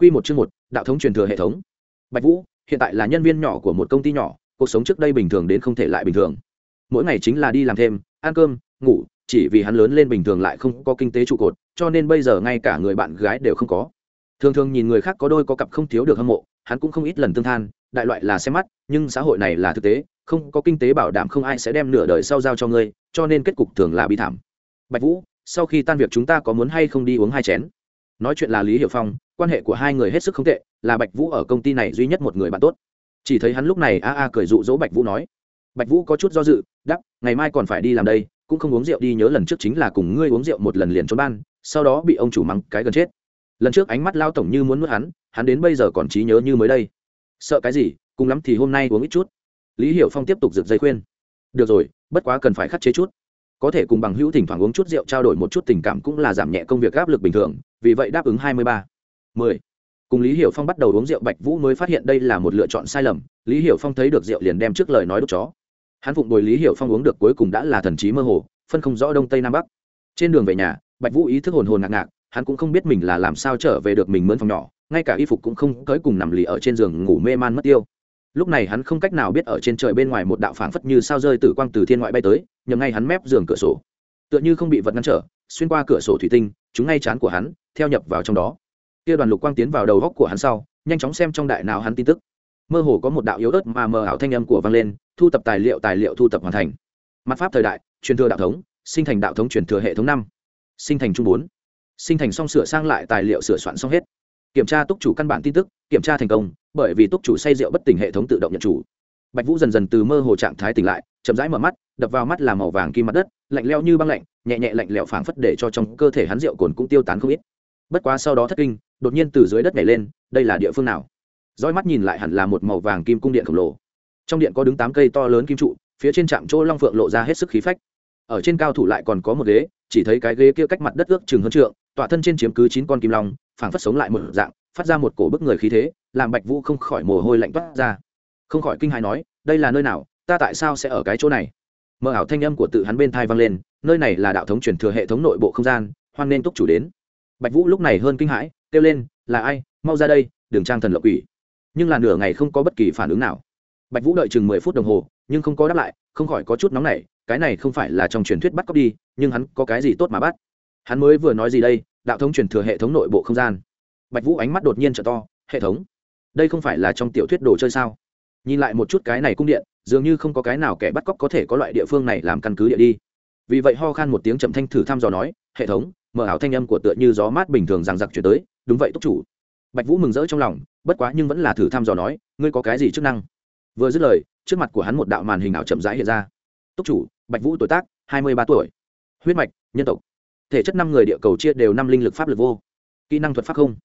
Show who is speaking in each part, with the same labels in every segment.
Speaker 1: Quy một chương một, đạo thống truyền thừa hệ thống. Bạch Vũ, hiện tại là nhân viên nhỏ của một công ty nhỏ, cuộc sống trước đây bình thường đến không thể lại bình thường. Mỗi ngày chính là đi làm thêm, ăn cơm, ngủ, chỉ vì hắn lớn lên bình thường lại không có kinh tế trụ cột, cho nên bây giờ ngay cả người bạn gái đều không có. Thường thường nhìn người khác có đôi có cặp không thiếu được hâm mộ, hắn cũng không ít lần tương than, đại loại là xem mắt, nhưng xã hội này là thực tế, không có kinh tế bảo đảm không ai sẽ đem nửa đời sau giao cho ngươi, cho nên kết cục thường là bi thảm. Bạch Vũ, sau khi tan việc chúng ta có muốn hay không đi uống hai chén? Nói chuyện là Lý Hiểu Phong, quan hệ của hai người hết sức không tệ là bạch vũ ở công ty này duy nhất một người bạn tốt. Chỉ thấy hắn lúc này a a cười dụ dỗ bạch vũ nói bạch vũ có chút do dự đắp ngày mai còn phải đi làm đây cũng không uống rượu đi nhớ lần trước chính là cùng ngươi uống rượu một lần liền trốn ban sau đó bị ông chủ mắng cái gần chết. Lần trước ánh mắt lao tổng như muốn nuốt hắn hắn đến bây giờ còn trí nhớ như mới đây. Sợ cái gì cùng lắm thì hôm nay uống ít chút. Lý hiểu phong tiếp tục giật dây khuyên. Được rồi bất quá cần phải khắc chế chút. Có thể cùng bằng hữu thỉnh thoảng uống chút rượu trao đổi một chút tình cảm cũng là giảm nhẹ công việc áp lực bình thường vì vậy đáp ứng hai mươi ba. Mười. Cùng lý hiểu phong bắt đầu uống rượu bạch vũ mới phát hiện đây là một lựa chọn sai lầm, lý hiểu phong thấy được rượu liền đem trước lời nói đốt chó. Hắn phụng bồi lý hiểu phong uống được cuối cùng đã là thần trí mơ hồ, phân không rõ đông tây nam bắc. Trên đường về nhà, bạch vũ ý thức hồn hồn ngạc ngạc, hắn cũng không biết mình là làm sao trở về được mình mướn phòng nhỏ, ngay cả y phục cũng không tới cùng nằm lì ở trên giường ngủ mê man mất tiêu. Lúc này hắn không cách nào biết ở trên trời bên ngoài một đạo phảng phất như sao rơi tử quang từ thiên ngoại bay tới nhầm ngay hắn mép giường cửa sổ. Tựa như không bị vật ngăn trở, xuyên qua cửa sổ thủy tinh chúng ngay chán của hắn, theo nhập vào trong đó. Kia đoàn lục quang tiến vào đầu góc của hắn sau, nhanh chóng xem trong đại nào hắn tin tức. Mơ hồ có một đạo yếu ớt mà mờ ảo thanh âm của vang lên, thu tập tài liệu tài liệu thu tập hoàn thành. Mặt pháp thời đại, truyền thừa đạo thống, sinh thành đạo thống truyền thừa hệ thống năm. Sinh thành trung bốn. Sinh thành xong sửa sang lại tài liệu sửa soạn xong hết. Kiểm tra túc chủ căn bản tin tức, kiểm tra thành công, bởi vì túc chủ say rượu bất tỉnh hệ thống tự động nhận chủ. Bạch vũ dần dần từ mơ hồ trạng thái tỉnh lại, chậm rãi mở mắt, đập vào mắt là màu vàng kim mặt đất, lạnh leo như băng lạnh nhẹ nhẹ lạnh lẽo phảng phất để cho trong cơ thể hắn rượu cồn cũng tiêu tán không ít. Bất quá sau đó thất kinh, đột nhiên từ dưới đất nhảy lên, đây là địa phương nào? Roi mắt nhìn lại hẳn là một màu vàng kim cung điện khổng lồ. Trong điện có đứng tám cây to lớn kim trụ, phía trên trạm chỗ long phượng lộ ra hết sức khí phách. Ở trên cao thủ lại còn có một ghế, chỉ thấy cái ghế kia cách mặt đất ước chừng hơn trượng, tọa thân trên chiếm cứ chín con kim long, phảng phất sống lại một dạng, phát ra một cổ bức người khí thế, làm bạch vũ không khỏi mồ hôi lạnh toát ra. Không khỏi kinh hãi nói, đây là nơi nào, ta tại sao sẽ ở cái chỗ này? Mờ ảo thanh âm của tự hắn bên thai vang lên nơi này là đạo thống truyền thừa hệ thống nội bộ không gian, hoan nên túc chủ đến. Bạch vũ lúc này hơn kinh hãi, kêu lên, là ai? Mau ra đây, đường trang thần lộc quỷ. Nhưng là nửa ngày không có bất kỳ phản ứng nào. Bạch vũ đợi chừng mười phút đồng hồ, nhưng không có đáp lại, không khỏi có chút nóng nảy, cái này không phải là trong truyền thuyết bắt cóc đi, nhưng hắn có cái gì tốt mà bắt? Hắn mới vừa nói gì đây, đạo thống truyền thừa hệ thống nội bộ không gian. Bạch vũ ánh mắt đột nhiên trở to, hệ thống? Đây không phải là trong tiểu thuyết đồ chơi sao? Nhìn lại một chút cái này cung điện, dường như không có cái nào kẻ bắt cóc có thể có loại địa phương này làm căn cứ địa đi vì vậy ho khan một tiếng chậm thanh thử thăm dò nói, hệ thống, mở ảo thanh âm của tựa như gió mát bình thường rằng giặc chuyển tới, đúng vậy, túc chủ. Bạch vũ mừng rỡ trong lòng, bất quá nhưng vẫn là thử thăm dò nói, ngươi có cái gì chức năng? Vừa dứt lời, trước mặt của hắn một đạo màn hình ảo chậm rãi hiện ra. Túc chủ, bạch vũ tuổi tác, hai mươi ba tuổi. Huyết mạch, nhân tộc. Thể chất năm người địa cầu chia đều năm linh lực pháp lực vô. Kỹ năng thuật pháp không.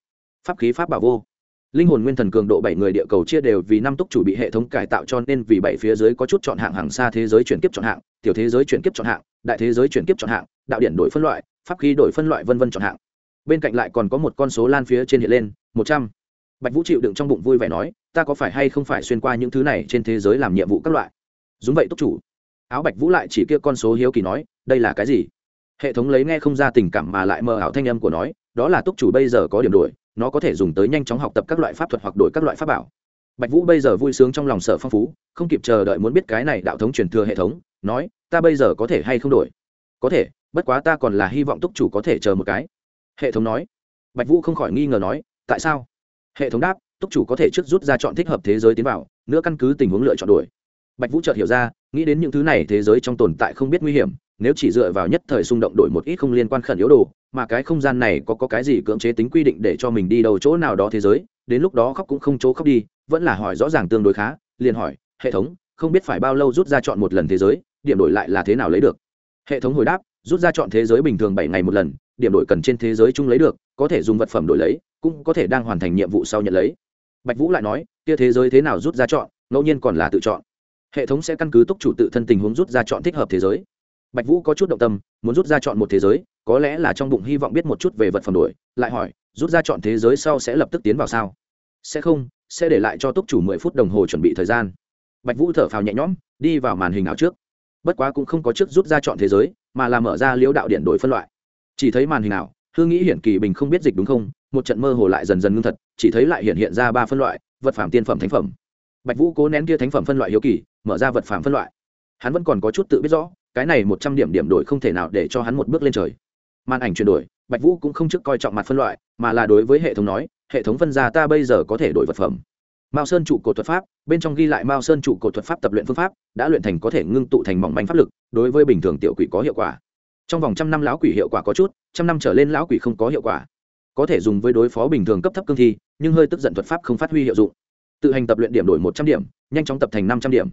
Speaker 1: Pháp khí pháp bảo vô. Linh hồn nguyên thần cường độ bảy người địa cầu chia đều vì năm túc chủ bị hệ thống cải tạo cho nên vì bảy phía dưới có chút chọn hạng hàng xa thế giới chuyển kiếp chọn hạng, tiểu thế giới chuyển kiếp chọn hạng đại thế giới chuyển kiếp chọn hạng, đạo điển đổi phân loại, pháp khí đổi phân loại vân vân chọn hạng. Bên cạnh lại còn có một con số lan phía trên hiện lên, một trăm. Bạch vũ chịu đựng trong bụng vui vẻ nói, ta có phải hay không phải xuyên qua những thứ này trên thế giới làm nhiệm vụ các loại? Đúng vậy túc chủ. Áo bạch vũ lại chỉ kia con số hiếu kỳ nói, đây là cái gì? Hệ thống lấy nghe không ra tình cảm mà lại mờ ảo thanh âm của nói, đó là túc chủ bây giờ có điểm đổi, nó có thể dùng tới nhanh chóng học tập các loại pháp thuật hoặc đổi các loại pháp bảo. Bạch vũ bây giờ vui sướng trong lòng sở phong phú, không kịp chờ đợi muốn biết cái này đạo thống truyền thừa hệ thống nói ta bây giờ có thể hay không đổi? Có thể bất quá ta còn là hy vọng túc chủ có thể chờ một cái. Hệ thống nói. Bạch vũ không khỏi nghi ngờ nói tại sao? Hệ thống đáp túc chủ có thể trước rút ra chọn thích hợp thế giới tiến vào nữa căn cứ tình huống lựa chọn đổi. Bạch vũ chợt hiểu ra nghĩ đến những thứ này thế giới trong tồn tại không biết nguy hiểm nếu chỉ dựa vào nhất thời xung động đổi một ít không liên quan khẩn yếu đồ mà cái không gian này có, có cái gì cưỡng chế tính quy định để cho mình đi đầu chỗ nào đó thế giới đến lúc đó khóc cũng không chỗ khóc đi vẫn là hỏi rõ ràng tương đối khá liền hỏi hệ thống không biết phải bao lâu rút ra chọn một lần thế giới? Điểm đổi lại là thế nào lấy được? Hệ thống hồi đáp, rút ra chọn thế giới bình thường bảy ngày một lần, điểm đổi cần trên thế giới chung lấy được, có thể dùng vật phẩm đổi lấy, cũng có thể đang hoàn thành nhiệm vụ sau nhận lấy. Bạch vũ lại nói, kia thế giới thế nào rút ra chọn, ngẫu nhiên còn là tự chọn. Hệ thống sẽ căn cứ túc chủ tự thân tình huống rút ra chọn thích hợp thế giới. Bạch vũ có chút động tâm, muốn rút ra chọn một thế giới, có lẽ là trong bụng hy vọng biết một chút về vật phẩm đổi, lại hỏi, rút ra chọn thế giới sau sẽ lập tức tiến vào sao? Sẽ không, sẽ để lại cho túc chủ mười phút đồng hồ chuẩn bị thời gian. Bạch vũ thở phào nhẹ nhõm, đi vào màn hình ảo trước bất quá cũng không có trước rút ra chọn thế giới mà là mở ra liễu đạo điện đổi phân loại. Chỉ thấy màn hình nào, hương nghĩ hiển kỳ bình không biết dịch đúng không một trận mơ hồ lại dần dần ngưng thật chỉ thấy lại hiện hiện ra ba phân loại vật phẩm tiên phẩm thánh phẩm. Bạch vũ cố nén kia thánh phẩm phân loại hiếu kỳ mở ra vật phẩm phân loại. Hắn vẫn còn có chút tự biết rõ cái này một trăm điểm điểm đổi không thể nào để cho hắn một bước lên trời. Màn ảnh chuyển đổi bạch vũ cũng không trước coi trọng mặt phân loại mà là đối với hệ thống nói hệ thống phân ra ta bây giờ có thể đổi vật phẩm mao sơn trụ cột thuật pháp, bên trong ghi lại mao sơn trụ cột thuật pháp tập luyện phương pháp, đã luyện thành có thể ngưng tụ thành mỏng manh pháp lực, đối với bình thường tiểu quỷ có hiệu quả. Trong vòng trăm năm lão quỷ hiệu quả có chút, trăm năm trở lên lão quỷ không có hiệu quả. Có thể dùng với đối phó bình thường cấp thấp cương thi, nhưng hơi tức giận thuật pháp không phát huy hiệu dụng. Tự hành tập luyện điểm đổi một trăm điểm, nhanh chóng tập thành năm trăm điểm.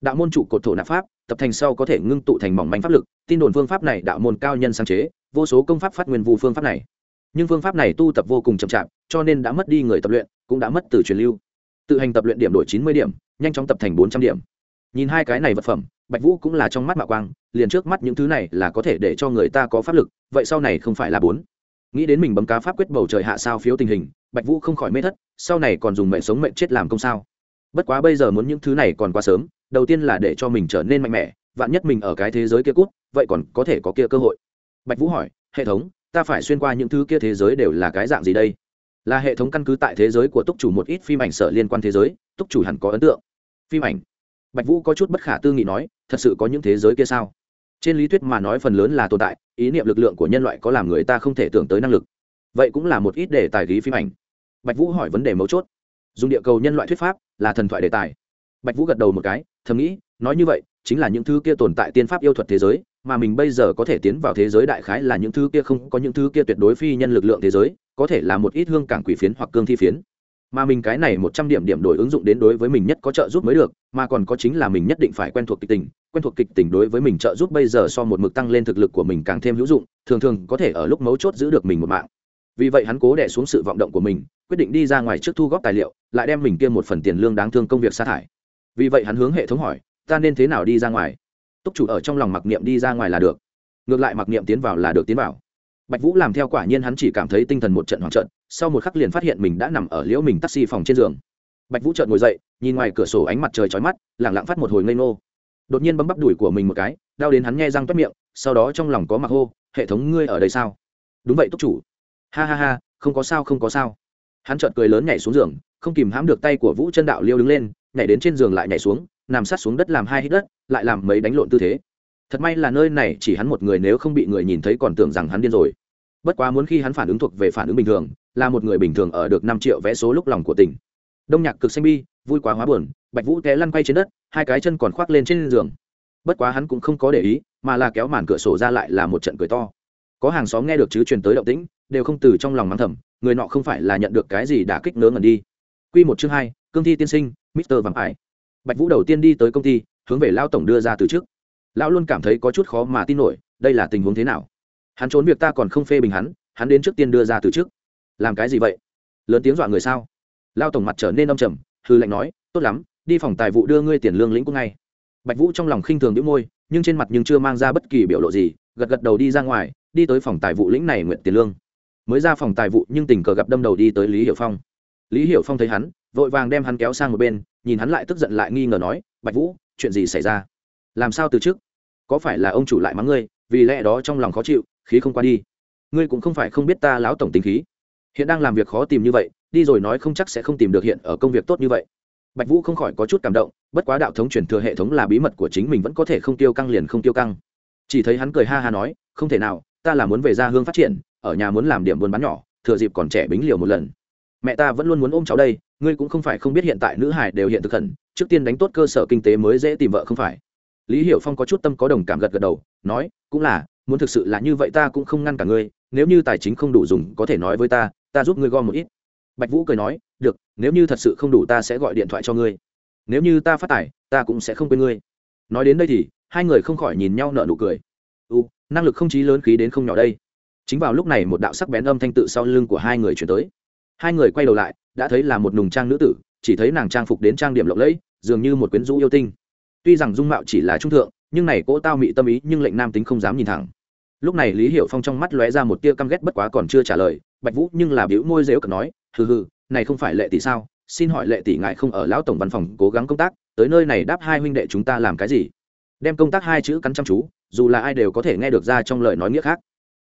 Speaker 1: Đạo môn trụ cột thổ nạp pháp, tập thành sau có thể ngưng tụ thành mỏng manh pháp lực, tin đồn phương pháp này đạo môn cao nhân sáng chế, vô số công pháp phát nguyên vụ phương pháp này. Nhưng phương pháp này tu tập vô cùng chậm chạp, cho nên đã mất đi người tập luyện, cũng đã mất từ truyền lưu tự hành tập luyện điểm đổi chín mươi điểm, nhanh chóng tập thành bốn trăm điểm. Nhìn hai cái này vật phẩm, bạch vũ cũng là trong mắt mạ quang, liền trước mắt những thứ này là có thể để cho người ta có pháp lực, vậy sau này không phải là bốn. Nghĩ đến mình bấm cá pháp quyết bầu trời hạ sao phiếu tình hình, bạch vũ không khỏi mê thất, sau này còn dùng mệnh sống mệnh chết làm công sao? Bất quá bây giờ muốn những thứ này còn quá sớm, đầu tiên là để cho mình trở nên mạnh mẽ, vạn nhất mình ở cái thế giới kia cút, vậy còn có thể có kia cơ hội. Bạch vũ hỏi, hệ thống, ta phải xuyên qua những thứ kia thế giới đều là cái dạng gì đây? Là hệ thống căn cứ tại thế giới của túc chủ một ít phim ảnh sở liên quan thế giới, túc chủ hẳn có ấn tượng. Phim ảnh. Bạch vũ có chút bất khả tư nghị nói, thật sự có những thế giới kia sao? Trên lý thuyết mà nói phần lớn là tồn tại, ý niệm lực lượng của nhân loại có làm người ta không thể tưởng tới năng lực. Vậy cũng là một ít đề tài ghi phim ảnh. Bạch vũ hỏi vấn đề mấu chốt. Dùng địa cầu nhân loại thuyết pháp là thần thoại đề tài. Bạch vũ gật đầu một cái, thầm nghĩ, nói như vậy, chính là những thứ kia tồn tại tiên pháp yêu thuật thế giới mà mình bây giờ có thể tiến vào thế giới đại khái là những thứ kia không, có những thứ kia tuyệt đối phi nhân lực lượng thế giới, có thể là một ít hương cảng quỷ phiến hoặc cương thi phiến. Mà mình cái này một trăm điểm điểm đổi ứng dụng đến đối với mình nhất có trợ giúp mới được, mà còn có chính là mình nhất định phải quen thuộc kịch tình, quen thuộc kịch tình đối với mình trợ giúp bây giờ so một mực tăng lên thực lực của mình càng thêm hữu dụng, thường thường có thể ở lúc mấu chốt giữ được mình một mạng. Vì vậy hắn cố đẻ xuống sự vọng động của mình, quyết định đi ra ngoài trước thu góp tài liệu, lại đem mình kia một phần tiền lương đáng thương công việc sa thải. Vì vậy hắn hướng hệ thống hỏi, ta nên thế nào đi ra ngoài? Túc chủ ở trong lòng mặc niệm đi ra ngoài là được, ngược lại mặc niệm tiến vào là được tiến vào. Bạch vũ làm theo quả nhiên hắn chỉ cảm thấy tinh thần một trận hoảng trận sau một khắc liền phát hiện mình đã nằm ở liễu mình taxi phòng trên giường. Bạch vũ trợn ngồi dậy, nhìn ngoài cửa sổ ánh mặt trời chói mắt lẳng lặng phát một hồi ngây ngô. Đột nhiên bấm bắp đùi của mình một cái, đau đến hắn nghe răng toét miệng, sau đó trong lòng có mặc hô, hệ thống ngươi ở đây sao? Đúng vậy, túc chủ. Ha ha ha, không có sao, không có sao. Hắn chợt cười lớn nhảy xuống giường, không kìm hãm được tay của vũ chân đạo liêu đứng lên, nhảy đến trên giường lại nhảy xuống nằm sát xuống đất làm hai hít đất, lại làm mấy đánh lộn tư thế. Thật may là nơi này chỉ hắn một người nếu không bị người nhìn thấy còn tưởng rằng hắn điên rồi. Bất quá muốn khi hắn phản ứng thuộc về phản ứng bình thường, là một người bình thường ở được năm triệu vé số lúc lòng của tỉnh. Đông nhạc cực xanh bi, vui quá hóa buồn, bạch vũ té lăn quay trên đất, hai cái chân còn khoác lên trên giường. Bất quá hắn cũng không có để ý, mà là kéo màn cửa sổ ra lại là một trận cười to. Có hàng xóm nghe được chứ truyền tới động tĩnh, đều không từ trong lòng mắng thầm, người nọ không phải là nhận được cái gì đã kích nớ ngẩn đi. Quy một chương hai, cương thi tiên sinh, mister vàng ải bạch vũ đầu tiên đi tới công ty, hướng về lao tổng đưa ra từ trước. Lão luôn cảm thấy có chút khó mà tin nổi, đây là tình huống thế nào? Hắn trốn việc ta còn không phê bình hắn hắn đến trước tiên đưa ra từ trước. Làm cái gì vậy? Lớn tiếng dọa người sao? Lao tổng mặt trở nên âm trầm hư lệnh nói, tốt lắm, đi phòng tài vụ đưa ngươi tiền lương lĩnh cũng ngay. Bạch vũ trong lòng khinh thường đĩu môi, nhưng trên mặt nhưng chưa mang ra bất kỳ biểu lộ gì, gật gật đầu đi ra ngoài, đi tới phòng tài vụ lĩnh này nguyện tiền lương. Mới ra phòng tài vụ nhưng tình cờ gặp đâm đầu đi tới lý hiểu phong. Lý hiểu phong thấy hắn vội vàng đem hắn kéo sang một bên, nhìn hắn lại tức giận lại nghi ngờ nói, bạch vũ, chuyện gì xảy ra? Làm sao từ trước? Có phải là ông chủ lại mắng ngươi, vì lẽ đó trong lòng khó chịu, khí không qua đi? Ngươi cũng không phải không biết ta lão tổng tính khí. Hiện đang làm việc khó tìm như vậy, đi rồi nói không chắc sẽ không tìm được hiện ở công việc tốt như vậy. Bạch vũ không khỏi có chút cảm động, bất quá đạo thống truyền thừa hệ thống là bí mật của chính mình vẫn có thể không tiêu căng liền không tiêu căng. Chỉ thấy hắn cười ha ha nói, không thể nào, ta là muốn về gia hương phát triển, ở nhà muốn làm điểm buôn bán nhỏ, thừa dịp còn trẻ bính liều một lần mẹ ta vẫn luôn muốn ôm cháu đây, ngươi cũng không phải không biết hiện tại nữ hải đều hiện thực khẩn, trước tiên đánh tốt cơ sở kinh tế mới dễ tìm vợ không phải. Lý hiểu phong có chút tâm có đồng cảm gật gật đầu, nói, cũng là, muốn thực sự là như vậy ta cũng không ngăn cả ngươi, nếu như tài chính không đủ dùng có thể nói với ta ta giúp ngươi gom một ít. Bạch vũ cười nói, được, nếu như thật sự không đủ ta sẽ gọi điện thoại cho ngươi. Nếu như ta phát tài, ta cũng sẽ không quên ngươi. Nói đến đây thì, hai người không khỏi nhìn nhau nở nụ cười. U, năng lực không chí lớn khí đến không nhỏ đây. Chính vào lúc này một đạo sắc bén âm thanh tự sau lưng của hai người chuyển tới hai người quay đầu lại, đã thấy là một nùng trang nữ tử, chỉ thấy nàng trang phục đến trang điểm lộng lẫy, dường như một quyến rũ yêu tinh. Tuy rằng dung mạo chỉ là trung thượng, nhưng này cỗ tao mị tâm ý nhưng lệnh nam tính không dám nhìn thẳng. Lúc này lý hiểu phong trong mắt lóe ra một tia căm ghét bất quá còn chưa trả lời, bạch vũ nhưng là biểu môi dếu cực nói, hừ hừ, này không phải lệ tỷ sao? Xin hỏi lệ tỷ ngại không ở lão tổng văn phòng cố gắng công tác, tới nơi này đáp hai huynh đệ chúng ta làm cái gì? Đem công tác hai chữ cắn chăm chú, dù là ai đều có thể nghe được ra trong lời nói nghĩa khác.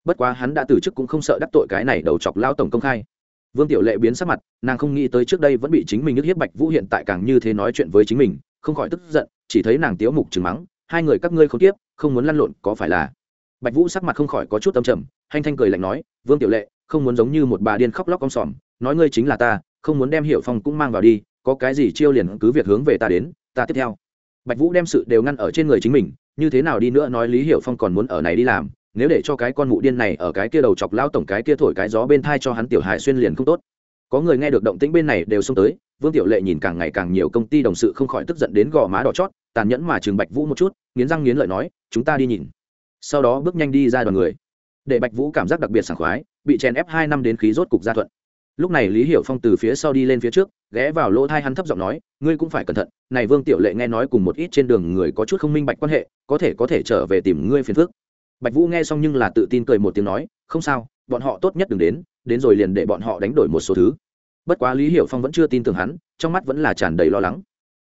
Speaker 1: Bất quá hắn đã từ chức cũng không sợ đắc tội cái này đầu chọc lão tổng công khai vương tiểu lệ biến sắc mặt, nàng không nghĩ tới trước đây vẫn bị chính mình ức hiếp bạch vũ hiện tại càng như thế nói chuyện với chính mình, không khỏi tức giận, chỉ thấy nàng tiếu mục chừng mắng, hai người các ngươi không tiếp không muốn lăn lộn, có phải là? Bạch vũ sắc mặt không khỏi có chút âm trầm, hanh thanh cười lạnh nói, vương tiểu lệ, không muốn giống như một bà điên khóc lóc con sòm, nói ngươi chính là ta, không muốn đem hiệu phong cũng mang vào đi, có cái gì chiêu liền cứ việc hướng về ta đến, ta tiếp theo. Bạch vũ đem sự đều ngăn ở trên người chính mình, như thế nào đi nữa nói lý Hiệu phong còn muốn ở này đi làm nếu để cho cái con mụ điên này ở cái kia đầu chọc lao tổng cái kia thổi cái gió bên thai cho hắn tiểu hài xuyên liền không tốt. Có người nghe được động tĩnh bên này đều xông tới, vương tiểu lệ nhìn càng ngày càng nhiều công ty đồng sự không khỏi tức giận đến gò má đỏ chót, tàn nhẫn mà trường bạch vũ một chút, nghiến răng nghiến lợi nói, chúng ta đi nhìn. Sau đó bước nhanh đi ra đoàn người. Để bạch vũ cảm giác đặc biệt sảng khoái, bị chèn ép hai năm đến khí rốt cục gia thuận. Lúc này lý hiểu phong từ phía sau đi lên phía trước, ghé vào lỗ thai hắn thấp giọng nói, ngươi cũng phải cẩn thận, này vương tiểu lệ nghe nói cùng một ít trên đường người có chút không minh bạch quan hệ, có thể có thể trở về tìm ngươi phiền phước bạch vũ nghe xong nhưng là tự tin cười một tiếng nói, không sao, bọn họ tốt nhất đừng đến đến rồi liền để bọn họ đánh đổi một số thứ. Bất quá lý hiểu phong vẫn chưa tin tưởng hắn, trong mắt vẫn là tràn đầy lo lắng.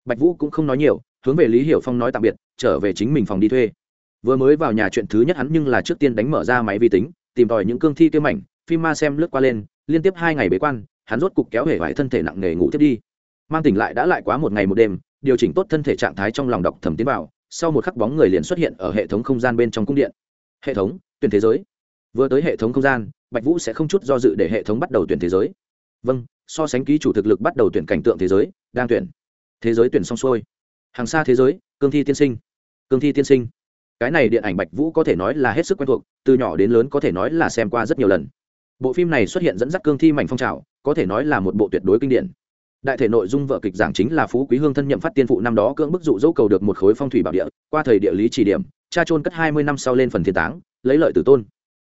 Speaker 1: Bạch vũ cũng không nói nhiều, hướng về lý hiểu phong nói tạm biệt, trở về chính mình phòng đi thuê. Vừa mới vào nhà chuyện thứ nhất hắn nhưng là trước tiên đánh mở ra máy vi tính, tìm tòi những cương thi kiếm mảnh, phim ma xem lướt qua lên, liên tiếp hai ngày bế quan, hắn rốt cục kéo hể vải thân thể nặng nề ngủ tiếp đi. Mang tỉnh lại đã lại quá một ngày một đêm, điều chỉnh tốt thân thể trạng thái trong lòng đọc thầm tiến vào, sau một khắc bóng người liền xuất hiện ở hệ thống không gian bên trong cung điện hệ thống, tuyển thế giới. Vừa tới hệ thống không gian, bạch vũ sẽ không chút do dự để hệ thống bắt đầu tuyển thế giới. Vâng so sánh ký chủ thực lực bắt đầu tuyển cảnh tượng thế giới, đang tuyển. Thế giới tuyển xong xuôi. Hàng xa thế giới, cương thi tiên sinh. Cương thi tiên sinh. Cái này điện ảnh bạch vũ có thể nói là hết sức quen thuộc, từ nhỏ đến lớn có thể nói là xem qua rất nhiều lần. Bộ phim này xuất hiện dẫn dắt cương thi mảnh phong trào, có thể nói là một bộ tuyệt đối kinh điển. Đại thể nội dung vợ kịch giảng chính là phú quý hương thân nhậm phát tiên phụ năm đó cưỡng bức dụ dỗ cầu được một khối phong thủy bảo địa, qua thời địa lý chỉ điểm cha trôn cất hai mươi năm sau lên phần thiên táng, lấy lợi tử tôn.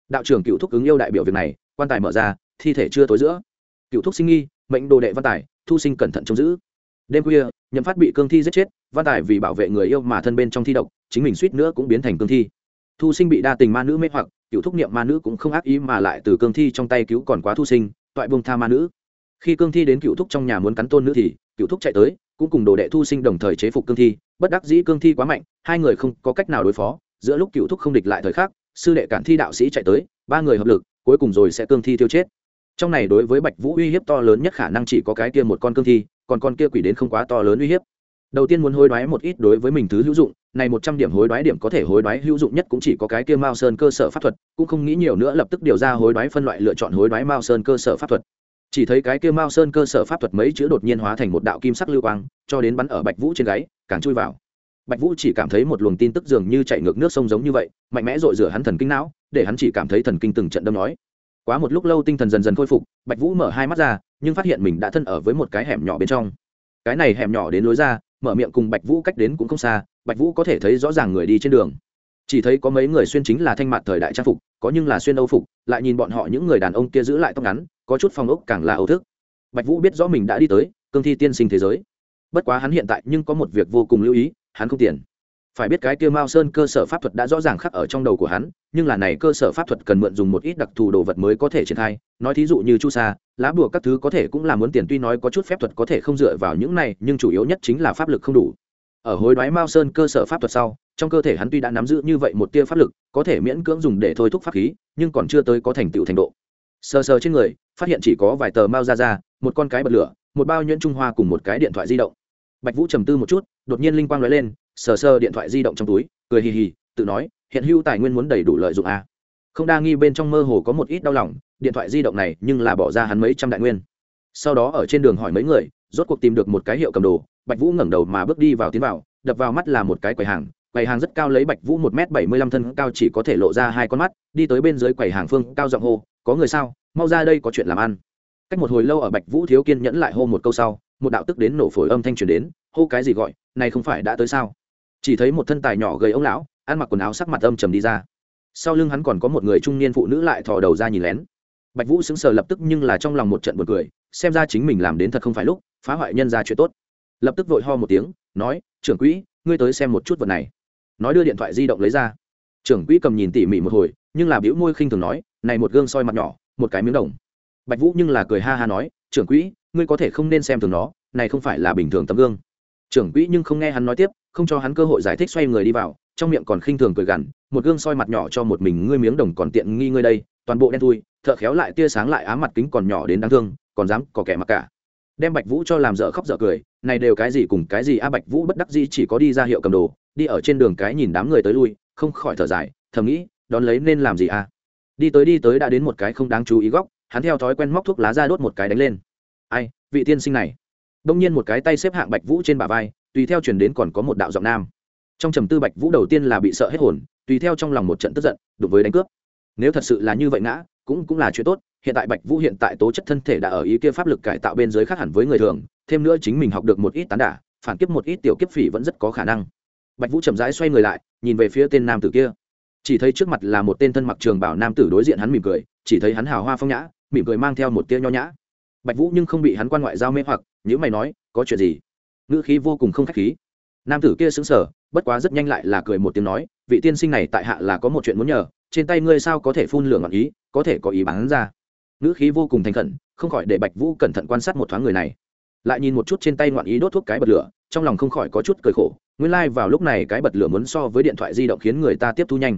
Speaker 1: Đạo trưởng cựu thúc ứng yêu đại biểu việc này, quan tài mở ra, thi thể chưa tối giữa. Cựu thúc sinh nghi, mệnh đồ đệ văn tài, thu sinh cẩn thận trông giữ. Đêm khuya, nhậm phát bị cương thi giết chết, văn tài vì bảo vệ người yêu mà thân bên trong thi độc, chính mình suýt nữa cũng biến thành cương thi. Thu sinh bị đa tình ma nữ mê hoặc, cựu thúc niệm ma nữ cũng không ác ý mà lại từ cương thi trong tay cứu còn quá thu sinh, toại bông tha ma nữ. Khi cương thi đến cựu thúc trong nhà muốn cắn tôn nữ thì, cựu thúc chạy tới cũng cùng đồ đệ thu sinh đồng thời chế phục cương thi, bất đắc dĩ cương thi quá mạnh, hai người không có cách nào đối phó, giữa lúc cựu thúc không địch lại thời khắc, sư đệ cản thi đạo sĩ chạy tới, ba người hợp lực, cuối cùng rồi sẽ cương thi tiêu chết. Trong này đối với bạch vũ uy hiếp to lớn nhất khả năng chỉ có cái kia một con cương thi, còn con kia quỷ đến không quá to lớn uy hiếp. Đầu tiên muốn hối đoái một ít đối với mình thứ hữu dụng, này một trăm điểm hối đoái điểm có thể hối đoái hữu dụng nhất cũng chỉ có cái kia mao sơn cơ sở pháp thuật, cũng không nghĩ nhiều nữa lập tức điều ra hối đoái phân loại lựa chọn hối đoái mao sơn cơ sở pháp thuật chỉ thấy cái kia mao sơn cơ sở pháp thuật mấy chữ đột nhiên hóa thành một đạo kim sắc lưu quang, cho đến bắn ở bạch vũ trên gáy, càng chui vào. Bạch vũ chỉ cảm thấy một luồng tin tức dường như chạy ngược nước sông giống như vậy, mạnh mẽ dội rửa hắn thần kinh não, để hắn chỉ cảm thấy thần kinh từng trận đâm nói. Quá một lúc lâu tinh thần dần dần khôi phục, bạch vũ mở hai mắt ra, nhưng phát hiện mình đã thân ở với một cái hẻm nhỏ bên trong. Cái này hẻm nhỏ đến lối ra, mở miệng cùng bạch vũ cách đến cũng không xa, bạch vũ có thể thấy rõ ràng người đi trên đường. Chỉ thấy có mấy người xuyên chính là thanh mặt thời đại trang phục, có nhưng là xuyên âu phục, lại nhìn bọn họ những người đàn ông kia giữ lại tóc ngắn có chút phong ốc càng là ấu thức. Bạch vũ biết rõ mình đã đi tới, cương thi tiên sinh thế giới. Bất quá hắn hiện tại nhưng có một việc vô cùng lưu ý, hắn không tiền. Phải biết cái kia mao sơn cơ sở pháp thuật đã rõ ràng khắc ở trong đầu của hắn, nhưng là này cơ sở pháp thuật cần mượn dùng một ít đặc thù đồ vật mới có thể triển khai. Nói thí dụ như chu sa, lá bùa các thứ có thể cũng là muốn tiền, tuy nói có chút phép thuật có thể không dựa vào những này, nhưng chủ yếu nhất chính là pháp lực không đủ. Ở hối đoái mao sơn cơ sở pháp thuật sau, trong cơ thể hắn tuy đã nắm giữ như vậy một tia pháp lực, có thể miễn cưỡng dùng để thôi thúc pháp khí, nhưng còn chưa tới có thành tựu thành độ sờ sờ trên người, phát hiện chỉ có vài tờ mao ra ra một con cái bật lửa, một bao nhuyễn trung hoa cùng một cái điện thoại di động bạch vũ trầm tư một chút, đột nhiên linh quang nói lên, sờ sờ điện thoại di động trong túi, cười hì hì, tự nói, hiện hữu tài nguyên muốn đầy đủ lợi dụng a à. không đa nghi bên trong mơ hồ có một ít đau lòng, điện thoại di động này nhưng là bỏ ra hắn mấy trăm đại nguyên sau đó ở trên đường hỏi mấy người, rốt cuộc tìm được một cái hiệu cầm đồ, bạch vũ ngẩng đầu mà bước đi vào tiến vào, đập vào mắt là một cái quầy hàng quầy hàng rất cao lấy bạch vũ một m bảy mươi lăm thân cao chỉ có thể lộ ra hai con mắt, đi tới bên dưới quầy hàng phương cao giọng hô có người sao, mau ra đây có chuyện làm ăn. Cách một hồi lâu ở bạch vũ thiếu kiên nhẫn lại hô một câu sau, một đạo tức đến nổ phổi âm thanh truyền đến, hô cái gì gọi, này không phải đã tới sao? Chỉ thấy một thân tài nhỏ gầy ông lão, ăn mặc quần áo sắc mặt âm trầm đi ra. Sau lưng hắn còn có một người trung niên phụ nữ lại thò đầu ra nhìn lén. Bạch vũ sững sờ lập tức nhưng là trong lòng một trận buồn cười, xem ra chính mình làm đến thật không phải lúc, phá hoại nhân ra chuyện tốt. Lập tức vội ho một tiếng, nói, trưởng quỹ, ngươi tới xem một chút vật này. Nói đưa điện thoại di động lấy ra. Trưởng quỹ cầm nhìn tỉ mỉ một hồi, nhưng là bĩu môi khinh thường nói này một gương soi mặt nhỏ, một cái miếng đồng. Bạch vũ nhưng là cười ha ha nói, trưởng quỹ, ngươi có thể không nên xem thường nó, này không phải là bình thường tấm gương. Trưởng quỹ nhưng không nghe hắn nói tiếp, không cho hắn cơ hội giải thích xoay người đi vào, trong miệng còn khinh thường cười gằn, một gương soi mặt nhỏ cho một mình ngươi miếng đồng còn tiện nghi ngươi đây, toàn bộ đen thui, thợ khéo lại tia sáng lại ám mặt kính còn nhỏ đến đáng thương, còn dám có kẻ mặc cả. Đem bạch vũ cho làm dở khóc dở cười, này đều cái gì cùng cái gì a, bạch vũ bất đắc dĩ chỉ có đi ra hiệu cầm đồ, đi ở trên đường cái nhìn đám người tới lui, không khỏi thở dài, thầm nghĩ, đón lấy nên làm gì a? Đi tới đi tới đã đến một cái không đáng chú ý góc, hắn theo thói quen móc thuốc lá ra đốt một cái đánh lên. Ai, vị tiên sinh này. Đông nhiên một cái tay xếp hạng bạch vũ trên bả vai, tùy theo chuyển đến còn có một đạo giọng nam. Trong trầm tư bạch vũ đầu tiên là bị sợ hết hồn, tùy theo trong lòng một trận tức giận, đụng với đánh cướp. Nếu thật sự là như vậy ngã, cũng cũng là chuyện tốt, hiện tại bạch vũ hiện tại tố chất thân thể đã ở ý kia pháp lực cải tạo bên dưới khác hẳn với người thường, thêm nữa chính mình học được một ít tán đả, phản kiếp một ít tiểu kiếp phỉ vẫn rất có khả năng. Bạch vũ chậm rãi xoay người lại, nhìn về phía tên nam tử kia chỉ thấy trước mặt là một tên thân mặc trường bảo nam tử đối diện hắn mỉm cười, chỉ thấy hắn hào hoa phong nhã, mỉm cười mang theo một tia nho nhã. Bạch vũ nhưng không bị hắn quan ngoại giao mê hoặc nếu mày nói, có chuyện gì? Ngữ khí vô cùng không khách khí. Nam tử kia sững sờ, bất quá rất nhanh lại là cười một tiếng nói, vị tiên sinh này tại hạ là có một chuyện muốn nhờ, trên tay ngươi sao có thể phun lửa ngọn ý, có thể có ý bán ra. Ngữ khí vô cùng thành khẩn, không khỏi để bạch vũ cẩn thận quan sát một thoáng người này. Lại nhìn một chút trên tay ngoạn ý đốt thuốc cái bật lửa, trong lòng không khỏi có chút cười khổ, nguyên lai、like、vào lúc này cái bật lửa muốn so với điện thoại di động khiến người ta tiếp thu nhanh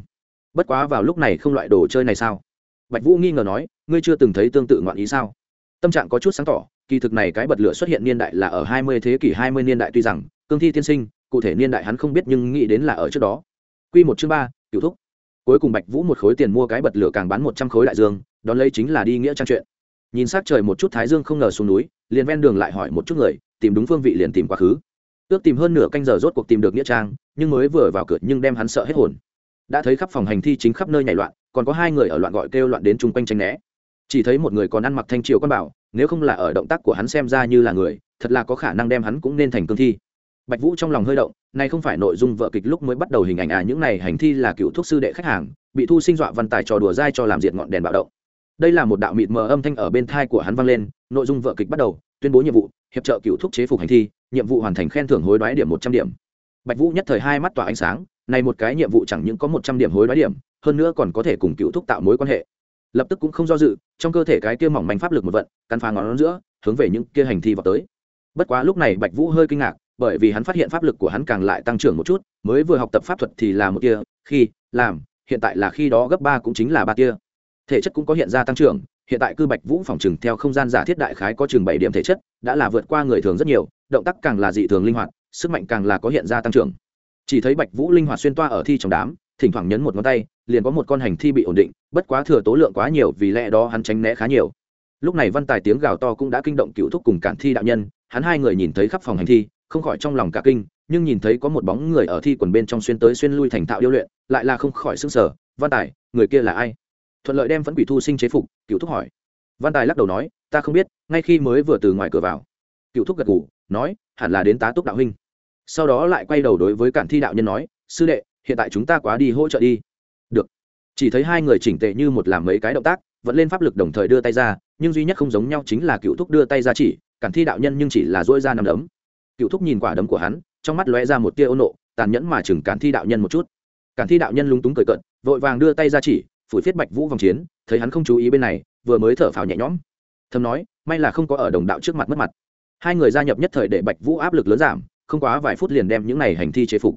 Speaker 1: bất quá vào lúc này không loại đồ chơi này sao? Bạch vũ nghi ngờ nói, ngươi chưa từng thấy tương tự ngoạn ý sao? Tâm trạng có chút sáng tỏ, kỳ thực này cái bật lửa xuất hiện niên đại là ở hai mươi thế kỷ hai mươi niên đại tuy rằng, cương thi tiên sinh, cụ thể niên đại hắn không biết nhưng nghĩ đến là ở trước đó. Q một chương ba cựu thúc. Cuối cùng bạch vũ một khối tiền mua cái bật lửa càng bán một trăm khối đại dương, đón lấy chính là đi nghĩa trang chuyện. Nhìn s á c trời một chút thái dương không ngờ xuống núi, liền ven đường lại hỏi một chút người, tìm đúng phương vị liền tìm quá khứ. Ước tìm hơn nửa canh giờ rốt cuộc tìm được nghĩa trang, nhưng mới vừa vào cửa nhưng đem hắn sợ hết hồn đã thấy khắp phòng hành thi chính khắp nơi nhảy loạn, còn có hai người ở loạn gọi kêu loạn đến chung quanh tranh né. Chỉ thấy một người còn ăn mặc thanh triều quan bảo, nếu không là ở động tác của hắn xem ra như là người, thật là có khả năng đem hắn cũng nên thành cương thi. Bạch vũ trong lòng hơi động, này không phải nội dung vợ kịch lúc mới bắt đầu hình ảnh à những này hành thi là cựu thuốc sư đệ khách hàng, bị thu sinh dọa văn tài trò đùa dai cho làm diệt ngọn đèn bạo động. Đây là một đạo mịt mờ âm thanh ở bên thai của hắn vang lên, nội dung vợ kịch bắt đầu, tuyên bố nhiệm vụ, hiệp trợ cựu thuốc chế phục hành thi, nhiệm vụ hoàn thành khen thưởng hối đoái điểm một trăm điểm bạch vũ nhất thời hai mắt tỏa ánh sáng, này một cái nhiệm vụ chẳng những có một trăm điểm hối đoái điểm, hơn nữa còn có thể cùng cựu thúc tạo mối quan hệ. Lập tức cũng không do dự, trong cơ thể cái kia mỏng manh pháp lực một vận căn phá ngón giữa, hướng về những kia hành thi vào tới. Bất quá lúc này bạch vũ hơi kinh ngạc, bởi vì hắn phát hiện pháp lực của hắn càng lại tăng trưởng một chút, mới vừa học tập pháp thuật thì là một kia, khi, làm, hiện tại là khi đó gấp ba cũng chính là ba kia. Thể chất cũng có hiện ra tăng trưởng, hiện tại cư bạch vũ phòng trừng theo không gian giả thiết đại khái có chừng bảy điểm thể chất, đã là vượt qua người thường rất nhiều, động tác càng là dị thường linh hoạt sức mạnh càng là có hiện ra tăng trưởng. Chỉ thấy bạch vũ linh hoạt xuyên toa ở thi trong đám, thỉnh thoảng nhấn một ngón tay, liền có một con hành thi bị ổn định, bất quá thừa tố lượng quá nhiều, vì lẽ đó hắn tránh né khá nhiều. Lúc này văn tài tiếng gào to cũng đã kinh động cựu thúc cùng cản thi đạo nhân, hắn hai người nhìn thấy khắp phòng hành thi, không khỏi trong lòng cả kinh, nhưng nhìn thấy có một bóng người ở thi quần bên trong xuyên tới xuyên lui thành thạo điêu luyện, lại là không khỏi xương sở văn tài, người kia là ai? Thuận lợi đem vẫn quỷ thu sinh chế phục, cựu thúc hỏi. Văn tài lắc đầu nói, ta không biết, ngay khi mới vừa từ ngoài cửa vào. Cựu thúc gật ngủ nói, hẳn là đến tá túc đạo huynh. Sau đó lại quay đầu đối với cản thi đạo nhân nói, sư đệ, hiện tại chúng ta quá đi hỗ trợ đi. Được. Chỉ thấy hai người chỉnh tệ như một làm mấy cái động tác vẫn lên pháp lực đồng thời đưa tay ra, nhưng duy nhất không giống nhau chính là cựu thúc đưa tay ra chỉ, cản thi đạo nhân nhưng chỉ là dỗi ra nằm đấm. Cựu thúc nhìn quả đấm của hắn, trong mắt lóe ra một tia ôn nộ, tàn nhẫn mà chừng cản thi đạo nhân một chút. Cản thi đạo nhân lúng túng cười cận vội vàng đưa tay ra chỉ, phủi phiết bạch vũ vòng chiến, thấy hắn không chú ý bên này, vừa mới thở phào nhẹ nhõm. Thầm nói, may là không có ở đồng đạo trước mặt mất mặt hai người gia nhập nhất thời để bạch vũ áp lực lớn giảm, không quá vài phút liền đem những này hành thi chế phục.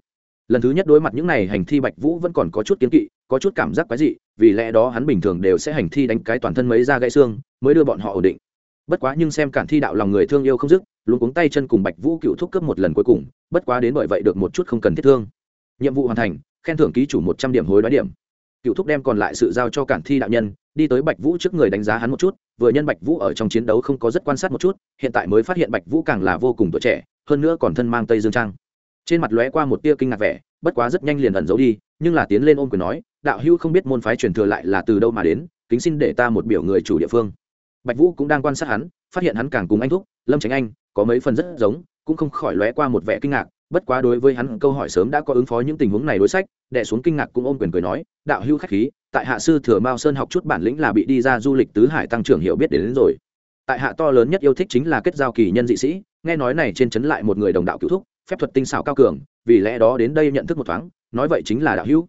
Speaker 1: Lần thứ nhất đối mặt những này hành thi, bạch vũ vẫn còn có chút kiến kỵ, có chút cảm giác quái dị, vì lẽ đó hắn bình thường đều sẽ hành thi đánh cái toàn thân mấy ra gãy xương, mới đưa bọn họ ổn định. Bất quá nhưng xem cản thi đạo lòng người thương yêu không dứt, luôn cuống tay chân cùng bạch vũ cựu thúc cướp một lần cuối cùng, bất quá đến bởi vậy được một chút không cần thiết thương. Nhiệm vụ hoàn thành, khen thưởng ký chủ một trăm điểm hối đoái điểm. Cựu thúc đem còn lại sự giao cho cản thi đạo nhân, đi tới bạch vũ trước người đánh giá hắn một chút vừa nhân bạch vũ ở trong chiến đấu không có rất quan sát một chút, hiện tại mới phát hiện bạch vũ càng là vô cùng tuổi trẻ, hơn nữa còn thân mang tây dương trang. Trên mặt lóe qua một tia kinh ngạc vẻ, bất quá rất nhanh liền ẩn giấu đi, nhưng là tiến lên ôm quyền nói, đạo hữu không biết môn phái truyền thừa lại là từ đâu mà đến, kính xin để ta một biểu người chủ địa phương. Bạch vũ cũng đang quan sát hắn, phát hiện hắn càng cùng anh thúc, lâm tránh anh, có mấy phần rất giống, cũng không khỏi lóe qua một vẻ kinh ngạc bất quá đối với hắn câu hỏi sớm đã có ứng phó những tình huống này đối sách đệ xuống kinh ngạc cũng ôm quyền cười nói đạo Hưu khách khí tại hạ sư thừa mao sơn học chút bản lĩnh là bị đi ra du lịch tứ hải tăng trưởng hiểu biết đến, đến rồi. Tại hạ to lớn nhất yêu thích chính là kết giao kỳ nhân dị sĩ nghe nói này trên chấn lại một người đồng đạo cựu thúc phép thuật tinh xảo cao cường vì lẽ đó đến đây nhận thức một thoáng nói vậy chính là đạo hữu.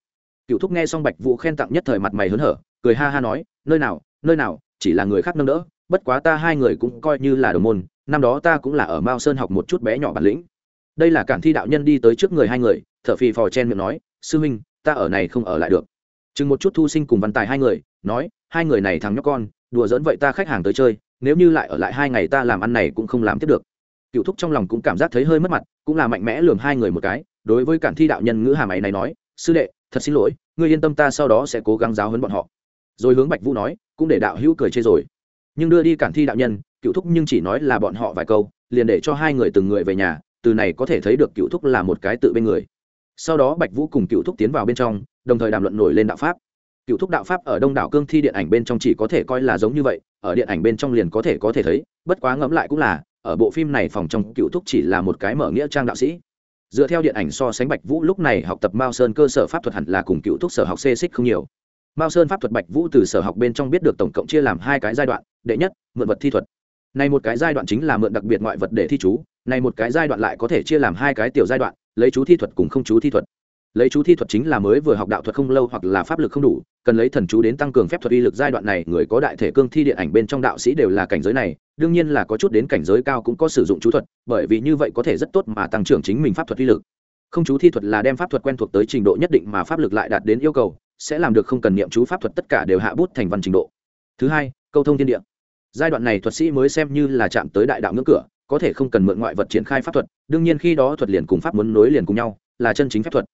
Speaker 1: Cựu thúc nghe xong bạch vũ khen tặng nhất thời mặt mày hớn hở cười ha ha nói nơi nào nơi nào chỉ là người khác nâng đỡ bất quá ta hai người cũng coi như là đồng môn năm đó ta cũng là ở mao sơn học một chút bé nhỏ bản lĩnh đây là cản thi đạo nhân đi tới trước người hai người, thở phì phò chen miệng nói, sư huynh, ta ở này không ở lại được. Chừng một chút thu sinh cùng văn tài hai người, nói, hai người này thằng nhóc con, đùa dẫn vậy ta khách hàng tới chơi, nếu như lại ở lại hai ngày ta làm ăn này cũng không làm tiếp được. Cựu thúc trong lòng cũng cảm giác thấy hơi mất mặt, cũng là mạnh mẽ lường hai người một cái, đối với cản thi đạo nhân ngữ hàm ấy này nói, sư đệ, thật xin lỗi, ngươi yên tâm ta sau đó sẽ cố gắng giáo hấn bọn họ. Rồi hướng bạch vũ nói, cũng để đạo hữu cười chê rồi. Nhưng đưa đi cản thi đạo nhân cựu thúc nhưng chỉ nói là bọn họ vài câu, liền để cho hai người từng người về nhà từ này có thể thấy được cựu thúc là một cái tự bên người. Sau đó bạch vũ cùng cựu thúc tiến vào bên trong, đồng thời đàm luận nổi lên đạo pháp. Cựu thúc đạo pháp ở đông đảo cương thi điện ảnh bên trong chỉ có thể coi là giống như vậy, ở điện ảnh bên trong liền có thể có thể thấy, bất quá ngẫm lại cũng là, ở bộ phim này phòng trong cựu thúc chỉ là một cái mở nghĩa trang đạo sĩ. Dựa theo điện ảnh so sánh bạch vũ lúc này học tập mao sơn cơ sở pháp thuật hẳn là cùng cựu thúc sở học xê xích không nhiều. Mao sơn pháp thuật bạch vũ từ sở học bên trong biết được tổng cộng chia làm hai cái giai đoạn, đệ nhất, mượn vật thi thuật. Này một cái giai đoạn chính là mượn đặc biệt ngoại vật để thi chú này một cái giai đoạn lại có thể chia làm hai cái tiểu giai đoạn, lấy chú thi thuật cùng không chú thi thuật. Lấy chú thi thuật chính là mới vừa học đạo thuật không lâu hoặc là pháp lực không đủ, cần lấy thần chú đến tăng cường phép thuật uy lực giai đoạn này, người có đại thể cương thi điện ảnh bên trong đạo sĩ đều là cảnh giới này, đương nhiên là có chút đến cảnh giới cao cũng có sử dụng chú thuật, bởi vì như vậy có thể rất tốt mà tăng trưởng chính mình pháp thuật uy lực. Không chú thi thuật là đem pháp thuật quen thuộc tới trình độ nhất định mà pháp lực lại đạt đến yêu cầu, sẽ làm được không cần niệm chú pháp thuật tất cả đều hạ bút thành văn trình độ. Thứ hai, câu thông thiên địa. Giai đoạn này thuật sĩ mới xem như là chạm tới đại đạo ngưỡng cửa có thể không cần mượn ngoại vật triển khai pháp thuật, đương nhiên khi đó thuật liền cùng pháp muốn nối liền cùng nhau, là chân chính phép thuật.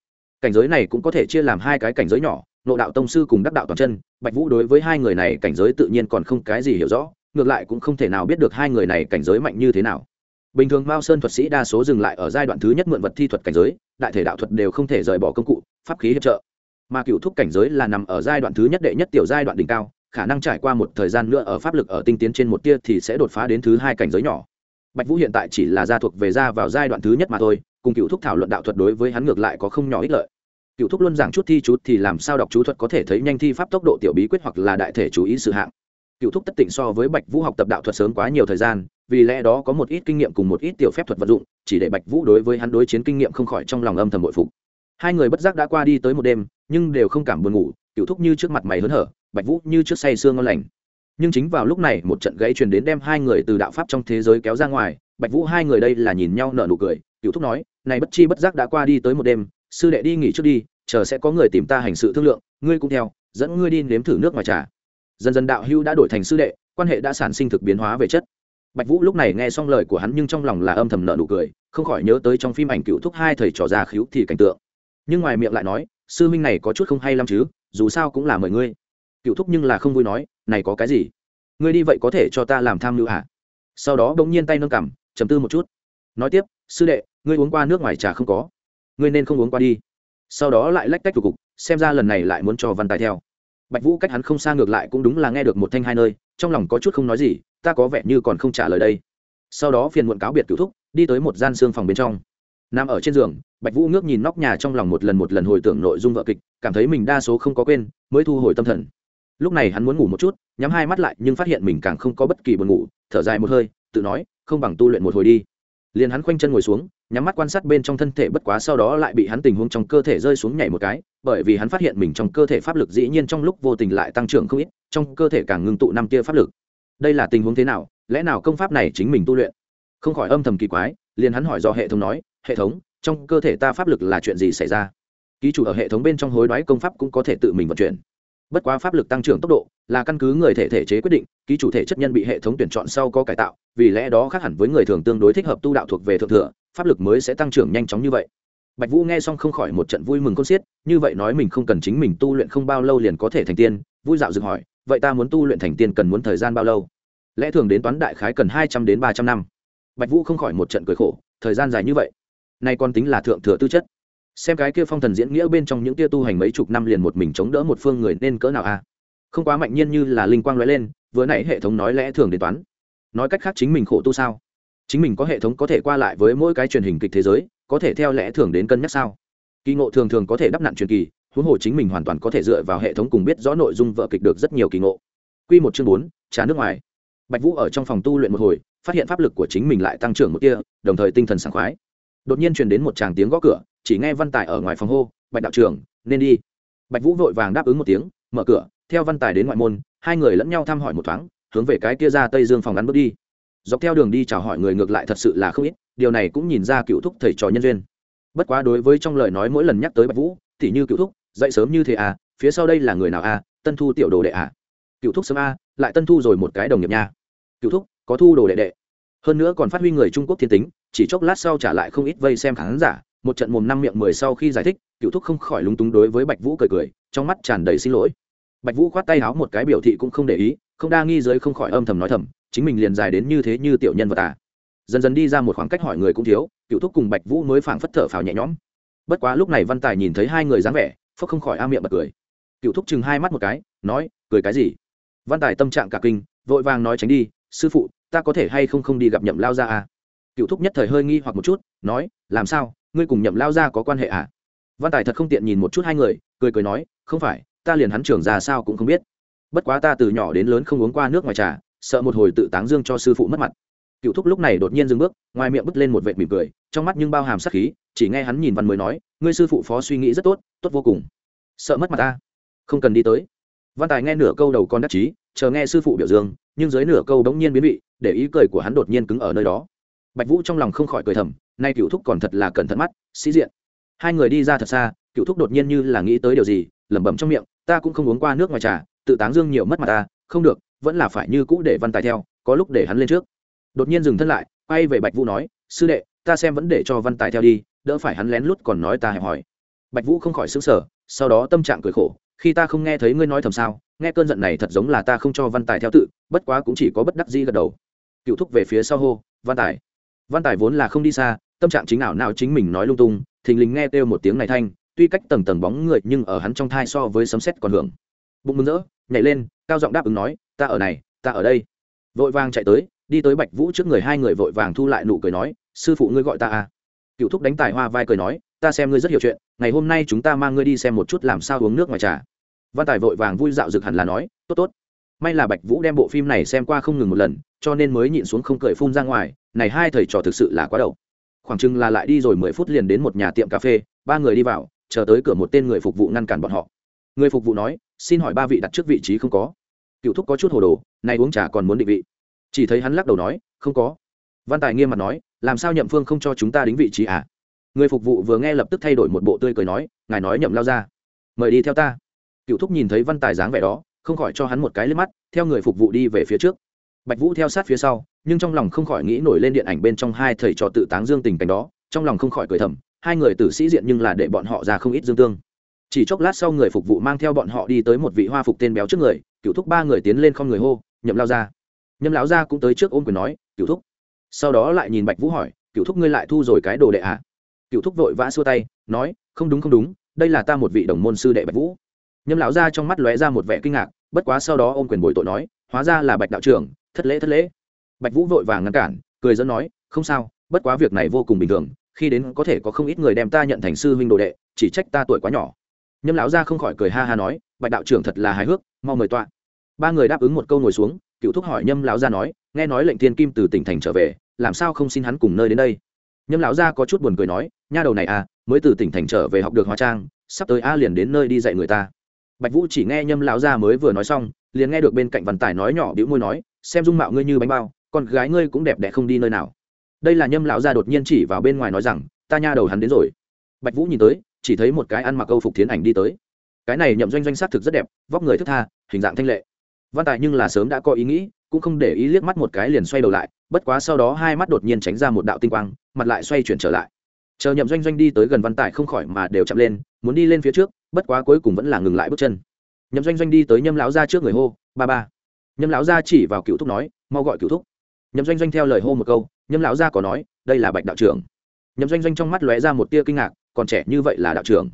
Speaker 1: Cảnh giới này cũng có thể chia làm hai cái cảnh giới nhỏ nộ đạo tông sư cùng đắc đạo toàn chân, bạch vũ đối với hai người này cảnh giới tự nhiên còn không cái gì hiểu rõ, ngược lại cũng không thể nào biết được hai người này cảnh giới mạnh như thế nào. Bình thường mao sơn thuật sĩ đa số dừng lại ở giai đoạn thứ nhất mượn vật thi thuật cảnh giới, đại thể đạo thuật đều không thể rời bỏ công cụ, pháp khí hiệp trợ. Mà cựu thúc cảnh giới là nằm ở giai đoạn thứ nhất đệ nhất tiểu giai đoạn đỉnh cao, khả năng trải qua một thời gian nữa ở pháp lực ở tinh tiến trên một tia thì sẽ đột phá đến thứ hai cảnh giới nhỏ bạch vũ hiện tại chỉ là gia thuộc về ra vào giai đoạn thứ nhất mà thôi, cùng cựu thúc thảo luận đạo thuật đối với hắn ngược lại có không nhỏ ích lợi. Cựu thúc luôn giảng chút thi chút thì làm sao đọc chú thuật có thể thấy nhanh thi pháp tốc độ tiểu bí quyết hoặc là đại thể chú ý sự hạng. Cựu thúc tất tỉnh so với bạch vũ học tập đạo thuật sớm quá nhiều thời gian, vì lẽ đó có một ít kinh nghiệm cùng một ít tiểu phép thuật vật dụng, chỉ để bạch vũ đối với hắn đối chiến kinh nghiệm không khỏi trong lòng âm thầm bội phục. Hai người bất giác đã qua đi tới một đêm, nhưng đều không cảm buồn ngủ, cựu thúc như trước mặt mày hớn hở, bạch vũ như trước say sương ngon lành nhưng chính vào lúc này một trận gãy truyền đến đem hai người từ đạo pháp trong thế giới kéo ra ngoài, bạch vũ hai người đây là nhìn nhau nở nụ cười cựu thúc nói, này bất chi bất giác đã qua đi tới một đêm, sư đệ đi nghỉ trước đi, chờ sẽ có người tìm ta hành sự thương lượng, ngươi cũng theo, dẫn ngươi đi nếm thử nước ngoài trà. Dần dần đạo hưu đã đổi thành sư đệ, quan hệ đã sản sinh thực biến hóa về chất. Bạch vũ lúc này nghe xong lời của hắn nhưng trong lòng là âm thầm nợ nụ cười, không khỏi nhớ tới trong phim ảnh cựu thúc hai thầy trò già khíu thì cảnh tượng. Nhưng ngoài miệng lại nói, sư minh này có chút không hay lắm chứ, dù sao cũng là mời ngươi cựu thúc nhưng là không vui nói, này có cái gì? Ngươi đi vậy có thể cho ta làm tham lưu hả? Sau đó bỗng nhiên tay nâng cằm chầm tư một chút. Nói tiếp, sư đệ, ngươi uống qua nước ngoài trà không có? Ngươi nên không uống qua đi. Sau đó lại lách cách thủ cục, xem ra lần này lại muốn cho văn tài theo. Bạch vũ cách hắn không xa ngược lại cũng đúng là nghe được một thanh hai nơi, trong lòng có chút không nói gì, ta có vẻ như còn không trả lời đây. Sau đó phiền muộn cáo biệt cựu thúc, đi tới một gian xương phòng bên trong. Nằm ở trên giường, bạch vũ ngước nhìn nóc nhà trong lòng một lần một lần hồi tưởng nội dung vợ kịch, cảm thấy mình đa số không có quên, mới thu hồi tâm thần lúc này hắn muốn ngủ một chút, nhắm hai mắt lại nhưng phát hiện mình càng không có bất kỳ buồn ngủ, thở dài một hơi, tự nói, không bằng tu luyện một hồi đi. Liền hắn khoanh chân ngồi xuống, nhắm mắt quan sát bên trong thân thể bất quá sau đó lại bị hắn tình huống trong cơ thể rơi xuống nhảy một cái, bởi vì hắn phát hiện mình trong cơ thể pháp lực dĩ nhiên trong lúc vô tình lại tăng trưởng không ít, trong cơ thể càng ngưng tụ năm tia pháp lực. Đây là tình huống thế nào? Lẽ nào công pháp này chính mình tu luyện? Không khỏi âm thầm kỳ quái, liền hắn hỏi do hệ thống nói, hệ thống, trong cơ thể ta pháp lực là chuyện gì xảy ra? Ký chủ ở hệ thống bên trong hối đoái công pháp cũng có thể tự mình vận chuyển bất quá pháp lực tăng trưởng tốc độ là căn cứ người thể thể chế quyết định, ký chủ thể chất nhân bị hệ thống tuyển chọn sau có cải tạo, vì lẽ đó khác hẳn với người thường tương đối thích hợp tu đạo thuộc về thượng thừa, pháp lực mới sẽ tăng trưởng nhanh chóng như vậy. Bạch vũ nghe xong không khỏi một trận vui mừng con xiết, như vậy nói mình không cần chính mình tu luyện không bao lâu liền có thể thành tiên, vui dạo dừng hỏi, vậy ta muốn tu luyện thành tiên cần muốn thời gian bao lâu? Lẽ thường đến toán đại khái cần hai trăm đến ba trăm năm. Bạch vũ không khỏi một trận cười khổ, thời gian dài như vậy, nay còn tính là thượng thừa tư chất xem cái kia phong thần diễn nghĩa bên trong những kia tu hành mấy chục năm liền một mình chống đỡ một phương người nên cỡ nào a không quá mạnh nhiên như là linh quang nói lên, vừa nãy hệ thống nói lẽ thường đến toán. Nói cách khác chính mình khổ tu sao? Chính mình có hệ thống có thể qua lại với mỗi cái truyền hình kịch thế giới, có thể theo lẽ thường đến cân nhắc sao? Kỳ ngộ thường thường có thể đắp nặn truyền kỳ, huống hồ chính mình hoàn toàn có thể dựa vào hệ thống cùng biết rõ nội dung vợ kịch được rất nhiều kỳ ngộ. Quy một chương bốn, trả nước ngoài. Bạch vũ ở trong phòng tu luyện một hồi, phát hiện pháp lực của chính mình lại tăng trưởng một tia, đồng thời tinh thần sảng khoái. Đột nhiên truyền đến một tràng tiếng gõ cửa chỉ nghe văn tài ở ngoài phòng hô, bạch đạo trưởng, nên đi. Bạch vũ vội vàng đáp ứng một tiếng, mở cửa, theo văn tài đến ngoại môn, hai người lẫn nhau thăm hỏi một thoáng, hướng về cái kia ra tây dương phòng ngắn bước đi. Dọc theo đường đi chào hỏi người ngược lại thật sự là không ít, điều này cũng nhìn ra cựu thúc thầy trò nhân duyên. Bất quá đối với trong lời nói mỗi lần nhắc tới bạch vũ thì như cựu thúc, dậy sớm như thế à phía sau đây là người nào à tân thu tiểu đồ đệ à? Cựu thúc sớm a lại tân thu rồi một cái đồng nghiệp nha. Cựu thúc, có thu đồ đệ đệ. Hơn nữa còn phát huy người trung quốc thiên tính, chỉ chốc lát sau trả lại không ít vây xem khán giả một trận mồm năm miệng mười sau khi giải thích, cựu thúc không khỏi lúng túng đối với bạch vũ cười cười, trong mắt tràn đầy xin lỗi. Bạch vũ khoát tay háo một cái biểu thị cũng không để ý, không đa nghi giới không khỏi âm thầm nói thầm, chính mình liền dài đến như thế như tiểu nhân vật à. Dần dần đi ra một khoảng cách hỏi người cũng thiếu, cựu thúc cùng bạch vũ mới phảng phất thở phào nhẹ nhõm. Bất quá lúc này văn tài nhìn thấy hai người dáng vẻ phúc không khỏi a miệng bật cười. Cựu thúc chừng hai mắt một cái, nói, cười cái gì? Văn tài tâm trạng cả kinh, vội vàng nói tránh đi, sư phụ, ta có thể hay không không đi gặp nhậm lao gia à? Cựu thúc nhất thời hơi nghi hoặc một chút, nói, làm sao? Ngươi cùng nhậm lao gia có quan hệ à? Văn tài thật không tiện nhìn một chút hai người, cười cười nói, không phải, ta liền hắn trưởng già sao cũng không biết. Bất quá ta từ nhỏ đến lớn không uống qua nước ngoài trà, sợ một hồi tự táng dương cho sư phụ mất mặt. Cựu thúc lúc này đột nhiên dừng bước, ngoài miệng bứt lên một vệt mỉm cười, trong mắt nhưng bao hàm sắc khí, chỉ nghe hắn nhìn văn mới nói, ngươi sư phụ phó suy nghĩ rất tốt tốt vô cùng. Sợ mất mặt ta? Không cần đi tới. Văn tài nghe nửa câu đầu con đắc chí, chờ nghe sư phụ biểu dương, nhưng dưới nửa câu bỗng nhiên biến vị, để ý cười của hắn đột nhiên cứng ở nơi đó. Bạch vũ trong lòng không khỏi cười thầm nay cựu thúc còn thật là cẩn thận mắt, sĩ diện. Hai người đi ra thật xa, cựu thúc đột nhiên như là nghĩ tới điều gì, lẩm bẩm trong miệng, ta cũng không uống qua nước ngoài trà, tự táng dương nhiều mất mặt ta, không được, vẫn là phải như cũ để văn tài theo, có lúc để hắn lên trước. Đột nhiên dừng thân lại, quay về bạch vũ nói, sư đệ, ta xem vẫn để cho văn tài theo đi, đỡ phải hắn lén lút còn nói ta hẹp hỏi bạch vũ không khỏi xứng sở sau đó tâm trạng cười khổ, khi ta không nghe thấy ngươi nói thầm sao, nghe cơn giận này thật giống là ta không cho văn tài theo tự, bất quá cũng chỉ có bất đắc dĩ gật đầu. Cựu thúc về phía sau hô, văn tài văn tài vốn là không đi xa, tâm trạng chính nào nào chính mình nói lung tung, thình lình nghe kêu một tiếng này thanh, tuy cách tầng tầng bóng người nhưng ở hắn trong thai so với sấm sét còn hưởng. Bụng mừng rỡ, nhảy lên, cao giọng đáp ứng nói, ta ở này, ta ở đây. Vội vàng chạy tới, đi tới bạch vũ trước người hai người vội vàng thu lại nụ cười nói, sư phụ ngươi gọi ta à? Cựu thúc đánh tài hoa vai cười nói, ta xem ngươi rất hiểu chuyện, ngày hôm nay chúng ta mang ngươi đi xem một chút làm sao uống nước ngoài trà. Văn tài vội vàng vui dạo rực hẳn là nói, tốt tốt may là bạch vũ đem bộ phim này xem qua không ngừng một lần, cho nên mới nhịn xuống không cười phun ra ngoài, này hai thầy trò thực sự là quá đầu khoảng chừng là lại đi rồi mười phút liền đến một nhà tiệm cà phê, ba người đi vào, chờ tới cửa một tên người phục vụ ngăn cản bọn họ. Người phục vụ nói, xin hỏi ba vị đặt trước vị trí không có? Cựu thúc có chút hồ đồ nay uống trà còn muốn định vị. Chỉ thấy hắn lắc đầu nói, không có. Văn tài nghiêm mặt nói, làm sao nhậm phương không cho chúng ta đính vị trí à? Người phục vụ vừa nghe lập tức thay đổi một bộ tươi cười nói, ngài nói nhậm lao ra, mời đi theo ta. Cựu thúc nhìn thấy văn tài dáng vẻ đó không khỏi cho hắn một cái liếc mắt, theo người phục vụ đi về phía trước. Bạch vũ theo sát phía sau, nhưng trong lòng không khỏi nghĩ nổi lên điện ảnh bên trong hai thầy trò tự táng dương tình cảnh đó, trong lòng không khỏi cười thầm, hai người tử sĩ diện nhưng là để bọn họ ra không ít dương tương. Chỉ chốc lát sau người phục vụ mang theo bọn họ đi tới một vị hoa phục tên béo trước người, cựu thúc ba người tiến lên không người hô, nhậm lao ra nhậm lão gia cũng tới trước ôm quyền nói, cựu thúc. Sau đó lại nhìn bạch vũ hỏi, cựu thúc ngươi lại thu rồi cái đồ đệ ạ à? cựu thúc vội vã xua tay, nói, không đúng không đúng, đây là ta một vị đồng môn sư đệ bạch vũ nhâm lão gia trong mắt lóe ra một vẻ kinh ngạc, bất quá sau đó ôm quyền bồi tội nói, hóa ra là bạch đạo trưởng, thất lễ thất lễ. Bạch vũ vội vàng ngăn cản, cười dẫn nói, không sao, bất quá việc này vô cùng bình thường, khi đến có thể có không ít người đem ta nhận thành sư huynh đồ đệ, chỉ trách ta tuổi quá nhỏ. Nhâm lão gia không khỏi cười ha ha nói, bạch đạo trưởng thật là hài hước, mau mời tọa. Ba người đáp ứng một câu ngồi xuống, cựu thúc hỏi nhâm lão gia nói, nghe nói lệnh thiên kim từ tỉnh thành trở về, làm sao không xin hắn cùng nơi đến đây? Nhâm lão gia có chút buồn cười nói, nha đầu này à mới từ tỉnh thành trở về học được hóa trang, sắp tới a liền đến nơi đi dạy người ta bạch vũ chỉ nghe nhâm lão gia mới vừa nói xong, liền nghe được bên cạnh văn tài nói nhỏ bĩu môi nói, xem dung mạo ngươi như bánh bao, con gái ngươi cũng đẹp đẽ không đi nơi nào. Đây là nhâm lão gia đột nhiên chỉ vào bên ngoài nói rằng, ta nha đầu hắn đến rồi. Bạch vũ nhìn tới, chỉ thấy một cái ăn mặc câu phục thiến ảnh đi tới. Cái này nhậm doanh doanh s thực rất đẹp, vóc người thức tha, hình dạng thanh lệ. Văn tài nhưng là sớm đã có ý nghĩ, cũng không để ý liếc mắt một cái liền xoay đầu lại, bất quá sau đó hai mắt đột nhiên tránh ra một đạo tinh quang, mặt lại xoay chuyển trở lại. Chờ nhậm doanh doanh đi tới gần văn tài không khỏi mà đều chậm lên, muốn đi lên phía trước bất quá cuối cùng vẫn là ngừng lại bước chân. Nhậm doanh doanh đi tới nhâm lão ra trước người hô, ba ba. Nhâm lão ra chỉ vào cựu thúc nói, mau gọi cựu thúc. Nhậm doanh doanh theo lời hô một câu, nhâm lão ra có nói, đây là bạch đạo trưởng. Nhậm doanh doanh trong mắt lóe ra một tia kinh ngạc, còn trẻ như vậy là đạo trưởng.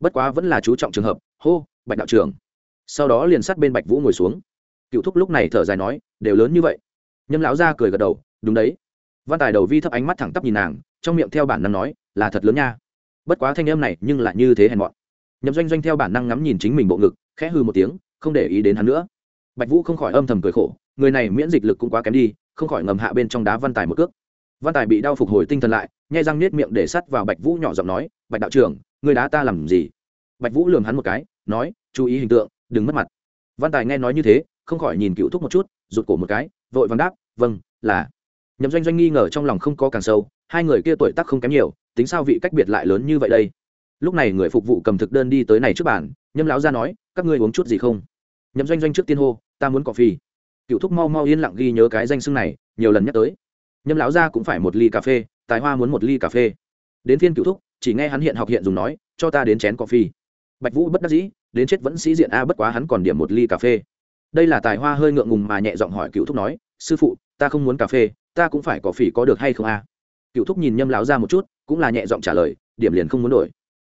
Speaker 1: Bất quá vẫn là chú trọng trường hợp, hô, bạch đạo trưởng. Sau đó liền sát bên bạch vũ ngồi xuống. Cựu thúc lúc này thở dài nói, đều lớn như vậy. Nhâm lão ra cười gật đầu, đúng đấy. Văn tài đầu vi thấp ánh mắt thẳng tắp nhìn nàng, trong miệng theo bản năng nói, là thật lớn nha. Bất quá thanh âm này nhưng lại như thế hèn mọn nhậm doanh doanh theo bản năng ngắm nhìn chính mình bộ ngực, khẽ hư một tiếng, không để ý đến hắn nữa. Bạch vũ không khỏi âm thầm cười khổ, người này miễn dịch lực cũng quá kém đi, không khỏi ngầm hạ bên trong đá văn tài một cước. Văn tài bị đau phục hồi tinh thần lại, nhai răng nết miệng để sắt vào bạch vũ nhỏ giọng nói, bạch đạo trưởng, người đá ta làm gì? Bạch vũ lườm hắn một cái, nói, chú ý hình tượng, đừng mất mặt. Văn tài nghe nói như thế, không khỏi nhìn cựu thúc một chút, rụt cổ một cái, vội vàng đáp vâng là. Nhậm doanh doanh nghi ngờ trong lòng không có càng sâu, hai người kia tuổi tác không kém nhiều, tính sao vị cách biệt lại lớn như vậy đây? Lúc này người phục vụ cầm thực đơn đi tới này trước bàn, nhâm lão ra nói, các ngươi uống chút gì không? Nhâm doanh doanh trước tiên hô, ta muốn cà phê cựu thúc mau mau yên lặng ghi nhớ cái danh xưng này, nhiều lần nhắc tới. Nhâm lão gia cũng phải một ly cà phê, tài hoa muốn một ly cà phê. Đến phiên cựu thúc, chỉ nghe hắn hiện học hiện dùng nói, cho ta đến chén cà phê bạch vũ bất đắc dĩ, đến chết vẫn sĩ diện a, bất quá hắn còn điểm một ly cà phê. Đây là tài hoa hơi ngượng ngùng mà nhẹ giọng hỏi cựu thúc nói, sư phụ, ta không muốn cà phê, ta cũng phải có phỉ có được hay không a? Cựu thúc nhìn nhâm lão ra một chút, cũng là nhẹ giọng trả lời, điểm liền không muốn đổi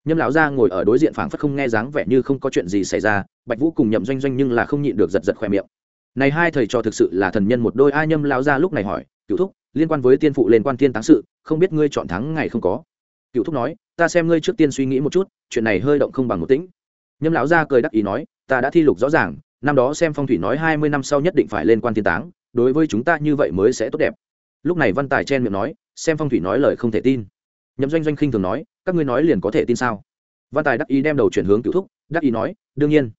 Speaker 1: nhâm lão Gia ngồi ở đối diện phảng phất không nghe dáng vẻ như không có chuyện gì xảy ra, bạch vũ cùng nhậm doanh doanh nhưng là không nhịn được giật giật khoe miệng. Này hai thầy trò thực sự là thần nhân một đôi, ai nhâm lão Gia lúc này hỏi cựu thúc, liên quan với tiên phụ lên quan tiên táng sự, không biết ngươi chọn thắng ngày không có? Cựu thúc nói, ta xem ngươi trước tiên suy nghĩ một chút, chuyện này hơi động không bằng một tĩnh. Nhâm lão Gia cười đắc ý nói, ta đã thi lục rõ ràng, năm đó xem phong thủy nói hai mươi năm sau nhất định phải lên quan tiên táng, đối với chúng ta như vậy mới sẽ tốt đẹp. Lúc này văn tài chen miệng nói, xem phong thủy nói lời không thể tin nhậm doanh doanh khinh thường nói, các ngươi nói liền có thể tin sao? Văn tài đắc ý đem đầu chuyển hướng cựu thúc, đắc ý nói, đương nhiên.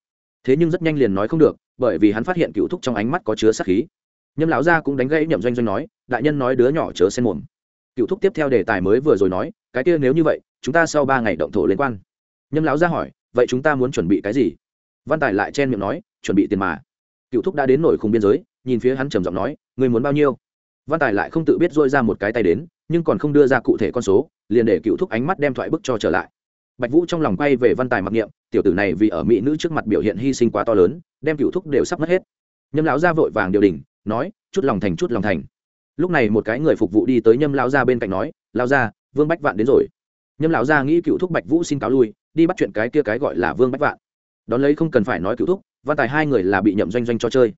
Speaker 1: Thế nhưng rất nhanh liền nói không được, bởi vì hắn phát hiện cựu thúc trong ánh mắt có chứa sát khí. Nhâm lão gia cũng đánh gãy nhậm doanh doanh nói, đại nhân nói đứa nhỏ chớ xen mồm. Cựu thúc tiếp theo đề tài mới vừa rồi nói, cái kia nếu như vậy, chúng ta sau ba ngày động thổ liên quan. Nhâm lão gia hỏi, vậy chúng ta muốn chuẩn bị cái gì? Văn tài lại chen miệng nói, chuẩn bị tiền mà. Cựu thúc đã đến nổi khung biên giới, nhìn phía hắn trầm giọng nói người muốn bao nhiêu? Văn tài lại không tự biết dôi ra một cái tay đến nhưng còn không đưa ra cụ thể con số, liền để cựu thúc ánh mắt đem thoại bức cho trở lại. Bạch vũ trong lòng quay về văn tài mặc niệm, tiểu tử này vì ở mỹ nữ trước mặt biểu hiện hy sinh quá to lớn, đem cựu thúc đều sắp mất hết. Nhâm lão ra vội vàng điều đình, nói, chút lòng thành, chút lòng thành. Lúc này một cái người phục vụ đi tới nhâm lão ra bên cạnh nói, lão ra vương bách vạn đến rồi. Nhâm lão ra nghĩ cựu thúc bạch vũ xin cáo lui, đi bắt chuyện cái kia cái gọi là vương bách vạn. Đón lấy không cần phải nói cựu thúc, văn tài hai người là bị nhậm doanh doanh cho chơi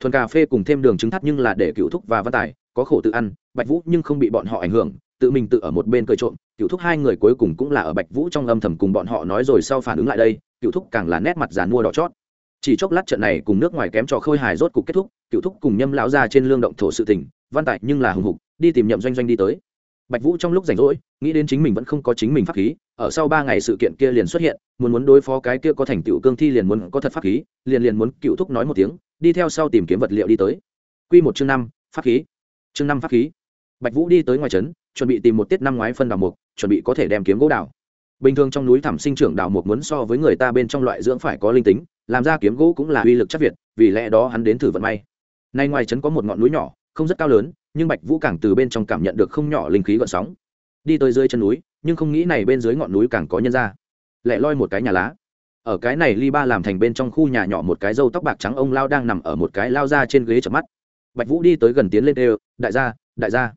Speaker 1: thuần cà phê cùng thêm đường trứng thắt nhưng là để cựu thúc và văn tài có khổ tự ăn, bạch vũ nhưng không bị bọn họ ảnh hưởng, tự mình tự ở một bên cười trộm, cựu thúc hai người cuối cùng cũng là ở bạch vũ trong âm thầm cùng bọn họ nói rồi sau phản ứng lại đây, cựu thúc càng là nét mặt dàn mua đỏ chót. Chỉ chốc lát trận này cùng nước ngoài kém trò khôi hài rốt cục kết thúc, cựu thúc cùng nhâm lão ra trên lương động thổ sự tình, văn tài nhưng là hùng hục, đi tìm nhậm doanh doanh đi tới bạch vũ trong lúc rảnh rỗi, nghĩ đến chính mình vẫn không có chính mình pháp khí, ở sau ba ngày sự kiện kia liền xuất hiện, muốn muốn đối phó cái kia có thành tựu cương thi liền muốn có thật pháp khí, liền liền muốn cựu thúc nói một tiếng, đi theo sau tìm kiếm vật liệu đi tới. Q một chương năm, pháp khí. Chương năm pháp khí. Bạch vũ đi tới ngoài trấn, chuẩn bị tìm một tiết năm ngoái phân đào mục, chuẩn bị có thể đem kiếm gỗ đào. Bình thường trong núi thảm sinh trưởng đào mục muốn so với người ta bên trong loại dưỡng phải có linh tính, làm ra kiếm gỗ cũng là uy lực chắc việt vì lẽ đó hắn đến thử vận may. Nay ngoài trấn có một ngọn núi nhỏ, không rất cao lớn nhưng bạch vũ càng từ bên trong cảm nhận được không nhỏ linh khí gợn sóng. Đi tới dưới chân núi, nhưng không nghĩ này bên dưới ngọn núi càng có nhân ra. Lẹ loi một cái nhà lá. Ở cái này ly ba làm thành bên trong khu nhà nhỏ một cái râu tóc bạc trắng ông lao đang nằm ở một cái lao ra trên ghế chợp mắt. Bạch vũ đi tới gần tiến lên đều, đại gia đại gia.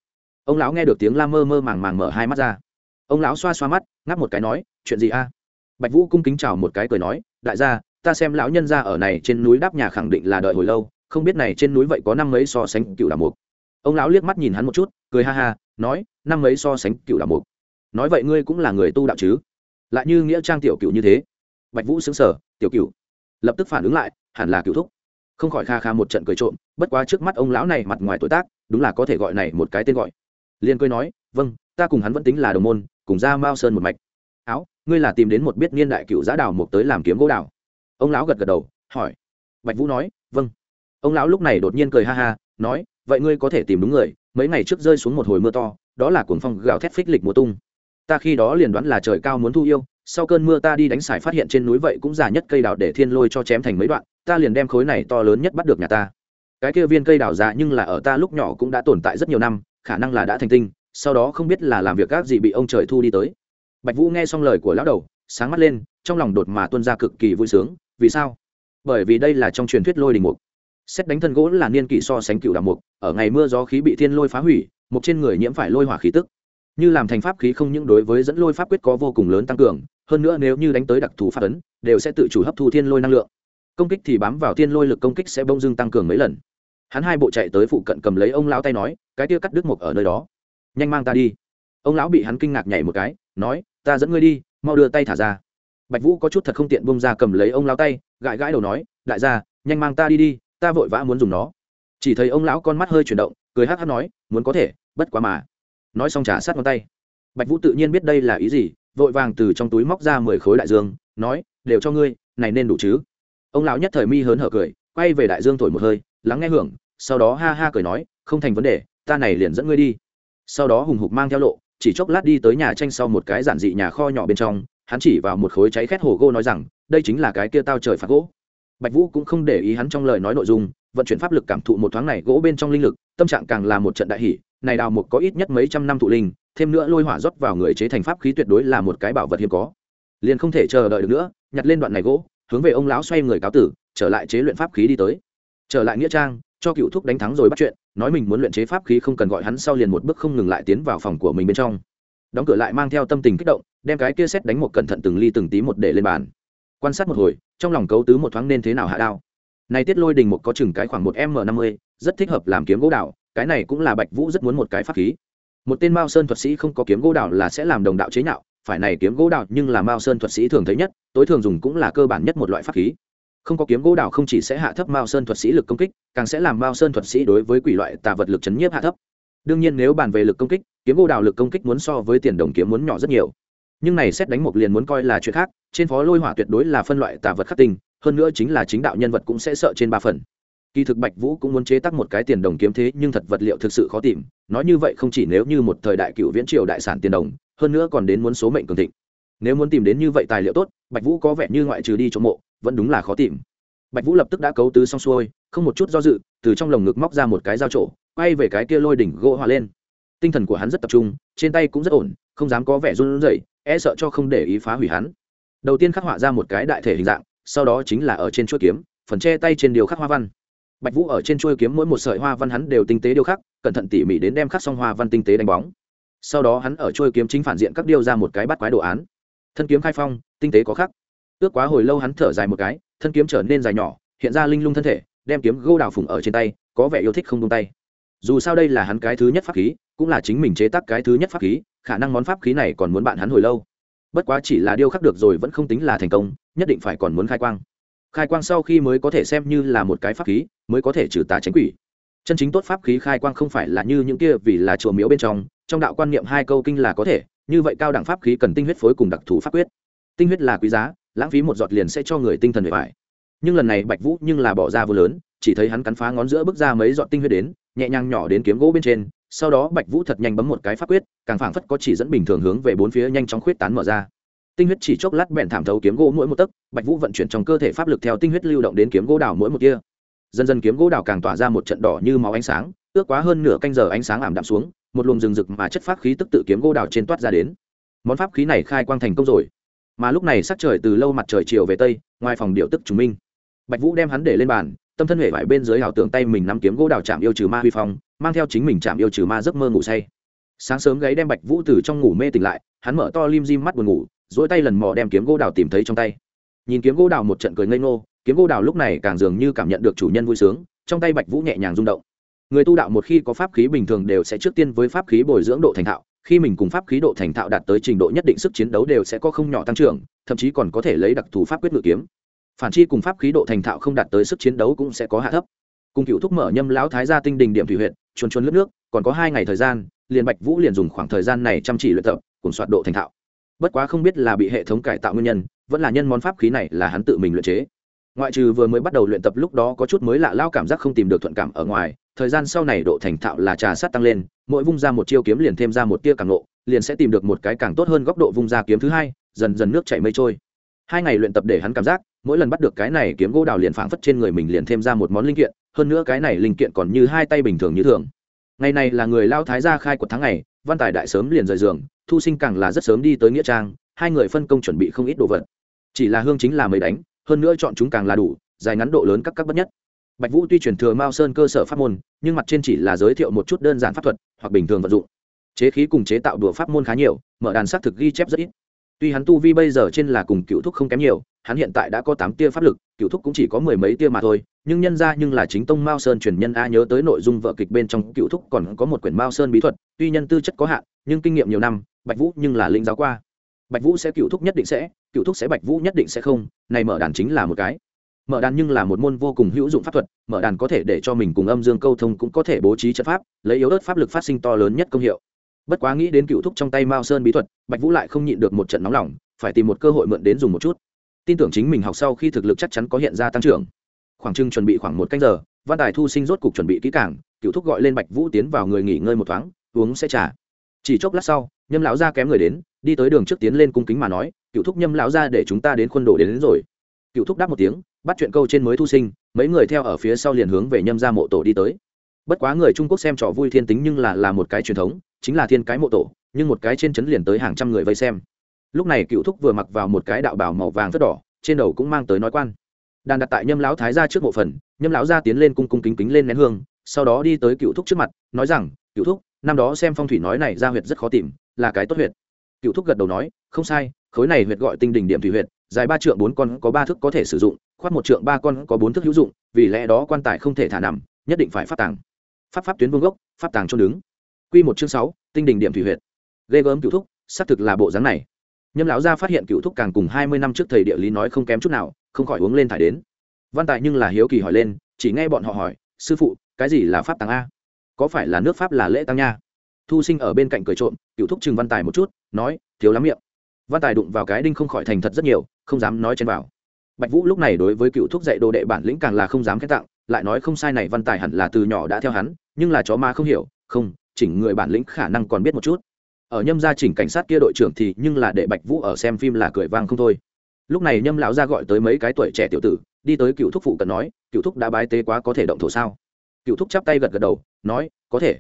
Speaker 1: Ông lão nghe được tiếng la mơ mơ màng màng mở hai mắt ra. Ông lão xoa xoa mắt, ngáp một cái nói, chuyện gì a? Bạch vũ cung kính chào một cái cười nói, đại gia, ta xem lão nhân ra ở này trên núi đáp nhà khẳng định là đợi hồi lâu, không biết này trên núi vậy có năm mấy so sánh cựu đà mục ông lão liếc mắt nhìn hắn một chút, cười ha ha, nói, năm ấy so sánh cựu đạo mục. Nói vậy ngươi cũng là người tu đạo chứ? Lại như nghĩa trang tiểu cựu như thế. Bạch vũ xứng sở tiểu cựu. Lập tức phản ứng lại, hẳn là cựu thúc. Không khỏi kha kha một trận cười trộm, bất quá trước mắt ông lão này mặt ngoài tuổi tác, đúng là có thể gọi này một cái tên gọi. Liền cười nói vâng ta cùng hắn vẫn tính là đồng môn, cùng ra mao sơn một mạch. Áo, ngươi là tìm đến một biết niên đại cựu giã đào mục tới làm kiếm gỗ đào. Ông lão gật gật đầu, hỏi. Bạch vũ nói vâng. Ông lão lúc này đột nhiên cười ha ha, nói vậy ngươi có thể tìm đúng người, mấy ngày trước rơi xuống một hồi mưa to, đó là cuồng phong gào thét phích lịch mùa tung. Ta khi đó liền đoán là trời cao muốn thu yêu, sau cơn mưa ta đi đánh xài phát hiện trên núi vậy cũng già nhất cây đào để thiên lôi cho chém thành mấy đoạn, ta liền đem khối này to lớn nhất bắt được nhà ta. Cái kia viên cây đào già nhưng là ở ta lúc nhỏ cũng đã tồn tại rất nhiều năm, khả năng là đã thành tinh, sau đó không biết là làm việc các gì bị ông trời thu đi tới. Bạch vũ nghe xong lời của lão đầu, sáng mắt lên, trong lòng đột mà tuân ra cực kỳ vui sướng, vì sao? Bởi vì đây là trong truyền thuyết lôi đình mục xét đánh thân gỗ là niên kỷ so sánh cựu đào mục, ở ngày mưa gió khí bị thiên lôi phá hủy, mục trên người nhiễm phải lôi hỏa khí tức. Như làm thành pháp khí không những đối với dẫn lôi pháp quyết có vô cùng lớn tăng cường, hơn nữa nếu như đánh tới đặc thù pháp ấn, đều sẽ tự chủ hấp thu thiên lôi năng lượng. Công kích thì bám vào thiên lôi lực công kích sẽ bông dưng tăng cường mấy lần. Hắn hai bộ chạy tới phụ cận cầm lấy ông lão tay nói, cái kia cắt đứt mục ở nơi đó. Nhanh mang ta đi. Ông lão bị hắn kinh ngạc nhảy một cái, nói, ta dẫn ngươi đi, mau đưa tay thả ra. Bạch vũ có chút thật không tiện bông ra cầm lấy ông lão tay, gãi gãi đầu nói, đại gia, nhanh mang ta đi đi ta vội vã muốn dùng nó. Chỉ thấy ông lão con mắt hơi chuyển động, cười hát hát nói, muốn có thể, bất quá mà. Nói xong trả sát ngón tay. Bạch vũ tự nhiên biết đây là ý gì, vội vàng từ trong túi móc ra mười khối đại dương, nói, đều cho ngươi, này nên đủ chứ? Ông lão nhất thời mi hớn hở cười, quay về đại dương thổi một hơi, lắng nghe hưởng, sau đó ha ha cười nói, không thành vấn đề, ta này liền dẫn ngươi đi. Sau đó hùng hục mang theo lộ, chỉ chốc lát đi tới nhà tranh sau một cái giản dị nhà kho nhỏ bên trong, hắn chỉ vào một khối cháy khét hồ gỗ nói rằng, đây chính là cái kia tao trời phạt gỗ bạch vũ cũng không để ý hắn trong lời nói nội dung, vận chuyển pháp lực cảm thụ một thoáng này gỗ bên trong linh lực, tâm trạng càng là một trận đại hỷ này đào mục có ít nhất mấy trăm năm thụ linh, thêm nữa lôi hỏa rót vào người chế thành pháp khí tuyệt đối là một cái bảo vật hiếm có. Liền không thể chờ đợi được nữa, nhặt lên đoạn này gỗ, hướng về ông lão xoay người cáo tử, trở lại chế luyện pháp khí đi tới. Trở lại nghĩa trang, cho cựu thúc đánh thắng rồi bắt chuyện, nói mình muốn luyện chế pháp khí không cần gọi hắn sau liền một bước không ngừng lại tiến vào phòng của mình bên trong. Đóng cửa lại mang theo tâm tình kích động, đem cái kia xét đánh một cẩn thận từng ly từng tí một để lên bàn. Quan sát một hồi trong lòng cấu tứ một thoáng nên thế nào hạ đao. Này tiết lôi đình một có chừng cái khoảng một m năm mươi, rất thích hợp làm kiếm gỗ đào, cái này cũng là bạch vũ rất muốn một cái pháp khí. Một tên mao sơn thuật sĩ không có kiếm gỗ đào là sẽ làm đồng đạo chế nhạo, phải này kiếm gỗ đào nhưng là mao sơn thuật sĩ thường thấy nhất, tối thường dùng cũng là cơ bản nhất một loại pháp khí. Không có kiếm gỗ đào không chỉ sẽ hạ thấp mao sơn thuật sĩ lực công kích, càng sẽ làm mao sơn thuật sĩ đối với quỷ loại tà vật lực chấn nhiếp hạ thấp. Đương nhiên nếu bàn về lực công kích, kiếm gỗ đào lực công kích muốn so với tiền đồng kiếm muốn nhỏ rất nhiều nhưng này xét đánh một liền muốn coi là chuyện khác, trên phó lôi hỏa tuyệt đối là phân loại tà vật khắc tinh, hơn nữa chính là chính đạo nhân vật cũng sẽ sợ trên ba phần. Kỳ thực bạch vũ cũng muốn chế tác một cái tiền đồng kiếm thế, nhưng thật vật liệu thực sự khó tìm, nói như vậy không chỉ nếu như một thời đại cựu viễn triều đại sản tiền đồng, hơn nữa còn đến muốn số mệnh cường thịnh. Nếu muốn tìm đến như vậy tài liệu tốt, bạch vũ có vẻ như ngoại trừ đi chỗ mộ, vẫn đúng là khó tìm. Bạch vũ lập tức đã cấu tứ xong xuôi, không một chút do dự, từ trong lồng ngực móc ra một cái dao trổ, quay về cái kia lôi đỉnh gỗ hòa lên. Tinh thần của hắn rất tập trung, trên tay cũng rất ổn, không dám có vẻ run rẩy e sợ cho không để ý phá hủy hắn. Đầu tiên khắc họa ra một cái đại thể hình dạng, sau đó chính là ở trên chuôi kiếm, phần che tay trên điều khắc hoa văn. Bạch vũ ở trên chuôi kiếm mỗi một sợi hoa văn hắn đều tinh tế điêu khắc, cẩn thận tỉ mỉ đến đem khắc xong hoa văn tinh tế đánh bóng. Sau đó hắn ở chuôi kiếm chính phản diện các điêu ra một cái bắt quái đồ án. Thân kiếm khai phong, tinh tế có khắc. Ước quá hồi lâu hắn thở dài một cái, thân kiếm trở nên dài nhỏ, hiện ra linh lung thân thể, đem kiếm gô đào phùng ở trên tay, có vẻ yêu thích không tung tay. Dù sao đây là hắn cái thứ nhất pháp khí cũng là chính mình chế tác cái thứ nhất pháp khí, khả năng món pháp khí này còn muốn bạn hắn hồi lâu. Bất quá chỉ là điêu khắc được rồi vẫn không tính là thành công, nhất định phải còn muốn khai quang. Khai quang sau khi mới có thể xem như là một cái pháp khí, mới có thể trừ tà tránh quỷ. Chân chính tốt pháp khí khai quang không phải là như những kia vì là chùa miếu bên trong trong đạo quan niệm hai câu kinh là có thể, như vậy cao đẳng pháp khí cần tinh huyết phối cùng đặc thù pháp quyết. Tinh huyết là quý giá, lãng phí một giọt liền sẽ cho người tinh thần bề phải nhưng lần này bạch vũ nhưng là bỏ ra vô lớn, chỉ thấy hắn cắn phá ngón giữa bước ra mấy giọt tinh huyết đến, nhẹ nhàng nhỏ đến kiếm gỗ bên trên sau đó bạch vũ thật nhanh bấm một cái pháp quyết càng phảng phất có chỉ dẫn bình thường hướng về bốn phía nhanh chóng khuyết tán mở ra tinh huyết chỉ chốc lát bẹn thảm thấu kiếm gỗ mỗi một tấc bạch vũ vận chuyển trong cơ thể pháp lực theo tinh huyết lưu động đến kiếm gỗ đào mỗi một kia dần dần kiếm gỗ đào càng tỏa ra một trận đỏ như máu ánh sáng ước quá hơn nửa canh giờ ánh sáng ảm đạm xuống một luồng rừng rực mà chất pháp khí tức tự kiếm gỗ đào trên toát ra đến món pháp khí này khai quang thành công rồi mà lúc này sắc trời từ lâu mặt trời chiều về tây ngoài phòng điệu tức chúng minh bạch vũ đem hắn để lên bàn tâm thân hệ vải bên dưới ảo tưởng tay mình nắm kiếm gỗ đào chạm yêu trừ ma huy phong, mang theo chính mình chạm yêu trừ ma giấc mơ ngủ say. Sáng sớm gáy đem bạch vũ từ trong ngủ mê tỉnh lại, hắn mở to lim dim mắt buồn ngủ dỗi tay lần mò đem kiếm gỗ đào tìm thấy trong tay. Nhìn kiếm gỗ đào một trận cười ngây ngô, kiếm gỗ đào lúc này càng dường như cảm nhận được chủ nhân vui sướng, trong tay bạch vũ nhẹ nhàng rung động. Người tu đạo một khi có pháp khí bình thường đều sẽ trước tiên với pháp khí bồi dưỡng độ thành thạo, khi mình cùng pháp khí độ thành thạo đạt tới trình độ nhất định sức chiến đấu đều sẽ có không nhỏ tăng trưởng, thậm chí còn có thể lấy đặc thù pháp quyết ngự kiếm phản chi cùng pháp khí độ thành thạo không đạt tới sức chiến đấu cũng sẽ có hạ thấp. Cùng cựu thúc mở nhâm lão thái gia tinh đình điểm thủy huyện, chuồn chuồn lướt nước, còn có hai ngày thời gian, liền bạch vũ liền dùng khoảng thời gian này chăm chỉ luyện tập, cùng soạt độ thành thạo. Bất quá không biết là bị hệ thống cải tạo nguyên nhân, vẫn là nhân món pháp khí này là hắn tự mình luyện chế. Ngoại trừ vừa mới bắt đầu luyện tập lúc đó có chút mới lạ lao cảm giác không tìm được thuận cảm ở ngoài, thời gian sau này độ thành thạo là trà sát tăng lên, mỗi vung ra một chiêu kiếm liền thêm ra một tia càng nộ liền sẽ tìm được một cái càng tốt hơn góc độ vung ra kiếm thứ hai, dần dần nước chảy mây trôi hai ngày luyện tập để hắn cảm giác, mỗi lần bắt được cái này kiếm gỗ đào liền phảng phất trên người mình liền thêm ra một món linh kiện, hơn nữa cái này linh kiện còn như hai tay bình thường như thường. Ngày này là người lao thái gia khai của tháng này văn tài đại sớm liền rời giường, thu sinh càng là rất sớm đi tới nghĩa trang, hai người phân công chuẩn bị không ít đồ vật. Chỉ là hương chính là mới đánh, hơn nữa chọn chúng càng là đủ, dài ngắn độ lớn các các bất nhất. Bạch vũ tuy truyền thừa mao sơn cơ sở pháp môn, nhưng mặt trên chỉ là giới thiệu một chút đơn giản pháp thuật hoặc bình thường vận dụng. Chế khí cùng chế tạo đùa pháp môn khá nhiều, mở đàn xác thực ghi chép rất ít tuy hắn tu vi bây giờ trên là cùng cựu thúc không kém nhiều, hắn hiện tại đã có tám tia pháp lực, cựu thúc cũng chỉ có mười mấy tia mà thôi, nhưng nhân ra nhưng là chính tông mao sơn truyền nhân a nhớ tới nội dung vợ kịch bên trong cựu thúc còn có một quyển mao sơn bí thuật, tuy nhân tư chất có hạn, nhưng kinh nghiệm nhiều năm, bạch vũ nhưng là linh giáo qua. Bạch vũ sẽ cựu thúc nhất định sẽ, cựu thúc sẽ bạch vũ nhất định sẽ không, này mở đàn chính là một cái. Mở đàn nhưng là một môn vô cùng hữu dụng pháp thuật, mở đàn có thể để cho mình cùng âm dương câu thông cũng có thể bố trí trận pháp, lấy yếu ớt pháp lực phát sinh to lớn nhất công hiệu bất quá nghĩ đến cựu thúc trong tay mao sơn bí thuật bạch vũ lại không nhịn được một trận nóng lòng phải tìm một cơ hội mượn đến dùng một chút. Tin tưởng chính mình học sau khi thực lực chắc chắn có hiện ra tăng trưởng. Khoảng trưng chuẩn bị khoảng một canh giờ văn tài thu sinh rốt cục chuẩn bị kỹ càng cựu thúc gọi lên bạch vũ tiến vào người nghỉ ngơi một thoáng uống sẽ trả chỉ chốc lát sau nhâm lão gia kém người đến đi tới đường trước tiến lên cung kính mà nói cựu thúc nhâm lão gia để chúng ta đến khuôn đồ đến, đến rồi. Cựu thúc đáp một tiếng bắt chuyện câu trên mới thu sinh mấy người theo ở phía sau liền hướng về nhâm ra mộ tổ đi tới bất quá người trung quốc xem trò vui thiên tính nhưng là là một cái truyền thống, chính là thiên cái mộ tổ, nhưng một cái trên chấn liền tới hàng trăm người vây xem. Lúc này cựu thúc vừa mặc vào một cái đạo bào màu vàng rất đỏ, trên đầu cũng mang tới nói quan. Đàn đặt tại nhâm lão thái ra trước mộ phần, nhâm lão ra tiến lên cung cung kính kính lên nén hương, sau đó đi tới cựu thúc trước mặt, nói rằng, cựu thúc, năm đó xem phong thủy nói này ra huyệt rất khó tìm, là cái tốt huyệt. Cựu thúc gật đầu nói, không sai, khối này huyệt gọi tinh đỉnh điểm thủy huyệt, dài ba trượng bốn con có ba thước có thể sử dụng, khoát một trượng ba con có bốn thước hữu dụng, vì lẽ đó quan tài không thể thả nằm, nhất định phải phát tàng pháp pháp tuyến vương gốc, pháp tàng trôn đứng. Q một chương sáu, tinh đỉnh điểm thủy huyệt. Ghê gớm cựu thúc, xác thực là bộ dáng này. Nhâm lão gia phát hiện cựu thúc càng cùng hai mươi năm trước thầy địa lý nói không kém chút nào, không khỏi uống lên thải đến. Văn tài nhưng là hiếu kỳ hỏi lên, chỉ nghe bọn họ hỏi, sư phụ, cái gì là pháp tàng a? Có phải là nước pháp là lễ tăng nha? Thu sinh ở bên cạnh cười trộm cựu thúc chừng văn tài một chút, nói, thiếu lắm miệng. Văn tài đụng vào cái đinh không khỏi thành thật rất nhiều, không dám nói trên vào. Bạch vũ lúc này đối với cựu thúc dạy đồ đệ bản lĩnh càng là không dám khen tặng lại nói không sai này văn tài hẳn là từ nhỏ đã theo hắn, nhưng là chó ma không hiểu, không, chỉnh người bản lĩnh khả năng còn biết một chút. Ở nhâm gia chỉnh cảnh sát kia đội trưởng thì nhưng là để bạch vũ ở xem phim là cười vang không thôi. Lúc này nhâm lão ra gọi tới mấy cái tuổi trẻ tiểu tử, đi tới cựu thúc phụ cận nói, cựu thúc đã bái tế quá có thể động thổ sao? Cựu thúc chắp tay gật gật đầu, nói, có thể.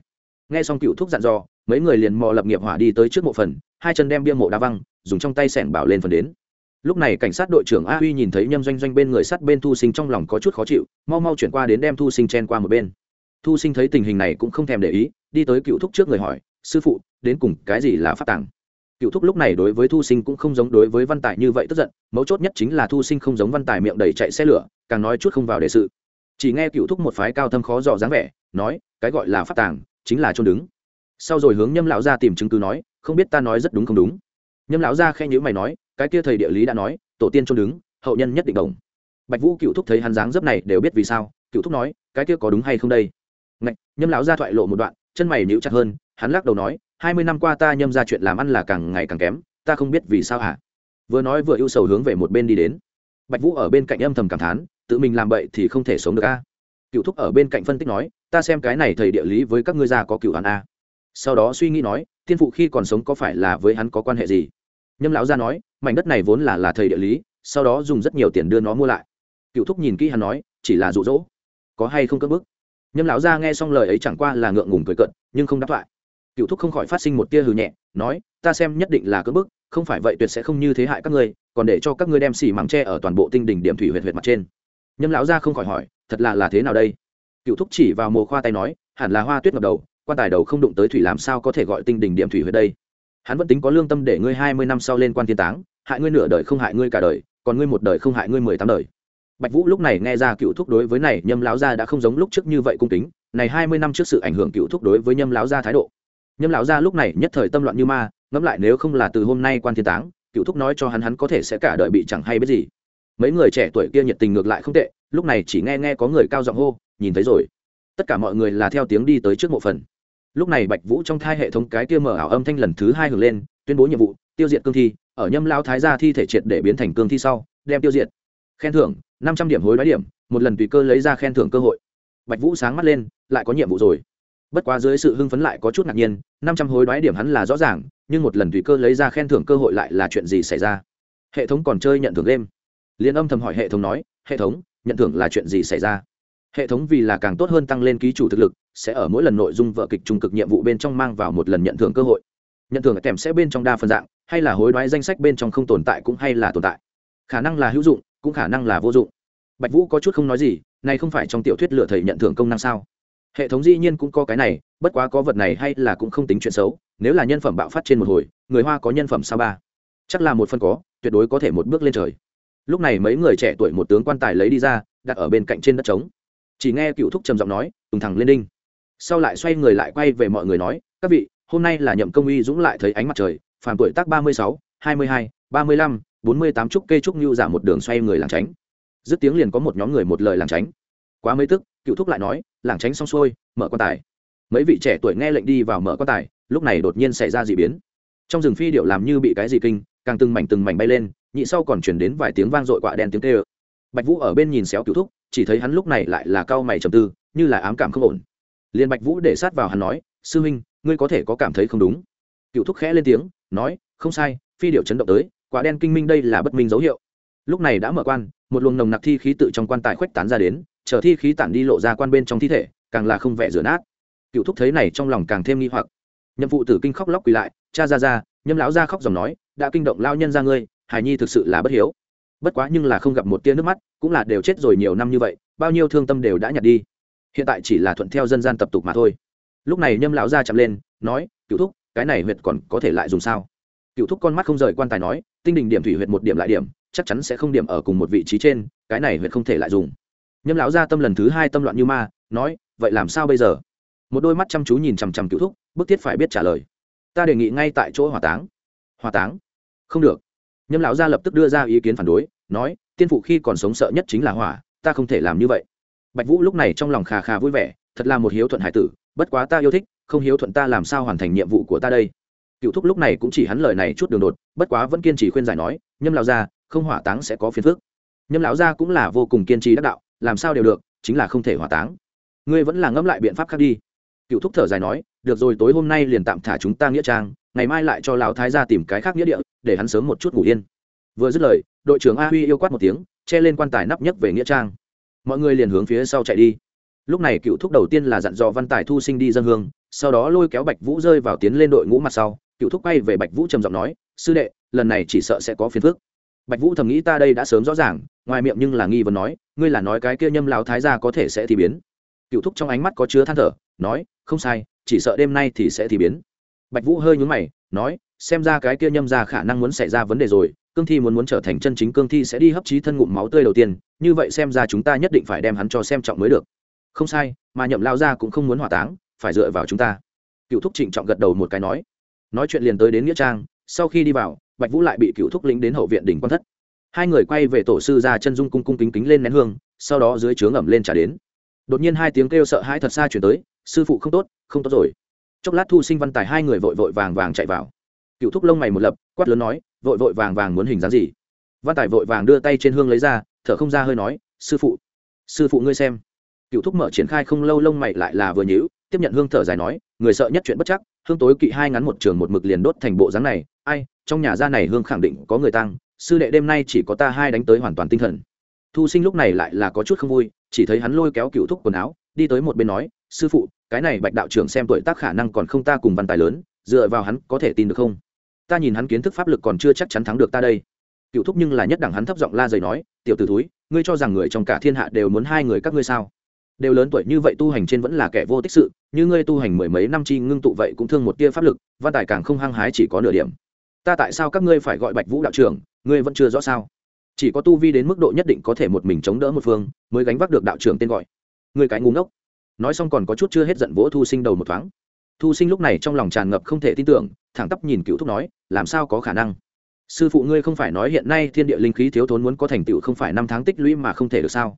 Speaker 1: Nghe xong cựu thúc dặn dò, mấy người liền mò lập nghiệp hỏa đi tới trước mộ phần, hai chân đem bia mộ đá văng, dùng trong tay sẻng bảo lên phần đến lúc này cảnh sát đội trưởng a huy nhìn thấy nhâm doanh doanh bên người sắt bên thu sinh trong lòng có chút khó chịu, mau mau chuyển qua đến đem thu sinh chen qua một bên. Thu sinh thấy tình hình này cũng không thèm để ý, đi tới cựu thúc trước người hỏi, sư phụ, đến cùng cái gì là phát tàng? Cựu thúc lúc này đối với thu sinh cũng không giống đối với văn tài như vậy tức giận, mấu chốt nhất chính là thu sinh không giống văn tài miệng đầy chạy xe lửa, càng nói chút không vào đề sự. Chỉ nghe cựu thúc một phái cao thâm khó dò dáng vẻ, nói, cái gọi là phát tàng, chính là trôn đứng. Sau rồi hướng nhâm lão ra tìm chứng cứ nói, không biết ta nói rất đúng không đúng. Nhâm lão ra khen nhữ mày nói cái kia thầy địa lý đã nói tổ tiên trôn đứng hậu nhân nhất định đồng. Bạch vũ cựu thúc thấy hắn dáng dấp này đều biết vì sao cựu thúc nói cái kia có đúng hay không đây? Ngạch, nhâm lão ra thoại lộ một đoạn chân mày níu chặt hơn hắn lắc đầu nói hai mươi năm qua ta nhâm ra chuyện làm ăn là càng ngày càng kém ta không biết vì sao hả? Vừa nói vừa ưu sầu hướng về một bên đi đến. Bạch vũ ở bên cạnh âm thầm cảm thán tự mình làm bậy thì không thể sống được a. Cựu thúc ở bên cạnh phân tích nói ta xem cái này thầy địa lý với các ngươi già có cựu hắn a. Sau đó suy nghĩ nói thiên phụ khi còn sống có phải là với hắn có quan hệ gì? Nhâm lão gia nói, mảnh đất này vốn là là thầy địa lý, sau đó dùng rất nhiều tiền đưa nó mua lại. Cựu thúc nhìn kỹ hắn nói, chỉ là rụ rỗ có hay không cất bức nhâm lão gia nghe xong lời ấy chẳng qua là ngượng ngùng cười cận nhưng không đáp thoại cựu thúc không khỏi phát sinh một tia hừ nhẹ, nói, ta xem nhất định là cất bức không phải vậy tuyệt sẽ không như thế hại các ngươi, còn để cho các ngươi đem xỉ mắng tre ở toàn bộ tinh đỉnh điểm thủy huyệt huyệt mặt trên. Nhâm lão gia không khỏi hỏi, thật là là thế nào đây? Cựu thúc chỉ vào mồ khoa tay nói, hẳn là hoa tuyết ngập đầu, quan tài đầu không đụng tới thủy làm sao có thể gọi tinh đỉnh điểm thủy huyệt đây? Hắn vẫn tính có lương tâm để ngươi hai mươi năm sau lên quan thiên táng, hại ngươi nửa đời không hại ngươi cả đời, còn ngươi một đời không hại ngươi mười tám đời. Bạch vũ lúc này nghe ra cựu thúc đối với này nhâm lão gia đã không giống lúc trước như vậy cung kính, này hai mươi năm trước sự ảnh hưởng cựu thúc đối với nhâm lão gia thái độ. Nhâm lão gia lúc này nhất thời tâm loạn như ma, ngẫm lại nếu không là từ hôm nay quan thiên táng, cựu thúc nói cho hắn hắn có thể sẽ cả đời bị chẳng hay biết gì. Mấy người trẻ tuổi kia nhiệt tình ngược lại không tệ, lúc này chỉ nghe nghe có người cao giọng hô, nhìn thấy rồi. Tất cả mọi người là theo tiếng đi tới trước mộ phần lúc này bạch vũ trong thai hệ thống cái kia mở ảo âm thanh lần thứ hai hưởng lên, tuyên bố nhiệm vụ, tiêu diệt cương thi, ở nhâm lao thái gia thi thể triệt để biến thành cương thi sau, đem tiêu diệt. Khen thưởng, năm trăm điểm hối đoái điểm, một lần tùy cơ lấy ra khen thưởng cơ hội. Bạch vũ sáng mắt lên, lại có nhiệm vụ rồi. Bất quá dưới sự hưng phấn lại có chút ngạc nhiên, năm trăm hối đoái điểm hắn là rõ ràng, nhưng một lần tùy cơ lấy ra khen thưởng cơ hội lại là chuyện gì xảy ra? Hệ thống còn chơi nhận thưởng game. Liên âm thầm hỏi hệ thống nói, hệ thống, nhận thưởng là chuyện gì xảy ra? Hệ thống vì là càng tốt hơn tăng lên ký chủ thực lực sẽ ở mỗi lần nội dung vở kịch trung cực nhiệm vụ bên trong mang vào một lần nhận thưởng cơ hội. Nhận thưởng kèm sẽ bên trong đa phần dạng, hay là hối đoái danh sách bên trong không tồn tại cũng hay là tồn tại. Khả năng là hữu dụng, cũng khả năng là vô dụng. Bạch vũ có chút không nói gì, này không phải trong tiểu thuyết lựa thầy nhận thưởng công năng sao? Hệ thống dĩ nhiên cũng có cái này, bất quá có vật này hay là cũng không tính chuyện xấu, nếu là nhân phẩm bạo phát trên một hồi, người hoa có nhân phẩm sao ba? Chắc là một phần có, tuyệt đối có thể một bước lên trời. Lúc này mấy người trẻ tuổi một tướng quan tài lấy đi ra, đặt ở bên cạnh trên đất trống. Chỉ nghe cựu thúc trầm giọng nói, tùng thẳng lên đinh sau lại xoay người lại quay về mọi người nói, các vị, hôm nay là nhậm công uy dũng lại thấy ánh mặt trời, phàm tuổi tác ba mươi sáu, hai mươi hai, ba mươi lăm, bốn mươi tám trúc cây trúc như giả một đường xoay người làng tránh. Dứt tiếng liền có một nhóm người một lời làng tránh. Quá mấy tức, cựu thúc lại nói làng tránh xong xuôi, mở quan tài. Mấy vị trẻ tuổi nghe lệnh đi vào mở quan tài, lúc này đột nhiên xảy ra d ị biến. Trong rừng phi điệu làm như bị cái gì kinh, càng từng mảnh từng mảnh bay lên, nhị sau còn chuyển đến vài tiếng vang dội quạ đen tiếng tê ơ bạch vũ ở bên nhìn xéo cựu thúc, chỉ thấy hắn lúc này lại là cao mày trầm tư, như là ám cảm không ổn liền bạch vũ để sát vào hắn nói, sư huynh, ngươi có thể có cảm thấy không đúng? Cựu thúc khẽ lên tiếng, nói, không sai, phi điệu chấn động tới, quả đen kinh minh đây là bất minh dấu hiệu. Lúc này đã mở quan, một luồng nồng nặc thi khí tự trong quan tài khuếch tán ra đến, chờ thi khí tản đi lộ ra quan bên trong thi thể, càng là không vẻ rửa nát. Cựu thúc thấy này trong lòng càng thêm nghi hoặc. Nhậm Vụ tử kinh khóc lóc quỳ lại, cha ra ra, nhâm lão ra khóc dòng nói, đã kinh động lao nhân ra ngươi, hài nhi thực sự là bất hiếu. Bất quá nhưng là không gặp một tia nước mắt, cũng là đều chết rồi nhiều năm như vậy, bao nhiêu thương tâm đều đã nhặt đi hiện tại chỉ là thuận theo dân gian tập tục mà thôi. Lúc này nhâm lão gia chậm lên, nói cựu thúc, cái này huyệt còn có thể lại dùng sao? Cựu thúc con mắt không rời quan tài nói, tinh đình điểm thủy huyệt một điểm lại điểm, chắc chắn sẽ không điểm ở cùng một vị trí trên, cái này huyệt không thể lại dùng. Nhâm lão gia tâm lần thứ hai tâm loạn như ma, nói, vậy làm sao bây giờ? Một đôi mắt chăm chú nhìn chằm chằm cựu thúc, bức thiết phải biết trả lời. Ta đề nghị ngay tại chỗ hỏa táng. Hỏa táng? Không được. Nhâm lão gia lập tức đưa ra ý kiến phản đối, nói, tiên phụ khi còn sống sợ nhất chính là hỏa, ta không thể làm như vậy bạch vũ lúc này trong lòng khà khà vui vẻ, thật là một hiếu thuận hải tử, bất quá ta yêu thích, không hiếu thuận ta làm sao hoàn thành nhiệm vụ của ta đây. Cựu thúc lúc này cũng chỉ hắn lời này chút đường đột, bất quá vẫn kiên trì khuyên giải nói, nhâm lão gia, không hỏa táng sẽ có phiền phức. Nhâm lão gia cũng là vô cùng kiên trì đắc đạo, làm sao đều được, chính là không thể hỏa táng. Ngươi vẫn là ngẫm lại biện pháp khác đi. Cựu thúc thở dài nói, được rồi, tối hôm nay liền tạm thả chúng ta nghĩa trang, ngày mai lại cho lão thái gia tìm cái khác nghĩa địa, để hắn sớm một chút ngủ yên. Vừa dứt lời, đội trưởng a huy yêu quát một tiếng, che lên quan tài nắp nhấc về nghĩa trang mọi người liền hướng phía sau chạy đi. Lúc này cựu thúc đầu tiên là dặn dò văn tài thu sinh đi dân hương, sau đó lôi kéo bạch vũ rơi vào tiến lên đội ngũ mặt sau. Cựu thúc quay về bạch vũ trầm giọng nói, sư đệ, lần này chỉ sợ sẽ có phiền phức. Bạch vũ thầm nghĩ, ta đây đã sớm rõ ràng, ngoài miệng nhưng là nghi vấn nói, ngươi là nói cái kia nhâm lao thái gia có thể sẽ thì biến. Cựu thúc trong ánh mắt có chứa than thở, nói, không sai, chỉ sợ đêm nay thì sẽ thì biến. Bạch vũ hơi nhún mày, nói, xem ra cái kia nhâm ra khả năng muốn xảy ra vấn đề rồi cương thi muốn muốn trở thành chân chính cương thi sẽ đi hấp trí thân ngụm máu tươi đầu tiên, như vậy xem ra chúng ta nhất định phải đem hắn cho xem trọng mới được. Không sai, mà nhậm lao ra cũng không muốn hỏa táng, phải dựa vào chúng ta. Cựu thúc trịnh trọng gật đầu một cái nói. Nói chuyện liền tới đến nghĩa trang, sau khi đi vào, bạch vũ lại bị cựu thúc lính đến hậu viện đỉnh quan thất. Hai người quay về tổ sư ra chân dung cung cung kính kính lên nén hương, sau đó dưới trướng ẩm lên trả đến. Đột nhiên hai tiếng kêu sợ hãi thật xa chuyển tới, sư phụ không tốt không tốt rồi. Chốc lát thu sinh văn tài hai người vội vội vàng vàng chạy vào cựu thúc lông mày một lập, quát lớn nói, vội vội vàng vàng muốn hình dáng gì? Văn tài vội vàng đưa tay trên hương lấy ra, thở không ra hơi nói, sư phụ sư phụ ngươi xem. Cựu thúc mở triển khai không lâu lông mày lại là vừa nhữ tiếp nhận hương thở dài nói, người sợ nhất chuyện bất chắc, hương tối kỵ hai ngắn một trường một mực liền đốt thành bộ dáng này, ai, trong nhà gia này hương khẳng định có người tăng, sư đệ đêm nay chỉ có ta hai đánh tới hoàn toàn tinh thần. Thu sinh lúc này lại là có chút không vui, chỉ thấy hắn lôi kéo cựu thúc quần áo, đi tới một bên nói, sư phụ, cái này bạch đạo trưởng xem tuổi tác khả năng còn không ta cùng văn tài lớn, dựa vào hắn có thể tin được không? Ta nhìn hắn kiến thức pháp lực còn chưa chắc chắn thắng được ta đây. Cựu thúc nhưng là nhất đẳng hắn thấp giọng la dày nói, tiểu t ử túi ngươi cho rằng người trong cả thiên hạ đều muốn hai người các ngươi sao? Đều lớn tuổi như vậy tu hành trên vẫn là kẻ vô tích sự, như ngươi tu hành mười mấy năm chi ngưng tụ vậy cũng thương một tia pháp lực, văn tài càng không hăng hái chỉ có nửa điểm. Ta tại sao các ngươi phải gọi bạch vũ đạo trưởng, ngươi vẫn chưa rõ sao? Chỉ có tu vi đến mức độ nhất định có thể một mình chống đỡ một phương, mới gánh vác được đạo trưởng tên gọi. Ngươi cái ngu ngốc. Nói xong còn có chút chưa hết giận vỗ thu sinh đầu một thoáng thu sinh lúc này trong lòng tràn ngập không thể tin tưởng, thẳng tắp nhìn cựu thúc nói, làm sao có khả năng? Sư phụ ngươi không phải nói hiện nay thiên địa linh khí thiếu thốn muốn có thành tựu không phải năm tháng tích lũy mà không thể được sao?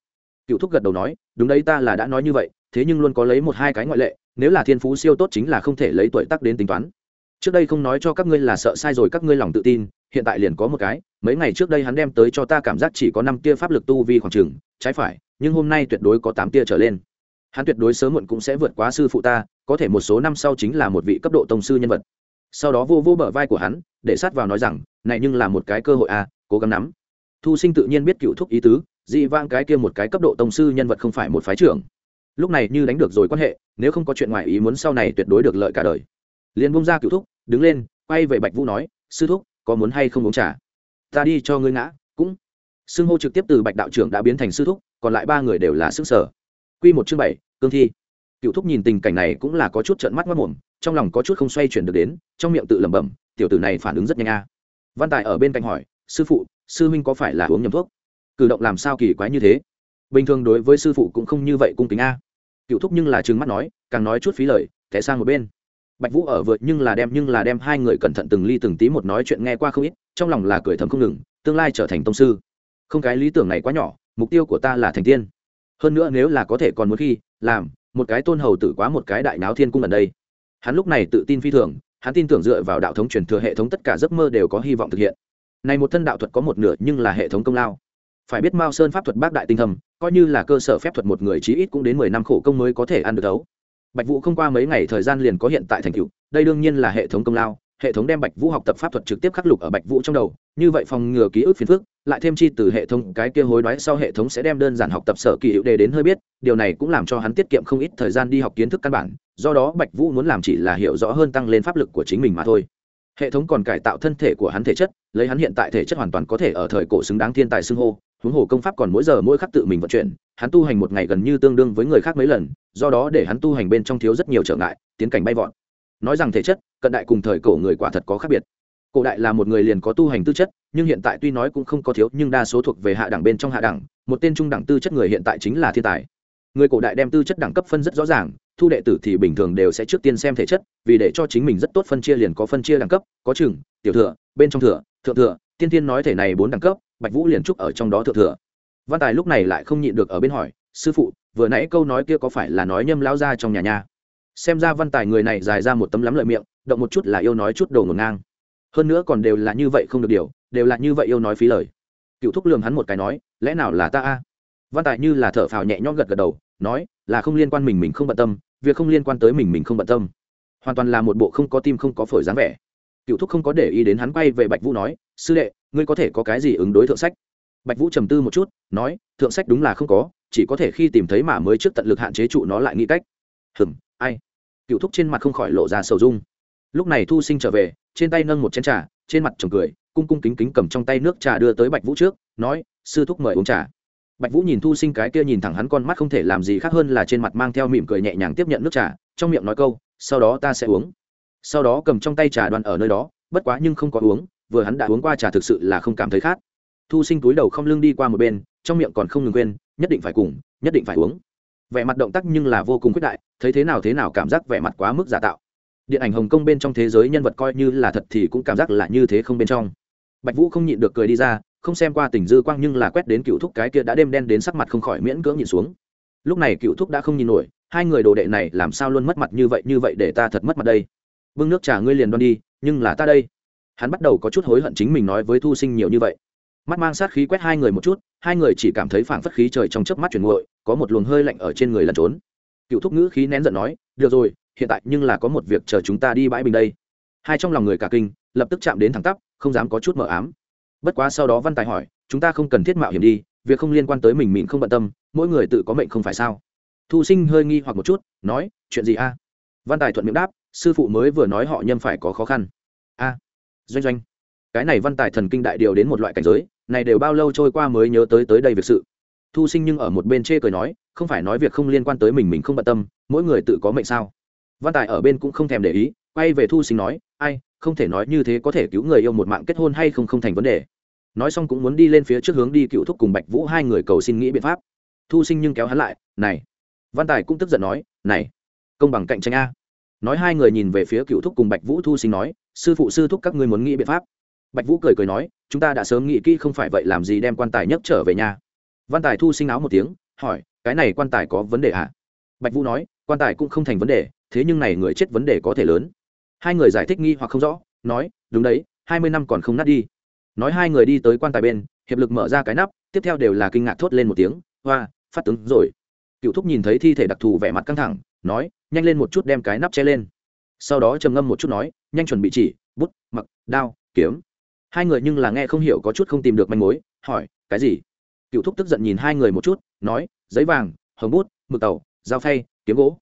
Speaker 1: Cựu thúc gật đầu nói, đúng đấy, ta là đã nói như vậy, thế nhưng luôn có lấy một hai cái ngoại lệ, nếu là thiên phú siêu tốt chính là không thể lấy tuổi tác đến tính toán. Trước đây không nói cho các ngươi là sợ sai rồi các ngươi lòng tự tin, hiện tại liền có một cái, mấy ngày trước đây hắn đem tới cho ta cảm giác chỉ có năm tia pháp lực tu vi khoảng trừng trái phải, nhưng hôm nay tuyệt đối có tám tia trở lên. Hắn tuyệt đối sớm muộn cũng sẽ vượt quá sư phụ ta có thể một số năm sau chính là một vị cấp độ tông sư nhân vật. Sau đó vô vô bờ vai của hắn, để sát vào nói rằng, này nhưng là một cái cơ hội à cố gắng nắm. Thu sinh tự nhiên biết cựu thúc ý tứ, dị vang cái kia một cái cấp độ tông sư nhân vật không phải một phái trưởng. Lúc này như đánh được rồi quan hệ, nếu không có chuyện ngoài ý muốn sau này tuyệt đối được lợi cả đời. Liền bung ra cựu thúc, đứng lên, quay về bạch vũ nói, sư thúc, có muốn hay không uống trà? Ta đi cho ngươi ngã, cũng. Xưng hô trực tiếp từ bạch đạo trưởng đã biến thành sư thúc, còn lại ba người đều là sức sở. Q một chương bảy, cương thi cựu thúc nhìn tình cảnh này cũng là có chút trợn mắt mất mồm, trong lòng có chút không xoay chuyển được đến, trong miệng tự lẩm bẩm, tiểu tử này phản ứng rất nhanh a. Văn tài ở bên cạnh hỏi, sư phụ, sư huynh có phải là uống nhầm thuốc? Cử động làm sao kỳ quái như thế? Bình thường đối với sư phụ cũng không như vậy cung kính a. Cựu thúc nhưng là trừng mắt nói, càng nói chút phí lời, té sang một bên. Bạch vũ ở vượt nhưng là đem, nhưng là đem hai người cẩn thận từng ly từng tí một nói chuyện nghe qua không ít, trong lòng là cười thầm không ngừng, tương lai trở thành tông sư. Không cái lý tưởng này quá nhỏ, mục tiêu của ta là thành tiên. Hơn nữa nếu là có thể còn muốn khi, làm một cái tôn hầu tử quá một cái đại náo thiên cung gần đây. Hắn lúc này tự tin phi thường, hắn tin tưởng dựa vào đạo thống truyền thừa hệ thống tất cả giấc mơ đều có hy vọng thực hiện. Này một thân đạo thuật có một nửa nhưng là hệ thống công lao. Phải biết mao sơn pháp thuật bác đại tinh thầm coi như là cơ sở phép thuật một người chí ít cũng đến mười năm khổ công mới có thể ăn được đấu bạch vũ không qua mấy ngày thời gian liền có hiện tại thành tựu, đây đương nhiên là hệ thống công lao hệ thống đem bạch vũ học tập pháp thuật trực tiếp khắc lục ở bạch vũ trong đầu, như vậy phòng ngừa ký ức phiền phức, lại thêm chi từ hệ thống, cái kia hối đoái sau hệ thống sẽ đem đơn giản học tập sở kỳ hiệu đề đến hơi biết, điều này cũng làm cho hắn tiết kiệm không ít thời gian đi học kiến thức căn bản, do đó bạch vũ muốn làm chỉ là hiểu rõ hơn tăng lên pháp lực của chính mình mà thôi. Hệ thống còn cải tạo thân thể của hắn thể chất, lấy hắn hiện tại thể chất hoàn toàn có thể ở thời cổ xứng đáng thiên tài xưng hô, huống hồ công pháp còn mỗi giờ mỗi khắc tự mình vận chuyển, hắn tu hành một ngày gần như tương đương với người khác mấy lần, do đó để hắn tu hành bên trong thiếu rất nhiều trở ngại, tiến cảnh bay vọt nói rằng thể chất, cận đại cùng thời cổ người quả thật có khác biệt. Cổ đại là một người liền có tu hành tư chất, nhưng hiện tại tuy nói cũng không có thiếu, nhưng đa số thuộc về hạ đẳng bên trong hạ đẳng, một tên trung đẳng tư chất người hiện tại chính là thiên tài. Người cổ đại đem tư chất đẳng cấp phân rất rõ ràng, thu đệ tử thì bình thường đều sẽ trước tiên xem thể chất, vì để cho chính mình rất tốt phân chia liền có phân chia đẳng cấp, có chừng, tiểu thừa, bên trong thừa, thượng thừa, tiên tiên nói thể này bốn đẳng cấp, bạch vũ liền trúc ở trong đó thượng thừa. Văn tài lúc này lại không nhịn được ở bên hỏi, sư phụ, vừa nãy câu nói kia có phải là nói nhâm lao ra trong nhà nhà xem ra văn tài người này dài ra một tấm lắm lợi miệng, động một chút là yêu nói chút đầu ngổn ngang. Hơn nữa còn đều là như vậy không được điều, đều là như vậy yêu nói phí lời. Cựu thúc lường hắn một cái nói, lẽ nào là ta a? Văn tài như là thở phào nhẹ nhõm gật gật đầu, nói, là không liên quan mình mình không bận tâm, việc không liên quan tới mình mình không bận tâm. Hoàn toàn là một bộ không có tim không có phổi dáng vẻ. Cựu thúc không có để ý đến hắn quay về bạch vũ nói, sư đệ, ngươi có thể có cái gì ứng đối thượng sách? Bạch vũ trầm tư một chút, nói, thượng sách đúng là không có, chỉ có thể khi tìm thấy mà mới trước tận lực hạn chế trụ nó lại nghĩ cách. Hừm ai? Cựu thúc trên mặt không khỏi lộ ra sầu dung. Lúc này thu sinh trở về, trên tay nâng một chén trà, trên mặt chồng cười, cung cung kính kính cầm trong tay nước trà đưa tới bạch vũ trước, nói, sư thúc mời uống trà. Bạch vũ nhìn thu sinh cái kia nhìn thẳng hắn con mắt không thể làm gì khác hơn là trên mặt mang theo mỉm cười nhẹ nhàng tiếp nhận nước trà, trong miệng nói câu, sau đó ta sẽ uống. Sau đó cầm trong tay trà đoàn ở nơi đó, bất quá nhưng không có uống, vừa hắn đã uống qua trà thực sự là không cảm thấy khát. Thu sinh túi đầu không lưng đi qua một bên, trong miệng còn không ngừng quên, nhất định phải cùng, nhất định phải uống. Vẻ mặt động tác nhưng là vô cùng quyết đại thấy thế nào thế nào cảm giác vẻ mặt quá mức giả tạo. Điện ảnh hồng kông bên trong thế giới nhân vật coi như là thật thì cũng cảm giác là như thế không bên trong. Bạch vũ không nhịn được cười đi ra, không xem qua tình dư quang nhưng là quét đến cựu thúc cái kia đã đêm đen đến sắc mặt không khỏi miễn cưỡng nhìn xuống. Lúc này cựu thúc đã không nhìn nổi, hai người đồ đệ này làm sao luôn mất mặt như vậy như vậy để ta thật mất mặt đây. Bưng nước trà ngươi liền đoan đi, nhưng là ta đây. Hắn bắt đầu có chút hối hận chính mình nói với thu sinh nhiều như vậy. Mắt mang sát khí quét hai người một chút, hai người chỉ cảm thấy phảng phất khí trời trong chớp mắt chuyển nguội, có một luồng hơi lạnh ở trên người lẩn trốn cựu thúc ngữ khí nén giận nói, được rồi, hiện tại nhưng là có một việc chờ chúng ta đi bãi bình đây. Hai trong lòng người cả kinh, lập tức chạm đến thẳng tắp, không dám có chút mờ ám. Bất quá sau đó văn tài hỏi, chúng ta không cần thiết mạo hiểm đi, việc không liên quan tới mình mịn không bận tâm, mỗi người tự có mệnh không phải sao? Thu sinh hơi nghi hoặc một chút, nói, chuyện gì a? Văn tài thuận miệng đáp, sư phụ mới vừa nói họ nhâm phải có khó khăn. A, doanh doanh. Cái này văn tài thần kinh đại điều đến một loại cảnh giới, này đều bao lâu trôi qua mới nhớ tới tới đây việc sự thu sinh nhưng ở một bên chê cười nói, không phải nói việc không liên quan tới mình mình không bận tâm, mỗi người tự có mệnh sao? Văn tài ở bên cũng không thèm để ý, quay về thu sinh nói, ai, không thể nói như thế có thể cứu người yêu một mạng kết hôn hay không không thành vấn đề. Nói xong cũng muốn đi lên phía trước hướng đi cựu thúc cùng bạch vũ hai người cầu xin nghĩ biện pháp. Thu sinh nhưng kéo hắn lại, này. Văn tài cũng tức giận nói, này, công bằng cạnh tranh a. Nói hai người nhìn về phía cựu thúc cùng bạch vũ, thu sinh nói, sư phụ, sư thúc các ngươi muốn nghĩ biện pháp. Bạch vũ cười cười nói, chúng ta đã sớm nghĩ kỹ không phải vậy, làm gì đem quan tài nhấc trở về nhà? Văn tài thu sinh áo một tiếng, hỏi, cái này quan tài có vấn đề ạ bạch vũ nói, quan tài cũng không thành vấn đề, thế nhưng này người chết vấn đề có thể lớn. Hai người giải thích nghi hoặc không rõ, nói, đúng đấy, hai mươi năm còn không nát đi. Nói hai người đi tới quan tài bên, hiệp lực mở ra cái nắp, tiếp theo đều là kinh ngạc thốt lên một tiếng, hoa, phát tướng rồi. Cựu thúc nhìn thấy thi thể đặc thù vẻ mặt căng thẳng, nói, nhanh lên một chút đem cái nắp che lên. Sau đó trầm ngâm một chút nói, nhanh chuẩn bị chỉ, bút, mặc, đao, kiếm. Hai người nhưng là nghe không hiểu có chút không tìm được manh mối, hỏi, cái gì? Cựu thúc tức giận nhìn hai người một chút, nói, giấy vàng, hồng bút, mực tàu, dao phay, kiếm gỗ.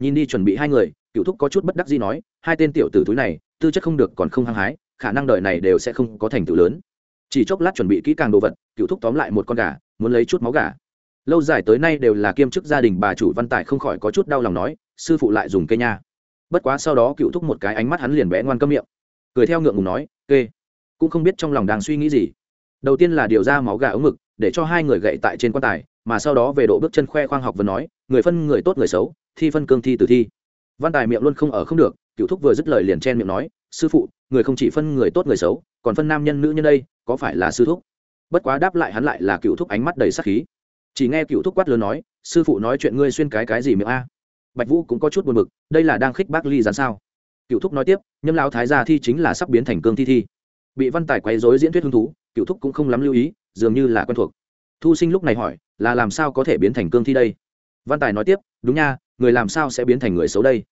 Speaker 1: Nhìn đi chuẩn bị hai người, cựu thúc có chút bất đắc gì nói, hai tên tiểu tử túi này, tư chất không được còn không hăng hái, khả năng đời này đều sẽ không có thành tựu lớn. Chỉ chốc lát chuẩn bị kỹ càng đồ vật, cựu thúc tóm lại một con gà, muốn lấy chút máu gà. Lâu dài tới nay đều là kiêm chức gia đình bà chủ văn tài không khỏi có chút đau lòng nói, sư phụ lại dùng cây nha. Bất quá sau đó cựu thúc một cái ánh mắt hắn liền vẽ ngoan cơm miệng. Cười theo ngượng ngùng nói, kê. Cũng không biết trong lòng đang suy nghĩ gì đầu tiên là điều ra máu gà ống mực, để cho hai người gậy tại trên quan tài, mà sau đó về độ bước chân khoe khoang học vừa nói, người phân người tốt người xấu, thi phân cương thi tử thi. Văn tài miệng luôn không ở không được, cựu thúc vừa dứt lời liền chen miệng nói, sư phụ, người không chỉ phân người tốt người xấu, còn phân nam nhân nữ nhân đây, có phải là sư thúc? Bất quá đáp lại hắn lại là cựu thúc ánh mắt đầy sắc khí. Chỉ nghe cựu thúc quát lớn nói, sư phụ nói chuyện ngươi xuyên cái cái gì miệng a? Bạch vũ cũng có chút buồn b ự c đây là đang khích bác ly dán sao? Cựu thúc nói tiếp, nhâm lao thái gia thi chính là sắp biến thành cương thi thi. Bị văn tài quấy dối diễn thuyết hứng thú cựu thúc cũng không lắm lưu ý, dường như là quen thuộc. Thu sinh lúc này hỏi, là làm sao có thể biến thành cương thi đây? Văn tài nói tiếp, đúng nha, người làm sao sẽ biến thành người xấu đây?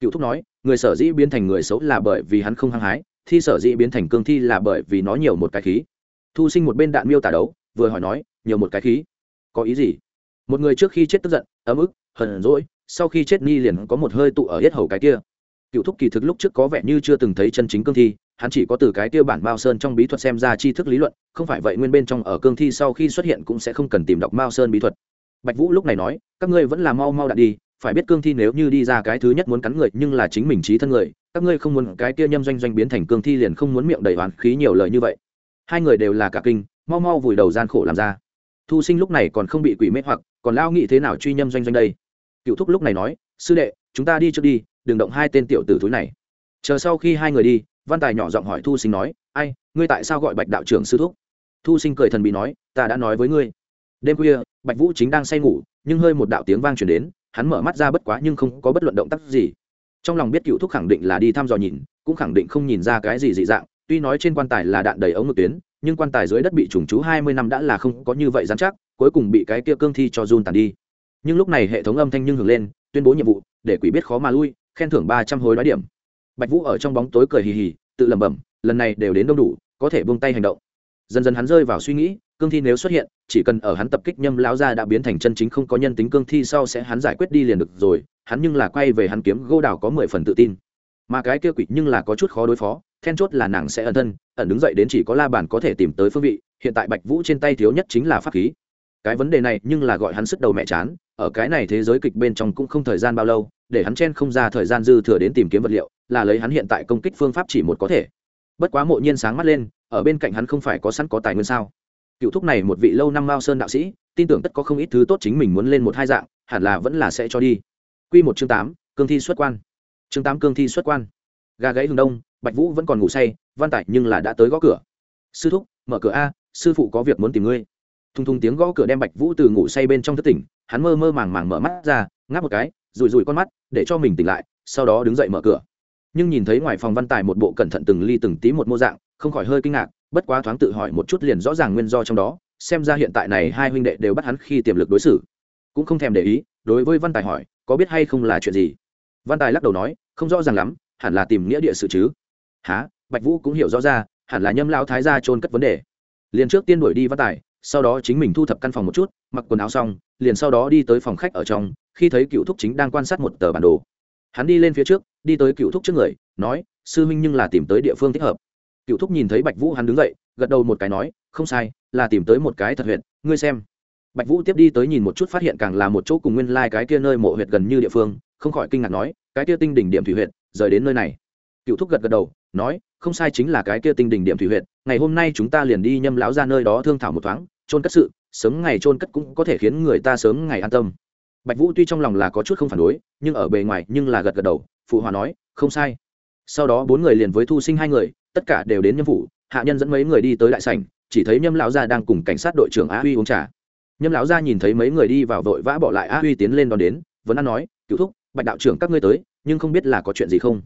Speaker 1: Cựu thúc nói, người sở dĩ biến thành người xấu là bởi vì hắn không hăng hái, thi sở dĩ biến thành cương thi là bởi vì nó nhiều một cái khí. Thu sinh một bên đạn miêu tả đấu, vừa hỏi nói, nhiều một cái khí? Có ý gì? Một người trước khi chết tức giận, ấm ức, hờn rỗi sau khi chết ni liền có một hơi tụ ở hết hầu cái kia. Cựu thúc kỳ thực lúc trước có vẻ như chưa từng thấy chân chính cương thi hắn chỉ có từ cái tiêu bản mao sơn trong bí thuật xem ra tri thức lý luận, không phải vậy nguyên bên trong ở cương thi sau khi xuất hiện cũng sẽ không cần tìm đọc mao sơn bí thuật. Bạch vũ lúc này nói, các ngươi vẫn là mau mau đạn đi, phải biết cương thi nếu như đi ra cái thứ nhất muốn cắn người nhưng là chính mình trí thân người, các ngươi không muốn cái kia nhâm doanh doanh biến thành cương thi liền không muốn miệng đầy hoàn khí nhiều lời như vậy. Hai người đều là cả kinh, mau mau vùi đầu gian khổ làm ra. Thu sinh lúc này còn không bị quỷ mê hoặc, còn lao nghĩ thế nào truy nhâm doanh doanh đây? Cựu thúc lúc này nói, sư đệ, chúng ta đi trước đi, đừng động hai tên tiểu tử thúi này. Chờ sau khi hai người đi văn tài nhỏ giọng hỏi thu sinh nói, ai, ngươi tại sao gọi bạch đạo trưởng sư thúc? Thu sinh cười thần bị nói, ta đã nói với ngươi. Đêm khuya, bạch vũ chính đang say ngủ, nhưng hơi một đạo tiếng vang chuyển đến, hắn mở mắt ra bất quá nhưng không có bất luận động tác gì. Trong lòng biết cựu thúc khẳng định là đi thăm dò nhìn, cũng khẳng định không nhìn ra cái gì dị dạng, tuy nói trên quan tài là đạn đầy ống ngực tuyến, nhưng quan tài dưới đất bị trùng chú hai mươi năm đã là không có như vậy dám chắc, cuối cùng bị cái kia cương thi cho run tàn đi. Nhưng lúc này hệ thống âm thanh nhưng hưởng lên, tuyên bố nhiệm vụ, để quỷ biết khó mà lui, khen thưởng ba trăm hối đoái điểm bạch vũ ở trong bóng tối cười hì hì, tự lẩm bẩm, lần này đều đến đông đủ, có thể buông tay hành động. Dần dần hắn rơi vào suy nghĩ, cương thi nếu xuất hiện, chỉ cần ở hắn tập kích nhâm lão gia đã biến thành chân chính không có nhân tính cương thi sau sẽ hắn giải quyết đi liền được rồi, hắn nhưng là quay về hắn kiếm gô đào có mười phần tự tin. Mà cái kia quỷ nhưng là có chút khó đối phó, then chốt là nàng sẽ ẩn thân, ẩn đứng dậy đến chỉ có la bàn có thể tìm tới phương vị, hiện tại bạch vũ trên tay thiếu nhất chính là pháp khí. Cái vấn đề này nhưng là gọi hắn sức đầu mẹ chán, ở cái này thế giới kịch bên trong cũng không thời gian bao lâu để hắn chen không ra thời gian dư thừa đến tìm kiếm vật liệu, là lấy hắn hiện tại công kích phương pháp chỉ một có thể. Bất quá mộ nhiên sáng mắt lên, ở bên cạnh hắn không phải có sẵn có tài nguyên sao? Cựu thúc này một vị lâu năm mao sơn đạo sĩ, tin tưởng tất có không ít thứ tốt chính mình muốn lên một hai dạng, hẳn là vẫn là sẽ cho đi. Q một chương tám, cương thi xuất quan. Chương tám, cương thi xuất quan. Gà gãy hừng đông, bạch vũ vẫn còn ngủ say, văn tải nhưng là đã tới gõ cửa. Sư thúc, mở cửa a, sư phụ có việc muốn tìm ngươi thùng thùng tiếng gõ cửa đem bạch vũ từ ngủ say bên trong thất tỉnh, hắn mơ mơ màng màng mở mắt ra, ngáp một cái rùi rùi con mắt, để cho mình tỉnh lại, sau đó đứng dậy mở cửa. Nhưng nhìn thấy ngoài phòng văn tài một bộ cẩn thận từng ly từng tí một mô dạng, không khỏi hơi kinh ngạc, bất quá thoáng tự hỏi một chút liền rõ ràng nguyên do trong đó, xem ra hiện tại này hai huynh đệ đều bắt hắn khi tiềm lực đối xử. Cũng không thèm để ý, đối với văn tài hỏi, có biết hay không là chuyện gì? Văn tài lắc đầu nói, không rõ ràng lắm, hẳn là tìm nghĩa địa sự chứ. Há bạch vũ cũng hiểu rõ ra, hẳn là nhâm lao thái gia trôn cất vấn đề. Liền trước tiên đuổi đi văn tài sau đó chính mình thu thập căn phòng một chút, mặc quần áo xong, liền sau đó đi tới phòng khách ở trong, khi thấy cựu thúc chính đang quan sát một tờ bản đồ. Hắn đi lên phía trước, đi tới cựu thúc trước người, nói, sư huynh nhưng là tìm tới địa phương thích hợp. Cựu thúc nhìn thấy bạch vũ hắn đứng dậy, gật đầu một cái nói, không sai, là tìm tới một cái thật huyện ngươi xem. Bạch vũ tiếp đi tới nhìn một chút phát hiện càng là một chỗ cùng nguyên lai、like、cái kia nơi mộ huyệt gần như địa phương, không khỏi kinh ngạc nói, cái kia tinh đỉnh điểm thủy huyện rời đến nơi này. Cựu thúc gật gật đầu, nói, không sai chính là cái kia tinh đỉnh điểm thủy huyện ngày hôm nay chúng ta liền đi nhâm lão ra nơi đó thương thảo một thoáng trôn cất sự, sớm ngày trôn cất cũng có thể khiến người ta sớm ngày an tâm. Bạch vũ tuy trong lòng là có chút không phản đối, nhưng ở bề ngoài nhưng là gật gật đầu, phụ hòa nói, không sai. Sau đó bốn người liền với thu sinh hai người, tất cả đều đến nhâm phủ, hạ nhân dẫn mấy người đi tới đại sảnh, chỉ thấy nhâm lão gia đang cùng cảnh sát đội trưởng a huy uống trà. Nhâm lão gia nhìn thấy mấy người đi vào vội vã bỏ lại a huy tiến lên đón đến vẫn ăn nói cựu thúc, bạch đạo trưởng các ngươi tới, nhưng không biết là có chuyện gì không?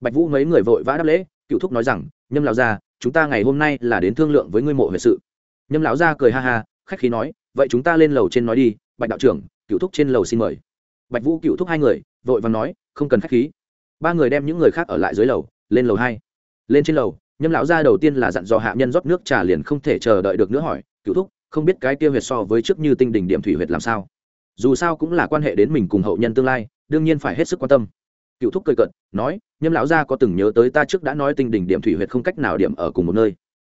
Speaker 1: Bạch vũ mấy người vội vã đáp lễ cựu thúc nói rằng, nhâm lão gia chúng ta ngày hôm nay là đến thương lượng với ngươi mộ huệ sự. Nhâm lão gia cười ha ha, khách khí nói, vậy chúng ta lên lầu trên nói đi, bạch đạo trưởng, cựu thúc trên lầu xin mời. Bạch vũ cựu thúc hai người, vội vàng nói, không cần khách khí. Ba người đem những người khác ở lại dưới lầu, lên lầu hai. Lên trên lầu, nhâm lão gia đầu tiên là dặn dò hạ nhân rót nước trà liền không thể chờ đợi được nữa hỏi, cựu thúc, không biết cái tiêu huyệt so với trước như tinh đỉnh điểm thủy huyệt làm sao? Dù sao cũng là quan hệ đến mình cùng hậu nhân tương lai, đương nhiên phải hết sức quan tâm cựu thúc cười cận nói, nhâm lão gia có từng nhớ tới ta trước đã nói tinh đỉnh điểm thủy huyệt không cách nào điểm ở cùng một nơi.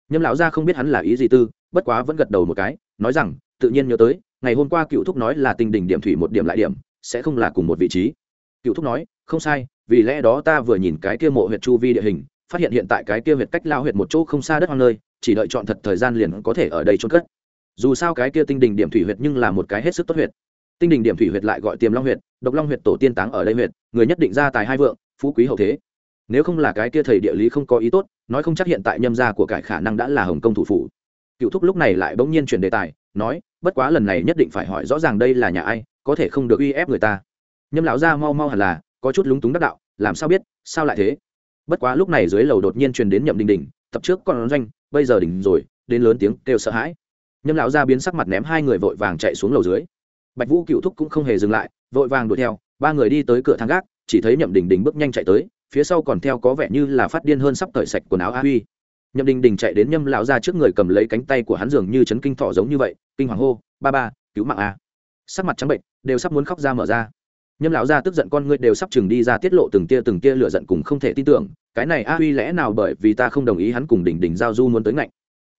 Speaker 1: Nhâm lão gia không biết hắn là ý gì tư, bất quá vẫn gật đầu một cái, nói rằng, tự nhiên nhớ tới, ngày hôm qua cựu thúc nói là tinh đỉnh điểm thủy một điểm lại điểm, sẽ không là cùng một vị trí. Cựu thúc nói, không sai, vì lẽ đó ta vừa nhìn cái kia mộ huyệt chu vi địa hình, phát hiện hiện tại cái kia huyệt cách lao huyệt một chỗ không xa đất hoang nơi, chỉ đợi chọn thật thời gian liền có thể ở đây trôn cất. Dù sao cái kia tinh đỉnh điểm thủy huyệt nhưng là một cái hết sức tốt huyệt tinh đình điểm thủy huyệt lại gọi tiềm long huyệt, độc long huyệt tổ tiên táng ở đây huyệt, người nhất định ra tài hai vượng, phú quý hậu thế. Nếu không là cái kia thầy địa lý không có ý tốt, nói không chắc hiện tại nhâm gia của cải khả năng đã là hồng công thủ phủ. Cựu thúc lúc này lại bỗng nhiên chuyển đề tài, nói, bất quá lần này nhất định phải hỏi rõ ràng đây là nhà ai, có thể không được uy ép người ta. Nhâm lão gia mau mau hẳn là, có chút lúng túng đắc đạo, làm sao biết, sao lại thế? Bất quá lúc này dưới lầu đột nhiên truyền đến nhậm đình đình, tập trước còn doanh, bây giờ đỉnh rồi, đến lớn tiếng kêu sợ hãi. Nhâm lão gia biến sắc mặt ném hai người vội vàng chạy xuống lầu dưới bạch vũ cựu thúc cũng không hề dừng lại, vội vàng đuổi theo, ba người đi tới cửa thang gác, chỉ thấy nhậm đình đình bước nhanh chạy tới, phía sau còn theo có vẻ như là phát điên hơn sắp cởi sạch quần áo a huy. Nhậm đình đình chạy đến nhâm lão ra trước người cầm lấy cánh tay của hắn dường như chấn kinh thọ giống như vậy, kinh hoàng hô, ba ba, cứu mạng a. Sắc mặt trắng bệnh, đều sắp muốn khóc ra mở ra. Nhâm lão ra tức giận con ngươi đều sắp chừng đi ra tiết lộ từng tia từng tia lửa giận cùng không thể tin tưởng, cái này a huy lẽ nào bởi vì ta không đồng ý hắn cùng đình đình giao du muốn tới ngạnh?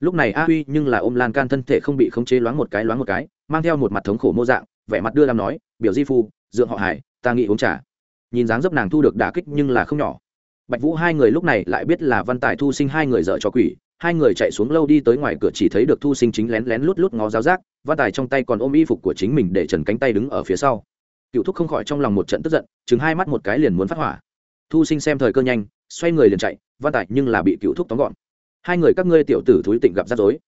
Speaker 1: Lúc này a huy nhưng là ôm lan can thân thể không bị khống chế loáng một cái loáng một cái, mang theo một mặt thống khổ mô dạng, vẻ mặt đưa làm nói, biểu di phu, dượng họ hải, ta nghĩ uống trà. Nhìn dáng dấp nàng thu được đả kích nhưng là không nhỏ. Bạch vũ hai người lúc này lại biết là văn tài thu sinh hai người dợ cho quỷ, hai người chạy xuống lâu đi tới ngoài cửa chỉ thấy được thu sinh chính lén lén lút lút ngó giáo giác, văn tài trong tay còn ôm y phục của chính mình để trần cánh tay đứng ở phía sau. Cựu thúc không khỏi trong lòng một trận tức giận, chừng hai mắt một cái liền muốn phát hỏa. Thu sinh xem thời cơ nhanh, xoay người liền chạy, văn tài nhưng là bị cựu thúc tóm gọn hai người các ngươi tiểu tử thúi tịnh gặp rắc rối.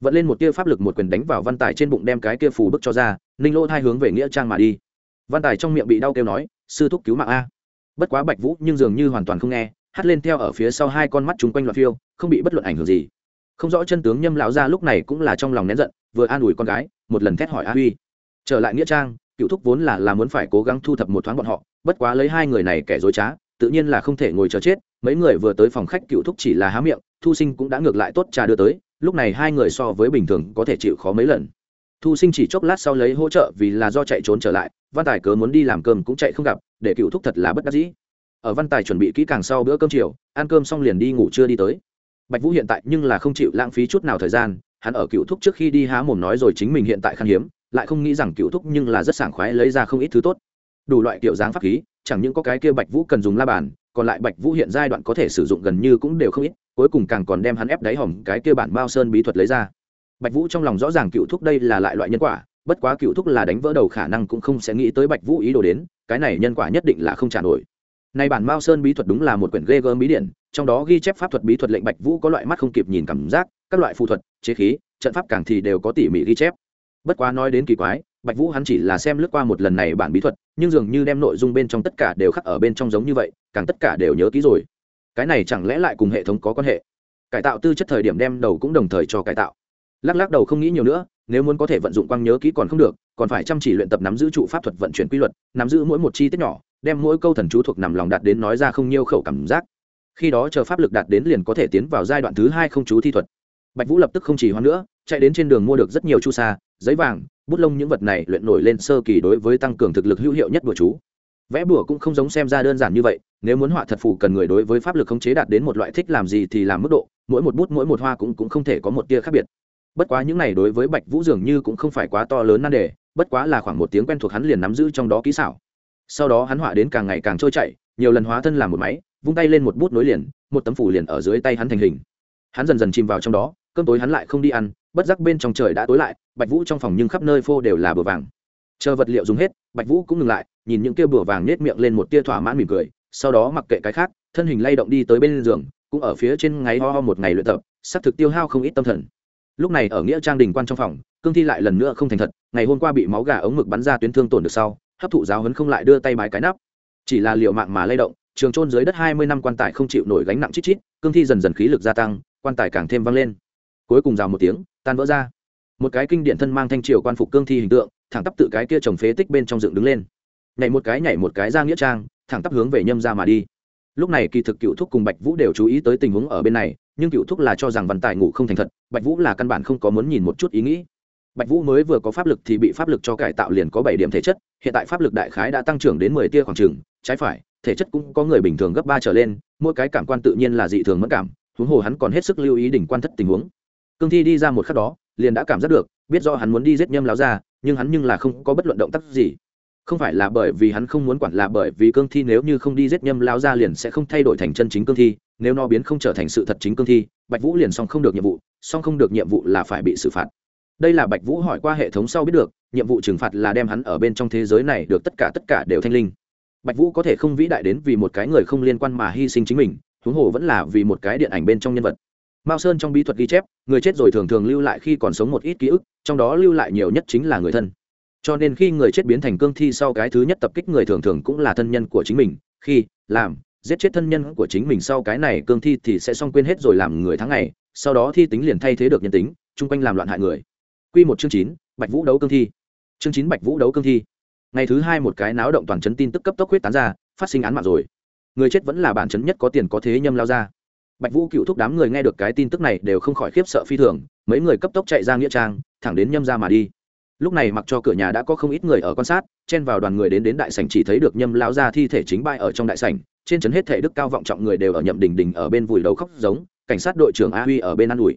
Speaker 1: Vận lên một tia pháp lực một quyền đánh vào văn tài trên bụng đem cái kia phù bức cho ra, ninh lỗ hai hướng về nghĩa trang mà đi. Văn tài trong miệng bị đau kêu nói, sư thúc cứu mạng a. Bất quá bạch vũ nhưng dường như hoàn toàn không nghe, hắt lên theo ở phía sau hai con mắt chúng quanh loạt phiêu, không bị bất luận ảnh hưởng gì. Không rõ chân tướng nhâm lão ra lúc này cũng là trong lòng nén giận, vừa an ủi con gái, một lần thét hỏi a huy. Trở lại nghĩa trang, cựu thúc vốn là là muốn phải cố gắng thu thập một thoáng bọn họ, bất quá lấy hai người này kẻ dối trá, tự nhiên là không thể ngồi chờ chết, mấy người vừa tới phòng khách cựu thúc chỉ là há miệng thu sinh cũng đã ngược lại tốt trà đưa tới, lúc này hai người so với bình thường có thể chịu khó mấy lần. Thu sinh chỉ chốc lát sau lấy hỗ trợ vì là do chạy trốn trở lại, văn tài cớ muốn đi làm cơm cũng chạy không gặp, để cựu thúc thật là bất đắc dĩ. Ở văn tài chuẩn bị kỹ càng sau bữa cơm chiều, ăn cơm xong liền đi ngủ chưa đi tới. Bạch vũ hiện tại nhưng là không chịu lãng phí chút nào thời gian, hắn ở cựu thúc trước khi đi há mồm nói rồi chính mình hiện tại khan hiếm, lại không nghĩ rằng cựu thúc nhưng là rất sảng khoái lấy ra không ít thứ tốt. Đủ loại kiểu dáng pháp khí, chẳng những có cái kia bạch vũ cần dùng la bàn, còn lại bạch vũ hiện giai đoạn có thể sử dụng gần như cũng đều không ít cuối cùng càng còn đem hắn ép đáy hỏng cái kia bản bao sơn bí thuật lấy ra bạch vũ trong lòng rõ ràng cựu thúc đây là lại loại nhân quả bất quá cựu thúc là đánh vỡ đầu khả năng cũng không sẽ nghĩ tới bạch vũ ý đồ đến cái này nhân quả nhất định là không trả nổi này bản Mao Sơn bí thuật đúng là một quyển ghê gớm bí điển, trong đó ghi chép pháp thuật bí thuật lệnh Bạch Vũ có loại mắt không kịp nhìn cảm giác, các loại phù thuật, chế khí, trận pháp càng thì đều có tỉ mỉ ghi chép. Bất quá nói đến kỳ quái, Bạch Vũ hắn chỉ là xem lướt qua một lần này bản bí thuật, nhưng dường như đem nội dung bên trong tất cả đều khắc ở bên trong giống như vậy, càng tất cả đều nhớ kỹ rồi. Cái này chẳng lẽ lại cùng hệ thống có quan hệ? Cải tạo tư chất thời điểm đem đầu cũng đồng thời cho cải tạo. Lắc lắc đầu không nghĩ nhiều nữa, nếu muốn có thể vận dụng quang nhớ kỹ còn không được, còn phải chăm chỉ luyện tập nắm giữ trụ pháp thuật vận chuyển quy luật, nắm giữ mỗi một chi tiết nhỏ, đem mỗi câu thần chú thuộc nằm lòng đạt đến nói ra không nhiêu khẩu cảm giác khi đó chờ pháp lực đạt đến liền có thể tiến vào giai đoạn thứ hai không chú thi thuật bạch vũ lập tức không chỉ hoãn nữa chạy đến trên đường mua được rất nhiều chu sa giấy vàng bút lông những vật này luyện nổi lên sơ kỳ đối với tăng cường thực lực hữu hiệu nhất của chú vẽ bùa cũng không giống xem ra đơn giản như vậy, nếu muốn họa thật phù cần người đối với pháp lực khống chế đạt đến một loại thích làm gì thì làm mức độ, mỗi một bút mỗi một hoa cũng cũng không thể có một tia khác biệt. Bất quá những này đối với bạch vũ dường như cũng không phải quá to lớn nan đề, bất quá là khoảng một tiếng quen thuộc hắn liền nắm giữ trong đó kỹ xảo. Sau đó hắn họa đến càng ngày càng trôi chảy, nhiều lần hóa thân làm một máy, vung tay lên một bút nối liền, một tấm phủ liền ở dưới tay hắn thành hình. Hắn dần dần chìm vào trong đó, cơm tối hắn lại không đi ăn, bất giác bên trong trời đã tối lại, bạch vũ trong phòng nhưng khắp nơi phô đều là bờ vàng chờ vật liệu dùng hết, bạch vũ cũng ngừng lại, nhìn những kia bừa vàng nết miệng lên một tia thỏa mãn mỉm cười, sau đó mặc kệ cái khác, thân hình lay động đi tới bên giường, cũng ở phía trên ngáy ho ho một ngày luyện tập, sắp thực tiêu hao không ít tâm thần. Lúc này ở nghĩa trang đình quan trong phòng, cương thi lại lần nữa không thành thật, ngày hôm qua bị máu gà ống mực bắn ra tuyến thương tổn được sau, hấp thụ giáo hấn không lại đưa tay bái cái nắp. Chỉ là liệu mạng mà lay động, trường trôn dưới đất hai mươi năm quan tài không chịu nổi gánh nặng chít chít, cương thi dần dần khí lực gia tăng, quan tài càng thêm vang lên. Cuối cùng rào một tiếng, tan vỡ ra. Một cái kinh điện thân mang thanh triều quan phục cương thi hình tượng thẳng tắp tự cái kia trồng phế tích bên trong dựng đứng lên. Nhảy một cái, nhảy một cái ra nghĩa trang, thẳng tắp hướng về nhâm ra mà đi. Lúc này kỳ thực cựu thúc cùng bạch vũ đều chú ý tới tình huống ở bên này, nhưng cựu thúc là cho rằng văn tài ngủ không thành thật, bạch vũ là căn bản không có muốn nhìn một chút ý nghĩ. Bạch vũ mới vừa có pháp lực thì bị pháp lực cho cải tạo liền có bảy điểm thể chất, hiện tại pháp lực đại khái đã tăng trưởng đến mười tia khoảng trừng trái phải, thể chất cũng có người bình thường gấp ba trở lên, mỗi cái cảm quan tự nhiên là dị thường mất cảm, huống hồ hắn còn hết sức lưu ý đỉnh quan thất tình huống. Cương thi đi ra một khắc đó, liền đã cảm giác được, biết do hắn muốn đi giết nhâm láo ra nhưng hắn nhưng là không có bất luận động tác gì. Không phải là bởi vì hắn không muốn quản là bởi vì cương thi nếu như không đi giết nhâm lao ra liền sẽ không thay đổi thành chân chính cương thi, nếu nó biến không trở thành sự thật chính cương thi, bạch vũ liền xong không được nhiệm vụ, xong không được nhiệm vụ là phải bị xử phạt. Đây là bạch vũ hỏi qua hệ thống sau biết được, nhiệm vụ trừng phạt là đem hắn ở bên trong thế giới này được tất cả tất cả đều thanh linh. Bạch vũ có thể không vĩ đại đến vì một cái người không liên quan mà hy sinh chính mình, huống hồ vẫn là vì một cái điện ảnh bên trong nhân vật mao sơn trong bí thuật ghi chép người chết rồi thường thường lưu lại khi còn sống một ít ký ức trong đó lưu lại nhiều nhất chính là người thân cho nên khi người chết biến thành cương thi sau cái thứ nhất tập kích người thường thường cũng là thân nhân của chính mình khi làm giết chết thân nhân của chính mình sau cái này cương thi thì sẽ xong quên hết rồi làm người tháng ngày sau đó thi tính liền thay thế được nhân tính chung quanh làm loạn hại người Quy một chương chín, Bạch Vũ đấu cương thi. Chương chín Bạch Vũ đấu cương thi. Ngày thứ hai một cái náo động toàn chấn tin tức cấp tốc huyết tán ra, phát sinh án mạng rồi. Người chết vẫn là bản chấn nhất có tiền có thế nhâm lao ra bạch vũ cựu thúc đám người nghe được cái tin tức này đều không khỏi khiếp sợ phi thường, mấy người cấp tốc chạy ra nghĩa trang, thẳng đến nhâm ra mà đi. Lúc này mặc cho cửa nhà đã có không ít người ở quan sát, chen vào đoàn người đến đến đại sảnh chỉ thấy được nhâm lão gia thi thể chính bại ở trong đại sảnh, trên trấn hết thể đức cao vọng trọng người đều ở nhậm đình đình ở bên vùi đầu khóc giống, cảnh sát đội trưởng a huy ở bên an ủi.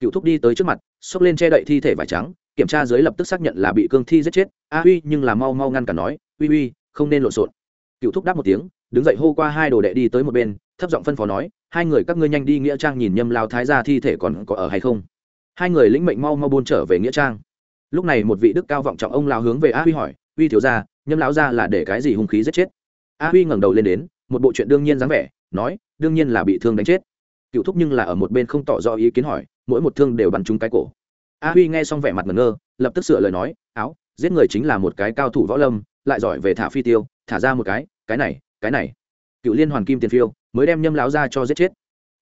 Speaker 1: Cựu thúc đi tới trước mặt, xốc lên che đậy thi thể vải trắng, kiểm tra dưới lập tức xác nhận là bị cương thi giết chết, a huy nhưng là mau mau ngăn cả nói uy uy không nên lộn xộn. Cựu thúc đáp một tiếng, đứng dậy hô qua hai đồ đệ đi tới một bên thấp giọng phân phó nói, hai người các ngươi nhanh đi nghĩa trang nhìn nhâm lao thái gia thi thể còn có ở hay không? Hai người lĩnh mệnh mau mau buôn trở về nghĩa trang. Lúc này một vị đức cao vọng trọng ông lao hướng về a huy hỏi uy thiếu gia, nhâm lão gia là để cái gì hung khí giết chết? A huy ngẩng đầu lên đến, một bộ chuyện đương nhiên dáng vẻ, nói, đương nhiên là bị thương đánh chết. Cựu thúc nhưng là ở một bên không tỏ rõ ý kiến hỏi, mỗi một thương đều bắn trúng cái cổ. A huy nghe xong vẻ mặt ngẩn ngơ, lập tức sửa lời nói, áo, giết người chính là một cái cao thủ võ lâm, lại giỏi về thả phi tiêu, thả ra một cái cái này cái này. Cựu liên hoàn kim tiền phiêu mới đem nhâm láo ra cho giết chết.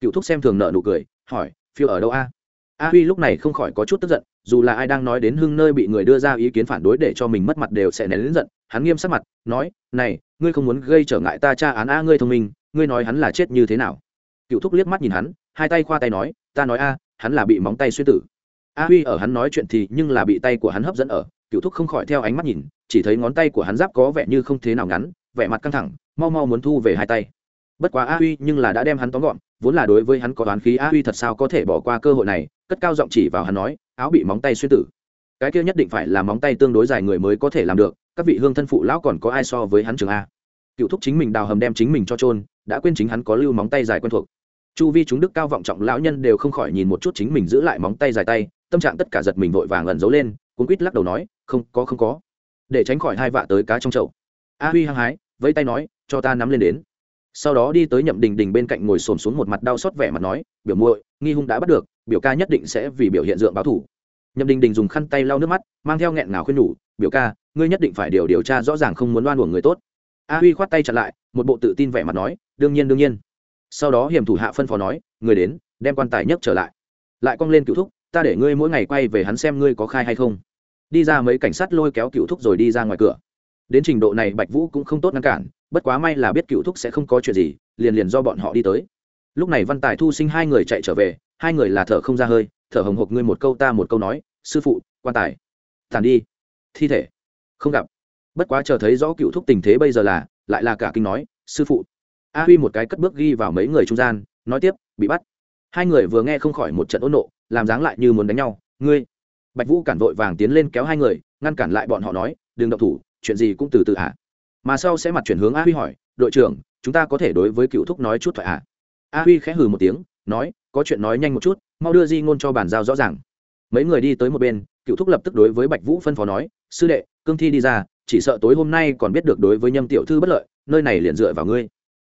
Speaker 1: Cựu thúc xem thường nợ nụ cười, hỏi, phiêu ở đâu a? A huy lúc này không khỏi có chút tức giận, dù là ai đang nói đến hưng nơi bị người đưa ra ý kiến phản đối để cho mình mất mặt đều sẽ nén đến giận, hắn nghiêm sắc mặt, nói, này, ngươi không muốn gây trở ngại ta tra án a ngươi thông minh, ngươi nói hắn là chết như thế nào? Cựu thúc liếc mắt nhìn hắn, hai tay khoa tay nói, ta nói a, hắn là bị móng tay suy tử. A huy ở hắn nói chuyện thì nhưng là bị tay của hắn hấp dẫn ở, cựu thúc không khỏi theo ánh mắt nhìn, chỉ thấy ngón tay của hắn giáp có vẻ như không thế nào ngắn, vẻ mặt căng thẳng, mau mau muốn thu về hai tay bất quá a huy nhưng là đã đem hắn tóm gọn, vốn là đối với hắn có đoán khí, a huy thật sao có thể bỏ qua cơ hội này? Cất cao giọng chỉ vào hắn nói, áo bị móng tay xuyên tử. Cái kia nhất định phải là móng tay tương đối dài người mới có thể làm được, các vị hương thân phụ lão còn có ai so với hắn trường a? Cựu thúc chính mình đào hầm đem chính mình cho trôn đã quên chính hắn có lưu móng tay dài quen thuộc. Chu vi chúng đức cao vọng trọng lão nhân đều không khỏi nhìn một chút chính mình giữ lại móng tay dài tay, tâm trạng tất cả giật mình vội vàng ẩn giấu lên cuốn quýt lắc đầu nói, không, có không có. Để tránh khỏi hai vạ tới cá trong chậu. A huy hăng hái, vẫy tay nói, cho ta nắm lên đến sau đó đi tới nhậm đình đình bên cạnh ngồi xổm xuống một mặt đau xót vẻ mặt nói, biểu muội, nghi hung đã bắt được, biểu ca nhất định sẽ vì biểu hiện dượng báo thủ. Nhậm đình đình dùng khăn tay lau nước mắt, mang theo nghẹn ngào khuyên nhủ, biểu ca, ngươi nhất định phải điều điều tra rõ ràng không muốn đoan uổng người tốt. A huy khoát tay chặn lại, một bộ tự tin vẻ mặt nói, đương nhiên đương nhiên. Sau đó hiểm thủ hạ phân phó nói người đến, đem quan tài nhấc trở lại. Lại cong lên cựu thúc, ta để ngươi mỗi ngày quay về hắn xem ngươi có khai hay không. Đi ra mấy cảnh sát lôi kéo cựu thúc rồi đi ra ngoài cửa. Đến trình độ này bạch vũ cũng không tốt ngăn cản bất quá may là biết cựu thúc sẽ không có chuyện gì, liền liền do bọn họ đi tới. Lúc này văn tài thu sinh hai người chạy trở về, hai người là thở không ra hơi, thở hồng hộc ngươi một câu ta một câu nói, sư phụ, quan tài. Tàn đi. Thi thể. Không gặp. Bất quá chờ thấy rõ cựu thúc tình thế bây giờ là, lại là cả kinh nói, sư phụ. A huy một cái cất bước ghi vào mấy người trung gian, nói tiếp, bị bắt. Hai người vừa nghe không khỏi một trận ôn nộ, làm dáng lại như muốn đánh nhau. Ngươi. Bạch vũ cản vội vàng tiến lên kéo hai người, ngăn cản lại bọn họ nói, đừng động thủ, chuyện gì cũng từ từ ạ mà sau sẽ mặt chuyển hướng a huy hỏi, đội trưởng, chúng ta có thể đối với cựu thúc nói chút thoại ạ a huy khẽ hừ một tiếng, nói, có chuyện nói nhanh một chút, mau đưa di ngôn cho bàn giao rõ ràng. Mấy người đi tới một bên, cựu thúc lập tức đối với bạch vũ phân phó nói, sư đệ, cương thi đi ra, chỉ sợ tối hôm nay còn biết được đối với nhâm tiểu thư bất lợi, nơi này liền dựa vào ngươi.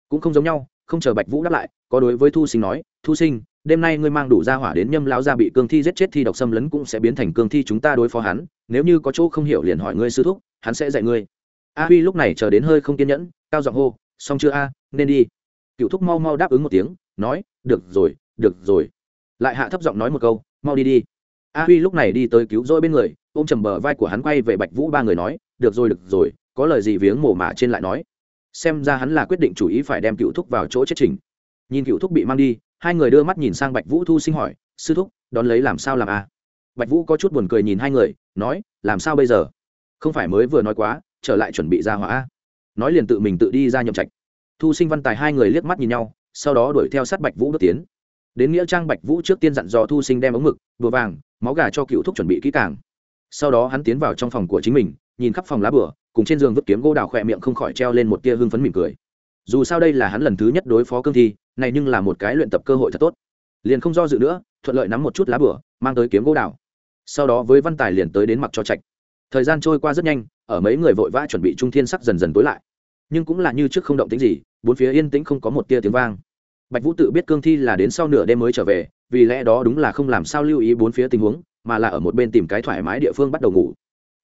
Speaker 1: Cũng không giống nhau, không chờ bạch vũ đáp lại, có đối với thu sinh nói, thu sinh, đêm nay ngươi mang đủ ra hỏa đến nhâm lão gia bị cương thi giết chết thi độc xâm lấn cũng sẽ biến thành cương thi chúng ta đối phó hắn, nếu như có chỗ không hiểu liền hỏi ngươi sư thúc, hắn sẽ dạy ngươi a huy lúc này chờ đến hơi không kiên nhẫn, cao giọng hô, xong chưa a, nên đi. Cựu thúc mau mau đáp ứng một tiếng, nói, được rồi được rồi. Lại hạ thấp giọng nói một câu, mau đi đi. A huy lúc này đi tới cứu rỗi bên người, ôm chầm bờ vai của hắn quay về bạch vũ ba người nói, được rồi được rồi, có lời gì viếng mổ mả trên lại nói. Xem ra hắn là quyết định chủ ý phải đem cựu thúc vào chỗ chết trình nhìn cựu thúc bị mang đi, hai người đưa mắt nhìn sang bạch vũ thu sinh hỏi, sư thúc, đón lấy làm sao làm a? Bạch vũ có chút buồn cười nhìn hai người, nói, làm sao bây giờ? Không phải mới vừa nói quá trở lại chuẩn bị ra hỏa. Nói liền tự mình tự đi ra nhậm trạch. Thu sinh văn tài hai người liếc mắt nhìn nhau, sau đó đuổi theo sát bạch vũ bước tiến. Đến nghĩa trang bạch vũ trước tiên dặn dò thu sinh đem ống mực bừa vàng, máu gà cho cựu thúc chuẩn bị kỹ càng. Sau đó hắn tiến vào trong phòng của chính mình, nhìn khắp phòng lá bửa cùng trên giường vứt kiếm gỗ đào khỏe miệng không khỏi treo lên một tia hưng phấn mỉm cười. Dù sao đây là hắn lần thứ nhất đối phó cương thi, này nhưng là một cái luyện tập cơ hội thật tốt. Liền không do dự nữa, thuận lợi nắm một chút lá bửa mang tới kiếm gỗ đào. Sau đó với văn tài liền tới đến mặc cho trạch. Thời gian trôi qua rất nhanh ở mấy người vội vã chuẩn bị trung thiên sắc dần dần tối lại. Nhưng cũng là như trước không động tính gì, bốn phía yên tĩnh không có một tia tiếng vang. Bạch vũ tự biết cương thi là đến sau nửa đêm mới trở về, vì lẽ đó đúng là không làm sao lưu ý bốn phía tình huống, mà là ở một bên tìm cái thoải mái địa phương bắt đầu ngủ.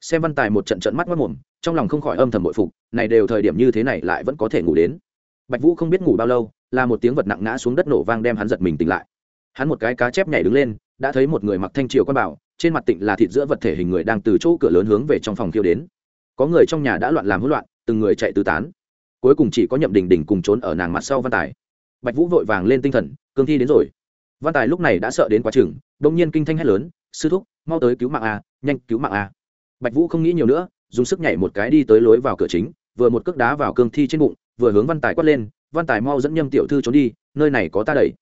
Speaker 1: Xem văn tài một trận trận mắt mất mồm, trong lòng không khỏi âm thầm bội phục, này đều thời điểm như thế này lại vẫn có thể ngủ đến. Bạch vũ không biết ngủ bao lâu, là một tiếng vật nặng ngã xuống đất nổ vang đem hắn giật mình tỉnh lại. Hắn một cái cá chép nhảy đứng lên, đã thấy một người mặc thanh triều quan bảo, trên mặt tịnh là thịt giữa vật thể hình người đang từ chỗ cửa lớn hướng về trong phòng kêu đến có người trong nhà đã loạn làm hỗn loạn, từng người chạy tứ tán. Cuối cùng chỉ có nhậm đình đình cùng trốn ở nàng mặt sau văn tài. Bạch vũ vội vàng lên tinh thần, cương thi đến rồi. Văn tài lúc này đã sợ đến quá chừng đông nhiên kinh thanh hét lớn, sư thúc, mau tới cứu mạng a, nhanh cứu mạng a. Bạch vũ không nghĩ nhiều nữa, dùng sức nhảy một cái đi tới lối vào cửa chính, vừa một cước đá vào cương thi trên bụng, vừa hướng văn tài quát lên, văn tài mau dẫn nhâm tiểu thư trốn đi, nơi này có ta đẩy.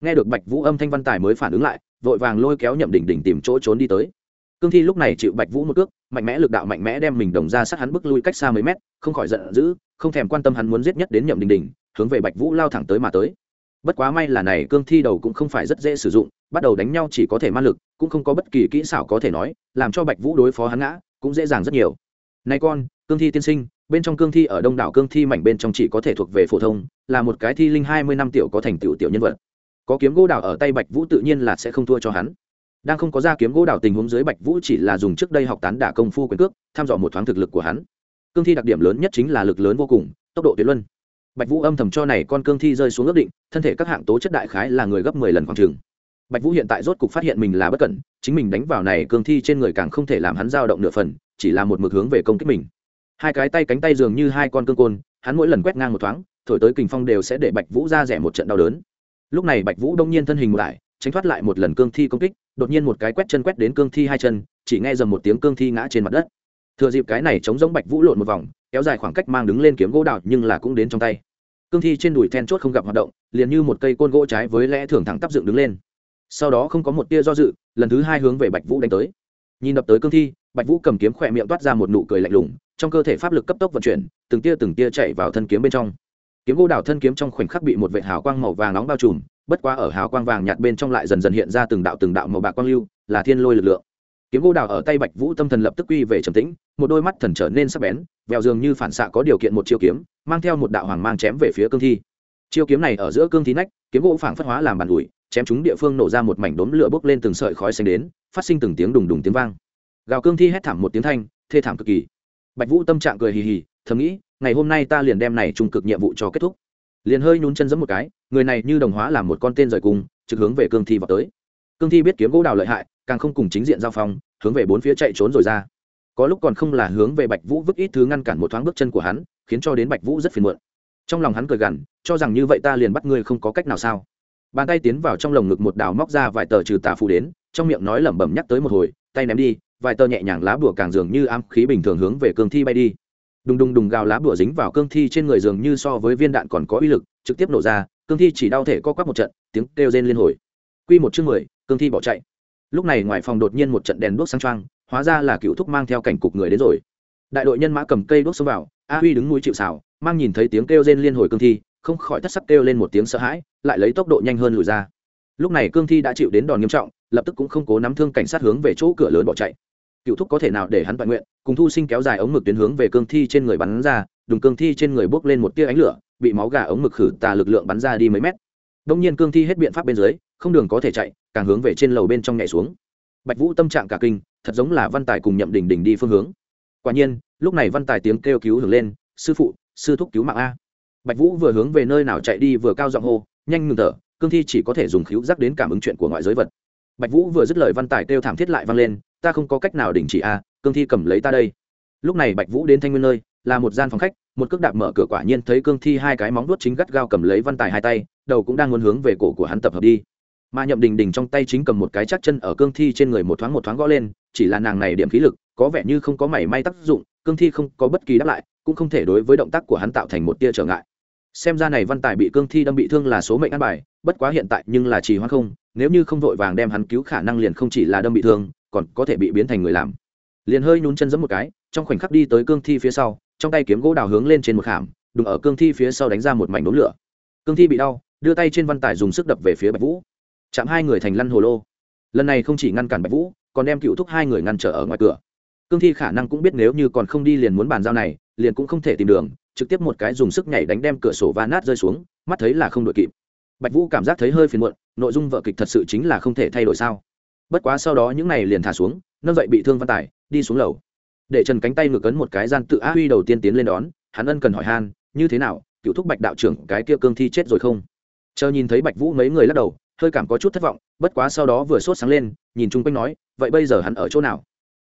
Speaker 1: Nghe được bạch vũ âm thanh văn tài mới phản ứng lại, vội vàng lôi kéo nhậm đỉnh đỉnh tìm chỗ trốn đi tới. Cương thi lúc này chịu bạch vũ một cước mạnh mẽ lực đạo mạnh mẽ đem mình đồng ra sát hắn bước lui cách xa mấy mét không khỏi giận dữ không thèm quan tâm hắn muốn giết nhất đến nhậm đình đình, hướng về bạch vũ lao thẳng tới mà tới. Bất quá may là này cương thi đầu cũng không phải rất dễ sử dụng bắt đầu đánh nhau chỉ có thể man lực cũng không có bất kỳ kỹ xảo có thể nói làm cho bạch vũ đối phó hắn ngã cũng dễ dàng rất nhiều. Nay con cương thi tiên sinh bên trong cương thi ở đông đảo cương thi mảnh bên trong chỉ có thể thuộc về phổ thông là một cái thi linh hai mươi năm tiểu có thành tựu tiểu nhân vật. Có kiếm gỗ đào ở tay bạch vũ tự nhiên là sẽ không thua cho hắn đang không có ra kiếm gỗ đào tình huống dưới bạch vũ chỉ là dùng trước đây học tán đả công phu quyền cước thăm dò một thoáng thực lực của hắn. Cương thi đặc điểm lớn nhất chính là lực lớn vô cùng, tốc độ tuyệt luân. Bạch vũ âm thầm cho này con cương thi rơi xuống ước định, thân thể các hạng tố chất đại khái là người gấp mười lần khoảng trường. Bạch vũ hiện tại rốt cục phát hiện mình là bất cẩn, chính mình đánh vào này cương thi trên người càng không thể làm hắn dao động nửa phần, chỉ là một mực hướng về công kích mình. Hai cái tay cánh tay dường như hai con cương côn, hắn mỗi lần quét ngang một thoáng, thổi tới kình phong đều sẽ để bạch vũ ra rẻ một trận đau đớn. Lúc này bạch vũ đông nhiên thân hình một lại tránh thoát lại một lần cương thi công kích, đột nhiên một cái quét chân quét đến cương thi hai chân, chỉ nghe dầm một tiếng cương thi ngã trên mặt đất. Thừa dịp cái này chống giống bạch vũ lộn một vòng, kéo dài khoảng cách mang đứng lên kiếm gỗ đào nhưng là cũng đến trong tay. Cương thi trên đùi then chốt không gặp hoạt động, liền như một cây côn gỗ trái với lẽ thường thẳng tắp dựng đứng lên. Sau đó không có một tia do dự, lần thứ hai hướng về bạch vũ đánh tới. Nhìn đập tới cương thi, bạch vũ cầm kiếm khỏe miệng toát ra một nụ cười lạnh lùng, trong cơ thể pháp lực cấp tốc vận chuyển, từng tia từng tia chạy vào thân kiếm bên trong. Kiếm gỗ đào thân kiếm trong khoảnh khắc bị một vệ hào quang màu vàng nóng bao trùm bất quá ở hào quang vàng nhạt bên trong lại dần dần hiện ra từng đạo từng đạo màu bạc quang lưu, là thiên lôi lực lượng. Kiếm gỗ đào ở tay bạch vũ tâm thần lập tức quy về trầm tĩnh, một đôi mắt thần trở nên sắc bén vèo dường như phản xạ có điều kiện một chiêu kiếm, mang theo một đạo hoàng mang chém về phía cương thi. Chiêu kiếm này ở giữa cương thi nách, kiếm gỗ phảng phất hóa làm bàn ủi, chém chúng địa phương nổ ra một mảnh đốm lửa bốc lên từng sợi khói xanh đến, phát sinh từng tiếng đùng đùng tiếng vang. Gào cương thi hét thảm một tiếng thanh, thê thảm cực kỳ. Bạch vũ tâm trạng cười hì hì, thầm nghĩ, ngày hôm nay ta liền đem này trung cực nhiệm vụ cho kết thúc liền hơi nhún chân giẫm một cái, người này như đồng hóa làm một con tên rời cung trực hướng về cương thi vào tới. Cương thi biết kiếm gỗ đào lợi hại, càng không cùng chính diện giao phong, hướng về bốn phía chạy trốn rồi ra. Có lúc còn không là hướng về bạch vũ vứt ít thứ ngăn cản một thoáng bước chân của hắn, khiến cho đến bạch vũ rất phiền muộn. Trong lòng hắn cười gằn, cho rằng như vậy ta liền bắt ngươi không có cách nào sao. Bàn tay tiến vào trong lồng ngực một đào móc ra vài tờ trừ tà phù đến, trong miệng nói lẩm bẩm nhắc tới một hồi, tay ném đi, vài tờ nhẹ nhàng lá bùa càng dường như am khí bình thường hướng về cương thi bay đi đùng đùng đùng gào lá bùa dính vào cương thi trên người dường như so với viên đạn còn có uy lực, trực tiếp nổ ra, cương thi chỉ đau thể co quắp một trận, tiếng kêu rên liên hồi. Q một chương mười, cương thi bỏ chạy. Lúc này ngoài phòng đột nhiên một trận đèn đuốc sang trang hóa ra là cựu thúc mang theo cảnh cục người đến rồi. Đại đội nhân mã cầm cây đuốc xông vào, a huy đứng mũi chịu xào mang nhìn thấy tiếng kêu rên liên hồi cương thi, không khỏi thất sắc kêu lên một tiếng sợ hãi, lại lấy tốc độ nhanh hơn lùi ra. Lúc này cương thi đã chịu đến đòn nghiêm trọng, lập tức cũng không cố nắm thương cảnh sát hướng về chỗ cửa lớn bỏ chạy cựu thúc có thể nào để hắn toàn nguyện, cùng thu sinh kéo dài ống mực tuyến hướng về cương thi trên người bắn ra, đùng cương thi trên người bốc lên một tia ánh lửa, bị máu gà ống mực khử tà lực lượng bắn ra đi mấy mét. Đông nhiên cương thi hết biện pháp bên dưới, không đường có thể chạy, càng hướng về trên lầu bên trong nhảy xuống. Bạch vũ tâm trạng cả kinh, thật giống là văn tài cùng nhậm đình đình đi phương hướng. Quả nhiên, lúc này văn tài tiếng kêu cứu hưởng lên, sư phụ, sư thúc cứu mạng a. Bạch vũ vừa hướng về nơi nào chạy đi vừa cao giọng hô, nhanh ngừng thở, cương thi chỉ có thể dùng khíu giác đến cảm ứng chuyện của ngoại giới vật. Bạch vũ vừa dứt lời văn tài kêu thảm thiết lại vang lên ta không có cách nào đình chỉ a, cương thi cầm lấy ta đây. Lúc này bạch vũ đến thanh nguyên nơi, là một gian phòng khách, một cước đạp mở cửa quả nhiên thấy cương thi hai cái móng vuốt chính gắt gao cầm lấy văn tài hai tay, đầu cũng đang muốn hướng về cổ của hắn tập hợp đi. Mà nhậm đình đình trong tay chính cầm một cái chắc chân ở cương thi trên người một thoáng một thoáng gõ lên, chỉ là nàng này điểm khí lực, có vẻ như không có mảy may tác dụng, cương thi không có bất kỳ đáp lại, cũng không thể đối với động tác của hắn tạo thành một tia trở ngại. Xem ra này văn tài bị cương thi đâm bị thương là số mệnh ăn bài, bất quá hiện tại nhưng là trì hoãn không, nếu như không vội vàng đem hắn cứu khả năng liền không chỉ là đâm bị thương còn có thể bị biến thành người làm. Liền hơi nhún chân giẫm một cái, trong khoảnh khắc đi tới cương thi phía sau, trong tay kiếm gỗ đào hướng lên trên một khảm đụng ở cương thi phía sau đánh ra một mảnh đốn lửa. Cương thi bị đau, đưa tay trên văn tải dùng sức đập về phía bạch vũ. Chạm hai người thành lăn hồ lô. Lần này không chỉ ngăn cản bạch vũ, còn đem cựu thúc hai người ngăn trở ở ngoài cửa. Cương thi khả năng cũng biết nếu như còn không đi liền muốn bàn giao này, liền cũng không thể tìm đường, trực tiếp một cái dùng sức nhảy đánh đem cửa sổ va nát rơi xuống, mắt thấy là không đội kịp. Bạch vũ cảm giác thấy hơi phiền muộn, nội dung vợ kịch thật sự chính là không thể thay đổi sao? Bất quá sau đó những này liền thả xuống, nâng dậy bị thương văn tài, đi xuống lầu. Để trần cánh tay ngược cấn một cái gian tự á huy đầu tiên tiến lên đón, hắn ân cần hỏi han, như thế nào, cựu thúc bạch đạo trưởng, cái kia cương thi chết rồi không? Chờ nhìn thấy bạch vũ mấy người lắc đầu, hơi cảm có chút thất vọng, bất quá sau đó vừa sốt sáng lên, nhìn chung quanh nói, vậy bây giờ hắn ở chỗ nào?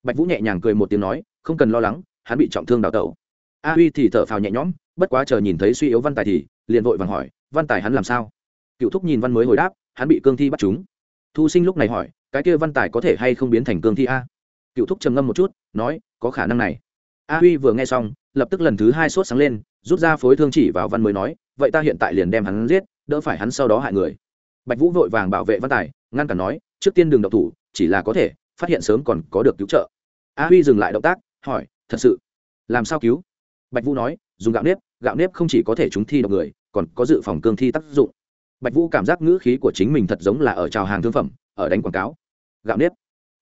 Speaker 1: Bạch vũ nhẹ nhàng cười một tiếng nói, không cần lo lắng, hắn bị trọng thương đào tẩu. A huy thì thở phào nhẹ nhõm, bất quá chờ nhìn thấy suy yếu văn tài thì liền vội vàng hỏi, văn tài hắn làm sao? Cựu thúc nhìn văn mới hồi đáp, hắn bị cương thi bắt chúng thu sinh lúc này hỏi, cái kia văn tài có thể hay không biến thành cương thi a? Cựu thúc trầm ngâm một chút, nói, có khả năng này. A huy vừa nghe xong, lập tức lần thứ hai sốt sáng lên, rút ra phối thương chỉ vào văn mới nói, vậy ta hiện tại liền đem hắn giết, đỡ phải hắn sau đó hại người. Bạch vũ vội vàng bảo vệ văn tài, ngăn cản nói, trước tiên đừng độc thủ, chỉ là có thể, phát hiện sớm còn có được cứu trợ. A huy dừng lại động tác, hỏi, thật sự? Làm sao cứu? Bạch vũ nói, dùng gạo nếp gạo nếp không chỉ có thể chúng thi độc người, còn có dự phòng cương thi tác dụng bạch vũ cảm giác ngữ khí của chính mình thật giống là ở trào hàng thương phẩm, ở đánh quảng cáo. Gạo nếp.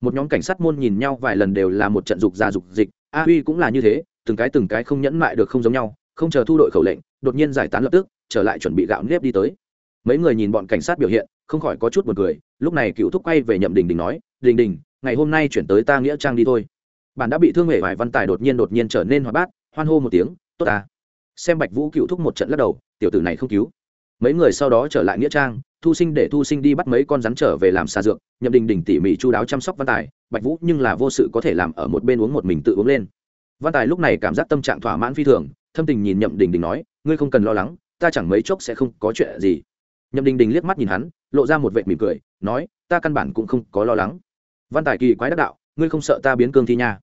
Speaker 1: Một nhóm cảnh sát môn nhìn nhau vài lần đều là một trận dục ra dục dịch, a huy cũng là như thế, từng cái từng cái không nhẫn mại được không giống nhau, không chờ thu đội khẩu lệnh, đột nhiên giải tán lập tức, trở lại chuẩn bị gạo nếp đi tới. Mấy người nhìn bọn cảnh sát biểu hiện, không khỏi có chút b u ồ n cười, lúc này cựu thúc quay về nhậm đình đình nói, đình đình, ngày hôm nay chuyển tới ta nghĩa trang đi thôi. Bạn đã bị thương hệ vải văn tài đột nhiên đột nhiên trở nên hoạt bát, hoan hô một tiếng, tốt ta. Xem bạch vũ cựu thúc một trận lắc đầu, tiểu tử này không cứu mấy người sau đó trở lại nghĩa trang, thu sinh để thu sinh đi bắt mấy con rắn trở về làm xà dược, nhậm đình đình tỉ mỉ chú đáo chăm sóc văn tài, bạch vũ nhưng là vô sự có thể làm ở một bên uống một mình tự uống lên. Văn tài lúc này cảm giác tâm trạng thỏa mãn phi thường, thâm tình nhìn nhậm đình đình nói, ngươi không cần lo lắng, ta chẳng mấy chốc sẽ không có chuyện gì. Nhậm đình đình liếc mắt nhìn hắn, lộ ra một vệ mỉm cười, nói, ta căn bản cũng không có lo lắng. Văn tài kỳ quái đắc đạo, ngươi không sợ ta biến cương thi nha?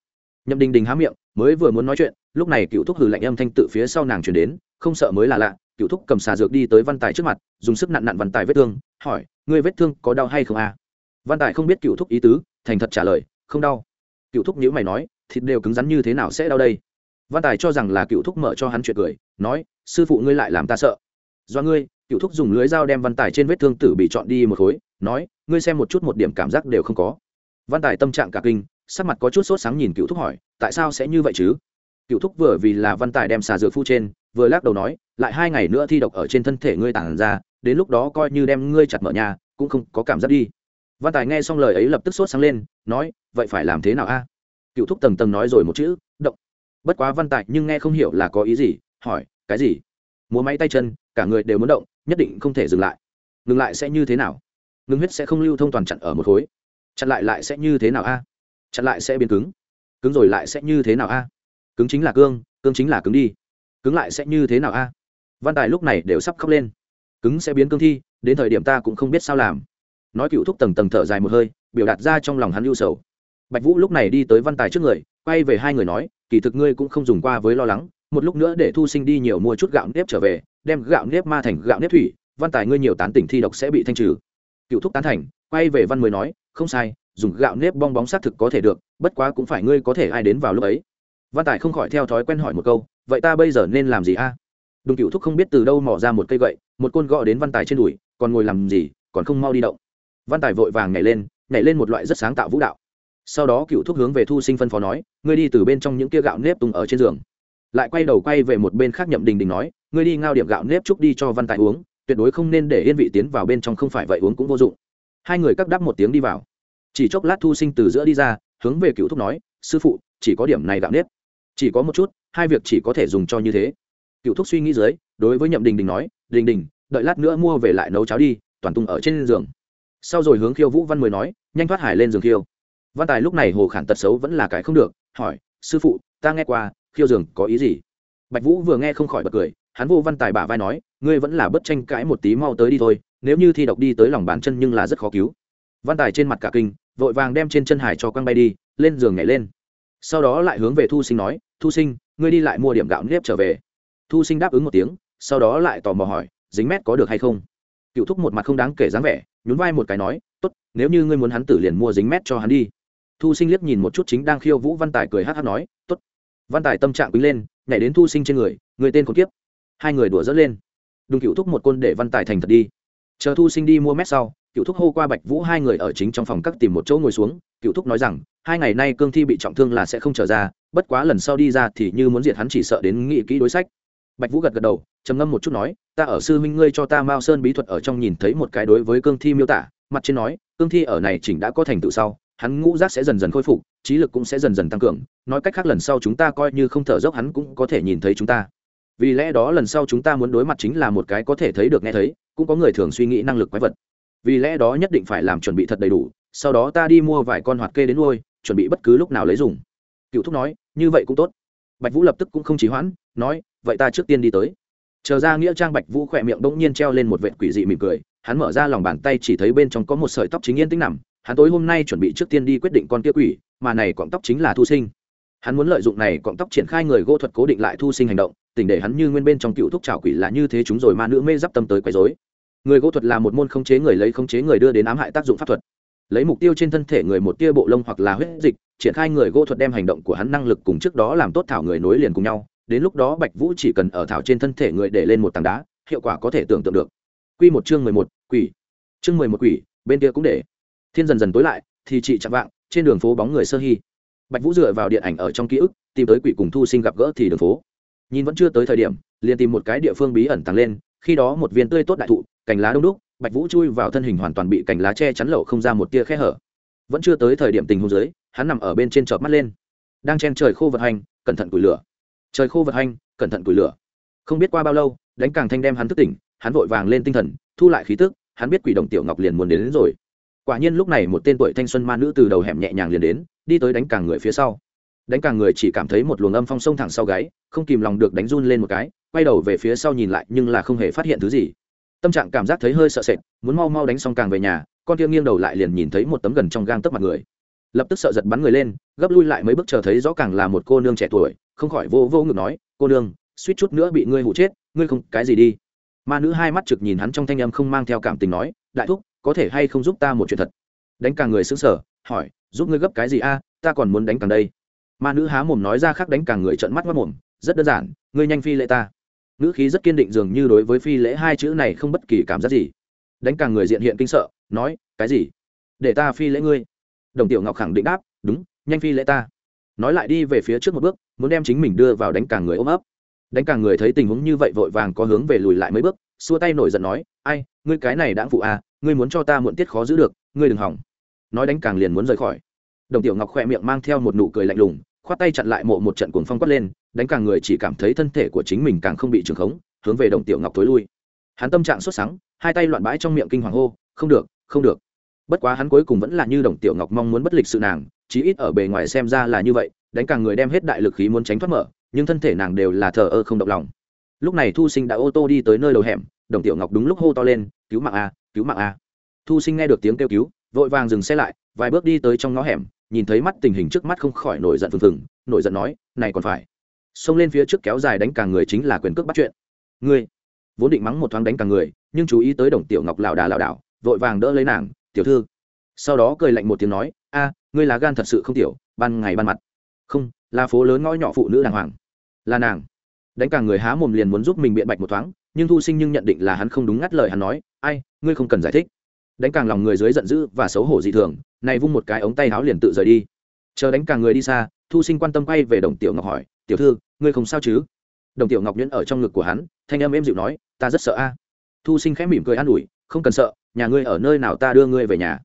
Speaker 1: Nhậm đình đình há miệng, mới vừa muốn nói chuyện, lúc này cựu thúc hử lạnh âm thanh tự phía sau nàng chuyển đến, không sợ mới là lạ cựu thúc cầm xà dược đi tới văn tài trước mặt, dùng sức nặn nặn văn tài vết thương, hỏi, ngươi vết thương có đau hay không à? văn tài không biết cựu thúc ý tứ, thành thật trả lời, không đau. Cựu thúc nhữ mày nói, thịt đều cứng rắn như thế nào sẽ đau đây? Văn tài cho rằng là cựu thúc mở cho hắn chuyện cười, nói, sư phụ ngươi lại làm ta sợ. Do ngươi. Cựu thúc dùng lưới dao đem văn tài trên vết thương tử bị chọn đi một khối, nói, ngươi xem một chút một điểm cảm giác đều không có. Văn tài tâm trạng cả kinh, sắc mặt có chút sốt sáng nhìn cựu thúc hỏi, tại sao sẽ như vậy chứ? Cựu thúc vừa vì là văn tài đem xà dược phu trên vừa lắc đầu nói, lại hai ngày nữa thi độc ở trên thân thể ngươi tản ra, đến lúc đó coi như đem ngươi chặt mở nhà, cũng không có cảm giác đi. Văn tài nghe xong lời ấy lập tức sốt sáng lên, nói, vậy phải làm thế nào a? Cựu thúc tầng tầng nói rồi một chữ, động. Bất quá văn tài nhưng nghe không hiểu là có ý gì, hỏi, cái gì? Múa máy tay chân, cả người đều muốn động, nhất định không thể dừng lại. Ngừng lại sẽ như thế nào? Ngừng huyết sẽ không lưu thông toàn chặn ở một khối. Chặn lại lại sẽ như thế nào a? Chặn lại sẽ biến cứng. Cứng rồi lại sẽ như thế nào a? Cứng chính là cương cương chính là cứng đi cứng lại sẽ như thế nào a? Văn tài lúc này đều sắp khóc lên. Cứng sẽ biến cương thi, đến thời điểm ta cũng không biết sao làm. Nói cựu thúc tầng tầng thở dài một hơi, biểu đạt ra trong lòng hắn lưu sầu. Bạch vũ lúc này đi tới văn tài trước người, quay về hai người nói, kỳ thực ngươi cũng không dùng qua với lo lắng, một lúc nữa để thu sinh đi nhiều mua chút gạo nếp trở về, đem gạo nếp ma thành gạo nếp thủy, văn tài ngươi nhiều tán tỉnh thi độc sẽ bị thanh trừ. Cựu thúc tán thành, quay về văn mới nói, không sai, dùng gạo nếp bong bóng xác thực có thể được, bất quá cũng phải ngươi có thể ai đến vào lúc ấy. Văn tài không khỏi theo thói quen hỏi một câu vậy ta bây giờ nên làm gì a? À? đùng cựu thúc không biết từ đâu mỏ ra một cây gậy, một côn gõ đến văn tài trên đùi, còn ngồi làm gì, còn không mau đi động. Văn tài vội vàng nhảy lên nhảy lên một loại rất sáng tạo vũ đạo. Sau đó cựu thúc hướng về thu sinh phân phó nói, ngươi đi từ bên trong những kia gạo nếp tung ở trên giường. Lại quay đầu quay về một bên khác nhậm đình đình nói, ngươi đi ngao điểm gạo nếp trúc đi cho văn tài uống, tuyệt đối không nên để yên vị tiến vào bên trong không phải vậy uống cũng vô dụng. Hai người cắt đắp một tiếng đi vào. Chỉ chốc lát thu sinh từ giữa đi ra, hướng về cựu thúc nói, sư phụ, chỉ có điểm này gạo nếp. Chỉ có một chút hai việc chỉ có thể dùng cho như thế. Cựu thúc suy nghĩ dưới, đối với nhậm đình đình nói, đình đình, đợi lát nữa mua về lại nấu cháo đi, toàn tung ở trên giường. Sau rồi hướng khiêu vũ văn mới nói, nhanh thoát hải lên giường, khiêu. Văn tài lúc này hồ khản tật xấu vẫn là cái không được, hỏi, sư phụ, ta nghe qua, khiêu giường có ý gì? Bạch vũ vừa nghe không khỏi bật cười, hắn vô văn tài bả vai nói, ngươi vẫn là bất tranh cãi một tí mau tới đi thôi, nếu như thi độc đi tới lòng bàn chân nhưng là rất khó cứu. Văn tài trên mặt cả kinh, vội vàng đem trên chân hải cho quăng bay đi, lên giường nhảy lên sau đó lại hướng về thu sinh nói, thu sinh, ngươi đi lại mua điểm gạo nếp trở về. Thu sinh đáp ứng một tiếng, sau đó lại tò mò hỏi, dính mét có được hay không? Cựu thúc một mặt không đáng kể dáng vẻ, nhún vai một cái nói, tốt, nếu như ngươi muốn hắn tử liền mua dính mét cho hắn đi. Thu sinh liếc nhìn một chút chính đang khiêu vũ văn tài cười hát hát nói t ố t văn tài tâm trạng quý lên, nhảy đến thu sinh trên người người tên còn tiếp. hai người đùa dỡ lên. Đùng cựu thúc một côn để văn tài thành thật đi. Chờ thu sinh đi mua mét sau, cựu thúc hô qua bạch vũ hai người ở chính trong phòng cắt tìm một chỗ ngồi xuống cựu thúc nói rằng, hai ngày nay cương thi bị trọng thương là sẽ không trở ra, bất quá lần sau đi ra thì như muốn diệt hắn chỉ sợ đến nghị kỹ đối sách. Bạch vũ gật gật đầu, trầm ngâm một chút nói, ta ở sư minh ngươi cho ta mao sơn bí thuật ở trong nhìn thấy một cái đối với cương thi miêu tả. Mặt trên nói, cương thi ở này chỉnh đã có thành tựu sau, hắn ngũ giác sẽ dần dần khôi phục, trí lực cũng sẽ dần dần tăng cường. Nói cách khác lần sau chúng ta coi như không thở dốc hắn cũng có thể nhìn thấy chúng ta. Vì lẽ đó lần sau chúng ta muốn đối mặt chính là một cái có thể thấy được nghe thấy, cũng có người thường suy nghĩ năng lực quái vật. Vì lẽ đó nhất định phải làm chuẩn bị thật đầy đủ sau đó ta đi mua vài con hoạt kê đến nuôi, chuẩn bị bất cứ lúc nào lấy dùng. Cựu thúc nói, như vậy cũng tốt. Bạch vũ lập tức cũng không trì hoãn, nói, vậy ta trước tiên đi tới. Chờ ra nghĩa trang bạch vũ khỏe miệng bỗng nhiên treo lên một vệt quỷ dị mỉm cười, hắn mở ra lòng bàn tay chỉ thấy bên trong có một sợi tóc chính yên tĩnh nằm, hắn tối hôm nay chuẩn bị trước tiên đi quyết định con kia quỷ, mà này cọng tóc chính là thu sinh. Hắn muốn lợi dụng này cọng tóc triển khai người gỗ thuật cố định lại thu sinh hành động tỉnh để hắn như nguyên bên trong cựu thúc trào quỷ là như thế chúng rồi ma nữ mê d tâm tới quấy dối người gỗ thuật là một môn khống chế người lấy khống chế người đưa đến ám hại tác dụng pháp thuật lấy mục tiêu trên thân thể người một tia bộ lông hoặc là huyết dịch, triển khai người gỗ thuật đem hành động của hắn năng lực cùng trước đó làm tốt thảo người nối liền cùng nhau. Đến lúc đó bạch vũ chỉ cần ở thảo trên thân thể người để lên một tảng đá, hiệu quả có thể tưởng tượng được. Quy một chương mười một, quỷ. Chương mười một, quỷ, bên kia cũng để. Thiên dần dần tối lại, thì chị chạm vạng, trên đường phố bóng người sơ hy bạch vũ dựa vào điện ảnh ở trong ký ức, tìm tới quỷ cùng thu sinh gặp gỡ thì đường phố. Nhìn vẫn chưa tới thời điểm, liền tìm một cái địa phương bí ẩn tăng lên, khi đó một viên tươi tốt đại thụ, cành lá đông đúc bạch vũ chui vào thân hình hoàn toàn bị cành lá che chắn lậu không ra một tia khe hở. Vẫn chưa tới thời điểm tình huống dưới hắn nằm ở bên trên chợp mắt lên. Đang chen trời khô vật hành cẩn thận củi lửa. Trời khô vật hành cẩn thận củi lửa. Không biết qua bao lâu đánh càng thanh đem hắn thức tỉnh hắn vội vàng lên tinh thần thu lại khí tức hắn biết quỷ đồng tiểu ngọc liền muốn đến, đến rồi. Quả nhiên lúc này một tên tuổi thanh xuân ma nữ từ đầu hẻm nhẹ nhàng liền đến đi tới đánh càng người phía sau. Đánh càng người chỉ cảm thấy một luồng âm phong sông thẳng sau gáy không kìm lòng được đánh run lên một cái quay đầu về phía sau nhìn lại nhưng là không hề phát hiện thứ gì tâm trạng cảm giác thấy hơi sợ sệt, muốn mau mau đánh xong càng về nhà, con kia nghiêng đầu lại liền nhìn thấy một tấm gần trong gang tấc mặt người. Lập tức sợ giật bắn người lên, gấp lui lại mấy bước chờ thấy rõ càng là một cô nương trẻ tuổi, không khỏi vô vô ngực nói, cô nương, suýt chút nữa bị ngươi hụ chết, ngươi không, cái gì đi? Ma nữ hai mắt trực nhìn hắn trong thanh âm không mang theo cảm tình nói, đại thúc, có thể hay không giúp ta một chuyện thật? Đánh càng người xứng sở hỏi, giúp ngươi gấp cái gì a? Ta còn muốn đánh càng đây. Ma nữ há mồm nói ra khác đánh càng người trợn mắt mất mồm, rất đơn giản, ngươi nhanh phi lệ ta nữ khí rất kiên định dường như đối với phi lễ hai chữ này không bất kỳ cảm giác gì. Đánh càng người diện hiện kinh sợ, nói, cái gì? Để ta phi lễ ngươi. Đồng tiểu ngọc khẳng định đáp, đúng, nhanh phi lễ ta. Nói lại đi về phía trước một bước, muốn đem chính mình đưa vào đánh càng người ôm ấp. Đánh càng người thấy tình huống như vậy vội vàng có hướng về lùi lại mấy bước, xua tay nổi giận nói, ai, ngươi cái này đã phụ à ngươi muốn cho ta muộn tiết khó giữ được, ngươi đừng hỏng. Nói đánh càng liền muốn rời khỏi. Đồng tiểu ngọc khỏe miệng mang theo một nụ cười lạnh lùng, khoát tay chặn lại mộ một trận cuồng phong quát lên đánh càng người chỉ cảm thấy thân thể của chính mình càng không bị trường khống, hướng về đồng tiểu ngọc tối lui. Hắn tâm trạng sốt sắng, hai tay loạn bãi trong miệng kinh hoàng hô, không được không được. Bất quá hắn cuối cùng vẫn là như đồng tiểu ngọc mong muốn bất lịch sự nàng, chí ít ở bề ngoài xem ra là như vậy, đánh càng người đem hết đại lực khí muốn tránh thoát mở, nhưng thân thể nàng đều là thờ ơ không động lòng. Lúc này thu sinh đã ô tô đi tới nơi đầu hẻm, đồng tiểu ngọc đúng lúc hô to lên, cứu mạng a, cứu mạng a. Thu sinh nghe được tiếng kêu cứu, vội vàng dừng xe lại, vài bước đi tới trong ngõ hẻm, nhìn thấy mắt tình hình trước mắt không khỏi nổi giận phừng phừng, nổi giận nói, này còn phải xông lên phía trước kéo dài đánh cả người chính là quyền cước bắt chuyện. Ngươi, vốn định mắng một thoáng đánh cả người, nhưng chú ý tới đồng tiểu ngọc lảo đà lảo đảo, vội vàng đỡ lấy nàng, tiểu thư. Sau đó cười lạnh một tiếng nói, a, ngươi là gan thật sự không tiểu, ban ngày ban mặt. Không, là phố lớn ngõ nhỏ phụ nữ đàng hoàng. Là nàng. Đánh cả người há mồm liền muốn giúp mình biện bạch một thoáng, nhưng thu sinh nhưng nhận định là hắn không đúng ngắt lời hắn nói, ai, ngươi không cần giải thích. Đánh càng lòng người dưới giận dữ và xấu hổ dị thường, này vung một cái ống tay áo liền tự rời đi. Chờ đánh càng người đi xa, thu sinh quan tâm quay về đồng tiểu ngọc hỏi tiểu thư, ngươi không sao chứ? Đồng tiểu ngọc nhuyễn ở trong ngực của hắn, thanh âm êm dịu nói, ta rất sợ a. Thu sinh khẽ mỉm cười an ủi, không cần sợ, nhà ngươi ở nơi nào ta đưa ngươi về nhà.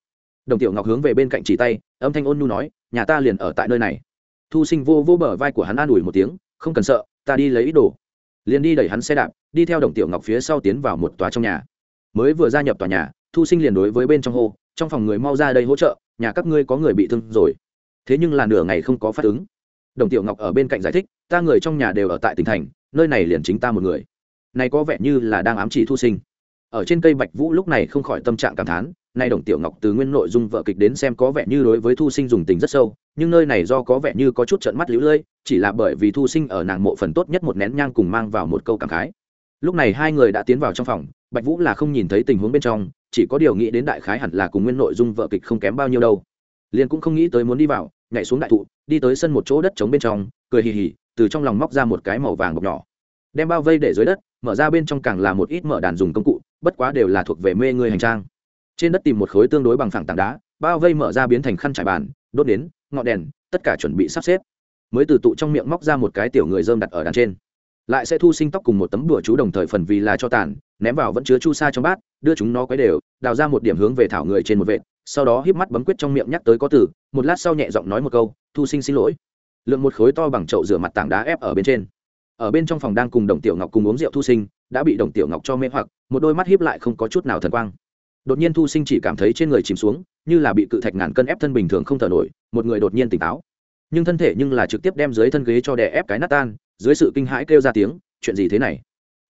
Speaker 1: Đồng tiểu ngọc hướng về bên cạnh chỉ tay, âm thanh ôn nhu nói, nhà ta liền ở tại nơi này. Thu sinh vô vô bờ vai của hắn an ủi một tiếng, không cần sợ, ta đi lấy ít đồ. Liền đi đẩy hắn xe đạp, đi theo đồng tiểu ngọc phía sau tiến vào một tòa trong nhà. Mới vừa gia nhập tòa nhà, thu sinh liền đối với bên trong hô, trong phòng người mau ra đây hỗ trợ, nhà các ngươi có người bị thương rồi. Thế nhưng là nửa ngày không có phát ứng đồng tiểu ngọc ở bên cạnh giải thích, ta người trong nhà đều ở tại tỉnh thành, nơi này liền chính ta một người. Này có vẻ như là đang ám chỉ thu sinh. Ở trên cây bạch vũ lúc này không khỏi tâm trạng cảm thán, nay đồng tiểu ngọc từ nguyên nội dung vợ kịch đến xem có vẻ như đối với thu sinh dùng tình rất sâu, nhưng nơi này do có vẻ như có chút trận mắt lũ lơi, chỉ là bởi vì thu sinh ở nàng mộ phần tốt nhất một nén nhang cùng mang vào một câu cảm khái. Lúc này hai người đã tiến vào trong phòng, bạch vũ là không nhìn thấy tình huống bên trong, chỉ có điều nghĩ đến đại khái hẳn là cùng nguyên nội dung vợ kịch không kém bao nhiêu đâu. Liền cũng không nghĩ tới muốn đi vào nhảy xuống đại thụ, đi tới sân một chỗ đất trống bên trong, cười hì hì, từ trong lòng móc ra một cái màu vàng bọc nhỏ. Đem bao vây để dưới đất, mở ra bên trong càng là một ít mở đàn dùng công cụ, bất quá đều là thuộc về mê người hành trang. Trên đất tìm một khối tương đối bằng phẳng tảng đá, bao vây mở ra biến thành khăn trải bàn, đốt đến ngọn đèn, tất cả chuẩn bị sắp xếp. Mới từ tụ trong miệng móc ra một cái tiểu người dơm đặt ở đàn trên. Lại sẽ thu sinh tóc cùng một tấm đùa chú đồng thời phần vì là cho tàn, ném vào vẫn chứa chu sa trong bát, đưa chúng nó quấy đều, đào ra một điểm hướng về thảo người trên một vệt sau đó híp mắt bấm quyết trong miệng nhắc tới có từ một lát sau nhẹ giọng nói một câu, thu sinh xin lỗi. Lượng một khối to bằng chậu rửa mặt tảng đá ép ở bên trên. Ở bên trong phòng đang cùng đồng tiểu ngọc cùng uống rượu thu sinh, đã bị đồng tiểu ngọc cho mê hoặc, một đôi mắt hiếp lại không có chút nào thần quang. Đột nhiên thu sinh chỉ cảm thấy trên người chìm xuống, như là bị cự thạch ngàn cân ép thân bình thường không thở nổi, một người đột nhiên tỉnh táo. Nhưng thân thể nhưng là trực tiếp đem dưới thân ghế cho đè ép cái nát tan, dưới sự kinh hãi kêu ra tiếng, chuyện gì thế này?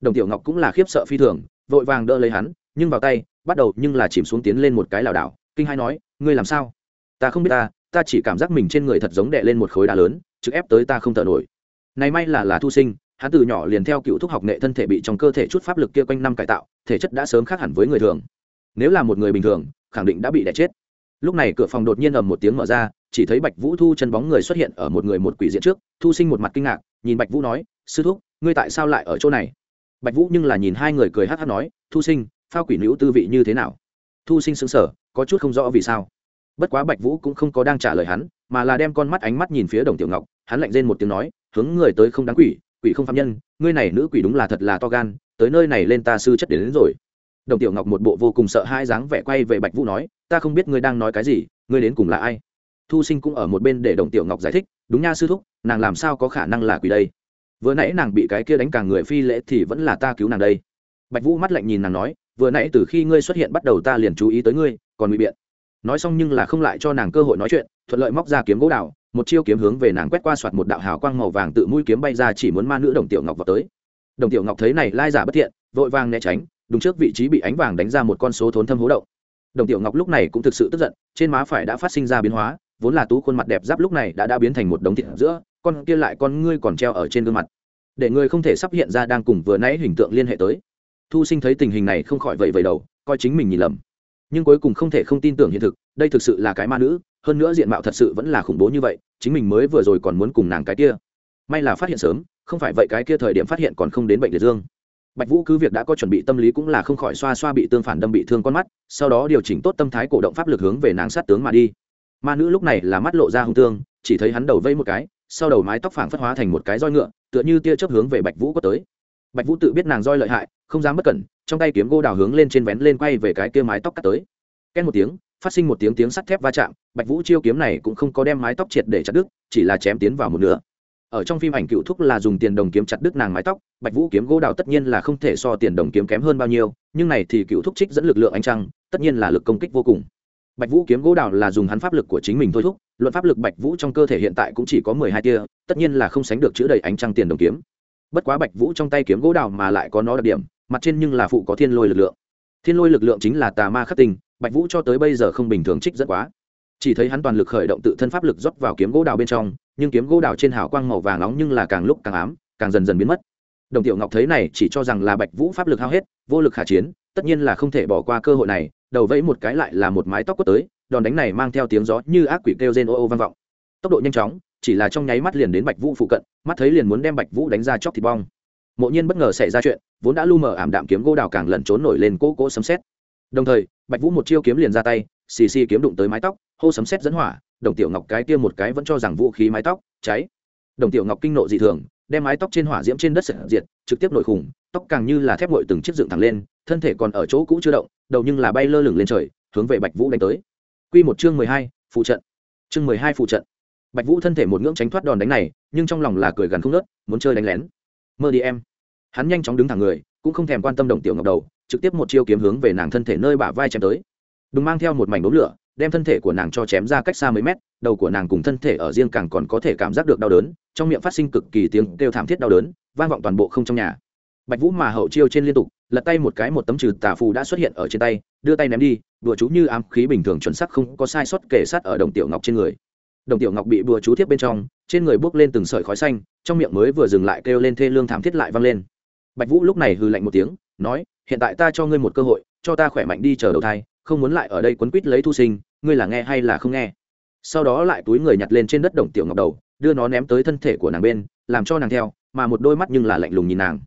Speaker 1: Đồng tiểu ngọc cũng là khiếp sợ phi thường, vội vàng đỡ lấy hắn, nhưng vào tay, bắt đầu nhưng là chìm xuống tiến lên một cái lảo đảo kinh hai nói, ngươi làm sao? Ta không biết ta ta chỉ cảm giác mình trên người thật giống đè lên một khối đá lớn, trực ép tới ta không thở nổi. Này may là là thu sinh, hắn từ nhỏ liền theo cựu thúc học nghệ thân thể bị trong cơ thể chút pháp lực kia quanh năm cải tạo, thể chất đã sớm khác hẳn với người thường. Nếu là một người bình thường, khẳng định đã bị đẻ chết. Lúc này cửa phòng đột nhiên ầm một tiếng mở ra, chỉ thấy bạch vũ thu chân bóng người xuất hiện ở một người một quỷ diện trước, thu sinh một mặt kinh ngạc, nhìn bạch vũ nói, sư thúc, ngươi tại sao lại ở chỗ này? Bạch vũ nhưng là nhìn hai người cười hát hát nói, thu sinh, phao quỷ nữ tư vị như thế nào? Thu sinh xứng sở có chút không rõ vì sao. Bất quá bạch vũ cũng không có đang trả lời hắn mà là đem con mắt ánh mắt nhìn phía đồng tiểu ngọc hắn lạnh rên một tiếng nói hướng người tới không đáng quỷ quỷ không phạm nhân ngươi này nữ quỷ đúng là thật là to gan tới nơi này lên ta sư chất đến, đến rồi. Đồng tiểu ngọc một bộ vô cùng sợ hai dáng vẻ quay về bạch vũ nói ta không biết ngươi đang nói cái gì ngươi đến cùng là ai? Thu sinh cũng ở một bên để đồng tiểu ngọc giải thích đúng nha sư thúc nàng làm sao có khả năng là quỷ đây? Vừa nãy nàng bị cái kia đánh cả người phi lễ thì vẫn là ta cứu nàng đây. Bạch vũ mắt lạnh nhìn nàng nói vừa nãy từ khi ngươi xuất hiện bắt đầu ta liền chú ý tới ngươi, còn bị biện. Nói xong nhưng là không lại cho nàng cơ hội nói chuyện, thuận lợi móc ra kiếm gỗ đào, một chiêu kiếm hướng về nàng quét qua soạt một đạo hào quang màu vàng tự mũi kiếm bay ra chỉ muốn ma nữ đồng tiểu ngọc vào tới. Đồng tiểu ngọc thấy này lai giả bất thiện, vội vàng né tránh, đúng trước vị trí bị ánh vàng đánh ra một con số thốn thâm hố động. Đồng tiểu ngọc lúc này cũng thực sự tức giận, trên má phải đã phát sinh ra biến hóa, vốn là tú khuôn mặt đẹp giáp lúc này đã đã biến thành một đống thịt giữa, con kia lại con ngươi còn treo ở trên gương mặt. Để người không thể sắp hiện ra đang cùng vừa nãy hình tượng liên hệ tới thu sinh thấy tình hình này không khỏi vậy vậy đầu, coi chính mình nhìn lầm. Nhưng cuối cùng không thể không tin tưởng hiện thực, đây thực sự là cái ma nữ, hơn nữa diện mạo thật sự vẫn là khủng bố như vậy, chính mình mới vừa rồi còn muốn cùng nàng cái kia. May là phát hiện sớm, không phải vậy cái kia thời điểm phát hiện còn không đến bệnh liệt dương. Bạch vũ cứ việc đã có chuẩn bị tâm lý cũng là không khỏi xoa xoa bị tương phản đâm bị thương con mắt, sau đó điều chỉnh tốt tâm thái cổ động pháp lực hướng về nàng sát tướng mà đi. Ma nữ lúc này là mắt lộ ra hung tương, chỉ thấy hắn đầu vây một cái, sau đầu mái tóc phảng phất hóa thành một cái roi ngựa, tựa như tia chớp hướng về bạch vũ có tới bạch vũ tự biết nàng roi lợi hại, không dám bất cẩn, trong tay kiếm gô đào hướng lên trên vén lên quay về cái kia mái tóc cắt tới. Ken một tiếng, phát sinh một tiếng tiếng sắt thép va chạm, bạch vũ chiêu kiếm này cũng không có đem mái tóc triệt để chặt đứt, chỉ là chém tiến vào một nửa. Ở trong phim ảnh cựu thúc là dùng tiền đồng kiếm chặt đứt nàng mái tóc, bạch vũ kiếm gỗ đào tất nhiên là không thể so tiền đồng kiếm kém hơn bao nhiêu, nhưng này thì cựu thúc trích dẫn lực lượng ánh trăng, tất nhiên là lực công kích vô cùng. Bạch vũ kiếm gỗ đào là dùng hắn pháp lực của chính mình thôi thúc, luận pháp lực bạch vũ trong cơ thể hiện tại cũng chỉ có mười hai tia, tất nhiên là không sánh được chữ đầy ánh trăng tiền đồng kiếm bất quá bạch vũ trong tay kiếm gỗ đào mà lại có nó đặc điểm mặt trên nhưng là phụ có thiên lôi lực lượng. Thiên lôi lực lượng chính là tà ma khắc tình, bạch vũ cho tới bây giờ không bình thường trích rất quá. Chỉ thấy hắn toàn lực khởi động tự thân pháp lực rót vào kiếm gỗ đào bên trong nhưng kiếm gỗ đào trên hào quang màu vàng nóng nhưng là càng lúc càng ám càng dần dần biến mất. Đồng tiểu ngọc thấy này chỉ cho rằng là bạch vũ pháp lực hao hết vô lực khả chiến tất nhiên là không thể bỏ qua cơ hội này đầu vẫy một cái lại là một mái tóc quất tới đòn đánh này mang theo tiếng gió như ác quỷ kêu rên ô ô vang vọng. Tốc độ nhanh chóng chỉ là trong nháy mắt liền đến bạch vũ phụ cận, mắt thấy liền muốn đem bạch vũ đánh ra chóc thịt bong. Mộ nhiên bất ngờ xảy ra chuyện, vốn đã lu mờ ảm đạm kiếm gỗ đào càng lẩn trốn nổi lên cỗ cỗ sấm xét đồng thời, bạch vũ một chiêu kiếm liền ra tay, xì xì kiếm đụng tới mái tóc, hô sấm xét dẫn hỏa, đồng tiểu ngọc cái kia một cái vẫn cho rằng vũ khí mái tóc, cháy. Đồng tiểu ngọc kinh nộ dị thường, đem mái tóc trên hỏa diễm trên đất sệt diệt, trực tiếp nổi khủng, tóc càng như là thép ngội từng chiếc dựng thẳng lên, thân thể còn ở chỗ cũ chưa động, đầu nhưng là bay lơ lửng lên trời, hướng về bạch vũ đánh tới. Quy một chương mười hai, phụ trận. Chương mười hai phụ trận bạch vũ thân thể một ngưỡng tránh thoát đòn đánh này, nhưng trong lòng là cười gần không nớt, muốn chơi đánh lén. Mơ đi em. Hắn nhanh chóng đứng thẳng người, cũng không thèm quan tâm đồng tiểu ngọc đầu, trực tiếp một chiêu kiếm hướng về nàng thân thể nơi bả vai chém tới. Đừng mang theo một mảnh đốm lửa, đem thân thể của nàng cho chém ra cách xa mấy mét, đầu của nàng cùng thân thể ở riêng càng còn có thể cảm giác được đau đớn, trong miệng phát sinh cực kỳ tiếng kêu thảm thiết đau đớn, vang vọng toàn bộ không trong nhà. Bạch vũ mà hậu chiêu trên liên tục, lật tay một cái một tấm trừ tà phù đã xuất hiện ở trên tay, đưa tay ném đi, đùa chú như ám khí bình thường chuẩn sắc không có sai sót kể sát ở đồng tiểu ngọc trên người đồng tiểu ngọc bị bùa chú tiếp bên trong, trên người bước lên từng sợi khói xanh, trong miệng mới vừa dừng lại kêu lên thê lương thảm thiết lại vang lên. Bạch vũ lúc này hừ lạnh một tiếng, nói, hiện tại ta cho ngươi một cơ hội, cho ta khỏe mạnh đi chờ đầu thai, không muốn lại ở đây quấn quýt lấy thu sinh, ngươi là nghe hay là không nghe? Sau đó lại túi người nhặt lên trên đất đồng tiểu ngọc đầu, đưa nó ném tới thân thể của nàng bên, làm cho nàng theo, mà một đôi mắt nhưng là lạnh lùng nhìn nàng.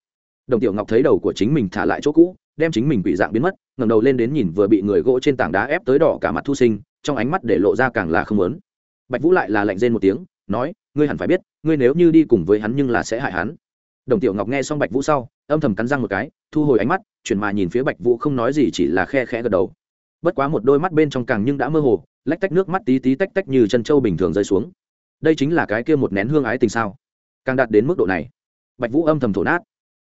Speaker 1: Đồng tiểu ngọc thấy đầu của chính mình thả lại chỗ cũ, đem chính mình bị dạng biến mất, ngẩng đầu lên đến nhìn vừa bị người gỗ trên tảng đá ép tới đỏ cả mặt thu sinh, trong ánh mắt để lộ ra càng là không lớn bạch vũ lại là lạnh rên một tiếng, nói, ngươi hẳn phải biết, ngươi nếu như đi cùng với hắn nhưng là sẽ hại hắn. Đồng tiểu ngọc nghe xong bạch vũ sau, âm thầm cắn răng một cái, thu hồi ánh mắt, chuyển mà nhìn phía bạch vũ không nói gì chỉ là khe khẽ gật đầu. Bất quá một đôi mắt bên trong càng nhưng đã mơ hồ, lách tách nước mắt tí tí tách tách như chân trâu bình thường rơi xuống. Đây chính là cái kia một nén hương ái tình sao? Càng đạt đến mức độ này, bạch vũ âm thầm thổ nát.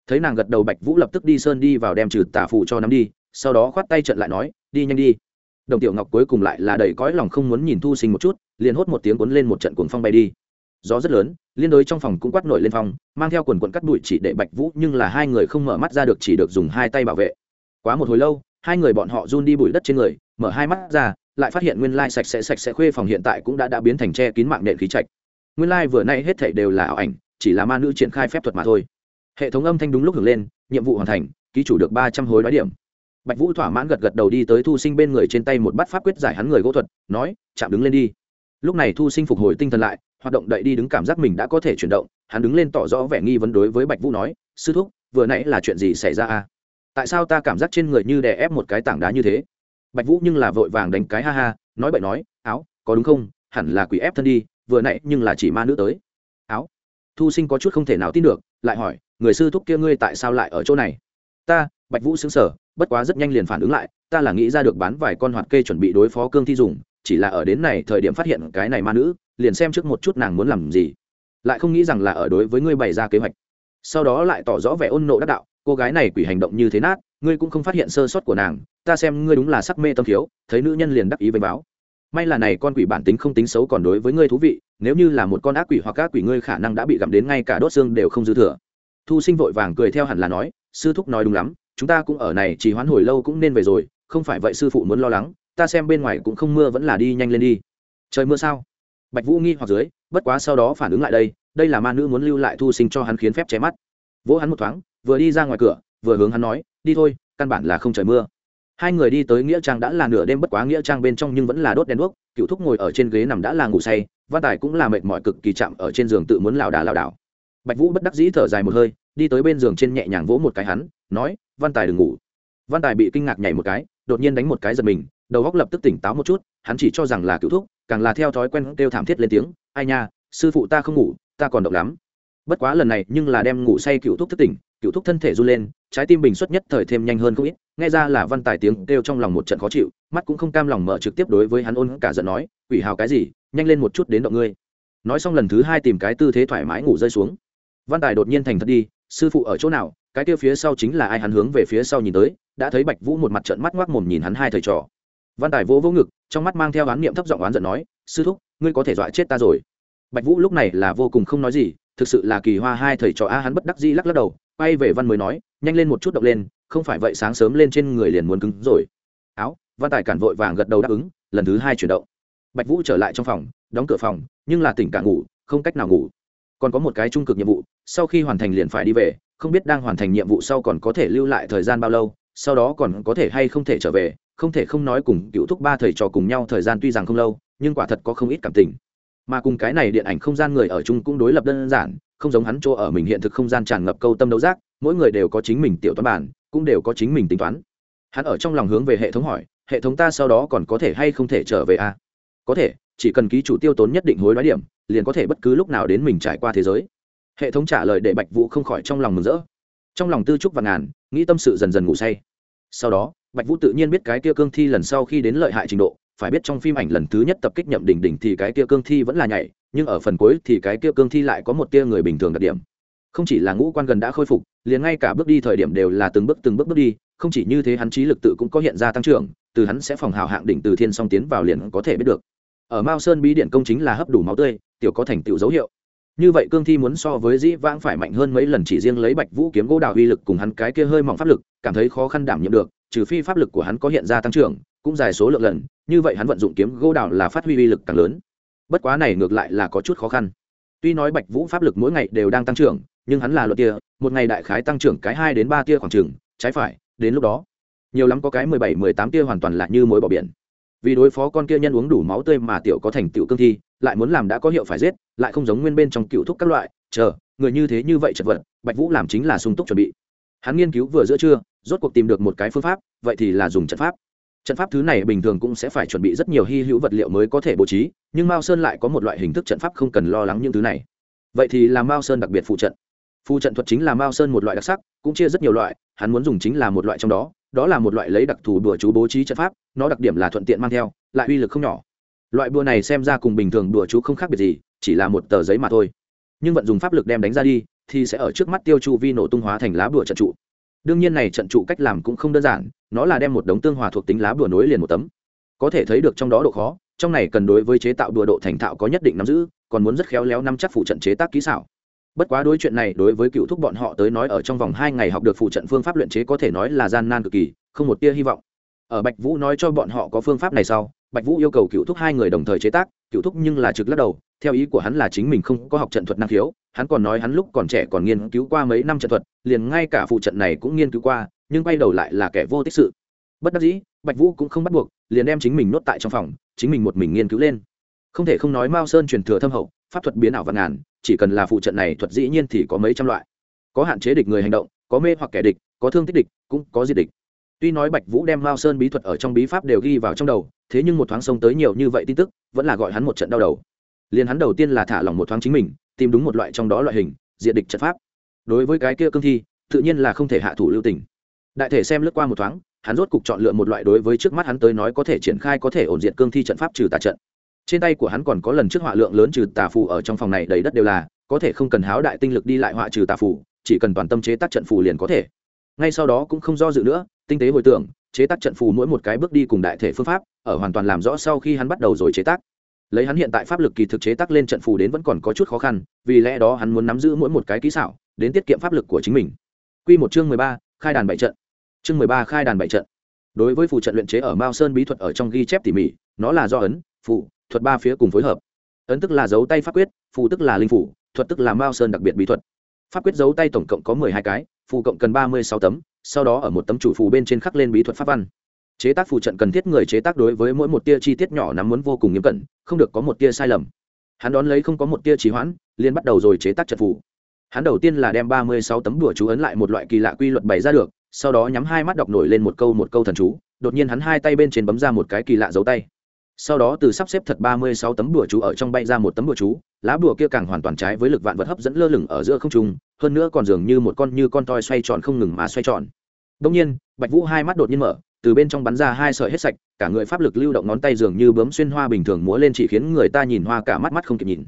Speaker 1: Thấy nàng gật đầu, bạch vũ lập tức đi sơn đi vào đem trừ tả phụ cho nắm đi, sau đó khoát tay trận lại nói, đi nhanh đi. Đồng tiểu ngọc cuối cùng lại là đầy cõi lòng không muốn nhìn thu sinh một chút liền hốt một tiếng cuốn lên một trận cuồng phong bay đi. Gió rất lớn, liên đối trong phòng cũng quát nổi lên phong, mang theo quần quần cắt bụi chỉ để bạch vũ, nhưng là hai người không mở mắt ra được, chỉ được dùng hai tay bảo vệ. Quá một hồi lâu, hai người bọn họ run đi bụi đất trên người, mở hai mắt ra, lại phát hiện nguyên lai sạch sẽ sạch sẽ khuê phòng hiện tại cũng đã đã biến thành che kín mạng nện khí trạch. Nguyên lai vừa nay hết thảy đều là ảo ảnh, chỉ là ma nữ triển khai phép thuật mà thôi. Hệ thống âm thanh đúng lúc hưởng lên, nhiệm vụ hoàn thành, ký chủ được ba trăm hối đoái điểm. Bạch vũ thỏa mãn gật gật đầu đi tới thu sinh bên người trên tay một bát pháp quyết giải hắn người gỗ thuật, nói, chạm đứng lên đi lúc này thu sinh phục hồi tinh thần lại, hoạt động đậy đi đứng cảm giác mình đã có thể chuyển động, hắn đứng lên tỏ rõ vẻ nghi vấn đối với bạch vũ nói, sư thúc, vừa nãy là chuyện gì xảy ra a? Tại sao ta cảm giác trên người như đè ép một cái tảng đá như thế? Bạch vũ nhưng là vội vàng đánh cái ha ha, nói bậy nói, áo, có đúng không? Hẳn là quỷ ép thân đi, vừa nãy nhưng là chỉ ma nữ tới. Áo? Thu sinh có chút không thể nào tin được, lại hỏi, người sư thúc kia ngươi tại sao lại ở chỗ này? Ta? Bạch vũ xứng sở bất quá rất nhanh liền phản ứng lại, ta là nghĩ ra được bán vài con hoạt kê chuẩn bị đối phó cương thi dùng chỉ là ở đến này thời điểm phát hiện cái này ma nữ, liền xem trước một chút nàng muốn làm gì. Lại không nghĩ rằng là ở đối với ngươi bày ra kế hoạch. Sau đó lại tỏ rõ vẻ ôn nộ đắc đạo, cô gái này quỷ hành động như thế nát, ngươi cũng không phát hiện sơ sót của nàng, ta xem ngươi đúng là sắc mê tâm thiếu, thấy nữ nhân liền đắc ý với báo. May là này con quỷ bản tính không tính xấu còn đối với ngươi thú vị, nếu như là một con ác quỷ hoặc ác quỷ ngươi khả năng đã bị gặm đến ngay cả đốt xương đều không dư thừa. Thu sinh vội vàng cười theo hẳn là nói, sư thúc nói đúng lắm, chúng ta cũng ở này chỉ hoán hồi lâu cũng nên về rồi, không phải vậy sư phụ muốn lo lắng ta xem bên ngoài cũng không mưa vẫn là đi nhanh lên đi. Trời mưa sao? Bạch vũ nghi hoặc dưới, bất quá sau đó phản ứng lại đây đây là ma nữ muốn lưu lại thu sinh cho hắn khiến phép che mắt. Vỗ hắn một thoáng, vừa đi ra ngoài cửa, vừa hướng hắn nói, đi thôi, căn bản là không trời mưa. Hai người đi tới nghĩa trang đã là nửa đêm bất quá nghĩa trang bên trong nhưng vẫn là đốt đèn đuốc, cựu thúc ngồi ở trên ghế nằm đã là ngủ say, văn tài cũng là mệt mỏi cực kỳ chậm ở trên giường tự muốn lảo đà lảo đảo. Bạch vũ bất đắc dĩ thở dài một hơi, đi tới bên giường trên nhẹ nhàng vỗ một cái hắn, nói, văn tài đừng ngủ. Văn tài bị kinh ngạc nhảy một cái, đột nhiên đánh một cái giật mình đầu góc lập tức tỉnh táo một chút, hắn chỉ cho rằng là cựu thúc, càng là theo thói quen kêu thảm thiết lên tiếng, ai nha, sư phụ ta không ngủ, ta còn động lắm. Bất quá lần này nhưng là đem ngủ say cựu thúc thức tỉnh, cựu thúc thân thể run lên, trái tim bình xuất nhất thời thêm nhanh hơn không ít, nghe ra là văn tài tiếng kêu trong lòng một trận khó chịu, mắt cũng không cam lòng mở trực tiếp đối với hắn ôn cả giận nói, quỷ hào cái gì, nhanh lên một chút đến động ngươi. Nói xong lần thứ hai tìm cái tư thế thoải mái ngủ rơi xuống. Văn tài đột nhiên thành thật đi, sư phụ ở chỗ nào, cái kia phía sau chính là ai? Hắn hướng về phía sau nhìn tới, đã thấy bạch vũ một mặt trận mắt ngoác mồm nhìn hắn hai thầy trò văn tài vỗ vỗ ngực, trong mắt mang theo oán niệm thấp giọng oán giận nói, sư thúc, ngươi có thể dọa chết ta rồi. Bạch vũ lúc này là vô cùng không nói gì, thực sự là kỳ hoa hai thầy trò a, hắn bất đắc dĩ lắc lắc đầu, quay về văn mới nói, nhanh lên một chút động lên, không phải vậy sáng sớm lên trên người liền muốn cứng rồi. Áo. Văn tài cản vội vàng gật đầu đáp ứng, lần thứ hai chuyển động. Bạch vũ trở lại trong phòng, đóng cửa phòng, nhưng là tỉnh cả ngủ, không cách nào ngủ. Còn có một cái trung cực nhiệm vụ, sau khi hoàn thành liền phải đi về, không biết đang hoàn thành nhiệm vụ sau còn có thể lưu lại thời gian bao lâu, sau đó còn có thể hay không thể trở về không thể không nói cùng cựu thúc ba thầy trò cùng nhau thời gian tuy rằng không lâu, nhưng quả thật có không ít cảm tình. Mà cùng cái này điện ảnh không gian người ở chung cũng đối lập đơn giản, không giống hắn chỗ ở mình hiện thực không gian tràn ngập câu tâm đấu giác, mỗi người đều có chính mình tiểu toán bản, cũng đều có chính mình tính toán. Hắn ở trong lòng hướng về hệ thống hỏi, hệ thống ta sau đó còn có thể hay không thể trở về a à? có thể, chỉ cần ký chủ tiêu tốn nhất định hối đoái điểm, liền có thể bất cứ lúc nào đến mình trải qua thế giới. Hệ thống trả lời để bạch vũ không khỏi trong lòng mừng rỡ. Trong lòng tư trúc và ngàn, nghĩ tâm sự dần dần ngủ say. Sau đó bạch vũ tự nhiên biết cái kia cương thi lần sau khi đến lợi hại trình độ, phải biết trong phim ảnh lần thứ nhất tập kích nhậm đỉnh đỉnh thì cái kia cương thi vẫn là nhảy, nhưng ở phần cuối thì cái kia cương thi lại có một tia người bình thường đặc điểm. Không chỉ là ngũ quan gần đã khôi phục, liền ngay cả bước đi thời điểm đều là từng bước từng bước bước đi, không chỉ như thế hắn trí lực tự cũng có hiện ra tăng trưởng, từ hắn sẽ phòng hào hạng đỉnh từ thiên song tiến vào liền có thể biết được. Ở mao sơn bí điện công chính là hấp đủ máu tươi, tiểu có thành tựu dấu hiệu. Như vậy cương thi muốn so với dĩ vãng phải mạnh hơn mấy lần chỉ riêng lấy bạch vũ kiếm gỗ đào uy lực cùng hắn cái kia hơi mỏng pháp lực, cảm thấy khó khăn đảm nhiệm được trừ phi pháp lực của hắn có hiện ra tăng trưởng, cũng dài số lượng lần, như vậy hắn vận dụng kiếm gỗ đào là phát huy uy lực càng lớn. Bất quá này ngược lại là có chút khó khăn. Tuy nói bạch vũ pháp lực mỗi ngày đều đang tăng trưởng, nhưng hắn là luật tia, một ngày đại khái tăng trưởng cái hai đến ba tia khoảng trừng trái phải, đến lúc đó, nhiều lắm có cái mười bảy, mười tám tia hoàn toàn là như mối bỏ biển. Vì đối phó con kia nhân uống đủ máu tươi mà tiểu có thành tựu cương thi, lại muốn làm đã có hiệu phải giết, lại không giống nguyên bên trong cựu thúc các loại, chờ, người như thế như vậy chật vật, bạch vũ làm chính là sung túc chuẩn bị hắn nghiên cứu vừa giữa trưa, rốt cuộc tìm được một cái phương pháp, vậy thì là dùng trận pháp. Trận pháp thứ này bình thường cũng sẽ phải chuẩn bị rất nhiều hy hữu vật liệu mới có thể bố trí, nhưng mao sơn lại có một loại hình thức trận pháp không cần lo lắng những thứ này. Vậy thì là mao sơn đặc biệt phụ trận. Phụ trận thuật chính là mao sơn một loại đặc sắc, cũng chia rất nhiều loại, hắn muốn dùng chính là một loại trong đó đó là một loại lấy đặc thù đùa chú bố trí trận pháp, nó đặc điểm là thuận tiện mang theo, lại uy lực không nhỏ. Loại bùa này xem ra cùng bình thường đùa chú không khác biệt gì, chỉ là một tờ giấy mà thôi. Nhưng vận dùng pháp lực đem đánh ra đi thì sẽ ở trước mắt tiêu chu vi nổ tung hóa thành lá bùa trận trụ. Đương nhiên này trận trụ cách làm cũng không đơn giản, nó là đem một đống tương hòa thuộc tính lá bùa nối liền một tấm. Có thể thấy được trong đó độ khó, trong này cần đối với chế tạo đùa độ thành thạo có nhất định nắm giữ, còn muốn rất khéo léo nắm chắc phụ trận chế tác kỹ xảo. Bất quá đối chuyện này đối với cựu thúc bọn họ tới nói ở trong vòng hai ngày học được phụ trận phương pháp luyện chế có thể nói là gian nan cực kỳ, không một tia hy vọng. Ở bạch vũ nói cho bọn họ có phương pháp này sau, bạch vũ yêu cầu cựu thúc hai người đồng thời chế tác, cựu thúc nhưng là trực lắc đầu, theo ý của hắn là chính mình không có học trận thuật năng khiếu hắn còn nói hắn lúc còn trẻ còn nghiên cứu qua mấy năm trận thuật, liền ngay cả phụ trận này cũng nghiên cứu qua, nhưng quay đầu lại là kẻ vô tích sự. Bất đắc dĩ, bạch vũ cũng không bắt buộc, liền đem chính mình nốt tại trong phòng, chính mình một mình nghiên cứu lên. Không thể không nói mao sơn truyền thừa thâm hậu, pháp thuật biến ảo và ngàn, chỉ cần là phụ trận này thuật dĩ nhiên thì có mấy trăm loại. Có hạn chế địch người hành động, có mê hoặc kẻ địch, có thương tích địch, cũng có diệt địch. Tuy nói bạch vũ đem mao sơn bí thuật ở trong bí pháp đều ghi vào trong đầu, thế nhưng một thoáng sông tới nhiều như vậy tin tức, vẫn là gọi hắn một trận đau đầu. Liền hắn đầu tiên là thả lỏng một thoáng chính mình tìm đúng một loại trong đó loại hình diện địch trận pháp. Đối với cái kia cương thi, tự nhiên là không thể hạ thủ lưu tình. Đại thể xem lướt qua một thoáng, hắn rốt cục chọn lựa một loại đối với trước mắt hắn tới nói có thể triển khai có thể ổn diện cương thi trận pháp trừ tà trận. Trên tay của hắn còn có lần trước họa lượng lớn trừ tà phù ở trong phòng này đầy đất đều là, có thể không cần háo đại tinh lực đi lại họa trừ tà phù, chỉ cần toàn tâm chế tác trận phù liền có thể. Ngay sau đó cũng không do dự nữa, tinh tế hồi tưởng, chế tác trận phù mỗi một cái bước đi cùng đại thể phương pháp, ở hoàn toàn làm rõ sau khi hắn bắt đầu rồi chế tác lấy hắn hiện tại pháp lực kỳ thực chế tác lên trận phù đến vẫn còn có chút khó khăn vì lẽ đó hắn muốn nắm giữ mỗi một cái kỹ xảo đến tiết kiệm pháp lực của chính mình Quy một chương mười ba, khai đàn bảy trận. Chương mười ba khai đàn bảy trận. Đối với phù trận luyện chế ở Mao Sơn bí thuật ở trong ghi chép tỉ mỉ, nó là do ấn, phù, thuật ba phía cùng phối hợp. Ấn tức là dấu tay pháp quyết, phù tức là linh phù, thuật tức là Mao Sơn đặc biệt bí thuật. Pháp quyết dấu tay tổng cộng có mười hai cái, phù cộng cần ba mươi sáu tấm, sau đó ở một tấm chủ phù bên trên khắc lên bí thuật pháp văn chế tác phù trận cần thiết người chế tác đối với mỗi một tia chi tiết nhỏ nắm muốn vô cùng nghiêm cẩn, không được có một tia sai lầm. Hắn đón lấy không có một tia trì hoãn, liền bắt đầu rồi chế tác trận phù. Hắn đầu tiên là đem ba mươi sáu tấm đùa chú ấn lại một loại kỳ lạ quy luật bày ra được, sau đó nhắm hai mắt đọc nổi lên một câu một câu thần chú, đột nhiên hắn hai tay bên trên bấm ra một cái kỳ lạ dấu tay. Sau đó từ sắp xếp thật ba mươi sáu tấm đùa chú ở trong bay ra một tấm đùa chú, lá đùa kia càng hoàn toàn trái với lực vạn vật hấp dẫn lơ lửng ở giữa không trung, hơn nữa còn dường như một con như con toi xoay tròn không ngừng mà xoay tròn. Đông nhiên, bạch vũ hai mắt đột nhiên mở từ bên trong bắn ra hai sợi hết sạch, cả người pháp lực lưu động ngón tay dường như bướm xuyên hoa bình thường múa lên chỉ khiến người ta nhìn hoa cả mắt mắt không kịp nhìn.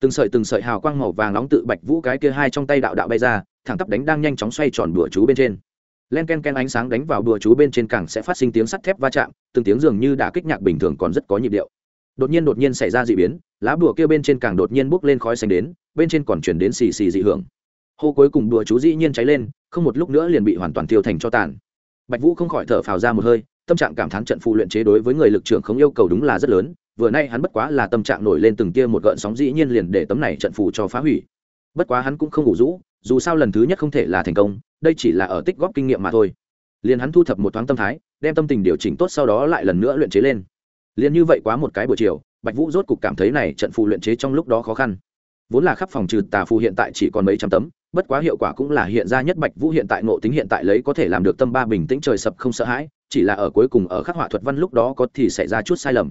Speaker 1: Từng sợi từng sợi hào quang màu vàng nóng tự bạch vũ cái kia hai trong tay đạo đạo bay ra, thẳng tắp đánh đang nhanh chóng xoay tròn đùa chú bên trên. Len ken ken ánh sáng đánh vào đùa chú bên trên càng sẽ phát sinh tiếng sắt thép va chạm, từng tiếng dường như đã kích nhạc bình thường còn rất có nhịp điệu. Đột nhiên đột nhiên xảy ra d ị biến, lá bùa kia bên trên càng đột nhiên bốc lên khói xanh đến, bên trên còn chuyển đến xì xì dị hưởng. Hô cuối cùng đùa chú dĩ nhiên cháy lên, không một lúc nữa liền bị hoàn toàn tiêu thành cho tàn bạch vũ không khỏi thở phào ra một hơi, tâm trạng cảm thán trận phụ luyện chế đối với người lực trưởng không yêu cầu đúng là rất lớn, vừa nay hắn bất quá là tâm trạng nổi lên từng tia một gợn sóng dĩ nhiên liền để tấm này trận phụ cho phá hủy. Bất quá hắn cũng không ngủ rũ, dù sao lần thứ nhất không thể là thành công, đây chỉ là ở tích góp kinh nghiệm mà thôi. Liền hắn thu thập một thoáng tâm thái, đem tâm tình điều chỉnh tốt sau đó lại lần nữa luyện chế lên. Liền như vậy quá một cái buổi chiều, bạch vũ rốt cục cảm thấy này trận phù luyện chế trong lúc đó khó khăn. Vốn là khắp phòng trừ tà phù hiện tại chỉ còn mấy trăm tấm bất quá hiệu quả cũng là hiện ra nhất bạch vũ hiện tại ngộ tính hiện tại lấy có thể làm được tâm ba bình tĩnh trời sập không sợ hãi, chỉ là ở cuối cùng ở khắc họa thuật văn lúc đó có thì xảy ra chút sai lầm.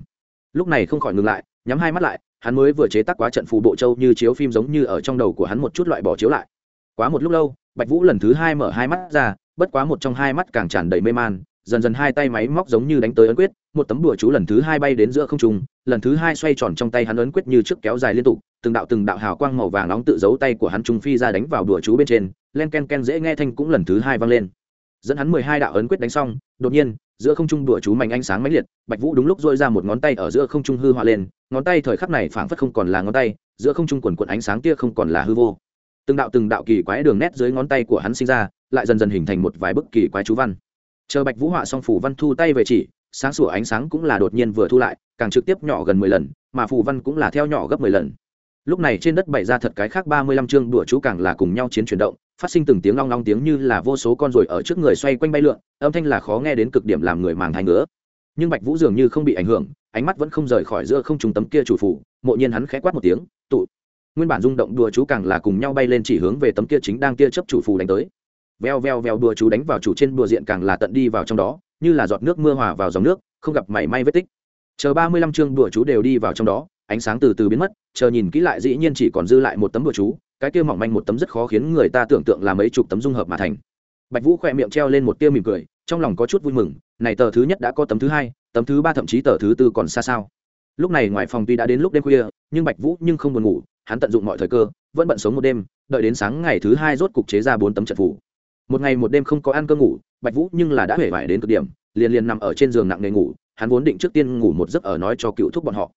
Speaker 1: Lúc này không khỏi ngừng lại, nhắm hai mắt lại, hắn mới vừa chế tác quá trận phù bộ châu như chiếu phim giống như ở trong đầu của hắn một chút loại bỏ chiếu lại. Quá một lúc lâu, bạch vũ lần thứ hai mở hai mắt ra, bất quá một trong hai mắt càng tràn đầy mê man, dần dần hai tay máy móc giống như đánh tới ấn quyết một tấm đùa chú lần thứ hai bay đến giữa không trung, lần thứ hai xoay tròn trong tay hắn ấn quyết như trước kéo dài liên tục, từng đạo từng đạo hào quang màu vàng nóng tự giấu tay của hắn trung phi ra đánh vào đùa chú bên trên, len ken ken dễ nghe thanh cũng lần thứ hai vang lên. Dẫn hắn mười hai đạo ấn quyết đánh xong, đột nhiên, giữa không trung đùa chú mạnh ánh sáng mãnh liệt, bạch vũ đúng lúc dôi ra một ngón tay ở giữa không trung hư họa lên, ngón tay thời khắc này phảng phất không còn là ngón tay, giữa không trung quần quần ánh sáng kia không còn là hư vô. Từng đạo từng đạo kỳ quái đường nét dưới ngón tay của hắn sinh ra, lại dần dần hình thành một vài bức kỳ quái chú văn. Chờ bạch vũ họa xong phủ văn thu tay về chỉ sáng sủa ánh sáng cũng là đột nhiên vừa thu lại, càng trực tiếp nhỏ gần mười lần, mà phù văn cũng là theo nhỏ gấp mười lần. Lúc này trên đất bày ra thật cái khác ba mươi lăm chương đùa chú càng là cùng nhau chiến chuyển động, phát sinh từng tiếng long long tiếng như là vô số con ruồi ở trước người xoay quanh bay lượn, âm thanh là khó nghe đến cực điểm làm người màng thai ngứa. Nhưng bạch vũ dường như không bị ảnh hưởng, ánh mắt vẫn không rời khỏi giữa không trùng tấm kia chủ phủ mộ nhiên hắn khẽ quát một tiếng, tụ. Nguyên bản rung động đùa chú càng là cùng nhau bay lên chỉ hướng về tấm kia chính đang kia chấp chủ phù đánh tới. Veo veo veo đùa chú đánh vào chủ trên đùa diện càng là tận đi vào trong đó như là giọt nước mưa hòa vào dòng nước, không gặp mảy may vết tích. Chờ ba mươi lăm chương đùa chú đều đi vào trong đó, ánh sáng từ từ biến mất, chờ nhìn kỹ lại dĩ nhiên chỉ còn dư lại một tấm đùa chú, cái kia mỏng manh một tấm rất khó khiến người ta tưởng tượng là mấy chục tấm dung hợp mà thành. Bạch vũ khỏe miệng treo lên một tia mỉm cười, trong lòng có chút vui mừng, này tờ thứ nhất đã có tấm thứ hai, tấm thứ ba thậm chí tờ thứ tư còn xa sao. Lúc này ngoài phòng tuy đã đến lúc đêm khuya, nhưng bạch vũ nhưng không buồn ngủ, hắn tận dụng mọi thời cơ, vẫn bận sống một đêm, đợi đến sáng ngày thứ hai rốt cục chế ra bốn tấm trận phủ một ngày một đêm không có ăn cơm ngủ, bạch vũ nhưng là đã hể vải đến cực điểm, liền liền nằm ở trên giường nặng nề ngủ, hắn vốn định trước tiên ngủ một giấc ở nói cho cựu thúc bọn họ.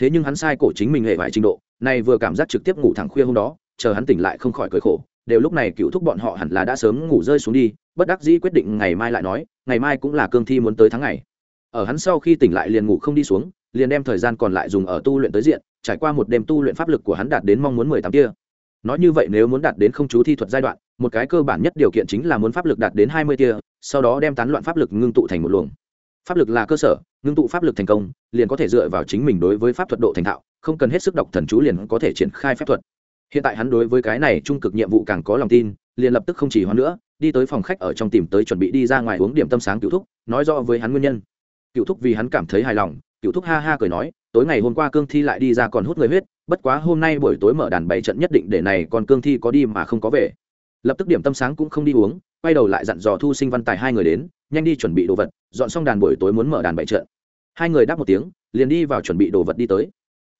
Speaker 1: Thế nhưng hắn sai cổ chính mình hề vải trình độ nay vừa cảm giác trực tiếp ngủ thẳng khuya hôm đó, chờ hắn tỉnh lại không khỏi cười khổ, đều lúc này cựu thúc bọn họ hẳn là đã sớm ngủ rơi xuống đi, bất đắc dĩ quyết định ngày mai lại nói, ngày mai cũng là cương thi muốn tới tháng ngày. Ở hắn sau khi tỉnh lại liền ngủ không đi xuống, liền đem thời gian còn lại dùng ở tu luyện tới diện, trải qua một đêm tu luyện pháp lực của hắn đạt đến mong muốn mười tám tia. Nói như vậy nếu muốn đạt đến không chú thi thuật giai đoạn một cái cơ bản nhất điều kiện chính là muốn pháp lực đạt đến hai mươi tia, sau đó đem tán loạn pháp lực ngưng tụ thành một luồng. Pháp lực là cơ sở, ngưng tụ pháp lực thành công, liền có thể dựa vào chính mình đối với pháp thuật độ thành thạo, không cần hết sức đọc thần chú liền có thể triển khai phép thuật. Hiện tại hắn đối với cái này trung cực nhiệm vụ càng có lòng tin, liền lập tức không chỉ hoãn nữa, đi tới phòng khách ở trong tìm tới chuẩn bị đi ra ngoài uống điểm tâm sáng cựu thúc, nói rõ với hắn nguyên nhân. Cựu thúc vì hắn cảm thấy hài lòng, cựu thúc ha ha cười nói, tối ngày hôm qua cương thi lại đi ra còn hút người huyết, bất quá hôm nay buổi tối mở đàn bảy trận nhất định để này còn cương thi có đi mà không có về lập tức điểm tâm sáng cũng không đi uống, quay đầu lại dặn dò thu sinh văn tài hai người đến, nhanh đi chuẩn bị đồ vật, dọn xong đàn buổi tối muốn mở đàn bảy trận. Hai người đáp một tiếng, liền đi vào chuẩn bị đồ vật đi tới.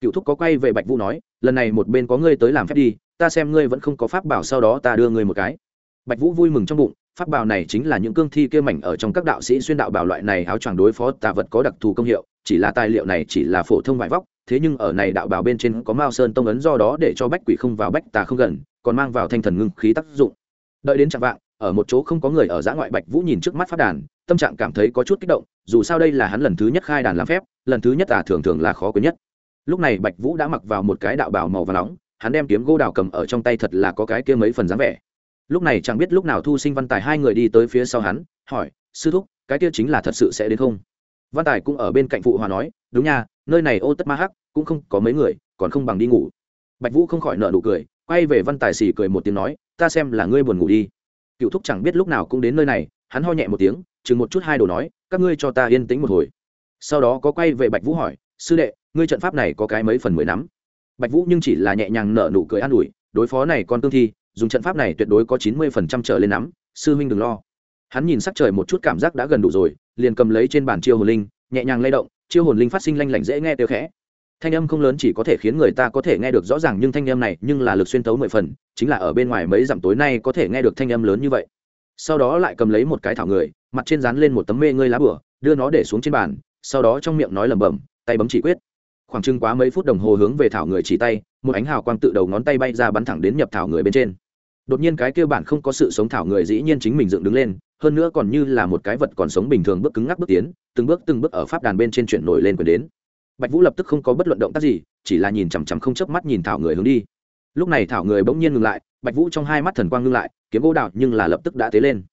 Speaker 1: Cựu thúc có quay về bạch vũ nói, lần này một bên có ngươi tới làm phép đi, ta xem ngươi vẫn không có pháp bảo sau đó ta đưa ngươi một cái. Bạch vũ vui mừng trong bụng, pháp bảo này chính là những cương thi kia mảnh ở trong các đạo sĩ xuyên đạo bảo loại này áo choàng đối phó tà vật có đặc thù công hiệu, chỉ là tài liệu này chỉ là phổ thông vải vóc thế nhưng ở này đạo bảo bên trên có mao sơn tông ấn do đó để cho bách quỷ không vào bách tà không gần, còn mang vào thanh thần ngưng khí tác dụng. Đợi đến trạng vạng, ở một chỗ không có người ở giã ngoại bạch vũ nhìn trước mắt phát đàn, tâm trạng cảm thấy có chút kích động, dù sao đây là hắn lần thứ nhất khai đàn làm phép, lần thứ nhất à thường thường là khó quên nhất. Lúc này bạch vũ đã mặc vào một cái đạo bào màu và nóng, hắn đem kiếm gỗ đào cầm ở trong tay thật là có cái kia mấy phần dáng vẻ. Lúc này chẳng biết lúc nào thu sinh văn tài hai người đi tới phía sau hắn, hỏi, sư thúc, cái kia chính là thật sự sẽ đến không? Văn tài cũng ở bên cạnh phụ hòa nói, đúng nha nơi này ô tất ma hắc cũng không có mấy người, còn không bằng đi ngủ. Bạch vũ không khỏi nợ nụ cười, quay về văn tài xì cười một tiếng nói, ta xem là ngươi buồn ngủ đi. Cựu thúc chẳng biết lúc nào cũng đến nơi này, hắn ho nhẹ một tiếng, chừng một chút hai đồ nói, các ngươi cho ta yên tĩnh một hồi. Sau đó có quay về bạch vũ hỏi, sư đệ, ngươi trận pháp này có cái mấy phần mười nắm? Bạch vũ nhưng chỉ là nhẹ nhàng nở nụ cười an ủi, đối phó này con tương thi, dùng trận pháp này tuyệt đối có chín mươi phần trăm trở lên nắm, sư huynh đừng lo. Hắn nhìn sắc trời một chút cảm giác đã gần đủ rồi, liền cầm lấy trên bàn chiêu hồ linh, nhẹ nhàng lay động chiêu hồn linh phát sinh lanh lảnh dễ nghe tiêu khẽ. Thanh âm không lớn chỉ có thể khiến người ta có thể nghe được rõ ràng nhưng thanh âm này nhưng là lực xuyên tấu mười phần, chính là ở bên ngoài mấy dặm tối nay có thể nghe được thanh âm lớn như vậy. Sau đó lại cầm lấy một cái thảo người, mặt trên dán lên một tấm mê ngơi lá bửa, đưa nó để xuống trên bàn, sau đó trong miệng nói lẩm bẩm, tay bấm chỉ quyết. Khoảng chừng quá mấy phút đồng hồ hướng về thảo người chỉ tay, một ánh hào quang tự đầu ngón tay bay ra bắn thẳng đến nhập thảo người bên trên. Đột nhiên cái kia bản không có sự sống thảo người dĩ nhiên chính mình dựng đứng lên hơn nữa còn như là một cái vật còn sống bình thường bước cứng ngắc bước tiến, từng bước từng bước ở pháp đàn bên trên chuyển nổi lên quyền đến. Bạch vũ lập tức không có bất luận động tác gì, chỉ là nhìn chằm chằm không chớp mắt nhìn thảo người hướng đi. Lúc này thảo người bỗng nhiên ngừng lại, bạch vũ trong hai mắt thần quang ngưng lại, kiếm gỗ đạo nhưng là lập tức đã tế lên.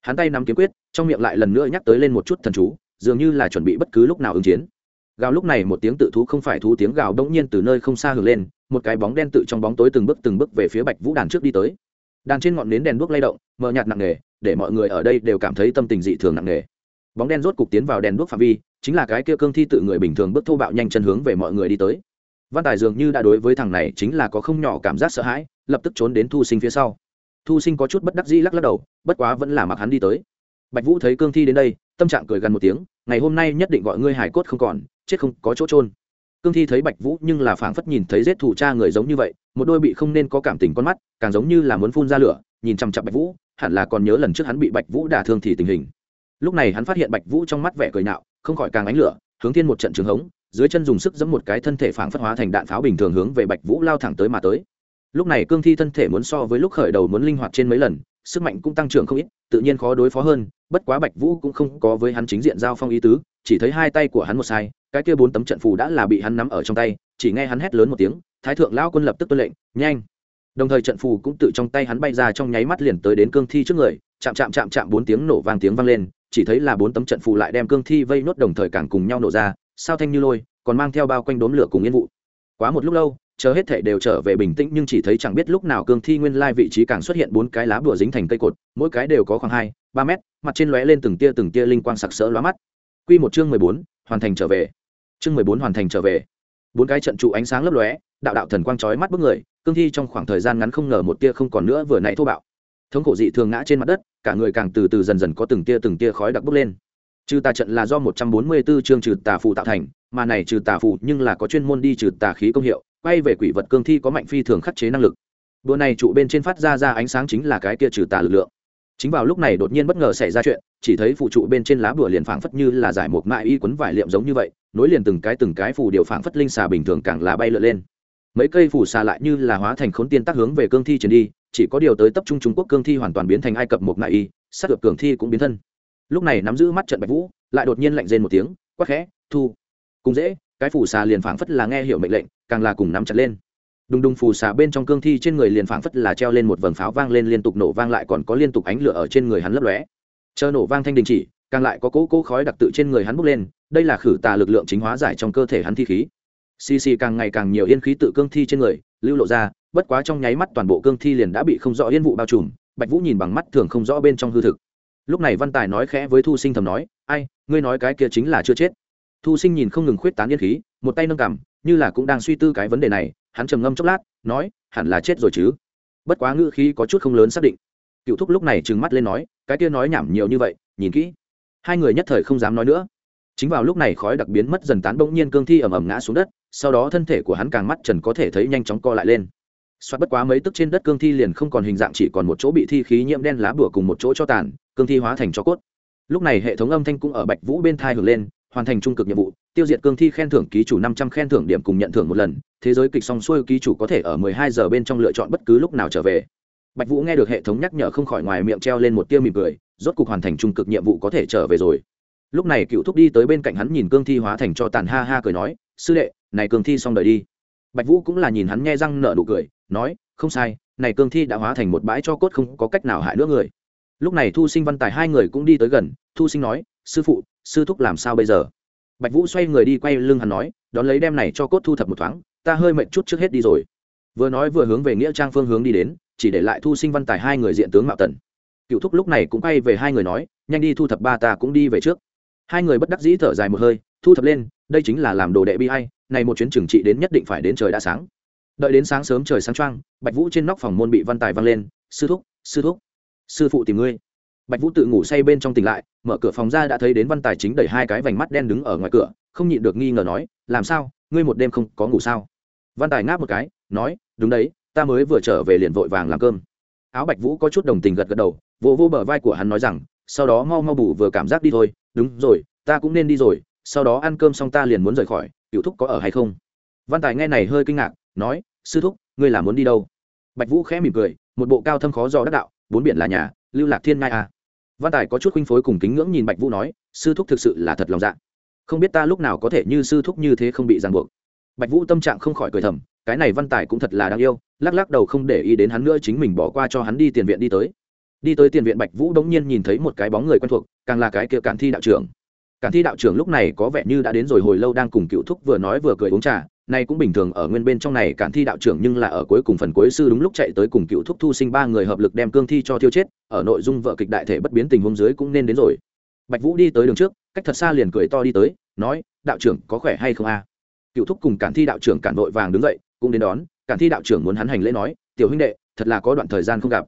Speaker 1: Hắn tay nắm kiếm quyết, trong miệng lại lần nữa nhắc tới lên một chút thần chú, dường như là chuẩn bị bất cứ lúc nào ứng chiến. Gào lúc này một tiếng tự thú không phải thú tiếng gào bỗng nhiên từ nơi không xa hưởng lên, một cái bóng đen tự trong bóng tối từng bước từng bước về phía bạch vũ đàn trước đi tới đàn trên ngọn nến đèn đuốc lay động, mờ nhạt nặng nề, để mọi người ở đây đều cảm thấy tâm tình dị thường nặng nề. Bóng đen rốt cục tiến vào đèn đuốc phạm vi, chính là cái kia cương thi tự người bình thường bước thô bạo nhanh chân hướng về mọi người đi tới. Văn tài dường như đã đối với thằng này chính là có không nhỏ cảm giác sợ hãi, lập tức trốn đến thu sinh phía sau. Thu sinh có chút bất đắc dĩ lắc lắc đầu, bất quá vẫn là mặc hắn đi tới. Bạch vũ thấy cương thi đến đây, tâm trạng cười gần một tiếng, ngày hôm nay nhất định gọi ngươi hải cốt không còn, chết không có chỗ trôn cương thi thấy bạch vũ nhưng là phảng phất nhìn thấy giết thủ cha người giống như vậy, một đôi bị không nên có cảm tình con mắt, càng giống như là muốn phun ra lửa, nhìn chằm chặp bạch vũ, hẳn là còn nhớ lần trước hắn bị bạch vũ đả thương thì tình hình. Lúc này hắn phát hiện bạch vũ trong mắt vẻ cười nạo, không khỏi càng ánh lửa, hướng thiên một trận trường hống, dưới chân dùng sức giẫm một cái thân thể phảng phất hóa thành đạn pháo bình thường hướng về bạch vũ lao thẳng tới mà tới. Lúc này cương thi thân thể muốn so với lúc khởi đầu muốn linh hoạt trên mấy lần, sức mạnh cũng tăng trưởng không ít, tự nhiên khó đối phó hơn, bất quá bạch vũ cũng không có với hắn chính diện giao phong ý tứ, chỉ thấy hai tay của hắn một sai cái kia bốn tấm trận phù đã là bị hắn nắm ở trong tay, chỉ nghe hắn hét lớn một tiếng, thái thượng lão quân lập tức tuân lệnh, nhanh. Đồng thời trận phù cũng tự trong tay hắn bay ra trong nháy mắt liền tới đến cương thi trước người, chạm chạm chạm chạm bốn tiếng nổ vang tiếng vang lên, chỉ thấy là bốn tấm trận phù lại đem cương thi vây nốt đồng thời càng cùng nhau nổ ra, sao thanh như lôi, còn mang theo bao quanh đốm lửa cùng yên vụ. Quá một lúc lâu, chờ hết thể đều trở về bình tĩnh nhưng chỉ thấy chẳng biết lúc nào cương thi nguyên lai vị trí càng xuất hiện bốn cái lá bùa dính thành cây cột, mỗi cái đều có khoảng hai, ba mét, mặt trên lóe lên từng tia từng tia linh quang sặc sỡ lóa mắt. Quy một chương mười bốn, hoàn thành trở về chương mười bốn hoàn thành trở về. Bốn cái trận trụ ánh sáng lấp lóe, đạo đạo thần quang chói mắt bức người, cương thi trong khoảng thời gian ngắn không ngờ một tia không còn nữa vừa nãy thô bạo. Thống khổ dị thường ngã trên mặt đất, cả người càng từ từ dần dần có từng tia từng tia khói đặc bốc lên. Trừ tà trận là do một trăm bốn mươi 144 chương trừ tà phù tạo thành, mà này trừ tà phù nhưng là có chuyên môn đi trừ tà khí công hiệu, quay về quỷ vật cương thi có mạnh phi thường khắc chế năng lực. Đua này trụ bên trên phát ra ra ánh sáng chính là cái kia trừ tà lực lượng chính vào lúc này đột nhiên bất ngờ xảy ra chuyện, chỉ thấy phụ trụ bên trên lá bùa liền phảng phất như là giải một mại y quấn vải liệm giống như vậy, nối liền từng cái từng cái phù điều phảng phất linh xà bình thường càng là bay lượn lên. Mấy cây phù xà lại như là hóa thành khốn tiên tác hướng về cương thi chuyển đi, chỉ có điều tới tập trung trung quốc cương thi hoàn toàn biến thành ai cập một mại y, sát được cường thi cũng biến thân. Lúc này nắm giữ mắt trận bạch vũ, lại đột nhiên lạnh rên một tiếng quắc khẽ, thu, cùng dễ, cái phù xà liền phảng phất là nghe hiểu mệnh lệnh, càng là cùng nắm chặt lên đùng đùng phù xà bên trong cương thi trên người liền phảng phất là treo lên một vầng pháo vang lên liên tục nổ vang lại còn có liên tục ánh lửa ở trên người hắn lấp lóe. Chờ nổ vang thanh đình chỉ, càng lại có cỗ cỗ khói đặc tự trên người hắn bốc lên, đây là khử tà lực lượng chính hóa giải trong cơ thể hắn thi khí. Xì xì càng ngày càng nhiều yên khí tự cương thi trên người, lưu lộ ra, bất quá trong nháy mắt toàn bộ cương thi liền đã bị không rõ yên vụ bao trùm, bạch vũ nhìn bằng mắt thường không rõ bên trong hư thực. Lúc này văn tài nói khẽ với thu sinh thầm nói, ai, ngươi nói cái kia chính là chưa chết. Thu sinh nhìn không ngừng khuyết tán yên khí, một tay nâng cằm, như là cũng đang suy tư cái vấn đề này hắn trầm ngâm chốc lát, nói, hẳn là chết rồi chứ. Bất quá ngữ khí có chút không lớn xác định. Cựu thúc lúc này trừng mắt lên nói, cái kia nói nhảm nhiều như vậy, nhìn kỹ. Hai người nhất thời không dám nói nữa. Chính vào lúc này khói đặc biến mất dần tán bỗng nhiên cương thi ầm ầm ngã xuống đất, sau đó thân thể của hắn càng mắt trần có thể thấy nhanh chóng co lại lên. Xoát bất quá mấy tức trên đất cương thi liền không còn hình dạng chỉ còn một chỗ bị thi khí nhiễm đen lá bùa cùng một chỗ cho tàn, cương thi hóa thành cho cốt. Lúc này hệ thống âm thanh cũng ở bạch vũ bên thai hưởng lên, hoàn thành trung cực nhiệm vụ, tiêu diệt cương thi khen thưởng ký chủ năm trăm khen thưởng điểm cùng nhận thưởng một lần thế giới kịch song xuôi ký chủ có thể ở mười hai giờ bên trong lựa chọn bất cứ lúc nào trở về. Bạch vũ nghe được hệ thống nhắc nhở không khỏi ngoài miệng treo lên một tia mỉm cười, rốt cục hoàn thành trung cực nhiệm vụ có thể trở về rồi. Lúc này cựu thúc đi tới bên cạnh hắn nhìn cương thi hóa thành cho tàn ha ha cười nói, sư đệ, này cương thi xong đời đi. Bạch vũ cũng là nhìn hắn nghe răng nở nụ cười, nói, không sai, này cương thi đã hóa thành một bãi cho cốt không có cách nào hại nữa người. Lúc này thu sinh văn tài hai người cũng đi tới gần, thu sinh nói, sư phụ, sư thúc làm sao bây giờ? Bạch vũ xoay người đi quay lưng hắn nói, đón lấy đem này cho cốt thu thập một thoáng ta hơi mệt chút trước hết đi rồi. Vừa nói vừa hướng về nghĩa trang phương hướng đi đến, chỉ để lại thu sinh văn tài hai người diện tướng mạo tần. Cựu thúc lúc này cũng quay về hai người nói, nhanh đi, thu thập ba ta cũng đi về trước. Hai người bất đắc dĩ thở dài một hơi, thu thập lên, đây chính là làm đồ đệ bi hay này một chuyến trừng trị đến nhất định phải đến trời đã sáng. Đợi đến sáng sớm trời sáng trăng bạch vũ trên nóc phòng môn bị văn tài văng lên, sư thúc sư thúc, sư phụ tìm ngươi. Bạch vũ tự ngủ say bên trong tỉnh lại, mở cửa phòng ra đã thấy đến văn tài chính đẩy hai cái vành mắt đen đứng ở ngoài cửa, không nhịn được nghi ngờ nói, làm sao, ngươi một đêm không có ngủ sao? Văn tài ngáp một cái, nói, đúng đấy, ta mới vừa trở về liền vội vàng làm cơm. Áo bạch vũ có chút đồng tình gật gật đầu, vỗ vỗ bờ vai của hắn nói rằng, sau đó mau mau bù vừa cảm giác đi thôi. Đúng rồi, ta cũng nên đi rồi, sau đó ăn cơm xong ta liền muốn rời khỏi cựu thúc có ở hay không? Văn tài nghe này hơi kinh ngạc, nói, sư thúc, ngươi là muốn đi đâu? Bạch vũ khẽ mỉm cười, một bộ cao thâm khó dò đắc đạo, bốn biển là nhà, lưu lạc thiên ngai à. văn tài có chút khuynh phối cùng kính ngưỡng nhìn bạch vũ nói, sư thúc thực sự là thật lòng dạ. Không biết ta lúc nào có thể như sư thúc như thế không bị ràng buộc bạch vũ tâm trạng không khỏi cười thầm, cái này văn tài cũng thật là đáng yêu, lắc lắc đầu không để ý đến hắn nữa chính mình bỏ qua cho hắn đi tiền viện đi tới. Đi tới tiền viện bạch vũ đống nhiên nhìn thấy một cái bóng người quen thuộc, càng là cái kia cản thi đạo trưởng. Cản thi đạo trưởng lúc này có vẻ như đã đến rồi hồi lâu đang cùng cựu thúc vừa nói vừa cười uống trà, nay cũng bình thường ở nguyên bên trong này cản thi đạo trưởng nhưng là ở cuối cùng phần cuối sư đúng lúc chạy tới cùng cựu thúc thu sinh ba người hợp lực đem cương thi cho tiêu chết, ở nội dung vợ kịch đại thể bất biến tình huống dưới cũng nên đến rồi. Bạch vũ đi tới đường trước, cách thật xa liền cười to đi tới, nói, đạo trưởng có khỏe hay không a? Cựu thúc cùng cản thi đạo trưởng cản vội vàng đứng dậy, cũng đến đón. Cản thi đạo trưởng muốn hắn hành lễ nói, tiểu huynh đệ, thật là có đoạn thời gian không gặp.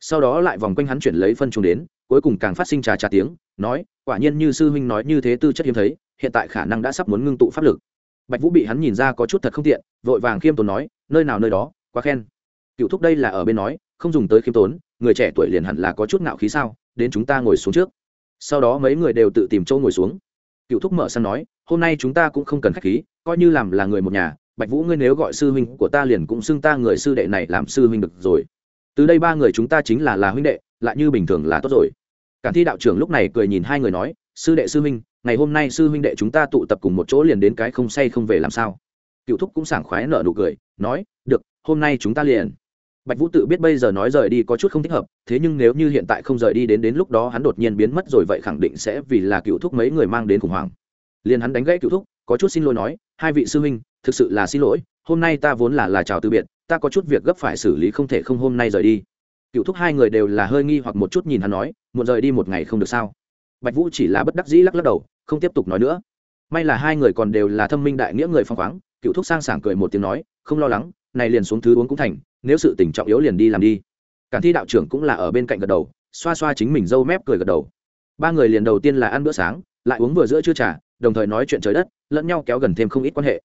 Speaker 1: Sau đó lại vòng quanh hắn chuyển lấy phân chúng đến, cuối cùng càng phát sinh trà trà tiếng, nói, quả nhiên như sư huynh nói như thế tư chất hiếm thấy, hiện tại khả năng đã sắp muốn ngưng tụ pháp lực. Bạch vũ bị hắn nhìn ra có chút thật không tiện, vội vàng khiêm tốn nói, nơi nào nơi đó, quá khen. Cựu thúc đây là ở bên nói, không dùng tới khiêm tốn, người trẻ tuổi liền hẳn là có chút ngạo khí sao, đến chúng ta ngồi xuống trước. Sau đó mấy người đều tự tìm chỗ ngồi xuống. Cựu thúc mở sang nói, hôm nay chúng ta cũng không cần khách khí coi như làm là người một nhà, bạch vũ ngươi nếu gọi sư huynh của ta liền cũng xưng ta người sư đệ này làm sư huynh được rồi. Từ đây ba người chúng ta chính là là huynh đệ, lại như bình thường là tốt rồi. Cản thi đạo trưởng lúc này cười nhìn hai người nói, sư đệ sư huynh, ngày hôm nay sư huynh đệ chúng ta tụ tập cùng một chỗ liền đến cái không say không về làm sao. Cựu thúc cũng sảng khoái nợ nụ cười, nói, được, hôm nay chúng ta liền. Bạch vũ tự biết bây giờ nói rời đi có chút không thích hợp, thế nhưng nếu như hiện tại không rời đi đến đến lúc đó hắn đột nhiên biến mất rồi vậy khẳng định sẽ vì là cựu thúc mấy người mang đến khủng hoảng. Liền hắn đánh gãy cựu thúc, có chút xin lỗi nói hai vị sư huynh thực sự là xin lỗi hôm nay ta vốn là là chào từ biệt ta có chút việc gấp phải xử lý không thể không hôm nay rời đi. Cựu thúc hai người đều là hơi nghi hoặc một chút nhìn hắn nói muộn rời đi một ngày không được sao? Bạch vũ chỉ là bất đắc dĩ lắc lắc đầu không tiếp tục nói nữa. May là hai người còn đều là thâm minh đại nghĩa người phong khoáng cựu thúc sang sảng cười một tiếng nói không lo lắng này liền xuống thứ uống cũng thành nếu sự tình trọng yếu liền đi làm đi. Cản thi đạo trưởng cũng là ở bên cạnh gật đầu xoa xoa chính mình râu mép cười gật đầu. Ba người liền đầu tiên là ăn bữa sáng lại uống vừa giữa chưa trả, đồng thời nói chuyện trời đất lẫn nhau kéo gần thêm không ít quan hệ.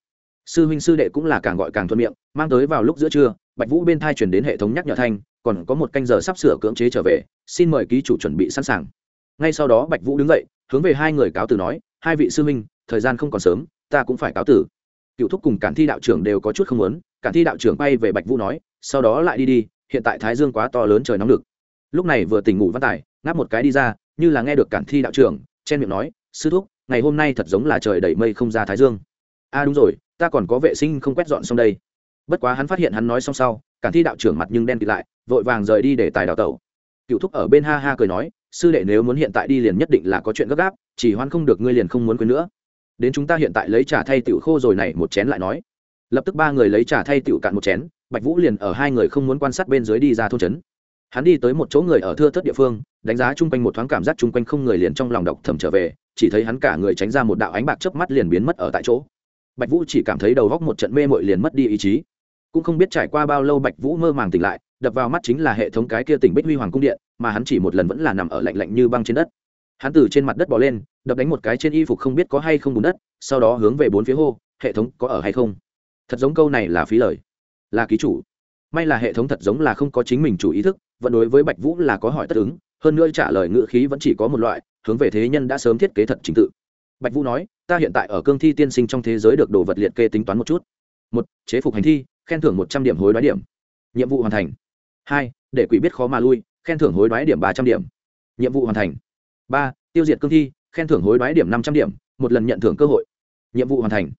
Speaker 1: Sư huynh sư đệ cũng là càng gọi càng thuận miệng, mang tới vào lúc giữa trưa, bạch vũ bên thai chuyển đến hệ thống nhắc nhở thanh, còn có một canh giờ sắp sửa cưỡng chế trở về, xin mời ký chủ chuẩn bị sẵn sàng. Ngay sau đó bạch vũ đứng dậy, hướng về hai người cáo từ nói, hai vị sư huynh, thời gian không còn sớm, ta cũng phải cáo tử cựu thúc cùng cản thi đạo trưởng đều có chút không muốn, cản thi đạo trưởng bay về bạch vũ nói, sau đó lại đi đi, hiện tại thái dương quá to lớn trời nóng lực. Lúc này vừa tỉnh ngủ văn tài, ngáp một cái đi ra, như là nghe được cản thi đạo trưởng, chen miệng nói, sư thúc ngày hôm nay thật giống là trời đầy mây không ra thái dương. A à đúng rồi, ta còn có vệ sinh không quét dọn xong đây. Bất quá hắn phát hiện hắn nói xong sau, cản thi đạo trưởng mặt nhưng đen kịt lại, vội vàng rời đi để tài đào tẩu. Cựu thúc ở bên ha ha cười nói, sư đệ nếu muốn hiện tại đi liền nhất định là có chuyện gấp gáp, chỉ hoan không được ngươi liền không muốn quên nữa. Đến chúng ta hiện tại lấy trà thay tiểu khô rồi này một chén lại nói. Lập tức ba người lấy trà thay tiểu cạn một chén, bạch vũ liền ở hai người không muốn quan sát bên dưới đi ra thôn trấn. Hắn đi tới một chỗ người ở thưa thất địa phương, đánh giá chung quanh một thoáng cảm giác chung quanh không người liền trong lòng độc thầm trở về chỉ thấy hắn cả người tránh ra một đạo ánh bạc chớp mắt liền biến mất ở tại chỗ. Bạch vũ chỉ cảm thấy đầu góc một trận mê mội liền mất đi ý chí. Cũng không biết trải qua bao lâu bạch vũ mơ màng tỉnh lại, đập vào mắt chính là hệ thống cái kia tỉnh bích huy hoàng cung điện, mà hắn chỉ một lần vẫn là nằm ở lạnh lạnh như băng trên đất. Hắn từ trên mặt đất bỏ lên, đập đánh một cái trên y phục không biết có hay không bùn đất, sau đó hướng về bốn phía hô, hệ thống có ở hay không? Thật giống câu này là phí lời. Là ký chủ. May là hệ thống thật giống là không có chính mình chủ ý thức, vẫn đối với bạch vũ là có hỏi tất ứng, hơn nữa trả lời ngữ khí vẫn chỉ có một loại hướng về thế nhân đã sớm thiết kế thật trình tự. Bạch vũ nói, ta hiện tại ở cương thi tiên sinh trong thế giới được đồ vật liệt kê tính toán một chút. Một, chế phục hành thi, khen thưởng một trăm điểm hối đoái điểm. Nhiệm vụ hoàn thành. Hai, để quỷ biết khó mà lui, khen thưởng hối đoái điểm ba trăm điểm. Nhiệm vụ hoàn thành. Ba, tiêu diệt cương thi, khen thưởng hối đoái điểm năm trăm điểm, một lần nhận thưởng cơ hội. Nhiệm vụ hoàn thành.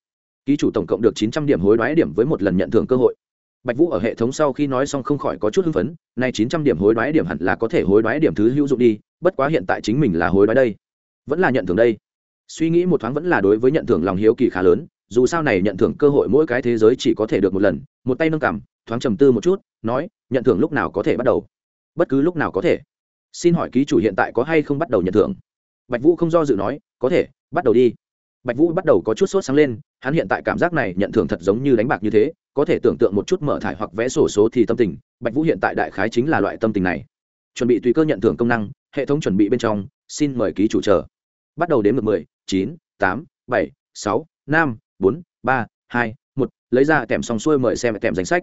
Speaker 1: Ký chủ tổng cộng được chín trăm điểm hối đoái điểm với một lần nhận thưởng cơ hội bạch vũ ở hệ thống sau khi nói xong không khỏi có chút hưng phấn, nay chín trăm điểm hối đoái điểm hẳn là có thể hối đoái điểm thứ hữu dụng đi, bất quá hiện tại chính mình là hối đoái đây. Vẫn là nhận thưởng đây. Suy nghĩ một thoáng vẫn là đối với nhận thưởng lòng hiếu kỳ khá lớn, dù sao này nhận thưởng cơ hội mỗi cái thế giới chỉ có thể được một lần, một tay nâng cảm, thoáng trầm tư một chút, nói, nhận thưởng lúc nào có thể bắt đầu? Bất cứ lúc nào có thể. Xin hỏi ký chủ hiện tại có hay không bắt đầu nhận thưởng? Bạch vũ không do dự nói, có thể, bắt đầu đi. Bạch vũ bắt đầu có chút sốt sáng lên, hắn hiện tại cảm giác này nhận thưởng thật giống như đánh bạc như thế có thể tưởng tượng một chút mở thải hoặc vẽ sổ số thì tâm tình, bạch vũ hiện tại đại khái chính là loại tâm tình này. Chuẩn bị tùy cơ nhận thưởng công năng, hệ thống chuẩn bị bên trong, xin mời ký chủ chờ bắt đầu đến ngược mười, chín, tám, bảy, sáu, năm, bốn, ba, hai, một, lấy ra kèm xong xuôi mời xem kèm danh sách.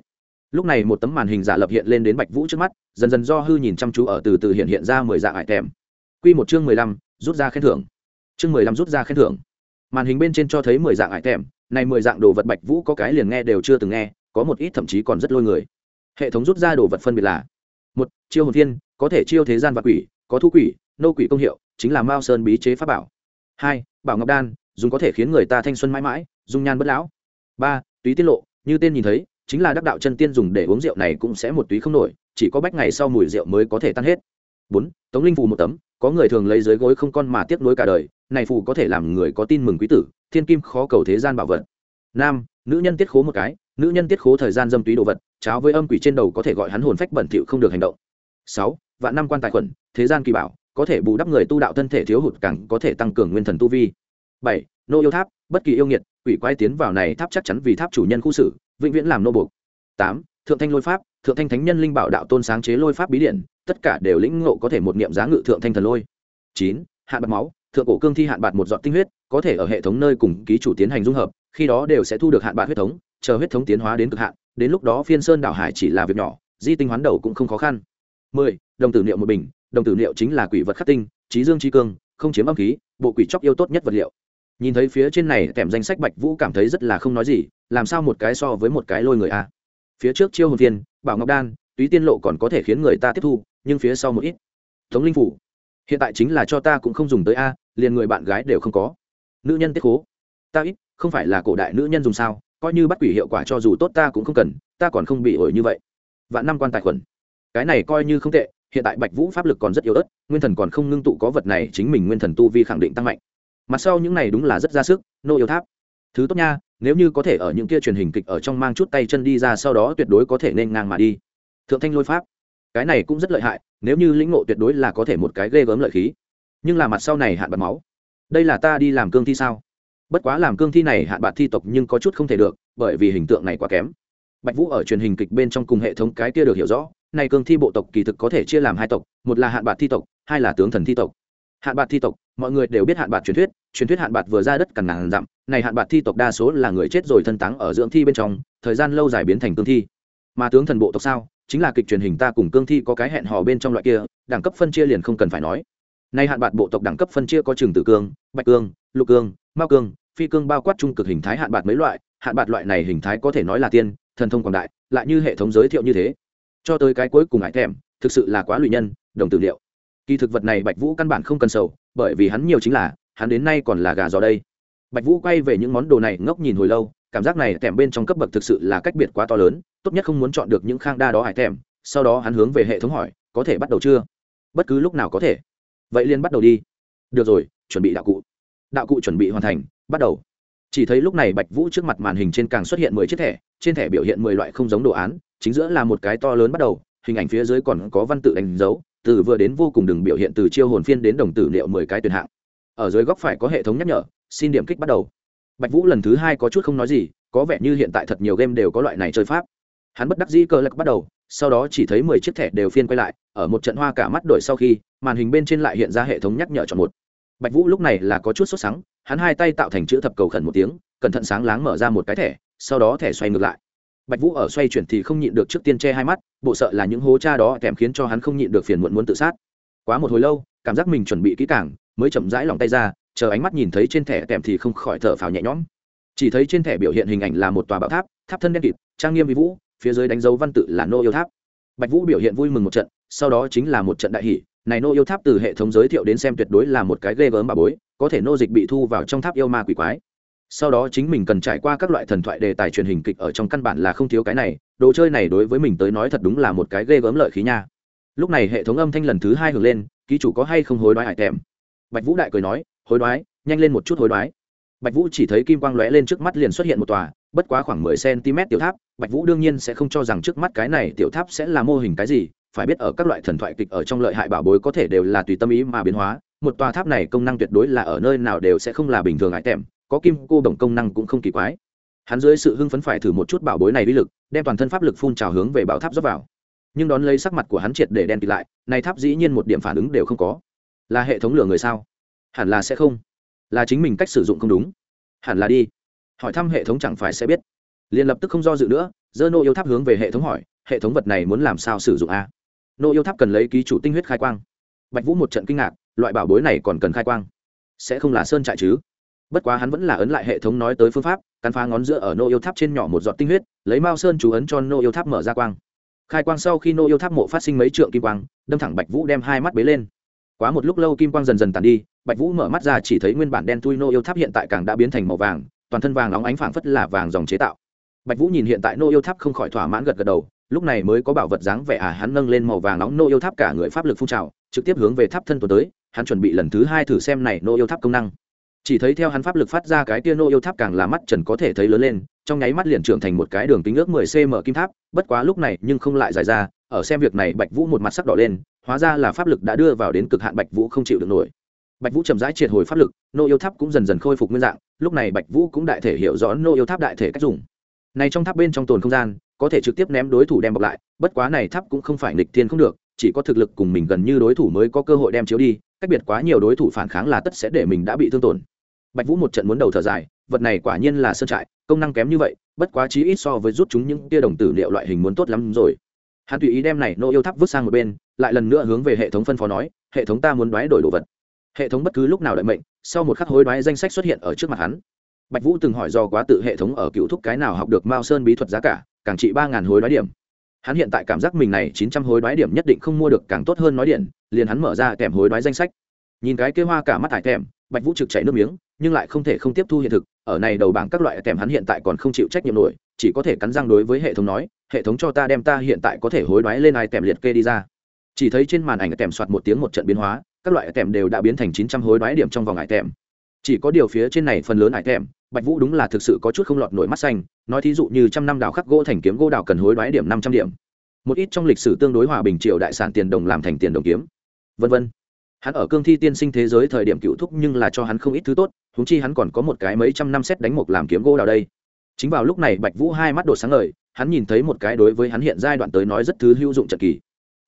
Speaker 1: Lúc này một tấm màn hình giả lập hiện lên đến bạch vũ trước mắt, dần dần do hư nhìn chăm chú ở từ từ hiện hiện ra mười dạng ải kèm q một chương mười lăm, rút ra khen thưởng. Chương mười lăm rút ra khen thưởng. Màn hình bên trên cho thấy mười dạng ải kèm này mười dạng đồ vật bạch vũ có cái liền nghe đều chưa từng nghe, có một ít thậm chí còn rất lôi người. Hệ thống rút ra đồ vật phân biệt là, một, chiêu hồn thiên, có thể chiêu thế gian và quỷ, có thu quỷ, nô quỷ công hiệu, chính là mao sơn bí chế pháp bảo. Hai, bảo ngọc đan, dùng có thể khiến người ta thanh xuân mãi mãi, dung nhan bất lão. Ba, túy tiết lộ, như tên nhìn thấy, chính là đắc đạo chân tiên dùng để uống rượu này cũng sẽ một túy không nổi, chỉ có bách ngày sau mùi rượu mới có thể tan hết. Bốn, tống linh phù một tấm, có người thường lấy dưới gối không con mà tiếc nối cả đời, này phù có thể làm người có tin mừng quý tử thiên kim khó cầu thế gian bảo vật. Nam, nữ nhân tiết khố một cái nữ nhân tiết khố thời gian dâm túy đồ vật cháo với âm quỷ trên đầu có thể gọi hắn hồn phách bẩn thỉu không được hành động. Sáu vạn năm quan tài khuẩn thế gian kỳ bảo có thể bù đắp người tu đạo thân thể thiếu hụt càng có thể tăng cường nguyên thần tu vi. Bảy nô yêu tháp bất kỳ yêu nghiệt quỷ quái tiến vào này tháp chắc chắn vì tháp chủ nhân khu xử vĩnh viễn làm nô buộc. Tám thượng thanh lôi pháp thượng thanh thánh nhân linh bảo đạo tôn sáng chế lôi pháp bí điện tất cả đều lĩnh ngộ có thể một niệm giá ngự thượng thanh thần lôi. Chín hạn bạc máu thượng cổ cương thi hạn bạc một giọt tinh huyết, có thể ở hệ thống nơi cùng ký chủ tiến hành dung hợp, khi đó đều sẽ thu được hạn bạc huyết thống, chờ huyết thống tiến hóa đến cực hạn, đến lúc đó phiên sơn đảo hải chỉ là việc nhỏ, di tinh hoán đầu cũng không khó khăn. Mười, đồng tử niệu một bình, đồng tử niệu chính là quỷ vật khắc tinh, trí dương trí cương, không chiếm âm khí, bộ quỷ chóc yêu tốt nhất vật liệu. Nhìn thấy phía trên này kèm danh sách bạch vũ cảm thấy rất là không nói gì, làm sao một cái so với một cái lôi người a? Phía trước chiêu hồn viên bảo ngọc đan, túy tiên lộ còn có thể khiến người ta tiếp thu, nhưng phía sau một ít. Thống linh phủ hiện tại chính là cho ta cũng không dùng tới a, liền người bạn gái đều không có. Nữ nhân tiết khố ta ít, không phải là cổ đại nữ nhân dùng sao, coi như bắt quỷ hiệu quả cho dù tốt ta cũng không cần, ta còn không bị ổi như vậy. Vạn năm quan tài khuẩn. Cái này coi như không tệ, hiện tại bạch vũ pháp lực còn rất yếu ớt, nguyên thần còn không ngưng tụ có vật này, chính mình nguyên thần tu vi khẳng định tăng mạnh. Mặt sau những này đúng là rất ra sức, nô yêu tháp. Thứ tốt nha, nếu như có thể ở những kia truyền hình kịch ở trong mang chút tay chân đi ra, sau đó tuyệt đối có thể nên ngang mà đi. Thượng thanh lôi pháp cái này cũng rất lợi hại, nếu như lĩnh ngộ tuyệt đối là có thể một cái ghê gớm lợi khí. Nhưng là mặt sau này hạn bạc máu. Đây là ta đi làm cương thi sao? Bất quá làm cương thi này hạn bạc thi tộc nhưng có chút không thể được, bởi vì hình tượng này quá kém. Bạch vũ ở truyền hình kịch bên trong cùng hệ thống cái kia được hiểu rõ, này cương thi bộ tộc kỳ thực có thể chia làm hai tộc, một là hạn bạc thi tộc, hai là tướng thần thi tộc. Hạn bạc thi tộc, mọi người đều biết hạn bạc truyền thuyết truyền thuyết hạn bạc vừa ra đất cằn ngàn dặm, này hạn bạc thi tộc đa số là người chết rồi thân táng ở dưỡng thi bên trong, thời gian lâu dài biến thành cương thi. Mà tướng thần bộ tộc sao? Chính là kịch truyền hình ta cùng cương thi có cái hẹn hò bên trong loại kia, đẳng cấp phân chia liền không cần phải nói. Nay hạn bạc bộ tộc đẳng cấp phân chia có trường tử cương, bạch cương, lục cương, mao cương, phi cương bao quát trung cực hình thái hạn bạc mấy loại, hạn bạc loại này hình thái có thể nói là tiên, thần thông quảng đại, lại như hệ thống giới thiệu như thế. Cho tới cái cuối cùng ải thèm, thực sự là quá lụy nhân, đồng tử liệu. Kỳ thực vật này bạch vũ căn bản không cần sầu, bởi vì hắn nhiều chính là, hắn đến nay còn là gà giò đây. Bạch vũ quay về những món đồ này ngốc nhìn hồi lâu cảm giác này tèm bên trong cấp bậc thực sự là cách biệt quá to lớn, tốt nhất không muốn chọn được những khang đa đó hải tèm, sau đó hắn hướng về hệ thống hỏi, có thể bắt đầu chưa? Bất cứ lúc nào có thể. Vậy liền bắt đầu đi. Được rồi, chuẩn bị đạo cụ. Đạo cụ chuẩn bị hoàn thành, bắt đầu. Chỉ thấy lúc này bạch vũ trước mặt màn hình trên càng xuất hiện mười chiếc thẻ, trên thẻ biểu hiện mười loại không giống đồ án, chính giữa là một cái to lớn bắt đầu, hình ảnh phía dưới còn có văn tự đánh dấu, từ vừa đến vô cùng đừng biểu hiện từ chiêu hồn phiên đến đồng tử liệu mười cái tuyển hạng. Ở dưới góc phải có hệ thống nhắc nhở, xin điểm kích bắt đầu bạch vũ lần thứ hai có chút không nói gì, có vẻ như hiện tại thật nhiều game đều có loại này chơi pháp. Hắn bất đắc dĩ cơ lạc bắt đầu, sau đó chỉ thấy mười chiếc thẻ đều phiên quay lại, ở một trận hoa cả mắt đổi sau khi, màn hình bên trên lại hiện ra hệ thống nhắc nhở chọn một. Bạch vũ lúc này là có chút sốt sắng, hắn hai tay tạo thành chữ thập cầu khẩn một tiếng, cẩn thận sáng láng mở ra một cái thẻ, sau đó thẻ xoay ngược lại. Bạch vũ ở xoay chuyển thì không nhịn được trước tiên che hai mắt, bộ sợ là những hố cha đó kèm khiến cho hắn không nhịn được phiền muộn muốn tự sát. Quá một hồi lâu, cảm giác mình chuẩn bị kỹ càng, mới chậm rãi lòng tay ra chờ ánh mắt nhìn thấy trên thẻ kèm thì không khỏi thở phào nhẹ nhõm. Chỉ thấy trên thẻ biểu hiện hình ảnh là một tòa bảo tháp tháp thân đen kịt, trang nghiêm vĩ vũ, phía dưới đánh dấu văn tự là nô yêu tháp. Bạch vũ biểu hiện vui mừng một trận, sau đó chính là một trận đại hỷ này nô yêu tháp từ hệ thống giới thiệu đến xem tuyệt đối là một cái ghê gớm bà bối, có thể nô dịch bị thu vào trong tháp yêu ma quỷ quái. Sau đó chính mình cần trải qua các loại thần thoại đề tài truyền hình kịch ở trong căn bản là không thiếu cái này, đồ chơi này đối với mình tới nói thật đúng là một cái ghê gớm lợi khí nha. Lúc này hệ thống âm thanh lần thứ hai hưởng lên, ký chủ có hay không hối đoái hải tèm? Bạch vũ đại cười nói hối đoái, nhanh lên một chút hối đoái. Bạch vũ chỉ thấy kim quang lóe lên trước mắt liền xuất hiện một tòa, bất quá khoảng mười cm tiểu tháp, bạch vũ đương nhiên sẽ không cho rằng trước mắt cái này tiểu tháp sẽ là mô hình cái gì, phải biết ở các loại thần thoại kịch ở trong lợi hại bảo bối có thể đều là tùy tâm ý mà biến hóa, một tòa tháp này công năng tuyệt đối là ở nơi nào đều sẽ không là bình thường ái tèm có kim cô đồng công năng cũng không kỳ quái. Hắn dưới sự hưng phấn phải thử một chút bảo bối này uy lực, đem toàn thân pháp lực phun trào hướng về bảo tháp dốc vào. Nhưng đón lấy sắc mặt của hắn triệt để đen kịt lại, này tháp dĩ nhiên một điểm phản ứng đều không có. Là hệ thống lửa người sao? Hẳn là sẽ không. Là chính mình cách sử dụng không đúng. Hẳn là đi. Hỏi thăm hệ thống chẳng phải sẽ biết. Liền lập tức không do dự nữa dơ nô yêu tháp hướng về hệ thống hỏi, hệ thống vật này muốn làm sao sử dụng a? Nô yêu tháp cần lấy ký chủ tinh huyết khai quang. Bạch vũ một trận kinh ngạc, loại bảo bối này còn cần khai quang? Sẽ không là sơn trại chứ? Bất quá hắn vẫn là ấn lại hệ thống nói tới phương pháp, cắn phá ngón giữa ở nô yêu tháp trên nhỏ một giọt tinh huyết, lấy mao sơn chú ấn cho nô yêu tháp mở ra quang. Khai quang sau khi nô yêu tháp mộ phát sinh mấy trượng kim quang, đâm thẳng bạch vũ đem hai mắt bế lên quá một lúc lâu kim quang dần dần tàn đi, bạch vũ mở mắt ra chỉ thấy nguyên bản đen thui nô yêu tháp hiện tại càng đã biến thành màu vàng, toàn thân vàng óng ánh phảng phất là vàng dòng chế tạo. Bạch vũ nhìn hiện tại nô yêu tháp không khỏi thỏa mãn gật gật đầu, lúc này mới có bảo vật dáng vẻ à hắn nâng lên màu vàng nóng nô yêu tháp cả người pháp lực phun trào, trực tiếp hướng về tháp thân tuần tới, hắn chuẩn bị lần thứ hai thử xem này nô yêu tháp công năng. Chỉ thấy theo hắn pháp lực phát ra cái tia nô yêu tháp càng là mắt trần có thể thấy lớn lên, trong nháy mắt liền trưởng thành một cái đường kính ước 10 cm kim tháp, bất quá lúc này nhưng không lại dài ra, ở xem việc này bạch vũ một mặt sắc đỏ lên hóa ra là pháp lực đã đưa vào đến cực hạn bạch vũ không chịu được nổi. Bạch vũ chậm rãi triệt hồi pháp lực, nô yêu tháp cũng dần dần khôi phục nguyên dạng, lúc này bạch vũ cũng đại thể hiểu rõ nô yêu tháp đại thể cách dùng. Này trong tháp bên trong tồn không gian, có thể trực tiếp ném đối thủ đem bọc lại, bất quá này tháp cũng không phải nghịch thiên không được, chỉ có thực lực cùng mình gần như đối thủ mới có cơ hội đem chiếu đi, cách biệt quá nhiều đối thủ phản kháng là tất sẽ để mình đã bị thương tổn. Bạch vũ một trận muốn đầu thở dài, vật này quả nhiên là sơn trại, công năng kém như vậy, bất quá chí ít so với rút chúng những tia đồng tử liệu loại hình muốn tốt lắm rồi hắn tùy ý đem này nô yêu tháp vứt sang một bên, lại lần nữa hướng về hệ thống phân phó nói, hệ thống ta muốn đoái đổi đồ vật. Hệ thống bất cứ lúc nào đợi mệnh, sau một khắc hối đoái danh sách xuất hiện ở trước mặt hắn. Bạch vũ từng hỏi do quá tự hệ thống ở cựu thúc cái nào học được mao sơn bí thuật giá cả, càng trị ba ngàn hối đoái điểm. Hắn hiện tại cảm giác mình này chín trăm hối đoái điểm nhất định không mua được càng tốt hơn nói điện, liền hắn mở ra kèm hối đoái danh sách nhìn cái kế hoa cả mắt hải thèm bạch vũ trực chảy nước miếng nhưng lại không thể không tiếp thu hiện thực ở này đầu bảng các loại tèm hắn hiện tại còn không chịu trách nhiệm nổi chỉ có thể cắn răng đối với hệ thống nói hệ thống cho ta đem ta hiện tại có thể hối đoái lên ai tèm liệt kê đi ra. Chỉ thấy trên màn ảnh tèm soạt một tiếng một trận biến hóa các loại tèm đều đã biến thành chín trăm hối đoái điểm trong vòng ải tèm. chỉ có điều phía trên này phần lớn ải tèm, bạch vũ đúng là thực sự có chút không lọt nổi mắt xanh nói thí dụ như trăm năm đào khắc gỗ thành kiếm gỗ đào cần hối đoái điểm năm trăm điểm. Một ít trong lịch sử tương đối hòa bình triều đại sản tiền đồng làm thành tiền đồng kiếm. Vân vân hắn ở cương thi tiên sinh thế giới thời điểm cựu thúc nhưng là cho hắn không ít thứ tốt húng chi hắn còn có một cái mấy trăm năm xét đánh một làm kiếm gỗ đào đây. Chính vào lúc này bạch vũ hai mắt đột sáng lời hắn nhìn thấy một cái đối với hắn hiện giai đoạn tới nói rất thứ hữu dụng trận kỳ.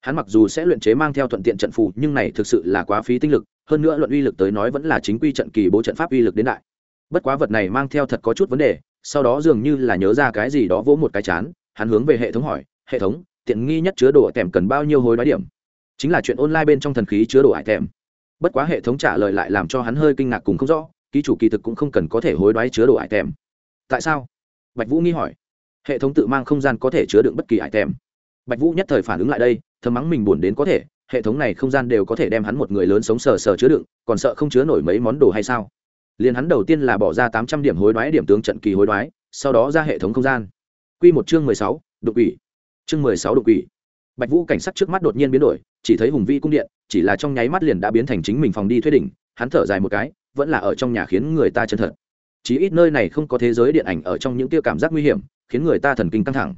Speaker 1: Hắn mặc dù sẽ luyện chế mang theo thuận tiện trận phù, nhưng này thực sự là quá phí tinh lực, hơn nữa luận uy lực tới nói vẫn là chính quy trận kỳ bố trận pháp uy lực đến đại. Bất quá vật này mang theo thật có chút vấn đề, sau đó dường như là nhớ ra cái gì đó vỗ một cái chán, hắn hướng về hệ thống hỏi, hệ thống, tiện nghi nhất chứa đồ tẻm cần bao nhiêu hối đoái điểm? Chính là chuyện online bên trong thần khí chứa đồ ải thèm. bất quá hệ thống trả lời lại làm cho hắn hơi kinh ngạc cùng không rõ, ký chủ kỳ thực cũng không cần có thể hối đoái chứa đồ ải thèm. tại sao bạch vũ nghi hỏi hệ thống tự mang không gian có thể chứa đựng bất kỳ ải thèm. bạch vũ nhất thời phản ứng lại đây, thầm mắng mình buồn đến có thể, hệ thống này không gian đều có thể đem hắn một người lớn sống sờ sờ chứa đựng, còn sợ không chứa nổi mấy món đồ hay sao liền hắn đầu tiên là bỏ ra tám trăm điểm hối đoái điểm tướng trận kỳ hối đoái, sau đó ra hệ thống không gian q một chương mười sáu đột quỷ. chương mười sáu đột quỷ. bạch vũ cảnh sắc trước mắt đột nhiên biến đổi chỉ thấy hùng vi cung điện, chỉ là trong nháy mắt liền đã biến thành chính mình phòng đi thuê đỉnh, hắn thở dài một cái, vẫn là ở trong nhà khiến người ta chân thật. Chí ít nơi này không có thế giới điện ảnh ở trong những tiêu cảm giác nguy hiểm, khiến người ta thần kinh căng thẳng.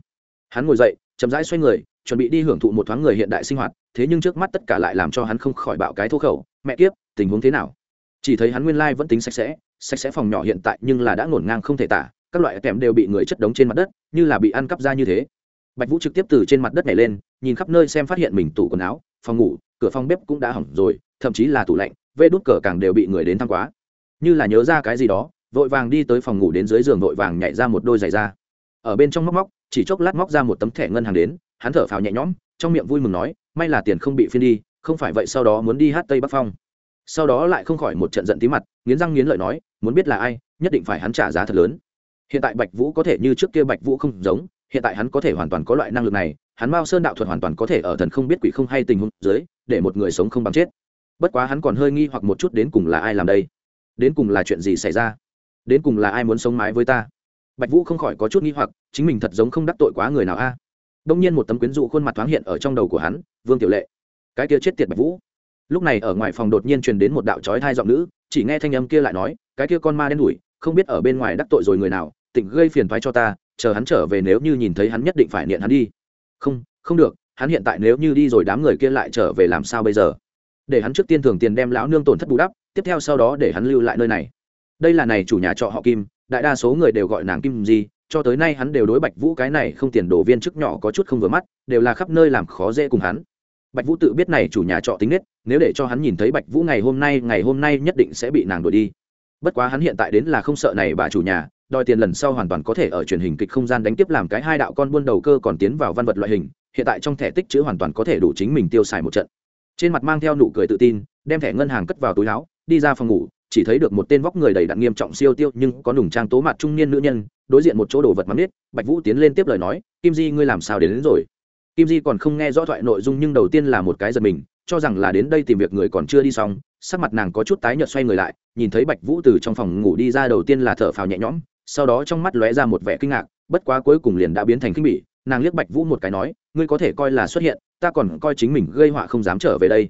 Speaker 1: Hắn ngồi dậy, chậm rãi xoay người, chuẩn bị đi hưởng thụ một thoáng người hiện đại sinh hoạt, thế nhưng trước mắt tất cả lại làm cho hắn không khỏi bạo cái thô khẩu, mẹ kiếp, tình huống thế nào? Chỉ thấy hắn nguyên lai vẫn tính sạch sẽ sạch sẽ phòng nhỏ hiện tại nhưng là đã ngổn ngang không thể tả, các loại kèm đều bị người chất đống trên mặt đất, như là bị ăn cắp ra như thế. Bạch vũ trực tiếp từ trên mặt đất này lên, nhìn khắp nơi xem phát hiện mình tủ quần áo phòng ngủ cửa phòng bếp cũng đã hỏng rồi thậm chí là tủ lạnh vê đốt cờ càng đều bị người đến thăm quá. Như là nhớ ra cái gì đó vội vàng đi tới phòng ngủ đến dưới giường vội vàng nhảy ra một đôi giày ra, ở bên trong móc móc chỉ chốc lát móc ra một tấm thẻ ngân hàng đến hắn thở phào nhẹ nhõm trong miệng vui mừng nói may là tiền không bị phiên đi không phải vậy sau đó muốn đi hát tây bắc phong. Sau đó lại không khỏi một trận giận tí mặt nghiến răng nghiến lợi nói muốn biết là ai nhất định phải hắn trả giá thật lớn. Hiện tại bạch vũ có thể như trước kia bạch vũ không giống hiện tại hắn có thể hoàn toàn có loại năng lực này hắn mao sơn đạo thuật hoàn toàn có thể ở thần không biết quỷ không hay tình huống dưới, để một người sống không bằng chết. Bất quá hắn còn hơi nghi hoặc một chút đến cùng là ai làm đây? Đến cùng là chuyện gì xảy ra? Đến cùng là ai muốn sống mái với ta? Bạch vũ không khỏi có chút nghi hoặc, chính mình thật giống không đắc tội quá người nào a? Đông nhiên một tấm quyến dụ khuôn mặt thoáng hiện ở trong đầu của hắn, vương tiểu lệ. Cái kia chết tiệt bạch vũ. Lúc này ở ngoài phòng đột nhiên truyền đến một đạo trói thai giọng nữ, chỉ nghe thanh âm kia lại nói, cái kia con ma đen đủi không biết ở bên ngoài đắc tội rồi người nào, tỉnh gây phiền thoái cho ta, chờ hắn trở về nếu như nhìn thấy hắn nhất định phải niệm hắn đi không không được, hắn hiện tại nếu như đi rồi đám người kia lại trở về làm sao bây giờ? Để hắn trước tiên thường tiền đem lão nương tổn thất bù đắp, tiếp theo sau đó để hắn lưu lại nơi này. Đây là này chủ nhà trọ họ kim, đại đa số người đều gọi nàng kim gì, cho tới nay hắn đều đối bạch vũ cái này không tiền đồ viên chức nhỏ có chút không vừa mắt, đều là khắp nơi làm khó dễ cùng hắn. Bạch vũ tự biết này chủ nhà trọ tính nết, nếu để cho hắn nhìn thấy bạch vũ ngày hôm nay, ngày hôm nay nhất định sẽ bị nàng đuổi đi. Bất quá hắn hiện tại đến là không sợ này bà chủ nhà đòi tiền lần sau hoàn toàn có thể ở truyền hình kịch không gian đánh tiếp làm cái hai đạo con buôn đầu cơ còn tiến vào văn vật loại hình hiện tại trong thẻ tích chữ hoàn toàn có thể đủ chính mình tiêu xài một trận. Trên mặt mang theo nụ cười tự tin đem thẻ ngân hàng cất vào túi áo đi ra phòng ngủ chỉ thấy được một tên vóc người đầy đặn nghiêm trọng siêu tiêu nhưng có nùng trang tố mặt trung niên nữ nhân đối diện một chỗ đồ vật mắm biết bạch vũ tiến lên tiếp lời nói kim di ngươi làm sao đến, đến rồi? Kim di còn không nghe rõ thoại nội dung nhưng đầu tiên là một cái giật mình cho rằng là đến đây tìm việc người còn chưa đi xong sắc mặt nàng có chút tái nhợt xoay người lại nhìn thấy bạch vũ từ trong phòng ngủ đi ra đầu tiên là thở phào nhẹ nhõm sau đó trong mắt lóe ra một vẻ kinh ngạc, bất quá cuối cùng liền đã biến thành kinh bỉ, nàng liếc bạch vũ một cái nói, ngươi có thể coi là xuất hiện, ta còn coi chính mình gây họa không dám trở về đây.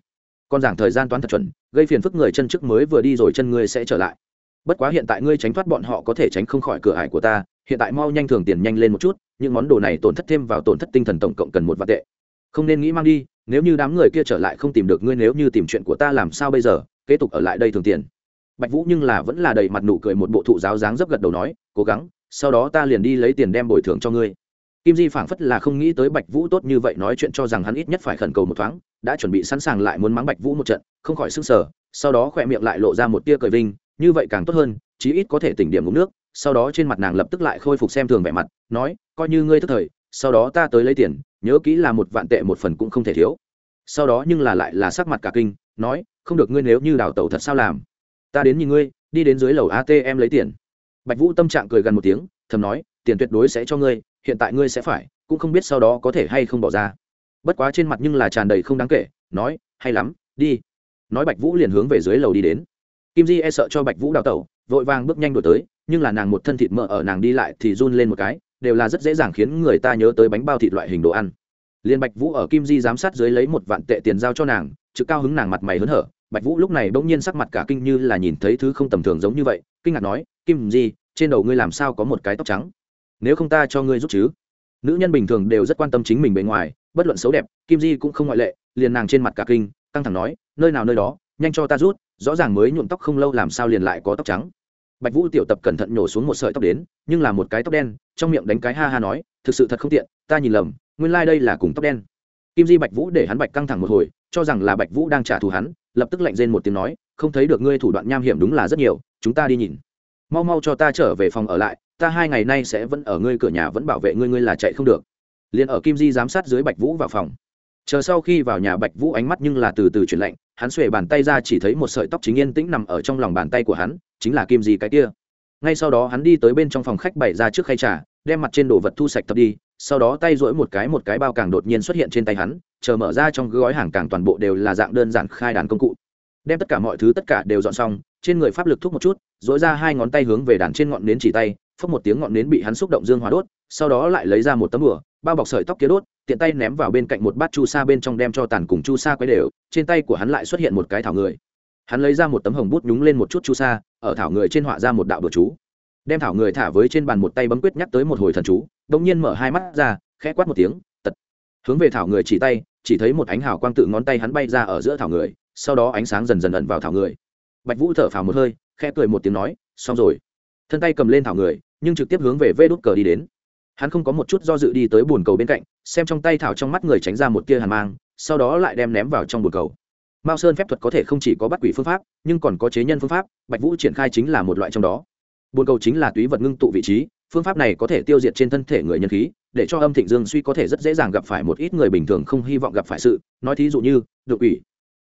Speaker 1: Con giảng thời gian toán thật chuẩn, gây phiền phức người chân trước mới vừa đi rồi chân ngươi sẽ trở lại. Bất quá hiện tại ngươi tránh thoát bọn họ có thể tránh không khỏi cửa ải của ta, hiện tại mau nhanh thường tiền nhanh lên một chút, những món đồ này tổn thất thêm vào tổn thất tinh thần tổng cộng cần một vạn tệ. Không nên nghĩ mang đi, nếu như đám người kia trở lại không tìm được ngươi, nếu như tìm chuyện của ta làm sao bây giờ, kế tục ở lại đây thường tiền bạch vũ nhưng là vẫn là đầy mặt nụ cười một bộ thụ giáo dáng dấp gật đầu nói, cố gắng, sau đó ta liền đi lấy tiền đem bồi thường cho ngươi. Kim di phảng phất là không nghĩ tới bạch vũ tốt như vậy nói chuyện cho rằng hắn ít nhất phải khẩn cầu một thoáng, đã chuẩn bị sẵn sàng lại muốn mắng bạch vũ một trận, không khỏi sức sở sau đó khỏe miệng lại lộ ra một tia cười vinh, như vậy càng tốt hơn, chí ít có thể tỉnh điểm uống nước. Sau đó trên mặt nàng lập tức lại khôi phục xem thường vẻ mặt, nói, coi như ngươi thức thời, sau đó ta tới lấy tiền, nhớ kỹ là một vạn tệ một phần cũng không thể thiếu. Sau đó nhưng là lại là sắc mặt cả kinh, nói, không được ngươi nếu như đào tẩu thật sao làm? Ta đến nhìn ngươi, đi đến dưới lầu atm lấy tiền. Bạch vũ tâm trạng cười gần một tiếng, thầm nói, tiền tuyệt đối sẽ cho ngươi, hiện tại ngươi sẽ phải, cũng không biết sau đó có thể hay không bỏ ra. Bất quá trên mặt nhưng là tràn đầy không đáng kể, nói, hay lắm, đi. Nói bạch vũ liền hướng về dưới lầu đi đến. Kim di e sợ cho bạch vũ đào tẩu, vội vàng bước nhanh đổi tới, nhưng là nàng một thân thịt mỡ ở nàng đi lại thì run lên một cái, đều là rất dễ dàng khiến người ta nhớ tới bánh bao thịt loại hình đồ ăn. Liên bạch vũ ở kim di giám sát dưới lấy một vạn tệ tiền giao cho nàng, trực cao hứng nàng mặt mày hớn hở bạch vũ lúc này bỗng nhiên sắc mặt cả kinh như là nhìn thấy thứ không tầm thường giống như vậy, kinh ngạc nói, kim di, trên đầu ngươi làm sao có một cái tóc trắng? Nếu không ta cho ngươi giúp chứ? Nữ nhân bình thường đều rất quan tâm chính mình bề ngoài, bất luận xấu đẹp, kim di cũng không ngoại lệ, liền nàng trên mặt cả kinh, căng thẳng nói, nơi nào nơi đó, nhanh cho ta rút, rõ ràng mới nhuộm tóc không lâu làm sao liền lại có tóc trắng. Bạch vũ tiểu tập cẩn thận nhổ xuống một sợi tóc đến, nhưng là một cái tóc đen, trong miệng đánh cái ha ha nói, thực sự thật không tiện, ta nhìn lầm, nguyên lai、like、đây là cùng tóc đen kim di bạch vũ để hắn bạch căng thẳng một hồi, cho rằng là bạch vũ đang trả thù hắn, lập tức lạnh rên một tiếng nói, không thấy được ngươi thủ đoạn nham hiểm đúng là rất nhiều, chúng ta đi nhìn. Mau mau cho ta trở về phòng ở lại, ta hai ngày nay sẽ vẫn ở ngươi cửa nhà vẫn bảo vệ ngươi ngươi là chạy không được. Liền ở kim di giám sát dưới bạch vũ vào phòng. Chờ sau khi vào nhà bạch vũ ánh mắt nhưng là từ từ chuyển lạnh, hắn xuề bàn tay ra chỉ thấy một sợi tóc chính yên tĩnh nằm ở trong lòng bàn tay của hắn, chính là kim di cái kia. Ngay sau đó hắn đi tới bên trong phòng khách bày ra trước khay trà, đem mặt trên đồ vật thu sạch tập đi sau đó tay rỗi một cái một cái bao càng đột nhiên xuất hiện trên tay hắn, chờ mở ra trong gói hàng càng toàn bộ đều là dạng đơn giản khai đàn công cụ. Đem tất cả mọi thứ tất cả đều dọn xong, trên người pháp lực thúc một chút dỗi ra hai ngón tay hướng về đàn trên ngọn nến chỉ tay, phốc một tiếng ngọn nến bị hắn xúc động dương hóa đốt, sau đó lại lấy ra một tấm bửa bao bọc sợi tóc kia đốt, tiện tay ném vào bên cạnh một bát chu sa bên trong đem cho tàn cùng chu sa quấy đều, trên tay của hắn lại xuất hiện một cái thảo người. Hắn lấy ra một tấm hồng bút nhúng lên một chút chu sa, ở thảo người trên họa ra một đạo bừa chú đem thảo người thả với trên bàn một tay bấm quyết nhắc tới một hồi thần chú đông nhiên mở hai mắt ra, khẽ quát một tiếng, tật. Hướng về thảo người chỉ tay, chỉ thấy một ánh hào quang tự ngón tay hắn bay ra ở giữa thảo người, sau đó ánh sáng dần dần ẩn vào thảo người. Bạch vũ thở phào một hơi, khẽ cười một tiếng nói, xong rồi. Thân tay cầm lên thảo người, nhưng trực tiếp hướng về vê đốt cờ đi đến. Hắn không có một chút do dự đi tới bồn cầu bên cạnh, xem trong tay thảo trong mắt người tránh ra một tia hàn mang, sau đó lại đem ném vào trong bồn cầu. Mao sơn phép thuật có thể không chỉ có bắt quỷ phương pháp, nhưng còn có chế nhân phương pháp, bạch vũ triển khai chính là một loại trong đó bồn cầu chính là túy vật ngưng tụ vị trí, phương pháp này có thể tiêu diệt trên thân thể người nhân khí, để cho âm thịnh dương suy có thể rất dễ dàng gặp phải một ít người bình thường không hy vọng gặp phải sự. Nói thí dụ như được quỷ.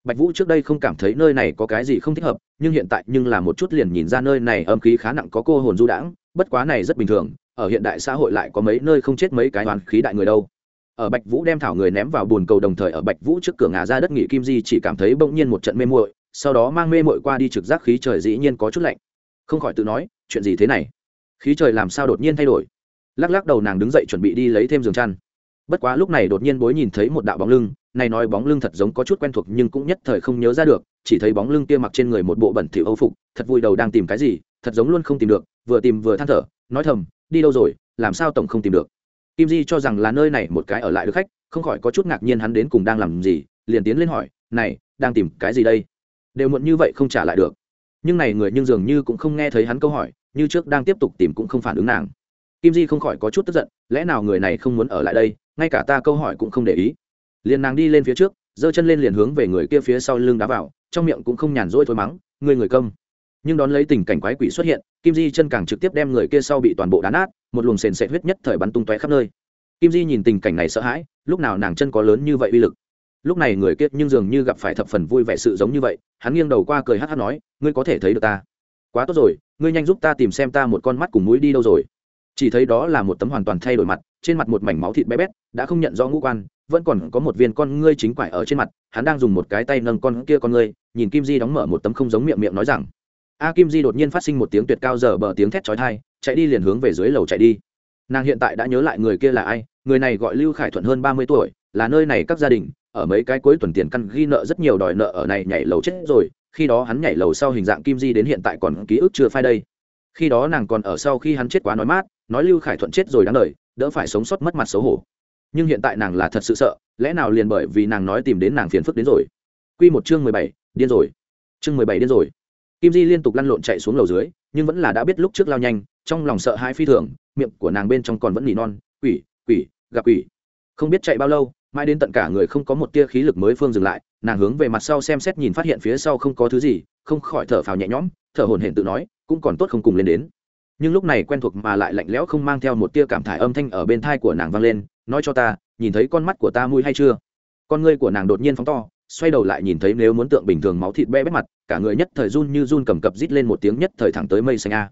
Speaker 1: Bạch vũ trước đây không cảm thấy nơi này có cái gì không thích hợp, nhưng hiện tại nhưng là một chút liền nhìn ra nơi này âm khí khá nặng có cô hồn du đãng, bất quá này rất bình thường, ở hiện đại xã hội lại có mấy nơi không chết mấy cái hoàn khí đại người đâu. Ở bạch vũ đem thảo người ném vào bồn cầu đồng thời ở bạch vũ trước cửa ngà ra đất nghỉ kim di chỉ cảm thấy bỗng nhiên một trận mê muội, sau đó mang mê muội qua đi trực giác khí trời dĩ nhiên có chút lạnh không khỏi tự nói, chuyện gì thế này? Khí trời làm sao đột nhiên thay đổi? Lắc lắc đầu nàng đứng dậy chuẩn bị đi lấy thêm giường chăn. Bất quá lúc này đột nhiên bối nhìn thấy một đạo bóng lưng, này nói bóng lưng thật giống có chút quen thuộc nhưng cũng nhất thời không nhớ ra được, chỉ thấy bóng lưng kia mặc trên người một bộ bẩn thỉu âu phục, thật vui đầu đang tìm cái gì, thật giống luôn không tìm được, vừa tìm vừa than thở, nói thầm, đi đâu rồi, làm sao tổng không tìm được? Kim di cho rằng là nơi này một cái ở lại được khách, không khỏi có chút ngạc nhiên hắn đến cùng đang làm gì, liền tiến lên hỏi, này, đang tìm cái gì đây? Đều muộn như vậy không trả lại được nhưng này người nhưng dường như cũng không nghe thấy hắn câu hỏi, như trước đang tiếp tục tìm cũng không phản ứng nàng. Kim di không khỏi có chút tức giận, lẽ nào người này không muốn ở lại đây, ngay cả ta câu hỏi cũng không để ý. Liền nàng đi lên phía trước, giơ chân lên liền hướng về người kia phía sau lưng đá vào, trong miệng cũng không nhàn rỗi thôi mắng người người công nhưng đón lấy tình cảnh quái quỷ xuất hiện, kim di chân càng trực tiếp đem người kia sau bị toàn bộ đá nát, một luồng sền sệt huyết nhất thời bắn tung tóe khắp nơi. Kim di nhìn tình cảnh này sợ hãi, lúc nào nàng chân có lớn như vậy uy lực lúc này người kia nhưng dường như gặp phải thập phần vui vẻ sự giống như vậy, hắn nghiêng đầu qua cười hát hát nói, ngươi có thể thấy được ta. Quá tốt rồi, ngươi nhanh giúp ta tìm xem ta một con mắt cùng mũi đi đâu rồi. Chỉ thấy đó là một tấm hoàn toàn thay đổi mặt, trên mặt một mảnh máu thịt bé bét, đã không nhận rõ ngũ quan, vẫn còn có một viên con ngươi chính quải ở trên mặt, hắn đang dùng một cái tay nâng con kia con ngươi, nhìn kim di đóng mở một tấm không giống miệng miệng nói rằng, a kim di đột nhiên phát sinh một tiếng tuyệt cao giờ bờ tiếng thét chói thai chạy đi liền hướng về dưới lầu chạy đi. Nàng hiện tại đã nhớ lại người kia là ai, người này gọi lưu khải thuận hơn ba mươi tuổi, là nơi này các gia đình ở mấy cái cuối tuần tiền căn ghi nợ rất nhiều đòi nợ ở này nhảy lầu chết rồi, khi đó hắn nhảy lầu sau hình dạng kim di đến hiện tại còn ký ức chưa phai đây. Khi đó nàng còn ở sau khi hắn chết quá nói mát, nói lưu khải thuận chết rồi đáng lời, đỡ phải sống sót mất mặt xấu hổ. Nhưng hiện tại nàng là thật sự sợ, lẽ nào liền bởi vì nàng nói tìm đến nàng phiền phức đến rồi. Q một chương mười bảy, điên rồi. Chương mười bảy điên rồi. Kim di liên tục lăn lộn chạy xuống lầu dưới, nhưng vẫn là đã biết lúc trước lao nhanh, trong lòng sợ hãi phi thường, miệng của nàng bên trong còn vẫn nỉ non, quỷ quỷ, gặp quỷ. Không biết chạy bao lâu mãi đến tận cả người không có một tia khí lực mới phương dừng lại, nàng hướng về mặt sau xem xét nhìn phát hiện phía sau không có thứ gì, không khỏi thở phào nhẹ nhõm, thở hổn hển tự nói, cũng còn tốt không cùng lên đến. Nhưng lúc này quen thuộc mà lại lạnh lẽo không mang theo một tia cảm thải âm thanh ở bên thai của nàng vang lên, nói cho ta, nhìn thấy con mắt của ta mui hay chưa? Con ngươi của nàng đột nhiên phóng to, xoay đầu lại nhìn thấy nếu muốn tượng bình thường máu thịt be bét mặt, cả người nhất thời run như run cầm cập rít lên một tiếng nhất thời thẳng tới mây xanh a.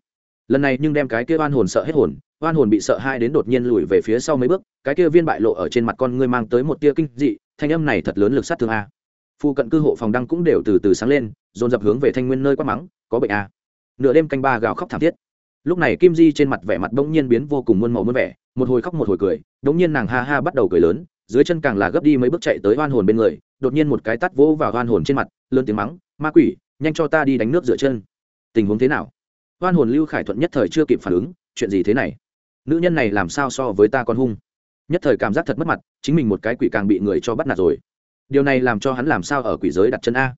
Speaker 1: Lần này nhưng đem cái kia oan hồn sợ hết hồn oan hồn bị sợ hai đến đột nhiên lùi về phía sau mấy bước, cái kia viên bại lộ ở trên mặt con ngươi mang tới một tia kinh dị, thanh âm này thật lớn lực sát thương a. Phu cận cư hộ phòng đăng cũng đều từ từ sáng lên, dồn dập hướng về thanh nguyên nơi quát mắng, có bệnh a. Nửa đêm canh ba gào khóc thảm thiết. Lúc này kim di trên mặt vẻ mặt bỗng nhiên biến vô cùng muôn màu muôn vẻ, một hồi khóc một hồi cười bỗng nhiên nàng ha ha bắt đầu cười lớn, dưới chân càng là gấp đi mấy bước chạy tới oan hồn bên người, đột nhiên một cái tắt vỗ vào oan hồn trên mặt, lớn tiếng mắng, ma quỷ, nhanh cho ta đi đánh nước rửa chân. Tình huống thế nào? Oan hồn lưu khải thuận nhất thời chưa kịp phản ứng, chuyện gì thế này? Nữ nhân này làm sao so với ta còn hung? Nhất thời cảm giác thật mất mặt, chính mình một cái quỷ càng bị người cho bắt nạt rồi. Điều này làm cho hắn làm sao ở quỷ giới đặt chân a?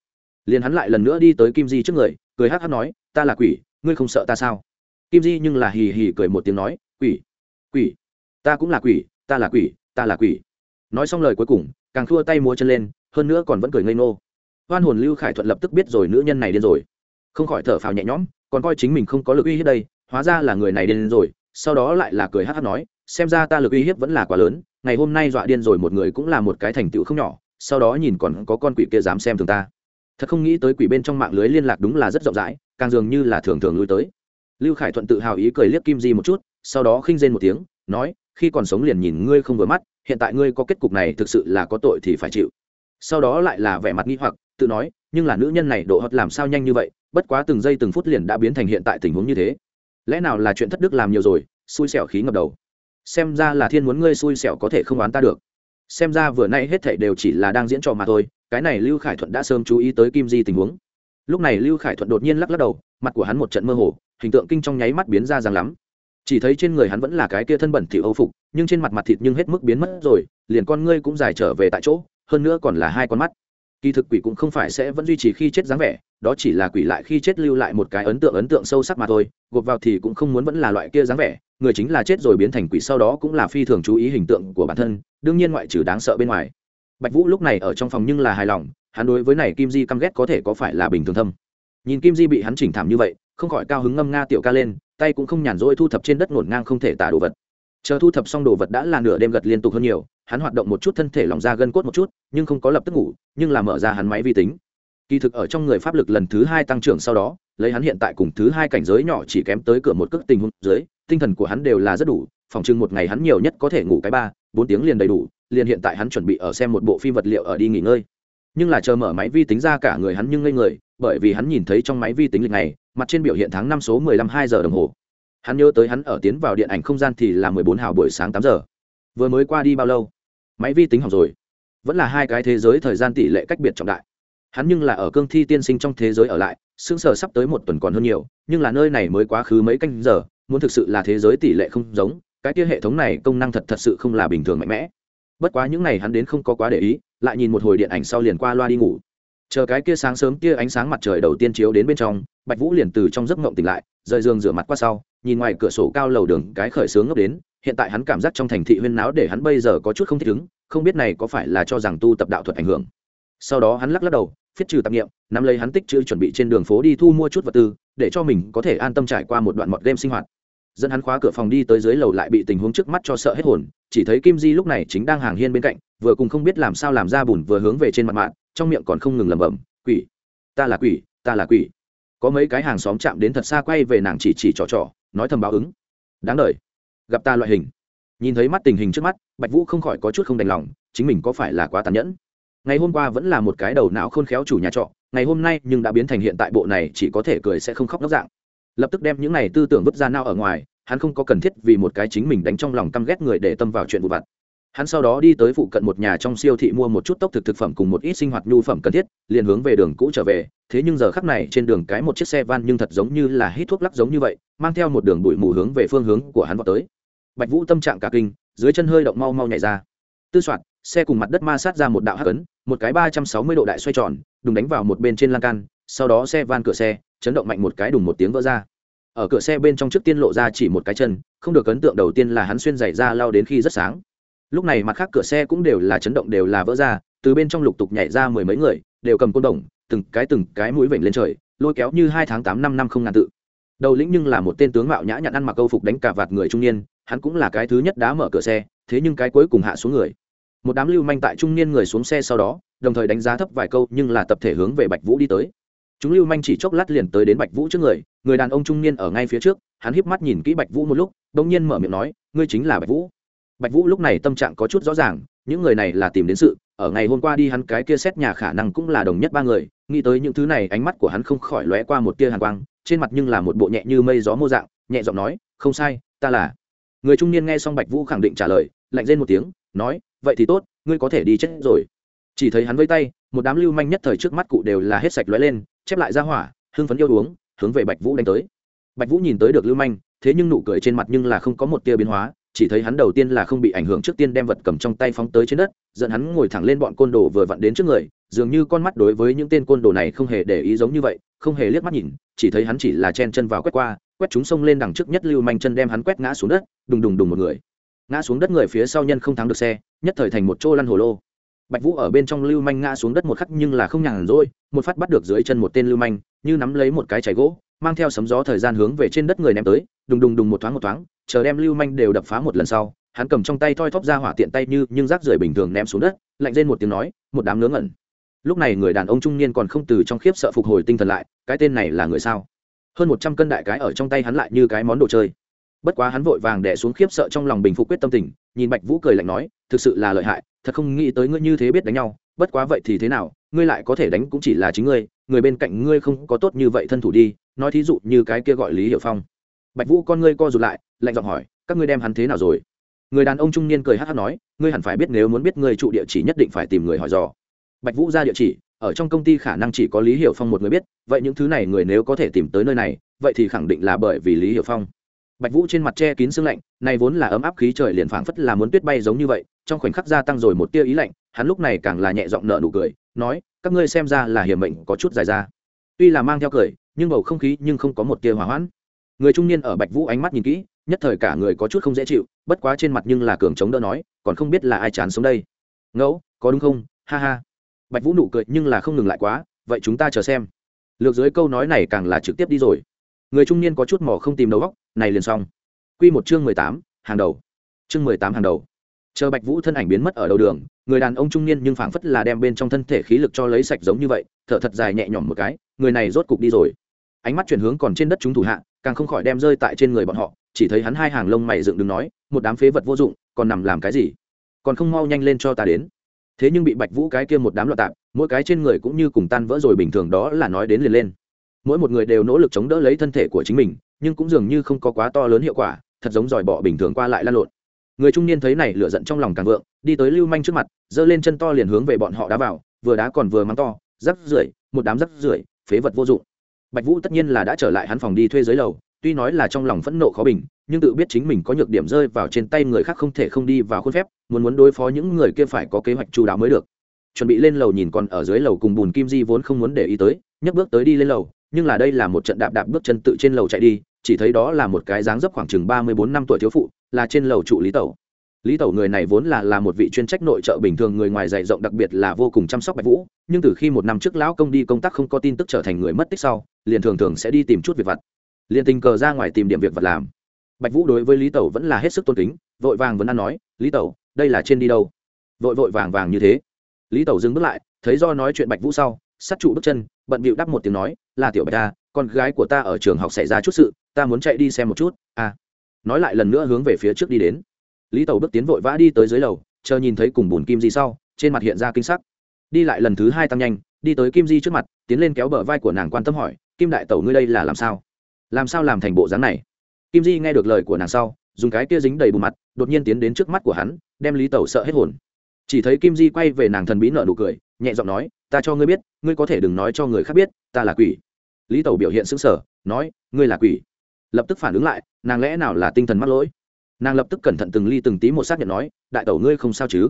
Speaker 1: Liền hắn lại lần nữa đi tới kim di trước người, cười hát hát nói, ta là quỷ, ngươi không sợ ta sao? Kim di nhưng là hì hì cười một tiếng nói, quỷ quỷ, ta cũng là quỷ, ta là quỷ, ta là quỷ. Nói xong lời cuối cùng, càng thua tay múa chân lên, hơn nữa còn vẫn cười ngây ngô. Hoan hồn lưu khải thuận lập tức biết rồi nữ nhân này điên rồi. Không khỏi thở phào nhẹ nhõm, còn coi chính mình không có lực uy hiếp đây, hóa ra là người này điên rồi sau đó lại là cười hát hát nói, xem ra ta lực uy hiếp vẫn là quá lớn, ngày hôm nay dọa điên rồi một người cũng là một cái thành tựu không nhỏ, sau đó nhìn còn có con quỷ kia dám xem thường ta. Thật không nghĩ tới quỷ bên trong mạng lưới liên lạc đúng là rất rộng rãi, càng dường như là thường thường lui tới. Lưu khải thuận tự hào ý cười liếc kim di một chút, sau đó khinh rên một tiếng, nói, khi còn sống liền nhìn ngươi không vừa mắt, hiện tại ngươi có kết cục này thực sự là có tội thì phải chịu. Sau đó lại là vẻ mặt nghi hoặc, tự nói, nhưng là nữ nhân này độ hot làm sao nhanh như vậy, bất quá từng giây từng phút liền đã biến thành hiện tại tình huống như thế lẽ nào là chuyện thất đức làm nhiều rồi, xui xẻo khí ngập đầu. Xem ra là thiên muốn ngươi xui xẻo có thể không oán ta được. Xem ra vừa nay hết thảy đều chỉ là đang diễn trò mà thôi, cái này lưu khải thuận đã sớm chú ý tới kim di tình huống. Lúc này lưu khải thuận đột nhiên lắc lắc đầu, mặt của hắn một trận mơ hồ, hình tượng kinh trong nháy mắt biến ra rằng lắm. Chỉ thấy trên người hắn vẫn là cái kia thân bẩn thỉu âu phục, nhưng trên mặt mặt thịt nhưng hết mức biến mất rồi, liền con ngươi cũng dài trở về tại chỗ, hơn nữa còn là hai con mắt kỳ thực quỷ cũng không phải sẽ vẫn duy trì khi chết dáng vẻ, đó chỉ là quỷ lại khi chết lưu lại một cái ấn tượng ấn tượng sâu sắc mà thôi. Gộp vào thì cũng không muốn vẫn là loại kia dáng vẻ. Người chính là chết rồi biến thành quỷ sau đó cũng là phi thường chú ý hình tượng của bản thân, đương nhiên ngoại trừ đáng sợ bên ngoài. Bạch vũ lúc này ở trong phòng nhưng là hài lòng, hắn đối với này kim di căm ghét có thể có phải là bình thường thâm. Nhìn kim di bị hắn chỉnh thảm như vậy, không khỏi cao hứng ngâm nga tiểu ca lên, tay cũng không nhàn rỗi thu thập trên đất ngổn ngang không thể tả đồ vật chờ thu thập xong đồ vật đã là nửa đêm gật liên tục hơn nhiều, hắn hoạt động một chút thân thể lỏng ra gân cốt một chút, nhưng không có lập tức ngủ, nhưng là mở ra hắn máy vi tính. Kỳ thực ở trong người pháp lực lần thứ hai tăng trưởng sau đó, lấy hắn hiện tại cùng thứ hai cảnh giới nhỏ chỉ kém tới cửa một cước tình huống dưới, tinh thần của hắn đều là rất đủ, phòng chừng một ngày hắn nhiều nhất có thể ngủ cái ba, bốn tiếng liền đầy đủ, liền hiện tại hắn chuẩn bị ở xem một bộ phim vật liệu ở đi nghỉ ngơi. Nhưng là chờ mở máy vi tính ra cả người hắn nhưng ngây người, bởi vì hắn nhìn thấy trong máy vi tính lịch này, mặt trên biểu hiện tháng năm số mười lăm hai giờ đồng hồ hắn nhớ tới hắn ở tiến vào điện ảnh không gian thì là mười bốn hào buổi sáng tám giờ. Vừa mới qua đi bao lâu? Máy vi tính hỏng rồi. Vẫn là hai cái thế giới thời gian tỷ lệ cách biệt trọng đại. Hắn nhưng là ở cương thi tiên sinh trong thế giới ở lại xương sở sắp tới một tuần còn hơn nhiều, nhưng là nơi này mới quá khứ mấy canh giờ, muốn thực sự là thế giới tỷ lệ không giống, cái kia hệ thống này công năng thật thật sự không là bình thường mạnh mẽ. Bất quá những ngày hắn đến không có quá để ý, lại nhìn một hồi điện ảnh sau liền qua loa đi ngủ. Chờ cái kia sáng sớm kia ánh sáng mặt trời đầu tiên chiếu đến bên trong, bạch vũ liền từ trong giấc ngộng tỉnh lại, rời giường rửa mặt qua sau nhìn ngoài cửa sổ cao lầu đường cái khởi sướng ngốc đến, hiện tại hắn cảm giác trong thành thị huyên náo để hắn bây giờ có chút không thích ứng, không biết này có phải là cho rằng tu tập đạo thuật ảnh hưởng. Sau đó hắn lắc lắc đầu phiết trừ tạp nghiệm, nắm lấy hắn tích chữ chuẩn bị trên đường phố đi thu mua chút vật tư, để cho mình có thể an tâm trải qua một đoạn mọt game sinh hoạt. Dẫn hắn khóa cửa phòng đi tới dưới lầu lại bị tình huống trước mắt cho sợ hết hồn, chỉ thấy kim di lúc này chính đang hàng hiên bên cạnh, vừa cùng không biết làm sao làm ra bùn vừa hướng về trên mặt mạng, trong miệng còn không ngừng lẩm bẩm, quỷ, ta là quỷ, ta là quỷ. Có mấy cái hàng xóm chạm đến thật xa quay về nàng chỉ chỉ trò trò nói thầm báo ứng. Đáng đ gặp ta loại hình. Nhìn thấy mắt tình hình trước mắt, bạch vũ không khỏi có chút không đành lòng, chính mình có phải là quá tàn nhẫn? Ngày hôm qua vẫn là một cái đầu não khôn khéo chủ nhà trọ, ngày hôm nay nhưng đã biến thành hiện tại bộ này chỉ có thể cười sẽ không khóc nóc dạng. Lập tức đem những này tư tưởng vứt ra nao ở ngoài, hắn không có cần thiết vì một cái chính mình đánh trong lòng căm ghét người để tâm vào chuyện vụ vặt. Hắn sau đó đi tới phụ cận một nhà trong siêu thị mua một chút tốc thực thực phẩm cùng một ít sinh hoạt nhu phẩm cần thiết, liền hướng về đường cũ trở về thế nhưng giờ khắc này trên đường cái một chiếc xe van nhưng thật giống như là hít thuốc lắc giống như vậy, mang theo một đường bụi mù hướng về phương hướng của hắn vào tới. Bạch vũ tâm trạng cả kinh, dưới chân hơi động mau mau nhảy ra. Tư soạn, xe cùng mặt đất ma sát ra một đạo hắc ấn, một cái ba trăm sáu mươi độ đại xoay tròn, đùng đánh vào một bên trên lan can, sau đó xe van cửa xe chấn động mạnh một cái đùng một tiếng vỡ ra. Ở cửa xe bên trong trước tiên lộ ra chỉ một cái chân, không được ấn tượng đầu tiên là hắn xuyên giày ra lao đến khi rất sáng. Lúc này mặt khác cửa xe cũng đều là chấn động đều là vỡ ra, từ bên trong lục tục nhảy ra mười mấy người, đều cầm côn đồng từng cái từng cái mũi vểnh lên trời, lôi kéo như hai tháng tám năm năm không ngàn tự. Đầu lĩnh nhưng là một tên tướng mạo nhã nhặn ăn mặc câu phục đánh cả vạt người trung niên, hắn cũng là cái thứ nhất đá mở cửa xe, thế nhưng cái cuối cùng hạ xuống người. Một đám lưu manh tại trung niên người xuống xe sau đó, đồng thời đánh giá thấp vài câu nhưng là tập thể hướng về bạch vũ đi tới. Chúng lưu manh chỉ chốc lát liền tới đến bạch vũ trước người người đàn ông trung niên ở ngay phía trước, hắn híp mắt nhìn kỹ bạch vũ một lúc đ ỗ n g nhiên mở miệng nói, ngươi chính là bạch vũ. Bạch vũ lúc này tâm trạng có chút rõ ràng những người này là tìm đến sự, ở ngày hôm qua đi hắn cái kia xét nhà khả năng cũng là đồng nhất ba người, nghĩ tới những thứ này, ánh mắt của hắn không khỏi lóe qua một tia hàn quang, trên mặt nhưng là một bộ nhẹ như mây gió mô dạng, nhẹ giọng nói, không sai, ta là. Người trung niên nghe xong bạch vũ khẳng định trả lời, lạnh lên một tiếng, nói, vậy thì tốt, ngươi có thể đi chết rồi. Chỉ thấy hắn vây tay, một đám lưu manh nhất thời trước mắt cụ đều là hết sạch lóe lên, chép lại ra hỏa, hưng phấn yêu uống, hướng về bạch vũ đánh tới. Bạch vũ nhìn tới được lưu manh, thế nhưng nụ cười trên mặt nhưng là không có một tia biến hóa chỉ thấy hắn đầu tiên là không bị ảnh hưởng trước tiên đem vật cầm trong tay phóng tới trên đất, dẫn hắn ngồi thẳng lên bọn côn đồ vừa vặn đến trước người, dường như con mắt đối với những tên côn đồ này không hề để ý giống như vậy, không hề liếc mắt nhìn, chỉ thấy hắn chỉ là chen chân vào quét qua, quét chúng sông lên đằng trước nhất lưu manh chân đem hắn quét ngã xuống đất, đùng đùng đùng một người. Ngã xuống đất người phía sau nhân không thắng được xe, nhất thời thành một chỗ lăn hồ lô. Bạch vũ ở bên trong lưu manh ngã xuống đất một khắc nhưng là không nhàn rỗi, một phát bắt được dưới chân một tên lưu manh, như nắm lấy một cái chảy gỗ mang theo sấm gió thời gian hướng về trên đất người ném tới, đùng đùng đùng một thoáng một thoáng, chờ đem lưu manh đều đập phá một lần sau, hắn cầm trong tay thoi thóp ra hỏa tiện tay như, nhưng rác rưởi bình thường ném xuống đất, lạnh lên một tiếng nói, một đám nướng ngẩn. Lúc này người đàn ông trung niên còn không từ trong khiếp sợ phục hồi tinh thần lại, cái tên này là người sao? Hơn một trăm cân đại cái ở trong tay hắn lại như cái món đồ chơi. Bất quá hắn vội vàng đẻ xuống khiếp sợ trong lòng bình phục quyết tâm tình, nhìn bạch vũ cười lạnh nói, thực sự là lợi hại, thật không nghĩ tới ngươi như thế biết đánh nhau, bất quá vậy thì thế nào, ngươi lại có thể đánh cũng chỉ là chính ngươi, người bên cạnh ngươi không có tốt như vậy thân thủ đi nói thí dụ như cái kia gọi lý hiệu phong. Bạch vũ con ngươi co rụt lại, lạnh giọng hỏi, các ngươi đem hắn thế nào rồi? Người đàn ông trung niên cười hát hát nói, ngươi hẳn phải biết nếu muốn biết người trụ địa chỉ nhất định phải tìm người hỏi dò. Bạch vũ ra địa chỉ, ở trong công ty khả năng chỉ có lý hiểu phong một người biết, vậy những thứ này người nếu có thể tìm tới nơi này, vậy thì khẳng định là bởi vì lý hiểu phong. Bạch vũ trên mặt che kín sương lạnh này vốn là ấm áp khí trời liền phảng phất là muốn tuyết bay giống như vậy, trong khoảnh khắc gia tăng rồi một tia ý lạnh, hắn lúc này càng là nhẹ giọng nở nụ cười, nói, các ngươi xem ra là hiểm mệnh có chút dài ra tuy là mang theo cười, nhưng bầu không khí nhưng không có một tia hỏa hoãn. Người trung niên ở bạch vũ ánh mắt nhìn kỹ, nhất thời cả người có chút không dễ chịu, bất quá trên mặt nhưng là cường chống đỡ nói, còn không biết là ai chán sống đây. Ngẫu, có đúng không? Ha ha. Bạch vũ nụ cười nhưng là không ngừng lại quá, vậy chúng ta chờ xem. Lược dưới câu nói này càng là trực tiếp đi rồi. Người trung niên có chút mỏ không tìm đầu góc này liền xong. Q một chương mười tám, hàng đầu. Chương mười tám hàng đầu. Chờ bạch vũ thân ảnh biến mất ở đầu đường người đàn ông trung niên nhưng phảng phất là đem bên trong thân thể khí lực cho lấy sạch giống như vậy, thở thật dài nhẹ nhõm một cái, người này rốt cục đi rồi. Ánh mắt chuyển hướng còn trên đất chúng thủ hạ, càng không khỏi đem rơi tại trên người bọn họ, chỉ thấy hắn hai hàng lông mày dựng đứng nói, một đám phế vật vô dụng, còn nằm làm cái gì? Còn không mau nhanh lên cho ta đến. Thế nhưng bị bạch vũ cái kia một đám loạn tạp, mỗi cái trên người cũng như cùng tan vỡ rồi bình thường đó là nói đến liền lên. Mỗi một người đều nỗ lực chống đỡ lấy thân thể của chính mình, nhưng cũng dường như không có quá to lớn hiệu quả, thật giống dòi bọ bình thường qua lại lan lộn người trung niên thấy này lửa giận trong lòng càng vượng, đi tới lưu manh trước mặt, giơ lên chân to liền hướng về bọn họ đá vào, vừa đá còn vừa mắng to, rắc rưởi, một đám rắc rưởi, phế vật vô dụng. Bạch vũ tất nhiên là đã trở lại hắn phòng đi thuê dưới lầu, tuy nói là trong lòng phẫn nộ khó bình, nhưng tự biết chính mình có nhược điểm rơi vào trên tay người khác không thể không đi vào khuôn phép, muốn muốn đối phó những người kia phải có kế hoạch chú đáo mới được. Chuẩn bị lên lầu nhìn còn ở dưới lầu cùng bùn kim di vốn không muốn để ý tới, nhấc bước tới đi lên lầu nhưng là đây là một trận đạp đạp bước chân tự trên lầu chạy đi, chỉ thấy đó là một cái dáng dấp khoảng chừng ba mươi bốn năm tuổi thiếu phụ, là trên lầu trụ lý tẩu. Lý tẩu người này vốn là là một vị chuyên trách nội trợ bình thường người ngoài dạy rộng đặc biệt là vô cùng chăm sóc bạch vũ, nhưng từ khi một năm trước lão công đi công tác không có tin tức trở thành người mất tích sau, liền thường thường sẽ đi tìm chút việc vặt. Liền tình cờ ra ngoài tìm điểm việc vật làm. Bạch vũ đối với lý tẩu vẫn là hết sức tôn kính, vội vàng vẫn ăn nói, lý tẩu, đây là trên đi đâu? Vội vội vàng vàng như thế. Lý tẩu dừng bước lại, thấy do nói chuyện bạch vũ sau sát trụ bước chân bận bịu đáp một tiếng nói, là tiểu bạch ta con gái của ta ở trường học xảy ra chút sự, ta muốn chạy đi xem một chút à nói lại lần nữa hướng về phía trước đi đến. Lý tẩu bước tiến vội vã đi tới dưới lầu, chờ nhìn thấy cùng bùn kim di sau, trên mặt hiện ra kinh sắc. Đi lại lần thứ hai tăng nhanh, đi tới kim di trước mặt, tiến lên kéo bờ vai của nàng quan tâm hỏi, kim đại tẩu ngươi đây là làm sao? Làm sao làm thành bộ dáng này? Kim di nghe được lời của nàng sau, dùng cái kia dính đầy bùn mặt, đột nhiên tiến đến trước mắt của hắn, đem lý tẩu sợ hết hồn. Chỉ thấy kim di quay về nàng thần bí nợ nụ cười nhẹ giọng nói, ta cho ngươi biết, ngươi có thể đừng nói cho người khác biết, ta là quỷ. Lý tẩu biểu hiện sững sờ, nói, ngươi là quỷ. Lập tức phản ứng lại, nàng lẽ nào là tinh thần mắc lỗi? Nàng lập tức cẩn thận từng ly từng tí một xác nhận nói, đại tẩu ngươi không sao chứ?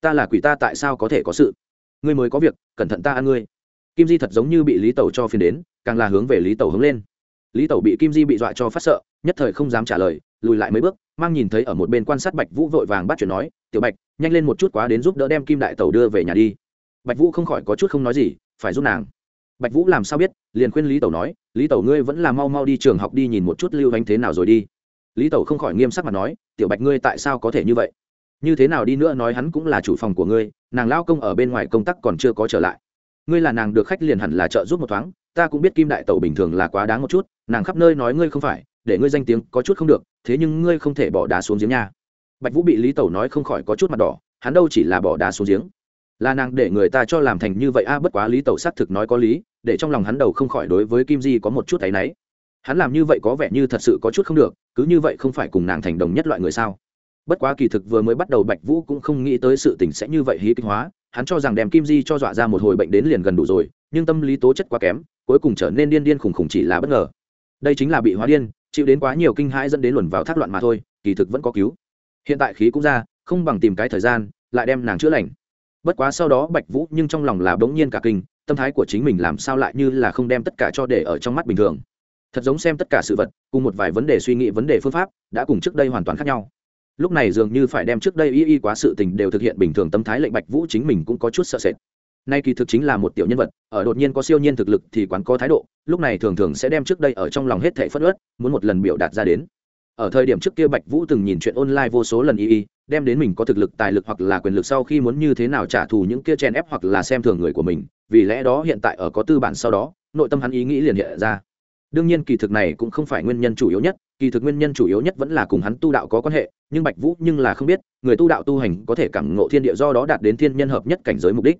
Speaker 1: Ta là quỷ ta tại sao có thể có sự? Ngươi mới có việc, cẩn thận ta ăn ngươi. Kim di thật giống như bị lý tẩu cho phiền đến, càng là hướng về lý tẩu hướng lên. Lý tẩu bị kim di bị dọa cho phát sợ, nhất thời không dám trả lời, lùi lại mấy bước, mang nhìn thấy ở một bên quan sát bạch vũ vội vàng bắt chuyện nói, tiểu bạch, nhanh lên một chút quá đến giúp đỡ đem kim đại tẩu đưa về nhà đi bạch vũ không khỏi có chút không nói gì, phải giúp nàng. Bạch vũ làm sao biết, liền khuyên lý tẩu nói, lý tẩu ngươi vẫn là mau mau đi trường học đi nhìn một chút lưu anh thế nào rồi đi. Lý tẩu không khỏi nghiêm sắc mà nói, tiểu bạch ngươi tại sao có thể như vậy? Như thế nào đi nữa nói hắn cũng là chủ phòng của ngươi, nàng lao công ở bên ngoài công tác còn chưa có trở lại. Ngươi là nàng được khách liền hẳn là trợ giúp một thoáng, ta cũng biết kim đại tẩu bình thường là quá đáng một chút, nàng khắp nơi nói ngươi không phải, để ngươi danh tiếng có chút không được, thế nhưng ngươi không thể bỏ đá xuống giếng nha. Bạch vũ bị lý tẩu nói không khỏi có chút mặt đỏ, hắn đâu chỉ là bỏ đá xuống giếng là nàng để người ta cho làm thành như vậy, a, bất quá lý tẩu xác thực nói có lý, để trong lòng hắn đầu không khỏi đối với kim di có một chút thấy náy. Hắn làm như vậy có vẻ như thật sự có chút không được, cứ như vậy không phải cùng nàng thành đồng nhất loại người sao? Bất quá kỳ thực vừa mới bắt đầu bạch vũ cũng không nghĩ tới sự tình sẽ như vậy hí kinh hóa, hắn cho rằng đem kim di cho dọa ra một hồi bệnh đến liền gần đủ rồi, nhưng tâm lý tố chất quá kém, cuối cùng trở nên điên điên khủng khủng chỉ là bất ngờ. Đây chính là bị hóa điên, chịu đến quá nhiều kinh hãi dẫn đến luồn vào thác loạn mà thôi, kỳ thực vẫn có cứu. Hiện tại khí cũng ra, không bằng tìm cái thời gian, lại đem nàng chữa lành bất quá sau đó bạch vũ nhưng trong lòng là bỗng nhiên cả kinh, tâm thái của chính mình làm sao lại như là không đem tất cả cho để ở trong mắt bình thường. Thật giống xem tất cả sự vật, cùng một vài vấn đề suy nghĩ vấn đề phương pháp, đã cùng trước đây hoàn toàn khác nhau. Lúc này dường như phải đem trước đây y y quá sự tình đều thực hiện bình thường tâm thái lệnh bạch vũ chính mình cũng có chút sợ sệt. Nay kỳ thực chính là một tiểu nhân vật, ở đột nhiên có siêu nhiên thực lực thì quán có thái độ, lúc này thường thường sẽ đem trước đây ở trong lòng hết thảy phất ớt muốn một lần biểu đạt ra đến. Ở thời điểm trước kia bạch vũ từng nhìn chuyện online vô số lần y y đem đến mình có thực lực, tài lực hoặc là quyền lực sau khi muốn như thế nào trả thù những kia chen ép hoặc là xem thường người của mình. Vì lẽ đó hiện tại ở có tư bản sau đó, nội tâm hắn ý nghĩ liền hiện ra. Đương nhiên kỳ thực này cũng không phải nguyên nhân chủ yếu nhất, kỳ thực nguyên nhân chủ yếu nhất vẫn là cùng hắn tu đạo có quan hệ, nhưng bạch vũ nhưng là không biết, người tu đạo tu hành có thể cảm ngộ thiên địa do đó đạt đến thiên nhân hợp nhất cảnh giới mục đích.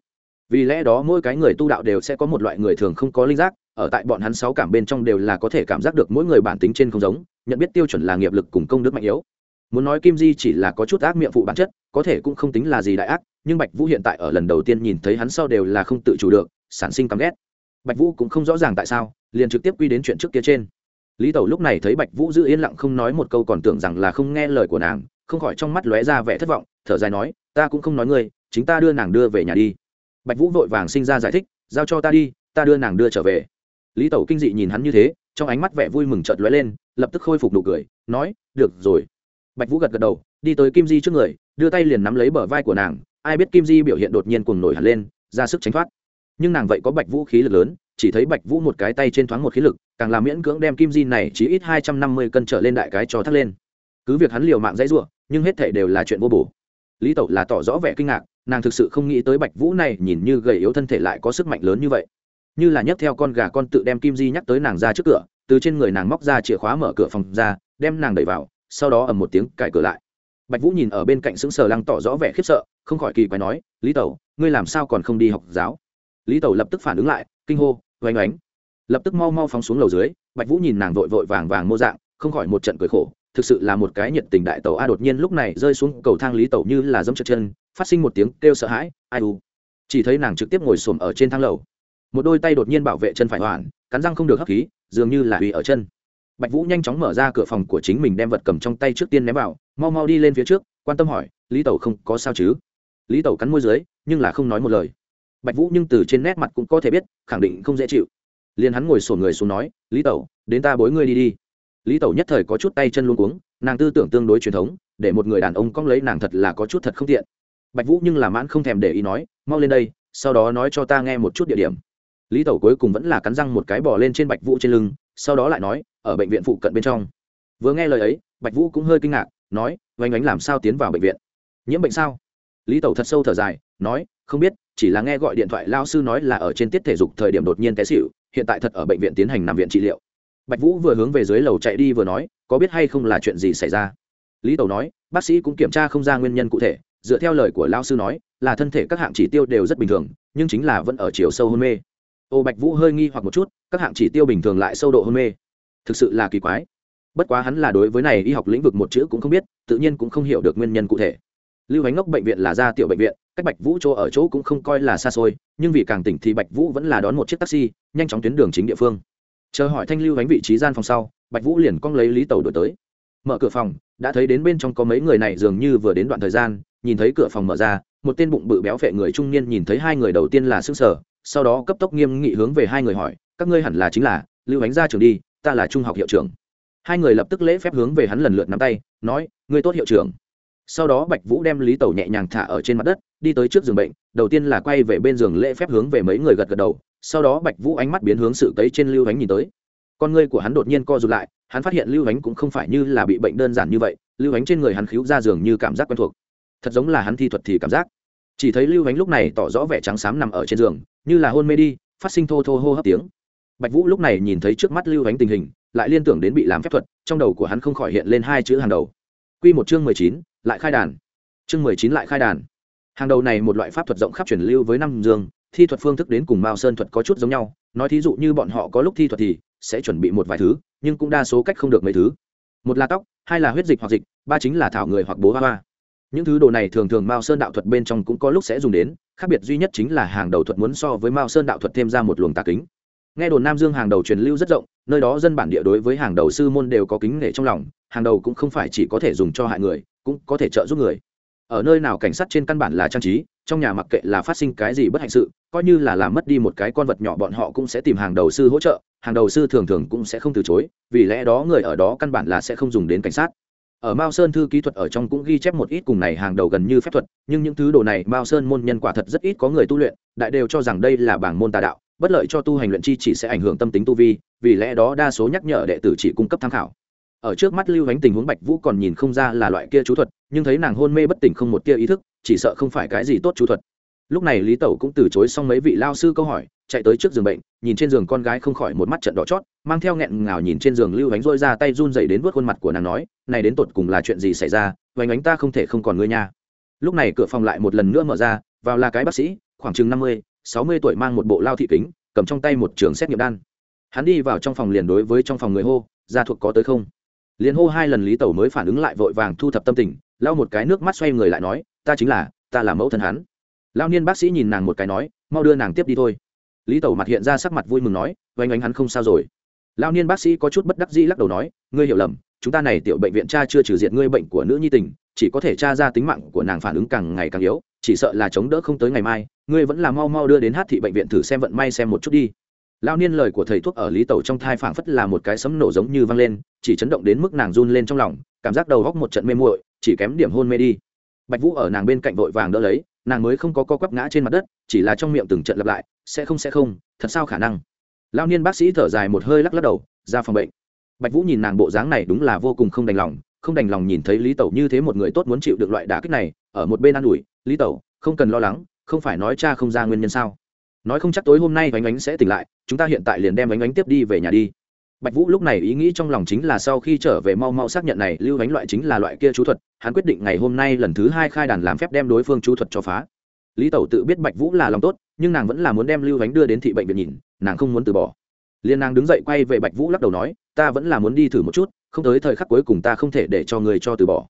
Speaker 1: Vì lẽ đó mỗi cái người tu đạo đều sẽ có một loại người thường không có linh giác, ở tại bọn hắn sáu cảm bên trong đều là có thể cảm giác được mỗi người bản tính trên không giống, nhận biết tiêu chuẩn là nghiệp lực cùng công đức mạnh yếu muốn nói kim di chỉ là có chút ác miệng phụ bản chất, có thể cũng không tính là gì đại ác, nhưng bạch vũ hiện tại ở lần đầu tiên nhìn thấy hắn sau đều là không tự chủ được, sản sinh căm ghét. Bạch vũ cũng không rõ ràng tại sao, liền trực tiếp quy đến chuyện trước kia trên. Lý tẩu lúc này thấy bạch vũ giữ yên lặng không nói một câu còn tưởng rằng là không nghe lời của nàng, không khỏi trong mắt lóe ra vẻ thất vọng, thở dài nói, ta cũng không nói ngươi, chính ta đưa nàng đưa về nhà đi. Bạch vũ vội vàng sinh ra giải thích, giao cho ta đi, ta đưa nàng đưa trở về. Lý tẩu kinh dị nhìn hắn như thế, trong ánh mắt vẻ vui mừng chợt lóe lên, lập tức khôi phục nụ cười, nói, được rồi bạch vũ gật gật đầu, đi tới kim di trước người, đưa tay liền nắm lấy bờ vai của nàng. Ai biết kim di biểu hiện đột nhiên cuồng nổi hẳn lên, ra sức tránh thoát. Nhưng nàng vậy có bạch vũ khí lực lớn, chỉ thấy bạch vũ một cái tay trên thoáng một khí lực, càng làm miễn cưỡng đem kim di này chỉ ít hai trăm năm mươi cân trở lên đại cái cho thắt lên. Cứ việc hắn liều mạng dãy ruộng nhưng hết thể đều là chuyện vô bổ. Lý tẩu là tỏ rõ vẻ kinh ngạc, nàng thực sự không nghĩ tới bạch vũ này nhìn như gầy yếu thân thể lại có sức mạnh lớn như vậy. Như là nhấc theo con gà con tự đem kim di nhắc tới nàng ra trước cửa, từ trên người nàng móc ra chìa khóa mở cửa phòng ra, đem nàng đẩy vào sau đó ầm một tiếng cải cửa lại. Bạch vũ nhìn ở bên cạnh xứng sờ lăng tỏ rõ vẻ khiếp sợ, không khỏi kỳ quái nói, lý tẩu, ngươi làm sao còn không đi học giáo? Lý tẩu lập tức phản ứng lại, kinh hô oanh oánh. Lập tức mau mau phóng xuống lầu dưới, bạch vũ nhìn nàng vội vội vàng vàng mô dạng, không khỏi một trận cười khổ, thực sự là một cái nhiệt tình đại tẩu a, đột nhiên lúc này rơi xuống cầu thang lý tẩu như là dẫm trượt chân, phát sinh một tiếng kêu sợ hãi, ai u? Chỉ thấy nàng trực tiếp ngồi xổm ở trên thang lầu. Một đôi tay đột nhiên bảo vệ chân phải hoàn, cắn răng không được hấp khí, dường như là uy ở chân bạch vũ nhanh chóng mở ra cửa phòng của chính mình đem vật cầm trong tay trước tiên ném vào, mau mau đi lên phía trước, quan tâm hỏi, lý tẩu không có sao chứ? Lý tẩu cắn môi dưới, nhưng là không nói một lời. Bạch vũ nhưng từ trên nét mặt cũng có thể biết, khẳng định không dễ chịu. Liền hắn ngồi sổn người xuống nói, lý tẩu, đến ta bối ngươi đi đi. Lý tẩu nhất thời có chút tay chân luôn cuống, nàng tư tưởng tương đối truyền thống, để một người đàn ông cong lấy nàng thật là có chút thật không tiện. Bạch vũ nhưng là mãn không thèm để ý nói, mau lên đây, sau đó nói cho ta nghe một chút địa điểm. Lý tẩu cuối cùng vẫn là cắn răng một cái bỏ lên trên bạch vũ trên lưng, sau đó lại nói ở bệnh viện phụ cận bên trong. Vừa nghe lời ấy, bạch vũ cũng hơi kinh ngạc, nói, oanh ánh làm sao tiến vào bệnh viện? Nhiễm bệnh sao? Lý tẩu thật sâu thở dài, nói, không biết, chỉ là nghe gọi điện thoại lao sư nói là ở trên tiết thể dục thời điểm đột nhiên té xịu hiện tại thật ở bệnh viện tiến hành nằm viện trị liệu. Bạch vũ vừa hướng về dưới lầu chạy đi vừa nói, có biết hay không là chuyện gì xảy ra? Lý tẩu nói, bác sĩ cũng kiểm tra không ra nguyên nhân cụ thể, dựa theo lời của lao sư nói, là thân thể các hạng chỉ tiêu đều rất bình thường, nhưng chính là vẫn ở chiều sâu hôn mê. Ô bạch vũ hơi nghi hoặc một chút, các hạng chỉ tiêu bình thường lại sâu độ hôn mê? Thực sự là kỳ quái. Bất quá hắn là đối với này y học lĩnh vực một chữ cũng không biết, tự nhiên cũng không hiểu được nguyên nhân cụ thể. Lưu ánh ngốc bệnh viện là ra tiểu bệnh viện, cách bạch vũ chỗ ở chỗ cũng không coi là xa xôi, nhưng vì càng tỉnh thì bạch vũ vẫn là đón một chiếc taxi, nhanh chóng tuyến đường chính địa phương. Chờ hỏi thanh lưu ánh vị trí gian phòng sau, bạch vũ liền cong lấy lý tàu đổi tới. Mở cửa phòng, đã thấy đến bên trong có mấy người này dường như vừa đến đoạn thời gian, nhìn thấy cửa phòng mở ra, một tên bụng bự béo phệ người trung niên nhìn thấy hai người đầu tiên là xương sở sau đó cấp tốc nghiêm nghị hướng về hai người hỏi, các ngươi hẳn là chính là lưu ánh ra trường đi ta là trung học hiệu trưởng. Hai người lập tức lễ phép hướng về hắn lần lượt nắm tay, nói, ngươi tốt hiệu trưởng. Sau đó bạch vũ đem lý tẩu nhẹ nhàng thả ở trên mặt đất, đi tới trước giường bệnh, đầu tiên là quay về bên giường lễ phép hướng về mấy người gật gật đầu, sau đó bạch vũ ánh mắt biến hướng sự cấy trên lưu ánh nhìn tới. Con ngươi của hắn đột nhiên co rụt lại, hắn phát hiện lưu ánh cũng không phải như là bị bệnh đơn giản như vậy, lưu ánh trên người hắn khíu ra giường như cảm giác quen thuộc. Thật giống là hắn thi thuật thì cảm giác. Chỉ thấy lưu ánh lúc này tỏ rõ vẻ trắng xám nằm ở trên giường, như là hôn mê đi, phát sinh thô thô hô hấp tiếng bạch vũ lúc này nhìn thấy trước mắt lưu ánh tình hình, lại liên tưởng đến bị làm phép thuật, trong đầu của hắn không khỏi hiện lên hai chữ hàng đầu. Quy một chương mười chín, lại khai đàn. Chương mười chín lại khai đàn. Hàng đầu này một loại pháp thuật rộng khắp truyền lưu với năm dương, thi thuật phương thức đến cùng mao sơn thuật có chút giống nhau, nói thí dụ như bọn họ có lúc thi thuật thì sẽ chuẩn bị một vài thứ, nhưng cũng đa số cách không được mấy thứ. Một là tóc, hai là huyết dịch hoặc dịch, ba chính là thảo người hoặc bố hoa hoa. Những thứ đồ này thường thường mao sơn đạo thuật bên trong cũng có lúc sẽ dùng đến, khác biệt duy nhất chính là hàng đầu thuật muốn so với mao sơn đạo thuật thêm ra một luồng tà kính nghe đồn nam dương hàng đầu truyền lưu rất rộng, nơi đó dân bản địa đối với hàng đầu sư môn đều có kính nể trong lòng, hàng đầu cũng không phải chỉ có thể dùng cho hại người, cũng có thể trợ giúp người. Ở nơi nào cảnh sát trên căn bản là trang trí, trong nhà mặc kệ là phát sinh cái gì bất hạnh sự, coi như là làm mất đi một cái con vật nhỏ bọn họ cũng sẽ tìm hàng đầu sư hỗ trợ, hàng đầu sư thường thường cũng sẽ không từ chối, vì lẽ đó người ở đó căn bản là sẽ không dùng đến cảnh sát. Ở mao sơn thư kỹ thuật ở trong cũng ghi chép một ít cùng này hàng đầu gần như phép thuật, nhưng những thứ đồ này mao sơn môn nhân quả thật rất ít có người tu luyện, đại đều cho rằng đây là bảng môn tà đạo bất lợi cho tu hành luyện chi chỉ sẽ ảnh hưởng tâm tính tu vi, vì lẽ đó đa số nhắc nhở đệ tử chỉ cung cấp tham khảo. Ở trước mắt lưu ánh tình huống bạch vũ còn nhìn không ra là loại kia chú thuật, nhưng thấy nàng hôn mê bất tỉnh không một tia ý thức, chỉ sợ không phải cái gì tốt chú thuật. Lúc này lý tẩu cũng từ chối xong mấy vị lao sư câu hỏi, chạy tới trước giường bệnh, nhìn trên giường con gái không khỏi một mắt trận đỏ chót, mang theo nghẹn ngào nhìn trên giường lưu ánh rôi ra tay run dậy đến vớt khuôn mặt của nàng nói, này đến tột cùng là chuyện gì xảy ra? Vánh ánh ta không thể không còn ngươi nha. Lúc này cửa phòng lại một lần nữa mở ra, vào là cái bác sĩ, khoảng chừng năm mươi sáu mươi tuổi mang một bộ lao thị kính, cầm trong tay một trường xét nghiệm đan. Hắn đi vào trong phòng liền đối với trong phòng người hô, gia thuộc có tới không? Liền hô hai lần lý tẩu mới phản ứng lại vội vàng thu thập tâm tình, lau một cái nước mắt xoay người lại nói, ta chính là, ta là mẫu thân hắn. Lao niên bác sĩ nhìn nàng một cái nói, mau đưa nàng tiếp đi thôi. Lý tẩu mặt hiện ra sắc mặt vui mừng nói, oanh oanh hắn không sao rồi. Lao niên bác sĩ có chút bất đắc dĩ lắc đầu nói, ngươi hiểu lầm, chúng ta này tiểu bệnh viện cha chưa trừ diện ngươi bệnh của nữ nhi tình, chỉ có thể tra ra tính mạng của nàng phản ứng càng ngày càng yếu chỉ sợ là chống đỡ không tới ngày mai, ngươi vẫn là mau mau đưa đến hát thị bệnh viện thử xem vận may xem một chút đi. Lao niên lời của thầy thuốc ở lý tẩu trong thai phảng phất là một cái sấm nổ giống như văng lên, chỉ chấn động đến mức nàng run lên trong lòng, cảm giác đầu góc một trận mê muội, chỉ kém điểm hôn mê đi. Bạch vũ ở nàng bên cạnh vội vàng đỡ lấy, nàng mới không có co quắp ngã trên mặt đất, chỉ là trong miệng từng trận lặp lại, sẽ không sẽ không, thật sao khả năng? Lao niên bác sĩ thở dài một hơi lắc lắc đầu, ra phòng bệnh. Bạch vũ nhìn nàng bộ dáng này đúng là vô cùng không đành lòng không đành lòng nhìn thấy lý tẩu như thế một người tốt muốn chịu được loại đả kích này, ở một bên an ủi, lý tẩu, không cần lo lắng, không phải nói cha không ra nguyên nhân sao? Nói không chắc tối hôm nay vánh ánh sẽ tỉnh lại, chúng ta hiện tại liền đem vánh ánh tiếp đi về nhà đi. Bạch vũ lúc này ý nghĩ trong lòng chính là sau khi trở về mau mau xác nhận này, lưu vánh loại chính là loại kia chú thuật, hắn quyết định ngày hôm nay lần thứ hai khai đàn làm phép đem đối phương chú thuật cho phá. Lý tẩu tự biết bạch vũ là lòng tốt, nhưng nàng vẫn là muốn đem lưu vánh đưa đến thị bệnh viện nhìn, nàng không muốn từ bỏ liên nàng đứng dậy quay về bạch vũ lắc đầu nói, ta vẫn là muốn đi thử một chút, không tới thời khắc cuối cùng ta không thể để cho người cho từ bỏ.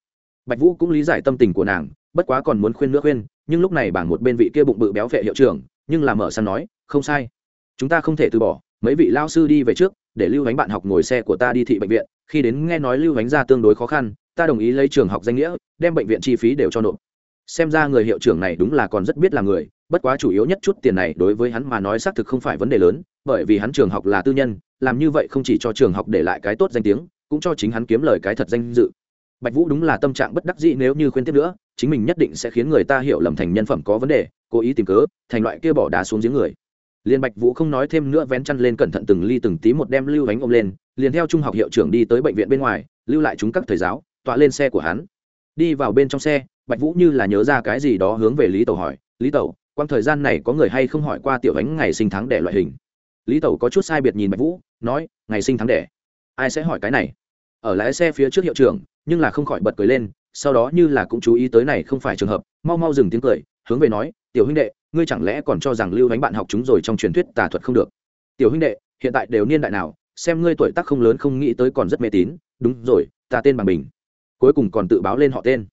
Speaker 1: Bạch vũ cũng lý giải tâm tình của nàng, bất quá còn muốn khuyên nữa khuyên, nhưng lúc này bảng một bên vị kia bụng bự béo vệ hiệu trưởng, nhưng làm mở săn nói, không sai. Chúng ta không thể từ bỏ, mấy vị lao sư đi về trước, để lưu ánh bạn học ngồi xe của ta đi thị bệnh viện, khi đến nghe nói lưu ánh ra tương đối khó khăn, ta đồng ý lấy trường học danh nghĩa, đem bệnh viện chi phí đều cho nộp xem ra người hiệu trưởng này đúng là còn rất biết là người, bất quá chủ yếu nhất chút tiền này đối với hắn mà nói xác thực không phải vấn đề lớn, bởi vì hắn trường học là tư nhân, làm như vậy không chỉ cho trường học để lại cái tốt danh tiếng, cũng cho chính hắn kiếm lời cái thật danh dự. Bạch vũ đúng là tâm trạng bất đắc dĩ nếu như khuyên tiếp nữa, chính mình nhất định sẽ khiến người ta hiểu lầm thành nhân phẩm có vấn đề, cố ý tìm cớ, thành loại kia bỏ đá xuống giếng người. Liền bạch vũ không nói thêm nữa vén chăn lên cẩn thận từng ly từng tí một đem lưu ánh ôm lên, liền theo trung học hiệu trưởng đi tới bệnh viện bên ngoài, lưu lại chúng các thầy giáo, tọa lên xe của hắn. Đi vào bên trong xe bạch vũ như là nhớ ra cái gì đó hướng về lý tẩu hỏi, lý tẩu quang thời gian này có người hay không hỏi qua tiểu ánh ngày sinh tháng đẻ loại hình? Lý tẩu có chút sai biệt nhìn bạch vũ, nói, ngày sinh tháng đẻ, ai sẽ hỏi cái này? Ở lái xe phía trước hiệu trưởng, nhưng là không khỏi bật cười lên, sau đó như là cũng chú ý tới này không phải trường hợp, mau mau dừng tiếng cười, hướng về nói, tiểu huynh đệ, ngươi chẳng lẽ còn cho rằng lưu ánh bạn học chúng rồi trong truyền thuyết tà thuật không được? Tiểu huynh đệ, hiện tại đều niên đại nào, xem ngươi tuổi tác không lớn không nghĩ tới còn rất mê tín, đúng rồi, ta tên bằng bình. Cuối cùng còn tự báo lên họ tên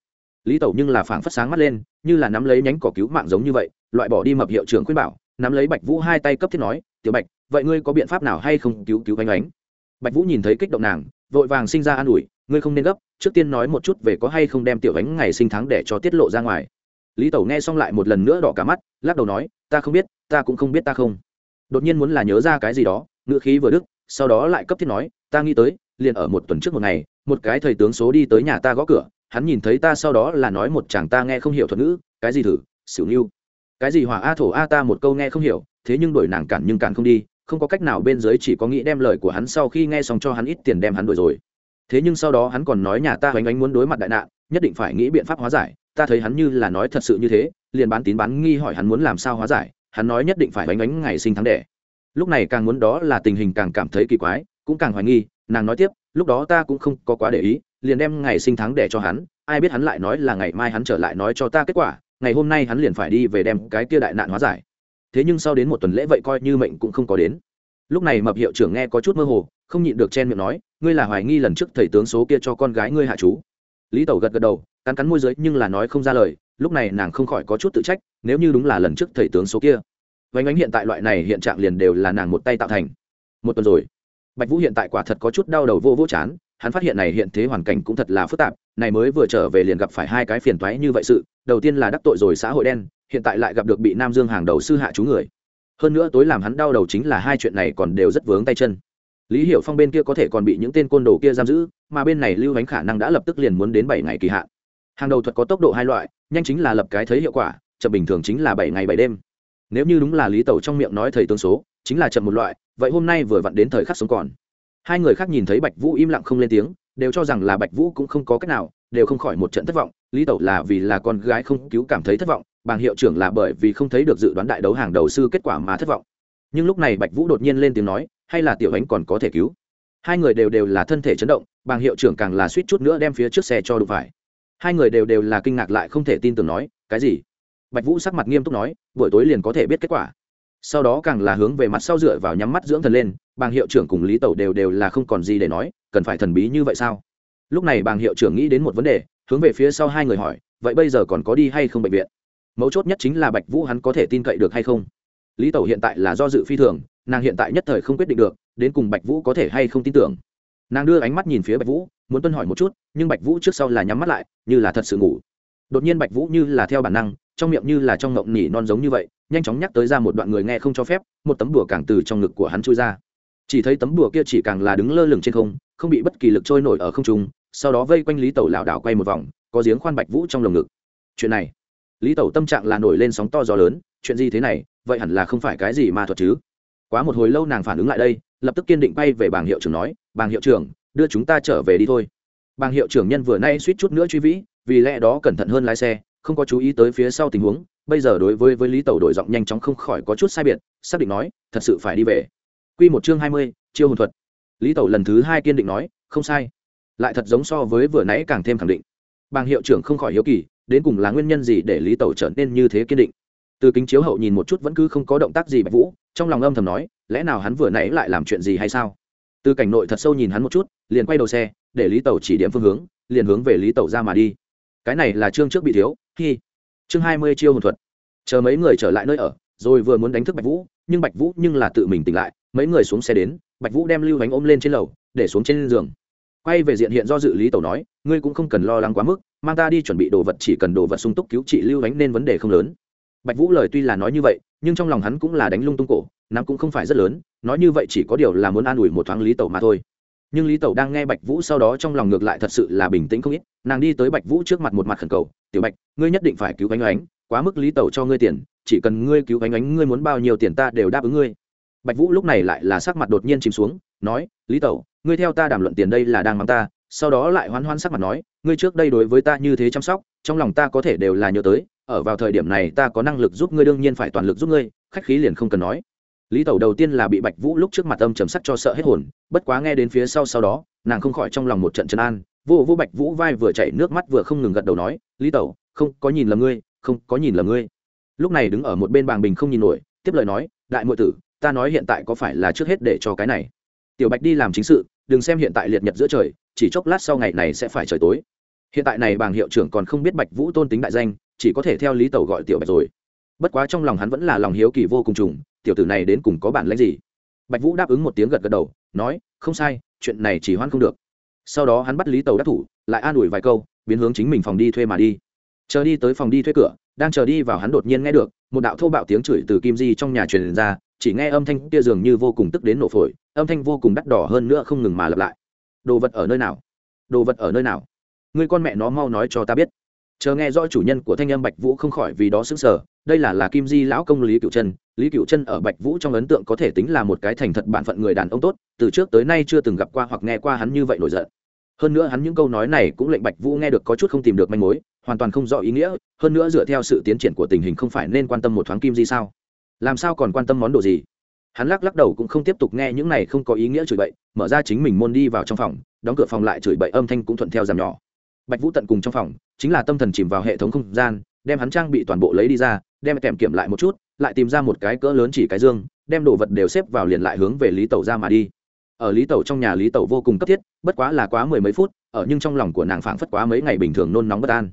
Speaker 1: lý tẩu nhưng là phảng phất sáng mắt lên, như là nắm lấy nhánh cỏ cứu mạng giống như vậy, loại bỏ đi mập hiệu trưởng khuyên bảo, nắm lấy bạch vũ hai tay cấp thiết nói, tiểu bạch, vậy ngươi có biện pháp nào hay không cứu cứu oanh ánh bạch vũ nhìn thấy kích động nàng, vội vàng sinh ra an ủi, ngươi không nên gấp, trước tiên nói một chút về có hay không đem tiểu ánh ngày sinh tháng để cho tiết lộ ra ngoài. Lý tẩu nghe xong lại một lần nữa đỏ cả mắt, lắc đầu nói, ta không biết, ta cũng không biết ta không. Đột nhiên muốn là nhớ ra cái gì đó, ngữ khí vừa đức sau đó lại cấp thiết nói, ta nghĩ tới, liền ở một tuần trước một ngày, một cái thầy tướng số đi tới nhà ta gõ cửa hắn nhìn thấy ta sau đó là nói một chàng ta nghe không hiểu thuật ngữ, cái gì thử, xỉu như cái gì hỏa a thổ a ta một câu nghe không hiểu, thế nhưng đuổi nàng cản nhưng cản không đi, không có cách nào bên dưới chỉ có nghĩ đem lời của hắn sau khi nghe xong cho hắn ít tiền đem hắn đuổi rồi. Thế nhưng sau đó hắn còn nói nhà ta hoành ánh muốn đối mặt đại nạn, nhất định phải nghĩ biện pháp hóa giải, ta thấy hắn như là nói thật sự như thế, liền bán tín bán nghi hỏi hắn muốn làm sao hóa giải, hắn nói nhất định phải hoành ánh ngày sinh tháng đẻ. Lúc này càng muốn đó là tình hình càng cảm thấy kỳ quái, cũng càng hoài nghi, nàng nói tiếp, lúc đó ta cũng không có quá để ý liền đem ngày sinh tháng để cho hắn, ai biết hắn lại nói là ngày mai hắn trở lại nói cho ta kết quả, ngày hôm nay hắn liền phải đi về đem cái kia đại nạn hóa giải. Thế nhưng sau đến một tuần lễ vậy coi như mệnh cũng không có đến. Lúc này mập hiệu trưởng nghe có chút mơ hồ, không nhịn được chen miệng nói, ngươi là hoài nghi lần trước thầy tướng số kia cho con gái ngươi hạ chú. Lý tẩu gật gật đầu, cắn cắn môi giới nhưng là nói không ra lời, lúc này nàng không khỏi có chút tự trách, nếu như đúng là lần trước thầy tướng số kia. Vánh ánh hiện tại loại này hiện trạng liền đều là nàng một tay tạo thành. Một tuần rồi, bạch vũ hiện tại quả thật có chút đau đầu vô vô chán hắn phát hiện này hiện thế hoàn cảnh cũng thật là phức tạp, này mới vừa trở về liền gặp phải hai cái phiền toái như vậy sự, đầu tiên là đắc tội rồi xã hội đen, hiện tại lại gặp được bị nam dương hàng đầu sư hạ chú người. Hơn nữa tối làm hắn đau đầu chính là hai chuyện này còn đều rất vướng tay chân. Lý hiểu phong bên kia có thể còn bị những tên côn đồ kia giam giữ, mà bên này lưu ánh khả năng đã lập tức liền muốn đến bảy ngày kỳ hạn. Hàng đầu thuật có tốc độ hai loại, nhanh chính là lập cái thấy hiệu quả, chậm bình thường chính là bảy ngày bảy đêm. Nếu như đúng là lý tẩu trong miệng nói thầy tương số, chính là chậm một loại, vậy hôm nay vừa vặn đến thời khắc sống còn hai người khác nhìn thấy bạch vũ im lặng không lên tiếng, đều cho rằng là bạch vũ cũng không có cách nào, đều không khỏi một trận thất vọng. Lý tẩu là vì là con gái không cứu cảm thấy thất vọng, bàng hiệu trưởng là bởi vì không thấy được dự đoán đại đấu hàng đầu sư kết quả mà thất vọng. Nhưng lúc này bạch vũ đột nhiên lên tiếng nói, hay là tiểu ánh còn có thể cứu? Hai người đều đều là thân thể chấn động, bàng hiệu trưởng càng là suýt chút nữa đem phía trước xe cho đụng phải. Hai người đều đều là kinh ngạc lại không thể tin tưởng nói, cái gì? Bạch vũ sắc mặt nghiêm túc nói, buổi tối liền có thể biết kết quả sau đó càng là hướng về mặt sau dựa vào nhắm mắt dưỡng thần lên, bàng hiệu trưởng cùng lý tẩu đều đều là không còn gì để nói, cần phải thần bí như vậy sao? Lúc này bàng hiệu trưởng nghĩ đến một vấn đề, hướng về phía sau hai người hỏi, vậy bây giờ còn có đi hay không bệnh viện? Mấu chốt nhất chính là bạch vũ hắn có thể tin cậy được hay không? Lý tẩu hiện tại là do dự phi thường, nàng hiện tại nhất thời không quyết định được, đến cùng bạch vũ có thể hay không tin tưởng? Nàng đưa ánh mắt nhìn phía bạch vũ, muốn tuân hỏi một chút, nhưng bạch vũ trước sau là nhắm mắt lại, như là thật sự ngủ đột nhiên bạch vũ như là theo bản năng, trong miệng như là trong ngộng nỉ non giống như vậy, nhanh chóng nhắc tới ra một đoạn người nghe không cho phép, một tấm đùa càng từ trong ngực của hắn trôi ra. Chỉ thấy tấm đùa kia chỉ càng là đứng lơ lửng trên không không bị bất kỳ lực trôi nổi ở không trung, sau đó vây quanh lý tẩu lảo đảo quay một vòng, có giếng khoan bạch vũ trong lồng ngực. Chuyện này, lý tẩu tâm trạng là nổi lên sóng to gió lớn, chuyện gì thế này, vậy hẳn là không phải cái gì ma thuật chứ? Quá một hồi lâu nàng phản ứng lại đây, lập tức kiên định bay về bảng hiệu trưởng nói bảng hiệu trưởng, đưa chúng ta trở về đi thôi. Bảng hiệu trưởng nhân vừa nay suýt chút nữa truy vĩ vì lẽ đó cẩn thận hơn lái xe không có chú ý tới phía sau tình huống. Bây giờ đối với với lý tẩu đổi giọng nhanh chóng không khỏi có chút sai biệt xác định nói thật sự phải đi về. Quy một chương hai mươi, chiêu hồn thuật. Lý tẩu lần thứ hai kiên định nói không sai. Lại thật giống so với vừa nãy càng thêm khẳng định. Bàng hiệu trưởng không khỏi hiếu kỳ đến cùng là nguyên nhân gì để lý tẩu trở nên như thế kiên định? Từ kính chiếu hậu nhìn một chút vẫn cứ không có động tác gì bạch vũ trong lòng âm thầm nói lẽ nào hắn vừa nãy lại làm chuyện gì hay sao? Từ cảnh nội thật sâu nhìn hắn một chút liền quay đầu xe để lý tẩu chỉ điểm phương hướng liền hướng về lý tẩu ra mà đi cái này là chương trước bị thiếu khi chương hai mươi chiêu hồn thuật. Chờ mấy người trở lại nơi ở, rồi vừa muốn đánh thức bạch vũ, nhưng bạch vũ nhưng là tự mình tỉnh lại, mấy người xuống xe đến, bạch vũ đem lưu bánh ôm lên trên lầu, để xuống trên giường. Quay về diện hiện do dự lý tẩu nói, ngươi cũng không cần lo lắng quá mức, mang ta đi chuẩn bị đồ vật, chỉ cần đồ vật sung túc cứu trị lưu bánh nên vấn đề không lớn. Bạch vũ lời tuy là nói như vậy, nhưng trong lòng hắn cũng là đánh lung tung cổ, nắm cũng không phải rất lớn, nói như vậy chỉ có điều là muốn an ủi một thoáng lý tẩu mà thôi nhưng lý tẩu đang nghe bạch vũ sau đó trong lòng ngược lại thật sự là bình tĩnh không ít. Nàng đi tới bạch vũ trước mặt một mặt khẩn cầu, tiểu bạch, ngươi nhất định phải cứu ánh ánh, quá mức lý tẩu cho ngươi tiền, chỉ cần ngươi cứu ánh ánh, ngươi muốn bao nhiêu tiền ta đều đáp ứng ngươi. Bạch vũ lúc này lại là sắc mặt đột nhiên chìm xuống, nói, lý tẩu, ngươi theo ta đàm luận tiền đây là đang mắng ta. Sau đó lại hoan hoan sắc mặt nói, ngươi trước đây đối với ta như thế chăm sóc, trong lòng ta có thể đều là nhớ tới, ở vào thời điểm này ta có năng lực giúp ngươi, đương nhiên phải toàn lực giúp ngươi, khách khí liền không cần nói lý tẩu đầu tiên là bị bạch vũ lúc trước mặt âm trầm sắc cho sợ hết hồn, bất quá nghe đến phía sau sau đó, nàng không khỏi trong lòng một trận trấn an, vô vô bạch vũ vai vừa chảy nước mắt vừa không ngừng gật đầu nói, lý tẩu, không có nhìn lầm ngươi, không có nhìn lầm ngươi. Lúc này đứng ở một bên bàng bình không nhìn nổi, tiếp lời nói, đại muội tử, ta nói hiện tại có phải là trước hết để cho cái này? Tiểu bạch đi làm chính sự, đừng xem hiện tại liệt nhật giữa trời, chỉ chốc lát sau ngày này sẽ phải trời tối. Hiện tại này bàng hiệu trưởng còn không biết bạch vũ tôn tính đại danh, chỉ có thể theo lý tẩu gọi tiểu bạch rồi. Bất quá trong lòng hắn vẫn là lòng hiếu kỳ vô cùng trùng tiểu tử này đến cùng có bản lãnh gì? Bạch vũ đáp ứng một tiếng gật gật đầu nói không sai chuyện này chỉ hoan không được. Sau đó hắn bắt lý tàu đắc thủ lại an ủi vài câu biến hướng chính mình phòng đi thuê mà đi. Chờ đi tới phòng đi thuê cửa đang chờ đi vào hắn đột nhiên nghe được một đạo thô bạo tiếng chửi từ kim di trong nhà truyền ra chỉ nghe âm thanh kia dường như vô cùng tức đến nổ phổi âm thanh vô cùng đắt đỏ hơn nữa không ngừng mà lặp lại. Đồ vật ở nơi nào? Đồ vật ở nơi nào? Người con mẹ nó mau nói cho ta biết. Chờ nghe rõ chủ nhân của thanh âm bạch vũ không khỏi vì đó sững sờ, đây là là kim di lão công lý cựu chân lý cựu chân ở bạch vũ trong ấn tượng có thể tính là một cái thành thật bản phận người đàn ông tốt, từ trước tới nay chưa từng gặp qua hoặc nghe qua hắn như vậy nổi giận. Hơn nữa hắn những câu nói này cũng lệnh bạch vũ nghe được có chút không tìm được manh mối, hoàn toàn không rõ ý nghĩa, hơn nữa dựa theo sự tiến triển của tình hình không phải nên quan tâm một thoáng kim di sao. Làm sao còn quan tâm món đồ gì? Hắn lắc lắc đầu cũng không tiếp tục nghe những này không có ý nghĩa chửi bậy, mở ra chính mình môn đi vào trong phòng, đóng cửa phòng lại chửi bậy âm thanh cũng thuận theo giảm nhỏ. Bạch vũ tận cùng trong phòng, chính là tâm thần chìm vào hệ thống không gian, đem hắn trang bị toàn bộ lấy đi ra, đem kèm kiểm lại một chút lại tìm ra một cái cỡ lớn chỉ cái dương, đem đồ vật đều xếp vào liền lại hướng về lý tẩu ra mà đi. Ở lý tẩu trong nhà lý tẩu vô cùng cấp thiết, bất quá là quá mười mấy phút, ở nhưng trong lòng của nàng phảng phất quá mấy ngày bình thường nôn nóng bất an.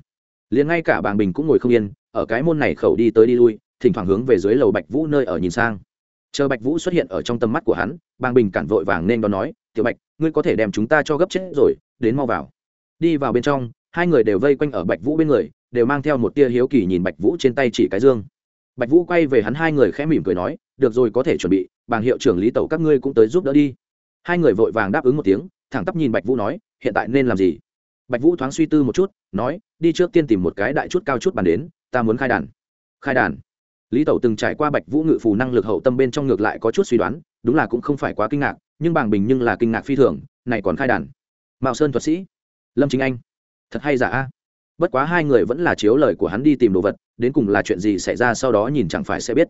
Speaker 1: Liền ngay cả bàng bình cũng ngồi không yên, ở cái môn này khẩu đi tới đi lui, thỉnh thoảng hướng về dưới lầu bạch vũ nơi ở nhìn sang. Chờ bạch vũ xuất hiện ở trong tầm mắt của hắn, bàng bình cản vội vàng nên đón nói, tiểu bạch, ngươi có thể đem chúng ta cho gấp chết rồi, đến mau vào. Đi vào bên trong, hai người đều vây quanh ở bạch vũ bên người, đều mang theo một tia hiếu kỳ nhìn bạch vũ trên tay chỉ cái dương bạch vũ quay về hắn hai người khẽ mỉm cười nói, được rồi, có thể chuẩn bị bàng hiệu trưởng lý tẩu các ngươi cũng tới giúp đỡ đi. Hai người vội vàng đáp ứng một tiếng, thẳng tắp nhìn bạch vũ nói, hiện tại nên làm gì? Bạch vũ thoáng suy tư một chút, nói, đi trước tiên tìm một cái đại chút cao chút bàn đến, ta muốn khai đàn. Khai đàn? Lý tẩu từng trải qua bạch vũ ngự phù năng lực hậu tâm bên trong ngược lại có chút suy đoán, đúng là cũng không phải quá kinh ngạc, nhưng bằng bình nhưng là kinh ngạc phi thường, này còn khai đàn? Mạo sơn thuật sĩ? Lâm chính anh? Thật hay giả a? Bất quá hai người vẫn là chiếu lời của hắn đi tìm đồ vật đến cùng là chuyện gì xảy ra sau đó nhìn chẳng phải sẽ biết.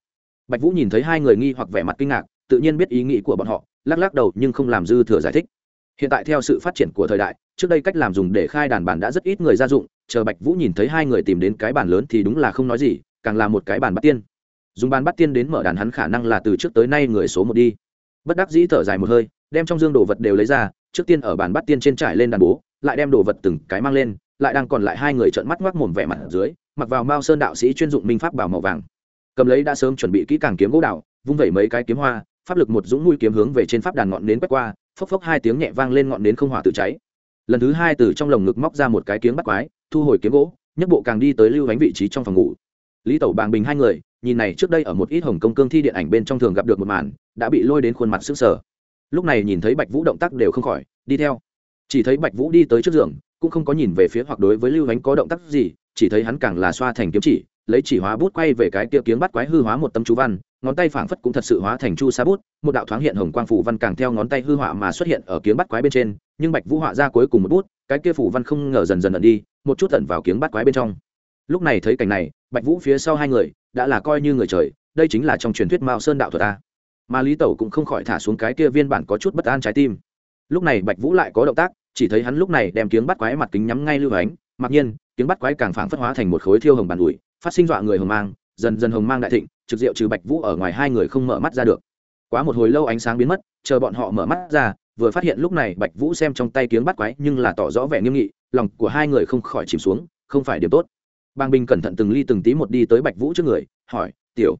Speaker 1: Bạch vũ nhìn thấy hai người nghi hoặc vẻ mặt kinh ngạc, tự nhiên biết ý nghĩ của bọn họ, lắc lắc đầu nhưng không làm dư thừa giải thích. Hiện tại theo sự phát triển của thời đại, trước đây cách làm dùng để khai đàn bàn đã rất ít người ra dụng, chờ bạch vũ nhìn thấy hai người tìm đến cái bàn lớn thì đúng là không nói gì, càng là một cái bàn bắt tiên. Dùng bàn bắt tiên đến mở đàn hắn khả năng là từ trước tới nay người số một đi. Bất đắc dĩ thở dài một hơi, đem trong dương đồ vật đều lấy ra, trước tiên ở bàn bắt tiên trên trải lên đàn bố, lại đem đồ vật từng cái mang lên, lại đang còn lại hai người trợn mắt ngoác mồm vẻ mặt ở dưới mặc vào mao sơn đạo sĩ chuyên dụng minh pháp bảo màu vàng. Cầm lấy đã sớm chuẩn bị kỹ càng kiếm gỗ đạo vung vẩy mấy cái kiếm hoa, pháp lực một dũng mũi kiếm hướng về trên pháp đàn ngọn nến quét qua, phốc phốc hai tiếng nhẹ vang lên ngọn nến không hỏa tự cháy. Lần thứ hai từ trong lồng ngực móc ra một cái kiếm bắt quái, thu hồi kiếm gỗ nhất bộ càng đi tới lưu bánh vị trí trong phòng ngủ. Lý tẩu bàng bình hai người, nhìn này trước đây ở một ít hồng công cương thi điện ảnh bên trong thường gặp được một màn, đã bị lôi đến khuôn mặt sức sở lúc này nhìn thấy bạch vũ động tác đều không khỏi, đi theo. Chỉ thấy bạch vũ đi tới trước giường, cũng không có nhìn về phía hoặc đối với lưu ánh có động tác gì chỉ thấy hắn càng là xoa thành kiếm chỉ, lấy chỉ hóa bút quay về cái kia kiếm bắt quái hư hóa một tấm chú văn, ngón tay phảng phất cũng thật sự hóa thành chu sa bút, một đạo thoáng hiện hồng quang phủ văn càng theo ngón tay hư họa mà xuất hiện ở kiếm bắt quái bên trên, nhưng bạch vũ họa ra cuối cùng một bút, cái kia phủ văn không ngờ dần dần ẩn đi, một chút ẩn vào kiếm bắt quái bên trong. Lúc này thấy cảnh này, bạch vũ phía sau hai người, đã là coi như người trời, đây chính là trong truyền thuyết mao sơn đạo thuật ta mà lý tẩu cũng không khỏi thả xuống cái kia viên bản có chút bất an trái tim. Lúc này bạch vũ lại có động tác, chỉ thấy hắn lúc này đem kiếm bắt quái mặt kính nhắm ngay lưu ánh, mặc nhiên tiếng bắt quái càng phảng phất hóa thành một khối thiêu hồng bàn ủi, phát sinh dọa người hồng mang, dần dần hồng mang đại thịnh, trực diệu trừ bạch vũ ở ngoài hai người không mở mắt ra được. Quá một hồi lâu ánh sáng biến mất, chờ bọn họ mở mắt ra, vừa phát hiện lúc này bạch vũ xem trong tay kiếm bắt quái nhưng là tỏ rõ vẻ nghiêm nghị, lòng của hai người không khỏi chìm xuống, không phải điểm tốt. Bang binh cẩn thận từng ly từng tí một đi tới bạch vũ trước người, hỏi, tiểu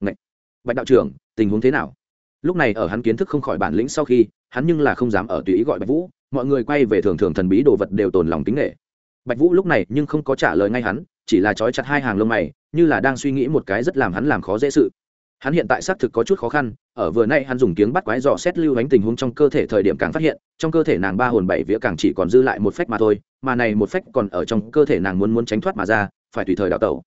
Speaker 1: ngạch, bạch đạo trưởng, tình huống thế nào? Lúc này ở hắn kiến thức không khỏi bản lĩnh sau khi, hắn nhưng là không dám ở tùy ý gọi bạch vũ, mọi người quay về thường thường thần bí đồ vật đều tồn lòng tính nghệ bạch vũ lúc này nhưng không có trả lời ngay hắn, chỉ là trói chặt hai hàng lông mày, như là đang suy nghĩ một cái rất làm hắn làm khó dễ sự. Hắn hiện tại xác thực có chút khó khăn, ở vừa nay hắn dùng tiếng bắt quái dò xét lưu ánh tình huống trong cơ thể thời điểm càng phát hiện, trong cơ thể nàng ba hồn bảy vía càng chỉ còn dư lại một phách mà thôi, mà này một phách còn ở trong cơ thể nàng muốn muốn tránh thoát mà ra, phải tùy thời đào tẩu.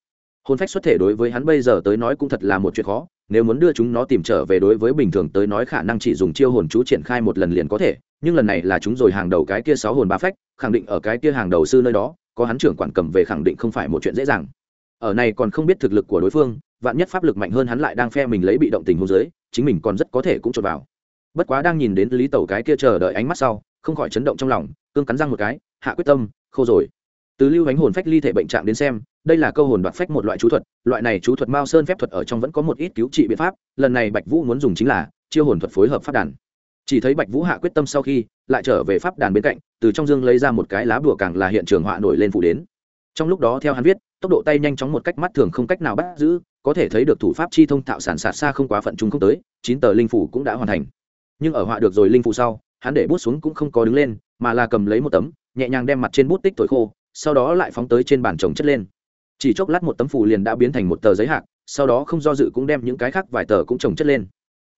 Speaker 1: Hồn phách xuất thể đối với hắn bây giờ tới nói cũng thật là một chuyện khó, nếu muốn đưa chúng nó tìm trở về đối với bình thường tới nói khả năng chỉ dùng chiêu hồn chú triển khai một lần liền có thể nhưng lần này là chúng rồi hàng đầu cái kia sáu hồn ba phách, khẳng định ở cái kia hàng đầu sư nơi đó, có hắn trưởng quản cầm về khẳng định không phải một chuyện dễ dàng. Ở này còn không biết thực lực của đối phương, vạn nhất pháp lực mạnh hơn hắn lại đang phe mình lấy bị động tình hôn giới chính mình còn rất có thể cũng trột vào. Bất quá đang nhìn đến lý tẩu cái kia chờ đợi ánh mắt sau, không khỏi chấn động trong lòng, cương cắn răng một cái, hạ quyết tâm, khô rồi. Từ lưu ánh hồn phách ly thể bệnh trạng đến xem, đây là câu hồn đoạt phách một loại chú thuật, loại này chú thuật mao sơn phép thuật ở trong vẫn có một ít cứu trị biện pháp, lần này bạch vũ muốn dùng chính là chiêu hồn thuật phối hợp pháp đàn chỉ thấy bạch vũ hạ quyết tâm sau khi, lại trở về pháp đàn bên cạnh, từ trong dương lấy ra một cái lá bùa càng là hiện trường họa nổi lên phủ đến. Trong lúc đó theo hắn viết, tốc độ tay nhanh chóng một cách mắt thường không cách nào bắt giữ, có thể thấy được thủ pháp chi thông thạo sản sạt xa không quá phận chúng không tới, chín tờ linh phủ cũng đã hoàn thành. Nhưng ở họa được rồi linh phủ sau, hắn để bút xuống cũng không có đứng lên, mà là cầm lấy một tấm, nhẹ nhàng đem mặt trên bút tích thổi khô, sau đó lại phóng tới trên bàn trồng chất lên. Chỉ chốc lát một tấm phủ liền đã biến thành một tờ giấy hạc, sau đó không do dự cũng đem những cái khác vài tờ cũng trồng chất lên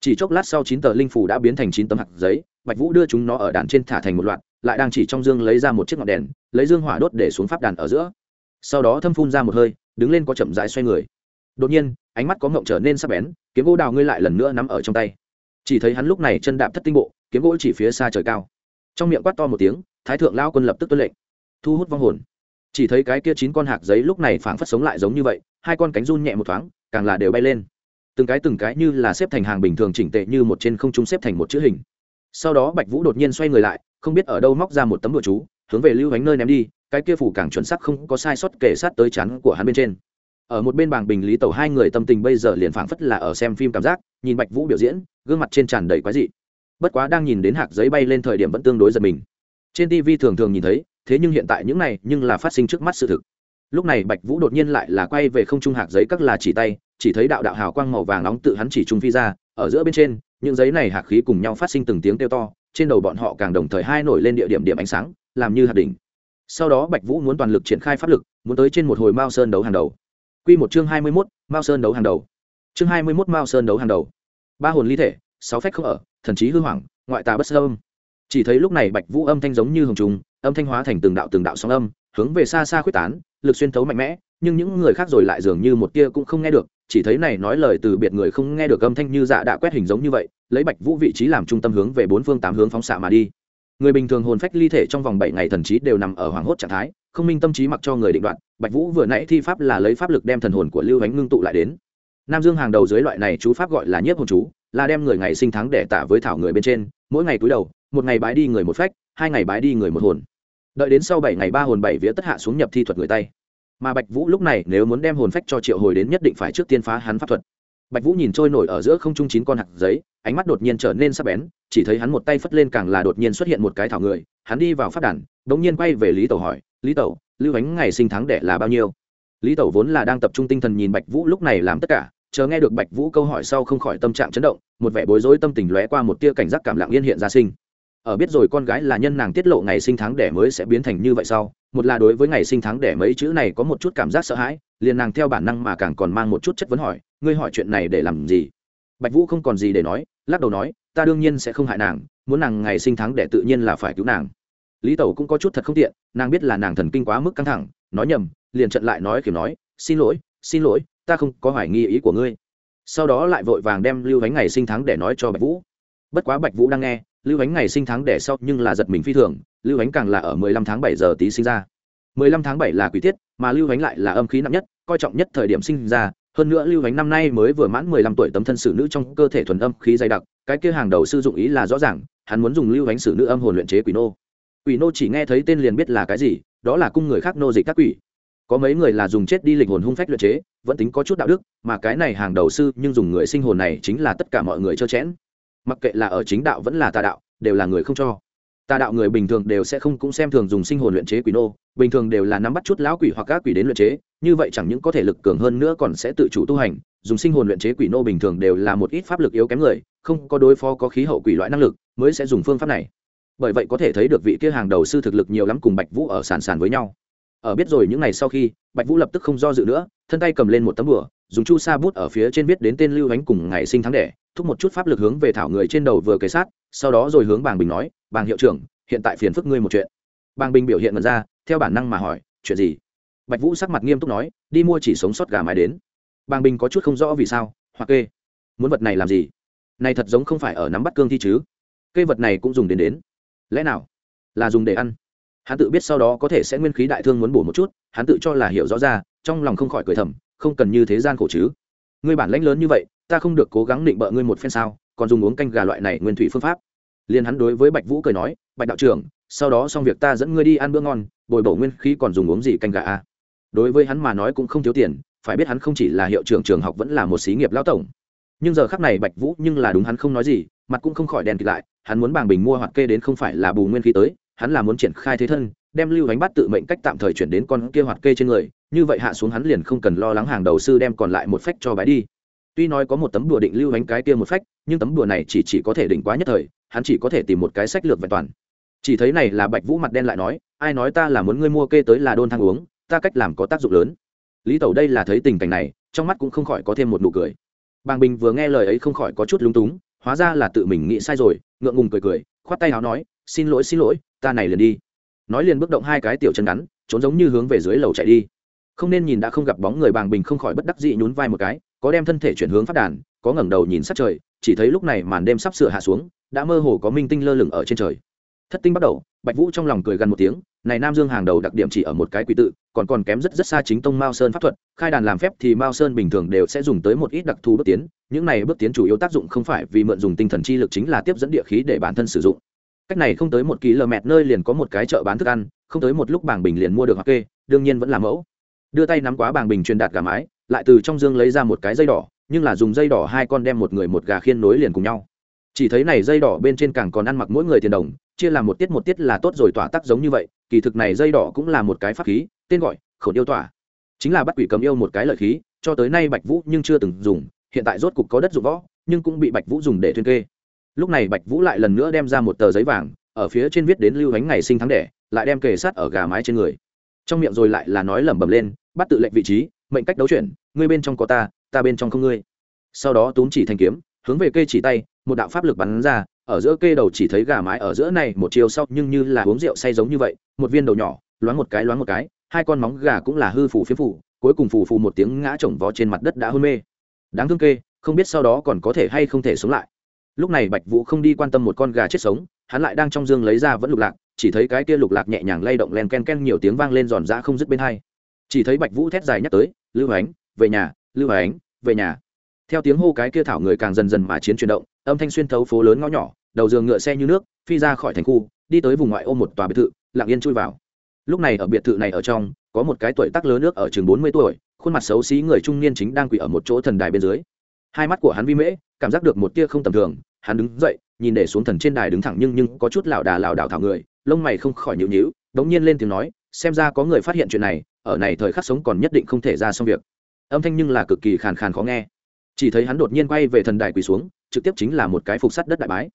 Speaker 1: chỉ chốc lát sau chín tờ linh phủ đã biến thành chín tấm hạt giấy, bạch vũ đưa chúng nó ở đàn trên thả thành một loạt, lại đang chỉ trong dương lấy ra một chiếc ngọn đèn, lấy dương hỏa đốt để xuống pháp đàn ở giữa. Sau đó thâm phun ra một hơi, đứng lên có chậm rãi xoay người. Đột nhiên, ánh mắt có ngộng trở nên sắc bén, kiếm gỗ đào ngươi lại lần nữa nắm ở trong tay. Chỉ thấy hắn lúc này chân đạp thất tinh bộ, kiếm gỗ chỉ phía xa trời cao. Trong miệng quát to một tiếng, thái thượng lao quân lập tức tuân lệnh. Thu hút vong hồn. Chỉ thấy cái kia chín con hạt giấy lúc này phảng phất sống lại giống như vậy, hai con cánh run nhẹ một thoáng, càng là đều bay lên từng cái từng cái như là xếp thành hàng bình thường chỉnh tệ như một trên không trung xếp thành một chữ hình. Sau đó bạch vũ đột nhiên xoay người lại, không biết ở đâu móc ra một tấm đồ chú, hướng về lưu ánh nơi ném đi, cái kia phủ càng chuẩn sắc không có sai sót kể sát tới chắn của hắn bên trên. Ở một bên bảng bình lý tẩu hai người tâm tình bây giờ liền phảng phất là ở xem phim cảm giác, nhìn bạch vũ biểu diễn, gương mặt trên tràn đầy quái dị. Bất quá đang nhìn đến hạt giấy bay lên thời điểm vẫn tương đối giật mình. Trên tv thường thường nhìn thấy, thế nhưng hiện tại những này nhưng là phát sinh trước mắt sự thực. Lúc này bạch vũ đột nhiên lại là quay về không trung hạt giấy các là chỉ tay chỉ thấy đạo đạo hào quang màu vàng nóng tự hắn chỉ trung phi ra, ở giữa bên trên, những giấy này hạt khí cùng nhau phát sinh từng tiếng kêu to, trên đầu bọn họ càng đồng thời hai nổi lên địa điểm điểm ánh sáng, làm như hạt đỉnh. Sau đó bạch vũ muốn toàn lực triển khai pháp lực, muốn tới trên một hồi mao sơn đấu hàng đầu. Q một chương hai mươi mốt, mao sơn đấu hàng đầu. Chương hai mươi mốt, mao sơn đấu hàng đầu. Ba hồn ly thể, sáu phách không ở, thần trí hư hoảng, ngoại tà bất sơ âm. Chỉ thấy lúc này bạch vũ âm thanh giống như hồng trùng, âm thanh hóa thành từng đạo từng đạo sóng âm, hướng về xa xa quyết tán, lực xuyên thấu mạnh mẽ, nhưng những người khác rồi lại dường như một tia cũng không nghe được chỉ thấy này nói lời từ biệt người không nghe được âm thanh như dạ đã quét hình giống như vậy, lấy bạch vũ vị trí làm trung tâm hướng về bốn phương tám hướng phóng xạ mà đi. Người bình thường hồn phách ly thể trong vòng bảy ngày thần trí đều nằm ở hoảng hốt trạng thái, không minh tâm trí mặc cho người định đoạn bạch vũ vừa nãy thi pháp là lấy pháp lực đem thần hồn của lưu ánh ngưng tụ lại đến. Nam dương hàng đầu dưới loại này chú pháp gọi là nhiếp hồn chú, là đem người ngày sinh tháng để tả với thảo người bên trên, mỗi ngày cúi đầu, một ngày bái đi người một phách, hai ngày bái đi người một hồn. Đợi đến sau bảy ngày ba hồn bảy vía tất hạ xuống nhập thi thuật người tay mà bạch vũ lúc này nếu muốn đem hồn phách cho triệu hồi đến nhất định phải trước tiên phá hắn pháp thuật. Bạch vũ nhìn trôi nổi ở giữa không trung chín con hạt giấy, ánh mắt đột nhiên trở nên sắc bén, chỉ thấy hắn một tay phất lên càng là đột nhiên xuất hiện một cái thảo người, hắn đi vào phát đàn đ ỗ n g nhiên quay về lý tẩu hỏi, lý tẩu, lưu ánh ngày sinh tháng đẻ là bao nhiêu? Lý tẩu vốn là đang tập trung tinh thần nhìn bạch vũ lúc này làm tất cả, chờ nghe được bạch vũ câu hỏi sau không khỏi tâm trạng chấn động, một vẻ bối rối tâm tình lóe qua một tia cảnh giác cảm lặng yên hiện ra sinh ở biết rồi con gái là nhân nàng tiết lộ ngày sinh tháng đẻ mới sẽ biến thành như vậy sau, một là đối với ngày sinh tháng đẻ mấy chữ này có một chút cảm giác sợ hãi, liền nàng theo bản năng mà càng còn mang một chút chất vấn hỏi, ngươi hỏi chuyện này để làm gì? Bạch vũ không còn gì để nói, lắc đầu nói, ta đương nhiên sẽ không hại nàng, muốn nàng ngày sinh tháng đẻ tự nhiên là phải cứu nàng. Lý tẩu cũng có chút thật không tiện, nàng biết là nàng thần kinh quá mức căng thẳng, nói nhầm, liền trận lại nói kiểu nói, xin lỗi xin lỗi, ta không có hoài nghi ý của ngươi. Sau đó lại vội vàng đem lưu vánh ngày sinh tháng để nói cho bạch vũ. Bất quá bạch vũ đang nghe lưu ánh ngày sinh tháng đẻ sau nhưng là giật mình phi thường, lưu ánh càng là ở mười lăm tháng bảy giờ tí sinh ra. Mười lăm tháng bảy là quý tiết, mà lưu ánh lại là âm khí nặng nhất, coi trọng nhất thời điểm sinh ra. Hơn nữa lưu ánh năm nay mới vừa mãn mười lăm tuổi tấm thân sử nữ trong cơ thể thuần âm khí dày đặc, cái kia hàng đầu sư dụng ý là rõ ràng, hắn muốn dùng lưu ánh sử nữ âm hồn luyện chế quỷ nô. Quỷ nô chỉ nghe thấy tên liền biết là cái gì, đó là cung người khác nô dịch các quỷ. Có mấy người là dùng chết đi lịch hồn hung phách luyện chế, vẫn tính có chút đạo đức, mà cái này hàng đầu sư nhưng dùng người sinh hồn này chính là tất cả mọi người trơ chẽn mặc kệ là ở chính đạo vẫn là tà đạo, đều là người không cho. Tà đạo người bình thường đều sẽ không cũng xem thường dùng sinh hồn luyện chế quỷ nô, bình thường đều là nắm bắt chút lão quỷ hoặc các quỷ đến luyện chế, như vậy chẳng những có thể lực cường hơn nữa còn sẽ tự chủ tu hành, dùng sinh hồn luyện chế quỷ nô bình thường đều là một ít pháp lực yếu kém người, không có đối phó có khí hậu quỷ loại năng lực mới sẽ dùng phương pháp này. Bởi vậy có thể thấy được vị kia hàng đầu sư thực lực nhiều lắm cùng bạch vũ ở sàn sàn với nhau. Ở biết rồi những ngày sau khi, bạch vũ lập tức không do dự nữa, thân tay cầm lên một tấm bửa dùng chu sa bút ở phía trên viết đến tên lưu ánh cùng ngày sinh tháng đẻ thúc một chút pháp lực hướng về thảo người trên đầu vừa kề sát, sau đó rồi hướng bàng bình nói, bàng hiệu trưởng, hiện tại phiền phức ngươi một chuyện. Bàng bình biểu hiện mật ra, theo bản năng mà hỏi, chuyện gì? Bạch vũ sắc mặt nghiêm túc nói, đi mua chỉ sống sót gà mái đến. Bàng bình có chút không rõ vì sao hoặc kê, muốn vật này làm gì? Này thật giống không phải ở nắm bắt cương thi chứ. Cây vật này cũng dùng đến đến. Lẽ nào là dùng để ăn? Hắn tự biết sau đó có thể sẽ nguyên khí đại thương muốn bổ một chút, hắn tự cho là hiểu rõ ra, trong lòng không khỏi cười thầm, không cần như thế gian khổ chứ ngươi bản lãnh lớn như vậy, ta không được cố gắng định bợ ngươi một phen sao, còn dùng uống canh gà loại này nguyên thủy phương pháp liền hắn đối với bạch vũ cười nói, bạch đạo trưởng, sau đó xong việc ta dẫn ngươi đi ăn bữa ngon, bồi bổ nguyên khí còn dùng uống gì canh gà a à? đối với hắn mà nói cũng không thiếu tiền, phải biết hắn không chỉ là hiệu trưởng trường học vẫn là một xí nghiệp lão tổng nhưng giờ khắc này bạch vũ nhưng là đúng hắn không nói gì, mặt cũng không khỏi đèn kịt lại, hắn muốn bàng bình mua hoặc kê đến không phải là bù nguyên khí tới hắn là muốn triển khai thế thân, đem lưu bánh bắt tự mệnh cách tạm thời chuyển đến con kia hoạt kê trên người, như vậy hạ xuống hắn liền không cần lo lắng hàng đầu sư đem còn lại một phách cho bái đi. Tuy nói có một tấm đùa định lưu bánh cái kia một phách, nhưng tấm đùa này chỉ chỉ có thể đỉnh quá nhất thời, hắn chỉ có thể tìm một cái sách lược vẹn toàn. Chỉ thấy này là bạch vũ mặt đen lại nói, ai nói ta là muốn ngươi mua kê tới là đôn thang uống, ta cách làm có tác dụng lớn. Lý tẩu đây là thấy tình cảnh này, trong mắt cũng không khỏi có thêm một nụ cười. Bàng bình vừa nghe lời ấy không khỏi có chút lúng túng, hóa ra là tự mình nghĩ sai rồi, ngượng ngùng cười cười, khoát tay áo nói xin lỗi xin lỗi, ta này liền đi. Nói liền bước động hai cái tiểu chân ngắn, trốn giống như hướng về dưới lầu chạy đi. Không nên nhìn đã không gặp bóng người bàng bình không khỏi bất đắc dị nhún vai một cái, có đem thân thể chuyển hướng phát đàn, có ngẩng đầu nhìn sát trời, chỉ thấy lúc này màn đêm sắp sửa hạ xuống, đã mơ hồ có minh tinh lơ lửng ở trên trời. Thất tinh bắt đầu, bạch vũ trong lòng cười gần một tiếng, này nam dương hàng đầu đặc điểm chỉ ở một cái quỷ tự, còn còn kém rất rất xa chính tông mao sơn pháp thuật, khai đàn làm phép thì mao sơn bình thường đều sẽ dùng tới một ít đặc thù bước tiến, những này bước tiến chủ yếu tác dụng không phải vì mượn dùng tinh thần chi lực chính là tiếp dẫn địa khí để bản thân sử dụng cách này không tới một km nơi liền có một cái chợ bán thức ăn, không tới một lúc bảng bình liền mua được hoặc kê, đương nhiên vẫn là mẫu. Đưa tay nắm quá bảng bình truyền đạt gà mái, lại từ trong dương lấy ra một cái dây đỏ, nhưng là dùng dây đỏ hai con đem một người một gà khiên nối liền cùng nhau. Chỉ thấy này dây đỏ bên trên càng còn ăn mặc mỗi người tiền đồng, chia làm một tiết một tiết là tốt rồi tỏa tắc giống như vậy, kỳ thực này dây đỏ cũng là một cái pháp khí, tên gọi khẩu yêu tỏa. Chính là bắt quỷ cầm yêu một cái lợi khí, cho tới nay bạch vũ nhưng chưa từng dùng, hiện tại rốt cục có đất dụng võ, nhưng cũng bị bạch vũ dùng để thuyên kê lúc này bạch vũ lại lần nữa đem ra một tờ giấy vàng, ở phía trên viết đến lưu ánh ngày sinh tháng đẻ, lại đem kề sát ở gà mái trên người. Trong miệng rồi lại là nói lẩm bẩm lên, bắt tự lệnh vị trí, mệnh cách đấu chuyển, ngươi bên trong có ta ta bên trong không ngươi. Sau đó túm chỉ thanh kiếm, hướng về kê chỉ tay, một đạo pháp lực bắn ra, ở giữa kê đầu chỉ thấy gà mái ở giữa này một chiều sau, nhưng như là uống rượu say giống như vậy, một viên đầu nhỏ, loáng một cái loáng một cái, hai con móng gà cũng là hư phủ phiếm phủ cuối cùng phù phù một tiếng ngã chồng vó trên mặt đất đã hôn mê. Đáng thương kê, không biết sau đó còn có thể hay không thể sống lại lúc này bạch vũ không đi quan tâm một con gà chết sống, hắn lại đang trong dương lấy ra vẫn lục lạc, chỉ thấy cái kia lục lạc nhẹ nhàng lay động len ken ken nhiều tiếng vang lên giòn ra không dứt bên hai. Chỉ thấy bạch vũ thét dài nhắc tới, lưu ánh, về nhà, lưu ánh, về nhà. Theo tiếng hô cái kia thảo người càng dần dần mà chiến chuyển động, âm thanh xuyên thấu phố lớn ngõ nhỏ, đầu giường ngựa xe như nước, phi ra khỏi thành khu, đi tới vùng ngoại ô một tòa biệt thự, lặng yên chui vào. Lúc này ở biệt thự này ở trong, có một cái tuổi tác lớn nước ở chừng bốn mươi tuổi, khuôn mặt xấu xí người trung niên chính đang quỳ ở một chỗ thần đài bên dưới hai mắt của hắn vi mễ, cảm giác được một tia không tầm thường. Hắn đứng dậy, nhìn để xuống thần trên đài đứng thẳng nhưng nhưng có chút lảo đà lảo đảo thảo người, lông mày không khỏi nhịu nhịu đống nhiên lên tiếng nói, xem ra có người phát hiện chuyện này, ở này thời khắc sống còn nhất định không thể ra xong việc. Âm thanh nhưng là cực kỳ khàn khàn khó nghe. Chỉ thấy hắn đột nhiên quay về thần đài quỳ xuống, trực tiếp chính là một cái phục sắt đất đại bái.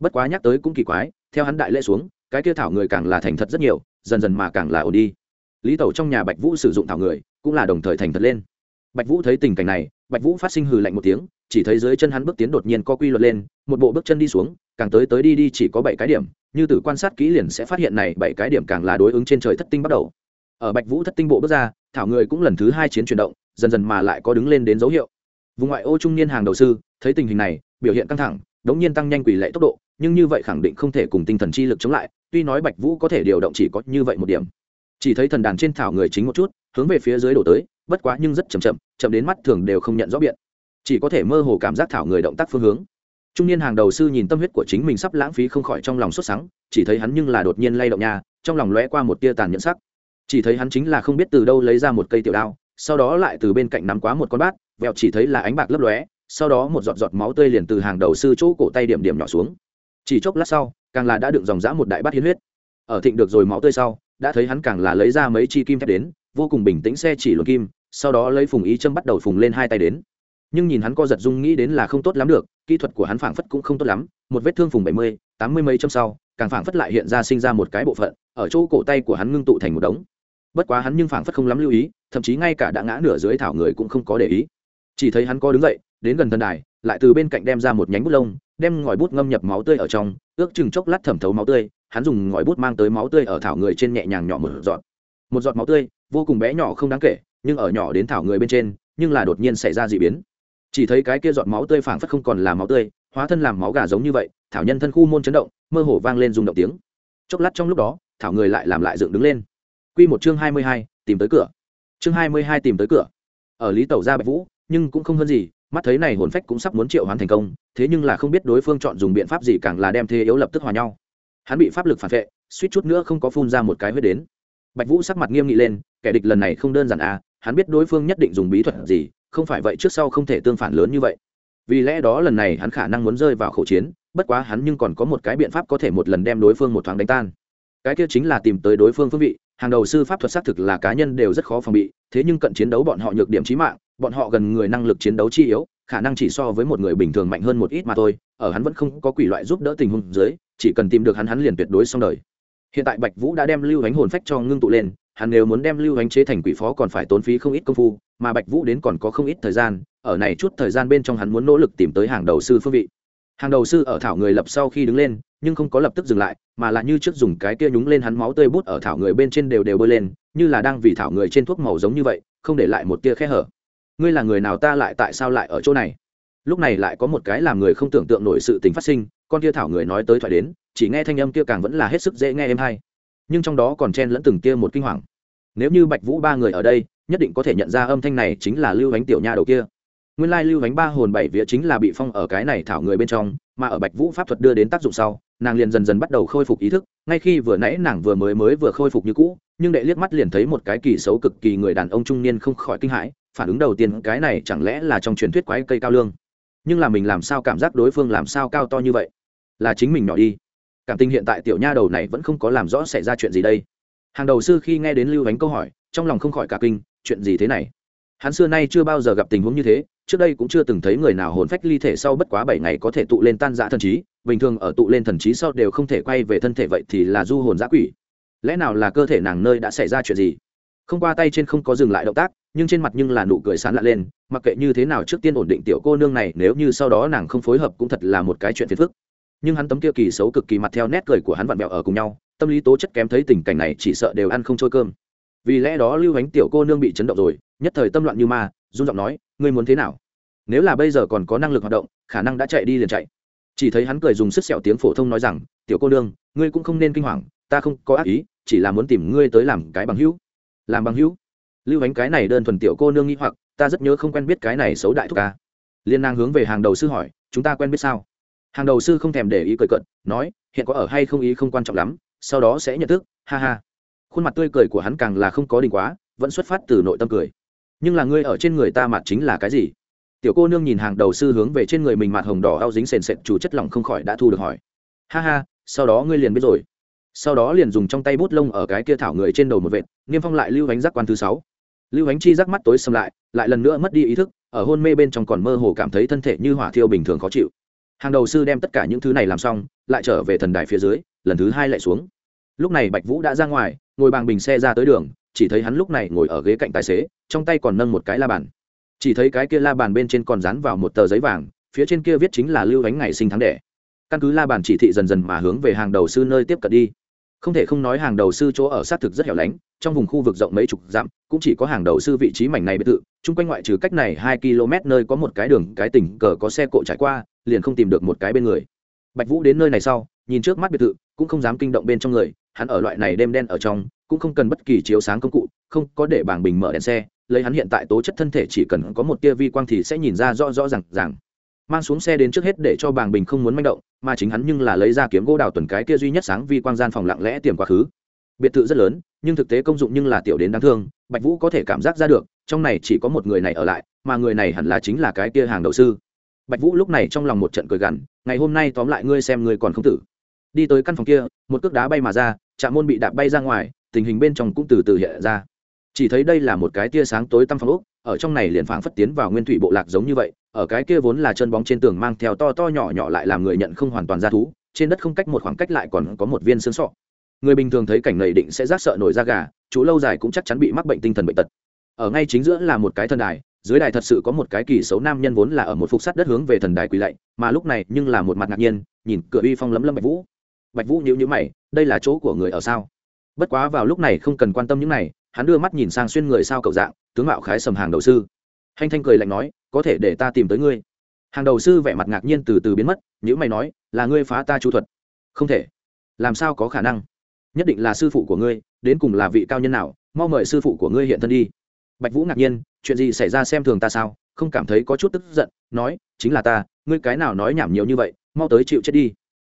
Speaker 1: Bất quá nhắc tới cũng kỳ quái, theo hắn đại lễ xuống, cái kia thảo người càng là thành thật rất nhiều, dần dần mà càng là ổn đi. Lý tẩu trong nhà bạch vũ sử dụng thảo người, cũng là đồng thời thành thật lên bạch vũ thấy tình cảnh này, bạch vũ phát sinh hừ lạnh một tiếng, chỉ thấy dưới chân hắn bước tiến đột nhiên có quy luật lên, một bộ bước chân đi xuống, càng tới tới đi đi chỉ có bảy cái điểm, như từ quan sát kỹ liền sẽ phát hiện này bảy cái điểm càng là đối ứng trên trời thất tinh bắt đầu. Ở bạch vũ thất tinh bộ bước ra, thảo người cũng lần thứ hai chiến chuyển động, dần dần mà lại có đứng lên đến dấu hiệu. Vùng ngoại ô trung niên hàng đầu sư, thấy tình hình này, biểu hiện căng thẳng, đống nhiên tăng nhanh quỷ lệ tốc độ, nhưng như vậy khẳng định không thể cùng tinh thần chi lực chống lại, tuy nói bạch vũ có thể điều động chỉ có như vậy một điểm. Chỉ thấy thần đàn trên thảo người chính một chút, hướng về phía dưới đổ tới bất quá nhưng rất chậm chậm chậm đến mắt thường đều không nhận rõ biện. Chỉ có thể mơ hồ cảm giác thảo người động tác phương hướng. Trung niên hàng đầu sư nhìn tâm huyết của chính mình sắp lãng phí không khỏi trong lòng sốt sáng chỉ thấy hắn nhưng là đột nhiên lay động nhà trong lòng lóe qua một tia tàn nhẫn sắc. Chỉ thấy hắn chính là không biết từ đâu lấy ra một cây tiểu đao, sau đó lại từ bên cạnh nắm quá một con bát, vẹo chỉ thấy là ánh bạc lấp lóe, sau đó một giọt giọt máu tươi liền từ hàng đầu sư chỗ cổ tay điểm điểm nhỏ xuống. Chỉ chốc lát sau, càng là đã đựng dòng dã một đại bát hiến huyết. Ở thịnh được rồi máu tươi sau, đã thấy hắn càng là lấy ra mấy chi kim thép đến, vô cùng bình tĩnh xe chỉ luồn kim sau đó lấy phùng ý châm bắt đầu phùng lên hai tay đến. Nhưng nhìn hắn co giật dung nghĩ đến là không tốt lắm được, kỹ thuật của hắn phảng phất cũng không tốt lắm, một vết thương phùng bảy mươi, tám mươi mấy châm sau, càng phảng phất lại hiện ra sinh ra một cái bộ phận, ở chỗ cổ tay của hắn ngưng tụ thành một đống. Bất quá hắn nhưng phảng phất không lắm lưu ý, thậm chí ngay cả đã ngã nửa dưới thảo người cũng không có để ý. Chỉ thấy hắn có đứng dậy, đến gần thân đài, lại từ bên cạnh đem ra một nhánh bút lông, đem ngòi bút ngâm nhập máu tươi ở trong, ước chừng chốc lát thẩm thấu máu tươi, hắn dùng ngòi bút mang tới máu tươi ở thảo người trên nhẹ nhàng nhỏ một giọt. Một giọt máu tươi vô cùng bé nhỏ không đáng kể, nhưng ở nhỏ đến thảo người bên trên, nhưng là đột nhiên xảy ra d ị biến. Chỉ thấy cái kia giọt máu tươi phảng phất không còn là máu tươi, hóa thân làm máu gà giống như vậy, thảo nhân thân khu môn chấn động, mơ hồ vang lên rung động tiếng. Chốc lát trong lúc đó, thảo người lại làm lại dựng đứng lên. Q một chương hai mươi hai, tìm tới cửa. Chương hai mươi hai tìm tới cửa. Ở lý tẩu ra bạch vũ, nhưng cũng không hơn gì, mắt thấy này hồn phách cũng sắp muốn triệu hoán thành công, thế nhưng là không biết đối phương chọn dùng biện pháp gì càng là đem thế yếu lập tức hòa nhau. Hắn bị pháp lực phản vệ, suýt chút nữa không có phun ra một cái huyết đến bạch vũ sắc mặt nghiêm nghị lên, kẻ địch lần này không đơn giản à hắn biết đối phương nhất định dùng bí thuật gì, không phải vậy trước sau không thể tương phản lớn như vậy. Vì lẽ đó lần này hắn khả năng muốn rơi vào khẩu chiến, bất quá hắn nhưng còn có một cái biện pháp có thể một lần đem đối phương một thoáng đánh tan. Cái kia chính là tìm tới đối phương phương vị, hàng đầu sư pháp thuật xác thực là cá nhân đều rất khó phòng bị, thế nhưng cận chiến đấu bọn họ nhược điểm trí mạng, bọn họ gần người năng lực chiến đấu chi yếu, khả năng chỉ so với một người bình thường mạnh hơn một ít mà thôi, ở hắn vẫn không có quỷ loại giúp đỡ tình huống dưới, chỉ cần tìm được hắn hắn liền tuyệt đối xong đời hiện tại bạch vũ đã đem lưu ánh hồn phách cho ngưng tụ lên, hắn nếu muốn đem lưu ánh chế thành quỷ phó còn phải tốn phí không ít công phu, mà bạch vũ đến còn có không ít thời gian, ở này chút thời gian bên trong hắn muốn nỗ lực tìm tới hàng đầu sư phương vị. Hàng đầu sư ở thảo người lập sau khi đứng lên, nhưng không có lập tức dừng lại, mà là như trước dùng cái kia nhúng lên hắn máu tươi bút ở thảo người bên trên đều đều bơi lên, như là đang vì thảo người trên thuốc màu giống như vậy, không để lại một tia khe hở. Ngươi là người nào ta lại tại sao lại ở chỗ này? Lúc này lại có một cái làm người không tưởng tượng nổi sự tình phát sinh con kia thảo người nói tới thoại đến, chỉ nghe thanh âm kia càng vẫn là hết sức dễ nghe em hay. Nhưng trong đó còn chen lẫn từng kia một kinh hoàng. Nếu như bạch vũ ba người ở đây, nhất định có thể nhận ra âm thanh này chính là lưu bánh tiểu nha đầu kia. Nguyên lai lưu bánh ba hồn bảy vía chính là bị phong ở cái này thảo người bên trong, mà ở bạch vũ pháp thuật đưa đến tác dụng sau, nàng liền dần dần bắt đầu khôi phục ý thức, ngay khi vừa nãy nàng vừa mới mới vừa khôi phục như cũ, nhưng đệ liếc mắt liền thấy một cái kỳ xấu cực kỳ người đàn ông trung niên không khỏi kinh hãi, phản ứng đầu tiên cái này chẳng lẽ là trong truyền thuyết quái cây cao lương. Nhưng là mình làm sao cảm giác đối phương làm sao cao to như vậy? Là chính mình nhỏ đi. Cảm tình hiện tại tiểu nha đầu này vẫn không có làm rõ xảy ra chuyện gì đây. Hàng đầu sư khi nghe đến lưu ánh câu hỏi, trong lòng không khỏi cả kinh, chuyện gì thế này? Hắn xưa nay chưa bao giờ gặp tình huống như thế, trước đây cũng chưa từng thấy người nào hồn phách ly thể sau bất quá bảy ngày có thể tụ lên tan dã thần trí, bình thường ở tụ lên thần trí sau đều không thể quay về thân thể vậy thì là du hồn giã quỷ. Lẽ nào là cơ thể nàng nơi đã xảy ra chuyện gì? Không qua tay trên không có dừng lại động tác, nhưng trên mặt nhưng là nụ cười sán lạ lên, mặc kệ như thế nào trước tiên ổn định tiểu cô nương này, nếu như sau đó nàng không phối hợp cũng thật là một cái chuyện phiền phức nhưng hắn tấm kia kỳ xấu cực kỳ mặt theo nét cười của hắn vặn vẹo ở cùng nhau, tâm lý tố chất kém thấy tình cảnh này chỉ sợ đều ăn không trôi cơm. Vì lẽ đó lưu ánh tiểu cô nương bị chấn động rồi, nhất thời tâm loạn như ma, run giọng nói, ngươi muốn thế nào? Nếu là bây giờ còn có năng lực hoạt động, khả năng đã chạy đi liền chạy. Chỉ thấy hắn cười dùng sức sẹo tiếng phổ thông nói rằng, tiểu cô nương, ngươi cũng không nên kinh hoàng, ta không có ác ý, chỉ là muốn tìm ngươi tới làm cái bằng hữu. Làm bằng hữu? Lưu ánh cái này đơn thuần tiểu cô nương nghĩ hoặc, ta rất nhớ không quen biết cái này xấu đại thúc ca. Liên nàng hướng về hàng đầu sư hỏi, chúng ta quen biết sao? Hàng đầu sư không thèm để ý cười cận nói, hiện có ở hay không ý không quan trọng lắm, sau đó sẽ nhận thức. Ha ha. Khuôn mặt tươi cười của hắn càng là không có đình quá, vẫn xuất phát từ nội tâm cười. Nhưng là ngươi ở trên người ta mặt chính là cái gì? Tiểu cô nương nhìn hàng đầu sư hướng về trên người mình mặt hồng đỏ ao dính sền sệt chủ chất lỏng không khỏi đã thu được hỏi. Ha ha, sau đó ngươi liền biết rồi. Sau đó liền dùng trong tay bút lông ở cái kia thảo người trên đầu một vệt, niêm phong lại lưu ánh giác quan thứ sáu. Lưu ánh chi giác mắt tối xâm lại lại lần nữa mất đi ý thức, ở hôn mê bên trong còn mơ hồ cảm thấy thân thể như hỏa thiêu bình thường khó chịu hàng đầu sư đem tất cả những thứ này làm xong, lại trở về thần đài phía dưới, lần thứ hai lại xuống. Lúc này bạch vũ đã ra ngoài, ngồi bằng bình xe ra tới đường, chỉ thấy hắn lúc này ngồi ở ghế cạnh tài xế, trong tay còn nâng một cái la bàn. Chỉ thấy cái kia la bàn bên trên còn dán vào một tờ giấy vàng, phía trên kia viết chính là lưu ánh ngày sinh tháng đẻ. Căn cứ la bàn chỉ thị dần dần mà hướng về hàng đầu sư nơi tiếp cận đi. Không thể không nói hàng đầu sư chỗ ở xác thực rất hẻo lánh, trong vùng khu vực rộng mấy chục dặm, cũng chỉ có hàng đầu sư vị trí mảnh này biệt thự, chung quanh ngoại trừ cách này hai km nơi có một cái đường, cái tỉnh cờ có xe cộ trải qua liền không tìm được một cái bên người. Bạch vũ đến nơi này sau, nhìn trước mắt biệt thự, cũng không dám kinh động bên trong người, hắn ở loại này đêm đen ở trong, cũng không cần bất kỳ chiếu sáng công cụ, không có để bảng bình mở đèn xe, lấy hắn hiện tại tố chất thân thể chỉ cần có một tia vi quang thì sẽ nhìn ra rõ rõ ràng ràng. Mang xuống xe đến trước hết để cho bàng bình không muốn manh động, mà chính hắn nhưng là lấy ra kiếm gỗ đào tuần cái kia duy nhất sáng vi quang gian phòng lặng lẽ tiềm quá khứ. Biệt thự rất lớn, nhưng thực tế công dụng nhưng là tiểu đến đáng thương, bạch vũ có thể cảm giác ra được, trong này chỉ có một người này ở lại, mà người này hẳn là chính là cái kia hàng đầu sư bạch vũ lúc này trong lòng một trận cười gằn, ngày hôm nay tóm lại ngươi xem ngươi còn không tử. Đi tới căn phòng kia, một cước đá bay mà ra, trạm môn bị đạp bay ra ngoài, tình hình bên trong cũng từ từ hiện ra. Chỉ thấy đây là một cái tia sáng tối tăm phong ốc, ở trong này liền phảng phất tiến vào nguyên thủy bộ lạc giống như vậy, ở cái kia vốn là chân bóng trên tường mang theo to to nhỏ nhỏ lại làm người nhận không hoàn toàn ra thú, trên đất không cách một khoảng cách lại còn có một viên xương sọ. Người bình thường thấy cảnh này định sẽ rát sợ nổi da gà, chú lâu dài cũng chắc chắn bị mắc bệnh tinh thần bệnh tật. Ở ngay chính giữa là một cái thần đài dưới đài thật sự có một cái kỳ xấu nam nhân vốn là ở một phục sắt đất hướng về thần đài quỳ lạy, mà lúc này nhưng là một mặt ngạc nhiên, nhìn cửa uy phong lấm lấm bạch vũ. Bạch vũ nhíu nhíu mày, đây là chỗ của người ở sao? Bất quá vào lúc này không cần quan tâm những này, hắn đưa mắt nhìn sang xuyên người sao cậu dạng, tướng mạo khái sầm hàng đầu sư. Hanh thanh cười lạnh nói, có thể để ta tìm tới ngươi. Hàng đầu sư vẻ mặt ngạc nhiên từ từ biến mất nhữ mày nói, là ngươi phá ta chu thuật. Không thể. Làm sao có khả năng? Nhất định là sư phụ của ngươi, đến cùng là vị cao nhân nào, mau mời sư phụ của ngươi hiện thân đi. Bạch vũ ngạc nhiên chuyện gì xảy ra xem thường ta sao? Không cảm thấy có chút tức giận, nói, chính là ta, ngươi cái nào nói nhảm nhiều như vậy, mau tới chịu chết đi.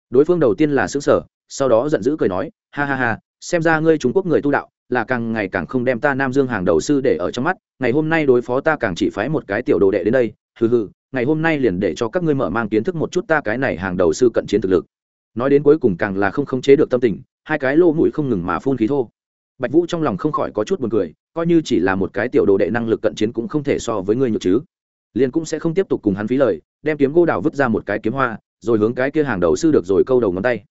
Speaker 1: Đối phương đầu tiên là xứng sở sau đó giận dữ cười nói, ha ha ha, xem ra ngươi trung quốc người tu đạo, là càng ngày càng không đem ta nam dương hàng đầu sư để ở trong mắt, ngày hôm nay đối phó ta càng chỉ phái một cái tiểu đồ đệ đến đây, hừ hừ, ngày hôm nay liền để cho các ngươi mở mang kiến thức một chút ta cái này hàng đầu sư cận chiến thực lực. Nói đến cuối cùng càng là không khống chế được tâm tình, hai cái lô mũi không ngừng mà phun khí thô bạch vũ trong lòng không khỏi có chút buồn cười, coi như chỉ là một cái tiểu đồ đệ năng lực cận chiến cũng không thể so với ngươi nhược chứ. Liền cũng sẽ không tiếp tục cùng hắn phí lời, đem kiếm gỗ đào vứt ra một cái kiếm hoa, rồi hướng cái kia hàng đầu sư được rồi câu đầu ngón tay.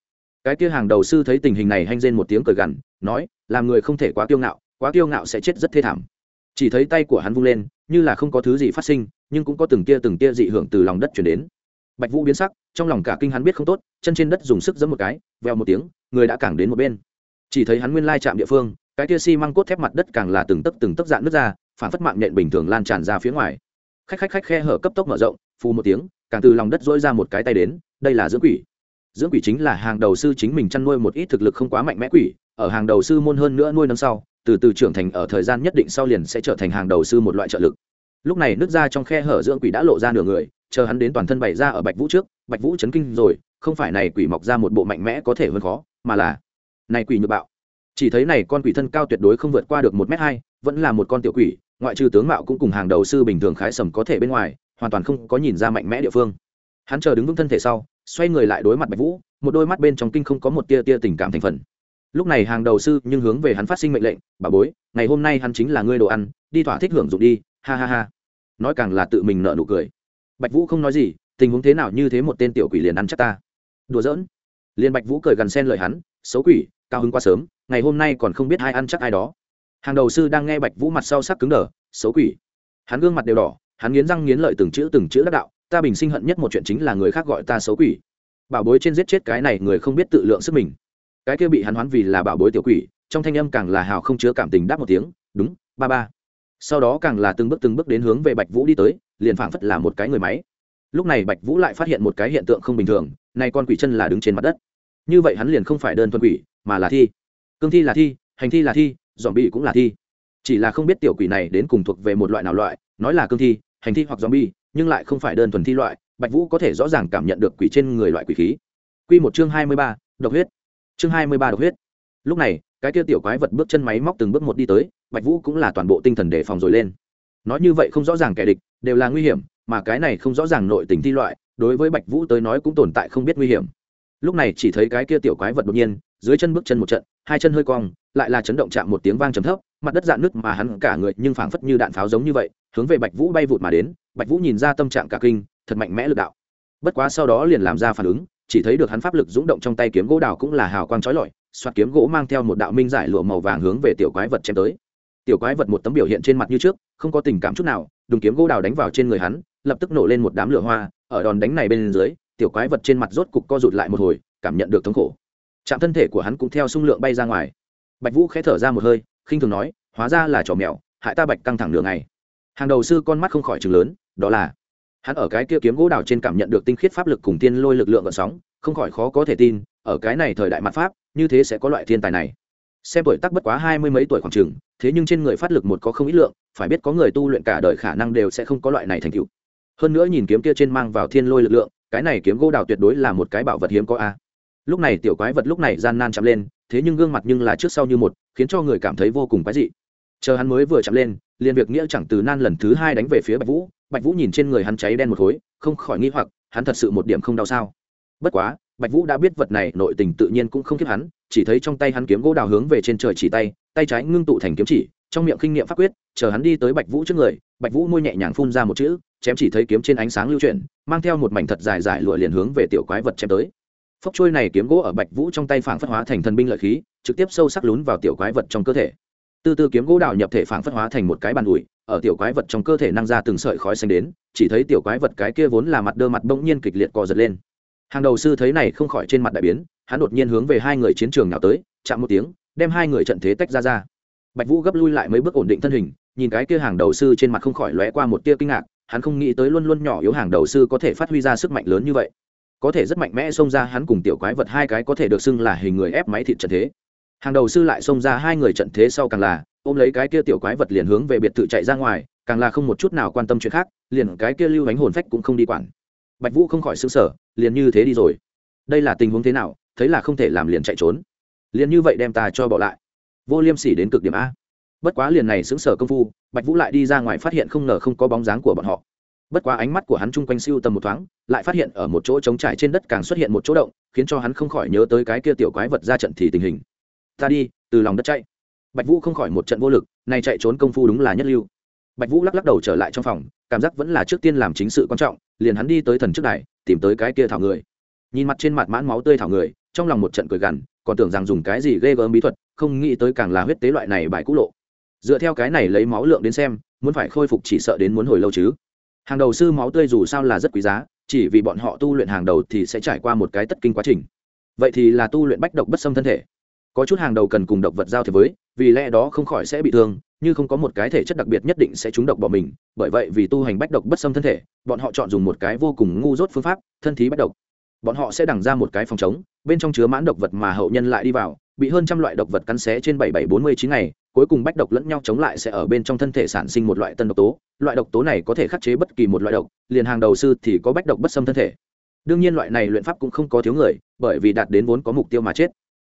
Speaker 1: Cái kia hàng đầu sư thấy tình hình này hanh rên một tiếng cười gằn, nói, làm người không thể quá kiêu ngạo, quá kiêu ngạo sẽ chết rất thê thảm. Chỉ thấy tay của hắn vung lên, như là không có thứ gì phát sinh, nhưng cũng có từng tia từng tia dị hưởng từ lòng đất chuyển đến. Bạch vũ biến sắc, trong lòng cả kinh hắn biết không tốt, chân trên đất dùng sức giẫm một cái veo một tiếng, người đã cảng đến một bên chỉ thấy hắn nguyên lai chạm địa phương, cái kia xi、si、măng cốt thép mặt đất càng là từng tấc từng tấc dạn nước ra, phản phất mạng nhện bình thường lan tràn ra phía ngoài. Khách khách khách khe hở cấp tốc mở rộng, phù một tiếng, càng từ lòng đất dỗi ra một cái tay đến, đây là dưỡng quỷ. Dưỡng quỷ chính là hàng đầu sư chính mình chăn nuôi một ít thực lực không quá mạnh mẽ quỷ, ở hàng đầu sư môn hơn nữa nuôi năm sau, từ từ trưởng thành ở thời gian nhất định sau liền sẽ trở thành hàng đầu sư một loại trợ lực. Lúc này nước ra trong khe hở dưỡng quỷ đã lộ ra nửa người, chờ hắn đến toàn thân bày ra ở bạch vũ trước, bạch vũ chấn kinh rồi, không phải này quỷ mọc ra một bộ mạnh mẽ có thể hơn khó, mà là này quỷ nhược bạo. Chỉ thấy này con quỷ thân cao tuyệt đối không vượt qua được một m hai, vẫn là một con tiểu quỷ, ngoại trừ tướng mạo cũng cùng hàng đầu sư bình thường khái sầm có thể bên ngoài, hoàn toàn không có nhìn ra mạnh mẽ địa phương. Hắn chờ đứng vững thân thể sau, xoay người lại đối mặt bạch vũ, một đôi mắt bên trong kinh không có một tia tia tình cảm thành phần. Lúc này hàng đầu sư nhưng hướng về hắn phát sinh mệnh lệnh bà bối, ngày hôm nay hắn chính là ngươi đồ ăn, đi thỏa thích hưởng dụng đi, ha ha ha. Nói càng là tự mình nợ nụ cười. Bạch vũ không nói gì, tình huống thế nào như thế một tên tiểu quỷ liền ăn chắc ta. Đùa giỡn. Liền bạch vũ cười gần xen lời hắn, xấu quỷ cao hứng quá sớm, ngày hôm nay còn không biết ai ăn chắc ai đó. Hàng đầu sư đang nghe bạch vũ mặt sau sắc cứng đờ, xấu quỷ. Hắn gương mặt đều đỏ, hắn nghiến răng nghiến lợi từng chữ từng chữ đắc đạo, ta bình sinh hận nhất một chuyện chính là người khác gọi ta xấu quỷ. Bảo bối trên giết chết cái này người không biết tự lượng sức mình. Cái kia bị hắn hoán vì là bảo bối tiểu quỷ, trong thanh âm càng là hào không chứa cảm tình đáp một tiếng, đúng, ba ba. Sau đó càng là từng bước từng bước đến hướng về bạch vũ đi tới, liền phảng phất là một cái người máy. Lúc này bạch vũ lại phát hiện một cái hiện tượng không bình thường, nay con quỷ chân là đứng trên mặt đất như vậy hắn liền không phải đơn thuần quỷ, mà là thi. Cương thi là thi, hành thi là thi dòm bi cũng là thi. Chỉ là không biết tiểu quỷ này đến cùng thuộc về một loại nào loại, nói là cương thi, hành thi hoặc dòm bi nhưng lại không phải đơn thuần thi loại. Bạch vũ có thể rõ ràng cảm nhận được quỷ trên người loại quỷ khí. Q một chương hai mươi ba, độc huyết. Chương hai mươi ba độc huyết. Lúc này, cái kia tiểu quái vật bước chân máy móc từng bước một đi tới, bạch vũ cũng là toàn bộ tinh thần đề phòng rồi lên. Nói như vậy không rõ ràng kẻ địch, đều là nguy hiểm, mà cái này không rõ ràng nội tình thi loại, đối với bạch vũ tới nói cũng tồn tại không biết nguy hiểm lúc này chỉ thấy cái kia tiểu quái vật đột nhiên, dưới chân bước chân một trận, hai chân hơi cong, lại là chấn động chạm một tiếng vang trầm thấp, mặt đất dạn nước mà hắn cả người nhưng phảng phất như đạn pháo giống như vậy, hướng về bạch vũ bay vụt mà đến, bạch vũ nhìn ra tâm trạng cả kinh, thật mạnh mẽ lực đạo. Bất quá sau đó liền làm ra phản ứng, chỉ thấy được hắn pháp lực dũng động trong tay kiếm gỗ đào cũng là hào quang chói lọi, xoạt kiếm gỗ mang theo một đạo minh giải lụa màu vàng hướng về tiểu quái vật chém tới. Tiểu quái vật một tấm biểu hiện trên mặt như trước, không có tình cảm chút nào, đùng kiếm gỗ đào đánh vào trên người hắn, lập tức nổ lên một đám lửa hoa, ở đòn đánh này bên dưới tiểu quái vật trên mặt rốt cục co rụt lại một hồi, cảm nhận được thống khổ. Trạm thân thể của hắn cũng theo xung lượng bay ra ngoài. Bạch vũ khẽ thở ra một hơi, khinh thường nói, hóa ra là trò mèo, hại ta bạch căng thẳng nửa ngày. Hàng đầu sư con mắt không khỏi chừng lớn, đó là, hắn ở cái kia kiếm gỗ đào trên cảm nhận được tinh khiết pháp lực cùng tiên lôi lực lượng gợn sóng, không khỏi khó có thể tin, ở cái này thời đại mặt pháp, như thế sẽ có loại thiên tài này. Xem tuổi tắc bất quá hai mươi mấy tuổi khoảng trường thế nhưng trên người phát lực một có không ít lượng, phải biết có người tu luyện cả đời khả năng đều sẽ không có loại này thành tựu. Hơn nữa nhìn kiếm kia trên mang vào thiên lôi lực lượng cái này kiếm gỗ đào tuyệt đối là một cái bảo vật hiếm có a. Lúc này tiểu quái vật lúc này gian nan chạm lên, thế nhưng gương mặt nhưng là trước sau như một, khiến cho người cảm thấy vô cùng quái dị. Chờ hắn mới vừa chạm lên, liền việc nghĩa chẳng từ nan lần thứ hai đánh về phía bạch vũ. Bạch vũ nhìn trên người hắn cháy đen một khối, không khỏi nghi hoặc, hắn thật sự một điểm không đau sao? Bất quá, bạch vũ đã biết vật này nội tình tự nhiên cũng không kiếp hắn, chỉ thấy trong tay hắn kiếm gỗ đào hướng về trên trời chỉ tay tay trái ngưng tụ thành kiếm chỉ, trong miệng kinh nghiệm pháp quyết, chờ hắn đi tới bạch vũ trước người, bạch vũ môi nhẹ nhàng phun ra một chữ chém chỉ thấy kiếm trên ánh sáng lưu chuyển, mang theo một mảnh thật dài dài lụa liền hướng về tiểu quái vật chém tới. Phốc trôi này kiếm gỗ ở bạch vũ trong tay phảng phất hóa thành thần binh lợi khí, trực tiếp sâu sắc lún vào tiểu quái vật trong cơ thể. Từ từ kiếm gỗ đào nhập thể phảng phất hóa thành một cái bàn ủi, ở tiểu quái vật trong cơ thể năng ra từng sợi khói xanh đến, chỉ thấy tiểu quái vật cái kia vốn là mặt đơ mặt bỗng nhiên kịch liệt co giật lên. Hàng đầu sư thấy này không khỏi trên mặt đại biến, hắn đột nhiên hướng về hai người chiến trường nào tới, chạm một tiếng, đem hai người trận thế tách ra ra. Bạch vũ gấp lui lại mấy bước ổn định thân hình, nhìn cái kia hàng đầu sư trên mặt không khỏi lóe qua một tia kinh ngạc hắn không nghĩ tới luôn luôn nhỏ yếu hàng đầu sư có thể phát huy ra sức mạnh lớn như vậy. Có thể rất mạnh mẽ xông ra hắn cùng tiểu quái vật hai cái có thể được xưng là hình người ép máy thịt trận thế. Hàng đầu sư lại xông ra hai người trận thế sau càng là, ôm lấy cái kia tiểu quái vật liền hướng về biệt thự chạy ra ngoài, càng là không một chút nào quan tâm chuyện khác, liền cái kia lưu ánh hồn phách cũng không đi quản. Bạch vũ không khỏi xứng sở liền như thế đi rồi. Đây là tình huống thế nào, thấy là không thể làm liền chạy trốn. Liền như vậy đem ta cho bỏ lại. Vô liêm sỉ đến cực điểm a bất quá liền này xứng sở công phu, bạch vũ lại đi ra ngoài phát hiện không ngờ không có bóng dáng của bọn họ. Bất quá ánh mắt của hắn chung quanh siêu tầm một thoáng, lại phát hiện ở một chỗ trống trải trên đất càng xuất hiện một chỗ động, khiến cho hắn không khỏi nhớ tới cái kia tiểu quái vật ra trận thì tình hình. Ta đi, từ lòng đất chạy. Bạch vũ không khỏi một trận vô lực, này chạy trốn công phu đúng là nhất lưu. Bạch vũ lắc lắc đầu trở lại trong phòng, cảm giác vẫn là trước tiên làm chính sự quan trọng, liền hắn đi tới thần trước đài, tìm tới cái kia thảo người. Nhìn mặt trên mặt mãn máu tươi thảo người, trong lòng một trận cười gằn, còn tưởng rằng dùng cái gì ghê gớm bí thuật, không nghĩ tới càng là huyết tế loại này bài cũ lộ dựa theo cái này lấy máu lượng đến xem, muốn phải khôi phục chỉ sợ đến muốn hồi lâu chứ. Hàng đầu sư máu tươi dù sao là rất quý giá, chỉ vì bọn họ tu luyện hàng đầu thì sẽ trải qua một cái tất kinh quá trình. Vậy thì là tu luyện bách độc bất xâm thân thể. Có chút hàng đầu cần cùng độc vật giao thế với, vì lẽ đó không khỏi sẽ bị thương, như không có một cái thể chất đặc biệt nhất định sẽ trúng độc bỏ mình, bởi vậy vì tu hành bách độc bất xâm thân thể, bọn họ chọn dùng một cái vô cùng ngu dốt phương pháp, thân thí bách độc. Bọn họ sẽ đằng ra một cái phòng chống bên trong chứa mãn độc vật mà hậu nhân lại đi vào, bị hơn trăm loại độc vật cắn xé trên bảy bảy bốn mươi chín ngày cuối cùng bách độc lẫn nhau chống lại sẽ ở bên trong thân thể sản sinh một loại tân độc tố. Loại độc tố này có thể khắc chế bất kỳ một loại độc, liền hàng đầu sư thì có bách độc bất xâm thân thể. Đương nhiên loại này luyện pháp cũng không có thiếu người, bởi vì đạt đến vốn có mục tiêu mà chết.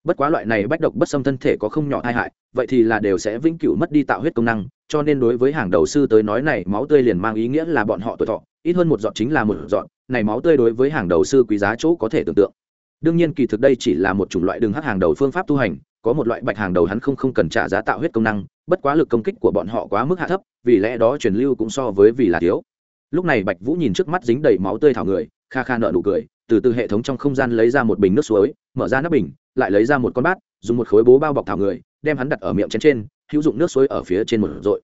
Speaker 1: Bất quá loại này bách độc bất xâm thân thể có không nhỏ tai hại, vậy thì là đều sẽ vĩnh cửu mất đi tạo huyết công năng, cho nên đối với hàng đầu sư tới nói này, máu tươi liền mang ý nghĩa là bọn họ tuổi thọ, ít hơn một giọt chính là một giọt, này máu tươi đối với hàng đầu sư quý giá chỗ có thể tưởng tượng. Đương nhiên kỳ thực đây chỉ là một chủng loại đường hắc hàng đầu phương pháp tu hành có một loại bạch hàng đầu hắn không không cần trả giá tạo huyết công năng, bất quá lực công kích của bọn họ quá mức hạ thấp, vì lẽ đó truyền lưu cũng so với vì là thiếu. Lúc này bạch vũ nhìn trước mắt dính đầy máu tươi thảo người, kha kha nợ nụ cười, từ từ hệ thống trong không gian lấy ra một bình nước suối, mở ra nắp bình, lại lấy ra một con bát, dùng một khối bố bao bọc thảo người, đem hắn đặt ở miệng chén trên, hữu dụng nước suối ở phía trên một rội.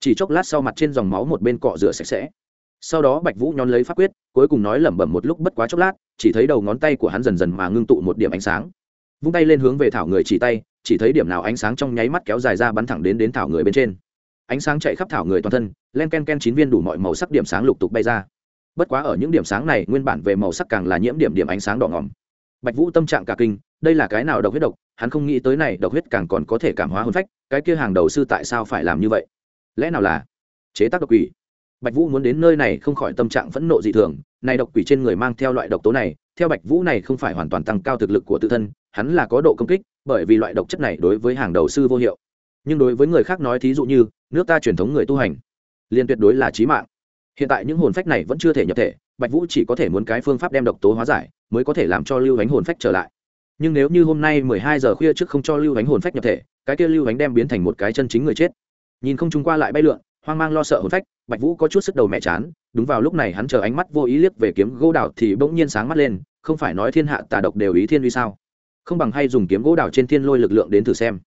Speaker 1: Chỉ chốc lát sau mặt trên dòng máu một bên cọ rửa sạch sẽ. Sau đó bạch vũ nhón lấy pháp quyết, cuối cùng nói lẩm bẩm một lúc bất quá chốc lát, chỉ thấy đầu ngón tay của hắn dần dần mà ngưng tụ một điểm ánh sáng vung tay lên hướng về thảo người chỉ tay, chỉ thấy điểm nào ánh sáng trong nháy mắt kéo dài ra bắn thẳng đến đến thảo người bên trên. Ánh sáng chạy khắp thảo người toàn thân, len ken ken chín viên đủ mọi màu sắc điểm sáng lục tục bay ra. Bất quá ở những điểm sáng này, nguyên bản về màu sắc càng là nhiễm điểm điểm ánh sáng đỏ ngỏm. Bạch vũ tâm trạng cả kinh, đây là cái nào độc huyết độc? Hắn không nghĩ tới này độc huyết càng còn có thể cảm hóa hôn phách, cái kia hàng đầu sư tại sao phải làm như vậy? Lẽ nào là chế tác độc quỷ? Bạch vũ muốn đến nơi này không khỏi tâm trạng phẫn nộ dị thường, này độc quỷ trên người mang theo loại độc tố này, theo bạch vũ này không phải hoàn toàn tăng cao thực lực của tự thân hắn là có độ công kích, bởi vì loại độc chất này đối với hàng đầu sư vô hiệu. Nhưng đối với người khác nói thí dụ như, nước ta truyền thống người tu hành, liền tuyệt đối là trí mạng. Hiện tại những hồn phách này vẫn chưa thể nhập thể, bạch vũ chỉ có thể muốn cái phương pháp đem độc tố hóa giải, mới có thể làm cho lưu ánh hồn phách trở lại. Nhưng nếu như hôm nay mười hai giờ khuya trước không cho lưu ánh hồn phách nhập thể, cái kia lưu ánh đem biến thành một cái chân chính người chết. Nhìn không trung qua lại bay lượn, hoang mang lo sợ hồn phách, bạch vũ có chút sức đầu mẹ chán, đúng vào lúc này hắn chờ ánh mắt vô ý liếc về kiếm gỗ đào thì bỗng nhiên sáng mắt lên, không phải nói thiên hạ tà độc đều ý thiên uy sao? Không bằng hay dùng kiếm gỗ đào trên thiên lôi lực lượng đến thử xem.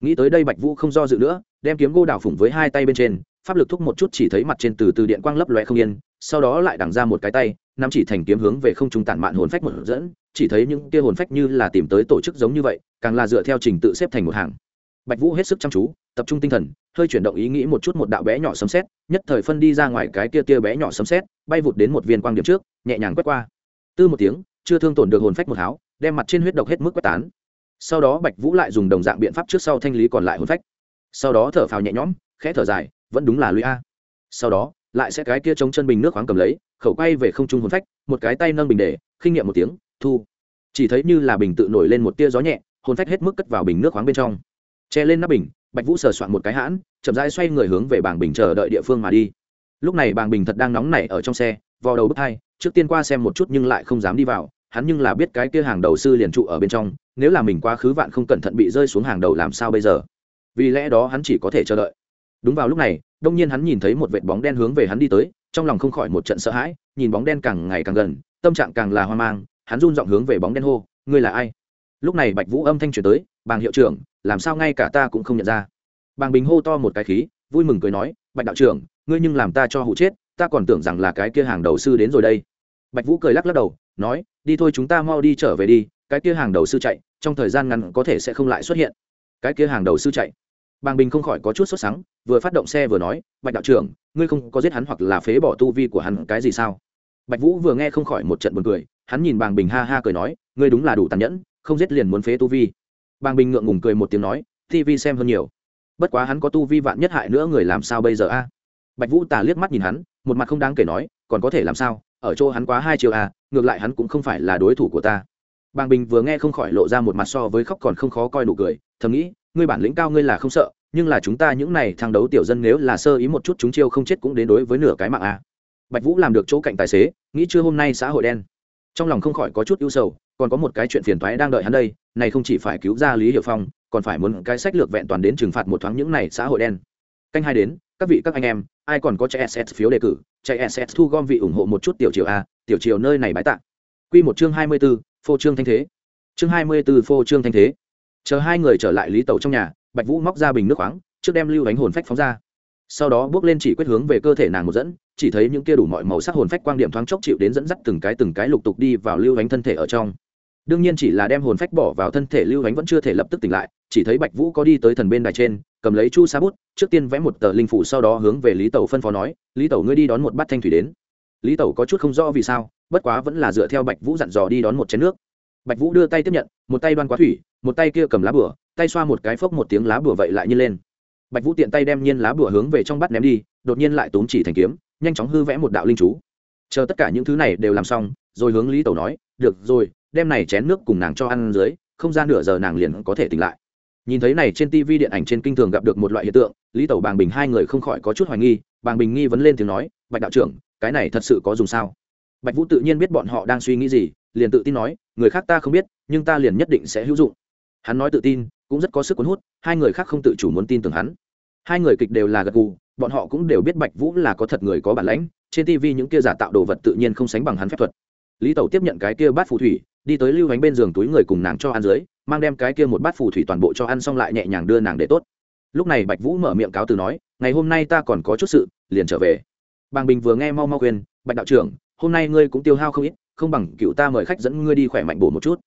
Speaker 1: Nghĩ tới đây bạch vũ không do dự nữa, đem kiếm gỗ đào phủng với hai tay bên trên, pháp lực thúc một chút chỉ thấy mặt trên từ từ điện quang lấp loe không yên, sau đó lại đằng ra một cái tay, nắm chỉ thành kiếm hướng về không trung tản mạn hồn phách một dẫn, chỉ thấy những kia hồn phách như là tìm tới tổ chức giống như vậy, càng là dựa theo trình tự xếp thành một hàng. Bạch vũ hết sức chăm chú, tập trung tinh thần, hơi chuyển động ý nghĩ một chút một đạo bé nhỏ sấm sét, nhất thời phân đi ra ngoài cái kia tia bé nhỏ sấm sét, bay vụt đến một viên quang điểm trước, nhẹ nhàng quét qua. Tư một tiếng, chưa thương tổn được hồn phách một háo đem mặt trên huyết độc hết mức quét tán. Sau đó bạch vũ lại dùng đồng dạng biện pháp trước sau thanh lý còn lại hồn phách. Sau đó thở phào nhẹ nhõm khẽ thở dài vẫn đúng là lũy a. Sau đó lại sẽ cái kia chống chân bình nước khoáng cầm lấy khẩu quay về không trung hồn phách một cái tay nâng bình để khinh nghiệm một tiếng thu. Chỉ thấy như là bình tự nổi lên một tia gió nhẹ hồn phách hết mức cất vào bình nước khoáng bên trong. Che lên nắp bình bạch vũ sờ soạn một cái hãn chậm rãi xoay người hướng về bảng bình chờ đợi địa phương mà đi. Lúc này bảng bình thật đang nóng nảy ở trong xe vò đầu bứt tai, trước tiên qua xem một chút nhưng lại không dám đi vào hắn nhưng là biết cái kia hàng đầu sư liền trụ ở bên trong, nếu là mình quá khứ vạn không cẩn thận bị rơi xuống hàng đầu làm sao bây giờ? Vì lẽ đó hắn chỉ có thể chờ đợi. Đúng vào lúc này, đông nhiên hắn nhìn thấy một vệt bóng đen hướng về hắn đi tới, trong lòng không khỏi một trận sợ hãi, nhìn bóng đen càng ngày càng gần, tâm trạng càng là hoang mang, hắn run giọng hướng về bóng đen hô, ngươi là ai? Lúc này bạch vũ âm thanh truyền tới, bàng hiệu trưởng, làm sao ngay cả ta cũng không nhận ra. Bàng bình hô to một cái khí, vui mừng cười nói, bạch đạo trưởng, ngươi nhưng làm ta cho hụ chết, ta còn tưởng rằng là cái kia hàng đầu sư đến rồi đây. Bạch vũ cười lắc lắc đầu nói, đi thôi chúng ta mau đi trở về đi, cái kia hàng đầu sư chạy, trong thời gian ngắn có thể sẽ không lại xuất hiện. Cái kia hàng đầu sư chạy. Bàng bình không khỏi có chút sốt sắng, vừa phát động xe vừa nói, bạch đạo trưởng, ngươi không có giết hắn hoặc là phế bỏ tu vi của hắn cái gì sao? Bạch vũ vừa nghe không khỏi một trận buồn cười, hắn nhìn bàng bình ha ha cười nói, ngươi đúng là đủ tàn nhẫn, không giết liền muốn phế tu vi. Bàng bình ngượng ngùng cười một tiếng nói tv xem hơn nhiều. Bất quá hắn có tu vi vạn nhất hại nữa người làm sao bây giờ a? Bạch vũ tà liếc mắt nhìn hắn, một mặt không đáng kể nói, còn có thể làm sao? Ở chỗ hắn quá hai chiều à ngược lại hắn cũng không phải là đối thủ của ta. Bàng bình vừa nghe không khỏi lộ ra một mặt so với khóc còn không khó coi nụ cười, thầm nghĩ, ngươi bản lĩnh cao ngươi là không sợ, nhưng là chúng ta những này thang đấu tiểu dân nếu là sơ ý một chút chúng chiêu không chết cũng đến đối với nửa cái mạng à. bạch vũ làm được chỗ cạnh tài xế, nghĩ chưa hôm nay xã hội đen. Trong lòng không khỏi có chút ưu sầu, còn có một cái chuyện phiền toái đang đợi hắn đây, này không chỉ phải cứu ra lý hiệu phong, còn phải muốn cái sách lược vẹn toàn đến trừng phạt một thoáng những này xã hội đen. Canh hai đến các vị các anh em ai còn có chạy ss phiếu đề cử chạy ss thu gom vị ủng hộ một chút tiểu triều a tiểu triều nơi này bái tạ. Quy một chương hai mươi 24, phô trương thanh thế. Chương hai mươi 24 phô trương thanh thế. Chờ hai người trở lại lý tẩu trong nhà bạch vũ móc ra bình nước khoáng trước đem lưu đánh hồn phách phóng ra. Sau đó bước lên chỉ quyết hướng về cơ thể nàng một dẫn chỉ thấy những kia đủ mọi màu sắc hồn phách quang điểm thoáng chốc chịu đến dẫn dắt từng cái từng cái lục tục đi vào lưu đánh thân thể ở trong. Đương nhiên chỉ là đem hồn phách bỏ vào thân thể lưu ánh vẫn chưa thể lập tức tỉnh lại chỉ thấy bạch vũ có đi tới thần bên đài trên cầm lấy chu sa bút, trước tiên vẽ một tờ linh phủ sau đó hướng về lý tẩu phân phó nói, lý tẩu ngươi đi đón một bát thanh thủy đến. Lý tẩu có chút không rõ vì sao, bất quá vẫn là dựa theo bạch vũ dặn dò đi đón một chén nước. Bạch vũ đưa tay tiếp nhận, một tay đoan quá thủy, một tay kia cầm lá bửa tay xoa một cái phốc một tiếng lá bửa vậy lại như lên. Bạch vũ tiện tay đem nhiên lá bửa hướng về trong bát ném đi, đột nhiên lại tốn chỉ thành kiếm, nhanh chóng hư vẽ một đạo linh chú. Chờ tất cả những thứ này đều làm xong, rồi hướng lý tẩu nói, được rồi, đem này chén nước cùng nàng cho ăn dưới, không ra nửa giờ nàng liền có thể tỉnh lại nhìn thấy này trên tv điện ảnh trên kinh thường gặp được một loại hiện tượng, lý tẩu bàng bình hai người không khỏi có chút hoài nghi, bàng bình nghi vấn lên tiếng nói, bạch đạo trưởng, cái này thật sự có dùng sao? Bạch vũ tự nhiên biết bọn họ đang suy nghĩ gì, liền tự tin nói, người khác ta không biết, nhưng ta liền nhất định sẽ hữu dụng. Hắn nói tự tin, cũng rất có sức cuốn hút, hai người khác không tự chủ muốn tin tưởng hắn. Hai người kịch đều là gật gù, bọn họ cũng đều biết bạch vũ là có thật người có bản lãnh, trên tv những kia giả tạo đồ vật tự nhiên không sánh bằng hắn phép thuật. Lý tẩu tiếp nhận cái kia bát phù thủy, đi tới lưu ánh bên giường túi người cùng nàng cho ăn dưới mang đem cái kia một bát phù thủy toàn bộ cho ăn xong lại nhẹ nhàng đưa nàng để tốt. Lúc này bạch vũ mở miệng cáo từ nói, ngày hôm nay ta còn có chút sự, liền trở về. Bàng bình vừa nghe mau mau khuyên, bạch đạo trưởng, hôm nay ngươi cũng tiêu hao không ít, không bằng cựu ta mời khách dẫn ngươi đi khỏe mạnh bổ một chút.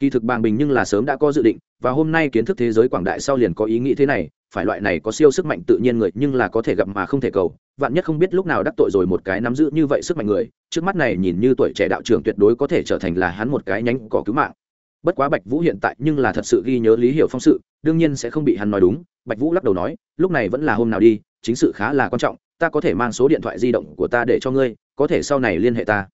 Speaker 1: Kỳ thực bàng bình nhưng là sớm đã có dự định, và hôm nay kiến thức thế giới quảng đại sau liền có ý nghĩ thế này, phải loại này có siêu sức mạnh tự nhiên người nhưng là có thể gặp mà không thể cầu, vạn nhất không biết lúc nào đắc tội rồi một cái nắm giữ như vậy sức mạnh người, trước mắt này nhìn như tuổi trẻ đạo trưởng tuyệt đối có thể trở thành là hắn một cái nhánh cỏ cứu mạng bất quá bạch vũ hiện tại nhưng là thật sự ghi nhớ lý hiểu phong sự, đương nhiên sẽ không bị hắn nói đúng, bạch vũ lắc đầu nói, lúc này vẫn là hôm nào đi, chính sự khá là quan trọng, ta có thể mang số điện thoại di động của ta để cho ngươi, có thể sau này liên hệ ta.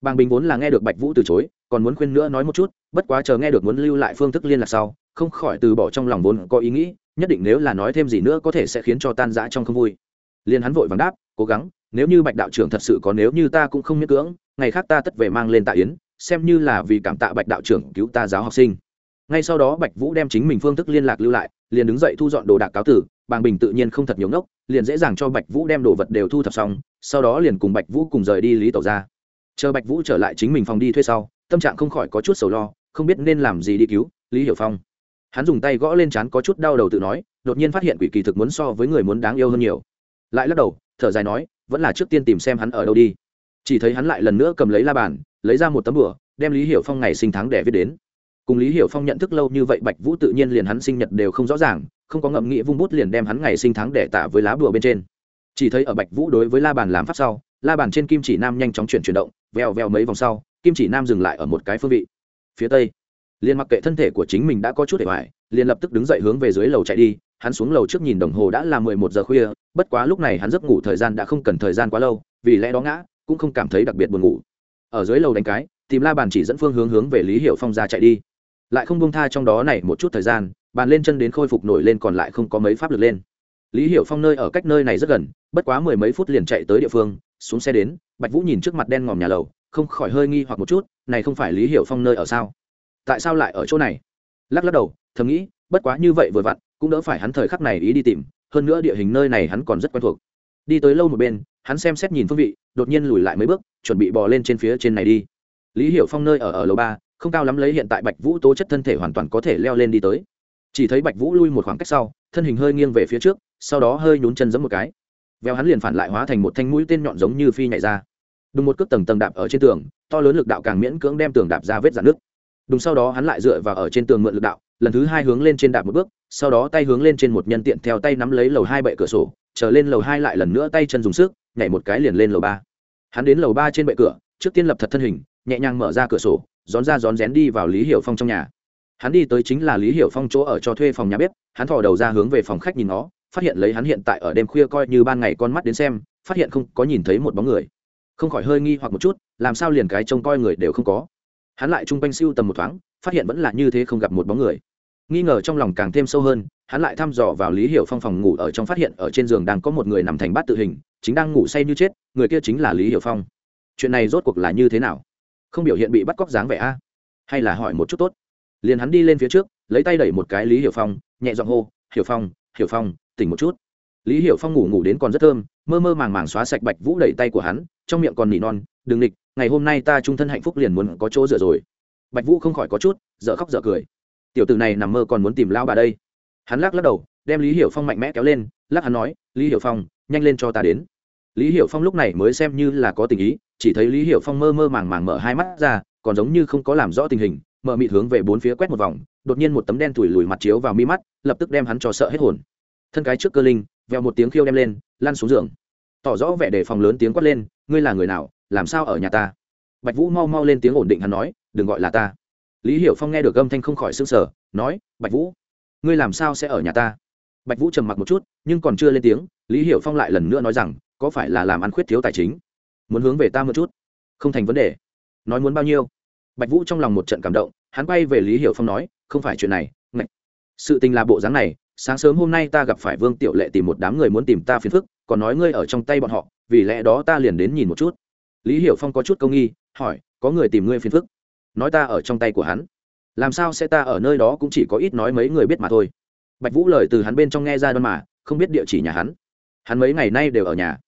Speaker 1: Bàng bình vốn là nghe được bạch vũ từ chối, còn muốn khuyên nữa nói một chút, bất quá chờ nghe được muốn lưu lại phương thức liên lạc sau, không khỏi từ bỏ trong lòng vốn có ý nghĩ, nhất định nếu là nói thêm gì nữa có thể sẽ khiến cho tan rã trong không vui. Liền hắn vội vàng đáp, cố gắng, nếu như bạch đạo trưởng thật sự có, nếu như ta cũng không miễn cưỡng, ngày khác ta tất về mang lên tạ yến xem như là vì cảm tạ bạch đạo trưởng cứu ta giáo học sinh. Ngay sau đó bạch vũ đem chính mình phương thức liên lạc lưu lại, liền đứng dậy thu dọn đồ đạc cáo tử, bàng bình tự nhiên không thật nhiều ngốc, liền dễ dàng cho bạch vũ đem đồ vật đều thu thập xong, sau đó liền cùng bạch vũ cùng rời đi lý tẩu ra chờ bạch vũ trở lại chính mình phòng đi thuê sau, tâm trạng không khỏi có chút sầu lo, không biết nên làm gì đi cứu lý hiểu phong. Hắn dùng tay gõ lên trán có chút đau đầu tự nói, đột nhiên phát hiện quỷ kỳ thực muốn so với người muốn đáng yêu hơn nhiều. Lại lắc đầu, thở dài nói, vẫn là trước tiên tìm xem hắn ở đâu đi. Chỉ thấy hắn lại lần nữa cầm lấy la bàn lấy ra một tấm bửa đem lý hiểu phong ngày sinh tháng đẻ viết đến. Cùng lý hiểu phong nhận thức lâu như vậy, bạch vũ tự nhiên liền hắn sinh nhật đều không rõ ràng, không có ngậm nghĩa vung bút liền đem hắn ngày sinh tháng đẻ tạ với lá bùa bên trên. Chỉ thấy ở bạch vũ đối với la bàn làm pháp sau, la bàn trên kim chỉ nam nhanh chóng chuyển chuyển động, vèo vèo mấy vòng sau, kim chỉ nam dừng lại ở một cái phương vị. Phía tây, liền mặc kệ thân thể của chính mình đã có chút để hoài, liền lập tức đứng dậy hướng về dưới lầu chạy đi, hắn xuống lầu trước nhìn đồng hồ đã là mười một giờ khuya, bất quá lúc này hắn giấc ngủ thời gian đã không cần thời gian quá lâu, vì lẽ đó ngã, cũng không cảm thấy đặc biệt buồn ngủ ở dưới lầu đánh cái, tìm la bàn chỉ dẫn phương hướng hướng về lý hiệu phong ra chạy đi. Lại không bông tha trong đó này một chút thời gian, bàn lên chân đến khôi phục nổi lên còn lại không có mấy pháp lực lên. Lý hiểu phong nơi ở cách nơi này rất gần, bất quá mười mấy phút liền chạy tới địa phương, xuống xe đến, bạch vũ nhìn trước mặt đen ngòm nhà lầu, không khỏi hơi nghi hoặc một chút, này không phải lý hiểu phong nơi ở sao? Tại sao lại ở chỗ này? Lắc lắc đầu, thầm nghĩ, bất quá như vậy vừa vặn, cũng đỡ phải hắn thời khắc này ý đi tìm, hơn nữa địa hình nơi này hắn còn rất quen thuộc. Đi tới lâu một bên, hắn xem xét nhìn phương vị, đột nhiên lùi lại mấy bước chuẩn bị bò lên trên phía trên này đi. Lý hiểu phong nơi ở ở lầu ba, không cao lắm lấy hiện tại bạch vũ tố chất thân thể hoàn toàn có thể leo lên đi tới. Chỉ thấy bạch vũ lui một khoảng cách sau, thân hình hơi nghiêng về phía trước, sau đó hơi nhún chân giẫm một cái. Veo hắn liền phản lại hóa thành một thanh mũi tên nhọn giống như phi nhảy ra. Đùng một cước tầng tầng đạp ở trên tường, to lớn lực đạo càng miễn cưỡng đem tường đạp ra vết dạn nước đùng sau đó hắn lại dựa vào ở trên tường mượn lực đạo, lần thứ hai hướng lên trên đạp một bước, sau đó tay hướng lên trên một nhân tiện theo tay nắm lấy lầu hai bệ cửa sổ trở lên lầu hai lại lần nữa tay chân dùng sức, nhảy một cái liền lên lầu ba hắn đến lầu ba trên bệ cửa, trước tiên lập thật thân hình, nhẹ nhàng mở ra cửa sổ rón ra rón rén đi vào lý hiểu phong trong nhà. Hắn đi tới chính là lý hiểu phong chỗ ở cho thuê phòng nhà bếp, hắn thò đầu ra hướng về phòng khách nhìn nó, phát hiện lấy hắn hiện tại ở đêm khuya coi như ban ngày con mắt đến xem, phát hiện không có nhìn thấy một bóng người. Không khỏi hơi nghi hoặc một chút, làm sao liền cái trông coi người đều không có. Hắn lại chung quanh siêu tầm một thoáng, phát hiện vẫn là như thế không gặp một bóng người. Nghi ngờ trong lòng càng thêm sâu hơn, hắn lại thăm dò vào lý hiểu phong phòng ngủ ở trong phát hiện ở trên giường đang có một người nằm thành bát tự hình chính đang ngủ say như chết, người kia chính là lý hiểu phong. Chuyện này rốt cuộc là như thế nào? Không biểu hiện bị bắt cóc dáng vẻ a? Hay là hỏi một chút tốt? Liền hắn đi lên phía trước, lấy tay đẩy một cái lý hiểu phong, nhẹ giọng hô, hiểu phong hiểu phong, tỉnh một chút. Lý hiểu phong ngủ ngủ đến còn rất thơm, mơ mơ màng màng xóa sạch bạch vũ đẩy tay của hắn, trong miệng còn nỉ non, đừng địch, ngày hôm nay ta trung thân hạnh phúc liền muốn có chỗ dựa rồi. Bạch vũ không khỏi có chút, dở khóc dở cười. Tiểu tử này nằm mơ còn muốn tìm lao bà đây. Hắn lắc lắc đầu, đem lý hiểu phong mạnh mẽ kéo lên, lắc hắn nói, lý hiểu phong, nhanh lên cho ta đến lý hiểu phong lúc này mới xem như là có tình ý, chỉ thấy lý hiểu phong mơ mơ màng màng mở hai mắt ra, còn giống như không có làm rõ tình hình, mở mịt hướng về bốn phía quét một vòng, đột nhiên một tấm đen thủi lùi mặt chiếu vào mi mắt, lập tức đem hắn cho sợ hết hồn. Thân cái trước cơ linh vèo một tiếng khiêu đem lên, lăn xuống giường. Tỏ rõ vẻ đề phòng lớn tiếng quát lên, ngươi là người nào, làm sao ở nhà ta? Bạch vũ mau mau lên tiếng ổn định hắn nói, đừng gọi là ta. Lý hiểu phong nghe được âm thanh không khỏi s ư n g sở nói, bạch vũ, ngươi làm sao sẽ ở nhà ta? Bạch vũ trầm mặc một chút, nhưng còn chưa lên tiếng, lý hiểu phong lại lần nữa nói rằng có phải là làm ăn khuyết thiếu tài chính? Muốn hướng về ta một chút? Không thành vấn đề. Nói muốn bao nhiêu? Bạch vũ trong lòng một trận cảm động, hắn quay về lý hiểu phong nói, không phải chuyện này, ngạch. sự tình là bộ dáng này, sáng sớm hôm nay ta gặp phải vương tiểu lệ tìm một đám người muốn tìm ta phiền phức, còn nói ngươi ở trong tay bọn họ, vì lẽ đó ta liền đến nhìn một chút. Lý hiểu phong có chút công nghi, hỏi, có người tìm ngươi phiền phức? Nói ta ở trong tay của hắn. Làm sao sẽ ta ở nơi đó cũng chỉ có ít nói mấy người biết mà thôi. Bạch vũ lời từ hắn bên trong nghe ra đơn mà, không biết địa chỉ nhà hắn. Hắn mấy ngày nay đều ở nhà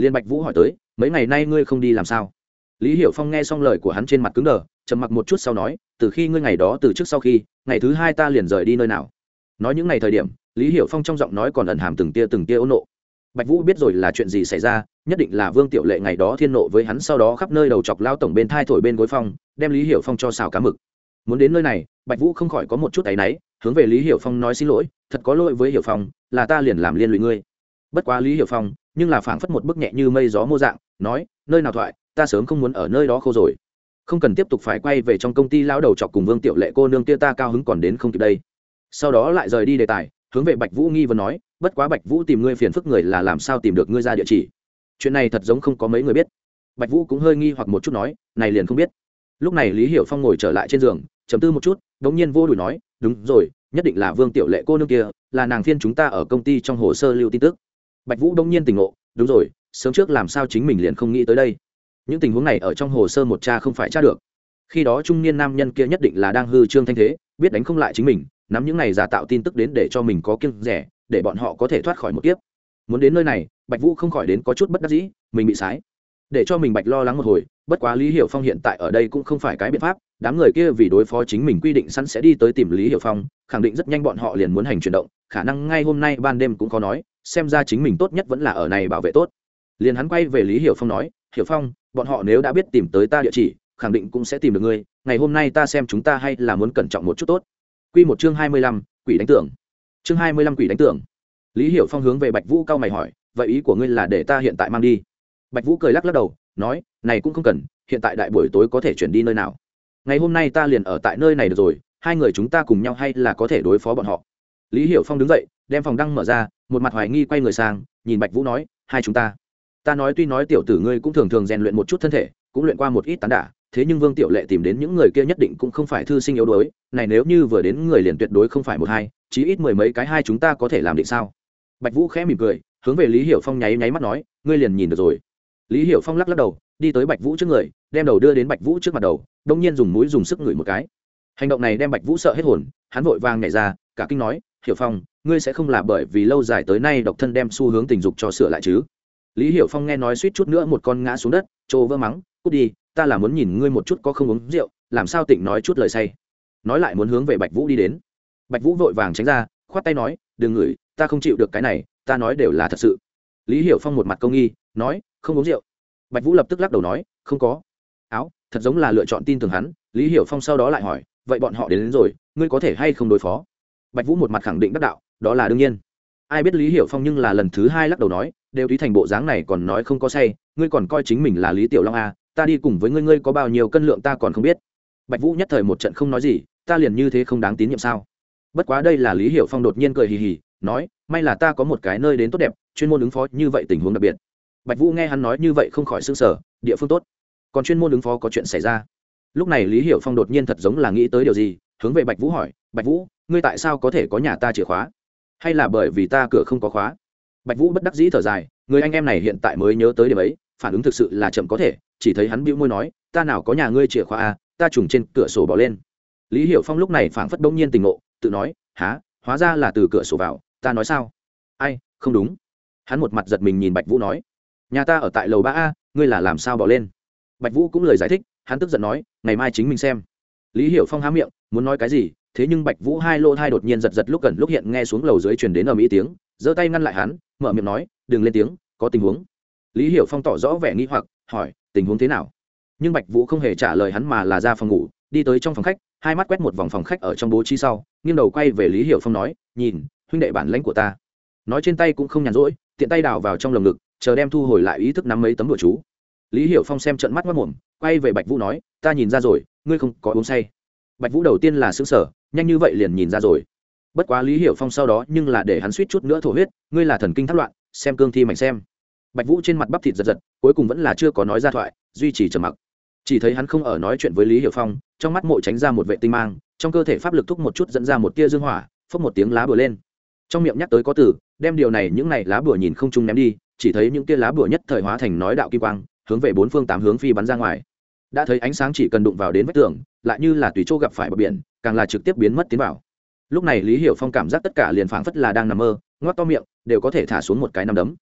Speaker 1: liên bạch vũ hỏi tới, mấy ngày nay ngươi không đi làm sao? Lý hiểu phong nghe xong lời của hắn trên mặt cứng đờ, trầm mặc một chút sau nói, từ khi ngươi ngày đó từ trước sau khi, ngày thứ hai ta liền rời đi nơi nào? Nói những ngày thời điểm, lý hiểu phong trong giọng nói còn ẩn hàm từng tia từng tia ôn nộ. Bạch vũ biết rồi là chuyện gì xảy ra, nhất định là vương tiểu lệ ngày đó thiên nộ với hắn sau đó khắp nơi đầu chọc lao tổng bên thai thổi bên gối phong, đem lý hiểu phong cho xào cá mực. Muốn đến nơi này, bạch vũ không khỏi có một chút áy náy, hướng về lý hiểu phong nói xin lỗi, thật có lỗi với hiểu phong, là ta liền làm liên lụy ngươi. Bất quá lý hiểu phong nhưng là phảng phất một bức nhẹ như mây gió mô dạng, nói, nơi nào thoại, ta sớm không muốn ở nơi đó khô rồi. Không cần tiếp tục phải quay về trong công ty lao đầu chọc cùng vương tiểu lệ cô nương kia ta cao hứng còn đến không kịp đây. Sau đó lại rời đi đề tài, hướng về bạch vũ nghi vấn nói, bất quá bạch vũ tìm ngươi phiền phức người là làm sao tìm được ngươi ra địa chỉ? Chuyện này thật giống không có mấy người biết. Bạch vũ cũng hơi nghi hoặc một chút nói, này liền không biết. Lúc này lý hiểu phong ngồi trở lại trên giường chấm tư một chút đ ỗ n g nhiên vô đùi nói, đúng rồi, nhất định là vương tiểu lệ cô nương kia, là nàng phiên chúng ta ở công ty trong hồ sơ lưu tin tức bạch vũ đông nhiên tỉnh ngộ, đúng rồi, sớm trước làm sao chính mình liền không nghĩ tới đây? Những tình huống này ở trong hồ sơ một cha không phải tra được. Khi đó trung niên nam nhân kia nhất định là đang hư trương thanh thế, biết đánh không lại chính mình, nắm những này giả tạo tin tức đến để cho mình có kiêng rẻ, để bọn họ có thể thoát khỏi một kiếp. Muốn đến nơi này, bạch vũ không khỏi đến có chút bất đắc dĩ, mình bị sái. Để cho mình bạch lo lắng một hồi bất quá lý hiểu phong hiện tại ở đây cũng không phải cái biện pháp đám người kia vì đối phó chính mình quy định sẵn sẽ đi tới tìm lý hiểu phong khẳng định rất nhanh bọn họ liền muốn hành chuyển động khả năng ngay hôm nay ban đêm cũng có nói xem ra chính mình tốt nhất vẫn là ở này bảo vệ tốt liền hắn quay về lý hiểu phong nói hiểu phong bọn họ nếu đã biết tìm tới ta địa chỉ khẳng định cũng sẽ tìm được ngươi ngày hôm nay ta xem chúng ta hay là muốn cẩn trọng một chút tốt Quy một chương hai mươi lăm, quỷ đánh tưởng. Chương hai mươi lăm quỷ đánh tưởng. Lý Hiểu Phong hướng về Bạch Vũ cao mày hỏi, vậy ý của ngươi là để ta hiện tại mang đi? bạch vũ cười lắc lắc đầu nói, này cũng không cần, hiện tại đại buổi tối có thể chuyển đi nơi nào? Ngày hôm nay ta liền ở tại nơi này được rồi, hai người chúng ta cùng nhau hay là có thể đối phó bọn họ? Lý hiểu phong đứng dậy, đem phòng đăng mở ra, một mặt hoài nghi quay người sang, nhìn bạch vũ nói, hai chúng ta ta nói tuy nói tiểu tử ngươi cũng thường thường rèn luyện một chút thân thể, cũng luyện qua một ít tán đả, thế nhưng vương tiểu lệ tìm đến những người kia nhất định cũng không phải thư sinh yếu đuối, này nếu như vừa đến người liền tuyệt đối không phải một hai, chí ít mười mấy cái hai chúng ta có thể làm định sao? Bạch vũ khẽ mỉm cười, hướng về lý hiểu phong nháy nháy mắt nói, ngươi liền nhìn được rồi lý hiểu phong lắc lắc đầu, đi tới bạch vũ trước người, đem đầu đưa đến bạch vũ trước mặt đầu, đông nhiên dùng mũi dùng sức ngửi một cái. Hành động này đem bạch vũ sợ hết hồn, hắn vội vàng nhảy ra, cả kinh nói, hiểu phong, ngươi sẽ không là bởi vì lâu dài tới nay độc thân đem xu hướng tình dục cho sửa lại chứ? Lý hiểu phong nghe nói suýt chút nữa một con ngã xuống đất, trô vơ mắng, cút đi, ta là muốn nhìn ngươi một chút có không uống rượu, làm sao tỉnh nói chút lời say. Nói lại muốn hướng về bạch vũ đi đến. Bạch vũ vội vàng tránh ra, khoát tay nói, đừng ngửi, ta không chịu được cái này, ta nói đều là thật sự. Lý hiểu phong một mặt công nghi, nói không uống rượu. Bạch vũ lập tức lắc đầu nói không có. Áo thật giống là lựa chọn tin tưởng hắn. Lý hiểu phong sau đó lại hỏi vậy bọn họ đến, đến rồi ngươi có thể hay không đối phó? Bạch vũ một mặt khẳng định đắc đạo đó là đương nhiên. Ai biết lý hiểu phong nhưng là lần thứ hai lắc đầu nói đều tùy thành bộ dáng này còn nói không có say ngươi còn coi chính mình là lý tiểu long à, ta đi cùng với ngươi ngươi có bao nhiêu cân lượng ta còn không biết. Bạch vũ nhất thời một trận không nói gì ta liền như thế không đáng tín nhiệm sao? Bất quá đây là lý hiểu phong đột nhiên cười hì hì nói may là ta có một cái nơi đến tốt đẹp chuyên môn ứng phó như vậy tình huống đặc biệt bạch vũ nghe hắn nói như vậy không khỏi s ư n g sở địa phương tốt. Còn chuyên môn ứng phó có chuyện xảy ra. Lúc này lý hiểu phong đột nhiên thật giống là nghĩ tới điều gì, hướng về bạch vũ hỏi, bạch vũ, ngươi tại sao có thể có nhà ta chìa khóa? Hay là bởi vì ta cửa không có khóa? Bạch vũ bất đắc dĩ thở dài, người anh em này hiện tại mới nhớ tới điểm ấy, phản ứng thực sự là chậm có thể, chỉ thấy hắn bĩu môi nói, ta nào có nhà ngươi chìa khóa à ta trùng trên cửa sổ bỏ lên. Lý hiểu phong lúc này phảng phất đông nhiên tình ngộ, tự nói há hóa ra là từ cửa sổ vào, ta nói sao? Ai, không đúng. Hắn một mặt giật mình nhìn bạch vũ nói nhà ta ở tại lầu ba a, ngươi là làm sao bỏ lên? Bạch vũ cũng lời giải thích, hắn tức giận nói, ngày mai chính mình xem. Lý hiểu phong há miệng, muốn nói cái gì, thế nhưng bạch vũ hai lô thai đột nhiên giật giật lúc gần lúc hiện nghe xuống lầu dưới truyền đến ở mỹ tiếng, giơ tay ngăn lại hắn, mở miệng nói, đừng lên tiếng, có tình huống. Lý hiểu phong tỏ rõ vẻ nghi hoặc, hỏi, tình huống thế nào? Nhưng bạch vũ không hề trả lời hắn mà là ra phòng ngủ, đi tới trong phòng khách, hai mắt quét một vòng phòng khách ở trong bố trí sau, nghiêng đầu quay về lý hiểu phong nói, nhìn, huynh đệ bản lãnh của ta. Nói trên tay cũng không nhàn rỗi, tiện tay đào vào trong lồng ngực chờ đem thu hồi lại ý thức nắm mấy tấm đồ chú. Lý hiểu phong xem trận mắt mất mồm, quay về bạch vũ nói, ta nhìn ra rồi, ngươi không có uống say. Bạch vũ đầu tiên là xứng sở nhanh như vậy liền nhìn ra rồi. Bất quá lý hiểu phong sau đó nhưng là để hắn suýt chút nữa thổ huyết, ngươi là thần kinh thất loạn, xem cương thi mạnh xem. Bạch vũ trên mặt bắp thịt giật giật, cuối cùng vẫn là chưa có nói ra thoại, duy trì trầm mặc. Chỉ thấy hắn không ở nói chuyện với lý hiểu phong, trong mắt mộ tránh ra một vệ tinh mang, trong cơ thể pháp lực thúc một chút dẫn ra một tia dương hỏa, phốc một tiếng lá bừa lên. Trong miệng nhắc tới có từ, đem điều này những này lá bừa nhìn không chung ném đi chỉ thấy những tia lá bùa nhất thời hóa thành nói đạo kim quang, hướng về bốn phương tám hướng phi bắn ra ngoài. Đã thấy ánh sáng chỉ cần đụng vào đến vách tường, lại như là tùy chỗ gặp phải bờ biển, càng là trực tiếp biến mất tiến vào. Lúc này lý hiểu phong cảm giác tất cả liền phảng phất là đang nằm mơ, ngoắc to miệng, đều có thể thả xuống một cái nằm đấm.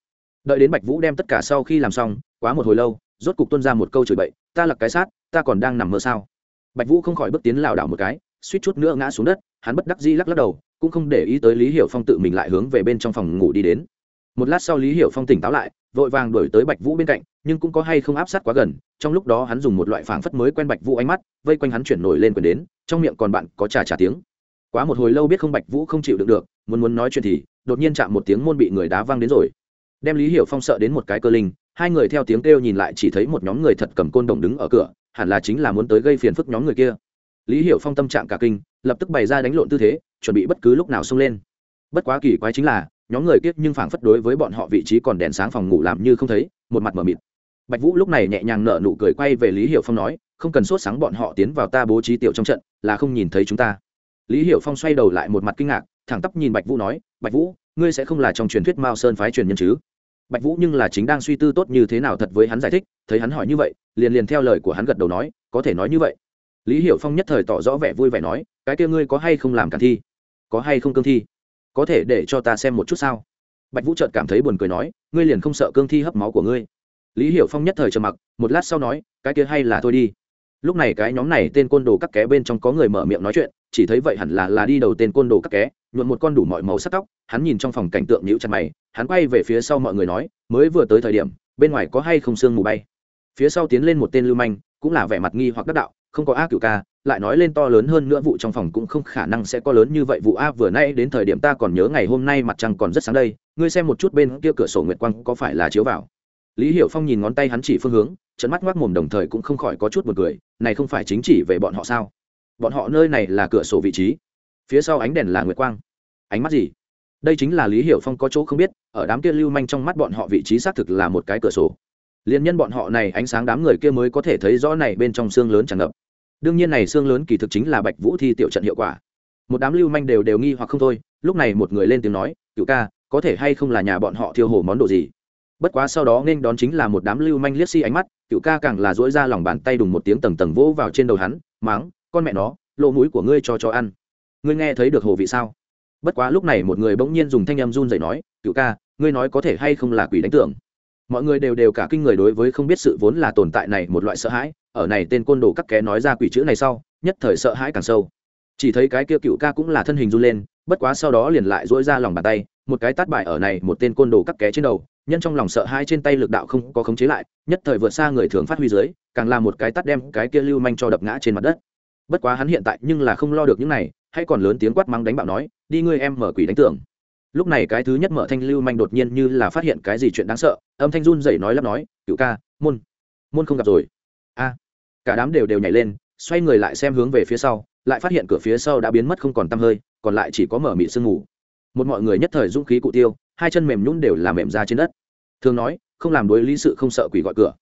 Speaker 1: Đợi đến bạch vũ đem tất cả sau khi làm xong, quá một hồi lâu, rốt cục tuân ra một câu chửi bậy, ta lặc cái sát, ta còn đang nằm mơ sao? Bạch vũ không khỏi bước tiến lảo đảo một cái, suýt chút nữa ngã xuống đất, hắn bất đắc dĩ lắc lắc đầu, cũng không để ý tới lý hiểu phong tự mình lại hướng về bên trong phòng ngủ đi đến một lát sau lý hiểu phong tỉnh táo lại, vội vàng đổi tới bạch vũ bên cạnh, nhưng cũng có hay không áp sát quá gần, trong lúc đó hắn dùng một loại phảng phất mới quen bạch vũ ánh mắt, vây quanh hắn chuyển nổi lên quyền đến, trong miệng còn bạn có trà trà tiếng. Quá một hồi lâu biết không bạch vũ không chịu được được, muốn muốn nói chuyện thì, đột nhiên chạm một tiếng môn bị người đá văng đến rồi. Đem lý hiểu phong sợ đến một cái cơ linh, hai người theo tiếng kêu nhìn lại chỉ thấy một nhóm người thật cầm côn đồng đứng ở cửa, hẳn là chính là muốn tới gây phiền phức nhóm người kia. Lý hiểu phong tâm trạng cả kinh, lập tức bày ra đánh lộn tư thế, chuẩn bị bất cứ lúc nào xông lên. Bất quá kỳ quái chính là nhóm người kiếp nhưng phảng phất đối với bọn họ vị trí còn đèn sáng phòng ngủ làm như không thấy, một mặt mờ mịt. Bạch vũ lúc này nhẹ nhàng nở nụ cười quay về lý hiểu phong nói, không cần sốt sáng bọn họ tiến vào ta bố trí tiểu trong trận, là không nhìn thấy chúng ta. Lý hiểu phong xoay đầu lại một mặt kinh ngạc, thẳng tắp nhìn bạch vũ nói, bạch vũ, ngươi sẽ không là trong truyền thuyết mao sơn phái truyền nhân chứ? Bạch vũ nhưng là chính đang suy tư tốt như thế nào thật với hắn giải thích, thấy hắn hỏi như vậy, liền liền theo lời của hắn gật đầu nói, có thể nói như vậy. Lý hiểu phong nhất thời tỏ rõ vẻ vui vẻ nói, cái kia ngươi có hay không làm cản thi? Có hay không cương thi? Có thể để cho ta xem một chút sao? Bạch vũ trợt cảm thấy buồn cười nói, ngươi liền không sợ cương thi hấp máu của ngươi? Lý hiểu phong nhất thời trầm mặc, một lát sau nói, cái kia hay là thôi đi. Lúc này cái nhóm này tên côn đồ các ké bên trong có người mở miệng nói chuyện, chỉ thấy vậy hẳn là là đi đầu tên côn đồ các ké nhuộn một con đủ mọi màu sắc tóc, hắn nhìn trong phòng cảnh tượng nhíu chặt mày, hắn quay về phía sau mọi người nói, mới vừa tới thời điểm, bên ngoài có hay không sương mù bay? Phía sau tiến lên một tên lưu manh, cũng là vẻ mặt nghi hoặc đắc đạo không có a cựu ca, lại nói lên to lớn hơn nữa vụ trong phòng cũng không khả năng sẽ có lớn như vậy vụ a. Vừa nay đến thời điểm ta còn nhớ ngày hôm nay mặt trăng còn rất sáng đây, ngươi xem một chút bên kia cửa sổ nguyệt quang có phải là chiếu vào. Lý hiểu phong nhìn ngón tay hắn chỉ phương hướng trận mắt ngoác mồm đồng thời cũng không khỏi có chút một cười, này không phải chính chỉ về bọn họ sao? Bọn họ nơi này là cửa sổ vị trí, phía sau ánh đèn là nguyệt quang. Ánh mắt gì? Đây chính là lý hiểu phong có chỗ không biết, ở đám kia lưu manh trong mắt bọn họ vị trí xác thực là một cái cửa sổ liên nhân bọn họ này ánh sáng đám người kia mới có thể thấy rõ này bên trong xương lớn tràn ngập. Đương nhiên này xương lớn kỳ thực chính là bạch vũ thi tiểu trận hiệu quả. Một đám lưu manh đều đều nghi hoặc không thôi, lúc này một người lên tiếng nói cựu ca, có thể hay không là nhà bọn họ thiêu hổ món đồ gì? Bất quá sau đó nên đón chính là một đám lưu manh liếc xi si ánh mắt cựu ca càng là dỗi ra lòng bàn tay đùng một tiếng tầng tầng vỗ vào trên đầu hắn, máng, con mẹ nó, lỗ mũi của ngươi cho cho ăn. Ngươi nghe thấy được hồ vị sao? Bất quá lúc này một người bỗng nhiên dùng thanh âm run dậy nói cựu ca, ngươi nói có thể hay không là quỷ đánh tưởng mọi người đều đều cả kinh người đối với không biết sự vốn là tồn tại này một loại sợ hãi, ở này tên côn đồ các ké nói ra quỷ chữ này sau, nhất thời sợ hãi càng sâu. Chỉ thấy cái kia cựu ca cũng là thân hình run lên, bất quá sau đó liền lại dỗi ra lòng bàn tay, một cái tát bại ở này một tên côn đồ các ké trên đầu, nhân trong lòng sợ hai trên tay lực đạo không có khống chế lại, nhất thời vượt xa người thường phát huy dưới, càng là một cái tát đem cái kia lưu manh cho đập ngã trên mặt đất. Bất quá hắn hiện tại nhưng là không lo được những này hay còn lớn tiếng quát mắng đánh bạo nói, đi ngươi em mở quỷ đánh tưởng lúc này cái thứ nhất mở thanh lưu manh đột nhiên như là phát hiện cái gì chuyện đáng sợ, âm thanh run dậy nói lắp nói cựu ca, môn môn không gặp rồi. A, cả đám đều đều nhảy lên, xoay người lại xem hướng về phía sau, lại phát hiện cửa phía sau đã biến mất không còn tăm hơi, còn lại chỉ có mở mị sương ngủ một mọi người nhất thời dũng khí cụ tiêu, hai chân mềm nhún đều làm mềm ra trên đất. Thường nói, không làm đối lý sự không sợ quỷ gọi cửa.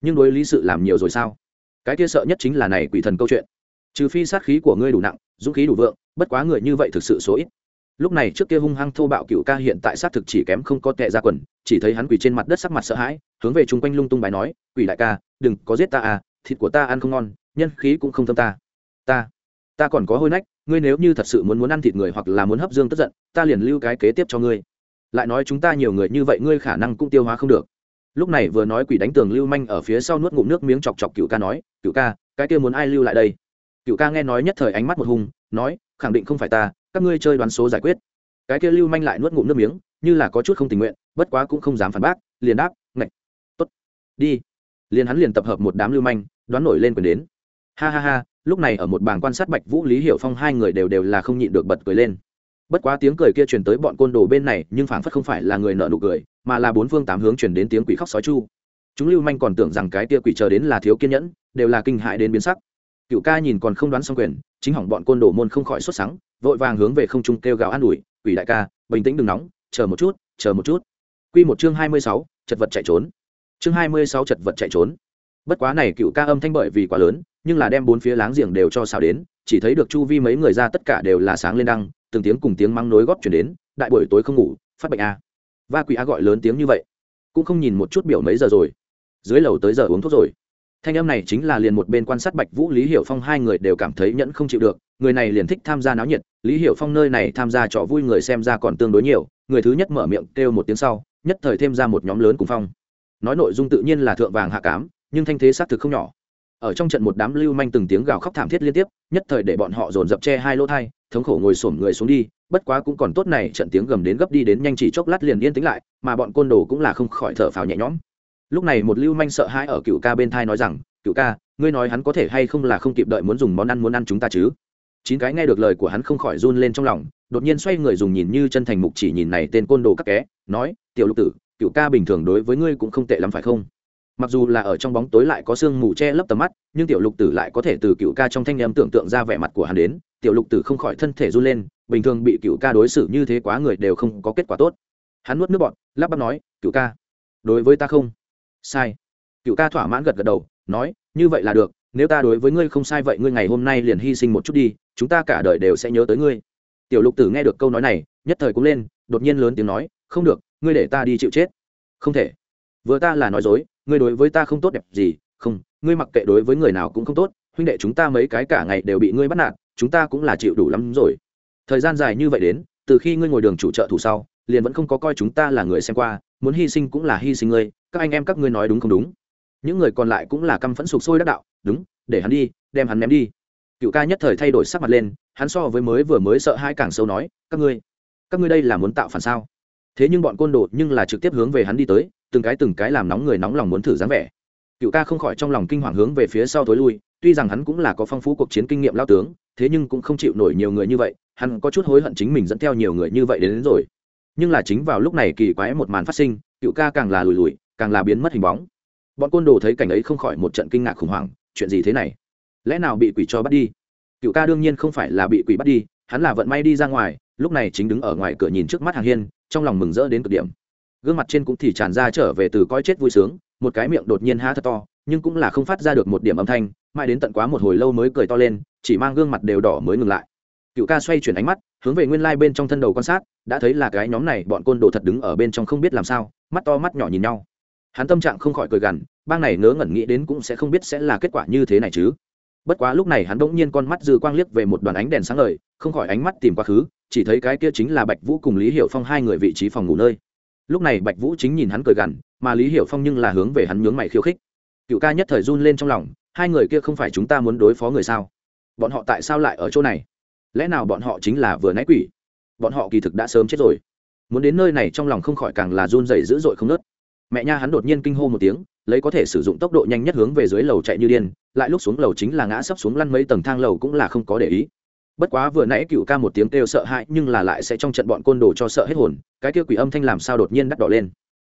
Speaker 1: Nhưng đối lý sự làm nhiều rồi sao? Cái kia sợ nhất chính là này quỷ thần câu chuyện. Trừ phi sát khí của ngươi đủ nặng, dũng khí đủ vượng, bất quá người như vậy thực sự số ít lúc này trước kia hung hăng thô bạo cựu ca hiện tại xác thực chỉ kém không có tệ ra quần, chỉ thấy hắn quỳ trên mặt đất sắc mặt sợ hãi, hướng về chung quanh lung tung bài nói quỷ đại ca, đừng có giết ta à thịt của ta ăn không ngon, nhân khí cũng không thâm ta. Ta ta còn có hôi nách, ngươi nếu như thật sự muốn muốn ăn thịt người hoặc là muốn hấp dương tức giận, ta liền lưu cái kế tiếp cho ngươi. Lại nói chúng ta nhiều người như vậy ngươi khả năng cũng tiêu hóa không được. Lúc này vừa nói quỷ đánh tường lưu manh ở phía sau nuốt ngụm nước miếng chọc chọc cựu ca nói, cựu ca, cái kia muốn ai lưu lại đây? Cựu ca nghe nói nhất thời ánh mắt một hùng nói, khẳng định không phải ta các ngươi chơi đoán số giải quyết. Cái kia lưu manh lại nuốt ngụm nước miếng, như là có chút không tình nguyện, bất quá cũng không dám phản bác, liền đáp, ngạch, tốt, đi. Liền hắn liền tập hợp một đám lưu manh, đoán nổi lên quyền đến. Ha ha ha, lúc này ở một bảng quan sát bạch vũ, lý hiểu phong hai người đều đều là không nhịn được bật cười lên. Bất quá tiếng cười kia truyền tới bọn côn đồ bên này, nhưng phảng phất không phải là người nợ nụ cười, mà là bốn phương tám hướng truyền đến tiếng quỷ khóc sói chu. Chúng lưu manh còn tưởng rằng cái tia quỷ chờ đến là thiếu kiên nhẫn, đều là kinh hại đến biến sắc. Cựu ca nhìn còn không đoán xong quyền, chính hỏng bọn côn đồ môn không khỏi xuất sáng vội vàng hướng về không trung kêu gào an ủi quỷ đại ca bình tĩnh đừng nóng chờ một chút chờ một chút. Quy một chương hai mươi sáu, chật vật chạy trốn. Chương hai mươi sáu chật vật chạy trốn. Bất quá này cựu ca âm thanh bởi vì quá lớn nhưng là đem bốn phía láng giềng đều cho sao đến chỉ thấy được chu vi mấy người ra tất cả đều là sáng lên đăng từng tiếng cùng tiếng mắng nối góp chuyển đến đại buổi tối không ngủ phát bệnh a. À. va quỷ a gọi lớn tiếng như vậy cũng không nhìn một chút biểu mấy giờ rồi. Dưới lầu tới giờ uống thuốc rồi. Thanh âm này chính là liền một bên quan sát bạch vũ lý hiểu phong hai người đều cảm thấy nhẫn không chịu được người này liền thích tham gia náo nhiệt, lý hiểu phong nơi này tham gia trò vui người xem ra còn tương đối nhiều, người thứ nhất mở miệng kêu một tiếng sau, nhất thời thêm ra một nhóm lớn cùng phong. Nói nội dung tự nhiên là thượng vàng hạ cám, nhưng thanh thế xác thực không nhỏ. Ở trong trận một đám lưu manh từng tiếng gào khóc thảm thiết liên tiếp, nhất thời để bọn họ dồn dập che hai lỗ thai, thống khổ ngồi xổm người xuống đi, bất quá cũng còn tốt này trận tiếng gầm đến gấp đi đến nhanh chỉ chốc lát liền yên tĩnh lại, mà bọn côn đồ cũng là không khỏi thở phào nhẹ nhõm. Lúc này một lưu manh sợ hãi ở cựu ca bên thai nói rằng, cựu ca, ngươi nói hắn có thể hay không là không kịp đợi muốn dùng món ăn muốn ăn chúng ta chứ? Chín cái nghe được lời của hắn không khỏi run lên trong lòng đột nhiên xoay người dùng nhìn như chân thành mục chỉ nhìn này tên côn đồ các ké nói tiểu lục tử cựu ca bình thường đối với ngươi cũng không tệ lắm phải không? Mặc dù là ở trong bóng tối lại có sương mù che lấp tầm mắt nhưng tiểu lục tử lại có thể từ cựu ca trong thanh em tưởng tượng ra vẻ mặt của hắn đến tiểu lục tử không khỏi thân thể run lên bình thường bị cựu ca đối xử như thế quá người đều không có kết quả tốt. Hắn nuốt nước bọt, lắp bắp nói cựu ca đối với ta không? Sai. Cựu ca thỏa mãn gật gật đầu nói như vậy là được nếu ta đối với ngươi không sai vậy ngươi ngày hôm nay liền hy sinh một chút đi, chúng ta cả đời đều sẽ nhớ tới ngươi. Tiểu lục tử nghe được câu nói này, nhất thời cũng lên, đột nhiên lớn tiếng nói, không được, ngươi để ta đi chịu chết. Không thể. Vừa ta là nói dối, ngươi đối với ta không tốt đẹp gì, không, ngươi mặc kệ đối với người nào cũng không tốt, huynh đệ chúng ta mấy cái cả ngày đều bị ngươi bắt nạt, chúng ta cũng là chịu đủ lắm rồi. Thời gian dài như vậy đến, từ khi ngươi ngồi đường chủ trợ thủ sau, liền vẫn không có coi chúng ta là người xem qua, muốn hy sinh cũng là hy sinh ngươi, các anh em các ngươi nói đúng không đúng. Những người còn lại cũng là căm phẫn sục sôi đắc đạo đúng để hắn đi đem hắn ném đi. Cựu ca nhất thời thay đổi sắc mặt lên hắn so với mới vừa mới sợ hai càng sâu nói các ngươi các ngươi đây là muốn tạo phản sao? Thế nhưng bọn côn đồ nhưng là trực tiếp hướng về hắn đi tới từng cái từng cái làm nóng người nóng lòng muốn thử dáng vẻ. Cựu ca không khỏi trong lòng kinh hoàng hướng về phía sau thối lui tuy rằng hắn cũng là có phong phú cuộc chiến kinh nghiệm lao tướng thế nhưng cũng không chịu nổi nhiều người như vậy hắn có chút hối hận chính mình dẫn theo nhiều người như vậy đến, đến rồi. Nhưng là chính vào lúc này kỳ quái một màn phát sinh cựu ca càng là lùi lùi càng là biến mất hình bóng. Bọn côn đồ thấy cảnh ấy không khỏi một trận kinh ngạc khủng hoảng chuyện gì thế này? Lẽ nào bị quỷ cho bắt đi? Cựu ca đương nhiên không phải là bị quỷ bắt đi, hắn là vận may đi ra ngoài, lúc này chính đứng ở ngoài cửa nhìn trước mắt hàng hiên, trong lòng mừng rỡ đến cực điểm. Gương mặt trên cũng thì tràn ra trở về từ coi chết vui sướng, một cái miệng đột nhiên há thật to, nhưng cũng là không phát ra được một điểm âm thanh, mãi đến tận quá một hồi lâu mới cười to lên, chỉ mang gương mặt đều đỏ mới ngừng lại. Cựu ca xoay chuyển ánh mắt, hướng về nguyên lai bên trong thân đầu quan sát, đã thấy là cái nhóm này bọn côn đồ thật đứng ở bên trong không biết làm sao, mắt to mắt nhỏ nhìn nhau. Hắn tâm trạng không khỏi cười gằn bang này ngớ ngẩn nghĩ đến cũng sẽ không biết sẽ là kết quả như thế này chứ. Bất quá lúc này hắn bỗng nhiên con mắt dư quang liếc về một đoàn ánh đèn sáng ngời, không khỏi ánh mắt tìm quá khứ, chỉ thấy cái kia chính là bạch vũ cùng lý hiểu phong hai người vị trí phòng ngủ nơi. Lúc này bạch vũ chính nhìn hắn cười gằn, mà lý hiểu phong nhưng là hướng về hắn nhướng mày khiêu khích. Cựu ca nhất thời run lên trong lòng, hai người kia không phải chúng ta muốn đối phó người sao? Bọn họ tại sao lại ở chỗ này? Lẽ nào bọn họ chính là vừa nãy quỷ? Bọn họ kỳ thực đã sớm chết rồi. Muốn đến nơi này trong lòng không khỏi càng là run rẩy dữ dội không nớt mẹ nha hắn đột nhiên kinh hô một tiếng, lấy có thể sử dụng tốc độ nhanh nhất hướng về dưới lầu chạy như điên, lại lúc xuống lầu chính là ngã sấp xuống lăn mấy tầng thang lầu cũng là không có để ý. Bất quá vừa nãy cựu ca một tiếng kêu sợ hãi, nhưng là lại sẽ trong trận bọn côn đồ cho sợ hết hồn, cái kia quỷ âm thanh làm sao đột nhiên đắt đỏ lên.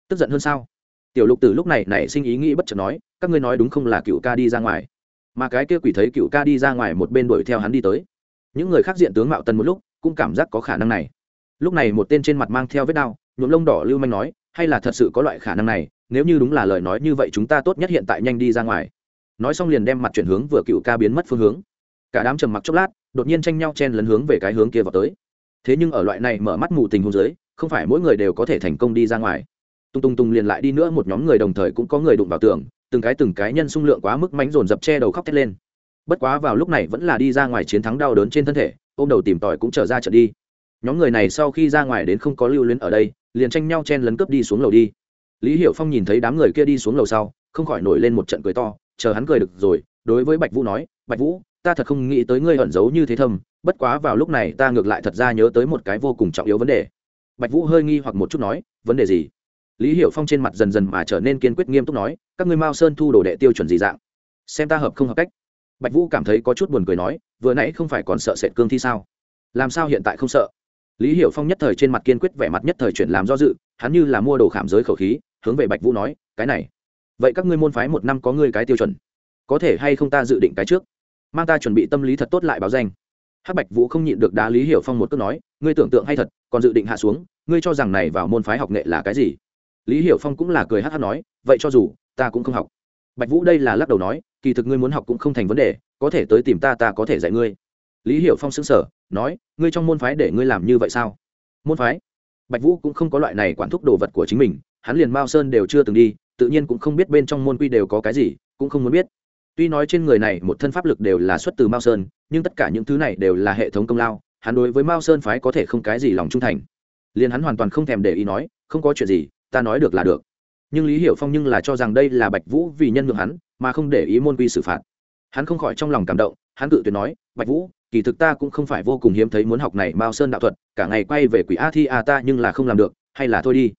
Speaker 1: Tức giận hơn sao? Tiểu lục từ lúc này nảy sinh ý nghĩ bất chợt nói, các ngươi nói đúng không là cựu ca đi ra ngoài? Mà cái kia quỷ thấy cựu ca đi ra ngoài một bên đuổi theo hắn đi tới. Những người khác diện tướng mạo tân một lúc, cũng cảm giác có khả năng này. Lúc này một tên trên mặt mang theo vết đao nhuộm lông đỏ lưu manh nói hay là thật sự có loại khả năng này, nếu như đúng là lời nói như vậy chúng ta tốt nhất hiện tại nhanh đi ra ngoài. Nói xong liền đem mặt chuyển hướng vừa cựu ca biến mất phương hướng. Cả đám trầm mặc chốc lát, đột nhiên tranh nhau chen lấn hướng về cái hướng kia vào tới. Thế nhưng ở loại này mở mắt mù tình hôn giới không phải mỗi người đều có thể thành công đi ra ngoài. Tung tung tung liền lại đi nữa một nhóm người đồng thời cũng có người đụng vào tường, từng cái từng cái nhân sung lượng quá mức mánh dồn dập che đầu khóc thét lên. Bất quá vào lúc này vẫn là đi ra ngoài chiến thắng đau đớn trên thân thể, ôm đầu tìm tòi cũng trở ra trận đi. Nhóm người này sau khi ra ngoài đến không có lưu luyến ở đây liền tranh nhau chen lấn cướp đi xuống lầu đi. Lý hiểu phong nhìn thấy đám người kia đi xuống lầu sau, không khỏi nổi lên một trận cười to, chờ hắn cười được rồi, đối với bạch vũ nói, bạch vũ, ta thật không nghĩ tới ngươi ẩn giấu như thế thâm, bất quá vào lúc này ta ngược lại thật ra nhớ tới một cái vô cùng trọng yếu vấn đề. Bạch vũ hơi nghi hoặc một chút nói, vấn đề gì? Lý hiểu phong trên mặt dần dần mà trở nên kiên quyết nghiêm túc nói, các ngươi mao sơn thu đồ đệ tiêu chuẩn gì dạng? Xem ta hợp không hợp cách. Bạch vũ cảm thấy có chút buồn cười nói, vừa nãy không phải còn sợ sệt cương thi sao? Làm sao hiện tại không sợ? Lý hiểu phong nhất thời trên mặt kiên quyết vẻ mặt nhất thời chuyển làm do dự, hắn như là mua đồ khảm giới khẩu khí, hướng về bạch vũ nói, cái này, vậy các ngươi môn phái một năm có ngươi cái tiêu chuẩn? Có thể hay không ta dự định cái trước? Mang ta chuẩn bị tâm lý thật tốt lại báo danh. Hắc bạch vũ không nhịn được đá lý hiểu phong một cước nói, ngươi tưởng tượng hay thật, còn dự định hạ xuống, ngươi cho rằng này vào môn phái học nghệ là cái gì? Lý hiểu phong cũng là cười hát hát nói, vậy cho dù, ta cũng không học. Bạch vũ đây là lắc đầu nói, kỳ thực ngươi muốn học cũng không thành vấn đề, có thể tới tìm ta ta có thể dạy ngươi lý hiểu phong xứng sở nói, ngươi trong môn phái để ngươi làm như vậy sao? Môn phái? Bạch vũ cũng không có loại này quản thúc đồ vật của chính mình, hắn liền mao sơn đều chưa từng đi, tự nhiên cũng không biết bên trong môn quy đều có cái gì, cũng không muốn biết. Tuy nói trên người này một thân pháp lực đều là xuất từ mao sơn, nhưng tất cả những thứ này đều là hệ thống công lao, hắn đối với mao sơn phái có thể không cái gì lòng trung thành. Liền hắn hoàn toàn không thèm để ý nói, không có chuyện gì, ta nói được là được. Nhưng lý hiểu phong nhưng là cho rằng đây là bạch vũ vì nhân ngược hắn, mà không để ý môn quy xử phạt. Hắn không khỏi trong lòng cảm động, hắn tự tuyệt nói, bạch vũ kỳ thực ta cũng không phải vô cùng hiếm thấy muốn học này mao sơn đạo thuật, cả ngày quay về quỷ a thi a ta nhưng là không làm được, hay là thôi đi.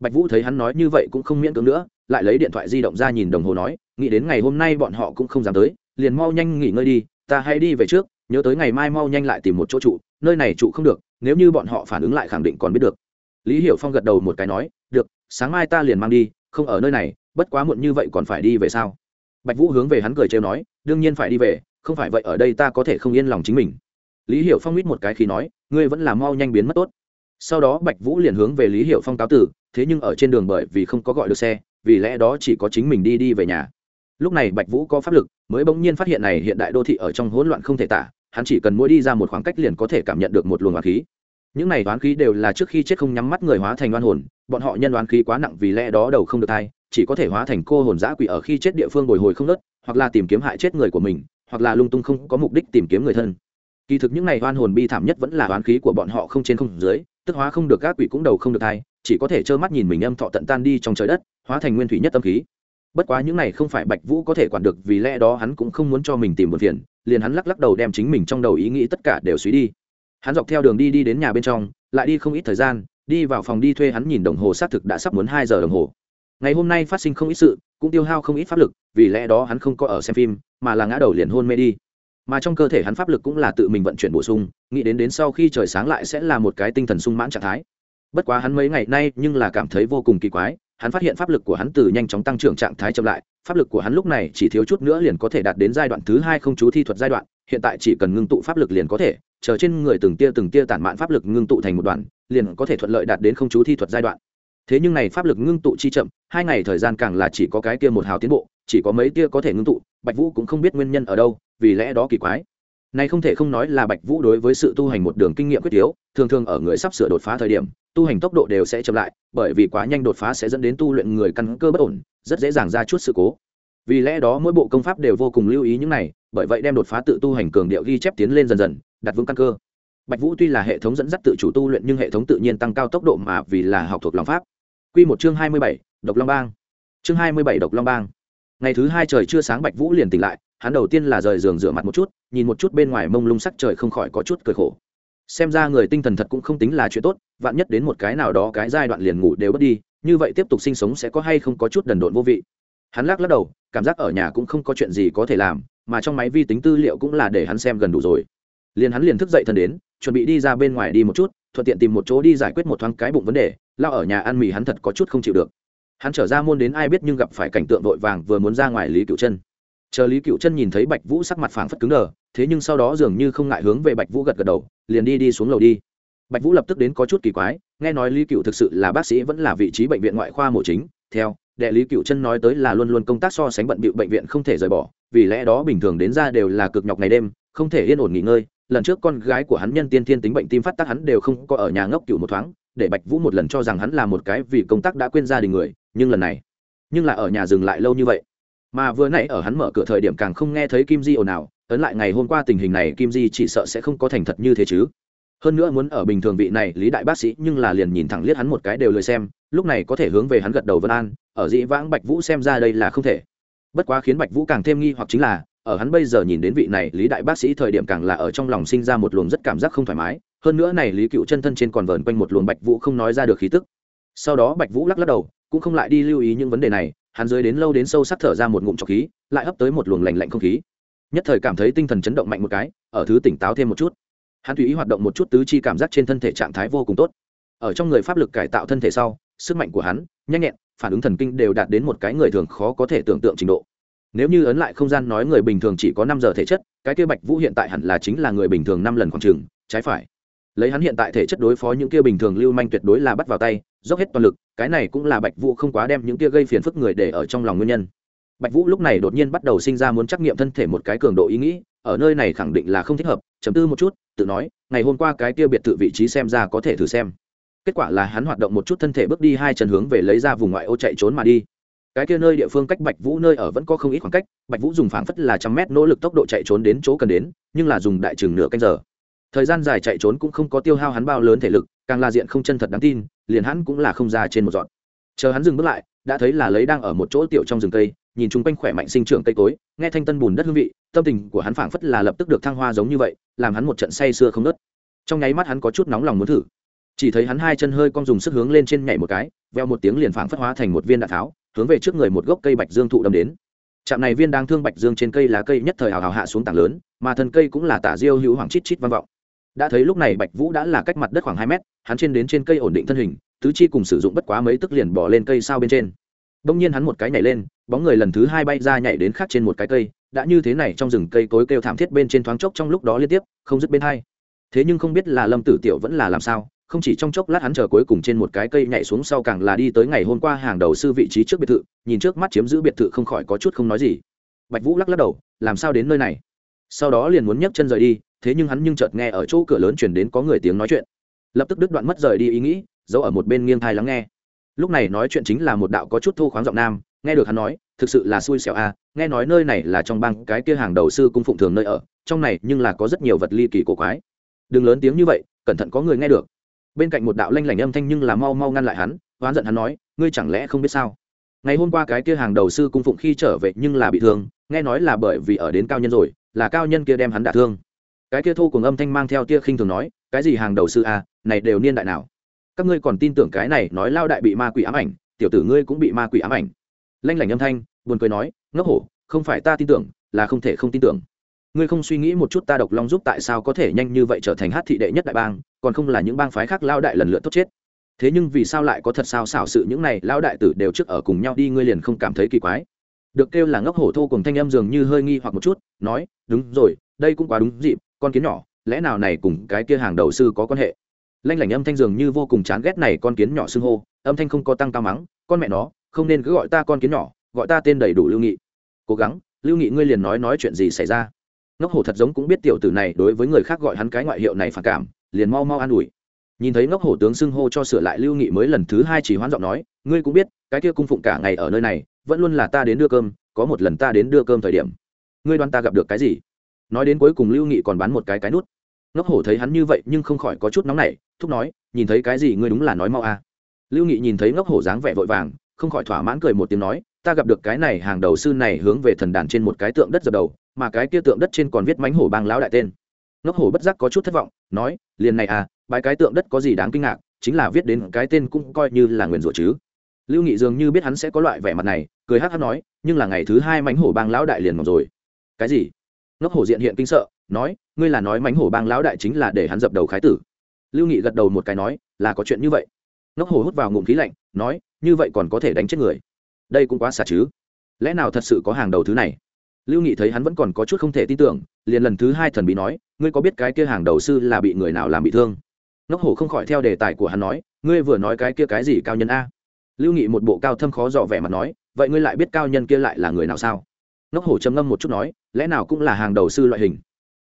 Speaker 1: Bạch vũ thấy hắn nói như vậy cũng không miễn cưỡng nữa, lại lấy điện thoại di động ra nhìn đồng hồ nói, nghĩ đến ngày hôm nay bọn họ cũng không dám tới, liền mau nhanh nghỉ ngơi đi, ta hay đi về trước, nhớ tới ngày mai mau nhanh lại tìm một chỗ trụ, nơi này trụ không được, nếu như bọn họ phản ứng lại khẳng định còn biết được. Lý hiểu phong gật đầu một cái nói, được, sáng mai ta liền mang đi, không ở nơi này, bất quá muộn như vậy còn phải đi về sao? Bạch vũ hướng về hắn cười trêu nói, đương nhiên phải đi về không phải vậy ở đây ta có thể không yên lòng chính mình. Lý hiểu phong mít một cái khi nói, ngươi vẫn là mau nhanh biến mất tốt. Sau đó bạch vũ liền hướng về lý Hiểu phong cáo tử, thế nhưng ở trên đường bởi vì không có gọi được xe, vì lẽ đó chỉ có chính mình đi đi về nhà. Lúc này bạch vũ có pháp lực, mới bỗng nhiên phát hiện này hiện đại đô thị ở trong hỗn loạn không thể tả, hắn chỉ cần mỗi đi ra một khoảng cách liền có thể cảm nhận được một luồng oán khí. Những này oán khí đều là trước khi chết không nhắm mắt người hóa thành oan hồn, bọn họ nhân oán khí quá nặng vì lẽ đó đầu không được thai, chỉ có thể hóa thành cô hồn giã quỷ ở khi chết địa phương bồi hồi không nớt, hoặc là tìm kiếm hại chết người của mình hoặc là lung tung không có mục đích tìm kiếm người thân. Kỳ thực những này oan hồn bi thảm nhất vẫn là oán khí của bọn họ không trên không dưới, tức hóa không được các quỷ cũng đầu không được thai, chỉ có thể trơ mắt nhìn mình âm thọ tận tan đi trong trời đất, hóa thành nguyên thủy nhất tâm khí. Bất quá những này không phải bạch vũ có thể quản được, vì lẽ đó hắn cũng không muốn cho mình tìm một phiền, liền hắn lắc lắc đầu đem chính mình trong đầu ý nghĩ tất cả đều suy đi. Hắn dọc theo đường đi đi đến nhà bên trong, lại đi không ít thời gian, đi vào phòng đi thuê hắn nhìn đồng hồ xác thực đã sắp muốn hai giờ đồng hồ ngày hôm nay phát sinh không ít sự, cũng tiêu hao không ít pháp lực, vì lẽ đó hắn không có ở xem phim, mà là ngã đầu liền hôn mê đi. Mà trong cơ thể hắn pháp lực cũng là tự mình vận chuyển bổ sung, nghĩ đến đến sau khi trời sáng lại sẽ là một cái tinh thần sung mãn trạng thái. Bất quá hắn mấy ngày nay nhưng là cảm thấy vô cùng kỳ quái, hắn phát hiện pháp lực của hắn từ nhanh chóng tăng trưởng trạng thái chậm lại, pháp lực của hắn lúc này chỉ thiếu chút nữa liền có thể đạt đến giai đoạn thứ hai không chú thi thuật giai đoạn, hiện tại chỉ cần ngưng tụ pháp lực liền có thể, chờ trên người từng tia từng tia tản mạn pháp lực ngưng tụ thành một đoạn, liền có thể thuận lợi đạt đến không chú thi thuật giai đoạn thế nhưng này pháp lực ngưng tụ chi chậm, hai ngày thời gian càng là chỉ có cái tia một hào tiến bộ, chỉ có mấy tia có thể ngưng tụ, bạch vũ cũng không biết nguyên nhân ở đâu, vì lẽ đó kỳ quái. Này không thể không nói là bạch vũ đối với sự tu hành một đường kinh nghiệm quyết yếu, thường thường ở người sắp sửa đột phá thời điểm, tu hành tốc độ đều sẽ chậm lại, bởi vì quá nhanh đột phá sẽ dẫn đến tu luyện người căn cơ bất ổn, rất dễ dàng ra chút sự cố. Vì lẽ đó mỗi bộ công pháp đều vô cùng lưu ý những này, bởi vậy đem đột phá tự tu hành cường điệu ghi chép tiến lên dần dần, đặt vững căn cơ. Bạch vũ tuy là hệ thống dẫn dắt tự chủ tu luyện nhưng hệ thống tự nhiên tăng cao tốc độ mà vì là học thuộc lòng pháp. Quy một chương hai mươi bảy, độc long bang. Chương hai mươi bảy độc long bang. Ngày thứ hai trời chưa sáng bạch vũ liền tỉnh lại hắn đầu tiên là rời giường rửa mặt một chút nhìn một chút bên ngoài mông lung sắc trời không khỏi có chút cười khổ. Xem ra người tinh thần thật cũng không tính là chuyện tốt vạn nhất đến một cái nào đó cái giai đoạn liền ngủ đều bất đi như vậy tiếp tục sinh sống sẽ có hay không có chút đần độn vô vị. Hắn lắc lắc đầu cảm giác ở nhà cũng không có chuyện gì có thể làm mà trong máy vi tính tư liệu cũng là để hắn xem gần đủ rồi. Liền hắn liền thức dậy thân đến chuẩn bị đi ra bên ngoài đi một chút thuận tiện tìm một chỗ đi giải quyết một thoáng cái bụng vấn đề lao ở nhà ăn mì hắn thật có chút không chịu được. Hắn trở ra môn đến ai biết nhưng gặp phải cảnh tượng vội vàng vừa muốn ra ngoài lý cựu chân chờ lý cựu chân nhìn thấy bạch vũ sắc mặt phảng phất cứng đờ, thế nhưng sau đó dường như không ngại hướng về bạch vũ gật gật đầu, liền đi đi xuống lầu đi. Bạch vũ lập tức đến có chút kỳ quái, nghe nói lý cựu thực sự là bác sĩ vẫn là vị trí bệnh viện ngoại khoa mổ chính, theo, đệ lý cựu chân nói tới là luôn luôn công tác so sánh bận bịu bệnh viện không thể rời bỏ, vì lẽ đó bình thường đến ra đều là cực nhọc ngày đêm, không thể yên ổn nghỉ ngơi, lần trước con gái của hắn nhân tiên thiên tính bệnh tim phát tác hắn đều không có ở nhà ngốc cựu một thoáng để bạch vũ một lần cho rằng hắn là một cái vì công tác đã quên gia đình người, nhưng lần này, nhưng là ở nhà dừng lại lâu như vậy. Mà vừa nãy ở hắn mở cửa thời điểm càng không nghe thấy kim di ồn ào, ấn lại ngày hôm qua tình hình này kim di chỉ sợ sẽ không có thành thật như thế chứ. Hơn nữa muốn ở bình thường vị này, lý đại bác sĩ, nhưng là liền nhìn thẳng liếc hắn một cái đều lười xem, lúc này có thể hướng về hắn gật đầu vân an, ở dĩ vãng bạch vũ xem ra đây là không thể. Bất quá khiến bạch vũ càng thêm nghi hoặc chính là, ở hắn bây giờ nhìn đến vị này, lý đại bác sĩ thời điểm càng là ở trong lòng sinh ra một luồng rất cảm giác không thoải mái hơn nữa này lý cựu chân thân trên còn vờn quanh một luồng bạch vũ không nói ra được khí tức. Sau đó bạch vũ lắc lắc đầu, cũng không lại đi lưu ý những vấn đề này, hắn dưới đến lâu đến sâu sắc thở ra một ngụm trọc khí, lại hấp tới một luồng lành lạnh không khí. Nhất thời cảm thấy tinh thần chấn động mạnh một cái, ở thứ tỉnh táo thêm một chút. Hắn tùy ý hoạt động một chút tứ chi cảm giác trên thân thể trạng thái vô cùng tốt. Ở trong người pháp lực cải tạo thân thể sau, sức mạnh của hắn, nhanh nhẹn, phản ứng thần kinh đều đạt đến một cái người thường khó có thể tưởng tượng trình độ. Nếu như ấn lại không gian nói người bình thường chỉ có năm giờ thể chất, cái kia bạch vũ hiện tại hẳn là chính là người bình thường năm lần khoảng trường trái phải lấy hắn hiện tại thể chất đối phó những kia bình thường lưu manh tuyệt đối là bắt vào tay, dốc hết toàn lực, cái này cũng là bạch vũ không quá đem những kia gây phiền phức người để ở trong lòng nguyên nhân. Bạch vũ lúc này đột nhiên bắt đầu sinh ra muốn trắc nghiệm thân thể một cái cường độ ý nghĩ, ở nơi này khẳng định là không thích hợp, chấm tư một chút, tự nói, ngày hôm qua cái kia biệt thự vị trí xem ra có thể thử xem. Kết quả là hắn hoạt động một chút thân thể bước đi hai chân hướng về lấy ra vùng ngoại ô chạy trốn mà đi. Cái kia nơi địa phương cách bạch vũ nơi ở vẫn có không ít khoảng cách, bạch vũ dùng phảng phất là trăm mét nỗ lực tốc độ chạy trốn đến chỗ cần đến, nhưng là dùng đại chừng nửa canh giờ thời gian dài chạy trốn cũng không có tiêu hao hắn bao lớn thể lực, càng là diện không chân thật đáng tin, liền hắn cũng là không ra trên một dọn chờ hắn dừng bước lại, đã thấy là lấy đang ở một chỗ tiểu trong rừng cây, nhìn chung quanh khỏe mạnh sinh trưởng cây cối, nghe thanh tân bùn đất hương vị, tâm tình của hắn phảng phất là lập tức được thăng hoa giống như vậy, làm hắn một trận say sưa không nớt trong nháy mắt hắn có chút nóng lòng muốn thử. Chỉ thấy hắn hai chân hơi cong dùng sức hướng lên trên nhảy một cái, veo một tiếng liền phảng phất hóa thành một viên đạn tháo, hướng về trước người một gốc cây bạch dương thụ đâm đến. Trạm này viên đang thương bạch dương trên cây lá cây nhất thời hào hào hạ xuống tảng lớn, mà thân cây cũng là tả diêu hữu hoàng chít chít vang vọng đã thấy lúc này bạch vũ đã là cách mặt đất khoảng hai mét, hắn trên đến trên cây ổn định thân hình, tứ chi cùng sử dụng bất quá mấy tức liền bỏ lên cây sao bên trên. Đông nhiên hắn một cái nhảy lên, bóng người lần thứ hai bay ra nhảy đến khác trên một cái cây, đã như thế này trong rừng cây cối kêu thảm thiết bên trên thoáng chốc trong lúc đó liên tiếp, không dứt bên hai. Thế nhưng không biết là lâm tử tiểu vẫn là làm sao, không chỉ trong chốc lát hắn chờ cuối cùng trên một cái cây nhảy xuống sau càng là đi tới ngày hôm qua hàng đầu sư vị trí trước biệt thự, nhìn trước mắt chiếm giữ biệt thự không khỏi có chút không nói gì. Bạch vũ lắc lắc đầu, làm sao đến nơi này? Sau đó liền muốn nhấc chân rời đi thế nhưng hắn nhưng chợt nghe ở chỗ cửa lớn chuyển đến có người tiếng nói chuyện. Lập tức đứt đoạn mất rời đi ý nghĩ, giấu ở một bên nghiêng thai lắng nghe. Lúc này nói chuyện chính là một đạo có chút thô khoáng giọng nam, nghe được hắn nói, thực sự là xui xẻo a nghe nói nơi này là trong bang, cái kia hàng đầu sư cung phụng thường nơi ở, trong này nhưng là có rất nhiều vật ly kỳ cổ quái. Đừng lớn tiếng như vậy, cẩn thận có người nghe được. Bên cạnh một đạo lanh lảnh âm thanh nhưng là mau mau ngăn lại hắn, oán giận hắn nói, ngươi chẳng lẽ không biết sao? Ngày hôm qua cái kia hàng đầu sư cung phụng khi trở về nhưng là bị thương, nghe nói là bởi vì ở đến cao nhân rồi, là cao nhân kia đem hắn đả thương cái kia thu cùng âm thanh mang theo tia khinh thường nói, cái gì hàng đầu sư a, này đều niên đại nào? Các ngươi còn tin tưởng cái này nói lao đại bị ma quỷ ám ảnh, tiểu tử ngươi cũng bị ma quỷ ám ảnh. Lanh lảnh âm thanh, buồn cười nói, ngốc hổ, không phải ta tin tưởng, là không thể không tin tưởng. Ngươi không suy nghĩ một chút ta độc long giúp tại sao có thể nhanh như vậy trở thành hát thị đệ nhất đại bang, còn không là những bang phái khác lao đại lần lượt tốt chết? Thế nhưng vì sao lại có thật sao xảo sự những này lao đại tử đều trước ở cùng nhau đi, ngươi liền không cảm thấy kỳ quái? Được kêu là ngốc hổ thô cùng thanh em dường như hơi nghi hoặc một chút, nói, đúng rồi, đây cũng quá đúng dịp con kiến nhỏ, lẽ nào này cùng cái kia hàng đầu sư có quan hệ? Lanh lảnh âm thanh dường như vô cùng chán ghét này con kiến nhỏ xưng hô, âm thanh không có tăng cao mắng, con mẹ nó, không nên cứ gọi ta con kiến nhỏ, gọi ta tên đầy đủ lưu nghị. Cố gắng, lưu nghị ngươi liền nói nói chuyện gì xảy ra? Ngốc hổ thật giống cũng biết tiểu tử này đối với người khác gọi hắn cái ngoại hiệu này phản cảm, liền mau mau an ủi. Nhìn thấy ngốc hổ tướng xưng hô cho sửa lại lưu nghị mới lần thứ hai chỉ hoán giọng nói, ngươi cũng biết, cái kia cung phụng cả ngày ở nơi này, vẫn luôn là ta đến đưa cơm, có một lần ta đến đưa cơm thời điểm. Ngươi đoán ta gặp được cái gì? Nói đến cuối cùng lưu nghị còn bán một cái cái nút. Ngốc hổ thấy hắn như vậy nhưng không khỏi có chút nóng nảy, thúc nói, nhìn thấy cái gì ngươi đúng là nói mau a. Lưu nghị nhìn thấy ngốc hổ dáng vẻ vội vàng, không khỏi thỏa mãn cười một tiếng nói, ta gặp được cái này hàng đầu sư này hướng về thần đàn trên một cái tượng đất dập đầu, mà cái kia tượng đất trên còn viết mánh hổ bang lão đại tên. Ngốc hổ bất giác có chút thất vọng, nói, liền này à bài cái tượng đất có gì đáng kinh ngạc, chính là viết đến cái tên cũng coi như là nguyền rủa chứ. Lưu nghị dường như biết hắn sẽ có loại vẻ mặt này, cười hắc hắc nói, nhưng là ngày thứ hai mánh hổ bang lão đại liền mọc rồi. Cái gì? Ngốc hổ diện hiện kinh sợ, nói, ngươi là nói mánh hổ bang lão đại chính là để hắn dập đầu khái tử. Lưu nghị gật đầu một cái nói, là có chuyện như vậy. Ngốc hổ hút vào ngụm khí lạnh, nói, như vậy còn có thể đánh chết người? Đây cũng quá xả chứ. Lẽ nào thật sự có hàng đầu thứ này? Lưu nghị thấy hắn vẫn còn có chút không thể tin tưởng, liền lần thứ hai thần bị nói, ngươi có biết cái kia hàng đầu sư là bị người nào làm bị thương? Ngốc hổ không khỏi theo đề tài của hắn nói, ngươi vừa nói cái kia cái gì cao nhân a? Lưu nghị một bộ cao thâm khó dò vẻ mặt nói, vậy ngươi lại biết cao nhân kia lại là người nào sao? Ngốc hổ trầm ngâm một chút nói lẽ nào cũng là hàng đầu sư loại hình?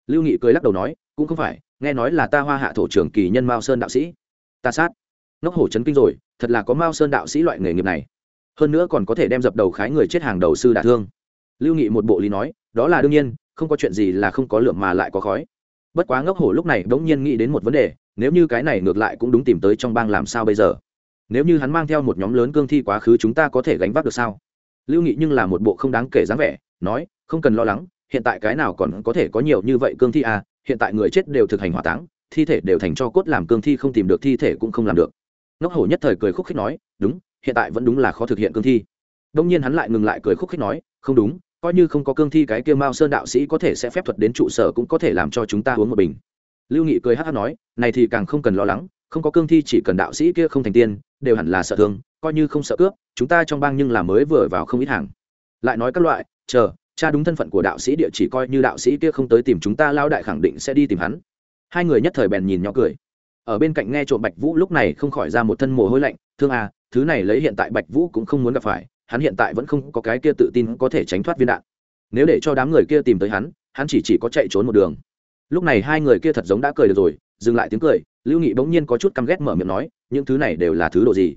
Speaker 1: Lưu nghị cười lắc đầu nói, cũng không phải, nghe nói là ta hoa hạ thổ trưởng kỳ nhân mao sơn đạo sĩ. Ta sát. Ngốc hổ chấn kinh rồi, thật là có mao sơn đạo sĩ loại nghề nghiệp này. Hơn nữa còn có thể đem dập đầu khái người chết hàng đầu sư đả thương. Lưu nghị một bộ lý nói, đó là đương nhiên, không có chuyện gì là không có lượng mà lại có khói. Bất quá ngốc hổ lúc này bỗng nhiên nghĩ đến một vấn đề, nếu như cái này ngược lại cũng đúng tìm tới trong bang làm sao bây giờ? Nếu như hắn mang theo một nhóm lớn cương thi quá khứ chúng ta có thể gánh vác được sao? Lưu nghị nhưng là một bộ không đáng kể dáng vẻ, nói, không cần lo lắng hiện tại cái nào còn có thể có nhiều như vậy cương thi à hiện tại người chết đều thực hành hỏa táng, thi thể đều thành cho cốt làm cương thi không tìm được thi thể cũng không làm được. Ngốc hổ nhất thời cười khúc khích nói, đúng, hiện tại vẫn đúng là khó thực hiện cương thi. Đông nhiên hắn lại ngừng lại cười khúc khích nói, không đúng, coi như không có cương thi cái kia mao sơn đạo sĩ có thể sẽ phép thuật đến trụ sở cũng có thể làm cho chúng ta uống một bình. Lưu nghị cười hát hát nói, này thì càng không cần lo lắng, không có cương thi chỉ cần đạo sĩ kia không thành tiên, đều hẳn là sợ thương, coi như không sợ cướp, chúng ta trong bang nhưng là mới vừa vào không ít hàng. Lại nói các loại, chờ cha đúng thân phận của đạo sĩ địa chỉ coi như đạo sĩ kia không tới tìm chúng ta lao đại khẳng định sẽ đi tìm hắn. Hai người nhất thời bèn nhìn nhỏ cười. Ở bên cạnh nghe trộm bạch vũ, lúc này không khỏi ra một thân mồ hôi lạnh. Thương à thứ này lấy hiện tại bạch vũ cũng không muốn gặp phải. Hắn hiện tại vẫn không có cái kia tự tin có thể tránh thoát viên đạn. Nếu để cho đám người kia tìm tới hắn hắn chỉ chỉ có chạy trốn một đường. Lúc này hai người kia thật giống đã cười được rồi, dừng lại tiếng cười. Lưu nghị bỗng nhiên có chút căm ghét mở miệng nói, những thứ này đều là thứ đồ gì?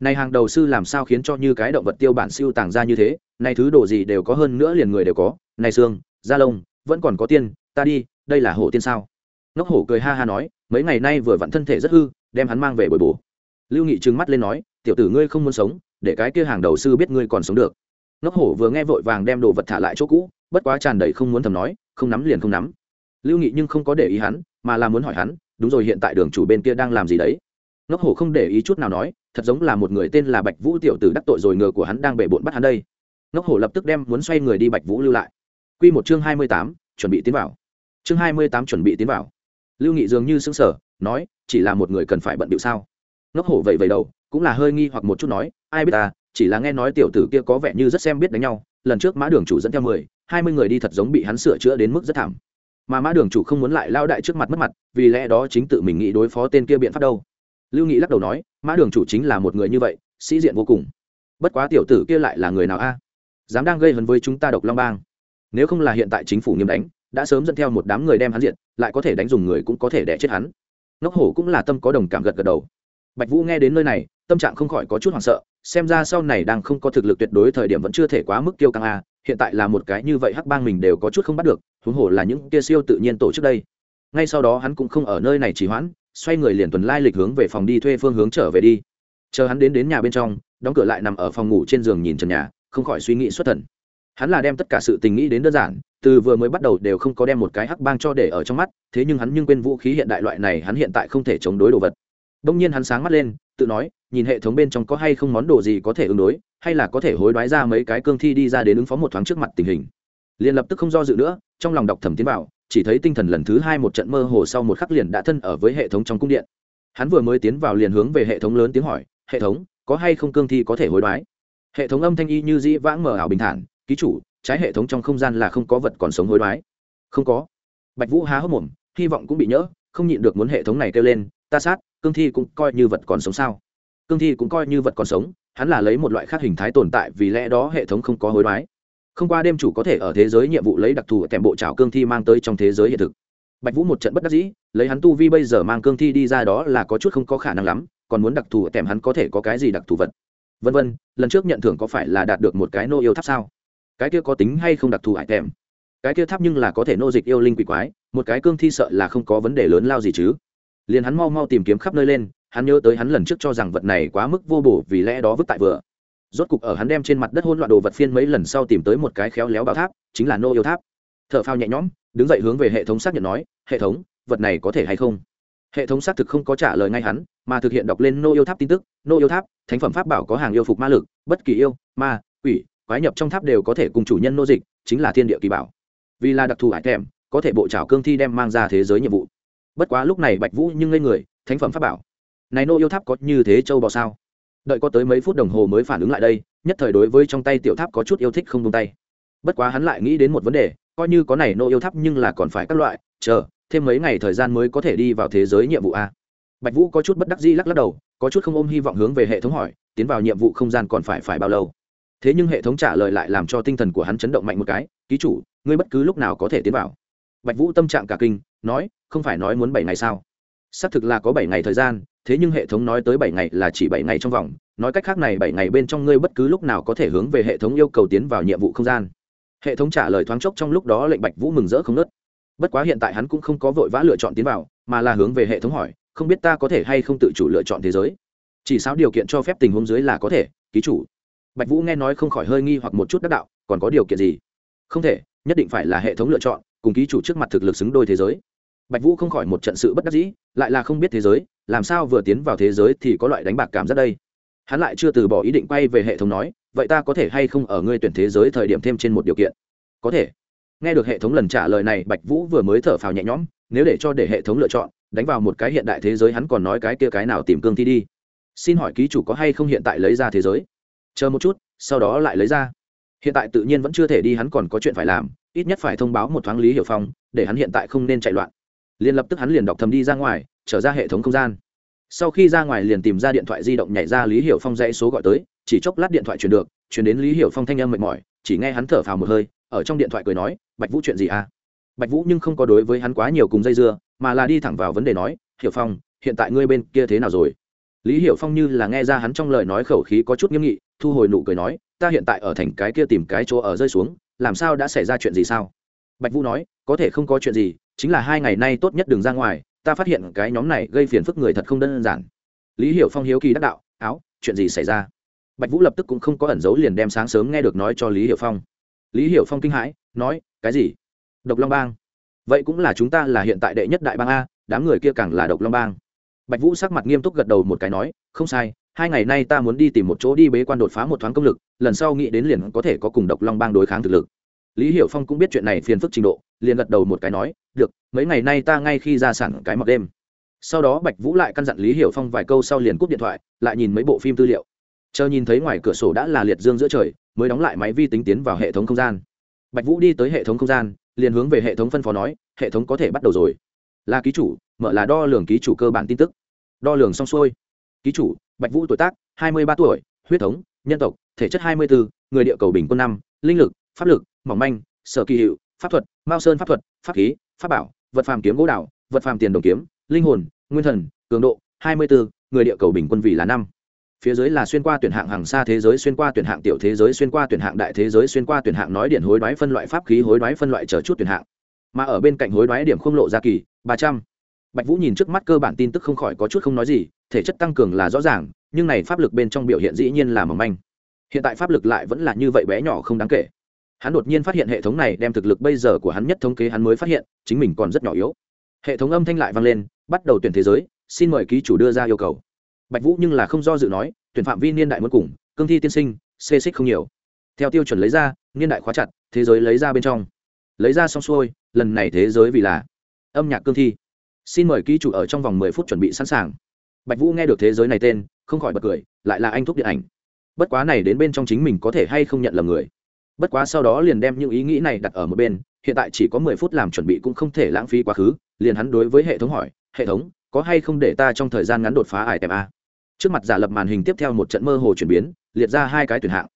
Speaker 1: Này hàng đầu sư làm sao khiến cho như cái động vật tiêu bản siêu tàng ra như thế, này thứ đồ gì đều có hơn nữa liền người đều có, này xương, da lông, vẫn còn có tiên, ta đi, đây là hổ tiên sao? Ngốc hổ cười ha ha nói, mấy ngày nay vừa vặn thân thể rất hư, đem hắn mang về bồi bổ. Lưu nghị trừng mắt lên nói, tiểu tử ngươi không muốn sống, để cái kia hàng đầu sư biết ngươi còn sống được. Ngốc hổ vừa nghe vội vàng đem đồ vật thả lại chỗ cũ, bất quá tràn đầy không muốn thầm nói, không nắm liền không nắm. Lưu nghị nhưng không có để ý hắn, mà là muốn hỏi hắn, đúng rồi hiện tại đường chủ bên kia đang làm gì đấy? Ngốc hổ không để ý chút nào nói, thật giống là một người tên là bạch vũ tiểu tử đắc tội rồi ngờ của hắn đang bể bộn bắt hắn đây. Ngốc hổ lập tức đem muốn xoay người đi bạch vũ lưu lại. Q một chương hai mươi tám, chuẩn bị tiến vào. Chương hai mươi tám, chuẩn bị tiến vào. Lưu nghị dường như sững sờ, nói, chỉ là một người cần phải bận điệu sao? Ngốc hổ vậy vậy đầu, cũng là hơi nghi hoặc một chút nói, ai biết ta, chỉ là nghe nói tiểu tử kia có vẻ như rất xem biết đánh nhau, lần trước mã đường chủ dẫn theo mười, hai mươi người đi thật giống bị hắn sửa chữa đến mức rất thảm. Mà mã đường chủ không muốn lại lao đại trước mặt mất mặt, vì lẽ đó chính tự mình nghĩ đối phó tên kia biện pháp đâu lưu nghị lắc đầu nói, mã đường chủ chính là một người như vậy, sĩ diện vô cùng. Bất quá tiểu tử kia lại là người nào a? Dám đang gây hấn với chúng ta độc long bang. Nếu không là hiện tại chính phủ nghiêm đánh, đã sớm dẫn theo một đám người đem hắn diện lại có thể đánh dùng người cũng có thể đẻ chết hắn. Ngốc hổ cũng là tâm có đồng cảm gật gật đầu. Bạch vũ nghe đến nơi này, tâm trạng không khỏi có chút hoảng sợ, xem ra sau này đang không có thực lực tuyệt đối thời điểm vẫn chưa thể quá mức kiêu căng a, hiện tại là một cái như vậy hắc bang mình đều có chút không bắt được, huống hồ là những kia siêu tự nhiên tổ chức đây. Ngay sau đó hắn cũng không ở nơi này chỉ hoãn xoay người liền tuần lai lịch hướng về phòng đi thuê phương hướng trở về đi. Chờ hắn đến đến nhà bên trong, đóng cửa lại nằm ở phòng ngủ trên giường nhìn trần nhà, không khỏi suy nghĩ xuất thần. Hắn là đem tất cả sự tình nghĩ đến đơn giản, từ vừa mới bắt đầu đều không có đem một cái hắc bang cho để ở trong mắt, thế nhưng hắn nhưng quên vũ khí hiện đại loại này hắn hiện tại không thể chống đối đồ vật. Đông nhiên hắn sáng mắt lên, tự nói, nhìn hệ thống bên trong có hay không món đồ gì có thể ứng đối, hay là có thể hối đoái ra mấy cái cương thi đi ra đến ứng phó một thoáng trước mặt tình hình. Liền lập tức không do dự nữa, trong lòng đọc thẩm tiến vào chỉ thấy tinh thần lần thứ hai một trận mơ hồ sau một khắc liền đã thân ở với hệ thống trong cung điện. Hắn vừa mới tiến vào liền hướng về hệ thống lớn tiếng hỏi, hệ thống, có hay không cương thi có thể hối đoái? Hệ thống âm thanh y như dĩ vãng mờ ảo bình thản, ký chủ, trái hệ thống trong không gian là không có vật còn sống hối đoái. Không có. Bạch vũ há hốc mồm, hy vọng cũng bị nhỡ, không nhịn được muốn hệ thống này kêu lên, ta sát, cương thi cũng coi như vật còn sống sao? Cương thi cũng coi như vật còn sống, hắn là lấy một loại khác hình thái tồn tại vì lẽ đó hệ thống không có hối đoái không qua đêm chủ có thể ở thế giới nhiệm vụ lấy đặc thù tèm bộ trào cương thi mang tới trong thế giới hiện thực. Bạch vũ một trận bất đắc dĩ, lấy hắn tu vi bây giờ mang cương thi đi ra đó là có chút không có khả năng lắm, còn muốn đặc thù tèm hắn có thể có cái gì đặc thù vật? Vân vân, lần trước nhận thưởng có phải là đạt được một cái nô yêu tháp sao? Cái kia có tính hay không đặc thù hải tèm cái kia tháp nhưng là có thể nô dịch yêu linh quỷ quái, một cái cương thi sợ là không có vấn đề lớn lao gì chứ. Liền hắn mau mau tìm kiếm khắp nơi lên, hắn nhớ tới hắn lần trước cho rằng vật này quá mức vô bổ vì lẽ đó vứt tại vừa rốt cục ở hắn đem trên mặt đất hỗn loạn đồ vật phiên mấy lần sau tìm tới một cái khéo léo bảo tháp, chính là nô yêu tháp. T h ở phao nhẹ nhõm, đứng dậy hướng về hệ thống xác nhận nói, hệ thống, vật này có thể hay không? Hệ thống xác thực không có trả lời ngay hắn, mà thực hiện đọc lên nô yêu tháp tin tức, nô yêu tháp, thánh phẩm pháp bảo có hàng yêu phục ma lực, bất kỳ yêu, ma, quỷ, quái nhập trong tháp đều có thể cùng chủ nhân nô dịch, chính là thiên địa kỳ bảo. Vì là đặc thù hải thèm, có thể bộ trào cương thi đem mang ra thế giới nhiệm vụ. Bất quá lúc này bạch vũ nhưng ngây người, thánh phẩm pháp bảo? Này nô yêu tháp có như thế châu bò sao? Đợi có tới mấy phút đồng hồ mới phản ứng lại đây, nhất thời đối với trong tay tiểu tháp có chút yêu thích không tung tay. Bất quá hắn lại nghĩ đến một vấn đề, coi như có này nô yêu tháp nhưng là còn phải các loại, chờ, thêm mấy ngày thời gian mới có thể đi vào thế giới nhiệm vụ a. Bạch vũ có chút bất đắc dĩ lắc lắc đầu, có chút không ôm hy vọng hướng về hệ thống hỏi, tiến vào nhiệm vụ không gian còn phải phải bao lâu? Thế nhưng hệ thống trả lời lại làm cho tinh thần của hắn chấn động mạnh một cái, ký chủ, ngươi bất cứ lúc nào có thể tiến vào. Bạch vũ tâm trạng cả kinh, nói, không phải nói muốn bảy ngày sao? Xác thực là có bảy ngày thời gian thế nhưng hệ thống nói tới bảy ngày là chỉ bảy ngày trong vòng, nói cách khác này bảy ngày bên trong ngươi bất cứ lúc nào có thể hướng về hệ thống yêu cầu tiến vào nhiệm vụ không gian. Hệ thống trả lời thoáng chốc trong lúc đó lệnh bạch vũ mừng rỡ không nớt bất quá hiện tại hắn cũng không có vội vã lựa chọn tiến vào, mà là hướng về hệ thống hỏi, không biết ta có thể hay không tự chủ lựa chọn thế giới? Chỉ sáu điều kiện cho phép tình huống dưới là có thể, ký chủ. Bạch vũ nghe nói không khỏi hơi nghi hoặc một chút đắc đạo, còn có điều kiện gì? Không thể, nhất định phải là hệ thống lựa chọn, cùng ký chủ trước mặt thực lực xứng đôi thế giới. Bạch vũ không khỏi một trận sự bất đắc dĩ, lại là không biết thế giới làm sao vừa tiến vào thế giới thì có loại đánh bạc cảm giác đây? Hắn lại chưa từ bỏ ý định quay về hệ thống nói, vậy ta có thể hay không ở ngươi tuyển thế giới thời điểm thêm trên một điều kiện? Có thể. Nghe được hệ thống lần trả lời này, bạch vũ vừa mới thở phào nhẹ nhõm, nếu để cho để hệ thống lựa chọn, đánh vào một cái hiện đại thế giới hắn còn nói cái kia cái nào tìm cương thi đi. Xin hỏi ký chủ có hay không hiện tại lấy ra thế giới? Chờ một chút, sau đó lại lấy ra. Hiện tại tự nhiên vẫn chưa thể đi, hắn còn có chuyện phải làm, ít nhất phải thông báo một thoáng lý hiểu phong, để hắn hiện tại không nên chạy loạn liền lập tức hắn liền đọc thầm đi ra ngoài, trở ra hệ thống không gian. Sau khi ra ngoài liền tìm ra điện thoại di động nhảy ra lý hiểu phong dãy số gọi tới, chỉ chốc lát điện thoại truyền được, chuyển đến lý hiểu phong thanh âm mệt mỏi, chỉ nghe hắn thở phào một hơi, ở trong điện thoại cười nói, bạch vũ chuyện gì à? Bạch vũ nhưng không có đối với hắn quá nhiều cùng dây dưa, mà là đi thẳng vào vấn đề nói, hiểu phong, hiện tại ngươi bên kia thế nào rồi? Lý hiểu phong như là nghe ra hắn trong lời nói khẩu khí có chút nghiêm nghị, thu hồi nụ cười nói, ta hiện tại ở thành cái kia tìm cái chỗ ở rơi xuống, làm sao đã xảy ra chuyện gì sao? Bạch vũ nói, có thể không có chuyện gì chính là hai ngày nay tốt nhất đừng ra ngoài, ta phát hiện cái nhóm này gây phiền phức người thật không đơn giản. Lý hiểu phong hiếu kỳ đắc đạo, áo, chuyện gì xảy ra? Bạch vũ lập tức cũng không có ẩn giấu liền đem sáng sớm nghe được nói cho lý hiểu phong. Lý hiểu phong kinh hãi, nói, cái gì? Độc long bang? Vậy cũng là chúng ta là hiện tại đệ nhất đại bang a, đám người kia càng là độc long bang. Bạch vũ sắc mặt nghiêm túc gật đầu một cái nói, không sai, hai ngày nay ta muốn đi tìm một chỗ đi bế quan đột phá một thoáng công lực, lần sau nghĩ đến liền có thể có cùng độc long bang đối kháng thực lực lý hiểu phong cũng biết chuyện này phiền phức trình độ, liền gật đầu một cái nói, được, mấy ngày nay ta ngay khi ra sản cái mặc đêm. Sau đó bạch vũ lại căn dặn lý hiểu phong vài câu sau liền cúp điện thoại, lại nhìn mấy bộ phim tư liệu. Chờ nhìn thấy ngoài cửa sổ đã là liệt dương giữa trời, mới đóng lại máy vi tính tiến vào hệ thống không gian. Bạch vũ đi tới hệ thống không gian, liền hướng về hệ thống phân phó nói, hệ thống có thể bắt đầu rồi. Là ký chủ, mở là đo lường ký chủ cơ bản tin tức. Đo lường xong xuôi. Ký chủ, bạch vũ tuổi tác, hai mươi ba tuổi, huyết thống, nhân tộc, thể chất hai mươi bốn người địa cầu bình quân năm, linh lực pháp lực mỏng manh sở kỳ hiệu pháp thuật mao sơn pháp thuật pháp khí pháp bảo vật phàm kiếm gỗ đảo, vật phàm tiền đồng kiếm linh hồn nguyên thần cường độ hai mươi bốn người địa cầu bình quân vị là năm. Phía dưới là xuyên qua tuyển hạng hàng xa thế giới xuyên qua tuyển hạng tiểu thế giới xuyên qua tuyển hạng đại thế giới xuyên qua tuyển hạng nói điện hối đoái phân loại pháp khí hối đoái phân loại chờ chút tuyển hạng. Mà ở bên cạnh hối đoái điểm không lộ ra kỳ ba trăm. Bạch vũ nhìn trước mắt cơ bản tin tức không khỏi có chút không nói gì thể chất tăng cường là rõ ràng nhưng này pháp lực bên trong biểu hiện dĩ nhiên là mỏng manh. Hiện tại pháp lực lại vẫn là như vậy bé nhỏ không đáng kể hắn đột nhiên phát hiện hệ thống này đem thực lực bây giờ của hắn nhất thống kế hắn mới phát hiện, chính mình còn rất nhỏ yếu. Hệ thống âm thanh lại vang lên, bắt đầu tuyển thế giới, xin mời ký chủ đưa ra yêu cầu. Bạch vũ nhưng là không do dự nói, tuyển phạm vi niên đại muốn cùng, cương thi tiên sinh, xê xích không nhiều. Theo tiêu chuẩn lấy ra, niên đại khóa chặt, thế giới lấy ra bên trong. Lấy ra xong xuôi, lần này thế giới vì là âm nhạc cương thi. Xin mời ký chủ ở trong vòng mười phút chuẩn bị sẵn sàng. Bạch vũ nghe được thế giới này tên, không khỏi bật cười, lại là anh thúc điện ảnh. Bất quá này đến bên trong chính mình có thể hay không nhận lầm người bất quá sau đó liền đem những ý nghĩ này đặt ở một bên, hiện tại chỉ có mười phút làm chuẩn bị cũng không thể lãng phí quá khứ, liền hắn đối với hệ thống hỏi, hệ thống, có hay không để ta trong thời gian ngắn đột phá ải tèm a? Trước mặt giả lập màn hình tiếp theo một trận mơ hồ chuyển biến, liệt ra hai cái tuyển hạng.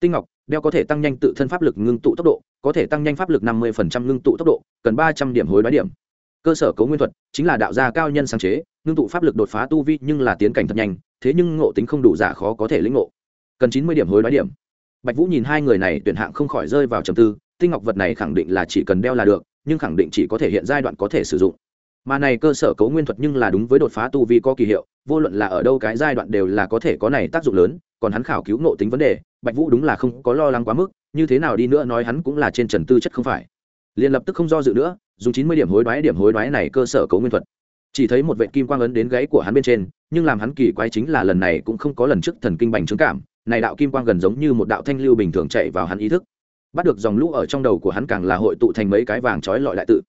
Speaker 1: Tinh ngọc, đeo có thể tăng nhanh tự thân pháp lực ngưng tụ tốc độ, có thể tăng nhanh pháp lực năm mươi ngưng tụ tốc độ, cần ba trăm điểm hối đoái điểm. Cơ sở cấu nguyên thuật chính là đạo gia cao nhân sáng chế, ngưng tụ pháp lực đột phá tu vi nhưng là tiến cảnh thật nhanh, thế nhưng ngộ tính không đủ giả khó có thể lĩnh ngộ. Cần chín mươi điểm hối đoái điểm bạch vũ nhìn hai người này tuyển hạng không khỏi rơi vào trầm tư, tinh ngọc vật này khẳng định là chỉ cần đeo là được, nhưng khẳng định chỉ có thể hiện giai đoạn có thể sử dụng. Mà này cơ sở cấu nguyên thuật nhưng là đúng với đột phá tu vi có kỳ hiệu, vô luận là ở đâu cái giai đoạn đều là có thể có này tác dụng lớn, còn hắn khảo cứu ngộ tính vấn đề, bạch vũ đúng là không có lo lắng quá mức, như thế nào đi nữa nói hắn cũng là trên trần tư chất không phải. Liền lập tức không do dự nữa, dùng chín mươi điểm hối đoái điểm hối đoái này cơ sở cấu nguyên thuật. Chỉ thấy một vệ kim quang ấn đến gáy của hắn bên trên, nhưng làm hắn kỳ quái chính là lần này cũng không có lần trước thần kinh bành trướng cảm này đạo kim quang gần giống như một đạo thanh lưu bình thường chạy vào hắn ý thức. Bắt được dòng lũ ở trong đầu của hắn càng là hội tụ thành mấy cái vàng trói lọi lại tự.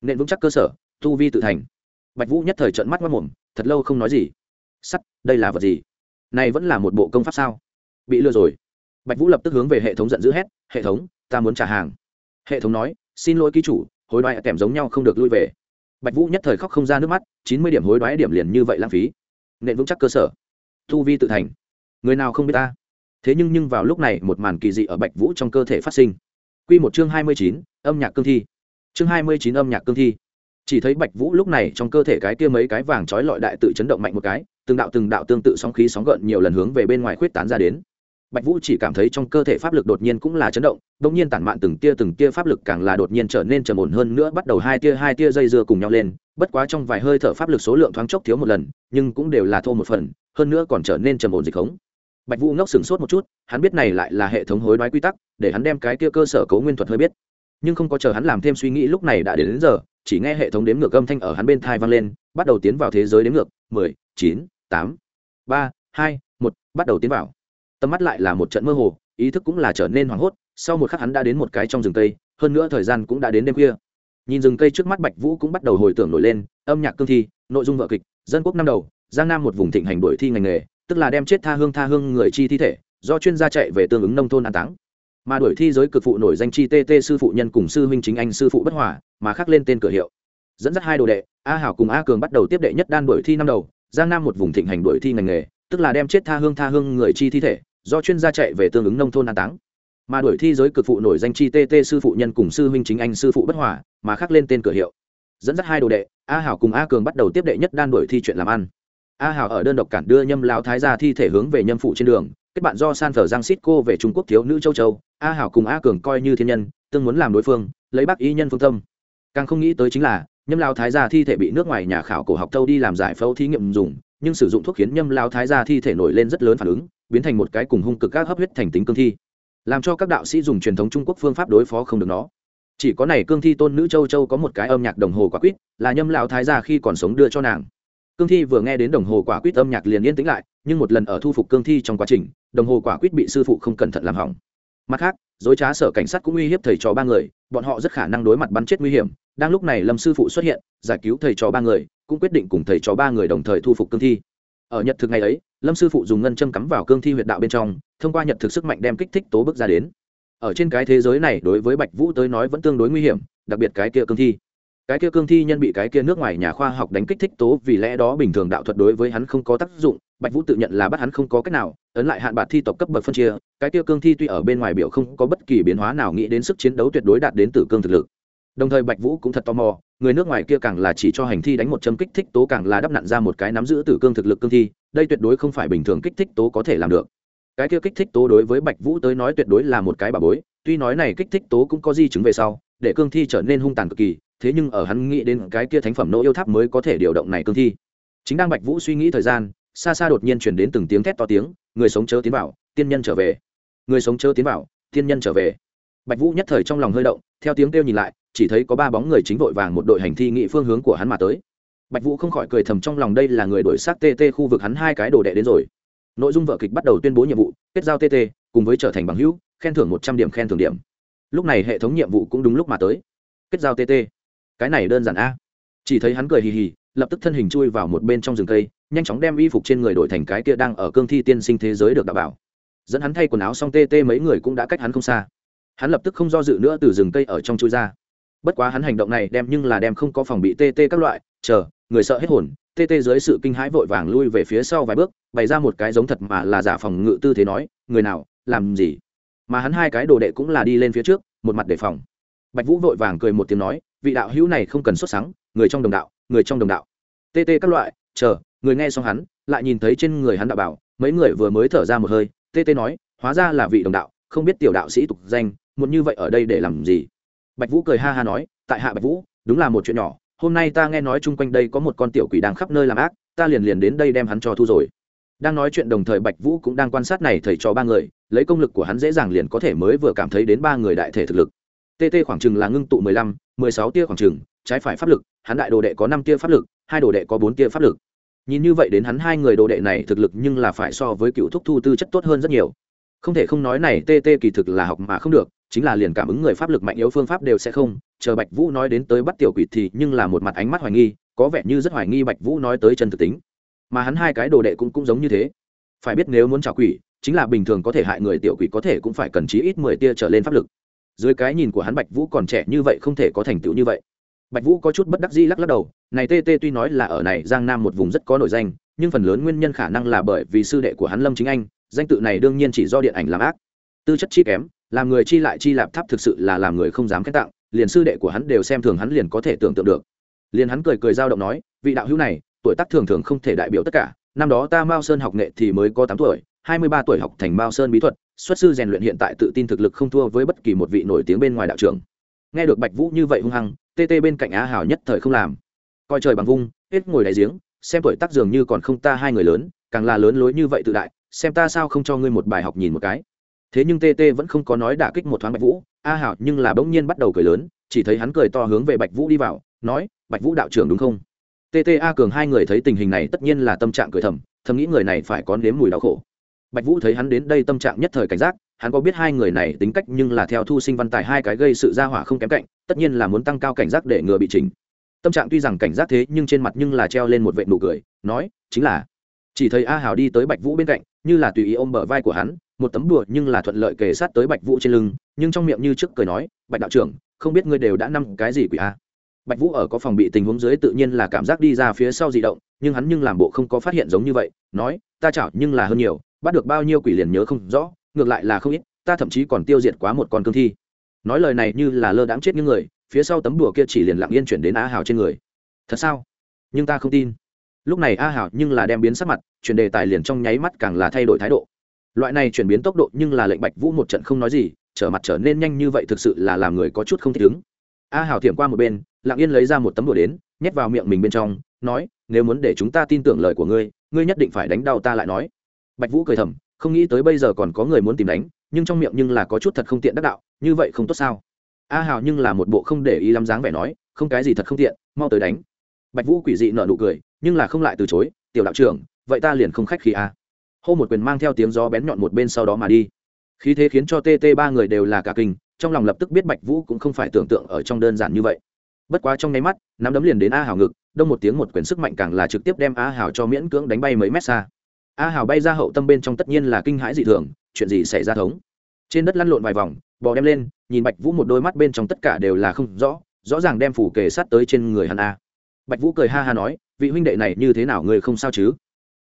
Speaker 1: Nên vững chắc cơ sở, tu vi tự thành. Bạch vũ nhất thời trận mắt mất mồm, thật lâu không nói gì. Sắt, đây là vật gì? Này vẫn là một bộ công pháp sao? Bị lừa rồi. Bạch vũ lập tức hướng về hệ thống giận dữ hét, hệ thống, ta muốn trả hàng. Hệ thống nói, xin lỗi ký chủ, hối đoái kèm giống nhau không được lui về. Bạch vũ nhất thời khóc không ra nước mắt, chín mươi điểm hối đoái điểm liền như vậy lãng phí. Nện vững chắc cơ sở. Tu vi tự thành. Người nào không biết ta? Thế nhưng nhưng vào lúc này một màn kỳ dị ở bạch vũ trong cơ thể phát sinh. Q một chương hai mươi chín, âm nhạc cương thi. Chương hai mươi chín, âm nhạc cương thi. Chỉ thấy bạch vũ lúc này trong cơ thể cái kia mấy cái vàng trói lọi đại tự chấn động mạnh một cái, từng đạo từng đạo tương tự sóng khí sóng gợn nhiều lần hướng về bên ngoài khuyết tán ra đến. Bạch vũ chỉ cảm thấy trong cơ thể pháp lực đột nhiên cũng là chấn động đ ỗ n g nhiên tản mạn từng tia từng tia pháp lực càng là đột nhiên trở nên trầm ổn hơn nữa, bắt đầu hai tia hai tia dây dưa cùng nhau lên. Bất quá trong vài hơi thở pháp lực số lượng thoáng chốc thiếu một lần, nhưng cũng đều là thô một phần, hơn nữa còn trở nên trầm ổn dịch khống bạch vũ ngốc sửng sốt một chút hắn biết này lại là hệ thống hối đoái quy tắc để hắn đem cái kia cơ sở cấu nguyên thuật hơi biết. Nhưng không có chờ hắn làm thêm suy nghĩ lúc này đã đến, đến giờ chỉ nghe hệ thống đếm ngược âm thanh ở hắn bên thai vang lên bắt đầu tiến vào thế giới đếm ngược mười chín tám ba hai một bắt đầu tiến vào. Tầm mắt lại là một trận mơ hồ ý thức cũng là trở nên hoảng hốt sau một khắc hắn đã đến một cái trong rừng cây hơn nữa thời gian cũng đã đến đêm khuya. Nhìn rừng cây trước mắt bạch vũ cũng bắt đầu hồi tưởng nổi lên âm nhạc cương thi nội dung vợ kịch dân quốc năm đầu giang nam một vùng thịnh hành đổi thi ngành nghề tức là đem chết tha hương tha hương người chi thi thể, do chuyên gia chạy về tương ứng nông thôn an táng. Mà đuổi thi giới cực phụ nổi danh chi tt sư phụ nhân cùng sư huynh chính anh sư phụ bất hòa, mà khắc lên tên cửa hiệu. Dẫn dắt hai đồ đệ, a hảo cùng a cường bắt đầu tiếp đệ nhất đan đuổi thi năm đầu, giang nam một vùng thịnh hành đuổi thi ngành nghề, tức là đem chết tha hương tha hương người chi thi thể, do chuyên gia chạy về tương ứng nông thôn an táng. Mà đuổi thi giới cực phụ nổi danh chi tt sư phụ nhân cùng sư huynh chính anh sư phụ bất hòa, mà khắc lên tên cửa hiệu. Dẫn dắt hai đồ đệ, a hảo cùng a cường bắt đầu tiếp đệ nhất đan đuổi thi chuyện làm ăn a hảo ở đơn độc cản đưa nhâm lão thái gia thi thể hướng về nhâm phụ trên đường, kết bạn do san phở giang xít cô về trung quốc thiếu nữ châu châu. A hảo cùng a cường coi như thiên nhân, tương muốn làm đối phương, lấy bác y nhân phương tâm. Càng không nghĩ tới chính là, nhâm lao thái gia thi thể bị nước ngoài nhà khảo cổ học thâu đi làm giải phẫu thí nghiệm dùng, nhưng sử dụng thuốc khiến nhâm lao thái gia thi thể nổi lên rất lớn phản ứng, biến thành một cái cùng hung cực các hấp huyết thành tính cương thi. Làm cho các đạo sĩ dùng truyền thống trung quốc phương pháp đối phó không được nó. Chỉ có này cương thi tôn nữ châu châu có một cái âm nhạc đồng hồ quả quýt, là nhâm lão thái gia khi còn sống đưa cho nàng cương thi vừa nghe đến đồng hồ quả quýt âm nhạc liền yên tĩnh lại, nhưng một lần ở thu phục cương thi trong quá trình, đồng hồ quả quýt bị sư phụ không cẩn thận làm hỏng. Mặt khác, dối trá sở cảnh sát cũng uy hiếp thầy trò ba người, bọn họ rất khả năng đối mặt bắn chết nguy hiểm. Đang lúc này lâm sư phụ xuất hiện, giải cứu thầy trò ba người, cũng quyết định cùng thầy trò ba người đồng thời thu phục cương thi. Ở nhật thực ngày ấy, lâm sư phụ dùng ngân châm cắm vào cương thi huyệt đạo bên trong, thông qua nhật thực sức mạnh đem kích thích tố bước ra đến. Ở trên cái thế giới này đối với bạch vũ tới nói vẫn tương đối nguy hiểm, đặc biệt cái kia cương thi cái kia cương thi nhân bị cái kia nước ngoài nhà khoa học đánh kích thích tố vì lẽ đó bình thường đạo thuật đối với hắn không có tác dụng, bạch vũ tự nhận là bắt hắn không có cách nào, ấn lại hạn bạc thi tộc cấp bậc phân chia, cái kia cương thi tuy ở bên ngoài biểu không có bất kỳ biến hóa nào nghĩ đến sức chiến đấu tuyệt đối đạt đến từ cương thực lực. Đồng thời bạch vũ cũng thật tò mò, người nước ngoài kia càng là chỉ cho hành thi đánh một châm kích thích tố càng là đắp nặn ra một cái nắm giữ tử cương thực lực cương thi, đây tuyệt đối không phải bình thường kích thích tố có thể làm được. Cái kia kích thích tố đối với bạch vũ tới nói tuyệt đối là một cái bà bối, tuy nói này kích thích tố cũng có di chứng về sau, để cương thi trở nên hung tàn cực kỳ thế nhưng ở hắn nghĩ đến cái kia thánh phẩm nỗ yêu tháp mới có thể điều động này cương thi. Chính đang bạch vũ suy nghĩ thời gian, xa xa đột nhiên chuyển đến từng tiếng thét to tiếng, người sống chớ tiến vào, tiên nhân trở về. Người sống chớ tiến vào, tiên nhân trở về. Bạch vũ nhất thời trong lòng hơi động, theo tiếng kêu nhìn lại, chỉ thấy có ba bóng người chính vội vàng một đội hành thi nghị phương hướng của hắn mà tới. Bạch vũ không khỏi cười thầm trong lòng đây là người đổi xác tt khu vực hắn hai cái đồ đệ đến rồi. Nội dung vở kịch bắt đầu tuyên bố nhiệm vụ, kết giao tt cùng với trở thành bằng hữu, khen thưởng một trăm điểm khen thưởng điểm. Lúc này hệ thống nhiệm vụ cũng đúng lúc mà tới. Kết giao tt cái này đơn giản a. Chỉ thấy hắn cười hì hì, lập tức thân hình chui vào một bên trong rừng cây, nhanh chóng đem y phục trên người đổi thành cái kia đang ở cương thi tiên sinh thế giới được đảm bảo. Dẫn hắn thay quần áo xong tt mấy người cũng đã cách hắn không xa. Hắn lập tức không do dự nữa từ rừng cây ở trong chui ra. Bất quá hắn hành động này đem nhưng là đem không có phòng bị tt các loại, chờ, người sợ hết hồn tt dưới sự kinh hãi vội vàng lui về phía sau vài bước, bày ra một cái giống thật mà là giả phòng ngự tư thế nói, người nào, làm gì? Mà hắn hai cái đồ đệ cũng là đi lên phía trước, một mặt đề phòng. Bạch vũ vội vàng cười một tiếng nói vị đạo hữu này không cần xuất sáng, người trong đồng đạo, người trong đồng đạo. Tt các loại, chờ, người nghe xong hắn, lại nhìn thấy trên người hắn đạo bảo, mấy người vừa mới thở ra một hơi tt nói, hóa ra là vị đồng đạo, không biết tiểu đạo sĩ tục danh muốn như vậy ở đây để làm gì? Bạch vũ cười ha ha nói, tại hạ bạch vũ, đúng là một chuyện nhỏ, hôm nay ta nghe nói chung quanh đây có một con tiểu quỷ đang khắp nơi làm ác, ta liền liền đến đây đem hắn cho thu rồi. Đang nói chuyện đồng thời bạch vũ cũng đang quan sát này thầy cho ba người, lấy công lực của hắn dễ dàng liền có thể mới vừa cảm thấy đến ba người đại thể thực lực tt khoảng chừng là ngưng tụ mười lăm, mười sáu tia khoảng chừng, trái phải pháp lực, hắn đại đồ đệ có năm tia pháp lực, hai đồ đệ có bốn tia pháp lực. Nhìn như vậy đến hắn hai người đồ đệ này thực lực nhưng là phải so với cựu thúc thu tư chất tốt hơn rất nhiều. Không thể không nói này tt kỳ thực là học mà không được, chính là liền cảm ứng người pháp lực mạnh yếu phương pháp đều sẽ không, chờ bạch vũ nói đến tới bắt tiểu quỷ thì nhưng là một mặt ánh mắt hoài nghi, có vẻ như rất hoài nghi bạch vũ nói tới chân thực tính. Mà hắn hai cái đồ đệ cũng cũng giống như thế. Phải biết nếu muốn trả quỷ, chính là bình thường có thể hại người tiểu quỷ có thể cũng phải cần chí ít mười tia trở lên pháp lực dưới cái nhìn của hắn bạch vũ còn trẻ như vậy không thể có thành tựu như vậy. Bạch vũ có chút bất đắc dĩ lắc lắc đầu, này tê tê tuy nói là ở này giang nam một vùng rất có nổi danh, nhưng phần lớn nguyên nhân khả năng là bởi vì sư đệ của hắn lâm chính anh, danh tự này đương nhiên chỉ do điện ảnh làm ác. Tư chất chi kém, làm người chi lại chi lạp tháp thực sự là làm người không dám khen tặng, liền sư đệ của hắn đều xem thường hắn liền có thể tưởng tượng được. Liền hắn cười cười giao động nói, vị đạo hữu này, tuổi tác thường thường không thể đại biểu tất cả, năm đó ta mao sơn học nghệ thì mới có tám tuổi, hai mươi ba tuổi học thành mao sơn bí thuật xuất sư rèn luyện hiện tại tự tin thực lực không thua với bất kỳ một vị nổi tiếng bên ngoài đạo trường nghe được bạch vũ như vậy hung hăng, tê tê bên cạnh á hảo nhất thời không làm. Coi trời bằng vung, hết ngồi đáy giếng, xem tuổi tác dường như còn không ta hai người lớn, càng là lớn lối như vậy tự đại, xem ta sao không cho ngươi một bài học nhìn một cái. Thế nhưng tê tê vẫn không có nói đả kích một thoáng bạch vũ a hảo nhưng là bỗng nhiên bắt đầu cười lớn, chỉ thấy hắn cười to hướng về bạch vũ đi vào, nói, bạch vũ đạo trưởng đúng không? Tê tê a cường hai người thấy tình hình này tất nhiên là tâm trạng cười thầm thầm nghĩ người này phải có nếm mùi đau khổ bạch vũ thấy hắn đến đây tâm trạng nhất thời cảnh giác, hắn có biết hai người này tính cách nhưng là theo thu sinh văn tài hai cái gây sự ra hỏa không kém cạnh, tất nhiên là muốn tăng cao cảnh giác để ngừa bị chỉnh. Tâm trạng tuy rằng cảnh giác thế nhưng trên mặt nhưng là treo lên một vệ nụ cười, nói, chính là, chỉ thấy a hào đi tới bạch vũ bên cạnh, như là tùy ý ôm bờ vai của hắn, một tấm đùa nhưng là thuận lợi kề sát tới bạch vũ trên lưng, nhưng trong miệng như trước cười nói, bạch đạo trưởng, không biết ngươi đều đã năm cái gì quỷ a? Bạch vũ ở có phòng bị tình huống dưới tự nhiên là cảm giác đi ra phía sau di động, nhưng hắn nhưng làm bộ không có phát hiện giống như vậy, nói, ta chảo nhưng là hơn nhiều bắt được bao nhiêu quỷ liền nhớ không rõ, ngược lại là không ít, ta thậm chí còn tiêu diệt quá một con cương thi. Nói lời này như là lơ đãng chết những người, phía sau tấm đùa kia chỉ liền lặng yên chuyển đến a hào trên người. Thật sao? Nhưng ta không tin. Lúc này a hào nhưng là đem biến sắc mặt, chuyển đề tài liền trong nháy mắt càng là thay đổi thái độ. Loại này chuyển biến tốc độ nhưng là lệnh bạch vũ một trận không nói gì, trở mặt trở nên nhanh như vậy thực sự là làm người có chút không thích ứng. A hào thiểm qua một bên, lặng yên lấy ra một tấm đùa đến, nhét vào miệng mình bên trong, nói, nếu muốn để chúng ta tin tưởng lời của ngươi ngươi nhất định phải đánh đau ta lại nói bạch vũ cười thầm, không nghĩ tới bây giờ còn có người muốn tìm đánh, nhưng trong miệng nhưng là có chút thật không tiện đắc đạo, như vậy không tốt sao? A hào nhưng là một bộ không để ý lắm dáng vẻ nói, không cái gì thật không tiện, mau tới đánh. Bạch vũ quỷ dị nở nụ cười, nhưng là không lại từ chối, tiểu đạo trưởng, vậy ta liền không khách khi a. Hô một quyền mang theo tiếng gió bén nhọn một bên sau đó mà đi. Khí thế khiến cho tt ba người đều là cả kinh, trong lòng lập tức biết bạch vũ cũng không phải tưởng tượng ở trong đơn giản như vậy. Bất quá trong nháy mắt, nắm đấm liền đến a hào ngực, đông một tiếng một quyền sức mạnh càng là trực tiếp đem a hào cho miễn cưỡng đánh bay mấy mét xa a hào bay ra hậu tâm bên trong tất nhiên là kinh hãi dị thường, chuyện gì xảy ra thống? Trên đất lăn lộn vài vòng, bò đem lên, nhìn bạch vũ một đôi mắt bên trong tất cả đều là không rõ rõ ràng đem phủ kề sát tới trên người hắn a. Bạch vũ cười ha ha nói, vị huynh đệ này như thế nào người không sao chứ?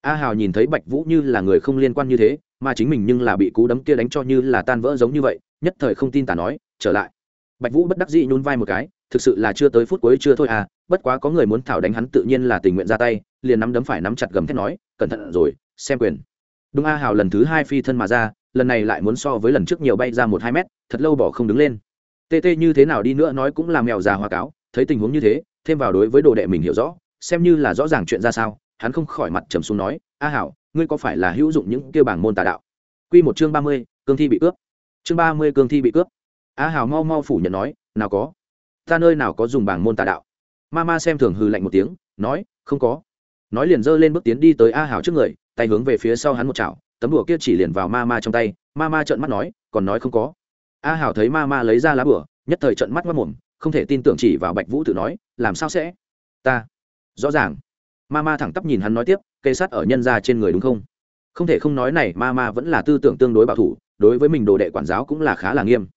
Speaker 1: A hào nhìn thấy bạch vũ như là người không liên quan như thế, mà chính mình nhưng là bị cú đấm kia đánh cho như là tan vỡ giống như vậy, nhất thời không tin tả nói, trở lại. Bạch vũ bất đắc dĩ nhún vai một cái, thực sự là chưa tới phút cuối chưa thôi à bất quá có người muốn thảo đánh hắn tự nhiên là tình nguyện ra tay, liền nắm đấm phải nắm chặt gầm thét nói, cẩn thận rồi xem quyền. Đúng a hào lần thứ hai phi thân mà ra, lần này lại muốn so với lần trước nhiều bay ra một hai mét, thật lâu bỏ không đứng lên. Tê tê như thế nào đi nữa nói cũng là mèo già hoa cáo, thấy tình huống như thế, thêm vào đối với đồ đệ mình hiểu rõ, xem như là rõ ràng chuyện ra sao, hắn không khỏi mặt trầm xuống nói, a hảo ngươi có phải là hữu dụng những kêu bảng môn tà đạo? Q một chương ba mươi, cương thi bị cướp. Chương ba mươi, cương thi bị cướp. A hảo mau mau phủ nhận nói, nào có. Ta nơi nào có dùng bảng môn tà đạo? Ma ma xem thường hừ lạnh một tiếng, nói, không có. Nói liền giơ lên bước tiến đi tới a hảo trước người tay hướng về phía sau hắn một chảo, tấm đùa kia chỉ liền vào ma ma trong tay, ma ma trợn mắt nói, còn nói không có. A hảo thấy ma ma lấy ra lá bửa nhất thời trợn mắt mất mồm không thể tin tưởng chỉ vào bạch vũ tự nói, làm sao sẽ? Ta. Rõ ràng. Ma ma thẳng tắp nhìn hắn nói tiếp cây sắt ở nhân ra trên người đúng không? Không thể không nói này, ma ma vẫn là tư tưởng tương đối bảo thủ, đối với mình đồ đệ quản giáo cũng là khá là nghiêm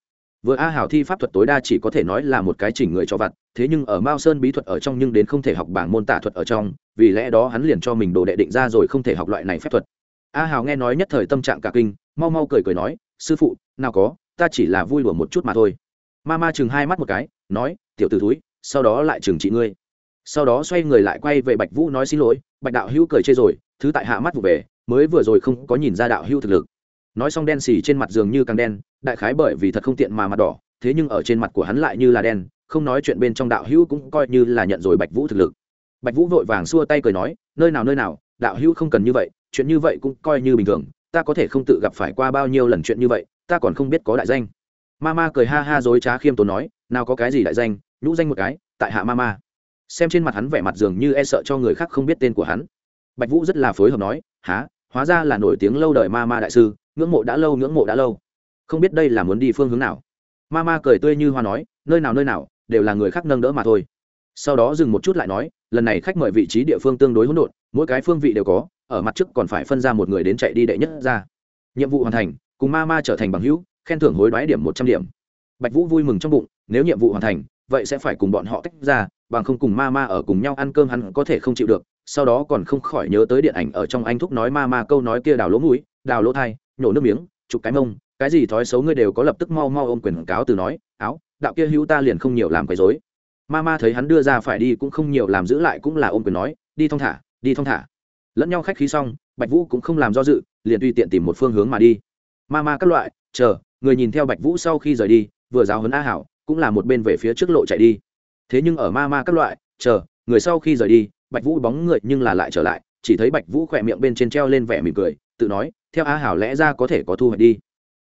Speaker 1: vừa a hảo thi pháp thuật tối đa chỉ có thể nói là một cái chỉnh người cho vặt, thế nhưng ở mao sơn bí thuật ở trong nhưng đến không thể học bảng môn tả thuật ở trong, vì lẽ đó hắn liền cho mình đồ đệ định ra rồi không thể học loại này phép thuật. A hảo nghe nói nhất thời tâm trạng cả kinh, mau mau cười cười nói, sư phụ, nào có, ta chỉ là vui đùa một chút mà thôi. Ma ma chừng hai mắt một cái, nói, tiểu t ử túi sau đó lại chừng trị ngươi. Sau đó xoay người lại quay về bạch vũ nói, xin lỗi, bạch đạo hữu cười chê rồi, thứ tại hạ mắt vụ về, mới vừa rồi không có nhìn ra đạo hữu thực lực nói xong đen xì trên mặt giường như càng đen, đại khái bởi vì thật không tiện mà mặt đỏ, thế nhưng ở trên mặt của hắn lại như là đen, không nói chuyện bên trong đạo hữu cũng coi như là nhận rồi bạch vũ thực lực. Bạch vũ vội vàng xua tay cười nói, nơi nào nơi nào, đạo hữu không cần như vậy, chuyện như vậy cũng coi như bình thường, ta có thể không tự gặp phải qua bao nhiêu lần chuyện như vậy, ta còn không biết có đại danh. Ma ma cười ha ha dối trá khiêm tốn nói, nào có cái gì đại danh, nhũ danh một cái, tại hạ ma ma. Xem trên mặt hắn vẻ mặt dường như e sợ cho người khác không biết tên của hắn. Bạch vũ rất là phối hợp nói há hóa ra là nổi tiếng lâu đời ma ma đại sư ngưỡng mộ đã lâu, ngưỡng mộ đã lâu. Không biết đây là muốn đi phương hướng nào. Ma ma cười tươi như hoa nói, nơi nào nơi nào, đều là người khác nâng đỡ mà thôi. Sau đó dừng một chút lại nói, lần này khách mời vị trí địa phương tương đối hỗn độn, mỗi cái phương vị đều có, ở mặt trước còn phải phân ra một người đến chạy đi đệ nhất ra. Nhiệm vụ hoàn thành, cùng ma ma trở thành bằng hữu, khen thưởng hối đoái điểm một trăm điểm. Bạch vũ vui mừng trong bụng, nếu nhiệm vụ hoàn thành, vậy sẽ phải cùng bọn họ tách ra, bằng không cùng ma ma ở cùng nhau ăn cơm hắn có thể không chịu được, sau đó còn không khỏi nhớ tới điện ảnh ở trong anh thúc nói ma ma câu nói kia đào lỗ mũi, đào lỗ thai nhổ nước miếng, chụp cái mông, cái gì thói xấu ngươi đều có lập tức mau mau ôm quyền cáo từ nói, áo, đạo kia hữu ta liền không nhiều làm quấy dối ma ma thấy hắn đưa ra phải đi cũng không nhiều làm giữ lại cũng là ôm quyền nói, đi thong thả, đi thong thả. Lẫn nhau khách khí xong, bạch vũ cũng không làm do dự, liền tùy tiện tìm một phương hướng mà đi. Ma ma các loại, chờ, người nhìn theo bạch vũ sau khi rời đi, vừa giáo hấn a hảo, cũng là một bên về phía trước lộ chạy đi. Thế nhưng ở ma ma các loại, chờ, người sau khi rời đi, bạch vũ bóng người nhưng là lại trở lại, chỉ thấy bạch vũ khỏe miệng bên trên treo lên vẻ mỉm cười tự nói, theo a hảo lẽ ra có thể có thu hoạch đi.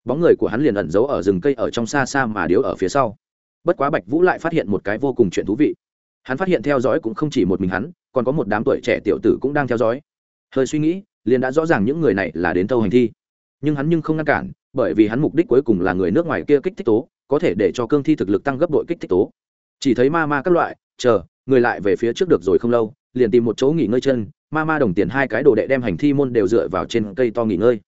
Speaker 1: Bóng người của hắn liền ẩn giấu ở rừng cây ở trong xa xa mà điếu ở phía sau. Bất quá bạch vũ lại phát hiện một cái vô cùng chuyện thú vị. Hắn phát hiện theo dõi cũng không chỉ một mình hắn, còn có một đám tuổi trẻ tiểu tử cũng đang theo dõi. Hơi suy nghĩ, liền đã rõ ràng những người này là đến tâu hành thi. Nhưng hắn nhưng không ngăn cản, bởi vì hắn mục đích cuối cùng là người nước ngoài kia kích thích tố, có thể để cho cương thi thực lực tăng gấp đội kích thích tố. Chỉ thấy ma ma các loại, chờ, người lại về phía trước được rồi không lâu, liền tìm một chỗ nghỉ ngơi chân ma ma đồng tiền hai cái đồ đệ đem hành thi môn đều dựa vào trên cây to nghỉ ngơi.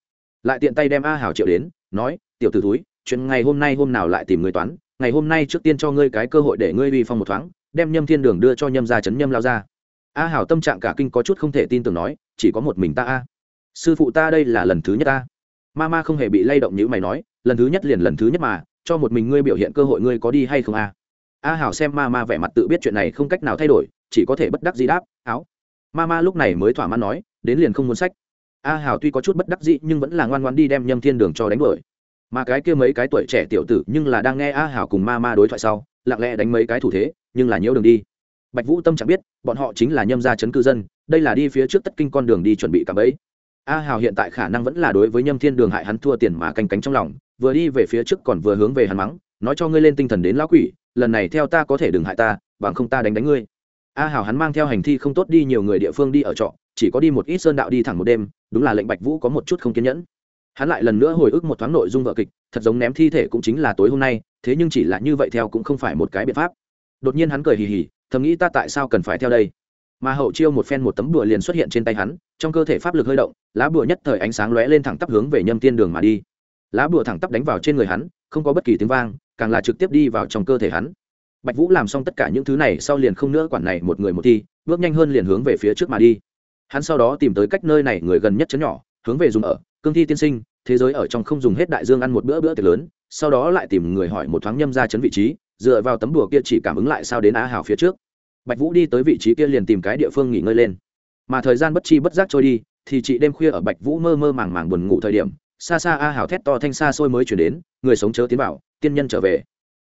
Speaker 1: Lại tiện tay đem a hảo triệu đến, nói, tiểu t ử túi chuyện ngày hôm nay hôm nào lại tìm người toán, ngày hôm nay trước tiên cho ngươi cái cơ hội để ngươi uy phong một thoáng, đem nhâm thiên đường đưa cho nhâm ra chấn nhâm lao ra. A hảo tâm trạng cả kinh có chút không thể tin tưởng nói, chỉ có một mình ta a. Sư phụ ta đây là lần thứ nhất ta. Ma ma không hề bị lay động như mày nói, lần thứ nhất liền lần thứ nhất mà, cho một mình ngươi biểu hiện cơ hội ngươi có đi hay không a? A hảo xem ma ma vẻ mặt tự biết chuyện này không cách nào thay đổi, chỉ có thể bất đắc dĩ đáp, áo ma ma lúc này mới thỏa mãn nói, đến liền không muốn sách. A hảo tuy có chút bất đắc dĩ nhưng vẫn là ngoan ngoan đi đem nhâm thiên đường cho đánh đuổi. Mà cái kia mấy cái tuổi trẻ tiểu tử nhưng là đang nghe a hảo cùng ma ma đối thoại sau, lặng lẽ đánh mấy cái thủ thế, nhưng là nhiễu đường đi. Bạch vũ tâm chẳng biết, bọn họ chính là nhâm gia chấn cư dân, đây là đi phía trước tất kinh con đường đi chuẩn bị cả bấy. A hào hiện tại khả năng vẫn là đối với nhâm thiên đường hại hắn thua tiền mà canh cánh trong lòng, vừa đi về phía trước còn vừa hướng về hắn mắng, nói cho ngươi lên tinh thần đến lão quỷ, lần này theo ta có thể đừng hại ta, bằng không ta đánh đánh ngươi a hào hắn mang theo hành thi không tốt đi nhiều người địa phương đi ở trọ, chỉ có đi một ít sơn đạo đi thẳng một đêm, đúng là lệnh bạch vũ có một chút không kiên nhẫn. Hắn lại lần nữa hồi ức một thoáng nội dung vợ kịch, thật giống ném thi thể cũng chính là tối hôm nay, thế nhưng chỉ là như vậy theo cũng không phải một cái biện pháp. Đột nhiên hắn cười hì hì, thầm nghĩ ta tại sao cần phải theo đây? Mà hậu chiêu một phen một tấm bùa liền xuất hiện trên tay hắn, trong cơ thể pháp lực hơi động, lá bùa nhất thời ánh sáng lóe lên thẳng tắp hướng về nhâm tiên đường mà đi. Lá bùa thẳng tắp đánh vào trên người hắn, không có bất kỳ tiếng vang, càng là trực tiếp đi vào trong cơ thể hắn bạch vũ làm xong tất cả những thứ này, sau liền không nữa quản này một người một thi, bước nhanh hơn liền hướng về phía trước mà đi. Hắn sau đó tìm tới cách nơi này người gần nhất chấn nhỏ, hướng về dùng ở, cương thi tiên sinh, thế giới ở trong không dùng hết đại dương ăn một bữa bữa tiệc lớn, sau đó lại tìm người hỏi một thoáng nhâm ra chấn vị trí, dựa vào tấm đùa kia chỉ cảm ứng lại sao đến á hào phía trước. Bạch vũ đi tới vị trí kia liền tìm cái địa phương nghỉ ngơi lên. Mà thời gian bất chi bất giác trôi đi, thì chị đêm khuya ở bạch vũ mơ mơ màng màng buồn ngủ thời điểm, xa xa a hào thét to thanh xa xôi mới chuyển đến, người sống chớ tiến vào, tiên nhân trở về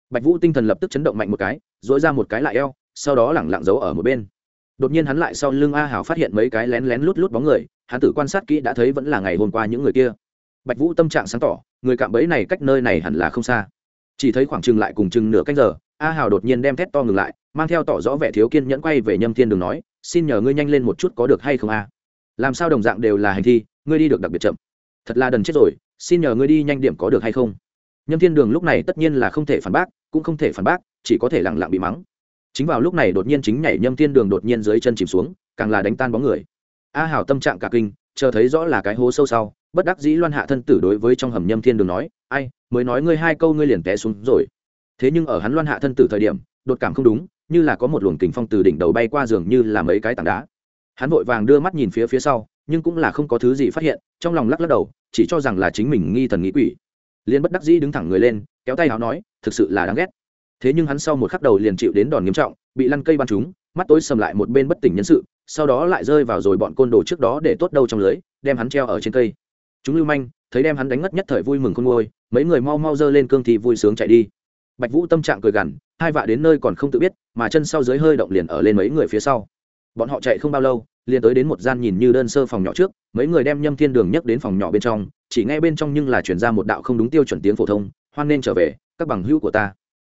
Speaker 1: bạch vũ tinh thần lập tức chấn động mạnh một cái dỗi ra một cái lại eo, sau đó lẳng lặng giấu ở một bên. Đột nhiên hắn lại sau lưng a Hảo phát hiện mấy cái lén lén lút lút bóng người, hắn tự quan sát kỹ đã thấy vẫn là ngày hôm qua những người kia. Bạch vũ tâm trạng sáng tỏ, người cạm bẫy này cách nơi này hẳn là không xa. Chỉ thấy khoảng chừng lại cùng chừng nửa canh giờ, a hào đột nhiên đem thét to ngừng lại, mang theo tỏ rõ vẻ thiếu kiên nhẫn quay về nhâm thiên đường nói, xin nhờ ngươi nhanh lên một chút có được hay không a? Làm sao đồng dạng đều là hành thi, ngươi đi được đặc biệt chậm. Thật là đần chết rồi, xin nhờ ngươi đi nhanh điểm có được hay không? Nhâm thiên đường lúc này tất nhiên là không thể phản bác cũng không thể phản bác, chỉ có thể lẳng lặng bị mắng. Chính vào lúc này đột nhiên chính nhảy nhâm thiên đường đột nhiên dưới chân chìm xuống, càng là đánh tan bóng người. A hào tâm trạng cả kinh, chờ thấy rõ là cái hố sâu sau, bất đắc dĩ loan hạ thân tử đối với trong hầm nhâm thiên đường nói, ai, mới nói ngươi hai câu ngươi liền té xuống rồi. Thế nhưng ở hắn loan hạ thân tử thời điểm, đột cảm không đúng, như là có một luồng kình phong từ đỉnh đầu bay qua giường như là mấy cái tảng đá. Hắn vội vàng đưa mắt nhìn phía phía sau, nhưng cũng là không có thứ gì phát hiện, trong lòng lắc lắc đầu, chỉ cho rằng là chính mình nghi thần nghĩ quỷ. Liên bất đắc dĩ đứng thẳng người lên, kéo tay áo nói thực sự là đáng ghét. Thế nhưng hắn sau một khắc đầu liền chịu đến đòn nghiêm trọng, bị lăn cây bắn trúng, mắt tối sầm lại một bên bất tỉnh nhân sự, sau đó lại rơi vào rồi bọn côn đồ trước đó để tốt đâu trong lưới, đem hắn treo ở trên cây. Chúng lưu manh, thấy đem hắn đánh ngất nhất thời vui mừng khôn ngôi mấy người mau mau dơ lên cương thì vui sướng chạy đi. Bạch vũ tâm trạng cười gằn, hai vạ đến nơi còn không tự biết, mà chân sau dưới hơi động liền ở lên mấy người phía sau. Bọn họ chạy không bao lâu liền tới đến một gian nhìn như đơn sơ phòng nhỏ trước, mấy người đem nhâm thiên đường nhấc đến phòng nhỏ bên trong, chỉ nghe bên trong nhưng là chuyển ra một đạo không đúng tiêu chuẩn tiếng phổ thông, hoan nên trở về, các bằng hữu của ta.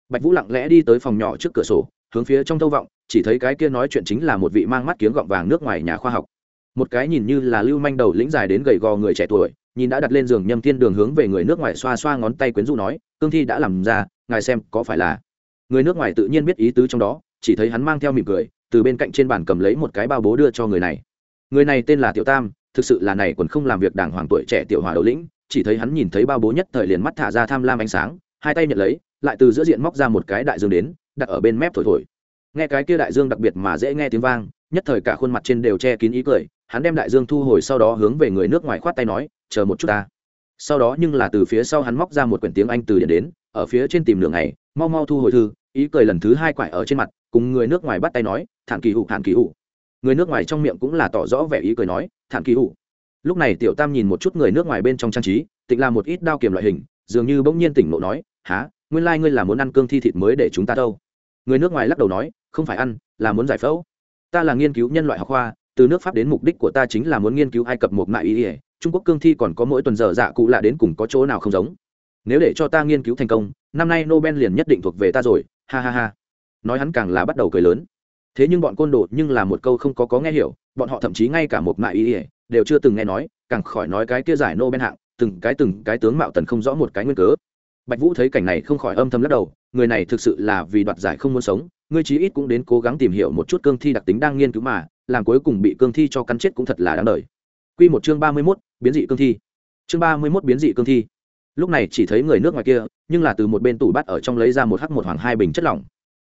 Speaker 1: Bạch vũ lặng lẽ đi tới phòng nhỏ trước cửa sổ, hướng phía trong thâu vọng, chỉ thấy cái kia nói chuyện chính là một vị mang mắt kiếng gọng vàng nước ngoài nhà khoa học. Một cái nhìn như là lưu manh đầu lĩnh dài đến gầy gò người trẻ tuổi, nhìn đã đặt lên giường nhâm thiên đường hướng về người nước ngoài xoa xoa ngón tay quyến rũ nói, cương thi đã làm ra, ngài xem có phải là? Người nước ngoài tự nhiên biết ý tứ trong đó, chỉ thấy hắn mang theo mỉm cười từ bên cạnh trên bàn cầm lấy một cái bao bố đưa cho người này. Người này tên là tiểu tam, thực sự là này còn không làm việc đàng hoàng tuổi trẻ tiểu hòa đầu lĩnh, chỉ thấy hắn nhìn thấy bao bố nhất thời liền mắt thả ra tham lam ánh sáng, hai tay nhận lấy, lại từ giữa diện móc ra một cái đại dương đến, đặt ở bên mép thổi thổi. Nghe cái kia đại dương đặc biệt mà dễ nghe tiếng vang, nhất thời cả khuôn mặt trên đều che kín ý cười, hắn đem đại dương thu hồi sau đó hướng về người nước ngoài khoát tay nói, chờ một chút ta. Sau đó nhưng là từ phía sau hắn móc ra một quyển tiếng anh từ điển đến, ở phía trên tìm đường này mau mau thu hồi thư, ý cười lần thứ hai quải ở trên mặt cùng người nước ngoài bắt tay nói, thản kỳ hụ thản kỳ hụ người nước ngoài trong miệng cũng là tỏ rõ vẻ ý cười nói, thản kỳ hụ lúc này tiểu tam nhìn một chút người nước ngoài bên trong trang trí tịnh là một ít đao kiềm loại hình, dường như bỗng nhiên tỉnh ngộ nói há nguyên lai、like、ngươi là muốn ăn cương thi thịt mới để chúng ta đâu? Người nước ngoài lắc đầu nói, không phải ăn, là muốn giải phẫu. Ta là nghiên cứu nhân loại học khoa, từ nước pháp đến mục đích của ta chính là muốn nghiên cứu ai cập một mại ý ỉa trung quốc cương thi còn có mỗi tuần giờ dạ cụ lạ đến cùng có chỗ nào không giống. Nếu để cho ta nghiên cứu thành công, năm nay nobel liền nhất định thuộc về ta rồi, ha ha ha nói hắn càng là bắt đầu cười lớn thế nhưng bọn côn đồ nhưng là một câu không có có nghe hiểu bọn họ thậm chí ngay cả một mại ý ỉa đều chưa từng nghe nói càng khỏi nói cái kia giải nobel hạng từng cái từng cái tướng mạo tần không rõ một cái nguyên cớ bạch vũ thấy cảnh này không khỏi âm thầm lắc đầu người này thực sự là vì đoạt giải không muốn sống ngươi chí ít cũng đến cố gắng tìm hiểu một chút cương thi đặc tính đang nghiên cứu mà làm cuối cùng bị cương thi cho cắn chết cũng thật là đáng đời Quy một chương ba mươi 31, biến dị cương thi. Chương ba mươi 31 biến dị cương thi. Lúc này chỉ thấy người nước ngoài kia, nhưng là từ một bên tủ bắt ở trong lấy ra một hắc một hoàng hai bình chất lỏng.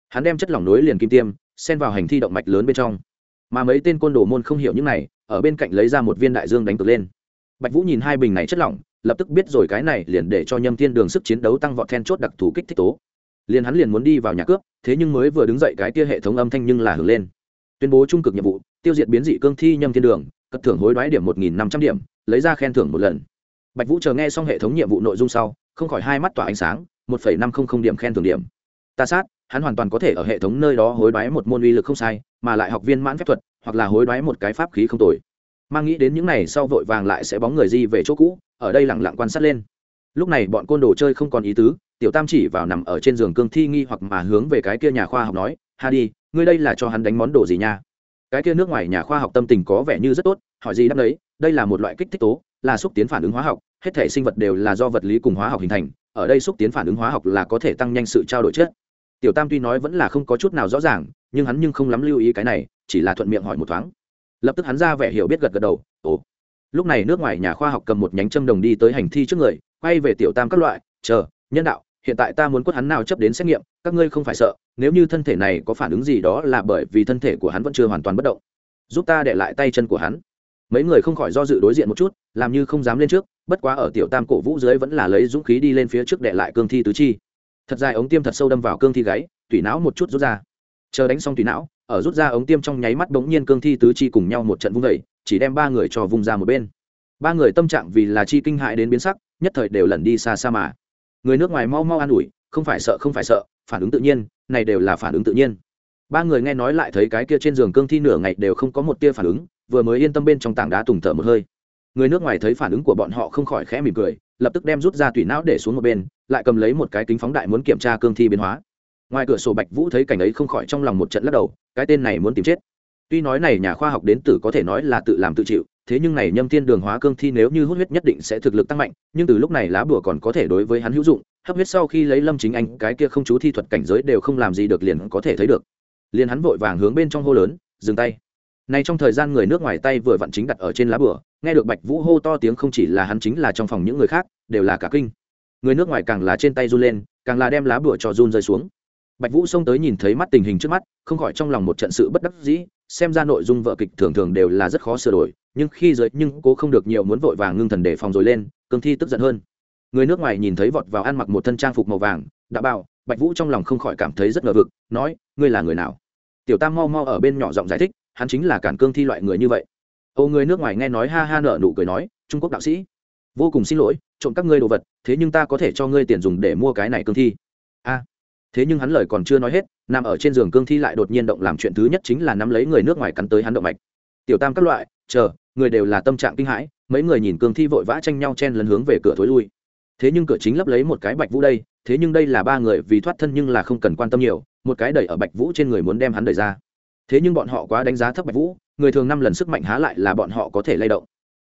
Speaker 1: Hắn đem chất lỏng nối liền kim tiêm, xen vào hành thi động mạch lớn bên trong. Mà mấy tên côn đồ môn không hiểu những này, ở bên cạnh lấy ra một viên đại dương đánh cực lên. Bạch Vũ nhìn hai bình này chất lỏng, lập tức biết rồi cái này liền để cho Nhâm Thiên Đường sức chiến đấu tăng vọt then chốt đặc thù kích thích tố. Liền hắn liền muốn đi vào nhà cướp, thế nhưng mới vừa đứng dậy cái kia hệ thống âm thanh nhưng là hưởng lên. Tuyên bố trung cực nhiệm vụ, tiêu diệt biến dị cương thi Nhâm Thiên Đường, cất thưởng hối đoái điểm một nghìn năm trăm điểm lấy ra khen thưởng một lần bạch vũ chờ nghe xong hệ thống nhiệm vụ nội dung sau không khỏi hai mắt tỏa ánh sáng một phẩy năm không không điểm khen thưởng điểm ta sát hắn hoàn toàn có thể ở hệ thống nơi đó hối đoái một môn uy lực không sai, mà lại học viên mãn phép thuật, hoặc là hối đoái một cái pháp khí không tồi. Mang nghĩ đến những này sau vội vàng lại sẽ bóng người di về chỗ cũ, ở đây lẳng lặng quan sát lên. Lúc này bọn côn đồ chơi không còn ý tứ, tiểu tam chỉ vào nằm ở trên giường cương thi nghi hoặc mà hướng về cái kia nhà khoa học nói, ha đi, ngươi đây là cho hắn đánh món đồ gì nha? Cái kia nước ngoài nhà khoa học tâm tình có vẻ như rất tốt, hỏi gì đáp đấy đây là một loại kích thích tố, là xúc tiến phản ứng hóa học, hết thể sinh vật đều là do vật lý cùng hóa học hình thành, ở đây xúc tiến phản ứng hóa học là có thể tăng nhanh sự trao đổi chất tiểu tam tuy nói vẫn là không có chút nào rõ ràng, nhưng hắn nhưng không lắm lưu ý cái này, chỉ là thuận miệng hỏi một thoáng. Lập tức hắn ra vẻ hiểu biết gật gật đầu, ồ. Lúc này nước ngoài nhà khoa học cầm một nhánh châm đồng đi tới hành thi trước người, quay về tiểu tam các loại, chờ, nhân đạo, hiện tại ta muốn quất hắn nào chấp đến xét nghiệm, các ngươi không phải sợ, nếu như thân thể này có phản ứng gì đó là bởi vì thân thể của hắn vẫn chưa hoàn toàn bất động. Giúp ta để lại tay chân của hắn. Mấy người không khỏi do dự đối diện một chút, làm như không dám lên trước, bất quá ở tiểu tam cổ vũ dưới vẫn là lấy dũng khí đi lên phía trước để lại cương thi tứ chi thật dài ống tiêm thật sâu đâm vào cương thi gáy, tủy não một chút rút ra. Chờ đánh xong tủy não, ở rút ra ống tiêm trong nháy mắt bỗng nhiên cương thi tứ chi cùng nhau một trận vung vẩy chỉ đem ba người cho vùng ra một bên. Ba người tâm trạng vì là chi kinh hại đến biến sắc, nhất thời đều lẩn đi xa xa mà. Người nước ngoài mau mau an ủi, không phải sợ, không phải sợ, phản ứng tự nhiên, này đều là phản ứng tự nhiên. Ba người nghe nói lại thấy cái kia trên giường cương thi nửa ngày đều không có một tia phản ứng, vừa mới yên tâm bên trong tảng đá tùng thở một hơi. Người nước ngoài thấy phản ứng của bọn họ không khỏi khẽ mỉm cười lập tức đem rút ra tủy não để xuống một bên, lại cầm lấy một cái kính phóng đại muốn kiểm tra cương thi biến hóa. Ngoài cửa sổ bạch vũ thấy cảnh ấy không khỏi trong lòng một trận lắc đầu, cái tên này muốn tìm chết. Tuy nói này nhà khoa học đến tử có thể nói là tự làm tự chịu, thế nhưng này nhâm thiên đường hóa cương thi nếu như hút huyết nhất định sẽ thực lực tăng mạnh, nhưng từ lúc này lá bùa còn có thể đối với hắn hữu dụng, hấp huyết sau khi lấy lâm chính anh, cái kia không chú thi thuật cảnh giới đều không làm gì được liền có thể thấy được. Liền hắn vội vàng hướng bên trong hô lớn, dừng tay. Này trong thời gian người nước ngoài tay vừa vặn chính đặt ở trên lá bùa nghe được bạch vũ hô to tiếng không chỉ là hắn chính là trong phòng những người khác, đều là cả kinh. Người nước ngoài càng là trên tay run lên, càng là đem lá bùa cho run rơi xuống. Bạch vũ xông tới nhìn thấy mắt tình hình trước mắt, không khỏi trong lòng một trận sự bất đắc dĩ, xem ra nội dung vợ kịch thường thường đều là rất khó sửa đổi, nhưng khi giới nhưng cố không được nhiều muốn vội vàng ngưng thần để phòng rồi lên, cương thi tức giận hơn. Người nước ngoài nhìn thấy vọt vào ăn mặc một thân trang phục màu vàng, đã bảo, bạch vũ trong lòng không khỏi cảm thấy rất ngờ vực, nói, ngươi là người nào? Tiểu tam mau mau ở bên nhỏ giọng giải thích, hắn chính là cản cương thi loại người như vậy ô, người nước ngoài nghe nói ha ha nợ nụ cười nói, trung quốc đạo sĩ, vô cùng xin lỗi, trộm các ngươi đồ vật, thế nhưng ta có thể cho ngươi tiền dùng để mua cái này cương thi. A, thế nhưng hắn lời còn chưa nói hết, nằm ở trên giường cương thi lại đột nhiên động làm chuyện thứ nhất chính là nắm lấy người nước ngoài cắn tới hắn động mạch. Tiểu tam các loại, chờ, người đều là tâm trạng kinh hãi, mấy người nhìn cương thi vội vã tranh nhau chen lấn hướng về cửa thối lui. Thế nhưng cửa chính lấp lấy một cái bạch vũ đây, thế nhưng đây là ba người vì thoát thân nhưng là không cần quan tâm nhiều, một cái đẩy ở bạch vũ trên người muốn đem hắn đẩy ra. Thế nhưng bọn họ quá đánh giá thấp bạch vũ người thường năm lần sức mạnh há lại là bọn họ có thể lay động.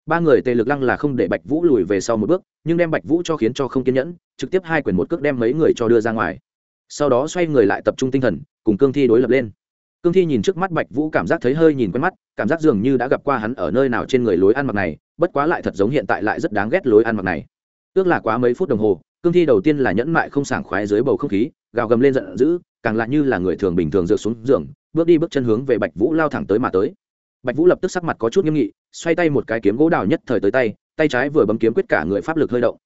Speaker 1: Ba người tề lực lăng là không để bạch vũ lùi về sau một bước, nhưng đem bạch vũ cho khiến cho không kiên nhẫn, trực tiếp hai quyền một cước đem mấy người cho đưa ra ngoài. Sau đó xoay người lại tập trung tinh thần, cùng cương thi đối lập lên. Cương thi nhìn trước mắt bạch vũ cảm giác thấy hơi nhìn quen mắt, cảm giác dường như đã gặp qua hắn ở nơi nào trên người lối ăn mặc này, bất quá lại thật giống hiện tại lại rất đáng ghét lối ăn mặc này. Ước là quá mấy phút đồng hồ, cương thi đầu tiên là nhẫn mại không sảng khoái dưới bầu không khí, gào gầm lên giận dữ, càng lại như là người thường bình thường dựa xuống giường, bước đi bước chân hướng về bạch vũ lao thẳng tới mà tới bạch vũ lập tức sắc mặt có chút nghiêm nghị, xoay tay một cái kiếm gỗ đào nhất thời tới tay tay trái vừa bấm kiếm quyết cả người pháp lực hơi động.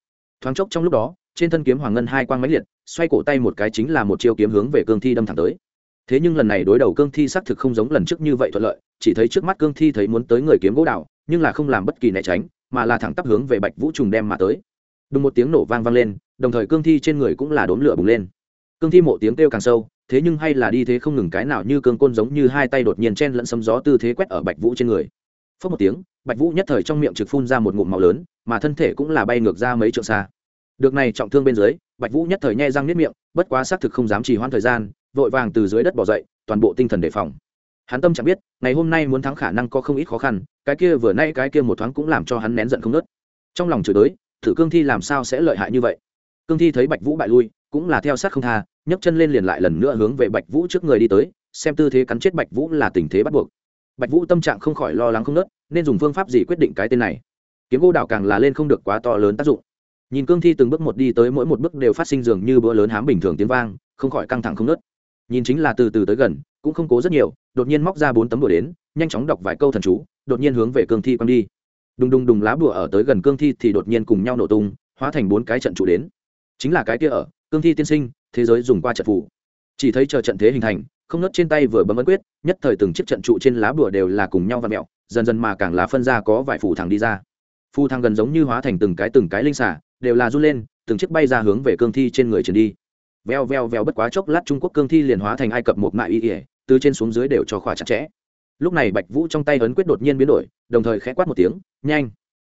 Speaker 1: Thoáng chốc trong lúc đó, trên thân kiếm hoàng ngân hai quang máy liệt, xoay cổ tay một cái chính là một chiêu kiếm hướng về cương thi đâm thẳng tới. Thế nhưng lần này đối đầu cương thi xác thực không giống lần trước như vậy thuận lợi, chỉ thấy trước mắt cương thi thấy muốn tới người kiếm gỗ đào, nhưng là không làm bất kỳ né tránh, mà là thẳng tắp hướng về bạch vũ trùng đem mà tới. Đùng một tiếng nổ vang vang lên, đồng thời cương thi trên người cũng là đốn lửa bùng lên. Cương thi mộ tiếng kêu càng sâu thế nhưng hay là đi thế không ngừng cái nào như cương côn giống như hai tay đột nhiên chen lẫn sấm gió tư thế quét ở bạch vũ trên người. Phớt một tiếng, bạch vũ nhất thời trong miệng trực phun ra một ngụm màu lớn, mà thân thể cũng là bay ngược ra mấy trượng xa. Được này trọng thương bên dưới, bạch vũ nhất thời nhe răng niết miệng, bất quá xác thực không dám trì hoãn thời gian, vội vàng từ dưới đất bỏ dậy, toàn bộ tinh thần đề phòng. Hắn tâm chẳng biết, ngày hôm nay muốn thắng khả năng có không ít khó khăn, cái kia vừa nay cái kia một thoáng cũng làm cho hắn nén giận không nớt trong lòng chửi đới thử cương thi làm sao sẽ lợi hại như vậy? Cương thi thấy bạch vũ bại lui cũng là theo sát không tha, nhấc chân lên liền lại lần nữa hướng về bạch vũ trước người đi tới, xem tư thế cắn chết bạch vũ là tình thế bắt buộc. Bạch vũ tâm trạng không khỏi lo lắng không nớt, nên dùng phương pháp gì quyết định cái tên này? Kiếm gỗ đào càng là lên không được quá to lớn tác dụng. Nhìn cương thi từng bước một đi tới mỗi một bước đều phát sinh dường như bữa lớn hám bình thường tiếng vang, không khỏi căng thẳng không nớt. Nhìn chính là từ từ tới gần, cũng không cố rất nhiều, đột nhiên móc ra bốn tấm bùa đến, nhanh chóng đọc vài câu thần chú, đột nhiên hướng về cương thi quăng đi. Đùng đùng đùng lá bùa ở tới gần cương thi thì đột nhiên cùng nhau nổ tung, hóa thành bốn cái trận trụ đến. Chính là cái kia ở cương thi tiên sinh, thế giới dùng qua trận phủ chỉ thấy chờ trận thế hình thành, không nớt trên tay vừa bấm ấn quyết, nhất thời từng chiếc trận trụ trên lá bùa đều là cùng nhau và mẹo, dần dần mà càng là phân ra có vài phủ thẳng đi ra. Phù thằng gần giống như hóa thành từng cái từng cái linh xả đều là run lên, từng chiếc bay ra hướng về cương thi trên người trần đi. Veo veo veo bất quá chốc lát trung quốc cương thi liền hóa thành ai cập một mại y ỉa từ trên xuống dưới đều cho khỏa chặt chẽ. Lúc này bạch vũ trong tay ấn quyết đột nhiên biến đổi, đồng thời khẽ quát một tiếng, nhanh!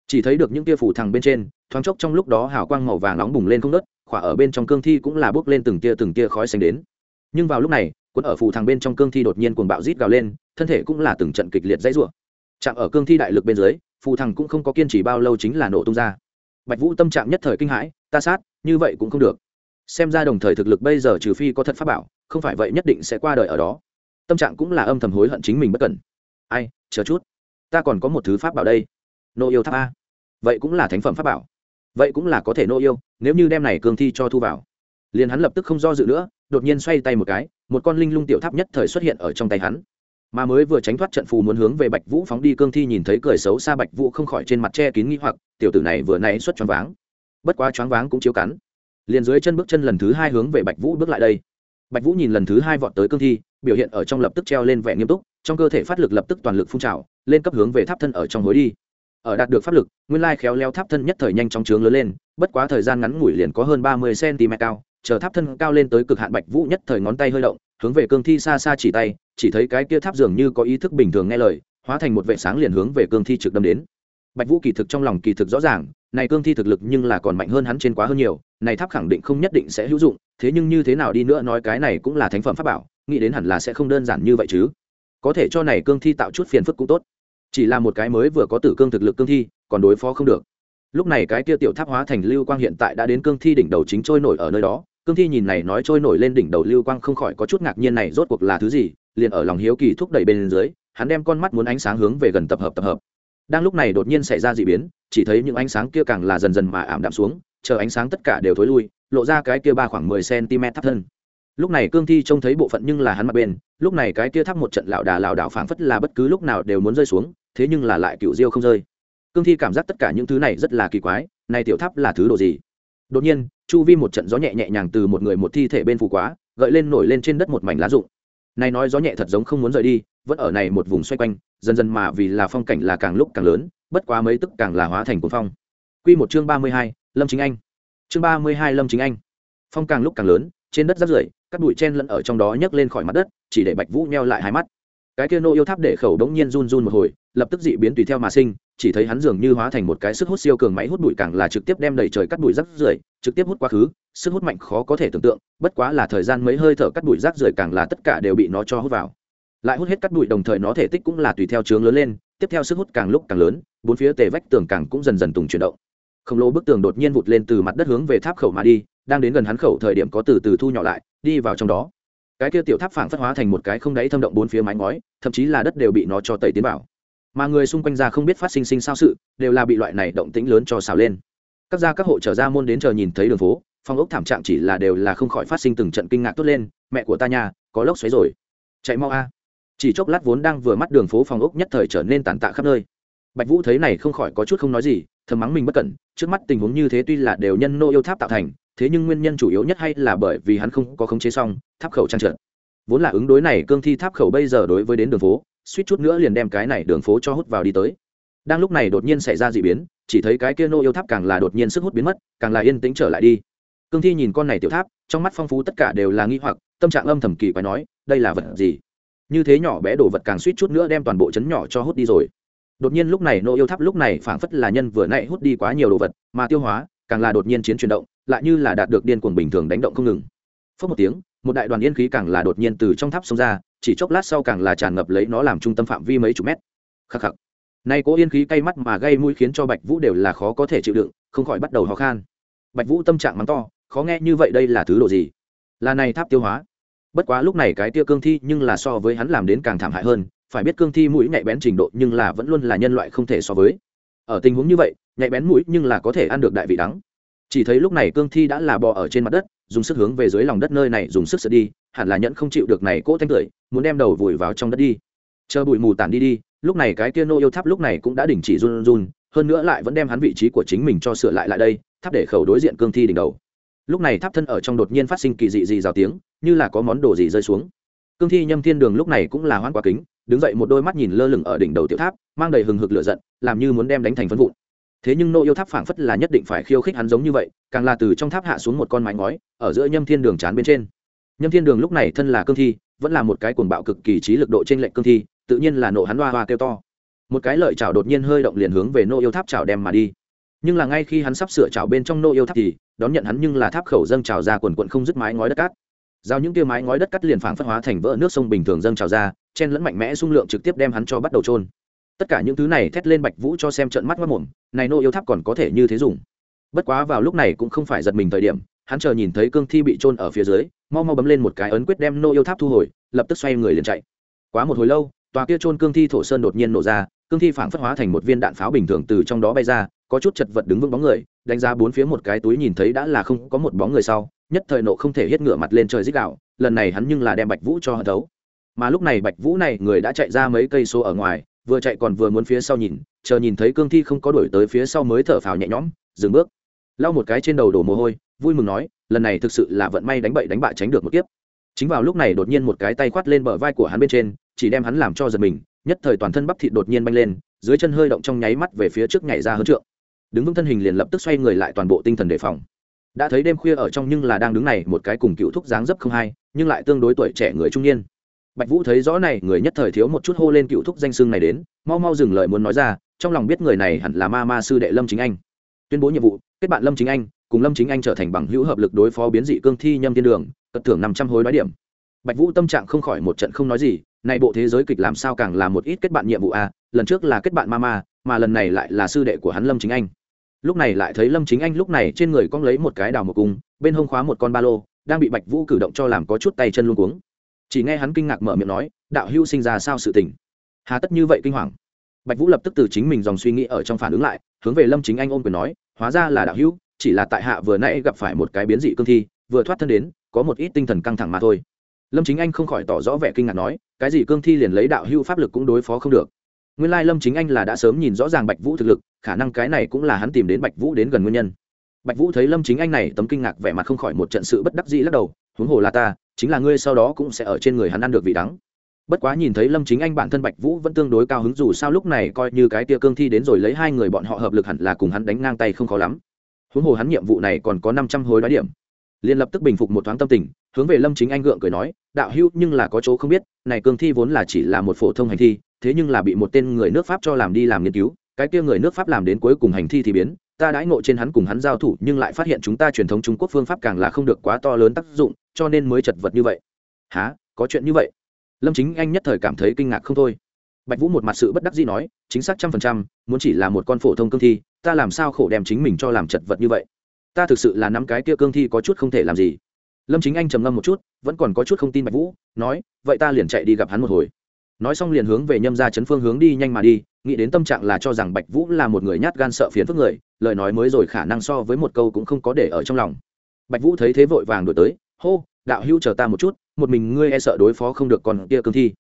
Speaker 1: Chỉ thấy được những tia phủ thằng bên trên, thoáng chốc trong lúc đó hào quang màu vàng nóng bùng lên không nớt khỏa ở bên trong cương thi cũng là bốc lên từng tia từng tia khói xanh đến. Nhưng vào lúc này quân ở phù thằng bên trong cương thi đột nhiên cuồng bạo rít gào lên, thân thể cũng là từng trận kịch liệt dãy rủa. Chạm ở cương thi đại lực bên dưới, phù thằng cũng không có kiên trì bao lâu chính là nổ tung ra. Bạch vũ tâm trạng nhất thời kinh hãi, ta sát, như vậy cũng không được. Xem ra đồng thời thực lực bây giờ trừ phi có thật pháp bảo, không phải vậy nhất định sẽ qua đời ở đó. Tâm trạng cũng là âm thầm hối hận chính mình bất cẩn. Ai, chờ chút, ta còn có một thứ pháp bảo đây. Nô yêu tháp a. Vậy cũng là thánh phẩm pháp bảo vậy cũng là có thể nô yêu, nếu như đem này cương thi cho thu vào. Liền hắn lập tức không do dự nữa, đột nhiên xoay tay một cái, một con linh lung tiểu tháp nhất thời xuất hiện ở trong tay hắn. Mà mới vừa tránh thoát trận phù muốn hướng về bạch vũ phóng đi cương thi nhìn thấy cười xấu xa bạch vũ không khỏi trên mặt che kín nghi hoặc, tiểu tử này vừa nãy xuất choáng váng. Bất quá choáng váng cũng chiếu cắn. Liền dưới chân bước chân lần thứ hai hướng về bạch vũ bước lại đây. Bạch vũ nhìn lần thứ hai vọt tới cương thi, biểu hiện ở trong lập tức treo lên vẻ nghiêm túc, trong cơ thể phát lực lập tức toàn lực phun trào, lên cấp hướng về tháp thân ở trong hối đi ở đạt được pháp lực, nguyên lai khéo léo tháp thân nhất thời nhanh trong trướng lớn lên, bất quá thời gian ngắn ngủi liền có hơn ba mươi cm cao, chờ tháp thân cao lên tới cực hạn bạch vũ nhất thời ngón tay hơi động, hướng về cương thi xa xa chỉ tay, chỉ thấy cái kia tháp dường như có ý thức bình thường nghe lời, hóa thành một vệ sáng liền hướng về cương thi trực đâm đến. Bạch vũ kỳ thực trong lòng kỳ thực rõ ràng, này cương thi thực lực nhưng là còn mạnh hơn hắn trên quá hơn nhiều, này tháp khẳng định không nhất định sẽ hữu dụng, thế nhưng như thế nào đi nữa nói cái này cũng là thánh phẩm pháp bảo, nghĩ đến hẳn là sẽ không đơn giản như vậy chứ. Có thể cho này cương thi tạo chút phiền phức cũng tốt chỉ là một cái mới vừa có tử cương thực lực cương thi, còn đối phó không được. Lúc này cái kia tiểu tháp hóa thành lưu quang hiện tại đã đến cương thi đỉnh đầu chính trôi nổi ở nơi đó. Cương thi nhìn này nói trôi nổi lên đỉnh đầu lưu quang không khỏi có chút ngạc nhiên này rốt cuộc là thứ gì, liền ở lòng hiếu kỳ thúc đẩy bên dưới, hắn đem con mắt muốn ánh sáng hướng về gần tập hợp tập hợp. Đang lúc này đột nhiên xảy ra d ị biến, chỉ thấy những ánh sáng kia càng là dần dần mà ảm đạm xuống, chờ ánh sáng tất cả đều thối lui, lộ ra cái kia ba khoảng mười cm thấp thân. Lúc này cương thi trông thấy bộ phận nhưng là hắn mặt bên, lúc này cái kia thắp một trận lảo đà lảo đảo phảng phất là bất cứ lúc nào đều muốn rơi xuống thế nhưng là lại cựu diêu không rơi. Cương thi cảm giác tất cả những thứ này rất là kỳ quái này tiểu tháp là thứ đồ gì? Đột nhiên chu vi một trận gió nhẹ nhẹ nhàng từ một người một thi thể bên phủ quá gợi lên nổi lên trên đất một mảnh lá rụng. Này nói gió nhẹ thật giống không muốn rời đi vẫn ở này một vùng xoay quanh dần dần mà vì là phong cảnh là càng lúc càng lớn bất quá mấy tức càng là hóa thành cuốn phong. Quy một chương ba mươi hai, lâm chính anh. Chương ba mươi hai lâm chính anh. Phong càng lúc càng lớn trên đất rác rưởi các bụi chen lẫn ở trong đó nhấc lên khỏi mặt đất chỉ để bạch vũ neo lại hai mắt cái kia nô yêu tháp để khẩu đống nhiên run run một hồi, lập tức dị biến tùy theo mà sinh, chỉ thấy hắn dường như hóa thành một cái sức hút siêu cường máy hút bụi càng là trực tiếp đem đầy trời cắt bụi rác rưởi, trực tiếp hút quá khứ, sức hút mạnh khó có thể tưởng tượng, bất quá là thời gian mấy hơi thở cắt bụi rác rưởi càng là tất cả đều bị nó cho hút vào. Lại hút hết cắt bụi đồng thời nó thể tích cũng là tùy theo trướng lớn lên, tiếp theo sức hút càng lúc càng lớn, bốn phía tề vách tường càng cũng dần dần tùng chuyển động. Khổng lồ bức tường đột nhiên vụt lên từ mặt đất hướng về tháp khẩu mà đi, đang đến gần hắn khẩu thời điểm có từ từ thu nhỏ lại, đi vào trong đó cái kia tiểu tháp phảng phất hóa thành một cái không đáy thâm động bốn phía mái ngói, thậm chí là đất đều bị nó cho tẩy tiến vào. Mà người xung quanh ra không biết phát sinh sinh sao sự, đều là bị loại này động tĩnh lớn cho xào lên. Các gia các hộ trở ra môn đến chờ nhìn thấy đường phố phong ốc thảm trạng chỉ là đều là không khỏi phát sinh từng trận kinh ngạc tốt lên, mẹ của ta nhà, có lốc xoáy rồi. Chạy mau a. Chỉ chốc lát vốn đang vừa mắt đường phố phòng ốc nhất thời trở nên tàn tạ khắp nơi. Bạch vũ thấy này không khỏi có chút không nói gì, thầm mắng mình bất cẩn, trước mắt tình huống như thế tuy là đều nhân nô yêu tháp tạo thành thế nhưng nguyên nhân chủ yếu nhất hay là bởi vì hắn không có khống chế xong tháp khẩu trang trượt. Vốn là ứng đối này cương thi tháp khẩu bây giờ đối với đến đường phố, suýt chút nữa liền đem cái này đường phố cho hút vào đi tới. Đang lúc này đột nhiên xảy ra d ị biến, chỉ thấy cái kia nô yêu tháp càng là đột nhiên sức hút biến mất, càng là yên tĩnh trở lại đi. Cương thi nhìn con này tiểu tháp, trong mắt phong phú tất cả đều là nghi hoặc, tâm trạng âm thầm kỳ quái nói, đây là vật gì? Như thế nhỏ bé đồ vật càng suýt chút nữa đem toàn bộ chấn nhỏ cho hút đi rồi. Đột nhiên lúc này nô yêu tháp lúc này phảng phất là nhân vừa nãy hút đi quá nhiều đồ vật, mà tiêu hóa, càng là đột nhiên chiến chuyển động lại như là đạt được điên cuồng bình thường đánh động không ngừng. Phớt một tiếng, một đại đoàn yên khí càng là đột nhiên từ trong tháp xông ra, chỉ chốc lát sau càng là tràn ngập lấy nó làm trung tâm phạm vi mấy chục mét. Khắc khắc. Nay cố yên khí cay mắt mà gây mũi khiến cho bạch vũ đều là khó có thể chịu đựng, không khỏi bắt đầu ho khan. Bạch vũ tâm trạng mắng to, khó nghe như vậy đây là thứ độ gì? Là này tháp tiêu hóa. Bất quá lúc này cái tia cương thi nhưng là so với hắn làm đến càng thảm hại hơn, phải biết cương thi mũi nhạy bén trình độ nhưng là vẫn luôn là nhân loại không thể so với. Ở tình huống như vậy, nhạy bén mũi nhưng là có thể ăn được đại vị đắng chỉ thấy lúc này cương thi đã là bò ở trên mặt đất, dùng sức hướng về dưới lòng đất nơi này dùng sức sợ đi, hẳn là nhẫn không chịu được này cỗ thanh cười muốn đem đầu vùi vào trong đất đi. Chờ bụi mù tản đi đi, lúc này cái kia nô yêu tháp lúc này cũng đã đình chỉ run run, hơn nữa lại vẫn đem hắn vị trí của chính mình cho sửa lại lại đây, tháp để khẩu đối diện cương thi đỉnh đầu. Lúc này tháp thân ở trong đột nhiên phát sinh kỳ dị dị rào tiếng, như là có món đồ gì rơi xuống. Cương thi nhâm thiên đường lúc này cũng là hoan quá kính, đứng dậy một đôi mắt nhìn lơ lửng ở đỉnh đầu tiểu tháp, mang đầy hừng hực lửa giận, làm như muốn đem đánh thành phân vụn thế nhưng nô yêu tháp phảng phất là nhất định phải khiêu khích hắn giống như vậy, càng là từ trong tháp hạ xuống một con mái ngói, ở giữa nhâm thiên đường chán bên trên. Nhâm thiên đường lúc này thân là cương thi, vẫn là một cái cuồng bạo cực kỳ trí lực độ trên lệnh cương thi, tự nhiên là nộ hắn hoa hoa kêu to. Một cái lợi chảo đột nhiên hơi động liền hướng về nô yêu tháp chảo đem mà đi. Nhưng là ngay khi hắn sắp sửa chảo bên trong nô yêu tháp thì, đón nhận hắn nhưng là tháp khẩu dâng trào ra quần quận không dứt mái ngói đất cát. Giao những tia mái ngói đất cắt liền phảng phất hóa thành vỡ nước sông bình thường dâng trào ra, chen lẫn mạnh mẽ xung lượng trực tiếp đem hắn cho bắt đầu trôn tất cả những thứ này thét lên bạch vũ cho xem trận mắt mất mồm này nô yêu tháp còn có thể như thế dùng. Bất quá vào lúc này cũng không phải giật mình thời điểm, hắn chờ nhìn thấy cương thi bị trôn ở phía dưới, mau mau bấm lên một cái ấn quyết đem nô yêu tháp thu hồi, lập tức xoay người liền chạy. Quá một hồi lâu, tòa kia trôn cương thi thổ sơn đột nhiên nổ ra, cương thi phảng phất hóa thành một viên đạn pháo bình thường từ trong đó bay ra, có chút chật vật đứng vững bóng người, đánh giá bốn phía một cái túi nhìn thấy đã là không có một bóng người sau, nhất thời nộ không thể hết ngửa mặt lên trời dích đạo lần này hắn nhưng là đem bạch vũ cho hận thấu. Mà lúc này bạch vũ này, người đã chạy ra mấy cây số ở ngoài vừa chạy còn vừa muốn phía sau nhìn, chờ nhìn thấy cương thi không có đuổi tới phía sau mới thở phào nhẹ nhõm, dừng bước. Lau một cái trên đầu đổ mồ hôi, vui mừng nói, lần này thực sự là vận may đánh bậy đánh bại tránh được một kiếp. Chính vào lúc này đột nhiên một cái tay khoát lên bờ vai của hắn bên trên, chỉ đem hắn làm cho giật mình, nhất thời toàn thân bắp thịt đột nhiên banh lên, dưới chân hơi động trong nháy mắt về phía trước nhảy ra hơn trượng. Đứng vững thân hình liền lập tức xoay người lại toàn bộ tinh thần đề phòng. Đã thấy đêm khuya ở trong nhưng là đang đứng này một cái cùng cựu thúc dáng dấp không hay nhưng lại tương đối tuổi trẻ người trung niên bạch vũ thấy rõ này, người nhất thời thiếu một chút hô lên cựu thúc danh xưng này đến, mau mau dừng lời muốn nói ra, trong lòng biết người này hẳn là ma ma sư đệ lâm chính anh. Tuyên bố nhiệm vụ, kết bạn lâm chính anh, cùng lâm chính anh trở thành bằng hữu hợp lực đối phó biến dị cương thi nhâm thiên đường cất thưởng năm trăm hối đoái điểm. Bạch vũ tâm trạng không khỏi một trận không nói gì, này bộ thế giới kịch làm sao càng là một ít kết bạn nhiệm vụ a lần trước là kết bạn ma ma, mà lần này lại là sư đệ của hắn lâm chính anh. Lúc này lại thấy lâm chính anh lúc này trên người cong lấy một cái đào một cung, bên hông khóa một con ba lô, đang bị bạch vũ cử động cho làm có chút tay chân luôn cuống chỉ nghe hắn kinh ngạc mở miệng nói, đạo hữu sinh ra sao sự tình? Hà tất như vậy kinh hoàng. Bạch vũ lập tức từ chính mình dòng suy nghĩ ở trong phản ứng lại, hướng về lâm chính anh ôm quyền nói, hóa ra là đạo hữu, chỉ là tại hạ vừa nãy gặp phải một cái biến dị cương thi, vừa thoát thân đến, có một ít tinh thần căng thẳng mà thôi. Lâm chính anh không khỏi tỏ rõ vẻ kinh ngạc nói, cái gì cương thi liền lấy đạo hữu pháp lực cũng đối phó không được. Nguyên lai lâm chính anh là đã sớm nhìn rõ ràng bạch vũ thực lực, khả năng cái này cũng là hắn tìm đến bạch vũ đến gần nguyên nhân. Bạch vũ thấy lâm chính anh này tấm kinh ngạc vẻ mặt không khỏi một trận sự bất đắc dĩ lắc đầu, huống hồ là ta chính là ngươi sau đó cũng sẽ ở trên người hắn ăn được vị đắng. Bất quá nhìn thấy lâm chính anh bản thân bạch vũ vẫn tương đối cao hứng dù sao lúc này coi như cái tia cương thi đến rồi lấy hai người bọn họ hợp lực hẳn là cùng hắn đánh ngang tay không khó lắm. Huống hồ hắn nhiệm vụ này còn có năm trăm hối đoái điểm. Liền lập tức bình phục một thoáng tâm tình, hướng về lâm chính anh gượng cười nói, đạo hữu, nhưng là có chỗ không biết, này cương thi vốn là chỉ là một phổ thông hành thi, thế nhưng là bị một tên người nước pháp cho làm đi làm nghiên cứu, cái kia người nước pháp làm đến cuối cùng hành thi thì biến ta đãi ngộ trên hắn cùng hắn giao thủ, nhưng lại phát hiện chúng ta truyền thống trung quốc phương pháp càng là không được quá to lớn tác dụng, cho nên mới chật vật như vậy. Há có chuyện như vậy? Lâm chính anh nhất thời cảm thấy kinh ngạc không thôi. Bạch vũ một mặt sự bất đắc dĩ nói, chính xác trăm phần trăm, muốn chỉ là một con phổ thông cương thi, ta làm sao khổ đem chính mình cho làm chật vật như vậy? Ta thực sự là nắm cái kia cương thi có chút không thể làm gì. Lâm chính anh trầm ngâm một chút, vẫn còn có chút không tin bạch vũ, nói, vậy ta liền chạy đi gặp hắn một hồi nói xong liền hướng về nhâm ra chấn phương hướng đi nhanh mà đi, nghĩ đến tâm trạng là cho rằng bạch vũ là một người nhát gan sợ phiền phức người, lời nói mới rồi khả năng so với một câu cũng không có để ở trong lòng. Bạch vũ thấy thế vội vàng đổi tới, hô, đạo hữu chờ ta một chút, một mình ngươi e sợ đối phó không được còn kia cương thi.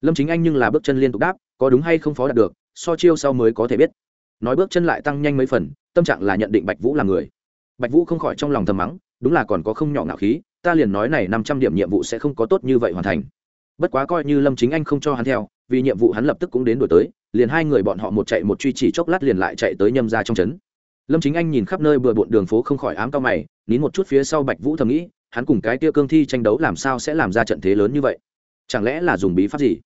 Speaker 1: Lâm chính anh nhưng là bước chân liên tục đáp, có đúng hay không phó đạt được, so chiêu sau mới có thể biết. Nói bước chân lại tăng nhanh mấy phần, tâm trạng là nhận định bạch vũ là người. Bạch vũ không khỏi trong lòng thầm mắng, đúng là còn có không nhỏ ngạo khí, ta liền nói này năm trăm điểm nhiệm vụ sẽ không có tốt như vậy hoàn thành bất quá coi như lâm chính anh không cho hắn theo, vì nhiệm vụ hắn lập tức cũng đến đổi tới, liền hai người bọn họ một chạy một truy chỉ chốc lát liền lại chạy tới nhâm ra trong trấn. Lâm chính anh nhìn khắp nơi bừa bộn đường phố không khỏi ám cao mày, nín một chút phía sau bạch vũ thầm nghĩ, hắn cùng cái tia cương thi tranh đấu làm sao sẽ làm ra trận thế lớn như vậy? Chẳng lẽ là dùng bí pháp gì?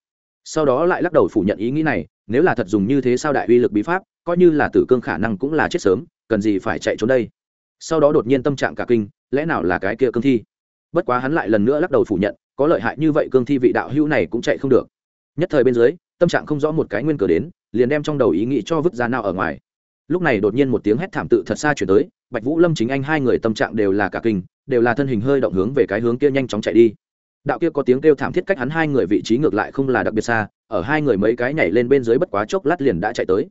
Speaker 1: Sau đó lại lắc đầu phủ nhận ý nghĩ này, nếu là thật dùng như thế sao đại uy lực bí pháp, coi như là tử cương khả năng cũng là chết sớm, cần gì phải chạy trốn đây? Sau đó đột nhiên tâm trạng cả kinh, lẽ nào là cái kia cương thi? Bất quá hắn lại lần nữa lắc đầu phủ nhận có lợi hại như vậy cương thi vị đạo hữu này cũng chạy không được. Nhất thời bên dưới, tâm trạng không rõ một cái nguyên cờ đến, liền đem trong đầu ý nghĩ cho vứt ra nào ở ngoài. Lúc này đột nhiên một tiếng hét thảm tự thật xa chuyển tới, bạch vũ lâm chính anh hai người tâm trạng đều là cả kinh, đều là thân hình hơi động hướng về cái hướng kia nhanh chóng chạy đi. Đạo kia có tiếng kêu thảm thiết cách hắn hai người vị trí ngược lại không là đặc biệt xa, ở hai người mấy cái nhảy lên bên dưới bất quá chốc lát liền đã chạy tới.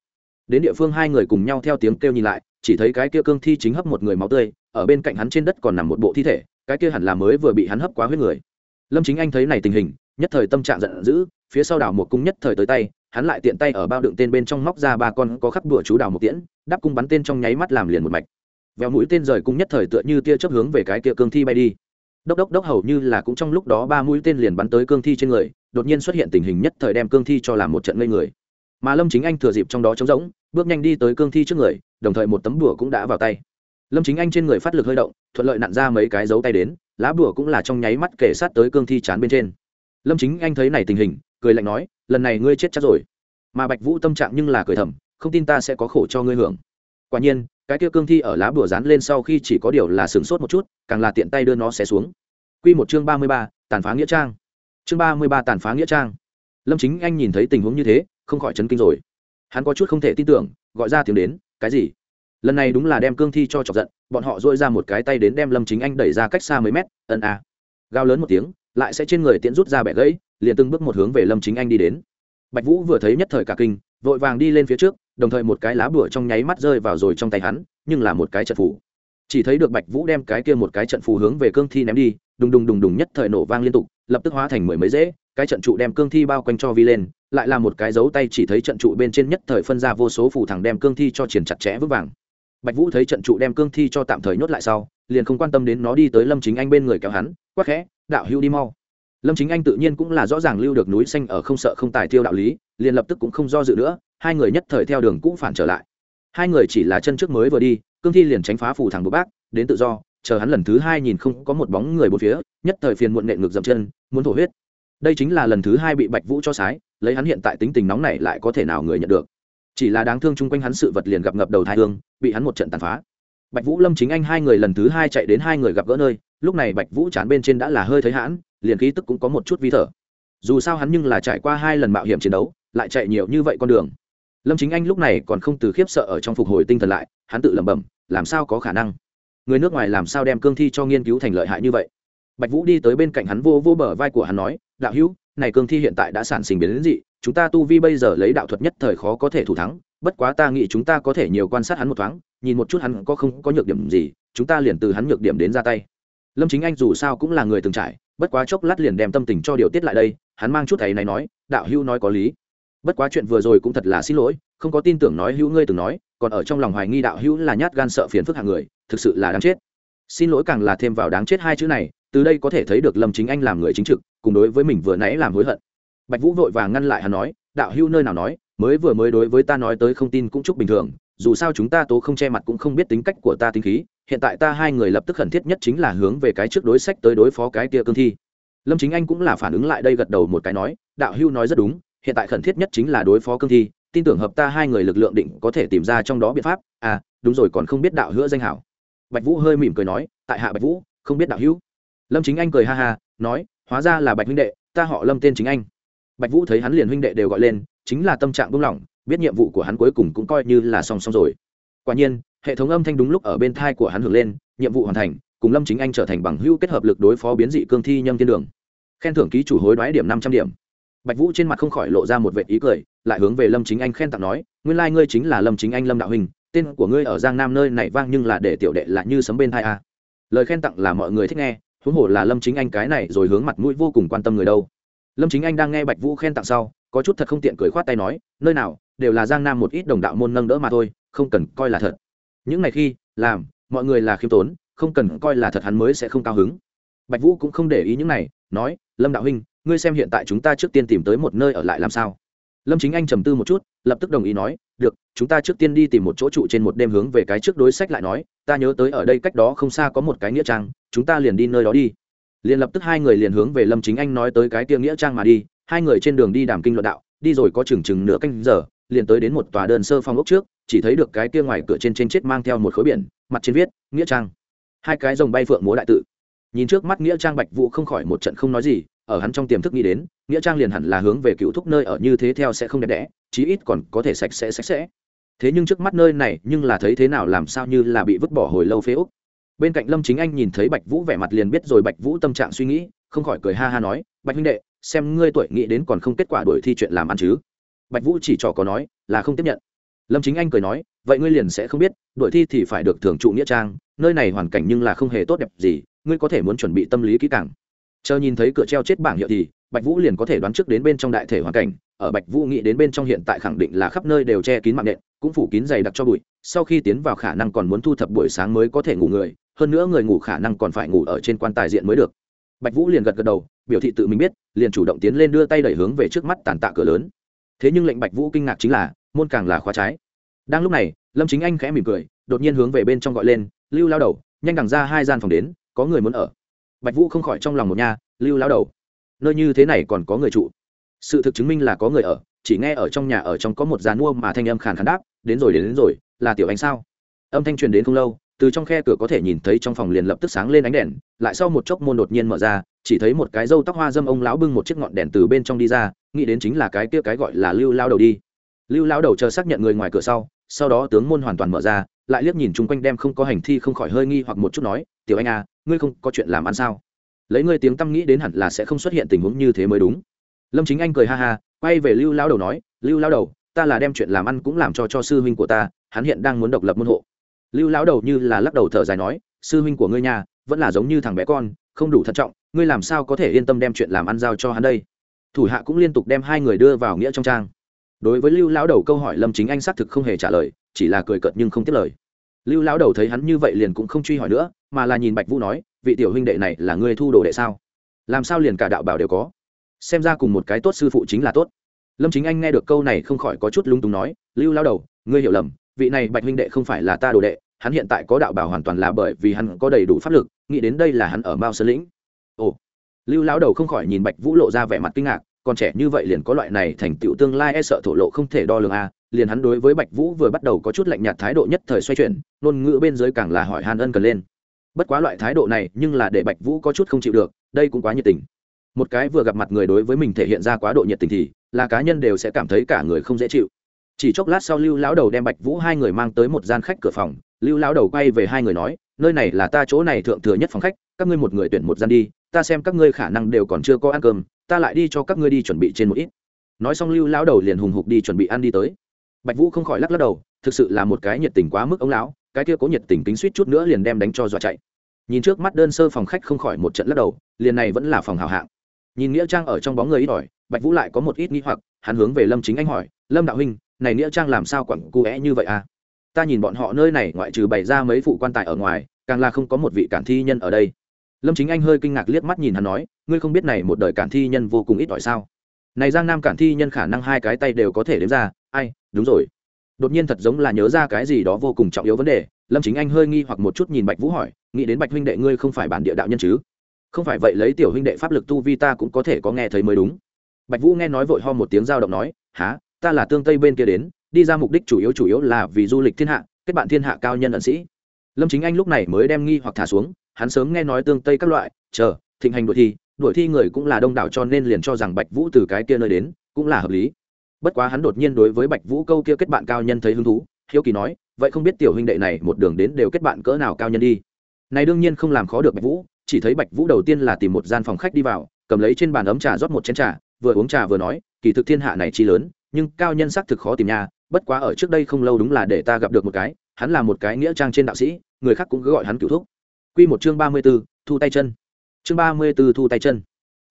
Speaker 1: Đến địa phương hai người cùng nhau theo tiếng kêu nhìn lại, chỉ thấy cái kia cương thi chính hấp một người máu tươi, ở bên cạnh hắn trên đất còn nằm một bộ thi thể, cái kia hẳn là mới vừa bị hắn hấp quá huyết người lâm chính anh thấy này tình hình, nhất thời tâm trạng giận dữ, phía sau đảo một cung nhất thời tới tay, hắn lại tiện tay ở bao đựng tên bên trong móc ra ba con có khắc đùa chú đảo một tiễn, đắp cung bắn tên trong nháy mắt làm liền một mạch. Vèo mũi tên rời cung nhất thời tựa như tia chớp hướng về cái kia cương thi bay đi. Đốc đốc đốc hầu như là cũng trong lúc đó ba mũi tên liền bắn tới cương thi trên người, đột nhiên xuất hiện tình hình nhất thời đem cương thi cho làm một trận ngây người. Mà lâm chính anh thừa dịp trong đó trống rỗng, bước nhanh đi tới cương thi trước người, đồng thời một tấm đùa cũng đã vào tay. Lâm chính anh trên người phát lực hơi động, thuận lợi nặn ra mấy cái dấu tay đến lá bùa cũng là trong nháy mắt kể sát tới cương thi chán bên trên. Lâm chính anh thấy này tình hình, cười lạnh nói, lần này ngươi chết chắc rồi. Mà bạch vũ tâm trạng nhưng là cười thầm, không tin ta sẽ có khổ cho ngươi hưởng. Quả nhiên, cái kia cương thi ở lá bùa dán lên sau khi chỉ có điều là sửng sốt một chút, càng là tiện tay đưa nó xé xuống. Q một chương ba mươi ba, tàn phá nghĩa trang. Chương ba mươi ba, tàn phá nghĩa trang. Lâm chính anh nhìn thấy tình huống như thế, không khỏi chấn kinh rồi. Hắn có chút không thể tin tưởng, gọi ra tiếng đến, cái gì? Lần này đúng là đem cương thi cho chọc giận, bọn họ dội ra một cái tay đến đem lâm chính anh đẩy ra cách xa mấy mét, ân a. À. gao lớn một tiếng, lại sẽ trên người tiễn rút ra bẻ gãy, liền từng bước một hướng về lâm chính anh đi đến. Bạch vũ vừa thấy nhất thời cả kinh, vội vàng đi lên phía trước, đồng thời một cái lá bửa trong nháy mắt rơi vào rồi trong tay hắn, nhưng là một cái trận phủ chỉ thấy được bạch vũ đem cái kia một cái trận phù hướng về cương thi ném đi, đùng đùng đùng đùng nhất thời nổ vang liên tục, lập tức hóa thành mười mấy dễ, cái trận trụ đem cương thi bao quanh cho vi lên, lại là một cái dấu tay chỉ thấy trận trụ bên trên nhất thời phân ra vô số phù thẳng đem cương thi cho triển chặt chẽ vững vàng bạch vũ thấy trận trụ đem cương thi cho tạm thời nhốt lại sau, liền không quan tâm đến nó đi tới lâm chính anh bên người kéo hắn quắc khẽ, đạo hữu đi mau. Lâm chính anh tự nhiên cũng là rõ ràng lưu được núi xanh ở không sợ không tài tiêu đạo lý, liền lập tức cũng không do dự nữa, hai người nhất thời theo đường cũ phản trở lại. Hai người chỉ là chân trước mới vừa đi, cương thi liền tránh phá phủ thẳng bố bác, đến tự do, chờ hắn lần thứ hai nhìn không có một bóng người bốn phía, nhất thời phiền muộn nện ngược dậm chân, muốn thổ huyết. Đây chính là lần thứ hai bị bạch vũ cho sái, lấy hắn hiện tại tính tình nóng này lại có thể nào người nhận được chỉ là đáng thương chung quanh hắn sự vật liền gặp ngập đầu thai hương, bị hắn một trận tàn phá. Bạch vũ lâm chính anh hai người lần thứ hai chạy đến hai người gặp gỡ nơi, lúc này bạch vũ chán bên trên đã là hơi thấy hãn, liền khí tức cũng có một chút vi thở. Dù sao hắn nhưng là trải qua hai lần mạo hiểm chiến đấu, lại chạy nhiều như vậy con đường. Lâm chính anh lúc này còn không từ khiếp sợ ở trong phục hồi tinh thần lại, hắn tự lẩm bẩm, làm sao có khả năng? Người nước ngoài làm sao đem cương thi cho nghiên cứu thành lợi hại như vậy? Bạch vũ đi tới bên cạnh hắn vô vô bờ vai của hắn nói, đạo hữu, này cương thi hiện tại đã sản sinh biến dị chúng ta tu vi bây giờ lấy đạo thuật nhất thời khó có thể thủ thắng, bất quá ta nghĩ chúng ta có thể nhiều quan sát hắn một thoáng, nhìn một chút hắn có không có nhược điểm gì, chúng ta liền từ hắn nhược điểm đến ra tay. Lâm chính anh dù sao cũng là người từng trải, bất quá chốc lát liền đem tâm tình cho điều tiết lại đây, hắn mang chút thầy này nói, đạo hữu nói có lý. Bất quá chuyện vừa rồi cũng thật là xin lỗi, không có tin tưởng nói hữu ngươi từng nói, còn ở trong lòng hoài nghi đạo hữu là nhát gan sợ phiền phức hạng người, thực sự là đáng chết. Xin lỗi càng là thêm vào đáng chết hai chữ này, từ đây có thể thấy được lâm chính anh làm người chính trực, cùng đối với mình vừa nãy làm hối hận bạch vũ vội vàng ngăn lại hắn nói, đạo hữu nơi nào nói, mới vừa mới đối với ta nói tới không tin cũng chúc bình thường, dù sao chúng ta tố không che mặt cũng không biết tính cách của ta tính khí, hiện tại ta hai người lập tức khẩn thiết nhất chính là hướng về cái trước đối sách tới đối phó cái kia cương thi. Lâm chính anh cũng là phản ứng lại đây gật đầu một cái nói, đạo hưu nói rất đúng, hiện tại khẩn thiết nhất chính là đối phó cương thi, tin tưởng hợp ta hai người lực lượng định có thể tìm ra trong đó biện pháp. À đúng rồi, còn không biết đạo hữu danh hảo. Bạch vũ hơi mỉm cười nói, tại hạ bạch vũ, không biết đạo hữu. Lâm chính anh cười ha ha, nói, hóa ra là bạch huynh đệ, ta họ lâm tên chính anh bạch vũ thấy hắn liền huynh đệ đều gọi lên, chính là tâm trạng buông lỏng, biết nhiệm vụ của hắn cuối cùng cũng coi như là song song rồi. Quả nhiên, hệ thống âm thanh đúng lúc ở bên thai của hắn hưởng lên, nhiệm vụ hoàn thành, cùng lâm chính anh trở thành bằng hữu kết hợp lực đối phó biến dị cương thi nhâm thiên đường. Khen thưởng ký chủ hối đoái điểm năm trăm điểm. Bạch vũ trên mặt không khỏi lộ ra một vệ ý cười, lại hướng về lâm chính anh khen tặng nói, nguyên lai、like、ngươi chính là lâm chính anh lâm đạo hình tên của ngươi ở giang nam nơi này vang nhưng là để tiểu đệ là như sấm bên thai a lời khen tặng là mọi người thích nghe, huống hồ là lâm chính anh cái này rồi hướng mặt mũi vô cùng quan tâm người đâu lâm chính anh đang nghe bạch vũ khen tặng sau, có chút thật không tiện cười khoát tay nói, nơi nào, đều là giang nam một ít đồng đạo môn nâng đỡ mà thôi, không cần coi là thật. Những ngày khi, làm, mọi người là khiêm tốn, không cần coi là thật hắn mới sẽ không cao hứng. Bạch vũ cũng không để ý những này, nói, lâm đạo huynh, ngươi xem hiện tại chúng ta trước tiên tìm tới một nơi ở lại làm sao? Lâm chính anh trầm tư một chút, lập tức đồng ý nói, được, chúng ta trước tiên đi tìm một chỗ trụ trên một đêm hướng về cái trước đối sách lại nói, ta nhớ tới ở đây cách đó không xa có một cái nghĩa trang, chúng ta liền đi nơi đó đi liền lập tức hai người liền hướng về lâm chính anh nói tới cái tiệm nghĩa trang mà đi, hai người trên đường đi đàm kinh luận đạo, đi rồi có chừng chừng nửa canh giờ, liền tới đến một tòa đơn sơ phong ốc trước, chỉ thấy được cái kia ngoài cửa trên trên chết mang theo một khối biển, mặt trên viết, nghĩa trang. Hai cái rồng bay phượng múa đại tự. Nhìn trước mắt nghĩa trang bạch vũ không khỏi một trận không nói gì, ở hắn trong tiềm thức nghĩ đến, nghĩa trang liền hẳn là hướng về cựu thúc nơi ở như thế theo sẽ không đẹp đẽ, chí ít còn có thể sạch sẽ sạch sẽ. Thế nhưng trước mắt nơi này, nhưng là thấy thế nào làm sao như là bị vứt bỏ hồi lâu phế úc bên cạnh lâm chính anh nhìn thấy bạch vũ vẻ mặt liền biết rồi bạch vũ tâm trạng suy nghĩ, không khỏi cười ha ha nói, bạch huynh đệ, xem ngươi tuổi nghĩ đến còn không kết quả đổi thi chuyện làm ăn chứ? Bạch vũ chỉ trò có nói, là không tiếp nhận. Lâm chính anh cười nói, vậy ngươi liền sẽ không biết đổi thi thì phải được thưởng trụ nghĩa trang, nơi này hoàn cảnh nhưng là không hề tốt đẹp gì, ngươi có thể muốn chuẩn bị tâm lý kỹ càng. Chờ nhìn thấy cửa treo chết bảng hiệu thì, bạch vũ liền có thể đoán trước đến bên trong đại thể hoàn cảnh, ở bạch vũ nghĩ đến bên trong hiện tại khẳng định là khắp nơi đều che kín mạng nện, cũng phủ kín dày đặc cho bụi, sau khi tiến vào khả năng còn muốn thu thập buổi sáng mới có thể ngủ người hơn nữa người ngủ khả năng còn phải ngủ ở trên quan tài diện mới được. Bạch vũ liền gật gật đầu biểu thị tự mình biết liền chủ động tiến lên đưa tay đẩy hướng về trước mắt tàn tạ cửa lớn. Thế nhưng lệnh bạch vũ kinh ngạc chính là môn càng là khóa trái. Đang lúc này lâm chính anh khẽ mỉm cười đột nhiên hướng về bên trong gọi lên lưu lao đầu nhanh đằng ra hai gian phòng đến có người muốn ở. Bạch vũ không khỏi trong lòng một nha lưu lao đầu nơi như thế này còn có người trụ. Sự thực chứng minh là có người ở chỉ nghe ở trong nhà ở trong có một dàn mua mà thanh âm khàn khàn đáp đến rồi đến, đến rồi là tiểu anh sao? Âm thanh truyền đến không lâu từ trong khe cửa có thể nhìn thấy trong phòng liền lập tức sáng lên ánh đèn, lại sau một chốc môn đột nhiên mở ra, chỉ thấy một cái râu tóc hoa dâm ông lão bưng một chiếc ngọn đèn từ bên trong đi ra, nghĩ đến chính là cái kia cái gọi là lưu lao đầu đi. Lưu lao đầu chờ xác nhận người ngoài cửa sau sau đó tướng môn hoàn toàn mở ra, lại liếc nhìn chung quanh đem không có hành thi không khỏi hơi nghi hoặc một chút nói, tiểu anh à ngươi không có chuyện làm ăn sao? Lấy ngươi tiếng tâm nghĩ đến hẳn là sẽ không xuất hiện tình huống như thế mới đúng. Lâm chính anh cười ha ha, quay về lưu lao đầu nói, lưu lao đầu, ta là đem chuyện làm ăn cũng làm cho cho sư huynh của ta, hắn hiện đang muốn độc lập môn hộ lưu lão đầu như là lắc đầu thở dài nói, sư huynh của ngươi nhà, vẫn là giống như thằng bé con, không đủ thận trọng, ngươi làm sao có thể yên tâm đem chuyện làm ăn giao cho hắn đây? Thủ hạ cũng liên tục đem hai người đưa vào nghĩa trong trang. Đối với lưu lão đầu câu hỏi lâm chính anh xác thực không hề trả lời, chỉ là cười cợt nhưng không tiếp lời. Lưu lão đầu thấy hắn như vậy liền cũng không truy hỏi nữa, mà là nhìn bạch vũ nói, vị tiểu huynh đệ này là ngươi thu đồ đệ sao? Làm sao liền cả đạo bảo đều có? Xem ra cùng một cái tốt sư phụ chính là tốt. Lâm chính anh nghe được câu này không khỏi có chút lung túng nói, lưu lao đầu, ngươi hiểu lầm vị này bạch huynh đệ không phải là ta đồ đệ, hắn hiện tại có đạo bảo hoàn toàn là bởi vì hắn có đầy đủ pháp lực, nghĩ đến đây là hắn ở mao sơn lĩnh. Ồ, lưu lão đầu không khỏi nhìn bạch vũ lộ ra vẻ mặt kinh ngạc, còn trẻ như vậy liền có loại này thành tựu tương lai e sợ thổ lộ không thể đo lường a liền hắn đối với bạch vũ vừa bắt đầu có chút lạnh nhạt thái độ nhất thời xoay chuyển, ngôn ngữ bên dưới càng là hỏi hàn ân cần lên. Bất quá loại thái độ này, nhưng là để bạch vũ có chút không chịu được, đây cũng quá nhiệt tình. Một cái vừa gặp mặt người đối với mình thể hiện ra quá độ nhiệt tình thì, là cá nhân đều sẽ cảm thấy cả người không dễ chịu chỉ chốc lát sau lưu lão đầu đem bạch vũ hai người mang tới một gian khách cửa phòng. Lưu lão đầu quay về hai người nói, nơi này là ta chỗ này thượng thừa nhất phòng khách, các ngươi một người tuyển một gian đi, ta xem các ngươi khả năng đều còn chưa có ăn cơm, ta lại đi cho các ngươi đi chuẩn bị trên một ít. Nói xong lưu lão đầu liền hùng hục đi chuẩn bị ăn đi tới. Bạch vũ không khỏi lắc lắc đầu, thực sự là một cái nhiệt tình quá mức ông lão, cái kia có nhiệt tình kính suýt chút nữa liền đem đánh cho dọa chạy. Nhìn trước mắt đơn sơ phòng khách không khỏi một trận lắc đầu, liền này vẫn là phòng hào hạng. Nhìn nghĩa trang ở trong bóng người ít ỏi, bạch vũ lại có một ít nghi hoặc, hắn hướng về lâm chính anh hỏi, lâm đạo huynh này nghĩa trang làm sao quẳng cu é như vậy à? Ta nhìn bọn họ nơi này ngoại trừ bày ra mấy phụ quan tài ở ngoài, càng là không có một vị cản thi nhân ở đây. Lâm chính anh hơi kinh ngạc liếc mắt nhìn hắn nói, ngươi không biết này một đời cản thi nhân vô cùng ít ỏi sao? Này giang nam cản thi nhân khả năng hai cái tay đều có thể đếm ra, ai, đúng rồi. Đột nhiên thật giống là nhớ ra cái gì đó vô cùng trọng yếu vấn đề, lâm chính anh hơi nghi hoặc một chút nhìn bạch vũ hỏi, nghĩ đến bạch huynh đệ ngươi không phải bản địa đạo nhân chứ? Không phải vậy lấy tiểu huynh đệ pháp lực tu vi ta cũng có thể có nghe thấy mới đúng. Bạch vũ nghe nói vội ho một tiếng giao động nói há ta là tương tây bên kia đến, đi ra mục đích chủ yếu chủ yếu là vì du lịch thiên hạ, kết bạn thiên hạ cao nhân ẩn sĩ. Lâm chính anh lúc này mới đem nghi hoặc thả xuống, hắn sớm nghe nói tương tây các loại, chờ, thịnh hành đuổi thi đuổi thi người cũng là đông đảo cho nên liền cho rằng bạch vũ từ cái kia nơi đến, cũng là hợp lý. Bất quá hắn đột nhiên đối với bạch vũ câu kia kết bạn cao nhân thấy hứng thú, hiếu kỳ nói, vậy không biết tiểu huynh đệ này một đường đến đều kết bạn cỡ nào cao nhân đi? Này đương nhiên không làm khó được bạch vũ, chỉ thấy bạch vũ đầu tiên là tìm một gian phòng khách đi vào, cầm lấy trên bàn ấm trà rót một chén trà, vừa uống trà vừa nói, kỳ thực thiên hạ này chi lớn nhưng cao nhân xác thực khó tìm nhà bất quá ở trước đây không lâu đúng là để ta gặp được một cái hắn là một cái nghĩa trang trên đạo sĩ người khác cũng cứ gọi hắn cựu thúc. Quy một chương ba mươi 34, thu tay chân. Chương ba mươi 34 thu tay chân.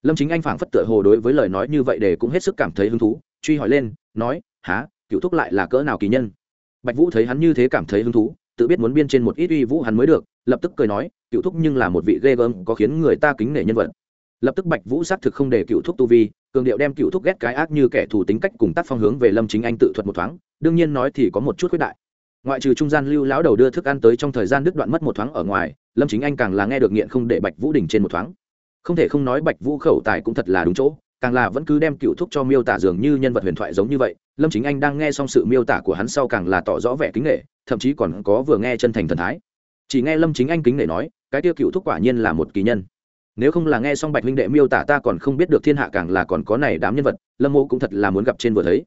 Speaker 1: Lâm chính anh phảng phất tựa hồ đối với lời nói như vậy để cũng hết sức cảm thấy hứng thú truy hỏi lên nói há cựu thúc lại là cỡ nào kỳ nhân? Bạch vũ thấy hắn như thế cảm thấy hứng thú tự biết muốn biên trên một ít uy vũ hắn mới được lập tức cười nói cựu thúc nhưng là một vị ghê gớm có khiến người ta kính nể nhân vật. Lập tức bạch vũ xác thực không để cựu thúc tu vi cường điệu đem cựu thúc ghét cái ác như kẻ thù tính cách cùng tác phong hướng về lâm chính anh tự thuật một thoáng, đương nhiên nói thì có một chút khuyết đại. Ngoại trừ trung gian lưu lão đầu đưa thức ăn tới trong thời gian đứt đoạn mất một thoáng ở ngoài, lâm chính anh càng là nghe được nghiện không để bạch vũ đỉnh trên một thoáng. Không thể không nói bạch vũ khẩu tài cũng thật là đúng chỗ, càng là vẫn cứ đem cựu thúc cho miêu tả dường như nhân vật huyền thoại giống như vậy, lâm chính anh đang nghe xong sự miêu tả của hắn sau càng là tỏ rõ vẻ kính nghệ thậm chí còn có vừa nghe chân thành thần thái. Chỉ nghe lâm chính anh kính nghệ nói, cái tiêu cựu thúc quả nhiên là một kỳ nhân nếu không là nghe xong bạch huynh đệ miêu tả ta còn không biết được thiên hạ càng là còn có này đám nhân vật, lâm mô cũng thật là muốn gặp trên vừa thấy.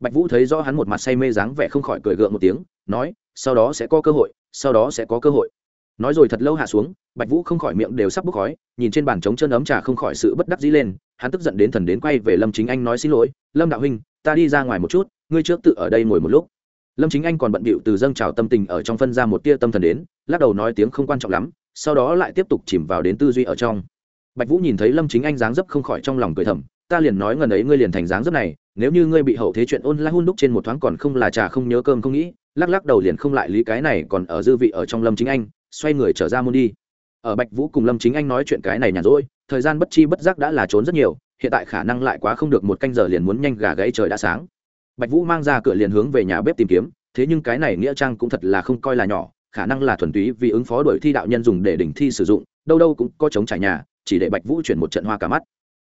Speaker 1: Bạch vũ thấy rõ hắn một mặt say mê dáng vẻ không khỏi cười gượng một tiếng, nói, sau đó sẽ có cơ hội, sau đó sẽ có cơ hội. Nói rồi thật lâu hạ xuống, bạch vũ không khỏi miệng đều sắp bốc khói, nhìn trên bàn trống chân ấm trà không khỏi sự bất đắc dĩ lên, hắn tức giận đến thần đến quay về lâm chính anh nói, xin lỗi, lâm đạo huynh, ta đi ra ngoài một chút, ngươi trước tự ở đây ngồi một lúc. Lâm chính anh còn bận bịu từ dâng trào tâm tình ở trong phân ra một tia tâm thần đến, lắc đầu nói tiếng không quan trọng lắm, sau đó lại tiếp tục chìm vào đến tư duy ở trong bạch vũ nhìn thấy lâm chính anh dáng dấp không khỏi trong lòng cười thầm, ta liền nói ngần ấy ngươi liền thành dáng dấp này, nếu như ngươi bị hậu thế chuyện ôn la hun đúc trên một thoáng còn không là trà không nhớ cơm không nghĩ, lắc lắc đầu liền không lại lý cái này còn ở dư vị ở trong lâm chính anh, xoay người trở ra môn đi. Ở bạch vũ cùng lâm chính anh nói chuyện cái này nhàn rỗi, thời gian bất chi bất giác đã là trốn rất nhiều, hiện tại khả năng lại quá không được một canh giờ liền muốn nhanh gà gãy trời đã sáng. Bạch vũ mang ra cửa liền hướng về nhà bếp tìm kiếm, thế nhưng cái này nghĩa trang cũng thật là không coi là nhỏ, khả năng là thuần túy vì ứng phó đổi thi đạo nhân dùng để đỉnh thi sử dụng, đâu đâu cũng có chống trải nhà chỉ để bạch vũ chuyển một trận hoa cả mắt.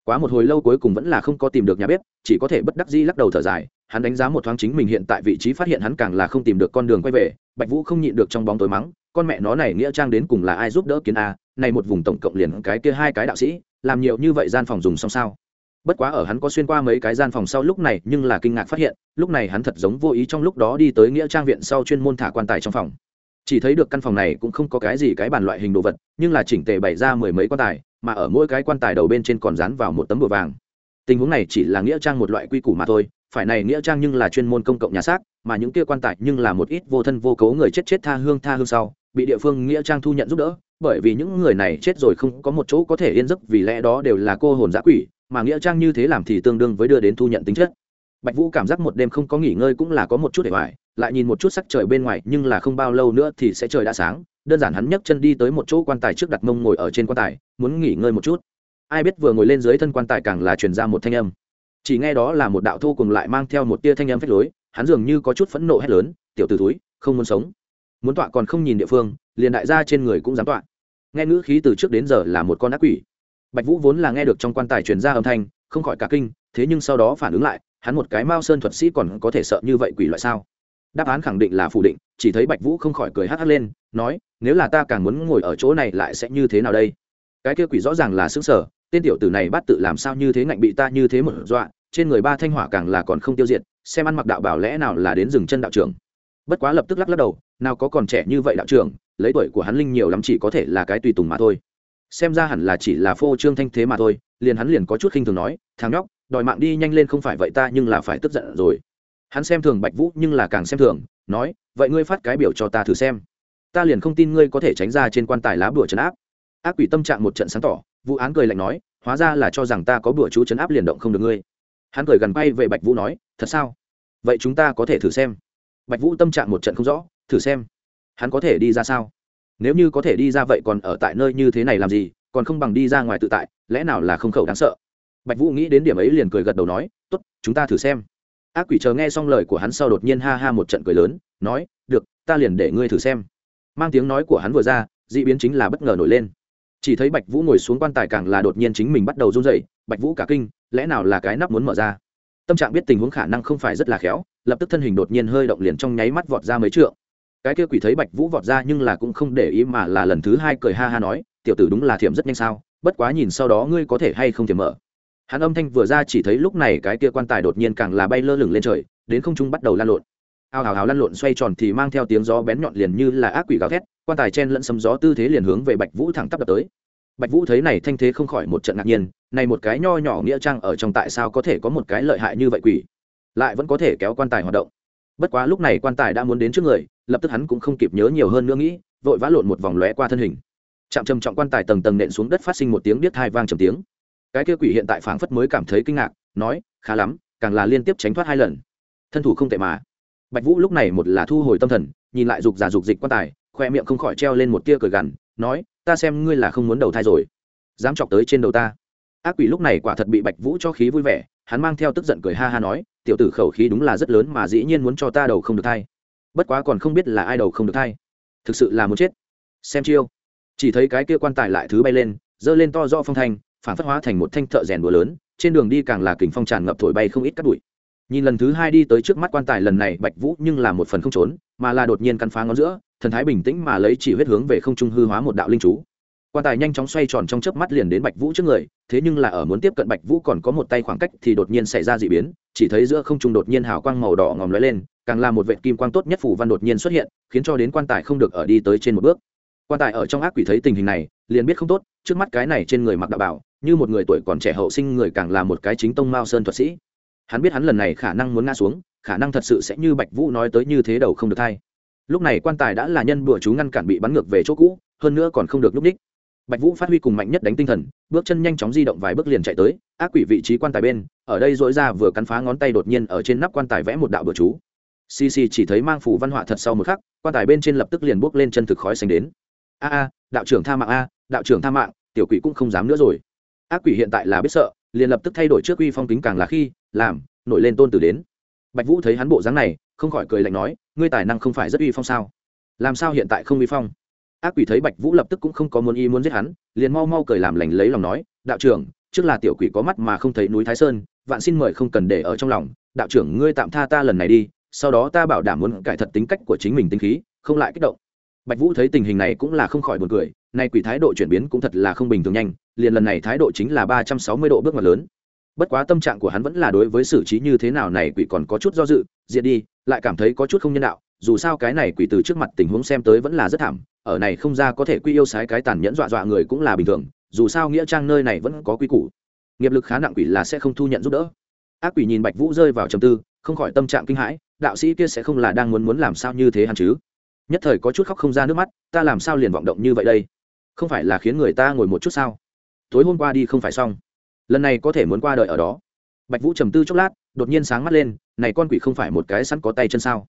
Speaker 1: Quá một hồi lâu cuối cùng vẫn là không có tìm được nhà bếp, chỉ có thể bất đắc dĩ lắc đầu thở dài, hắn đánh giá một thoáng chính mình hiện tại vị trí phát hiện hắn càng là không tìm được con đường quay về, bạch vũ không nhịn được trong bóng tối mắng, con mẹ nó này nghĩa trang đến cùng là ai giúp đỡ kiến a, này một vùng tổng cộng liền cái kia hai cái đạo sĩ, làm nhiều như vậy gian phòng dùng xong sao? Bất quá ở hắn có xuyên qua mấy cái gian phòng sau lúc này nhưng là kinh ngạc phát hiện, lúc này hắn thật giống vô ý trong lúc đó đi tới nghĩa trang viện sau chuyên môn thả quan tài trong phòng. Chỉ thấy được căn phòng này cũng không có cái gì cái bàn loại hình đồ vật, nhưng là chỉnh tề bày ra mười mấy quan tài mà ở mỗi cái quan tài đầu bên trên còn dán vào một tấm bùa vàng. Tình huống này chỉ là nghĩa trang một loại quy củ mà thôi, phải này nghĩa trang nhưng là chuyên môn công cộng nhà xác, mà những kia quan tài nhưng là một ít vô thân vô cấu người chết chết tha hương tha hương sau, bị địa phương nghĩa trang thu nhận giúp đỡ, bởi vì những người này chết rồi không có một chỗ có thể yên giấc vì lẽ đó đều là cô hồn giã quỷ, mà nghĩa trang như thế làm thì tương đương với đưa đến thu nhận tính chất bạch vũ cảm giác một đêm không có nghỉ ngơi cũng là có một chút để hoài, lại nhìn một chút sắc trời bên ngoài, nhưng là không bao lâu nữa thì sẽ trời đã sáng. Đơn giản hắn nhấc chân đi tới một chỗ quan tài trước đặt mông ngồi ở trên quan tài, muốn nghỉ ngơi một chút. Ai biết vừa ngồi lên dưới thân quan tài càng là truyền ra một thanh âm. Chỉ nghe đó là một đạo thu cùng lại mang theo một tia thanh âm phách lối, hắn dường như có chút phẫn nộ hét lớn, tiểu t ử túi không muốn sống. Muốn tọa còn không nhìn địa phương, liền đại gia trên người cũng dám tọa. Nghe ngữ khí từ trước đến giờ là một con ác quỷ. Bạch vũ vốn là nghe được trong quan tài truyền ra âm thanh, không khỏi cả kinh, thế nhưng sau đó phản ứng lại hắn một cái mao sơn thuật sĩ còn có thể sợ như vậy quỷ loại sao? Đáp án khẳng định là phủ định, chỉ thấy bạch vũ không khỏi cười hắt hắt lên, nói, nếu là ta càng muốn ngồi ở chỗ này lại sẽ như thế nào đây? Cái kia quỷ rõ ràng là xứng sở, tên tiểu tử này bắt tự làm sao như thế ngạnh bị ta như thế một dọa, trên người ba thanh hỏa càng là còn không tiêu diệt, xem ăn mặc đạo bảo lẽ nào là đến dừng chân đạo trưởng. Bất quá lập tức lắc lắc đầu, nào có còn trẻ như vậy đạo trưởng, lấy tuổi của hắn linh nhiều lắm chỉ có thể là cái tùy tùng mà thôi. Xem ra hẳn là chỉ là phô trương thanh thế mà thôi, liền hắn liền có chút khinh thường nói, thằng nhóc đòi mạng đi nhanh lên không phải vậy ta nhưng là phải tức giận rồi. Hắn xem thường bạch vũ nhưng là càng xem thường, nói, vậy ngươi phát cái biểu cho ta thử xem. Ta liền không tin ngươi có thể tránh ra trên quan tài lá bùa trấn áp. Ác quỷ tâm trạng một trận sáng tỏ vụ án cười lạnh nói, hóa ra là cho rằng ta có bùa chú trấn áp liền động không được ngươi. Hắn cười gần bay về bạch vũ nói, thật sao? Vậy chúng ta có thể thử xem. Bạch vũ tâm trạng một trận không rõ, thử xem. Hắn có thể đi ra sao? Nếu như có thể đi ra vậy còn ở tại nơi như thế này làm gì? Còn không bằng đi ra ngoài tự tại, lẽ nào là không khẩu đáng sợ? Bạch vũ nghĩ đến điểm ấy liền cười gật đầu nói, tốt, chúng ta thử xem. Ác quỷ chờ nghe xong lời của hắn sau đột nhiên ha ha một trận cười lớn, nói, được, ta liền để ngươi thử xem. Mang tiếng nói của hắn vừa ra d ị biến chính là bất ngờ nổi lên. Chỉ thấy bạch vũ ngồi xuống quan tài càng là đột nhiên chính mình bắt đầu run dậy bạch vũ cả kinh, lẽ nào là cái nắp muốn mở ra? Tâm trạng biết tình huống khả năng không phải rất là khéo, lập tức thân hình đột nhiên hơi động liền trong nháy mắt vọt ra mấy trượng. Cái kia quỷ thấy bạch vũ vọt ra nhưng là cũng không để ý mà là lần thứ hai cười ha ha nói, tiểu tử đúng là thiểm rất nhanh sao, bất quá nhìn sau đó ngươi có thể hay không thiểm mở hắn âm thanh vừa ra chỉ thấy lúc này cái kia quan tài đột nhiên càng là bay lơ lửng lên trời, đến không trung bắt đầu lan lộn. Ao hào hào lăn lộn xoay tròn thì mang theo tiếng gió bén nhọn liền như là ác quỷ gào thét, quan tài chen lẫn sấm gió tư thế liền hướng về bạch vũ thẳng tắp đập tới. Bạch vũ thấy này thanh thế không khỏi một trận ngạc nhiên, này một cái nho nhỏ nghĩa trang ở trong tại sao có thể có một cái lợi hại như vậy quỷ? Lại vẫn có thể kéo quan tài hoạt động. Bất quá lúc này quan tài đã muốn đến trước người, lập tức hắn cũng không kịp nhớ nhiều hơn nữa nghĩ, vội vã lộn một vòng lóe qua thân hình. Chạm trầm trọng quan tài tầng tầng nện xuống đất phát sinh một tiếng biết hai vang trầm tiếng cái kia quỷ hiện tại phảng phất mới cảm thấy kinh ngạc, nói, khá lắm, càng là liên tiếp tránh thoát hai lần. Thân thủ không tệ mà. Bạch vũ lúc này một là thu hồi tâm thần, nhìn lại dục giả dục dịch quan tài, khoe miệng không khỏi treo lên một tia cười gằn, nói, ta xem ngươi là không muốn đầu thai rồi. Dám chọc tới trên đầu ta. Ác quỷ lúc này quả thật bị bạch vũ cho khí vui vẻ, hắn mang theo tức giận cười ha ha nói, tiểu tử khẩu khí đúng là rất lớn mà dĩ nhiên muốn cho ta đầu không được thai. Bất quá còn không biết là ai đầu không được thai. Thực sự là muốn chết. Xem chiêu. Chỉ thấy cái kia quan tài lại thứ bay lên, giơ lên to do phong thanh phản phất hóa thành một thanh thợ rèn búa lớn, trên đường đi càng là kình phong tràn ngập thổi bay không ít cắt bụi. Nhìn lần thứ hai đi tới trước mắt quan tài lần này, bạch vũ nhưng là một phần không trốn, mà là đột nhiên căn phá ngón giữa, thần thái bình tĩnh mà lấy chỉ huyết hướng về không trung hư hóa một đạo linh chú. Quan tài nhanh chóng xoay tròn trong chớp mắt liền đến bạch vũ trước người, thế nhưng là ở muốn tiếp cận bạch vũ còn có một tay khoảng cách thì đột nhiên xảy ra dị biến, chỉ thấy giữa không trung đột nhiên hào quang màu đỏ ngòm lóe lên, càng là một vệt kim quang tốt nhất phủ văn đột nhiên xuất hiện, khiến cho đến quan tài không được ở đi tới trên một bước quan tài ở trong ác quỷ thấy tình hình này, liền biết không tốt, trước mắt cái này trên người mặc đạo bảo, như một người tuổi còn trẻ hậu sinh người càng là một cái chính tông mao sơn thuật sĩ. Hắn biết hắn lần này khả năng muốn ngã xuống, khả năng thật sự sẽ như bạch vũ nói tới như thế đầu không được thay lúc này quan tài đã là nhân bùa chú ngăn cản bị bắn ngược về chỗ cũ, hơn nữa còn không được lúc ních bạch vũ phát huy cùng mạnh nhất đánh tinh thần, bước chân nhanh chóng di động vài bước liền chạy tới, ác quỷ vị trí quan tài bên, ở đây dỗi ra vừa cắn phá ngón tay đột nhiên ở trên nắp quan tài vẽ một đạo bừa chú. Cc chỉ thấy mang phủ văn họa thật sau một khắc, quan tài bên trên lập tức liền bốc lên chân thực khói xanh đến a a, đạo trưởng tha mạng a, đạo trưởng tha mạng, tiểu quỷ cũng không dám nữa rồi. Ác quỷ hiện tại là biết sợ, liền lập tức thay đổi trước uy phong kính càng là khi, làm, nổi lên tôn tử đến. Bạch vũ thấy hắn bộ dáng này, không khỏi cười lạnh nói, ngươi tài năng không phải rất uy phong sao? Làm sao hiện tại không uy phong? Ác quỷ thấy bạch vũ lập tức cũng không có muốn y muốn giết hắn, liền mau mau cười làm lành lấy lòng nói, đạo trưởng, trước là tiểu quỷ có mắt mà không thấy núi thái sơn, vạn xin mời không cần để ở trong lòng, đạo trưởng ngươi tạm tha ta lần này đi, sau đó ta bảo đảm muốn cải thật tính cách của chính mình tinh khí, không lại kích động bạch vũ thấy tình hình này cũng là không khỏi buồn cười, nay quỷ thái độ chuyển biến cũng thật là không bình thường nhanh, liền lần này thái độ chính là ba trăm sáu mươi độ bước ngoặt lớn. Bất quá tâm trạng của hắn vẫn là đối với xử trí như thế nào này quỷ còn có chút do dự, diệt đi, lại cảm thấy có chút không nhân đạo, dù sao cái này quỷ từ trước mặt tình huống xem tới vẫn là rất thảm, ở này không ra có thể quy yêu sái cái tàn nhẫn dọa dọa người cũng là bình thường, dù sao nghĩa trang nơi này vẫn có quy củ. Nghiệp lực khá nặng quỷ là sẽ không thu nhận giúp đỡ. Ác quỷ nhìn bạch vũ rơi vào trầm tư, không khỏi tâm trạng kinh hãi, đạo sĩ kia sẽ không là đang muốn muốn làm sao như thế hắn chứ? Nhất thời có chút khóc không ra nước mắt ta làm sao liền vọng động như vậy đây? Không phải là khiến người ta ngồi một chút sao? Tối hôm qua đi không phải xong. Lần này có thể muốn qua đợi ở đó. Bạch vũ trầm tư chốc lát đột nhiên sáng mắt lên này con quỷ không phải một cái sẵn có tay chân sao?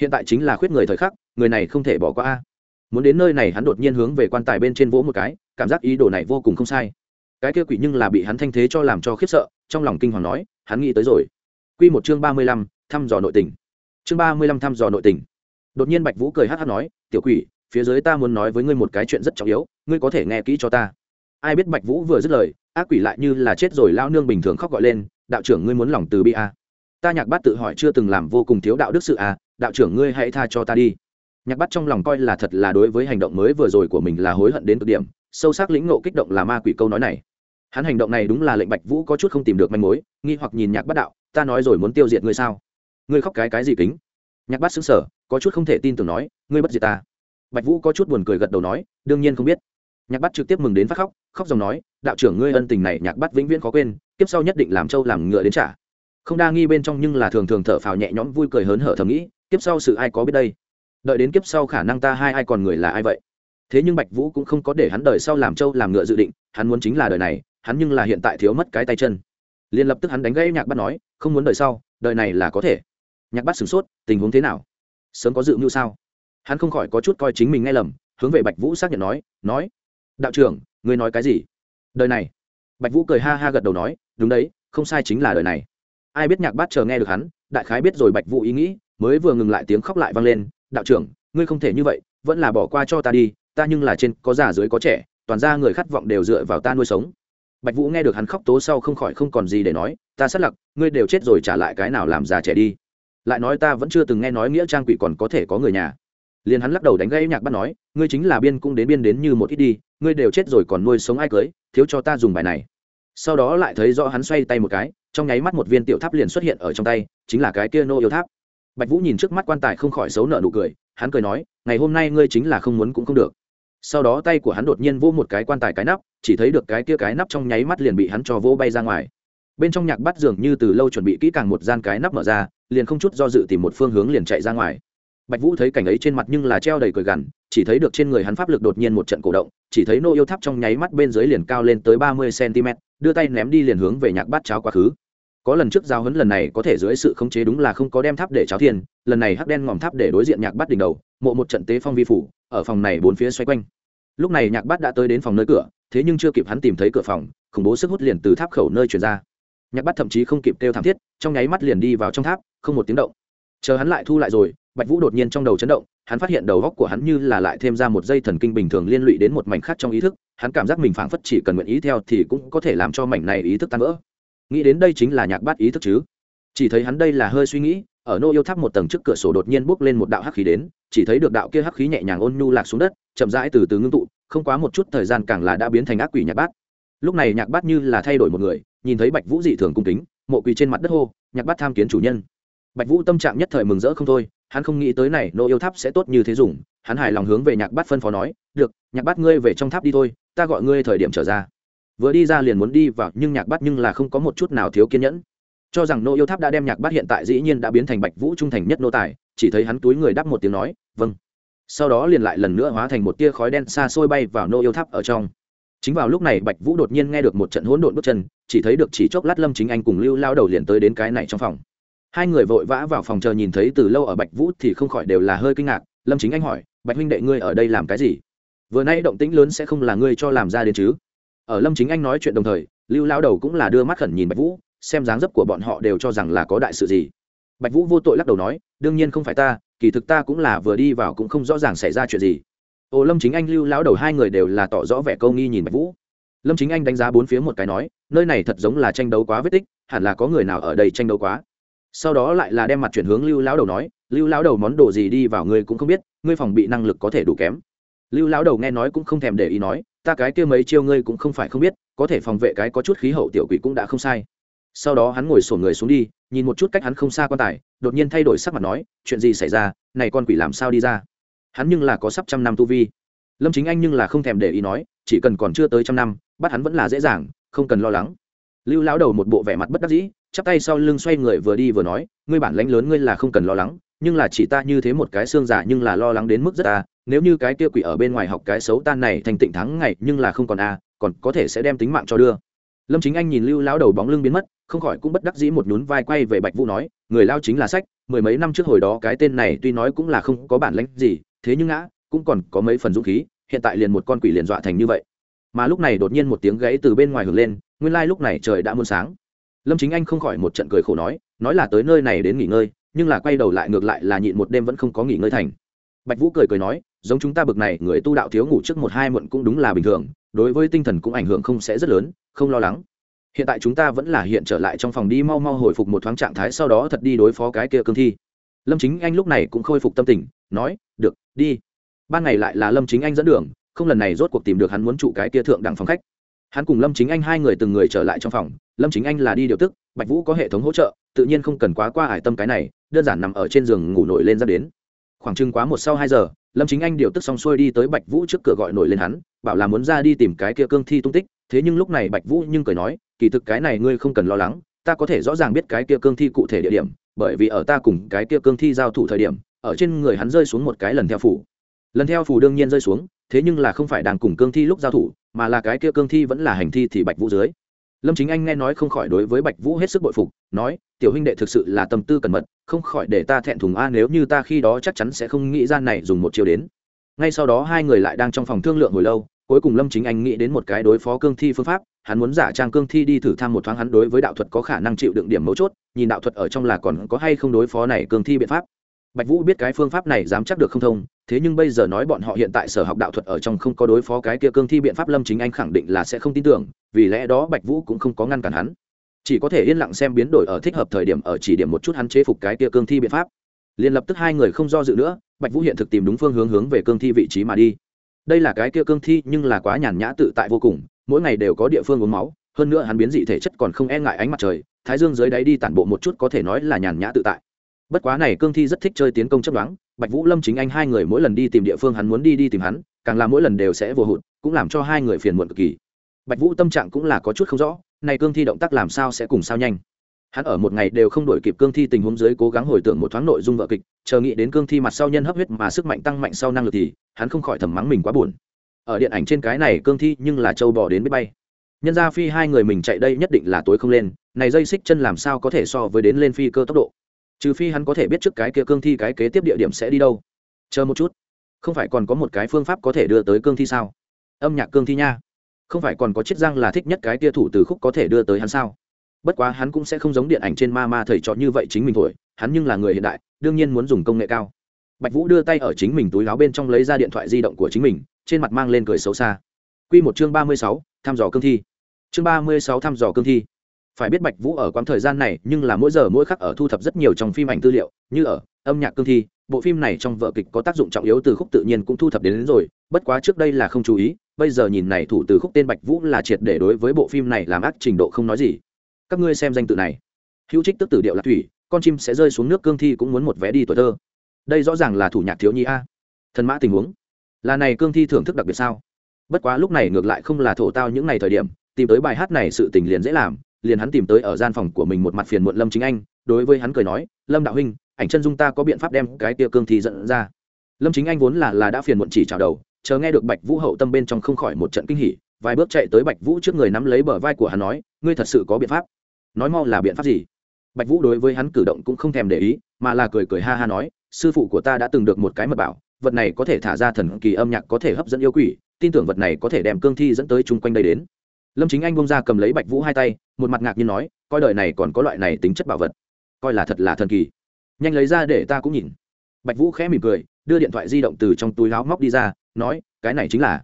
Speaker 1: Hiện tại chính là khuyết người thời khắc người này không thể bỏ qua a. Muốn đến nơi này hắn đột nhiên hướng về quan tài bên trên vỗ một cái cảm giác ý đồ này vô cùng không sai. Cái kia quỷ nhưng là bị hắn thanh thế cho làm cho khiếp sợ trong lòng kinh hoàng nói hắn nghĩ tới rồi. Quy một chương ba mươi lăm, thăm dò nội tình. Chương ba mươi lăm thăm dò nội tình. Đột nhiên Bạch Vũ cười hắc hắc nói, "Tiểu quỷ, phía dưới ta muốn nói với ngươi một cái chuyện rất trọng yếu, ngươi có thể nghe kỹ cho ta." Ai biết Bạch Vũ vừa dứt lời, ác quỷ lại như là chết rồi lao nương bình thường khóc gọi lên, "Đạo trưởng ngươi muốn lòng từ bi a?" Ta Nhạc Bát tự hỏi chưa từng làm vô cùng thiếu đạo đức sự a, đạo trưởng ngươi hãy tha cho ta đi. Nhạc Bát trong lòng coi là thật là đối với hành động mới vừa rồi của mình là hối hận đến cực điểm, sâu sắc lĩnh ngộ kích động là ma quỷ câu nói này. Hắn hành động này đúng là lệnh Bạch Vũ có chút không tìm được manh mối, nghi hoặc nhìn Nhạc Bát đạo, ta nói rồi muốn tiêu diệt ngươi sao ngươi khóc cái cái gì kính nhạc bát xứng sở có chút không thể tin tưởng nói, ngươi bất diệt ta. Bạch vũ có chút buồn cười gật đầu nói, đương nhiên không biết. Nhạc bát trực tiếp mừng đến phát khóc khóc dòng nói, đạo trưởng ngươi ân tình này nhạc bát vĩnh viễn khó quên tiếp sau nhất định làm trâu làm ngựa đến trả. Không đa nghi bên trong nhưng là thường thường thở phào nhẹ nhõm vui cười hớn hở thầm nghĩ tiếp sau sự ai có biết đây? Đợi đến kiếp sau khả năng ta hai ai còn người là ai vậy? Thế nhưng bạch vũ cũng không có để hắn đời sau làm trâu làm ngựa dự định, hắn muốn chính là đời này, hắn nhưng là hiện tại thiếu mất cái tay chân. Liền lập tức hắn đánh gãy nhạc bắt nói, không muốn đợi sau đợi này là có thể. Nhạc bắt sửng sốt, tình huống thế nào? Sớm có dự mưu sao? Hắn không khỏi có chút coi chính mình nghe lầm, hướng về bạch vũ xác nhận nói nói, đạo trưởng, ngươi nói cái gì? Đời này. Bạch vũ cười ha ha gật đầu nói, đúng đấy, không sai chính là đời này. Ai biết nhạc bát chờ nghe được hắn, đại khái biết rồi bạch vũ ý nghĩ, mới vừa ngừng lại tiếng khóc lại vang lên, đạo trưởng, ngươi không thể như vậy, vẫn là bỏ qua cho ta đi, ta nhưng là trên có già dưới có trẻ, toàn ra người khát vọng đều dựa vào ta nuôi sống. Bạch vũ nghe được hắn khóc tố sau không khỏi không còn gì để nói, ta sát lặc, ngươi đều chết rồi, trả lại cái nào làm già trẻ đi? Lại nói ta vẫn chưa từng nghe nói nghĩa trang quỷ còn có thể có người nhà. Liền hắn lắc đầu đánh gãy nhạc bắt nói, ngươi chính là biên cũng đến biên đến như một ít đi, ngươi đều chết rồi còn nuôi sống ai cưới, thiếu cho ta dùng bài này. Sau đó lại thấy rõ hắn xoay tay một cái, trong nháy mắt một viên tiểu tháp liền xuất hiện ở trong tay, chính là cái kia nô yêu tháp. Bạch vũ nhìn trước mắt quan tài không khỏi xấu nợ nụ cười, hắn cười nói, ngày hôm nay ngươi chính là không muốn cũng không được. Sau đó tay của hắn đột nhiên vô một cái quan tài cái nắp, chỉ thấy được cái kia cái nắp trong nháy mắt liền bị hắn cho vỗ bay ra ngoài bên trong nhạc bắt dường như từ lâu chuẩn bị kỹ càng một gian cái nắp mở ra, liền không chút do dự tìm một phương hướng liền chạy ra ngoài. Bạch vũ thấy cảnh ấy trên mặt nhưng là treo đầy cười gằn, chỉ thấy được trên người hắn pháp lực đột nhiên một trận cổ động, chỉ thấy nô yêu tháp trong nháy mắt bên dưới liền cao lên tới ba mươi cm đưa tay ném đi liền hướng về nhạc bát cháo quá khứ. Có lần trước giao hấn lần này có thể dưới sự khống chế đúng là không có đem tháp để cháo thiên lần này hắc đen ngòm tháp để đối diện nhạc bát đỉnh đầu, mộ một trận tế phong vi phủ, ở phòng này bốn phía xoay quanh. Lúc này nhạc bát đã tới đến phòng nơi cửa, thế nhưng chưa kịp hắn tìm thấy cửa phòng, khủng bố sức hút liền từ tháp khẩu nơi chuyển ra nhạc bát thậm chí không kịp kêu thảm thiết, trong nháy mắt liền đi vào trong tháp, không một tiếng động. Chờ hắn lại thu lại rồi, bạch vũ đột nhiên trong đầu chấn động, hắn phát hiện đầu góc của hắn như là lại thêm ra một dây thần kinh bình thường liên lụy đến một mảnh khác trong ý thức, hắn cảm giác mình phảng phất chỉ cần nguyện ý theo thì cũng có thể làm cho mảnh này ý thức tan vỡ. Nghĩ đến đây chính là nhạc bát ý thức chứ. Chỉ thấy hắn đây là hơi suy nghĩ, ở nô yêu tháp một tầng trước cửa sổ đột nhiên bốc lên một đạo hắc khí đến, chỉ thấy được đạo kia hắc khí nhẹ nhàng ôn nhu lạc xuống đất, chậm rãi từ từ ngưng tụ, không quá một chút thời gian càng là đã biến thành ác quỷ nhạc bát. Lúc này nhạc bát như là thay đổi một người nhìn thấy bạch vũ dị thường cung kính, mộ quỳ trên mặt đất hô, nhạc bát tham kiến chủ nhân. Bạch vũ tâm trạng nhất thời mừng rỡ không thôi, hắn không nghĩ tới này, nô yêu tháp sẽ tốt như thế dùng, hắn hài lòng hướng về nhạc bát phân phó nói, được, nhạc bát ngươi về trong tháp đi thôi, ta gọi ngươi thời điểm trở ra. Vừa đi ra liền muốn đi vào, nhưng nhạc bát nhưng là không có một chút nào thiếu kiên nhẫn. Cho rằng nô yêu tháp đã đem nhạc bát hiện tại dĩ nhiên đã biến thành bạch vũ trung thành nhất nô tài, chỉ thấy hắn túi người đáp một tiếng nói vâng. Sau đó liền lại lần nữa hóa thành một tia khói đen xa xôi bay vào nô yêu tháp ở trong chính vào lúc này bạch vũ đột nhiên nghe được một trận hỗn độn bước chân, chỉ thấy được chỉ chốc lát lâm chính anh cùng lưu lao đầu liền tới đến cái này trong phòng. Hai người vội vã vào phòng chờ nhìn thấy từ lâu ở bạch vũ thì không khỏi đều là hơi kinh ngạc. Lâm chính anh hỏi, bạch huynh đệ ngươi ở đây làm cái gì? Vừa nay động tĩnh lớn sẽ không là ngươi cho làm ra đến chứ? Ở lâm chính anh nói chuyện đồng thời, lưu lao đầu cũng là đưa mắt khẩn nhìn bạch vũ, xem dáng dấp của bọn họ đều cho rằng là có đại sự gì. Bạch vũ vô tội lắc đầu nói, đương nhiên không phải ta, kỳ thực ta cũng là vừa đi vào cũng không rõ ràng xảy ra chuyện gì ô, lâm chính anh lưu lão đầu hai người đều là tỏ rõ vẻ câu nghi nhìn bạch vũ. Lâm chính anh đánh giá bốn phía một cái nói, nơi này thật giống là tranh đấu quá vết tích, hẳn là có người nào ở đây tranh đấu quá. Sau đó lại là đem mặt chuyển hướng lưu lão đầu nói, lưu lão đầu món đồ gì đi vào ngươi cũng không biết, ngươi phòng bị năng lực có thể đủ kém. Lưu lão đầu nghe nói cũng không thèm để ý nói, ta cái kia mấy chiêu ngươi cũng không phải không biết, có thể phòng vệ cái có chút khí hậu tiểu quỷ cũng đã không sai. Sau đó hắn ngồi sổn người xuống đi, nhìn một chút cách hắn không xa quan tài, đột nhiên thay đổi sắc mặt nói, chuyện gì xảy ra, này con quỷ làm sao đi ra? Hắn nhưng là có sắp trăm năm tu vi. Lâm chính anh nhưng là không thèm để ý nói, chỉ cần còn chưa tới trăm năm, bắt hắn vẫn là dễ dàng, không cần lo lắng. Lưu lão đầu một bộ vẻ mặt bất đắc dĩ, chắp tay sau lưng xoay người vừa đi vừa nói, ngươi bản lãnh lớn ngươi là không cần lo lắng, nhưng là chỉ ta như thế một cái xương giả nhưng là lo lắng đến mức rất ta nếu như cái kia quỷ ở bên ngoài học cái xấu tan này thành tịnh thắng ngày nhưng là không còn a, còn có thể sẽ đem tính mạng cho đưa. Lâm chính anh nhìn lưu lão đầu bóng lưng biến mất, không khỏi cũng bất đắc dĩ một nhún vai quay về bạch vũ nói, người lao chính là sách, mười mấy năm trước hồi đó cái tên này tuy nói cũng là không có bản lãnh gì thế nhưng ngã, cũng còn có mấy phần dũng khí, hiện tại liền một con quỷ liền dọa thành như vậy. Mà lúc này đột nhiên một tiếng gãy từ bên ngoài hưởng lên, nguyên lai lúc này trời đã muôn sáng. Lâm chính anh không khỏi một trận cười khổ nói nói là tới nơi này đến nghỉ ngơi, nhưng là quay đầu lại ngược lại là nhịn một đêm vẫn không có nghỉ ngơi thành. Bạch vũ cười cười nói, giống chúng ta bực này, người tu đạo thiếu ngủ trước một hai muộn cũng đúng là bình thường, đối với tinh thần cũng ảnh hưởng không sẽ rất lớn, không lo lắng. Hiện tại chúng ta vẫn là hiện trở lại trong phòng đi mau mau hồi phục một thoáng trạng thái sau đó thật đi đối phó cái kia cương thi. Lâm chính anh lúc này cũng khôi phục tâm tình, nói được, đi. Ban ngày lại là lâm chính anh dẫn đường, không lần này rốt cuộc tìm được hắn muốn trụ cái kia thượng đẳng phòng khách. Hắn cùng lâm chính anh hai người từng người trở lại trong phòng, lâm chính anh là đi điều tức, bạch vũ có hệ thống hỗ trợ, tự nhiên không cần quá qua ải tâm cái này, đơn giản nằm ở trên giường ngủ nổi lên ra đến. Khoảng chừng quá một sau hai giờ, lâm chính anh điều tức xong xuôi đi tới bạch vũ trước cửa gọi nổi lên hắn, bảo là muốn ra đi tìm cái kia cương thi tung tích, thế nhưng lúc này bạch vũ nhưng cười nói, kỳ thực cái này ngươi không cần lo lắng, ta có thể rõ ràng biết cái kia cương thi cụ thể địa điểm, bởi vì ở ta cùng cái kia cương thi giao thủ thời điểm ở trên người hắn rơi xuống một cái lần theo phủ. Lần theo phủ đương nhiên rơi xuống, thế nhưng là không phải đàn cùng cương thi lúc giao thủ, mà là cái kia cương thi vẫn là hành thi thì bạch vũ dưới. Lâm chính anh nghe nói không khỏi đối với bạch vũ hết sức bội phục, nói, tiểu huynh đệ thực sự là tâm tư cẩn mật, không khỏi để ta thẹn thùng a, nếu như ta khi đó chắc chắn sẽ không nghĩ ra này dùng một chiều đến. Ngay sau đó hai người lại đang trong phòng thương lượng hồi lâu, cuối cùng lâm chính anh nghĩ đến một cái đối phó cương thi phương pháp, hắn muốn giả trang cương thi đi thử tham một thoáng hắn đối với đạo thuật có khả năng chịu đựng điểm mấu chốt, nhìn đạo thuật ở trong là còn có hay không đối phó này cương thi biện pháp bạch vũ biết cái phương pháp này dám chắc được không thông, thế nhưng bây giờ nói bọn họ hiện tại sở học đạo thuật ở trong không có đối phó cái kia cương thi biện pháp lâm chính anh khẳng định là sẽ không tin tưởng, vì lẽ đó bạch vũ cũng không có ngăn cản hắn. Chỉ có thể yên lặng xem biến đổi ở thích hợp thời điểm ở chỉ điểm một chút hắn chế phục cái kia cương thi biện pháp. Liền lập tức hai người không do dự nữa, bạch vũ hiện thực tìm đúng phương hướng hướng về cương thi vị trí mà đi. Đây là cái kia cương thi nhưng là quá nhàn nhã tự tại vô cùng, mỗi ngày đều có địa phương uống máu, hơn nữa hắn biến dị thể chất còn không e ngại ánh mặt trời, thái dương dưới đáy đi tản bộ một chút có thể nói là nhàn nhã tự tại bất quá này cương thi rất thích chơi tiến công chấp đoán bạch vũ lâm chính anh hai người mỗi lần đi tìm địa phương hắn muốn đi đi tìm hắn, càng làm mỗi lần đều sẽ vô hụt, cũng làm cho hai người phiền muộn cực kỳ. Bạch vũ tâm trạng cũng là có chút không rõ, này cương thi động tác làm sao sẽ cùng sao nhanh. Hắn ở một ngày đều không đổi kịp cương thi tình huống dưới cố gắng hồi tưởng một thoáng nội dung vợ kịch, chờ nghĩ đến cương thi mặt sau nhân hấp huyết mà sức mạnh tăng mạnh sau năng lực thì, hắn không khỏi thầm mắng mình quá buồn. Ở điện ảnh trên cái này cương thi nhưng là châu bò đến biết bay. Nhân ra phi hai người mình chạy đây nhất định là tối không lên, này dây xích chân làm sao có thể so với đến lên phi cơ tốc độ trừ phi hắn có thể biết trước cái kia cương thi cái kế tiếp địa điểm sẽ đi đâu. Chờ một chút. Không phải còn có một cái phương pháp có thể đưa tới cương thi sao? Âm nhạc cương thi nha. Không phải còn có chiết giang là thích nhất cái tia thủ từ khúc có thể đưa tới hắn sao? Bất quá hắn cũng sẽ không giống điện ảnh trên ma ma thầy trò như vậy chính mình thổi, hắn nhưng là người hiện đại, đương nhiên muốn dùng công nghệ cao. Bạch vũ đưa tay ở chính mình túi láo bên trong lấy ra điện thoại di động của chính mình, trên mặt mang lên cười xấu xa. Q một chương ba mươi sáu, thăm dò cương thi. Chương ba mươi sáu, thăm dò cương thi phải biết bạch vũ ở quãng thời gian này nhưng là mỗi giờ mỗi khắc ở thu thập rất nhiều trong phim ảnh tư liệu như ở âm nhạc cương thi bộ phim này trong vở kịch có tác dụng trọng yếu từ khúc tự nhiên cũng thu thập đến, đến rồi bất quá trước đây là không chú ý bây giờ nhìn này thủ từ khúc tên bạch vũ là triệt để đối với bộ phim này làm ác trình độ không nói gì. Các ngươi xem danh tự này. Hữu trích tức tử điệu lạc thủy con chim sẽ rơi xuống nước cương thi cũng muốn một vé đi tuổi thơ. Đây rõ ràng là thủ nhạc thiếu nhi a. Thần mã tình huống. Là này cương thi thưởng thức đặc biệt sao? Bất quá lúc này ngược lại không là thổ tao những ngày thời điểm tìm tới bài hát này sự tình liền dễ làm liền hắn tìm tới ở gian phòng của mình một mặt phiền muộn lâm chính anh, đối với hắn cười nói, lâm đạo huynh, ảnh chân dung ta có biện pháp đem cái tia cương thi dẫn ra. Lâm chính anh vốn là là đã phiền muộn chỉ chào đầu, chờ nghe được bạch vũ hậu tâm bên trong không khỏi một trận kinh hỉ, vài bước chạy tới bạch vũ trước người nắm lấy bờ vai của hắn nói, ngươi thật sự có biện pháp. Nói mau là biện pháp gì? Bạch vũ đối với hắn cử động cũng không thèm để ý, mà là cười cười ha ha nói, sư phụ của ta đã từng được một cái mật bảo, vật này có thể thả ra thần kỳ âm nhạc có thể hấp dẫn yêu quỷ, tin tưởng vật này có thể đem cương thi dẫn tới chung quanh đây đến lâm chính anh bông ra cầm lấy bạch vũ hai tay, một mặt ngạc nhiên nói, coi đời này còn có loại này tính chất bảo vật. Coi là thật là thần kỳ. Nhanh lấy ra để ta cũng nhìn. Bạch vũ khẽ mỉm cười, đưa điện thoại di động từ trong túi láo móc đi ra, nói, cái này chính là.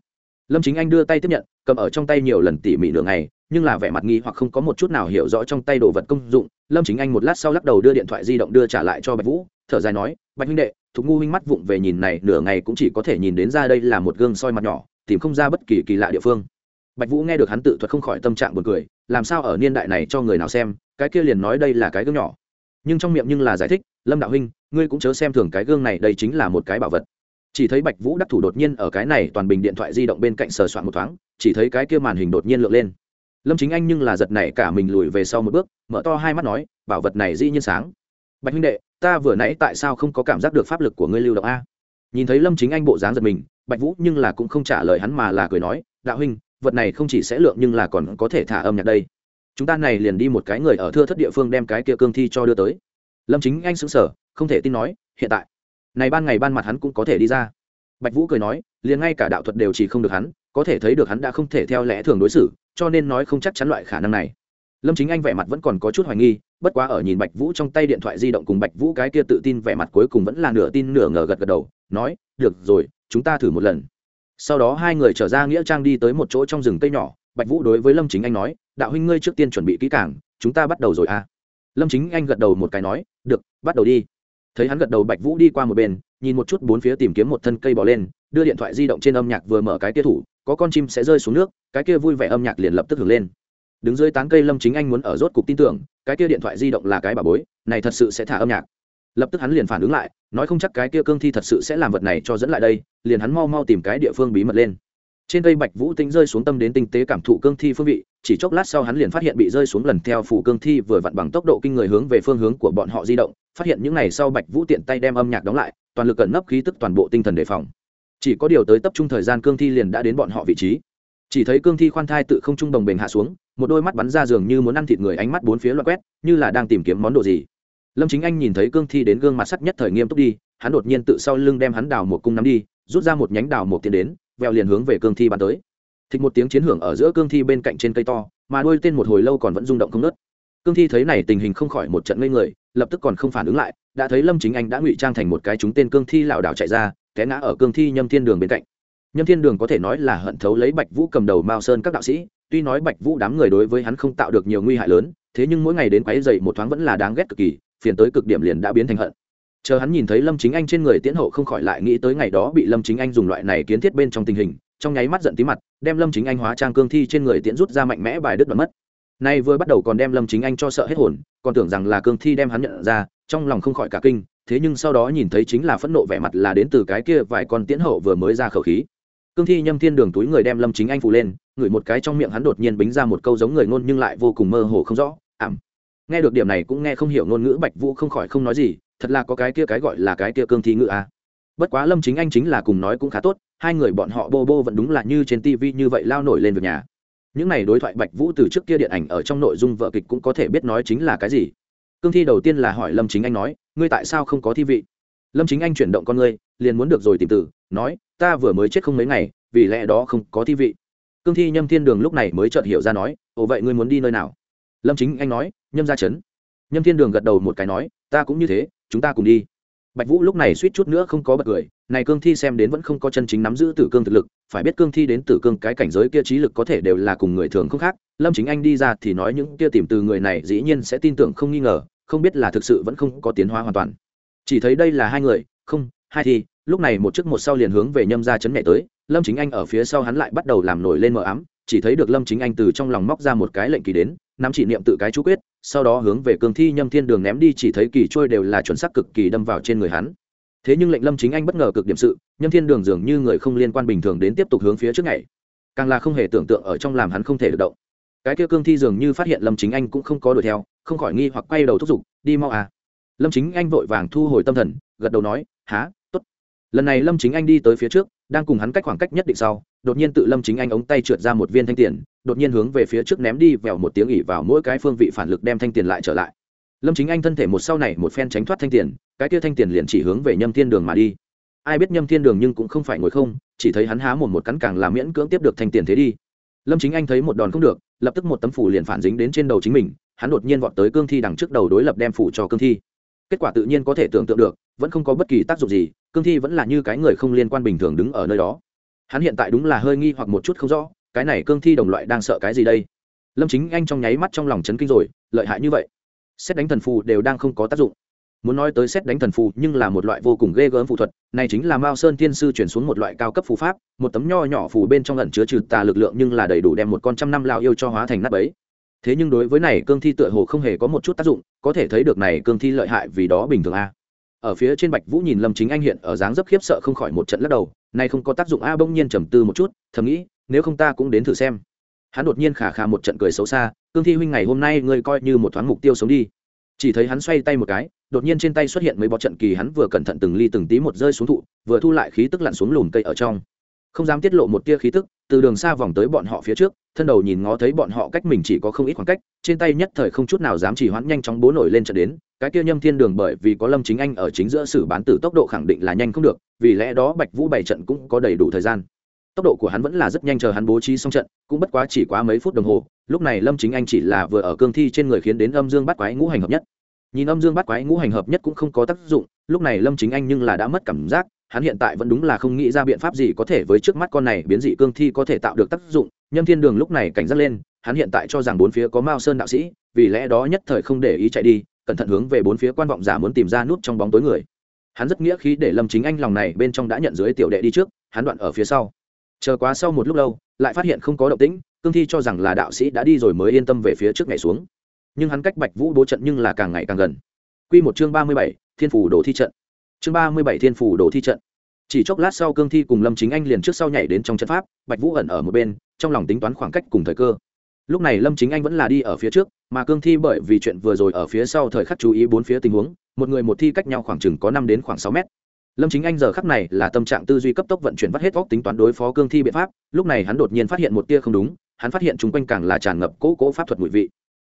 Speaker 1: Lâm chính anh đưa tay tiếp nhận, cầm ở trong tay nhiều lần tỉ mỉ nửa ngày, nhưng là vẻ mặt nghi hoặc không có một chút nào hiểu rõ trong tay đồ vật công dụng. Lâm chính anh một lát sau lắc đầu đưa điện thoại di động đưa trả lại cho bạch vũ, thở dài nói, bạch huynh đệ, thục ngu huynh mắt vụng về nhìn này nửa ngày cũng chỉ có thể nhìn đến ra đây là một gương soi mặt nhỏ, tìm không ra bất kỳ kỳ lạ địa phương bạch vũ nghe được hắn tự thuật không khỏi tâm trạng buồn cười, làm sao ở niên đại này cho người nào xem, cái kia liền nói đây là cái gương nhỏ. Nhưng trong miệng nhưng là giải thích, lâm đạo huynh, ngươi cũng chớ xem thường cái gương này, đây chính là một cái bảo vật. Chỉ thấy bạch vũ đắc thủ đột nhiên ở cái này toàn bình điện thoại di động bên cạnh sờ soạn một thoáng, chỉ thấy cái kia màn hình đột nhiên lượn lên. Lâm chính anh nhưng là giật này cả mình lùi về sau một bước, mở to hai mắt nói, bảo vật này dĩ nhiên sáng. Bạch huynh đệ, ta vừa nãy tại sao không có cảm giác được pháp lực của ngươi lưu động a? Nhìn thấy lâm chính anh bộ dáng giật mình, bạch vũ nhưng là cũng không trả lời hắn mà là cười nói, đạo huynh vật này không chỉ sẽ lượng nhưng là còn có thể thả âm nhạc đây. Chúng ta này liền đi một cái người ở thưa thất địa phương đem cái kia cương thi cho đưa tới. Lâm chính anh sững sờ, không thể tin nói, hiện tại, này ban ngày ban mặt hắn cũng có thể đi ra. Bạch vũ cười nói, liền ngay cả đạo thuật đều chỉ không được hắn, có thể thấy được hắn đã không thể theo lẽ thường đối xử, cho nên nói không chắc chắn loại khả năng này. Lâm chính anh vẻ mặt vẫn còn có chút hoài nghi, bất quá ở nhìn bạch vũ trong tay điện thoại di động cùng bạch vũ cái kia tự tin vẻ mặt cuối cùng vẫn là nửa tin nửa ngờ gật gật đầu, nói, được rồi, chúng ta thử một lần sau đó hai người trở ra nghĩa trang đi tới một chỗ trong rừng cây nhỏ. Bạch vũ đối với lâm chính anh nói, đạo huynh ngươi trước tiên chuẩn bị kỹ càng, chúng ta bắt đầu rồi à? Lâm chính anh gật đầu một cái nói, được, bắt đầu đi. Thấy hắn gật đầu, bạch vũ đi qua một bên, nhìn một chút bốn phía tìm kiếm một thân cây bỏ lên, đưa điện thoại di động trên âm nhạc vừa mở cái kia thủ, có con chim sẽ rơi xuống nước, cái kia vui vẻ âm nhạc liền lập tức hưởng lên. Đứng dưới tán cây, lâm chính anh muốn ở rốt cục tin tưởng, cái kia điện thoại di động là cái bà bối, này thật sự sẽ thả âm nhạc lập tức hắn liền phản ứng lại, nói không chắc cái kia cương thi thật sự sẽ làm vật này cho dẫn lại đây, liền hắn mau mau tìm cái địa phương bí mật lên. Trên cây bạch vũ tinh rơi xuống tâm đến tinh tế cảm thụ cương thi phương vị, chỉ chốc lát sau hắn liền phát hiện bị rơi xuống lần theo phủ cương thi vừa vặn bằng tốc độ kinh người hướng về phương hướng của bọn họ di động, phát hiện những ngày sau bạch vũ tiện tay đem âm nhạc đóng lại, toàn lực cẩn nấp khí tức toàn bộ tinh thần đề phòng. Chỉ có điều tới tập trung thời gian cương thi liền đã đến bọn họ vị trí. Chỉ thấy cương thi khoan thai tự không trung đồng bền hạ xuống, một đôi mắt bắn ra giường như muốn ăn thịt người ánh mắt bốn phía loạt quét, như là đang tìm kiếm món đồ gì lâm chính anh nhìn thấy cương thi đến gương mặt sắc nhất thời nghiêm túc đi, hắn đột nhiên tự sau lưng đem hắn đào một cung nắm đi, rút ra một nhánh đào một tiền đến, vèo liền hướng về cương thi bắn tới. Thịt một tiếng chiến hưởng ở giữa cương thi bên cạnh trên cây to, mà đôi tên một hồi lâu còn vẫn rung động không nớt cương thi thấy này tình hình không khỏi một trận ngây người, lập tức còn không phản ứng lại, đã thấy lâm chính anh đã ngụy trang thành một cái chúng tên cương thi lảo đảo chạy ra, té ngã ở cương thi nhâm thiên đường bên cạnh. Nhâm thiên đường có thể nói là hận thấu lấy bạch vũ cầm đầu mao sơn các đạo sĩ, tuy nói bạch vũ đám người đối với hắn không tạo được nhiều nguy hại lớn, thế nhưng mỗi ngày đến quáy dậy một thoáng vẫn là đáng ghét cực kỳ phiền tới cực điểm liền đã biến thành hận. Chờ hắn nhìn thấy lâm chính anh trên người tiễn hậu không khỏi lại nghĩ tới ngày đó bị lâm chính anh dùng loại này kiến thiết bên trong tình hình, trong nháy mắt giận tí mặt, đem lâm chính anh hóa trang cương thi trên người tiễn rút ra mạnh mẽ bài đứt đoạn mất. Nay vừa bắt đầu còn đem lâm chính anh cho sợ hết hồn, còn tưởng rằng là cương thi đem hắn nhận ra, trong lòng không khỏi cả kinh, thế nhưng sau đó nhìn thấy chính là phẫn nộ vẻ mặt là đến từ cái kia vài con tiễn hậu vừa mới ra khẩu khí. Cương thi nhâm thiên đường túi người đem lâm chính anh phủ lên, ngửi một cái trong miệng hắn đột nhiên bính ra một câu giống người ngôn nhưng lại vô cùng mơ hồ không rõ, ảm nghe được điểm này cũng nghe không hiểu ngôn ngữ bạch vũ không khỏi không nói gì, thật là có cái kia cái gọi là cái kia cương thi ngữ à. bất quá lâm chính anh chính là cùng nói cũng khá tốt, hai người bọn họ bô bô vẫn đúng là như trên tivi như vậy lao nổi lên việc nhà. Những này đối thoại bạch vũ từ trước kia điện ảnh ở trong nội dung vợ kịch cũng có thể biết nói chính là cái gì. Cương thi đầu tiên là hỏi lâm chính anh nói, ngươi tại sao không có thi vị? Lâm chính anh chuyển động con ngươi, liền muốn được rồi tìm tử nói, ta vừa mới chết không mấy ngày, vì lẽ đó không có thi vị. Cương thi nhâm thiên đường lúc này mới chợt hiểu ra nói, ồ vậy ngươi muốn đi nơi nào? Lâm chính anh nói nhâm ra chấn nhâm thiên đường gật đầu một cái nói, ta cũng như thế, chúng ta cùng đi. Bạch vũ lúc này suýt chút nữa không có bật cười, này cương thi xem đến vẫn không có chân chính nắm giữ tử cương thực lực, phải biết cương thi đến tử cương cái cảnh giới kia trí lực có thể đều là cùng người thường không khác. Lâm chính anh đi ra thì nói những kia tìm từ người này dĩ nhiên sẽ tin tưởng không nghi ngờ, không biết là thực sự vẫn không có tiến hóa hoàn toàn. Chỉ thấy đây là hai người, không, hai thi, lúc này một chiếc một sau liền hướng về nhâm ra chấn mẹ tới, lâm chính anh ở phía sau hắn lại bắt đầu làm nổi lên mờ ám, chỉ thấy được lâm chính anh từ trong lòng móc ra một cái lệnh kỳ đến nắm chỉ niệm tự cái chú quyết, sau đó hướng về cương thi nhâm thiên đường ném đi chỉ thấy kỳ trôi đều là chuẩn xác cực kỳ đâm vào trên người hắn. Thế nhưng lệnh lâm chính anh bất ngờ cực điểm sự, nhâm thiên đường dường như người không liên quan bình thường đến tiếp tục hướng phía trước ngày càng là không hề tưởng tượng ở trong làm hắn không thể được động. Cái kia cương thi dường như phát hiện lâm chính anh cũng không có đuổi theo, không khỏi nghi hoặc quay đầu thúc giục, đi mau à. Lâm chính anh vội vàng thu hồi tâm thần, gật đầu nói há t ố t lần này lâm chính anh đi tới phía trước, đang cùng hắn cách khoảng cách nhất định sau đột nhiên tự lâm chính anh ống tay trượt ra một viên thanh tiền, đột nhiên hướng về phía trước ném đi, vèo một tiếng ỉ vào mỗi cái phương vị phản lực đem thanh tiền lại trở lại. Lâm chính anh thân thể một sau này một phen tránh thoát thanh tiền, cái kia thanh tiền liền chỉ hướng về nhâm thiên đường mà đi. Ai biết nhâm thiên đường nhưng cũng không phải ngồi không, chỉ thấy hắn há một một cắn càng làm miễn cưỡng tiếp được thanh tiền thế đi. Lâm chính anh thấy một đòn không được, lập tức một tấm phủ liền phản dính đến trên đầu chính mình, hắn đột nhiên vọt tới cương thi đằng trước đầu đối lập đem phủ cho cương thi. Kết quả tự nhiên có thể tưởng tượng được, vẫn không có bất kỳ tác dụng gì, cương thi vẫn là như cái người không liên quan bình thường đứng ở nơi đó hắn hiện tại đúng là hơi nghi hoặc một chút không rõ, cái này cương thi đồng loại đang sợ cái gì đây? Lâm chính anh trong nháy mắt trong lòng chấn kinh rồi, lợi hại như vậy. Xét đánh thần phù đều đang không có tác dụng. Muốn nói tới xét đánh thần phù nhưng là một loại vô cùng ghê gớm phù thuật, này chính là mao sơn thiên sư chuyển xuống một loại cao cấp phù pháp, một tấm nho nhỏ phù bên trong ẩn chứa trừ tà lực lượng nhưng là đầy đủ đem một con trăm năm lao yêu cho hóa thành nắp ấy thế nhưng đối với này cương thi tựa hồ không hề có một chút tác dụng, có thể thấy được này cương thi lợi hại vì đó bình thường a ở phía trên bạch vũ nhìn lâm chính anh hiện ở dáng dấp khiếp sợ không khỏi một trận lắc đầu, nay không có tác dụng, a, bỗng nhiên trầm tư một chút, thầm nghĩ, nếu không ta cũng đến thử xem. Hắn đột nhiên khả khả một trận cười xấu xa, cương thi huynh ngày hôm nay ngươi coi như một thoáng mục tiêu sống đi. Chỉ thấy hắn xoay tay một cái, đột nhiên trên tay xuất hiện mấy bó trận kỳ hắn vừa cẩn thận từng ly từng tí một rơi xuống thụ, vừa thu lại khí tức lặn xuống lùm cây ở trong. Không dám tiết lộ một tia khí tức, từ đường xa vòng tới bọn họ phía trước, thân đầu nhìn ngó thấy bọn họ cách mình chỉ có không ít khoảng cách, trên tay nhất thời không chút nào dám chỉ hoãn, nhanh chóng bố nổi lên trận đến cái kia nhâm thiên đường bởi vì có lâm chính anh ở chính giữa xử bán tử tốc độ khẳng định là nhanh không được, vì lẽ đó bạch vũ bày trận cũng có đầy đủ thời gian. Tốc độ của hắn vẫn là rất nhanh chờ hắn bố trí xong trận, cũng bất quá chỉ quá mấy phút đồng hồ, lúc này lâm chính anh chỉ là vừa ở cương thi trên người khiến đến âm dương bắt quái ngũ hành hợp nhất. Nhìn âm dương bắt quái ngũ hành hợp nhất cũng không có tác dụng, lúc này lâm chính anh nhưng là đã mất cảm giác, hắn hiện tại vẫn đúng là không nghĩ ra biện pháp gì có thể với trước mắt con này biến dị cương thi có thể tạo được tác dụng. Nhâm thiên đường lúc này cảnh giác lên, hắn hiện tại cho rằng bốn phía có mao sơn đạo sĩ, vì lẽ đó nhất thời không để ý chạy đi cẩn thận hướng về bốn phía quan vọng giả muốn tìm ra nút trong bóng tối người. Hắn rất nghĩa khí để lâm chính anh lòng này bên trong đã nhận dưới tiểu đệ đi trước, hắn đoạn ở phía sau. Chờ quá sau một lúc lâu, lại phát hiện không có động tĩnh, cương thi cho rằng là đạo sĩ đã đi rồi mới yên tâm về phía trước nhảy xuống. Nhưng hắn cách bạch vũ bố trận nhưng là càng ngày càng gần. Q một chương ba mươi bảy, thiên phủ đồ thi trận. Chương ba mươi bảy, thiên phủ đồ thi trận. Chỉ chốc lát sau cương thi cùng lâm chính anh liền trước sau nhảy đến trong trận pháp, bạch vũ ẩn ở một bên, trong lòng tính toán khoảng cách cùng thời cơ lúc này lâm chính anh vẫn là đi ở phía trước, mà cương thi bởi vì chuyện vừa rồi ở phía sau thời khắc chú ý bốn phía tình huống, một người một thi cách nhau khoảng chừng có năm đến khoảng sáu mét. Lâm chính anh giờ khắc này là tâm trạng tư duy cấp tốc vận chuyển vắt hết góc tính toán đối phó cương thi biện pháp, lúc này hắn đột nhiên phát hiện một tia không đúng, hắn phát hiện chung quanh càng là tràn ngập cỗ cỗ pháp thuật mùi vị.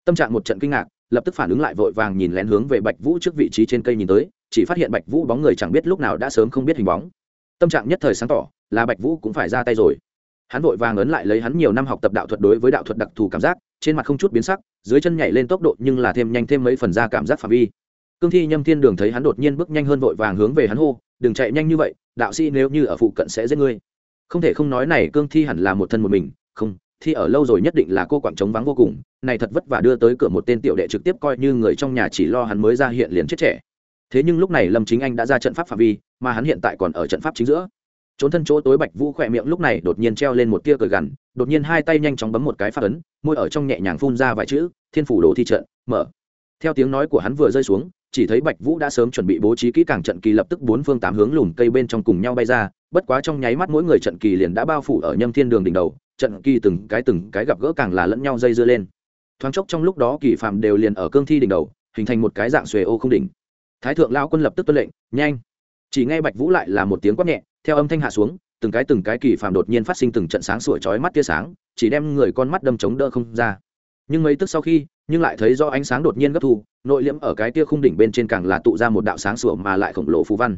Speaker 1: Tâm trạng một trận kinh ngạc, lập tức phản ứng lại vội vàng nhìn lén hướng về bạch vũ trước vị trí trên cây nhìn tới, chỉ phát hiện bạch vũ bóng người chẳng biết lúc nào đã sớm không biết hình bóng. Tâm trạng nhất thời sáng tỏ, là bạch vũ cũng phải ra tay rồi hắn vội vàng ấn lại lấy hắn nhiều năm học tập đạo thuật đối với đạo thuật đặc thù cảm giác, trên mặt không chút biến sắc, dưới chân nhảy lên tốc độ nhưng là thêm nhanh thêm mấy phần ra cảm giác phạm vi. Cương thi nhâm thiên đường thấy hắn đột nhiên bước nhanh hơn vội vàng hướng về hắn hô, đừng chạy nhanh như vậy, đạo sĩ nếu như ở phụ cận sẽ giết ngươi. Không thể không nói này cương thi hẳn là một thân một mình, không, thi ở lâu rồi nhất định là cô quảng trống vắng vô cùng, này thật vất vả đưa tới cửa một tên tiểu đệ trực tiếp coi như người trong nhà chỉ lo hắn mới ra hiện liền chết trẻ. Thế nhưng lúc này lâm chính anh đã ra trận pháp phạm vi, mà hắn hiện tại còn ở trận pháp chính giữa trốn thân chỗ tối bạch vũ khỏe miệng lúc này đột nhiên treo lên một tia cười gằn, đột nhiên hai tay nhanh chóng bấm một cái phát ấn, môi ở trong nhẹ nhàng phun ra vài chữ, thiên phủ đồ thi trận, mở. Theo tiếng nói của hắn vừa rơi xuống, chỉ thấy bạch vũ đã sớm chuẩn bị bố trí kỹ càng trận kỳ lập tức bốn phương tám hướng lùn cây bên trong cùng nhau bay ra, bất quá trong nháy mắt mỗi người trận kỳ liền đã bao phủ ở nhâm thiên đường đỉnh đầu, trận kỳ từng cái từng cái gặp gỡ càng là lẫn nhau dây dưa lên. Thoáng chốc trong lúc đó kỳ phạm đều liền ở cương thi đỉnh đầu, hình thành một cái dạng xuề ô không đỉnh. Thái thượng lao quân lập tức tuân lệnh, nhanh! Chỉ nghe bạch vũ lại là một tiếng quát nhẹ theo âm thanh hạ xuống, từng cái từng cái kỳ phàm đột nhiên phát sinh từng trận sáng sủa chói mắt tia sáng, chỉ đem người con mắt đâm chống đỡ không ra. Nhưng mấy tức sau khi, nhưng lại thấy do ánh sáng đột nhiên gấp thu, nội liễm ở cái kia khung đỉnh bên trên càng là tụ ra một đạo sáng sủa mà lại khổng lồ phù văn.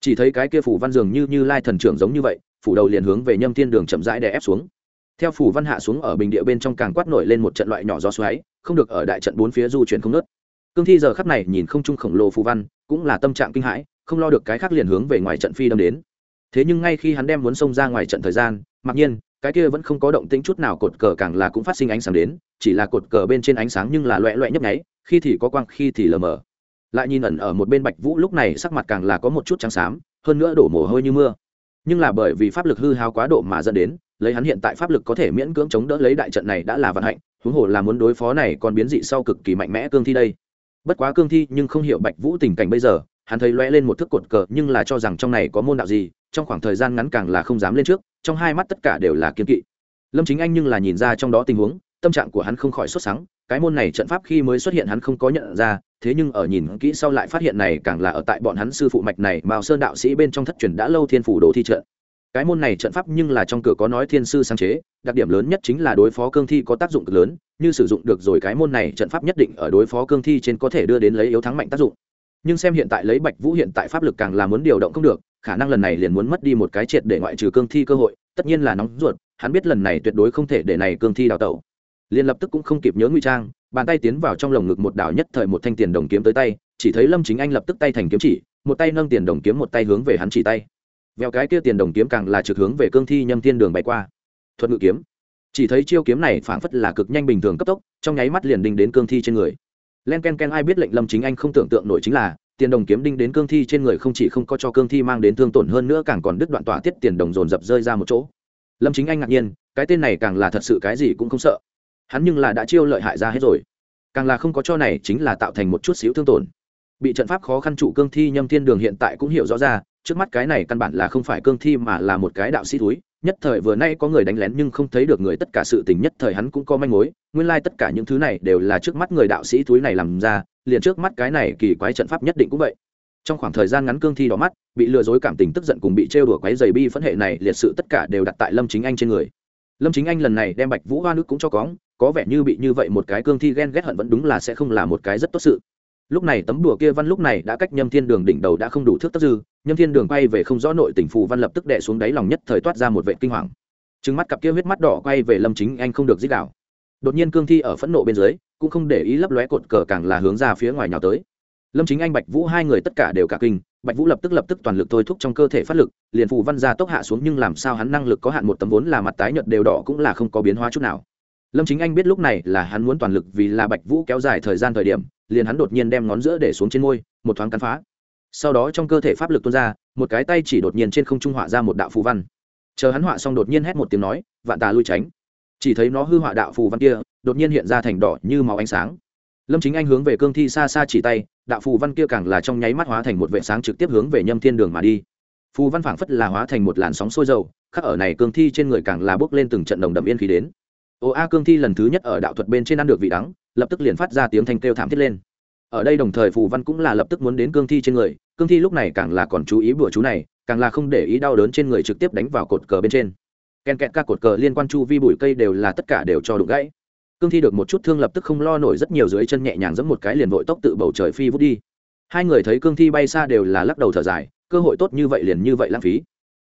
Speaker 1: Chỉ thấy cái kia phù văn dường như như lai thần trưởng giống như vậy, phủ đầu liền hướng về nhâm thiên đường chậm rãi đè ép xuống. Theo phủ văn hạ xuống ở bình địa bên trong càng quát nổi lên một trận loại nhỏ gió xoáy, không được ở đại trận bốn phía du chuyển không nớt cương thi giờ khắp này nhìn không trung khổng lồ phù văn, cũng là tâm trạng kinh hãi, không lo được cái khác liền hướng về ngoài trận phi đâm đến thế nhưng ngay khi hắn đem muốn xông ra ngoài trận thời gian, mặc nhiên, cái kia vẫn không có động tĩnh chút nào, cột cờ càng là cũng phát sinh ánh sáng đến, chỉ là cột cờ bên trên ánh sáng nhưng là loẹ loẹ nhấp nháy, khi thì có quang, khi thì lờ mờ. Lại nhìn ẩn ở một bên bạch vũ lúc này sắc mặt càng là có một chút trắng xám, hơn nữa đổ mồ hôi như mưa. Nhưng là bởi vì pháp lực hư hao quá độ mà dẫn đến, lấy hắn hiện tại pháp lực có thể miễn cưỡng chống đỡ lấy đại trận này đã là vận hạnh, huống hồ là muốn đối phó này còn biến dị sau cực kỳ mạnh mẽ cương thi đây. Bất quá cương thi nhưng không hiểu bạch vũ tình cảnh bây giờ, hắn thấy lóe lên một thức cột cờ nhưng là cho rằng trong này có môn đạo gì trong khoảng thời gian ngắn càng là không dám lên trước, trong hai mắt tất cả đều là kiên kỵ. Lâm chính anh nhưng là nhìn ra trong đó tình huống, tâm trạng của hắn không khỏi xuất sáng cái môn này trận pháp khi mới xuất hiện hắn không có nhận ra, thế nhưng ở nhìn kỹ sau lại phát hiện này càng là ở tại bọn hắn sư phụ mạch này mao sơn đạo sĩ bên trong thất truyền đã lâu thiên phủ đồ thi trận. Cái môn này trận pháp nhưng là trong cửa có nói thiên sư sáng chế, đặc điểm lớn nhất chính là đối phó cương thi có tác dụng cực lớn, như sử dụng được rồi cái môn này trận pháp nhất định ở đối phó cương thi trên có thể đưa đến lấy yếu thắng mạnh tác dụng nhưng xem hiện tại lấy bạch vũ hiện tại pháp lực càng là muốn điều động không được, khả năng lần này liền muốn mất đi một cái triệt để ngoại trừ cương thi cơ hội, tất nhiên là nóng ruột, hắn biết lần này tuyệt đối không thể để này cương thi đào tẩu. Liền lập tức cũng không kịp nhớ ngụy trang, bàn tay tiến vào trong lồng ngực một đảo nhất thời một thanh tiền đồng kiếm tới tay, chỉ thấy lâm chính anh lập tức tay thành kiếm chỉ, một tay nâng tiền đồng kiếm một tay hướng về hắn chỉ tay. Vèo cái kia tiền đồng kiếm càng là trực hướng về cương thi nhâm thiên đường bay qua. Thuật ngự kiếm. Chỉ thấy chiêu kiếm này phảng phất là cực nhanh bình thường cấp tốc, trong nháy mắt liền đinh đến cương thi trên người len ken ken ai biết lệnh lâm chính anh không tưởng tượng nổi chính là, tiền đồng kiếm đinh đến cương thi trên người không chỉ không có cho cương thi mang đến thương tổn hơn nữa càng còn đứt đoạn tỏa tiết tiền đồng dồn dập rơi ra một chỗ. Lâm chính anh ngạc nhiên, cái tên này càng là thật sự cái gì cũng không sợ. Hắn nhưng là đã chiêu lợi hại ra hết rồi. Càng là không có cho này chính là tạo thành một chút xíu thương tổn. Bị trận pháp khó khăn trụ cương thi nhâm thiên đường hiện tại cũng hiểu rõ ra, trước mắt cái này căn bản là không phải cương thi mà là một cái đạo sĩ túi nhất thời vừa nay có người đánh lén nhưng không thấy được người tất cả sự tình nhất thời hắn cũng có manh mối. Nguyên lai tất cả những thứ này đều là trước mắt người đạo sĩ túi này làm ra, liền trước mắt cái này kỳ quái trận pháp nhất định cũng vậy. Trong khoảng thời gian ngắn cương thi đỏ mắt, bị lừa dối cảm tình tức giận cùng bị trêu đùa quái dày bi phẫn hệ này, liệt sự tất cả đều đặt tại lâm chính anh trên người. Lâm chính anh lần này đem bạch vũ hoa nước cũng cho cóng, có vẻ như bị như vậy một cái cương thi ghen ghét hận vẫn đúng là sẽ không là một cái rất tốt sự lúc này tấm đùa kia văn lúc này đã cách nhâm thiên đường đỉnh đầu đã không đủ thước tất dư, nhâm thiên đường quay về không rõ nội tỉnh phù văn lập tức đệ xuống đáy lòng nhất thời toát ra một vệ kinh hoàng. Trứng mắt cặp kia huyết mắt đỏ quay về lâm chính anh không được dích đạo đột nhiên cương thi ở phẫn nộ bên dưới, cũng không để ý lấp lóe cột cờ càng là hướng ra phía ngoài nhào tới. Lâm chính anh, bạch vũ hai người tất cả đều cả kinh, bạch vũ lập tức lập tức toàn lực thôi thúc trong cơ thể phát lực, liền phù văn ra tốc hạ xuống nhưng làm sao hắn năng lực có hạn một tấm vốn là mặt tái nhợt đều đỏ cũng là không có biến hóa chút nào. Lâm chính anh biết lúc này là hắn muốn toàn lực vì là bạch vũ kéo dài thời gian thời điểm liền hắn đột nhiên đem ngón giữa để xuống trên môi, một thoáng cắn phá. Sau đó trong cơ thể pháp lực tuôn ra, một cái tay chỉ đột nhiên trên không trung họa ra một đạo phù văn. Chờ hắn họa xong đột nhiên hét một tiếng nói, vạn tà lui tránh. Chỉ thấy nó hư họa đạo phù văn kia, đột nhiên hiện ra thành đỏ như màu ánh sáng. Lâm chính anh hướng về cương thi xa xa chỉ tay, đạo phù văn kia càng là trong nháy mắt hóa thành một vệ sáng trực tiếp hướng về nhâm thiên đường mà đi. Phù văn phảng phất là hóa thành một làn sóng sôi dầu, khắc ở này cương thi trên người càng là bước lên từng trận đồng đậm yên khí đến. Ô a, cương thi lần thứ nhất ở đạo thuật bên trên ăn được vị đắng lập tức liền phát ra tiếng thanh kêu thảm thiết lên. Ở đây đồng thời phù văn cũng là lập tức muốn đến cương thi trên người, cương thi lúc này càng là còn chú ý bữa chú này, càng là không để ý đau đớn trên người trực tiếp đánh vào cột cờ bên trên. Ken kẹt các cột cờ liên quan chu vi bụi cây đều là tất cả đều cho đụng gãy. Cương thi được một chút thương lập tức không lo nổi rất nhiều dưới chân nhẹ nhàng giẫm một cái liền vội tốc tự bầu trời phi vút đi. Hai người thấy cương thi bay xa đều là lắc đầu thở dài, cơ hội tốt như vậy liền như vậy lãng phí.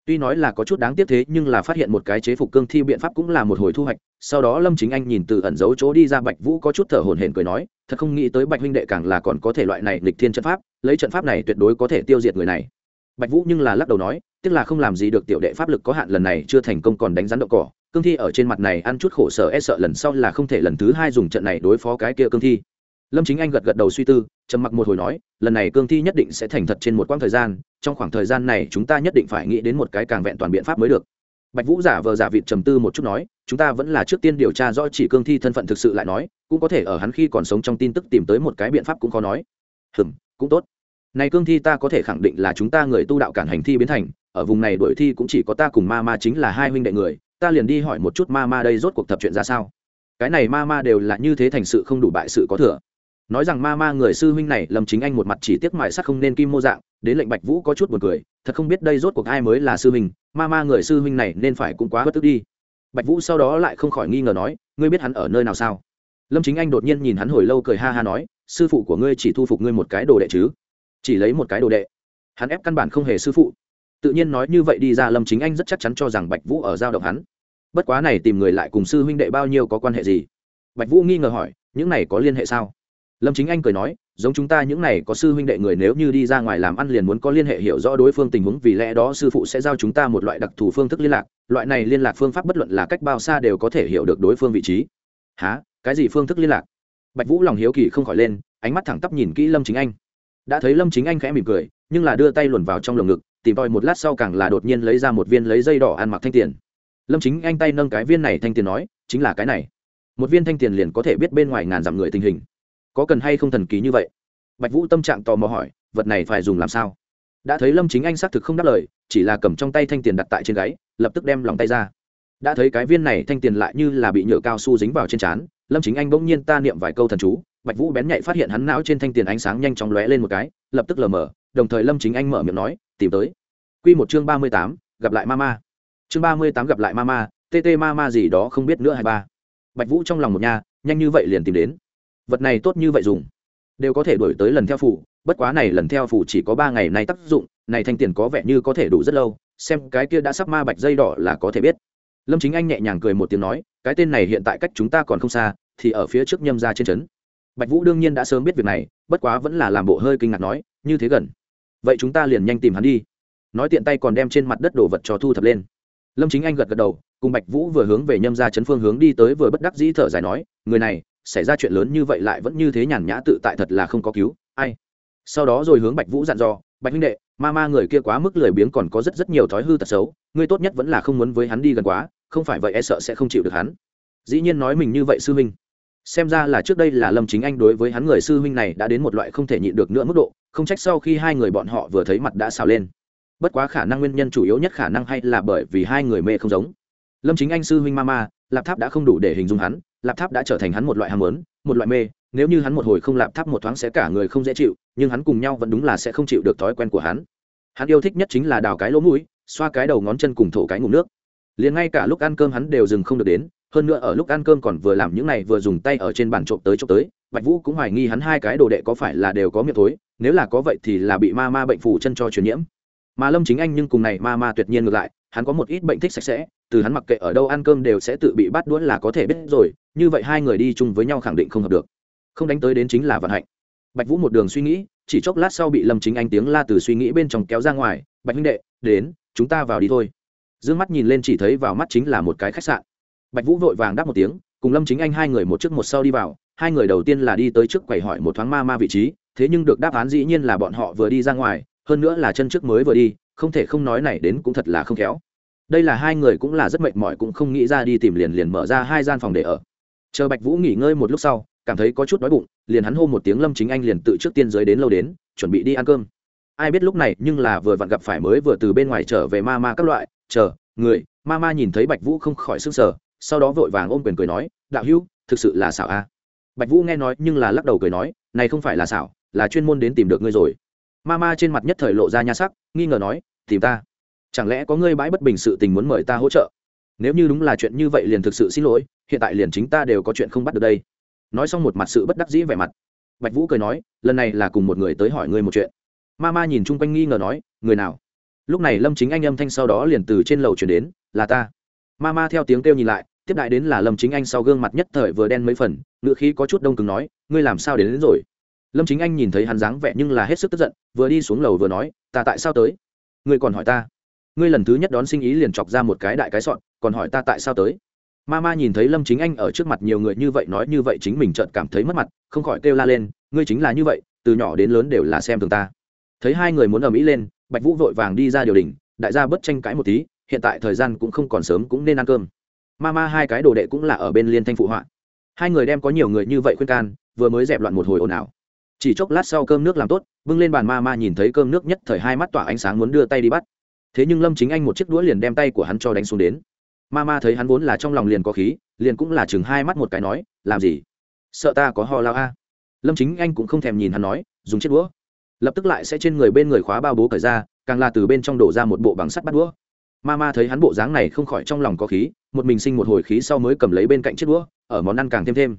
Speaker 1: Tuy nói là có chút đáng tiếc thế, nhưng là phát hiện một cái chế phục cương thi biện pháp cũng là một hồi thu hoạch sau đó lâm chính anh nhìn từ ẩn giấu chỗ đi ra bạch vũ có chút thở hổn hển cười nói, thật không nghĩ tới bạch huynh đệ càng là còn có thể loại này lịch thiên trận pháp, lấy trận pháp này tuyệt đối có thể tiêu diệt người này. Bạch vũ nhưng là lắc đầu nói tức là không làm gì được tiểu đệ pháp lực có hạn lần này chưa thành công còn đánh rắn đậu cỏ, cương thi ở trên mặt này ăn chút khổ sở e sợ lần sau là không thể lần thứ hai dùng trận này đối phó cái kia cương thi. Lâm chính anh gật gật đầu suy tư, trầm mặc một hồi nói, lần này cương thi nhất định sẽ thành thật trên một quãng thời gian, trong khoảng thời gian này chúng ta nhất định phải nghĩ đến một cái càng vẹn toàn biện pháp mới được bạch vũ giả vờ giả vịt trầm tư một chút nói, chúng ta vẫn là trước tiên điều tra rõ chỉ cương thi thân phận thực sự lại nói, cũng có thể ở hắn khi còn sống trong tin tức tìm tới một cái biện pháp cũng khó nói. Hừm, cũng tốt. Này cương thi ta có thể khẳng định là chúng ta người tu đạo cản hành thi biến thành, ở vùng này đuổi thi cũng chỉ có ta cùng ma ma chính là hai huynh đệ người, ta liền đi hỏi một chút ma ma đây rốt cuộc tập chuyện ra sao? Cái này ma ma đều là như thế thành sự không đủ bại sự có thừa. Nói rằng ma ma người sư huynh này lâm chính anh một mặt chỉ tiếc mại sắc không nên kim mô dạng, đến lệnh bạch vũ có chút buồn cười, thật không biết đây rốt cuộc ai mới là sư huynh ma ma người sư huynh này nên phải cũng quá bất tức đi. Bạch vũ sau đó lại không khỏi nghi ngờ nói, ngươi biết hắn ở nơi nào sao? Lâm chính anh đột nhiên nhìn hắn hồi lâu cười ha ha nói, sư phụ của ngươi chỉ thu phục ngươi một cái đồ đệ chứ? Chỉ lấy một cái đồ đệ. Hắn ép căn bản không hề sư phụ. Tự nhiên nói như vậy đi ra, lâm chính anh rất chắc chắn cho rằng bạch vũ ở giao động hắn. Bất quá này tìm người lại cùng sư huynh đệ bao nhiêu có quan hệ gì? Bạch vũ nghi ngờ hỏi, những này có liên hệ sao? Lâm chính anh cười nói giống chúng ta những này có sư huynh đệ người nếu như đi ra ngoài làm ăn liền muốn có liên hệ hiểu rõ đối phương tình huống, vì lẽ đó sư phụ sẽ giao chúng ta một loại đặc thù phương thức liên lạc. Loại này liên lạc phương pháp bất luận là cách bao xa đều có thể hiểu được đối phương vị trí. Há cái gì phương thức liên lạc? Bạch vũ lòng hiếu kỳ không khỏi lên, ánh mắt thẳng tắp nhìn kỹ lâm chính anh. Đã thấy lâm chính anh khẽ mỉm cười, nhưng là đưa tay luồn vào trong lồng ngực, tìm tòi một lát sau càng là đột nhiên lấy ra một viên lấy dây đỏ ăn mặc thanh tiền. Lâm chính anh tay nâng cái viên này thanh tiền nói, chính là cái này. Một viên thanh tiền liền có thể biết bên ngoài ngàn dặm người tình hình có cần hay không thần kỳ như vậy? Bạch vũ tâm trạng tò mò hỏi, vật này phải dùng làm sao? Đã thấy lâm chính anh xác thực không đáp lời, chỉ là cầm trong tay thanh tiền đặt tại trên gáy, lập tức đem lòng tay ra. Đã thấy cái viên này thanh tiền lại như là bị nhựa cao su dính vào trên trán, lâm chính anh bỗng nhiên ta niệm vài câu thần chú, bạch vũ bén nhạy phát hiện hắn não trên thanh tiền ánh sáng nhanh chóng lóe lên một cái, lập tức lờ mờ, đồng thời lâm chính anh mở miệng nói, tìm tới. Q một chương ba mươi tám, gặp lại mama. Chương ba mươi tám gặp lại mama tt mama gì đó không biết nữa hay ba. Bạch vũ trong lòng một nhà nhanh như vậy liền tìm đến vật này tốt như vậy dùng, đều có thể đổi tới lần theo phủ bất quá này lần theo phủ chỉ có ba ngày nay tác dụng, này thanh tiền có vẻ như có thể đủ rất lâu, xem cái kia đã sắp ma bạch dây đỏ là có thể biết. Lâm chính anh nhẹ nhàng cười một tiếng nói, cái tên này hiện tại cách chúng ta còn không xa, thì ở phía trước nhâm ra trên trấn. Bạch vũ đương nhiên đã sớm biết việc này, bất quá vẫn là làm bộ hơi kinh ngạc nói, như thế gần. Vậy chúng ta liền nhanh tìm hắn đi. Nói tiện tay còn đem trên mặt đất đổ vật cho thu thập lên. Lâm chính anh gật gật đầu, cùng bạch vũ vừa hướng về nhâm ra chấn phương hướng đi tới vừa bất đắc dĩ thở dài nói, người này xảy ra chuyện lớn như vậy lại vẫn như thế nhàn nhã tự tại thật là không có cứu, ai? Sau đó rồi hướng bạch vũ dặn dò, bạch huynh đệ, ma ma người kia quá mức lười biếng còn có rất rất nhiều thói hư tật xấu, ngươi tốt nhất vẫn là không muốn với hắn đi gần quá, không phải vậy e sợ sẽ không chịu được hắn. Dĩ nhiên nói mình như vậy sư huynh. Xem ra là trước đây là lâm chính anh đối với hắn người sư huynh này đã đến một loại không thể nhịn được nữa mức độ, không trách sau khi hai người bọn họ vừa thấy mặt đã xào lên. Bất quá khả năng nguyên nhân chủ yếu nhất khả năng hay là bởi vì hai người mê không giống. Lâm chính anh sư huynh ma ma, lạp tháp đã không đủ để hình dung hắn lạp tháp đã trở thành hắn một loại ham muốn, một loại mê, nếu như hắn một hồi không lạp tháp một thoáng sẽ cả người không dễ chịu, nhưng hắn cùng nhau vẫn đúng là sẽ không chịu được thói quen của hắn. Hắn yêu thích nhất chính là đào cái lỗ mũi, xoa cái đầu ngón chân cùng thổ cái ngủ nước. Liền ngay cả lúc ăn cơm hắn đều dừng không được đến, hơn nữa ở lúc ăn cơm còn vừa làm những này vừa dùng tay ở trên bàn trộm tới trộm tới, bạch vũ cũng hoài nghi hắn hai cái đồ đệ có phải là đều có miệng thối, nếu là có vậy thì là bị ma ma bệnh phủ chân cho truyền nhiễm mà lâm chính anh nhưng cùng này ma ma tuyệt nhiên ngược lại, hắn có một ít bệnh thích sạch sẽ, từ hắn mặc kệ ở đâu ăn cơm đều sẽ tự bị bắt đuối là có thể biết rồi, như vậy hai người đi chung với nhau khẳng định không hợp được. Không đánh tới đến chính là vận hạnh. Bạch vũ một đường suy nghĩ, chỉ chốc lát sau bị lâm chính anh tiếng la từ suy nghĩ bên trong kéo ra ngoài, bạch huynh đệ, đến, chúng ta vào đi thôi. D ư ơ n g mắt nhìn lên chỉ thấy vào mắt chính là một cái khách sạn. Bạch vũ vội vàng đáp một tiếng, cùng lâm chính anh hai người một trước một sau đi vào, hai người đầu tiên là đi tới trước quầy hỏi một thoáng ma ma vị trí, thế nhưng được đáp án dĩ nhiên là bọn họ vừa đi ra ngoài hơn nữa là chân trước mới vừa đi, không thể không nói này đến cũng thật là không khéo. Đây là hai người cũng là rất mệt mỏi cũng không nghĩ ra đi tìm liền liền mở ra hai gian phòng để ở. Chờ bạch vũ nghỉ ngơi một lúc sau, cảm thấy có chút đói bụng, liền hắn hô một tiếng lâm chính anh liền tự trước tiên giới đến lâu đến, chuẩn bị đi ăn cơm. Ai biết lúc này nhưng là vừa vặn gặp phải mới vừa từ bên ngoài trở về ma ma các loại, chờ, người, ma ma nhìn thấy bạch vũ không khỏi sức sở sau đó vội vàng ôm quyền cười nói, đạo hữu, thực sự là xảo a. Bạch vũ nghe nói nhưng là lắc đầu cười nói, này không phải là xảo, là chuyên môn đến tìm được ngươi rồi ma ma trên mặt nhất thời lộ ra nha sắc nghi ngờ nói tìm ta? Chẳng lẽ có ngươi bãi bất bình sự tình muốn mời ta hỗ trợ? Nếu như đúng là chuyện như vậy liền thực sự xin lỗi hiện tại liền chính ta đều có chuyện không bắt được đây. Nói xong một mặt sự bất đắc dĩ vẻ mặt. Bạch vũ cười nói lần này là cùng một người tới hỏi ngươi một chuyện. Ma ma nhìn chung quanh nghi ngờ nói người nào? Lúc này lâm chính anh âm thanh sau đó liền từ trên lầu chuyển đến là ta. Ma ma theo tiếng kêu nhìn lại tiếp đại đến là lâm chính anh sau gương mặt nhất thời vừa đen mấy phần ngựa khí có chút đông cứng nói ngươi làm sao đến, đến rồi? Lâm chính anh nhìn thấy hắn dáng vẻ nhưng là hết sức tức giận, vừa đi xuống lầu vừa nói, ta tại sao tới? Ngươi còn hỏi ta? Ngươi lần thứ nhất đón sinh ý liền chọc ra một cái đại cái sọn, còn hỏi ta tại sao tới? Ma ma nhìn thấy lâm chính anh ở trước mặt nhiều người như vậy nói như vậy chính mình chợt cảm thấy mất mặt, không khỏi kêu la lên, ngươi chính là như vậy, từ nhỏ đến lớn đều là xem thường ta. Thấy hai người muốn ở mỹ lên, bạch vũ vội vàng đi ra điều đình, đại gia bất tranh cãi một tí, hiện tại thời gian cũng không còn sớm cũng nên ăn cơm. Ma ma hai cái đồ đệ cũng là ở bên liên thanh phụ họa. Hai người đem có nhiều người như vậy khuyên can, vừa mới dẹp loạn một hồi ồn ào chỉ chốc lát sau cơm nước làm tốt, bưng lên bàn ma ma nhìn thấy cơm nước nhất thời hai mắt tỏa ánh sáng muốn đưa tay đi bắt. Thế nhưng lâm chính anh một chiếc đũa liền đem tay của hắn cho đánh xuống đến. Ma ma thấy hắn vốn là trong lòng liền có khí, liền cũng là chừng hai mắt một cái nói, làm gì? Sợ ta có ho lao a? Lâm chính anh cũng không thèm nhìn hắn nói, dùng chiếc đũa. Lập tức lại sẽ trên người bên người khóa bao bố cởi ra, càng là từ bên trong đổ ra một bộ bằng sắt bắt đũa. Ma ma thấy hắn bộ dáng này không khỏi trong lòng có khí, một mình sinh một hồi khí sau mới cầm lấy bên cạnh chiếc đũa, ở món ăn càng thêm thêm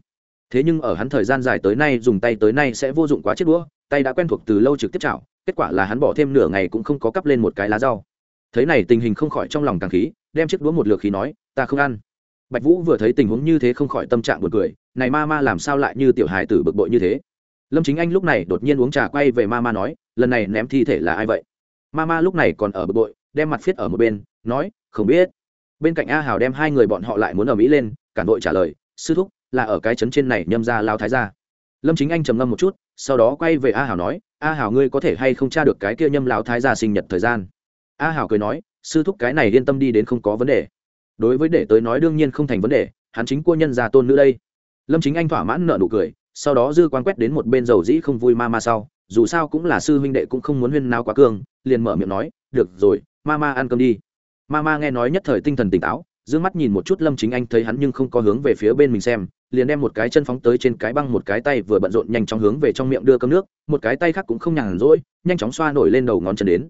Speaker 1: thế nhưng ở hắn thời gian dài tới nay dùng tay tới nay sẽ vô dụng quá chiếc đũa, tay đã quen thuộc từ lâu trực tiếp chảo, kết quả là hắn bỏ thêm nửa ngày cũng không có cắp lên một cái lá rau. Thấy này tình hình không khỏi trong lòng càng khí, đem chiếc đũa một lượt khí nói, ta không ăn. Bạch vũ vừa thấy tình huống như thế không khỏi tâm trạng buồn cười, này ma ma làm sao lại như tiểu hài tử bực bội như thế? Lâm chính anh lúc này đột nhiên uống trà quay về ma ma nói, lần này ném thi thể là ai vậy? Ma ma lúc này còn ở bực bội, đem mặt viết ở một bên, nói, không biết. Bên cạnh a hào đem hai người bọn họ lại muốn ở mỹ lên, cản đội trả lời, sư thúc là ở cái trấn trên này nhâm ra lao thái ra lâm chính anh trầm ngâm một chút, sau đó quay về a hảo nói, a hảo ngươi có thể hay không tra được cái kia nhâm lao thái ra sinh nhật thời gian? A hảo cười nói, sư thúc cái này yên tâm đi đến không có vấn đề. Đối với để tới nói đương nhiên không thành vấn đề, hắn chính cua nhân gia tôn nữ đây. Lâm chính anh thỏa mãn nợ nụ cười, sau đó dư quan quét đến một bên dầu dĩ không vui ma ma sau, dù sao cũng là sư huynh đệ cũng không muốn huyên nào quá cương liền mở miệng nói, được rồi, ma ma ăn cơm đi. Ma ma nghe nói nhất thời tinh thần tỉnh táo d mắt nhìn một chút lâm chính anh, thấy hắn nhưng không có hướng về phía bên mình xem, liền đem một cái chân phóng tới trên cái băng một cái tay vừa bận rộn nhanh chóng hướng về trong miệng đưa cơm nước, một cái tay khác cũng không nhàn rỗi, nhanh chóng xoa nổi lên đầu ngón chân đến.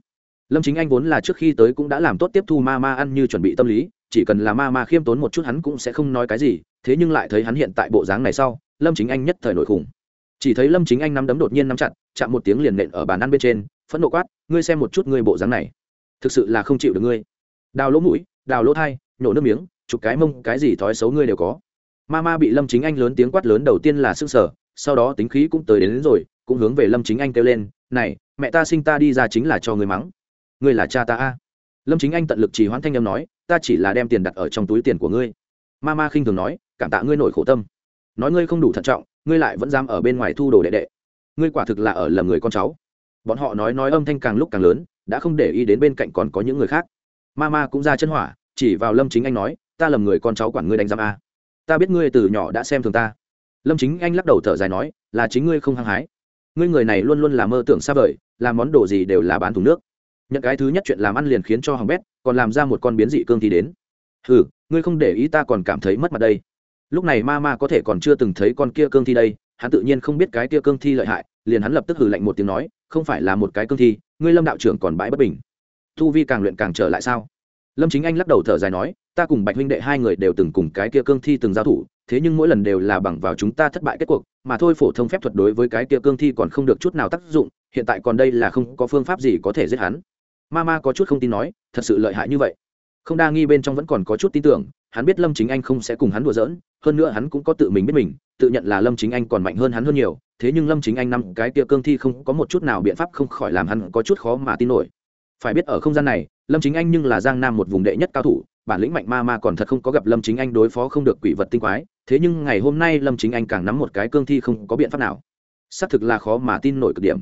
Speaker 1: Lâm chính anh vốn là trước khi tới cũng đã làm tốt tiếp thu ma ma ăn như chuẩn bị tâm lý, chỉ cần là ma ma khiêm tốn một chút hắn cũng sẽ không nói cái gì, thế nhưng lại thấy hắn hiện tại bộ dáng này sau, lâm chính anh nhất thời nổi khủng. Chỉ thấy lâm chính anh nắm đấm đột nhiên nắm chặt, chạm một tiếng liền nện ở bàn ăn bên trên, phẫn nộ quát, ngươi xem một chút ngươi bộ dáng này, thực sự là không chịu được ngươi. Đào lỗ mũi, đào lỗ thai nhổ nước miếng chụp cái mông cái gì thói xấu ngươi đều có. Ma ma bị lâm chính anh lớn tiếng quát lớn đầu tiên là s ư n g sở sau đó tính khí cũng tới đến, đến rồi cũng hướng về lâm chính anh kêu lên này mẹ ta sinh ta đi ra chính là cho ngươi mắng. Ngươi là cha ta a. Lâm chính anh tận lực trì hoãn thanh â m nói ta chỉ là đem tiền đặt ở trong túi tiền của ngươi. Ma ma khinh thường nói cảm tạ ngươi nổi khổ tâm. Nói ngươi không đủ thận trọng ngươi lại vẫn dám ở bên ngoài thu đồ đệ đệ. Ngươi quả thực là ở lầm người con cháu. Bọn họ nói nói âm thanh càng lúc càng lớn đã không để ý đến bên cạnh còn có những người khác. Ma ma cũng ra chân hỏa chỉ vào lâm chính anh nói, ta lầm người con cháu quản ngươi đánh giam a. Ta biết ngươi từ nhỏ đã xem thường ta. Lâm chính anh lắc đầu thở dài nói, là chính ngươi không hăng hái. Ngươi người này luôn luôn là mơ tưởng xa vời, làm món đồ gì đều là bán thùng nước. Nhận cái thứ nhất chuyện làm ăn liền khiến cho hỏng bét, còn làm ra một con biến dị cương thi đến. Ừ ngươi không để ý ta còn cảm thấy mất mặt đây. Lúc này ma ma có thể còn chưa từng thấy con kia cương thi đây, hắn tự nhiên không biết cái kia cương thi lợi hại, liền hắn lập tức hừ lạnh một tiếng nói, không phải là một cái cương thi, ngươi lâm đạo trưởng còn bãi bất bình. Thu vi càng luyện càng trở lại sao? Lâm chính anh lắc đầu thở dài nói, ta cùng bạch huynh đệ hai người đều từng cùng cái kia cương thi từng giao thủ, thế nhưng mỗi lần đều là bằng vào chúng ta thất bại kết cuộc, mà thôi phổ thông phép thuật đối với cái kia cương thi còn không được chút nào tác dụng, hiện tại còn đây là không có phương pháp gì có thể giết hắn. Ma ma có chút không tin nói, thật sự lợi hại như vậy. Không đa nghi bên trong vẫn còn có chút tin tưởng, hắn biết lâm chính anh không sẽ cùng hắn đùa giỡn, hơn nữa hắn cũng có tự mình biết mình, tự nhận là lâm chính anh còn mạnh hơn hắn hơn nhiều, thế nhưng lâm chính anh năm cái kia cương thi không có một chút nào biện pháp không khỏi làm hắn có chút khó mà tin nổi. Phải biết ở không gian này lâm chính anh nhưng là giang nam một vùng đệ nhất cao thủ, bản lĩnh mạnh ma ma còn thật không có gặp lâm chính anh đối phó không được quỷ vật tinh quái, thế nhưng ngày hôm nay lâm chính anh càng nắm một cái cương thi không có biện pháp nào. Xác thực là khó mà tin nổi cực điểm.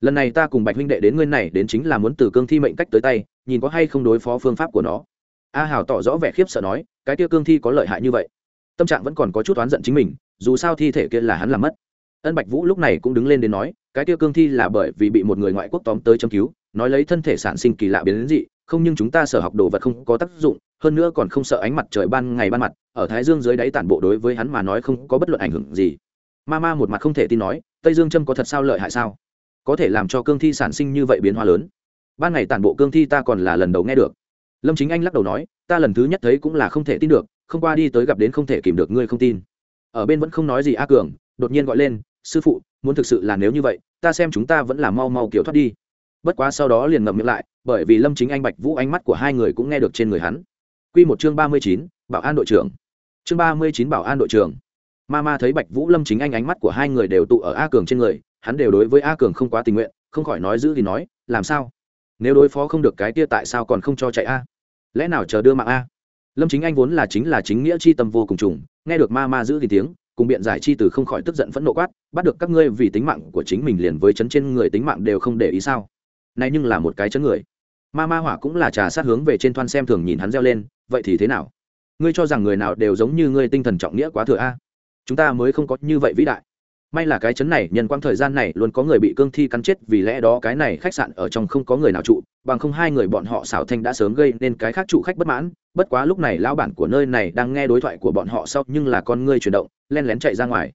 Speaker 1: Lần này ta cùng bạch huynh đệ đến nguyên này đến chính là muốn từ cương thi mệnh cách tới tay, nhìn có hay không đối phó phương pháp của nó. A hào tỏ rõ vẻ khiếp sợ nói, cái kia cương thi có lợi hại như vậy. Tâm trạng vẫn còn có chút oán giận chính mình, dù sao thi thể kia là hắn làm mất. Ân bạch vũ lúc này cũng đứng lên đến nói, cái kia cương thi là bởi vì bị một người ngoại quốc tóm tới châm cứu, nói lấy thân thể sản sinh kỳ lạ biến đến dị không nhưng chúng ta sở học đồ vật không có tác dụng, hơn nữa còn không sợ ánh mặt trời ban ngày ban mặt, ở thái dương dưới đáy tản bộ đối với hắn mà nói không có bất luận ảnh hưởng gì. Ma ma một mặt không thể tin nói, tây dương châm có thật sao lợi hại sao? Có thể làm cho cương thi sản sinh như vậy biến hóa lớn. Ban ngày tản bộ cương thi ta còn là lần đầu nghe được. Lâm chính anh lắc đầu nói, ta lần thứ nhất thấy cũng là không thể tin được, không qua đi tới gặp đến không thể kìm được ngươi không tin. Ở bên vẫn không nói gì a cường, đột nhiên gọi lên, sư phụ, muốn thực sự là nếu như vậy, ta xem chúng ta vẫn là mau mau kiểu thoát đi. Bất quá sau đó liền ngậm miệng lại bởi vì lâm chính anh bạch vũ ánh mắt của hai người cũng nghe được trên người hắn. Quy một chương ba mươi chín, bảo an đội trưởng. Chương ba mươi chín, bảo an đội trưởng. Mama thấy bạch vũ, lâm chính anh ánh mắt của hai người đều tụ ở a cường trên người, hắn đều đối với a cường không quá tình nguyện, không khỏi nói giữ thì nói, làm sao? Nếu đối phó không được cái kia tại sao còn không cho chạy a? Lẽ nào chờ đưa mạng a? Lâm chính anh vốn là chính là chính nghĩa chi tâm vô cùng trùng, nghe được Mama giữ thì tiếng, cùng biện giải chi từ không khỏi tức giận phẫn nộ quát, bắt được các ngươi vì tính mạng của chính mình liền với chấn trên người tính mạng đều không để ý sao? Này nhưng là một cái chấn người. Ma ma hỏa cũng là trà sát hướng về trên thoan xem thường nhìn hắn reo lên, vậy thì thế nào? Ngươi cho rằng người nào đều giống như ngươi tinh thần trọng nghĩa quá thừa a? Chúng ta mới không có như vậy vĩ đại. May là cái chấn này, nhân quang thời gian này luôn có người bị cương thi cắn chết, vì lẽ đó cái này khách sạn ở trong không có người nào trụ, bằng không hai người bọn họ xảo thanh đã sớm gây nên cái khác trụ khách bất mãn. Bất quá lúc này lão bản của nơi này đang nghe đối thoại của bọn họ sau, nhưng là con ngươi chuyển động, len lén chạy ra ngoài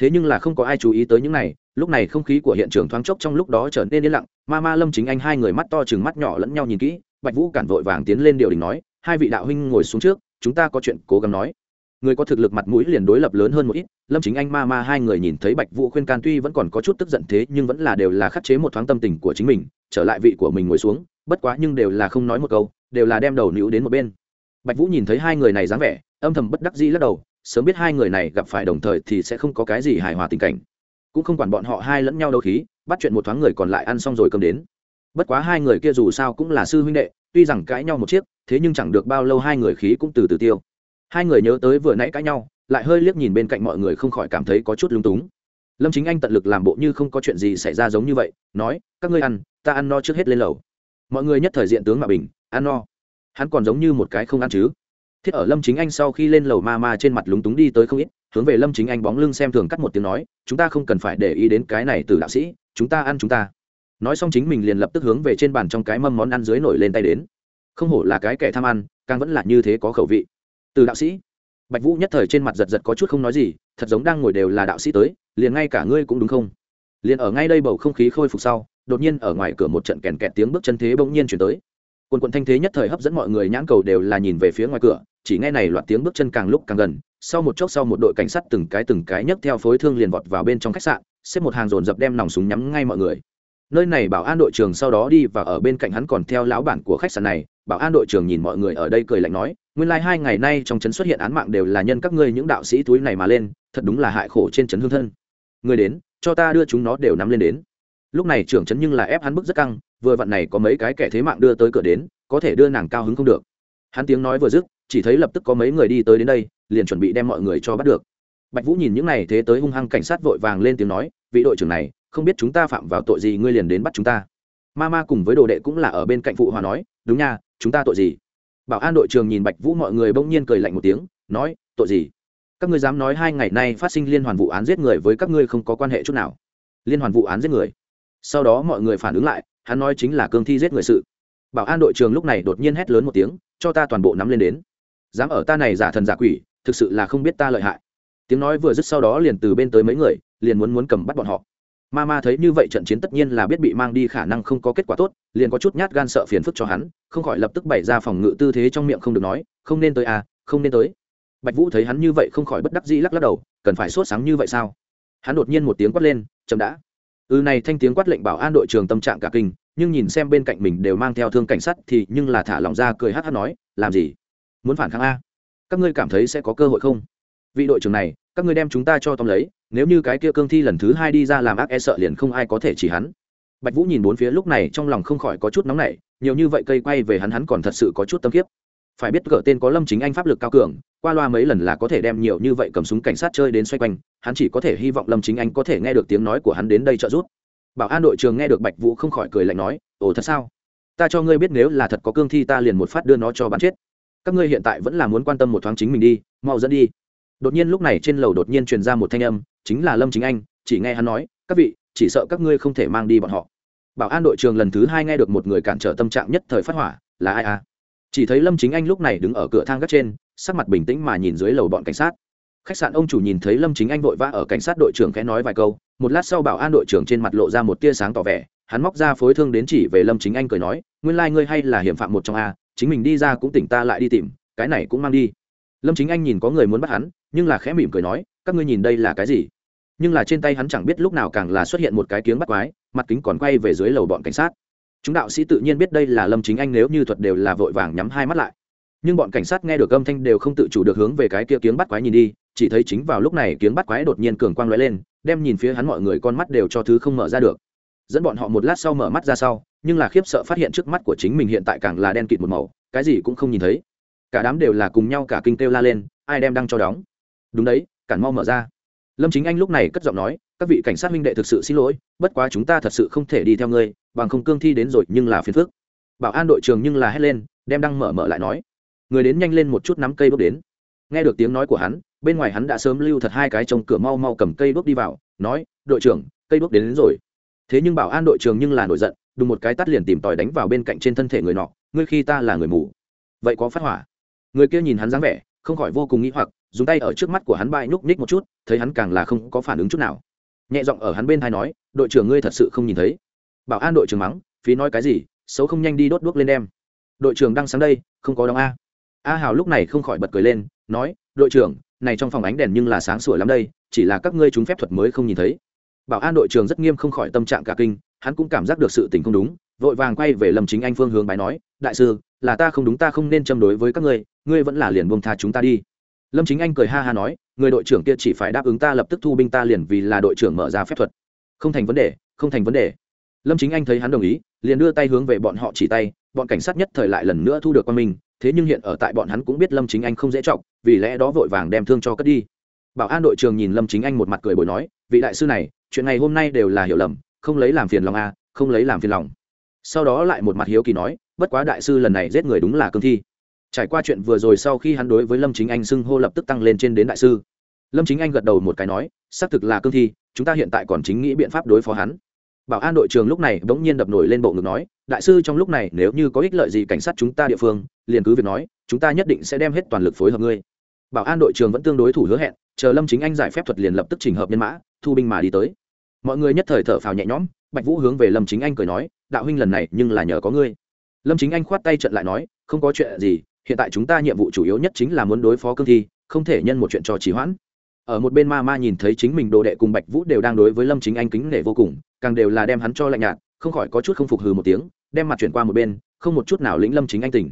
Speaker 1: thế nhưng là không có ai chú ý tới những này, lúc này không khí của hiện trường thoáng chốc trong lúc đó trở nên yên lặng, ma ma lâm chính anh hai người mắt to chừng mắt nhỏ lẫn nhau nhìn kỹ, bạch vũ cản vội vàng tiến lên điều đình nói, hai vị đạo huynh ngồi xuống trước, chúng ta có chuyện cố gắng nói. Người có thực lực mặt mũi liền đối lập lớn hơn một ít, lâm chính anh, ma ma hai người nhìn thấy bạch vũ khuyên can tuy vẫn còn có chút tức giận thế, nhưng vẫn là đều là khắc chế một thoáng tâm tình của chính mình, trở lại vị của mình ngồi xuống, bất quá nhưng đều là không nói một câu, đều là đem đầu níu đến một bên. Bạch vũ nhìn thấy hai người này dáng vẻ, âm thầm bất đắc dĩ lắc đầu sớm biết hai người này gặp phải đồng thời thì sẽ không có cái gì hài hòa tình cảnh. Cũng không quản bọn họ hai lẫn nhau đâu khí, bắt chuyện một thoáng người còn lại ăn xong rồi cầm đến. Bất quá hai người kia dù sao cũng là sư huynh đệ, tuy rằng cãi nhau một chiếc, thế nhưng chẳng được bao lâu hai người khí cũng từ từ tiêu. Hai người nhớ tới vừa nãy cãi nhau, lại hơi liếc nhìn bên cạnh mọi người không khỏi cảm thấy có chút lung túng. Lâm chính anh tận lực làm bộ như không có chuyện gì xảy ra giống như vậy, nói, các ngươi ăn, ta ăn no trước hết lên lầu. Mọi người nhất thời diện tướng mạ bình, ăn no. Hắn còn giống như một cái không ăn chứ thiết ở lâm chính anh sau khi lên lầu ma ma trên mặt lúng túng đi tới không ít, hướng về lâm chính anh bóng lưng xem thường cắt một tiếng nói, chúng ta không cần phải để ý đến cái này từ đạo sĩ, chúng ta ăn chúng ta. Nói xong chính mình liền lập tức hướng về trên bàn trong cái mâm món ăn dưới nổi lên tay đến. Không hổ là cái kẻ tham ăn, càng vẫn là như thế có khẩu vị. Từ đạo sĩ. Bạch vũ nhất thời trên mặt giật giật có chút không nói gì, thật giống đang ngồi đều là đạo sĩ tới, liền ngay cả ngươi cũng đúng không? Liền ở ngay đây bầu không khí khôi phục sau, đột nhiên ở ngoài cửa một trận kèn kẹt tiếng bước chân thế bỗng nhiên chuyển tới quần quận thanh thế nhất thời hấp dẫn mọi người nhãn cầu đều là nhìn về phía ngoài cửa, chỉ nghe này loạt tiếng bước chân càng lúc càng gần, sau một chốc sau một đội cảnh sát từng cái từng cái nhấc theo phối thương liền vọt vào bên trong khách sạn, xếp một hàng dồn dập đem nòng súng nhắm ngay mọi người. Nơi này bảo an đội trưởng sau đó đi và ở bên cạnh hắn còn theo lão bản của khách sạn này, bảo an đội trưởng nhìn mọi người ở đây cười lạnh nói, nguyên lai hai ngày nay trong trấn xuất hiện án mạng đều là nhân các ngươi những đạo sĩ túi này mà lên, thật đúng là hại khổ trên trấn hương thân. Người đến, cho ta đưa chúng nó đều nắm lên đến. Lúc này trưởng trấn nhưng là ép hắn bức rất căng vừa vặn này có mấy cái kẻ thế mạng đưa tới cửa đến, có thể đưa nàng cao hứng không được. Hắn tiếng nói vừa dứt, chỉ thấy lập tức có mấy người đi tới đến đây, liền chuẩn bị đem mọi người cho bắt được. Bạch vũ nhìn những này thế tới hung hăng cảnh sát vội vàng lên tiếng nói, vị đội trưởng này, không biết chúng ta phạm vào tội gì ngươi liền đến bắt chúng ta. Ma ma cùng với đồ đệ cũng là ở bên cạnh phụ hòa nói, đúng nha, chúng ta tội gì? Bảo an đội trưởng nhìn bạch vũ mọi người bỗng nhiên cười lạnh một tiếng, nói, tội gì? Các ngươi dám nói hai ngày nay phát sinh liên hoàn vụ án giết người với các ngươi không có quan hệ chút nào. Liên hoàn vụ án giết người. Sau đó mọi người phản ứng lại hắn nói chính là cương thi giết người sự. Bảo an đội trưởng lúc này đột nhiên hét lớn một tiếng, cho ta toàn bộ nắm lên đến. Dám ở ta này giả thần giả quỷ, thực sự là không biết ta lợi hại. Tiếng nói vừa dứt sau đó liền từ bên tới mấy người, liền muốn muốn cầm bắt bọn họ. Ma ma thấy như vậy trận chiến tất nhiên là biết bị mang đi khả năng không có kết quả tốt, liền có chút nhát gan sợ phiền phức cho hắn, không khỏi lập tức bày ra phòng ngự tư thế trong miệng không được nói, không nên tới à không nên tới. Bạch vũ thấy hắn như vậy không khỏi bất đắc dĩ lắc lắc đầu, cần phải sốt sáng như vậy sao? Hắn đột nhiên một tiếng quát lên, chậm đã ừ này thanh tiếng quát lệnh bảo an đội trường tâm trạng cả kinh, nhưng nhìn xem bên cạnh mình đều mang theo thương cảnh sát thì nhưng là thả lòng ra cười hát hát nói, làm gì? Muốn phản kháng a? Các ngươi cảm thấy sẽ có cơ hội không? Vị đội trưởng này, các ngươi đem chúng ta cho tóm lấy, nếu như cái kia cương thi lần thứ hai đi ra làm ác e sợ liền không ai có thể chỉ hắn. Bạch vũ nhìn bốn phía lúc này trong lòng không khỏi có chút nóng nảy, nhiều như vậy cây quay về hắn hắn còn thật sự có chút tâm kiếp phải biết cỡ tên có lâm chính anh pháp lực cao cường, qua loa mấy lần là có thể đem nhiều như vậy cầm súng cảnh sát chơi đến xoay quanh, hắn chỉ có thể hy vọng lâm chính anh có thể nghe được tiếng nói của hắn đến đây trợ giúp. Bảo an đội trường nghe được bạch vũ không khỏi cười lạnh nói, ồ, thật sao? Ta cho ngươi biết nếu là thật có cương thi ta liền một phát đưa nó cho bắn chết. Các ngươi hiện tại vẫn là muốn quan tâm một thoáng chính mình đi, mau dẫn đi. Đột nhiên lúc này trên lầu đột nhiên truyền ra một thanh âm, chính là lâm chính anh, chỉ nghe hắn nói, các vị, chỉ sợ các ngươi không thể mang đi bọn họ. Bảo an đội trường lần thứ hai nghe được một người cản trở tâm trạng nhất thời phát hỏa, là ai à? Chỉ thấy lâm chính anh lúc này đứng ở cửa thang gác trên, sắc mặt bình tĩnh mà nhìn dưới lầu bọn cảnh sát. Khách sạn ông chủ nhìn thấy lâm chính anh vội vã ở cảnh sát đội trưởng khẽ nói vài câu, một lát sau bảo an đội trưởng trên mặt lộ ra một tia sáng tỏ vẻ, hắn móc ra phối thương đến chỉ về lâm chính anh cười nói, nguyên lai、like、ngươi hay là hiểm phạm một trong a, chính mình đi ra cũng tỉnh ta lại đi tìm, cái này cũng mang đi. Lâm chính anh nhìn có người muốn bắt hắn, nhưng là khẽ mỉm cười nói, các ngươi nhìn đây là cái gì? Nhưng là trên tay hắn chẳng biết lúc nào càng là xuất hiện một cái kiếng bắt quái, mặt kính còn quay về dưới lầu bọn cảnh sát chúng đạo sĩ tự nhiên biết đây là lâm chính anh nếu như thuật đều là vội vàng nhắm hai mắt lại. Nhưng bọn cảnh sát nghe được âm thanh đều không tự chủ được hướng về cái kia kiếng bắt quái nhìn đi, chỉ thấy chính vào lúc này kiếng bắt quái đột nhiên cường quang lóe lên, đem nhìn phía hắn mọi người con mắt đều cho thứ không mở ra được. Dẫn bọn họ một lát sau mở mắt ra sau, nhưng là khiếp sợ phát hiện trước mắt của chính mình hiện tại càng là đen kịt một màu, cái gì cũng không nhìn thấy. Cả đám đều là cùng nhau cả kinh kêu la lên, ai đem đăng cho đóng. Đúng đấy, cản mau mở ra lâm chính anh lúc này cất giọng nói các vị cảnh sát huynh đệ thực sự xin lỗi bất quá chúng ta thật sự không thể đi theo ngươi bằng không cương thi đến rồi nhưng là phiền phước bảo an đội trường nhưng là hét lên đem đăng mở mở lại nói người đến nhanh lên một chút nắm cây bước đến. Nghe được tiếng nói của hắn bên ngoài hắn đã sớm lưu thật hai cái trong cửa mau mau cầm cây bước đi vào nói đội trưởng cây bước đến, đến rồi. Thế nhưng bảo an đội trường nhưng là nổi giận đùng một cái tắt liền tìm tòi đánh vào bên cạnh trên thân thể người nọ ngươi khi ta là người mù. Vậy có phát hỏa. Người kia nhìn hắn dáng vẻ không khỏi vô cùng nghĩ hoặc dùng tay ở trước mắt của hắn bay nhúc nhích một chút, thấy hắn càng là không có phản ứng chút nào. Nhẹ giọng ở hắn bên thai nói, đội trưởng ngươi thật sự không nhìn thấy. Bảo an đội trưởng mắng, phí nói cái gì, xấu không nhanh đi đốt đuốc lên đem. Đội trưởng đang sáng đây, không có đóng a. A hào lúc này không khỏi bật cười lên, nói, đội trưởng, này trong phòng ánh đèn nhưng là sáng sủa lắm đây, chỉ là các ngươi chúng phép thuật mới không nhìn thấy. Bảo an đội trưởng rất nghiêm không khỏi tâm trạng cả kinh, hắn cũng cảm giác được sự tình không đúng, vội vàng quay về lâm chính anh phương hướng bái nói, đại sư, là ta không đúng ta không nên châm đối với các ngươi ngươi vẫn là liền buông tha chúng ta đi lâm chính anh cười ha ha nói, người đội trưởng kia chỉ phải đáp ứng ta lập tức thu binh ta liền vì là đội trưởng mở ra phép thuật. Không thành vấn đề, không thành vấn đề. Lâm chính anh thấy hắn đồng ý, liền đưa tay hướng về bọn họ chỉ tay, bọn cảnh sát nhất thời lại lần nữa thu được quan minh thế nhưng hiện ở tại bọn hắn cũng biết lâm chính anh không dễ trọng, vì lẽ đó vội vàng đem thương cho cất đi. Bảo an đội trường nhìn lâm chính anh một mặt cười bồi nói, vị đại sư này, chuyện này hôm nay đều là hiểu lầm, không lấy làm phiền lòng a không lấy làm phiền lòng. Sau đó lại một mặt hiếu kỳ nói, bất quá đại sư lần này giết người đúng là cương thi trải qua chuyện vừa rồi sau khi hắn đối với lâm chính anh xưng hô lập tức tăng lên trên đến đại sư. Lâm chính anh gật đầu một cái nói, xác thực là cương thi, chúng ta hiện tại còn chính nghĩ biện pháp đối phó hắn. Bảo an đội trường lúc này bỗng nhiên đập nổi lên bộ ngực nói, đại sư trong lúc này nếu như có ích lợi gì cảnh sát chúng ta địa phương, liền cứ việc nói, chúng ta nhất định sẽ đem hết toàn lực phối hợp ngươi. Bảo an đội trường vẫn tương đối thủ hứa hẹn, chờ lâm chính anh giải phép thuật liền lập tức trình hợp nhân mã, thu binh mà đi tới. Mọi người nhất thời thở phào nhẹ nhõm, bạch vũ hướng về lâm chính anh cười nói, đạo huynh lần này nhưng là nhờ có ngươi. Lâm chính anh khoát tay trận lại nói, không có chuyện gì hiện tại chúng ta nhiệm vụ chủ yếu nhất chính là muốn đối phó cương thi, không thể nhân một chuyện cho trì hoãn. Ở một bên ma ma nhìn thấy chính mình đồ đệ cùng bạch vũ đều đang đối với lâm chính anh kính nể vô cùng, càng đều là đem hắn cho lạnh nhạt, không khỏi có chút không phục hừ một tiếng, đem mặt chuyển qua một bên, không một chút nào lĩnh lâm chính anh tỉnh.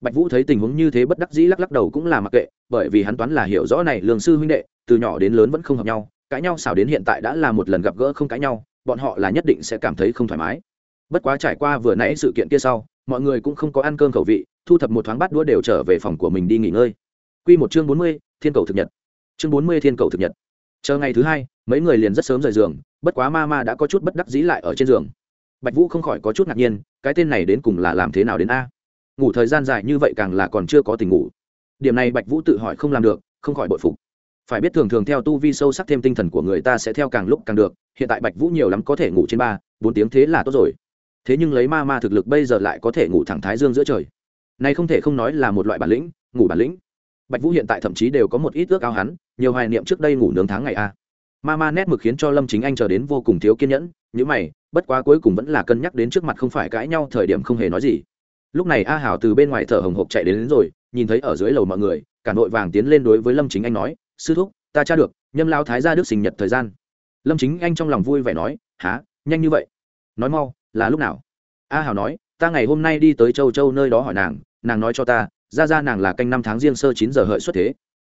Speaker 1: Bạch vũ thấy tình huống như thế bất đắc dĩ lắc lắc đầu cũng là mặc kệ, bởi vì hắn toán là hiểu rõ này lương sư huynh đệ, từ nhỏ đến lớn vẫn không hợp nhau, cãi nhau xảo đến hiện tại đã là một lần gặp gỡ không cãi nhau, bọn họ là nhất định sẽ cảm thấy không thoải mái. Bất quá trải qua vừa nãy sự kiện kia sau, mọi người cũng không có ăn cơm khẩu vị thu thập một thoáng bát đũa đều trở về phòng của mình đi nghỉ ngơi Quy một chương bốn mươi, Thiên cầu thực nhật. Chương bốn mươi Thiên cầu thực nhật. Chờ ngày thứ hai, mấy người liền rất sớm rời giường, bất quá ma ma đã có chút bất đắc dĩ lại ở trên giường. Bạch Vũ không khỏi có chút ngạc nhiên, cái tên này đến cùng là làm thế nào đến a? Ngủ thời gian dài như vậy càng là còn chưa có tình ngủ. Điểm này Bạch Vũ tự hỏi không làm được, không khỏi bội phục. Phải biết thường thường theo tu vi sâu sắc thêm tinh thần của người ta sẽ theo càng lúc càng được, hiện tại Bạch Vũ nhiều lắm có thể ngủ trên ba, bốn tiếng thế là tốt rồi thế nhưng lấy ma ma thực lực bây giờ lại có thể ngủ thẳng thái dương giữa trời này không thể không nói là một loại bản lĩnh ngủ bản lĩnh. Bạch vũ hiện tại thậm chí đều có một ít ước ao hắn nhiều hoài niệm trước đây ngủ nướng tháng ngày a. Ma ma nét mực khiến cho lâm chính anh chờ đến vô cùng thiếu kiên nhẫn những mày bất quá cuối cùng vẫn là cân nhắc đến trước mặt không phải cãi nhau thời điểm không hề nói gì. Lúc này a hảo từ bên ngoài thở hồng hộc chạy đến, đến rồi nhìn thấy ở dưới lầu mọi người cả nội vàng tiến lên đối với lâm chính anh nói sư thúc ta tra được nhâm lao thái gia đức sinh nhật thời gian. Lâm chính anh trong lòng vui vẻ nói há nhanh như vậy? Nói mau là lúc nào? A hảo nói ta ngày hôm nay đi tới châu châu nơi đó hỏi nàng nàng nói cho ta, ra ra nàng là canh năm tháng riêng sơ chín giờ hợi xuất thế.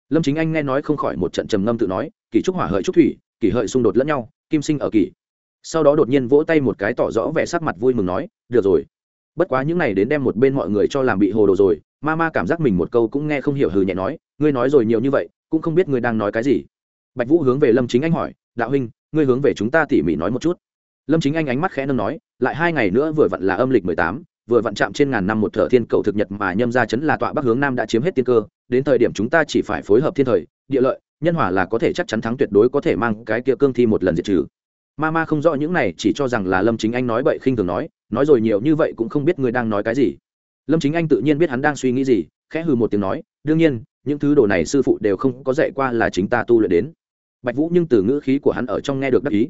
Speaker 1: Lâm chính anh nghe nói không khỏi một trận trầm ngâm tự nói kỷ trúc hỏa hợi trúc thủy kỷ hợi xung đột lẫn nhau, kim sinh ở kỷ sau đó đột nhiên vỗ tay một cái tỏ rõ vẻ sắc mặt vui mừng nói, được rồi. Bất quá những này đến đem một bên mọi người cho làm bị hồ đồ rồi, ma ma cảm giác mình một câu cũng nghe không hiểu hừ nhẹ nói, ngươi nói rồi nhiều như vậy, cũng không biết ngươi đang nói cái gì. Bạch vũ hướng về lâm chính anh hỏi, đạo huynh, ngươi hướng về chúng ta tỉ mỉ nói một chút lâm chính anh ánh mắt khẽ nâng nói, lại hai ngày nữa vừa vặn là âm lịch mười tám, vừa vặn chạm trên ngàn năm một thợ thiên cầu thực nhật mà nhâm ra chấn là tọa bắc hướng nam đã chiếm hết tiên cơ, đến thời điểm chúng ta chỉ phải phối hợp thiên thời, địa lợi, nhân hòa là có thể chắc chắn thắng tuyệt đối có thể mang cái kia cương thi một lần diệt trừ. Ma ma không rõ những này, chỉ cho rằng là lâm chính anh nói bậy khinh thường nói nói rồi nhiều như vậy cũng không biết người đang nói cái gì. Lâm chính anh tự nhiên biết hắn đang suy nghĩ gì, khẽ hừ một tiếng nói, đương nhiên, những thứ đồ này sư phụ đều không có dạy qua là chính ta tu luyện đến. Bạch vũ nhưng từ ngữ khí của hắn ở trong nghe được đắc ý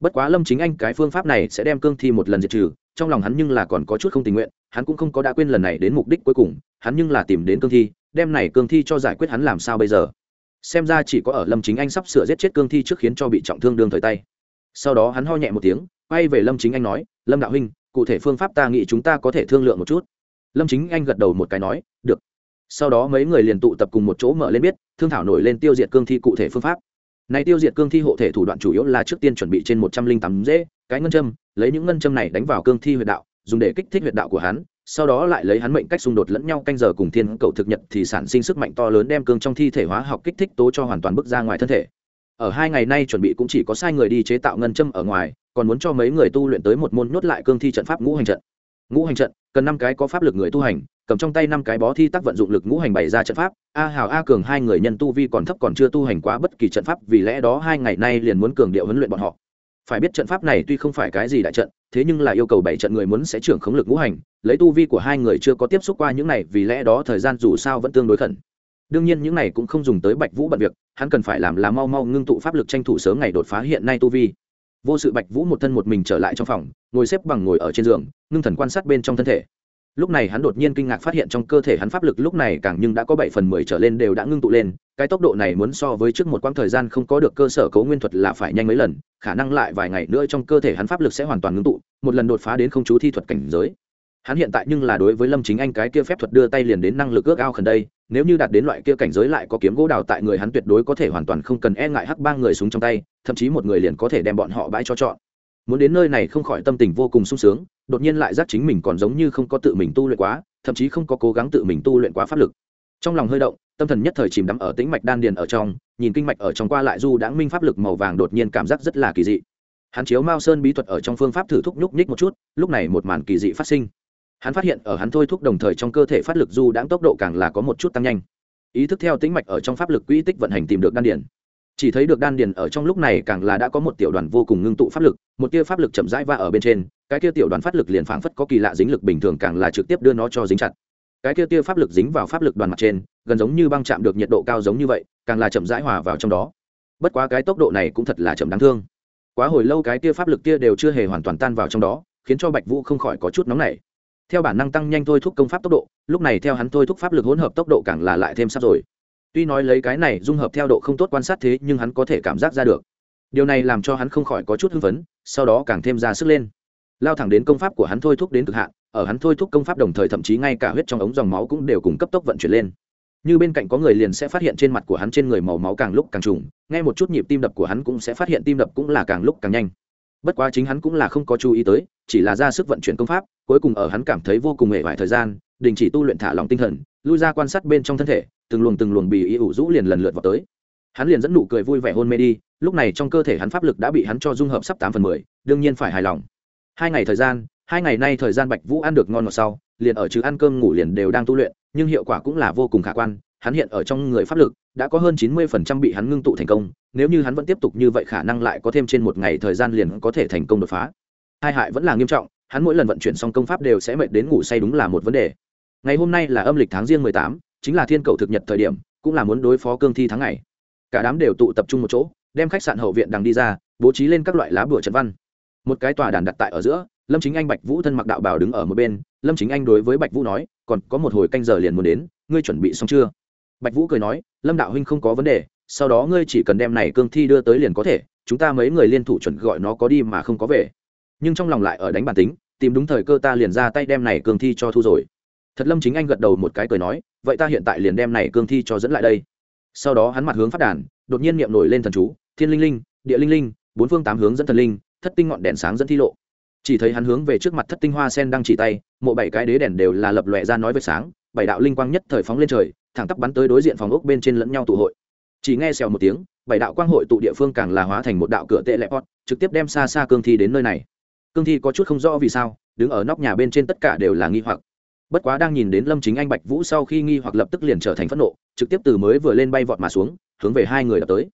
Speaker 1: bất quá lâm chính anh cái phương pháp này sẽ đem cương thi một lần diệt trừ, trong lòng hắn nhưng là còn có chút không tình nguyện, hắn cũng không có đã quên lần này đến mục đích cuối cùng, hắn nhưng là tìm đến cương thi, đem này cương thi cho giải quyết hắn làm sao bây giờ. Xem ra chỉ có ở lâm chính anh sắp sửa giết chết cương thi trước khiến cho bị trọng thương đương thời tay. Sau đó hắn ho nhẹ một tiếng, quay về lâm chính anh nói, lâm đạo huynh, cụ thể phương pháp ta nghĩ chúng ta có thể thương lượng một chút. Lâm chính anh gật đầu một cái nói, được. Sau đó mấy người liền tụ tập cùng một chỗ mở lên biết, thương thảo nổi lên tiêu diệt cương thi cụ thể phương pháp này tiêu diệt cương thi hộ thể thủ đoạn chủ yếu là trước tiên chuẩn bị trên một trăm linh tám dễ, cái ngân châm, lấy những ngân châm này đánh vào cương thi huyệt đạo, dùng để kích thích huyệt đạo của hắn, sau đó lại lấy hắn mệnh cách xung đột lẫn nhau canh giờ cùng thiên cầu thực nhật thì sản sinh sức mạnh to lớn đem cương trong thi thể hóa học kích thích tố cho hoàn toàn bước ra ngoài thân thể. Ở hai ngày nay chuẩn bị cũng chỉ có sai người đi chế tạo ngân châm ở ngoài, còn muốn cho mấy người tu luyện tới một môn nhốt lại cương thi trận pháp ngũ hành trận ngũ hành trận, cần năm cái có pháp lực người tu hành, cầm trong tay năm cái bó thi tác vận dụng lực ngũ hành bày ra trận pháp. A hào, a cường hai người nhân tu vi còn thấp còn chưa tu hành quá bất kỳ trận pháp, vì lẽ đó hai ngày nay liền muốn cường điệu huấn luyện bọn họ. Phải biết trận pháp này tuy không phải cái gì đại trận, thế nhưng là yêu cầu bảy trận người muốn sẽ trưởng khống lực ngũ hành, lấy tu vi của hai người chưa có tiếp xúc qua những này, vì lẽ đó thời gian dù sao vẫn tương đối khẩn. Đương nhiên những này cũng không dùng tới bạch vũ bận việc, hắn cần phải làm là mau mau ngưng tụ pháp lực tranh thủ sớm ngày đột phá hiện nay tu vi vô sự bạch vũ một thân một mình trở lại trong phòng, ngồi xếp bằng ngồi ở trên giường, ngưng thần quan sát bên trong thân thể. Lúc này hắn đột nhiên kinh ngạc phát hiện trong cơ thể hắn pháp lực lúc này càng nhưng đã có bảy phần mười trở lên đều đã ngưng tụ lên, cái tốc độ này muốn so với trước một quãng thời gian không có được cơ sở cấu nguyên thuật là phải nhanh mấy lần, khả năng lại vài ngày nữa trong cơ thể hắn pháp lực sẽ hoàn toàn ngưng tụ, một lần đột phá đến không chú thi thuật cảnh giới. Hắn hiện tại nhưng là đối với lâm chính anh cái kia phép thuật đưa tay liền đến năng lực ước ao khẩn đây, nếu như đạt đến loại kia cảnh giới lại có kiếm gỗ đào tại người hắn tuyệt đối có thể hoàn toàn không cần e ngại hắc ba người súng trong tay thậm chí một người liền có thể đem bọn họ bãi cho chọn. Muốn đến nơi này không khỏi tâm tình vô cùng sung sướng, đột nhiên lại giác chính mình còn giống như không có tự mình tu luyện quá, thậm chí không có cố gắng tự mình tu luyện quá pháp lực. Trong lòng hơi động, tâm thần nhất thời chìm đắm ở tĩnh mạch đan điền ở trong, nhìn kinh mạch ở trong qua lại du đãng minh pháp lực màu vàng đột nhiên cảm giác rất là kỳ dị. Hắn chiếu mao sơn bí thuật ở trong phương pháp thử thúc nhúc nhích một chút, lúc này một màn kỳ dị phát sinh. Hắn phát hiện ở hắn thôi thúc đồng thời trong cơ thể phát lực du đãng tốc độ càng là có một chút tăng nhanh. Ý thức theo tĩnh mạch ở trong pháp lực quỹ tích vận hành tìm được đan điền chỉ thấy được đan điền ở trong lúc này càng là đã có một tiểu đoàn vô cùng ngưng tụ pháp lực, một tia pháp lực chậm rãi va ở bên trên, cái kia tiểu đoàn pháp lực liền phảng phất có kỳ lạ dính lực bình thường càng là trực tiếp đưa nó cho dính chặt. Cái kia tia pháp lực dính vào pháp lực đoàn mặt trên, gần giống như băng chạm được nhiệt độ cao giống như vậy, càng là chậm rãi hòa vào trong đó. Bất quá cái tốc độ này cũng thật là chậm đáng thương. Quá hồi lâu cái tia pháp lực tia đều chưa hề hoàn toàn tan vào trong đó, khiến cho bạch vũ không khỏi có chút nóng nảy. Theo bản năng tăng nhanh thôi thúc công pháp tốc độ, lúc này theo hắn thôi thúc pháp lực hỗn hợp tốc độ càng là lại thêm sắp rồi tuy nói lấy cái này dung hợp theo độ không tốt quan sát thế, nhưng hắn có thể cảm giác ra được. Điều này làm cho hắn không khỏi có chút hưng phấn, sau đó càng thêm ra sức lên. Lao thẳng đến công pháp của hắn thôi thúc đến cực hạn, ở hắn thôi thúc công pháp đồng thời thậm chí ngay cả huyết trong ống dòng máu cũng đều cùng cấp tốc vận chuyển lên. Như bên cạnh có người liền sẽ phát hiện trên mặt của hắn trên người màu máu càng lúc càng trùng ngay một chút nhịp tim đập của hắn cũng sẽ phát hiện tim đập cũng là càng lúc càng nhanh. Bất quá chính hắn cũng là không có chú ý tới, chỉ là ra sức vận chuyển công pháp, cuối cùng ở hắn cảm thấy vô cùng mệt mỏi thời gian, đình chỉ tu luyện thả lòng tinh thần, lui ra quan sát bên trong thân thể từng luồng từng luồng bì ý ủ rũ liền lần lượt vào tới. Hắn liền dẫn nụ cười vui vẻ hôn mê đi, lúc này trong cơ thể hắn pháp lực đã bị hắn cho dung hợp sắp tám phần mười, đương nhiên phải hài lòng. Hai ngày thời gian, hai ngày nay thời gian bạch vũ ăn được ngon ngọt sau, liền ở chứ ăn cơm ngủ liền đều đang tu luyện, nhưng hiệu quả cũng là vô cùng khả quan, hắn hiện ở trong người pháp lực đã có hơn chín mươi phần trăm bị hắn ngưng tụ thành công, nếu như hắn vẫn tiếp tục như vậy khả năng lại có thêm trên một ngày thời gian liền có thể thành công đột phá. Hai hại vẫn là nghiêm trọng, hắn mỗi lần vận chuyển xong công pháp đều sẽ mệt đến ngủ say đúng là một vấn đề. Ngày hôm nay là âm lịch tháng riêng mười tám chính là thiên cầu thực nhật thời điểm, cũng là muốn đối phó cương thi tháng ngày. Cả đám đều tụ tập trung một chỗ, đem khách sạn hậu viện đằng đi ra, bố trí lên các loại lá bửa trận văn. Một cái tòa đàn đặt tại ở giữa, lâm chính anh, bạch vũ thân mặc đạo bảo đứng ở một bên. Lâm chính anh đối với bạch vũ nói, còn có một hồi canh giờ liền muốn đến, ngươi chuẩn bị xong chưa? Bạch vũ cười nói, lâm đạo huynh không có vấn đề, sau đó ngươi chỉ cần đem này cương thi đưa tới liền có thể, chúng ta mấy người liên thủ chuẩn gọi nó có đi mà không có về. Nhưng trong lòng lại ở đánh bản tính, tìm đúng thời cơ ta liền ra tay đem này cương thi cho thu rồi thật lâm chính anh gật đầu một cái cười nói, vậy ta hiện tại liền đem này cương thi cho dẫn lại đây. Sau đó hắn mặt hướng phát đàn, đột nhiên niệm nổi lên thần chú, thiên linh linh, địa linh linh, bốn phương tám hướng dẫn thần linh, thất tinh ngọn đèn sáng dẫn thi lộ. Chỉ thấy hắn hướng về trước mặt thất tinh hoa sen đang chỉ tay, mộ bảy cái đế đèn đều là lập lòe ra nói với sáng, bảy đạo linh quang nhất thời phóng lên trời, thẳng tắp bắn tới đối diện phòng ốc bên trên lẫn nhau tụ hội. Chỉ nghe xèo một tiếng, bảy đạo quang hội tụ địa phương càng là hóa thành một đạo cửa tệ lẹp pot, trực tiếp đem xa xa cương thi đến nơi này. Cương thi có chút không rõ vì sao, đứng ở nóc nhà bên trên tất cả đều là nghi hoặc bất quá đang nhìn đến lâm chính anh bạch vũ sau khi nghi hoặc lập tức liền trở thành phẫn nộ, trực tiếp từ mới vừa lên bay vọt mà xuống, hướng về hai người đập tới.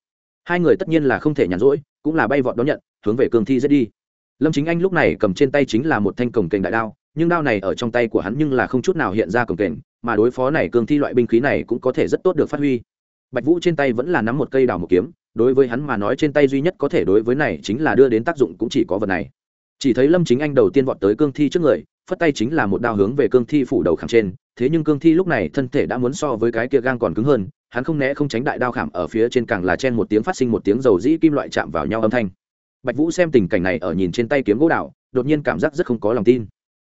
Speaker 1: Hai người tất nhiên là không thể nhàn rỗi, cũng là bay vọt đón nhận, hướng về cương thi dễ đi. Lâm chính anh lúc này cầm trên tay chính là một thanh cổng kềnh đại đao, nhưng đao này ở trong tay của hắn nhưng là không chút nào hiện ra cổng kềnh, mà đối phó này cương thi loại binh khí này cũng có thể rất tốt được phát huy. Bạch vũ trên tay vẫn là nắm một cây đào một kiếm, đối với hắn mà nói trên tay duy nhất có thể đối với này chính là đưa đến tác dụng cũng chỉ có vật này. Chỉ thấy lâm chính anh đầu tiên vọt tới cương thi trước người phất tay chính là một đao hướng về cương thi phủ đầu khảm trên, thế nhưng cương thi lúc này thân thể đã muốn so với cái kia gang còn cứng hơn, hắn không né không tránh đại đao khảm ở phía trên càng là chen một tiếng phát sinh một tiếng dầu dĩ kim loại chạm vào nhau âm thanh. Bạch vũ xem tình cảnh này ở nhìn trên tay kiếm gỗ đạo đột nhiên cảm giác rất không có lòng tin.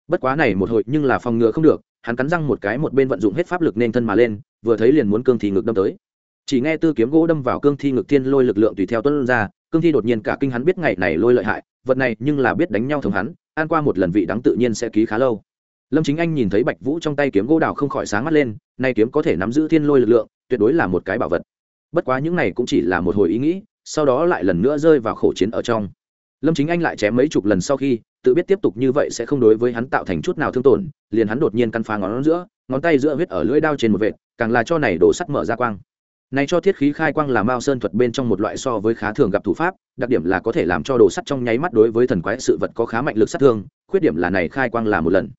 Speaker 1: Bất quá này một hồi nhưng là phòng ngừa không được, hắn cắn răng một cái một bên vận dụng hết pháp lực nên thân mà lên, vừa thấy liền muốn cương thi ngực đâm tới. Chỉ nghe tư kiếm gỗ đâm vào cương thi ngực thiên lôi lực lượng tùy theo tuân ra, cương thi đột nhiên cả kinh hắn biết ngày này lôi lợi hại, vật này nhưng là biết đánh nhau thường hắn ăn qua một lần vị đắng tự nhiên sẽ ký khá lâu. Lâm chính anh nhìn thấy bạch vũ trong tay kiếm gỗ đào không khỏi sáng mắt lên, nay kiếm có thể nắm giữ thiên lôi lực lượng, tuyệt đối là một cái bảo vật. Bất quá những này cũng chỉ là một hồi ý nghĩ, sau đó lại lần nữa rơi vào khổ chiến ở trong. Lâm chính anh lại chém mấy chục lần sau khi, tự biết tiếp tục như vậy sẽ không đối với hắn tạo thành chút nào thương tổn, liền hắn đột nhiên căn phá ngón giữa, ngón tay giữa huyết ở lưỡi đao trên một vệt, càng là cho này đổ sắt mở ra quang này cho thiết khí khai quang là mao sơn thuật bên trong một loại so với khá thường gặp thủ pháp, đặc điểm là có thể làm cho đồ sắt trong nháy mắt đối với thần quái sự vật có khá mạnh lực sát thương, khuyết điểm là này khai quang là một lần.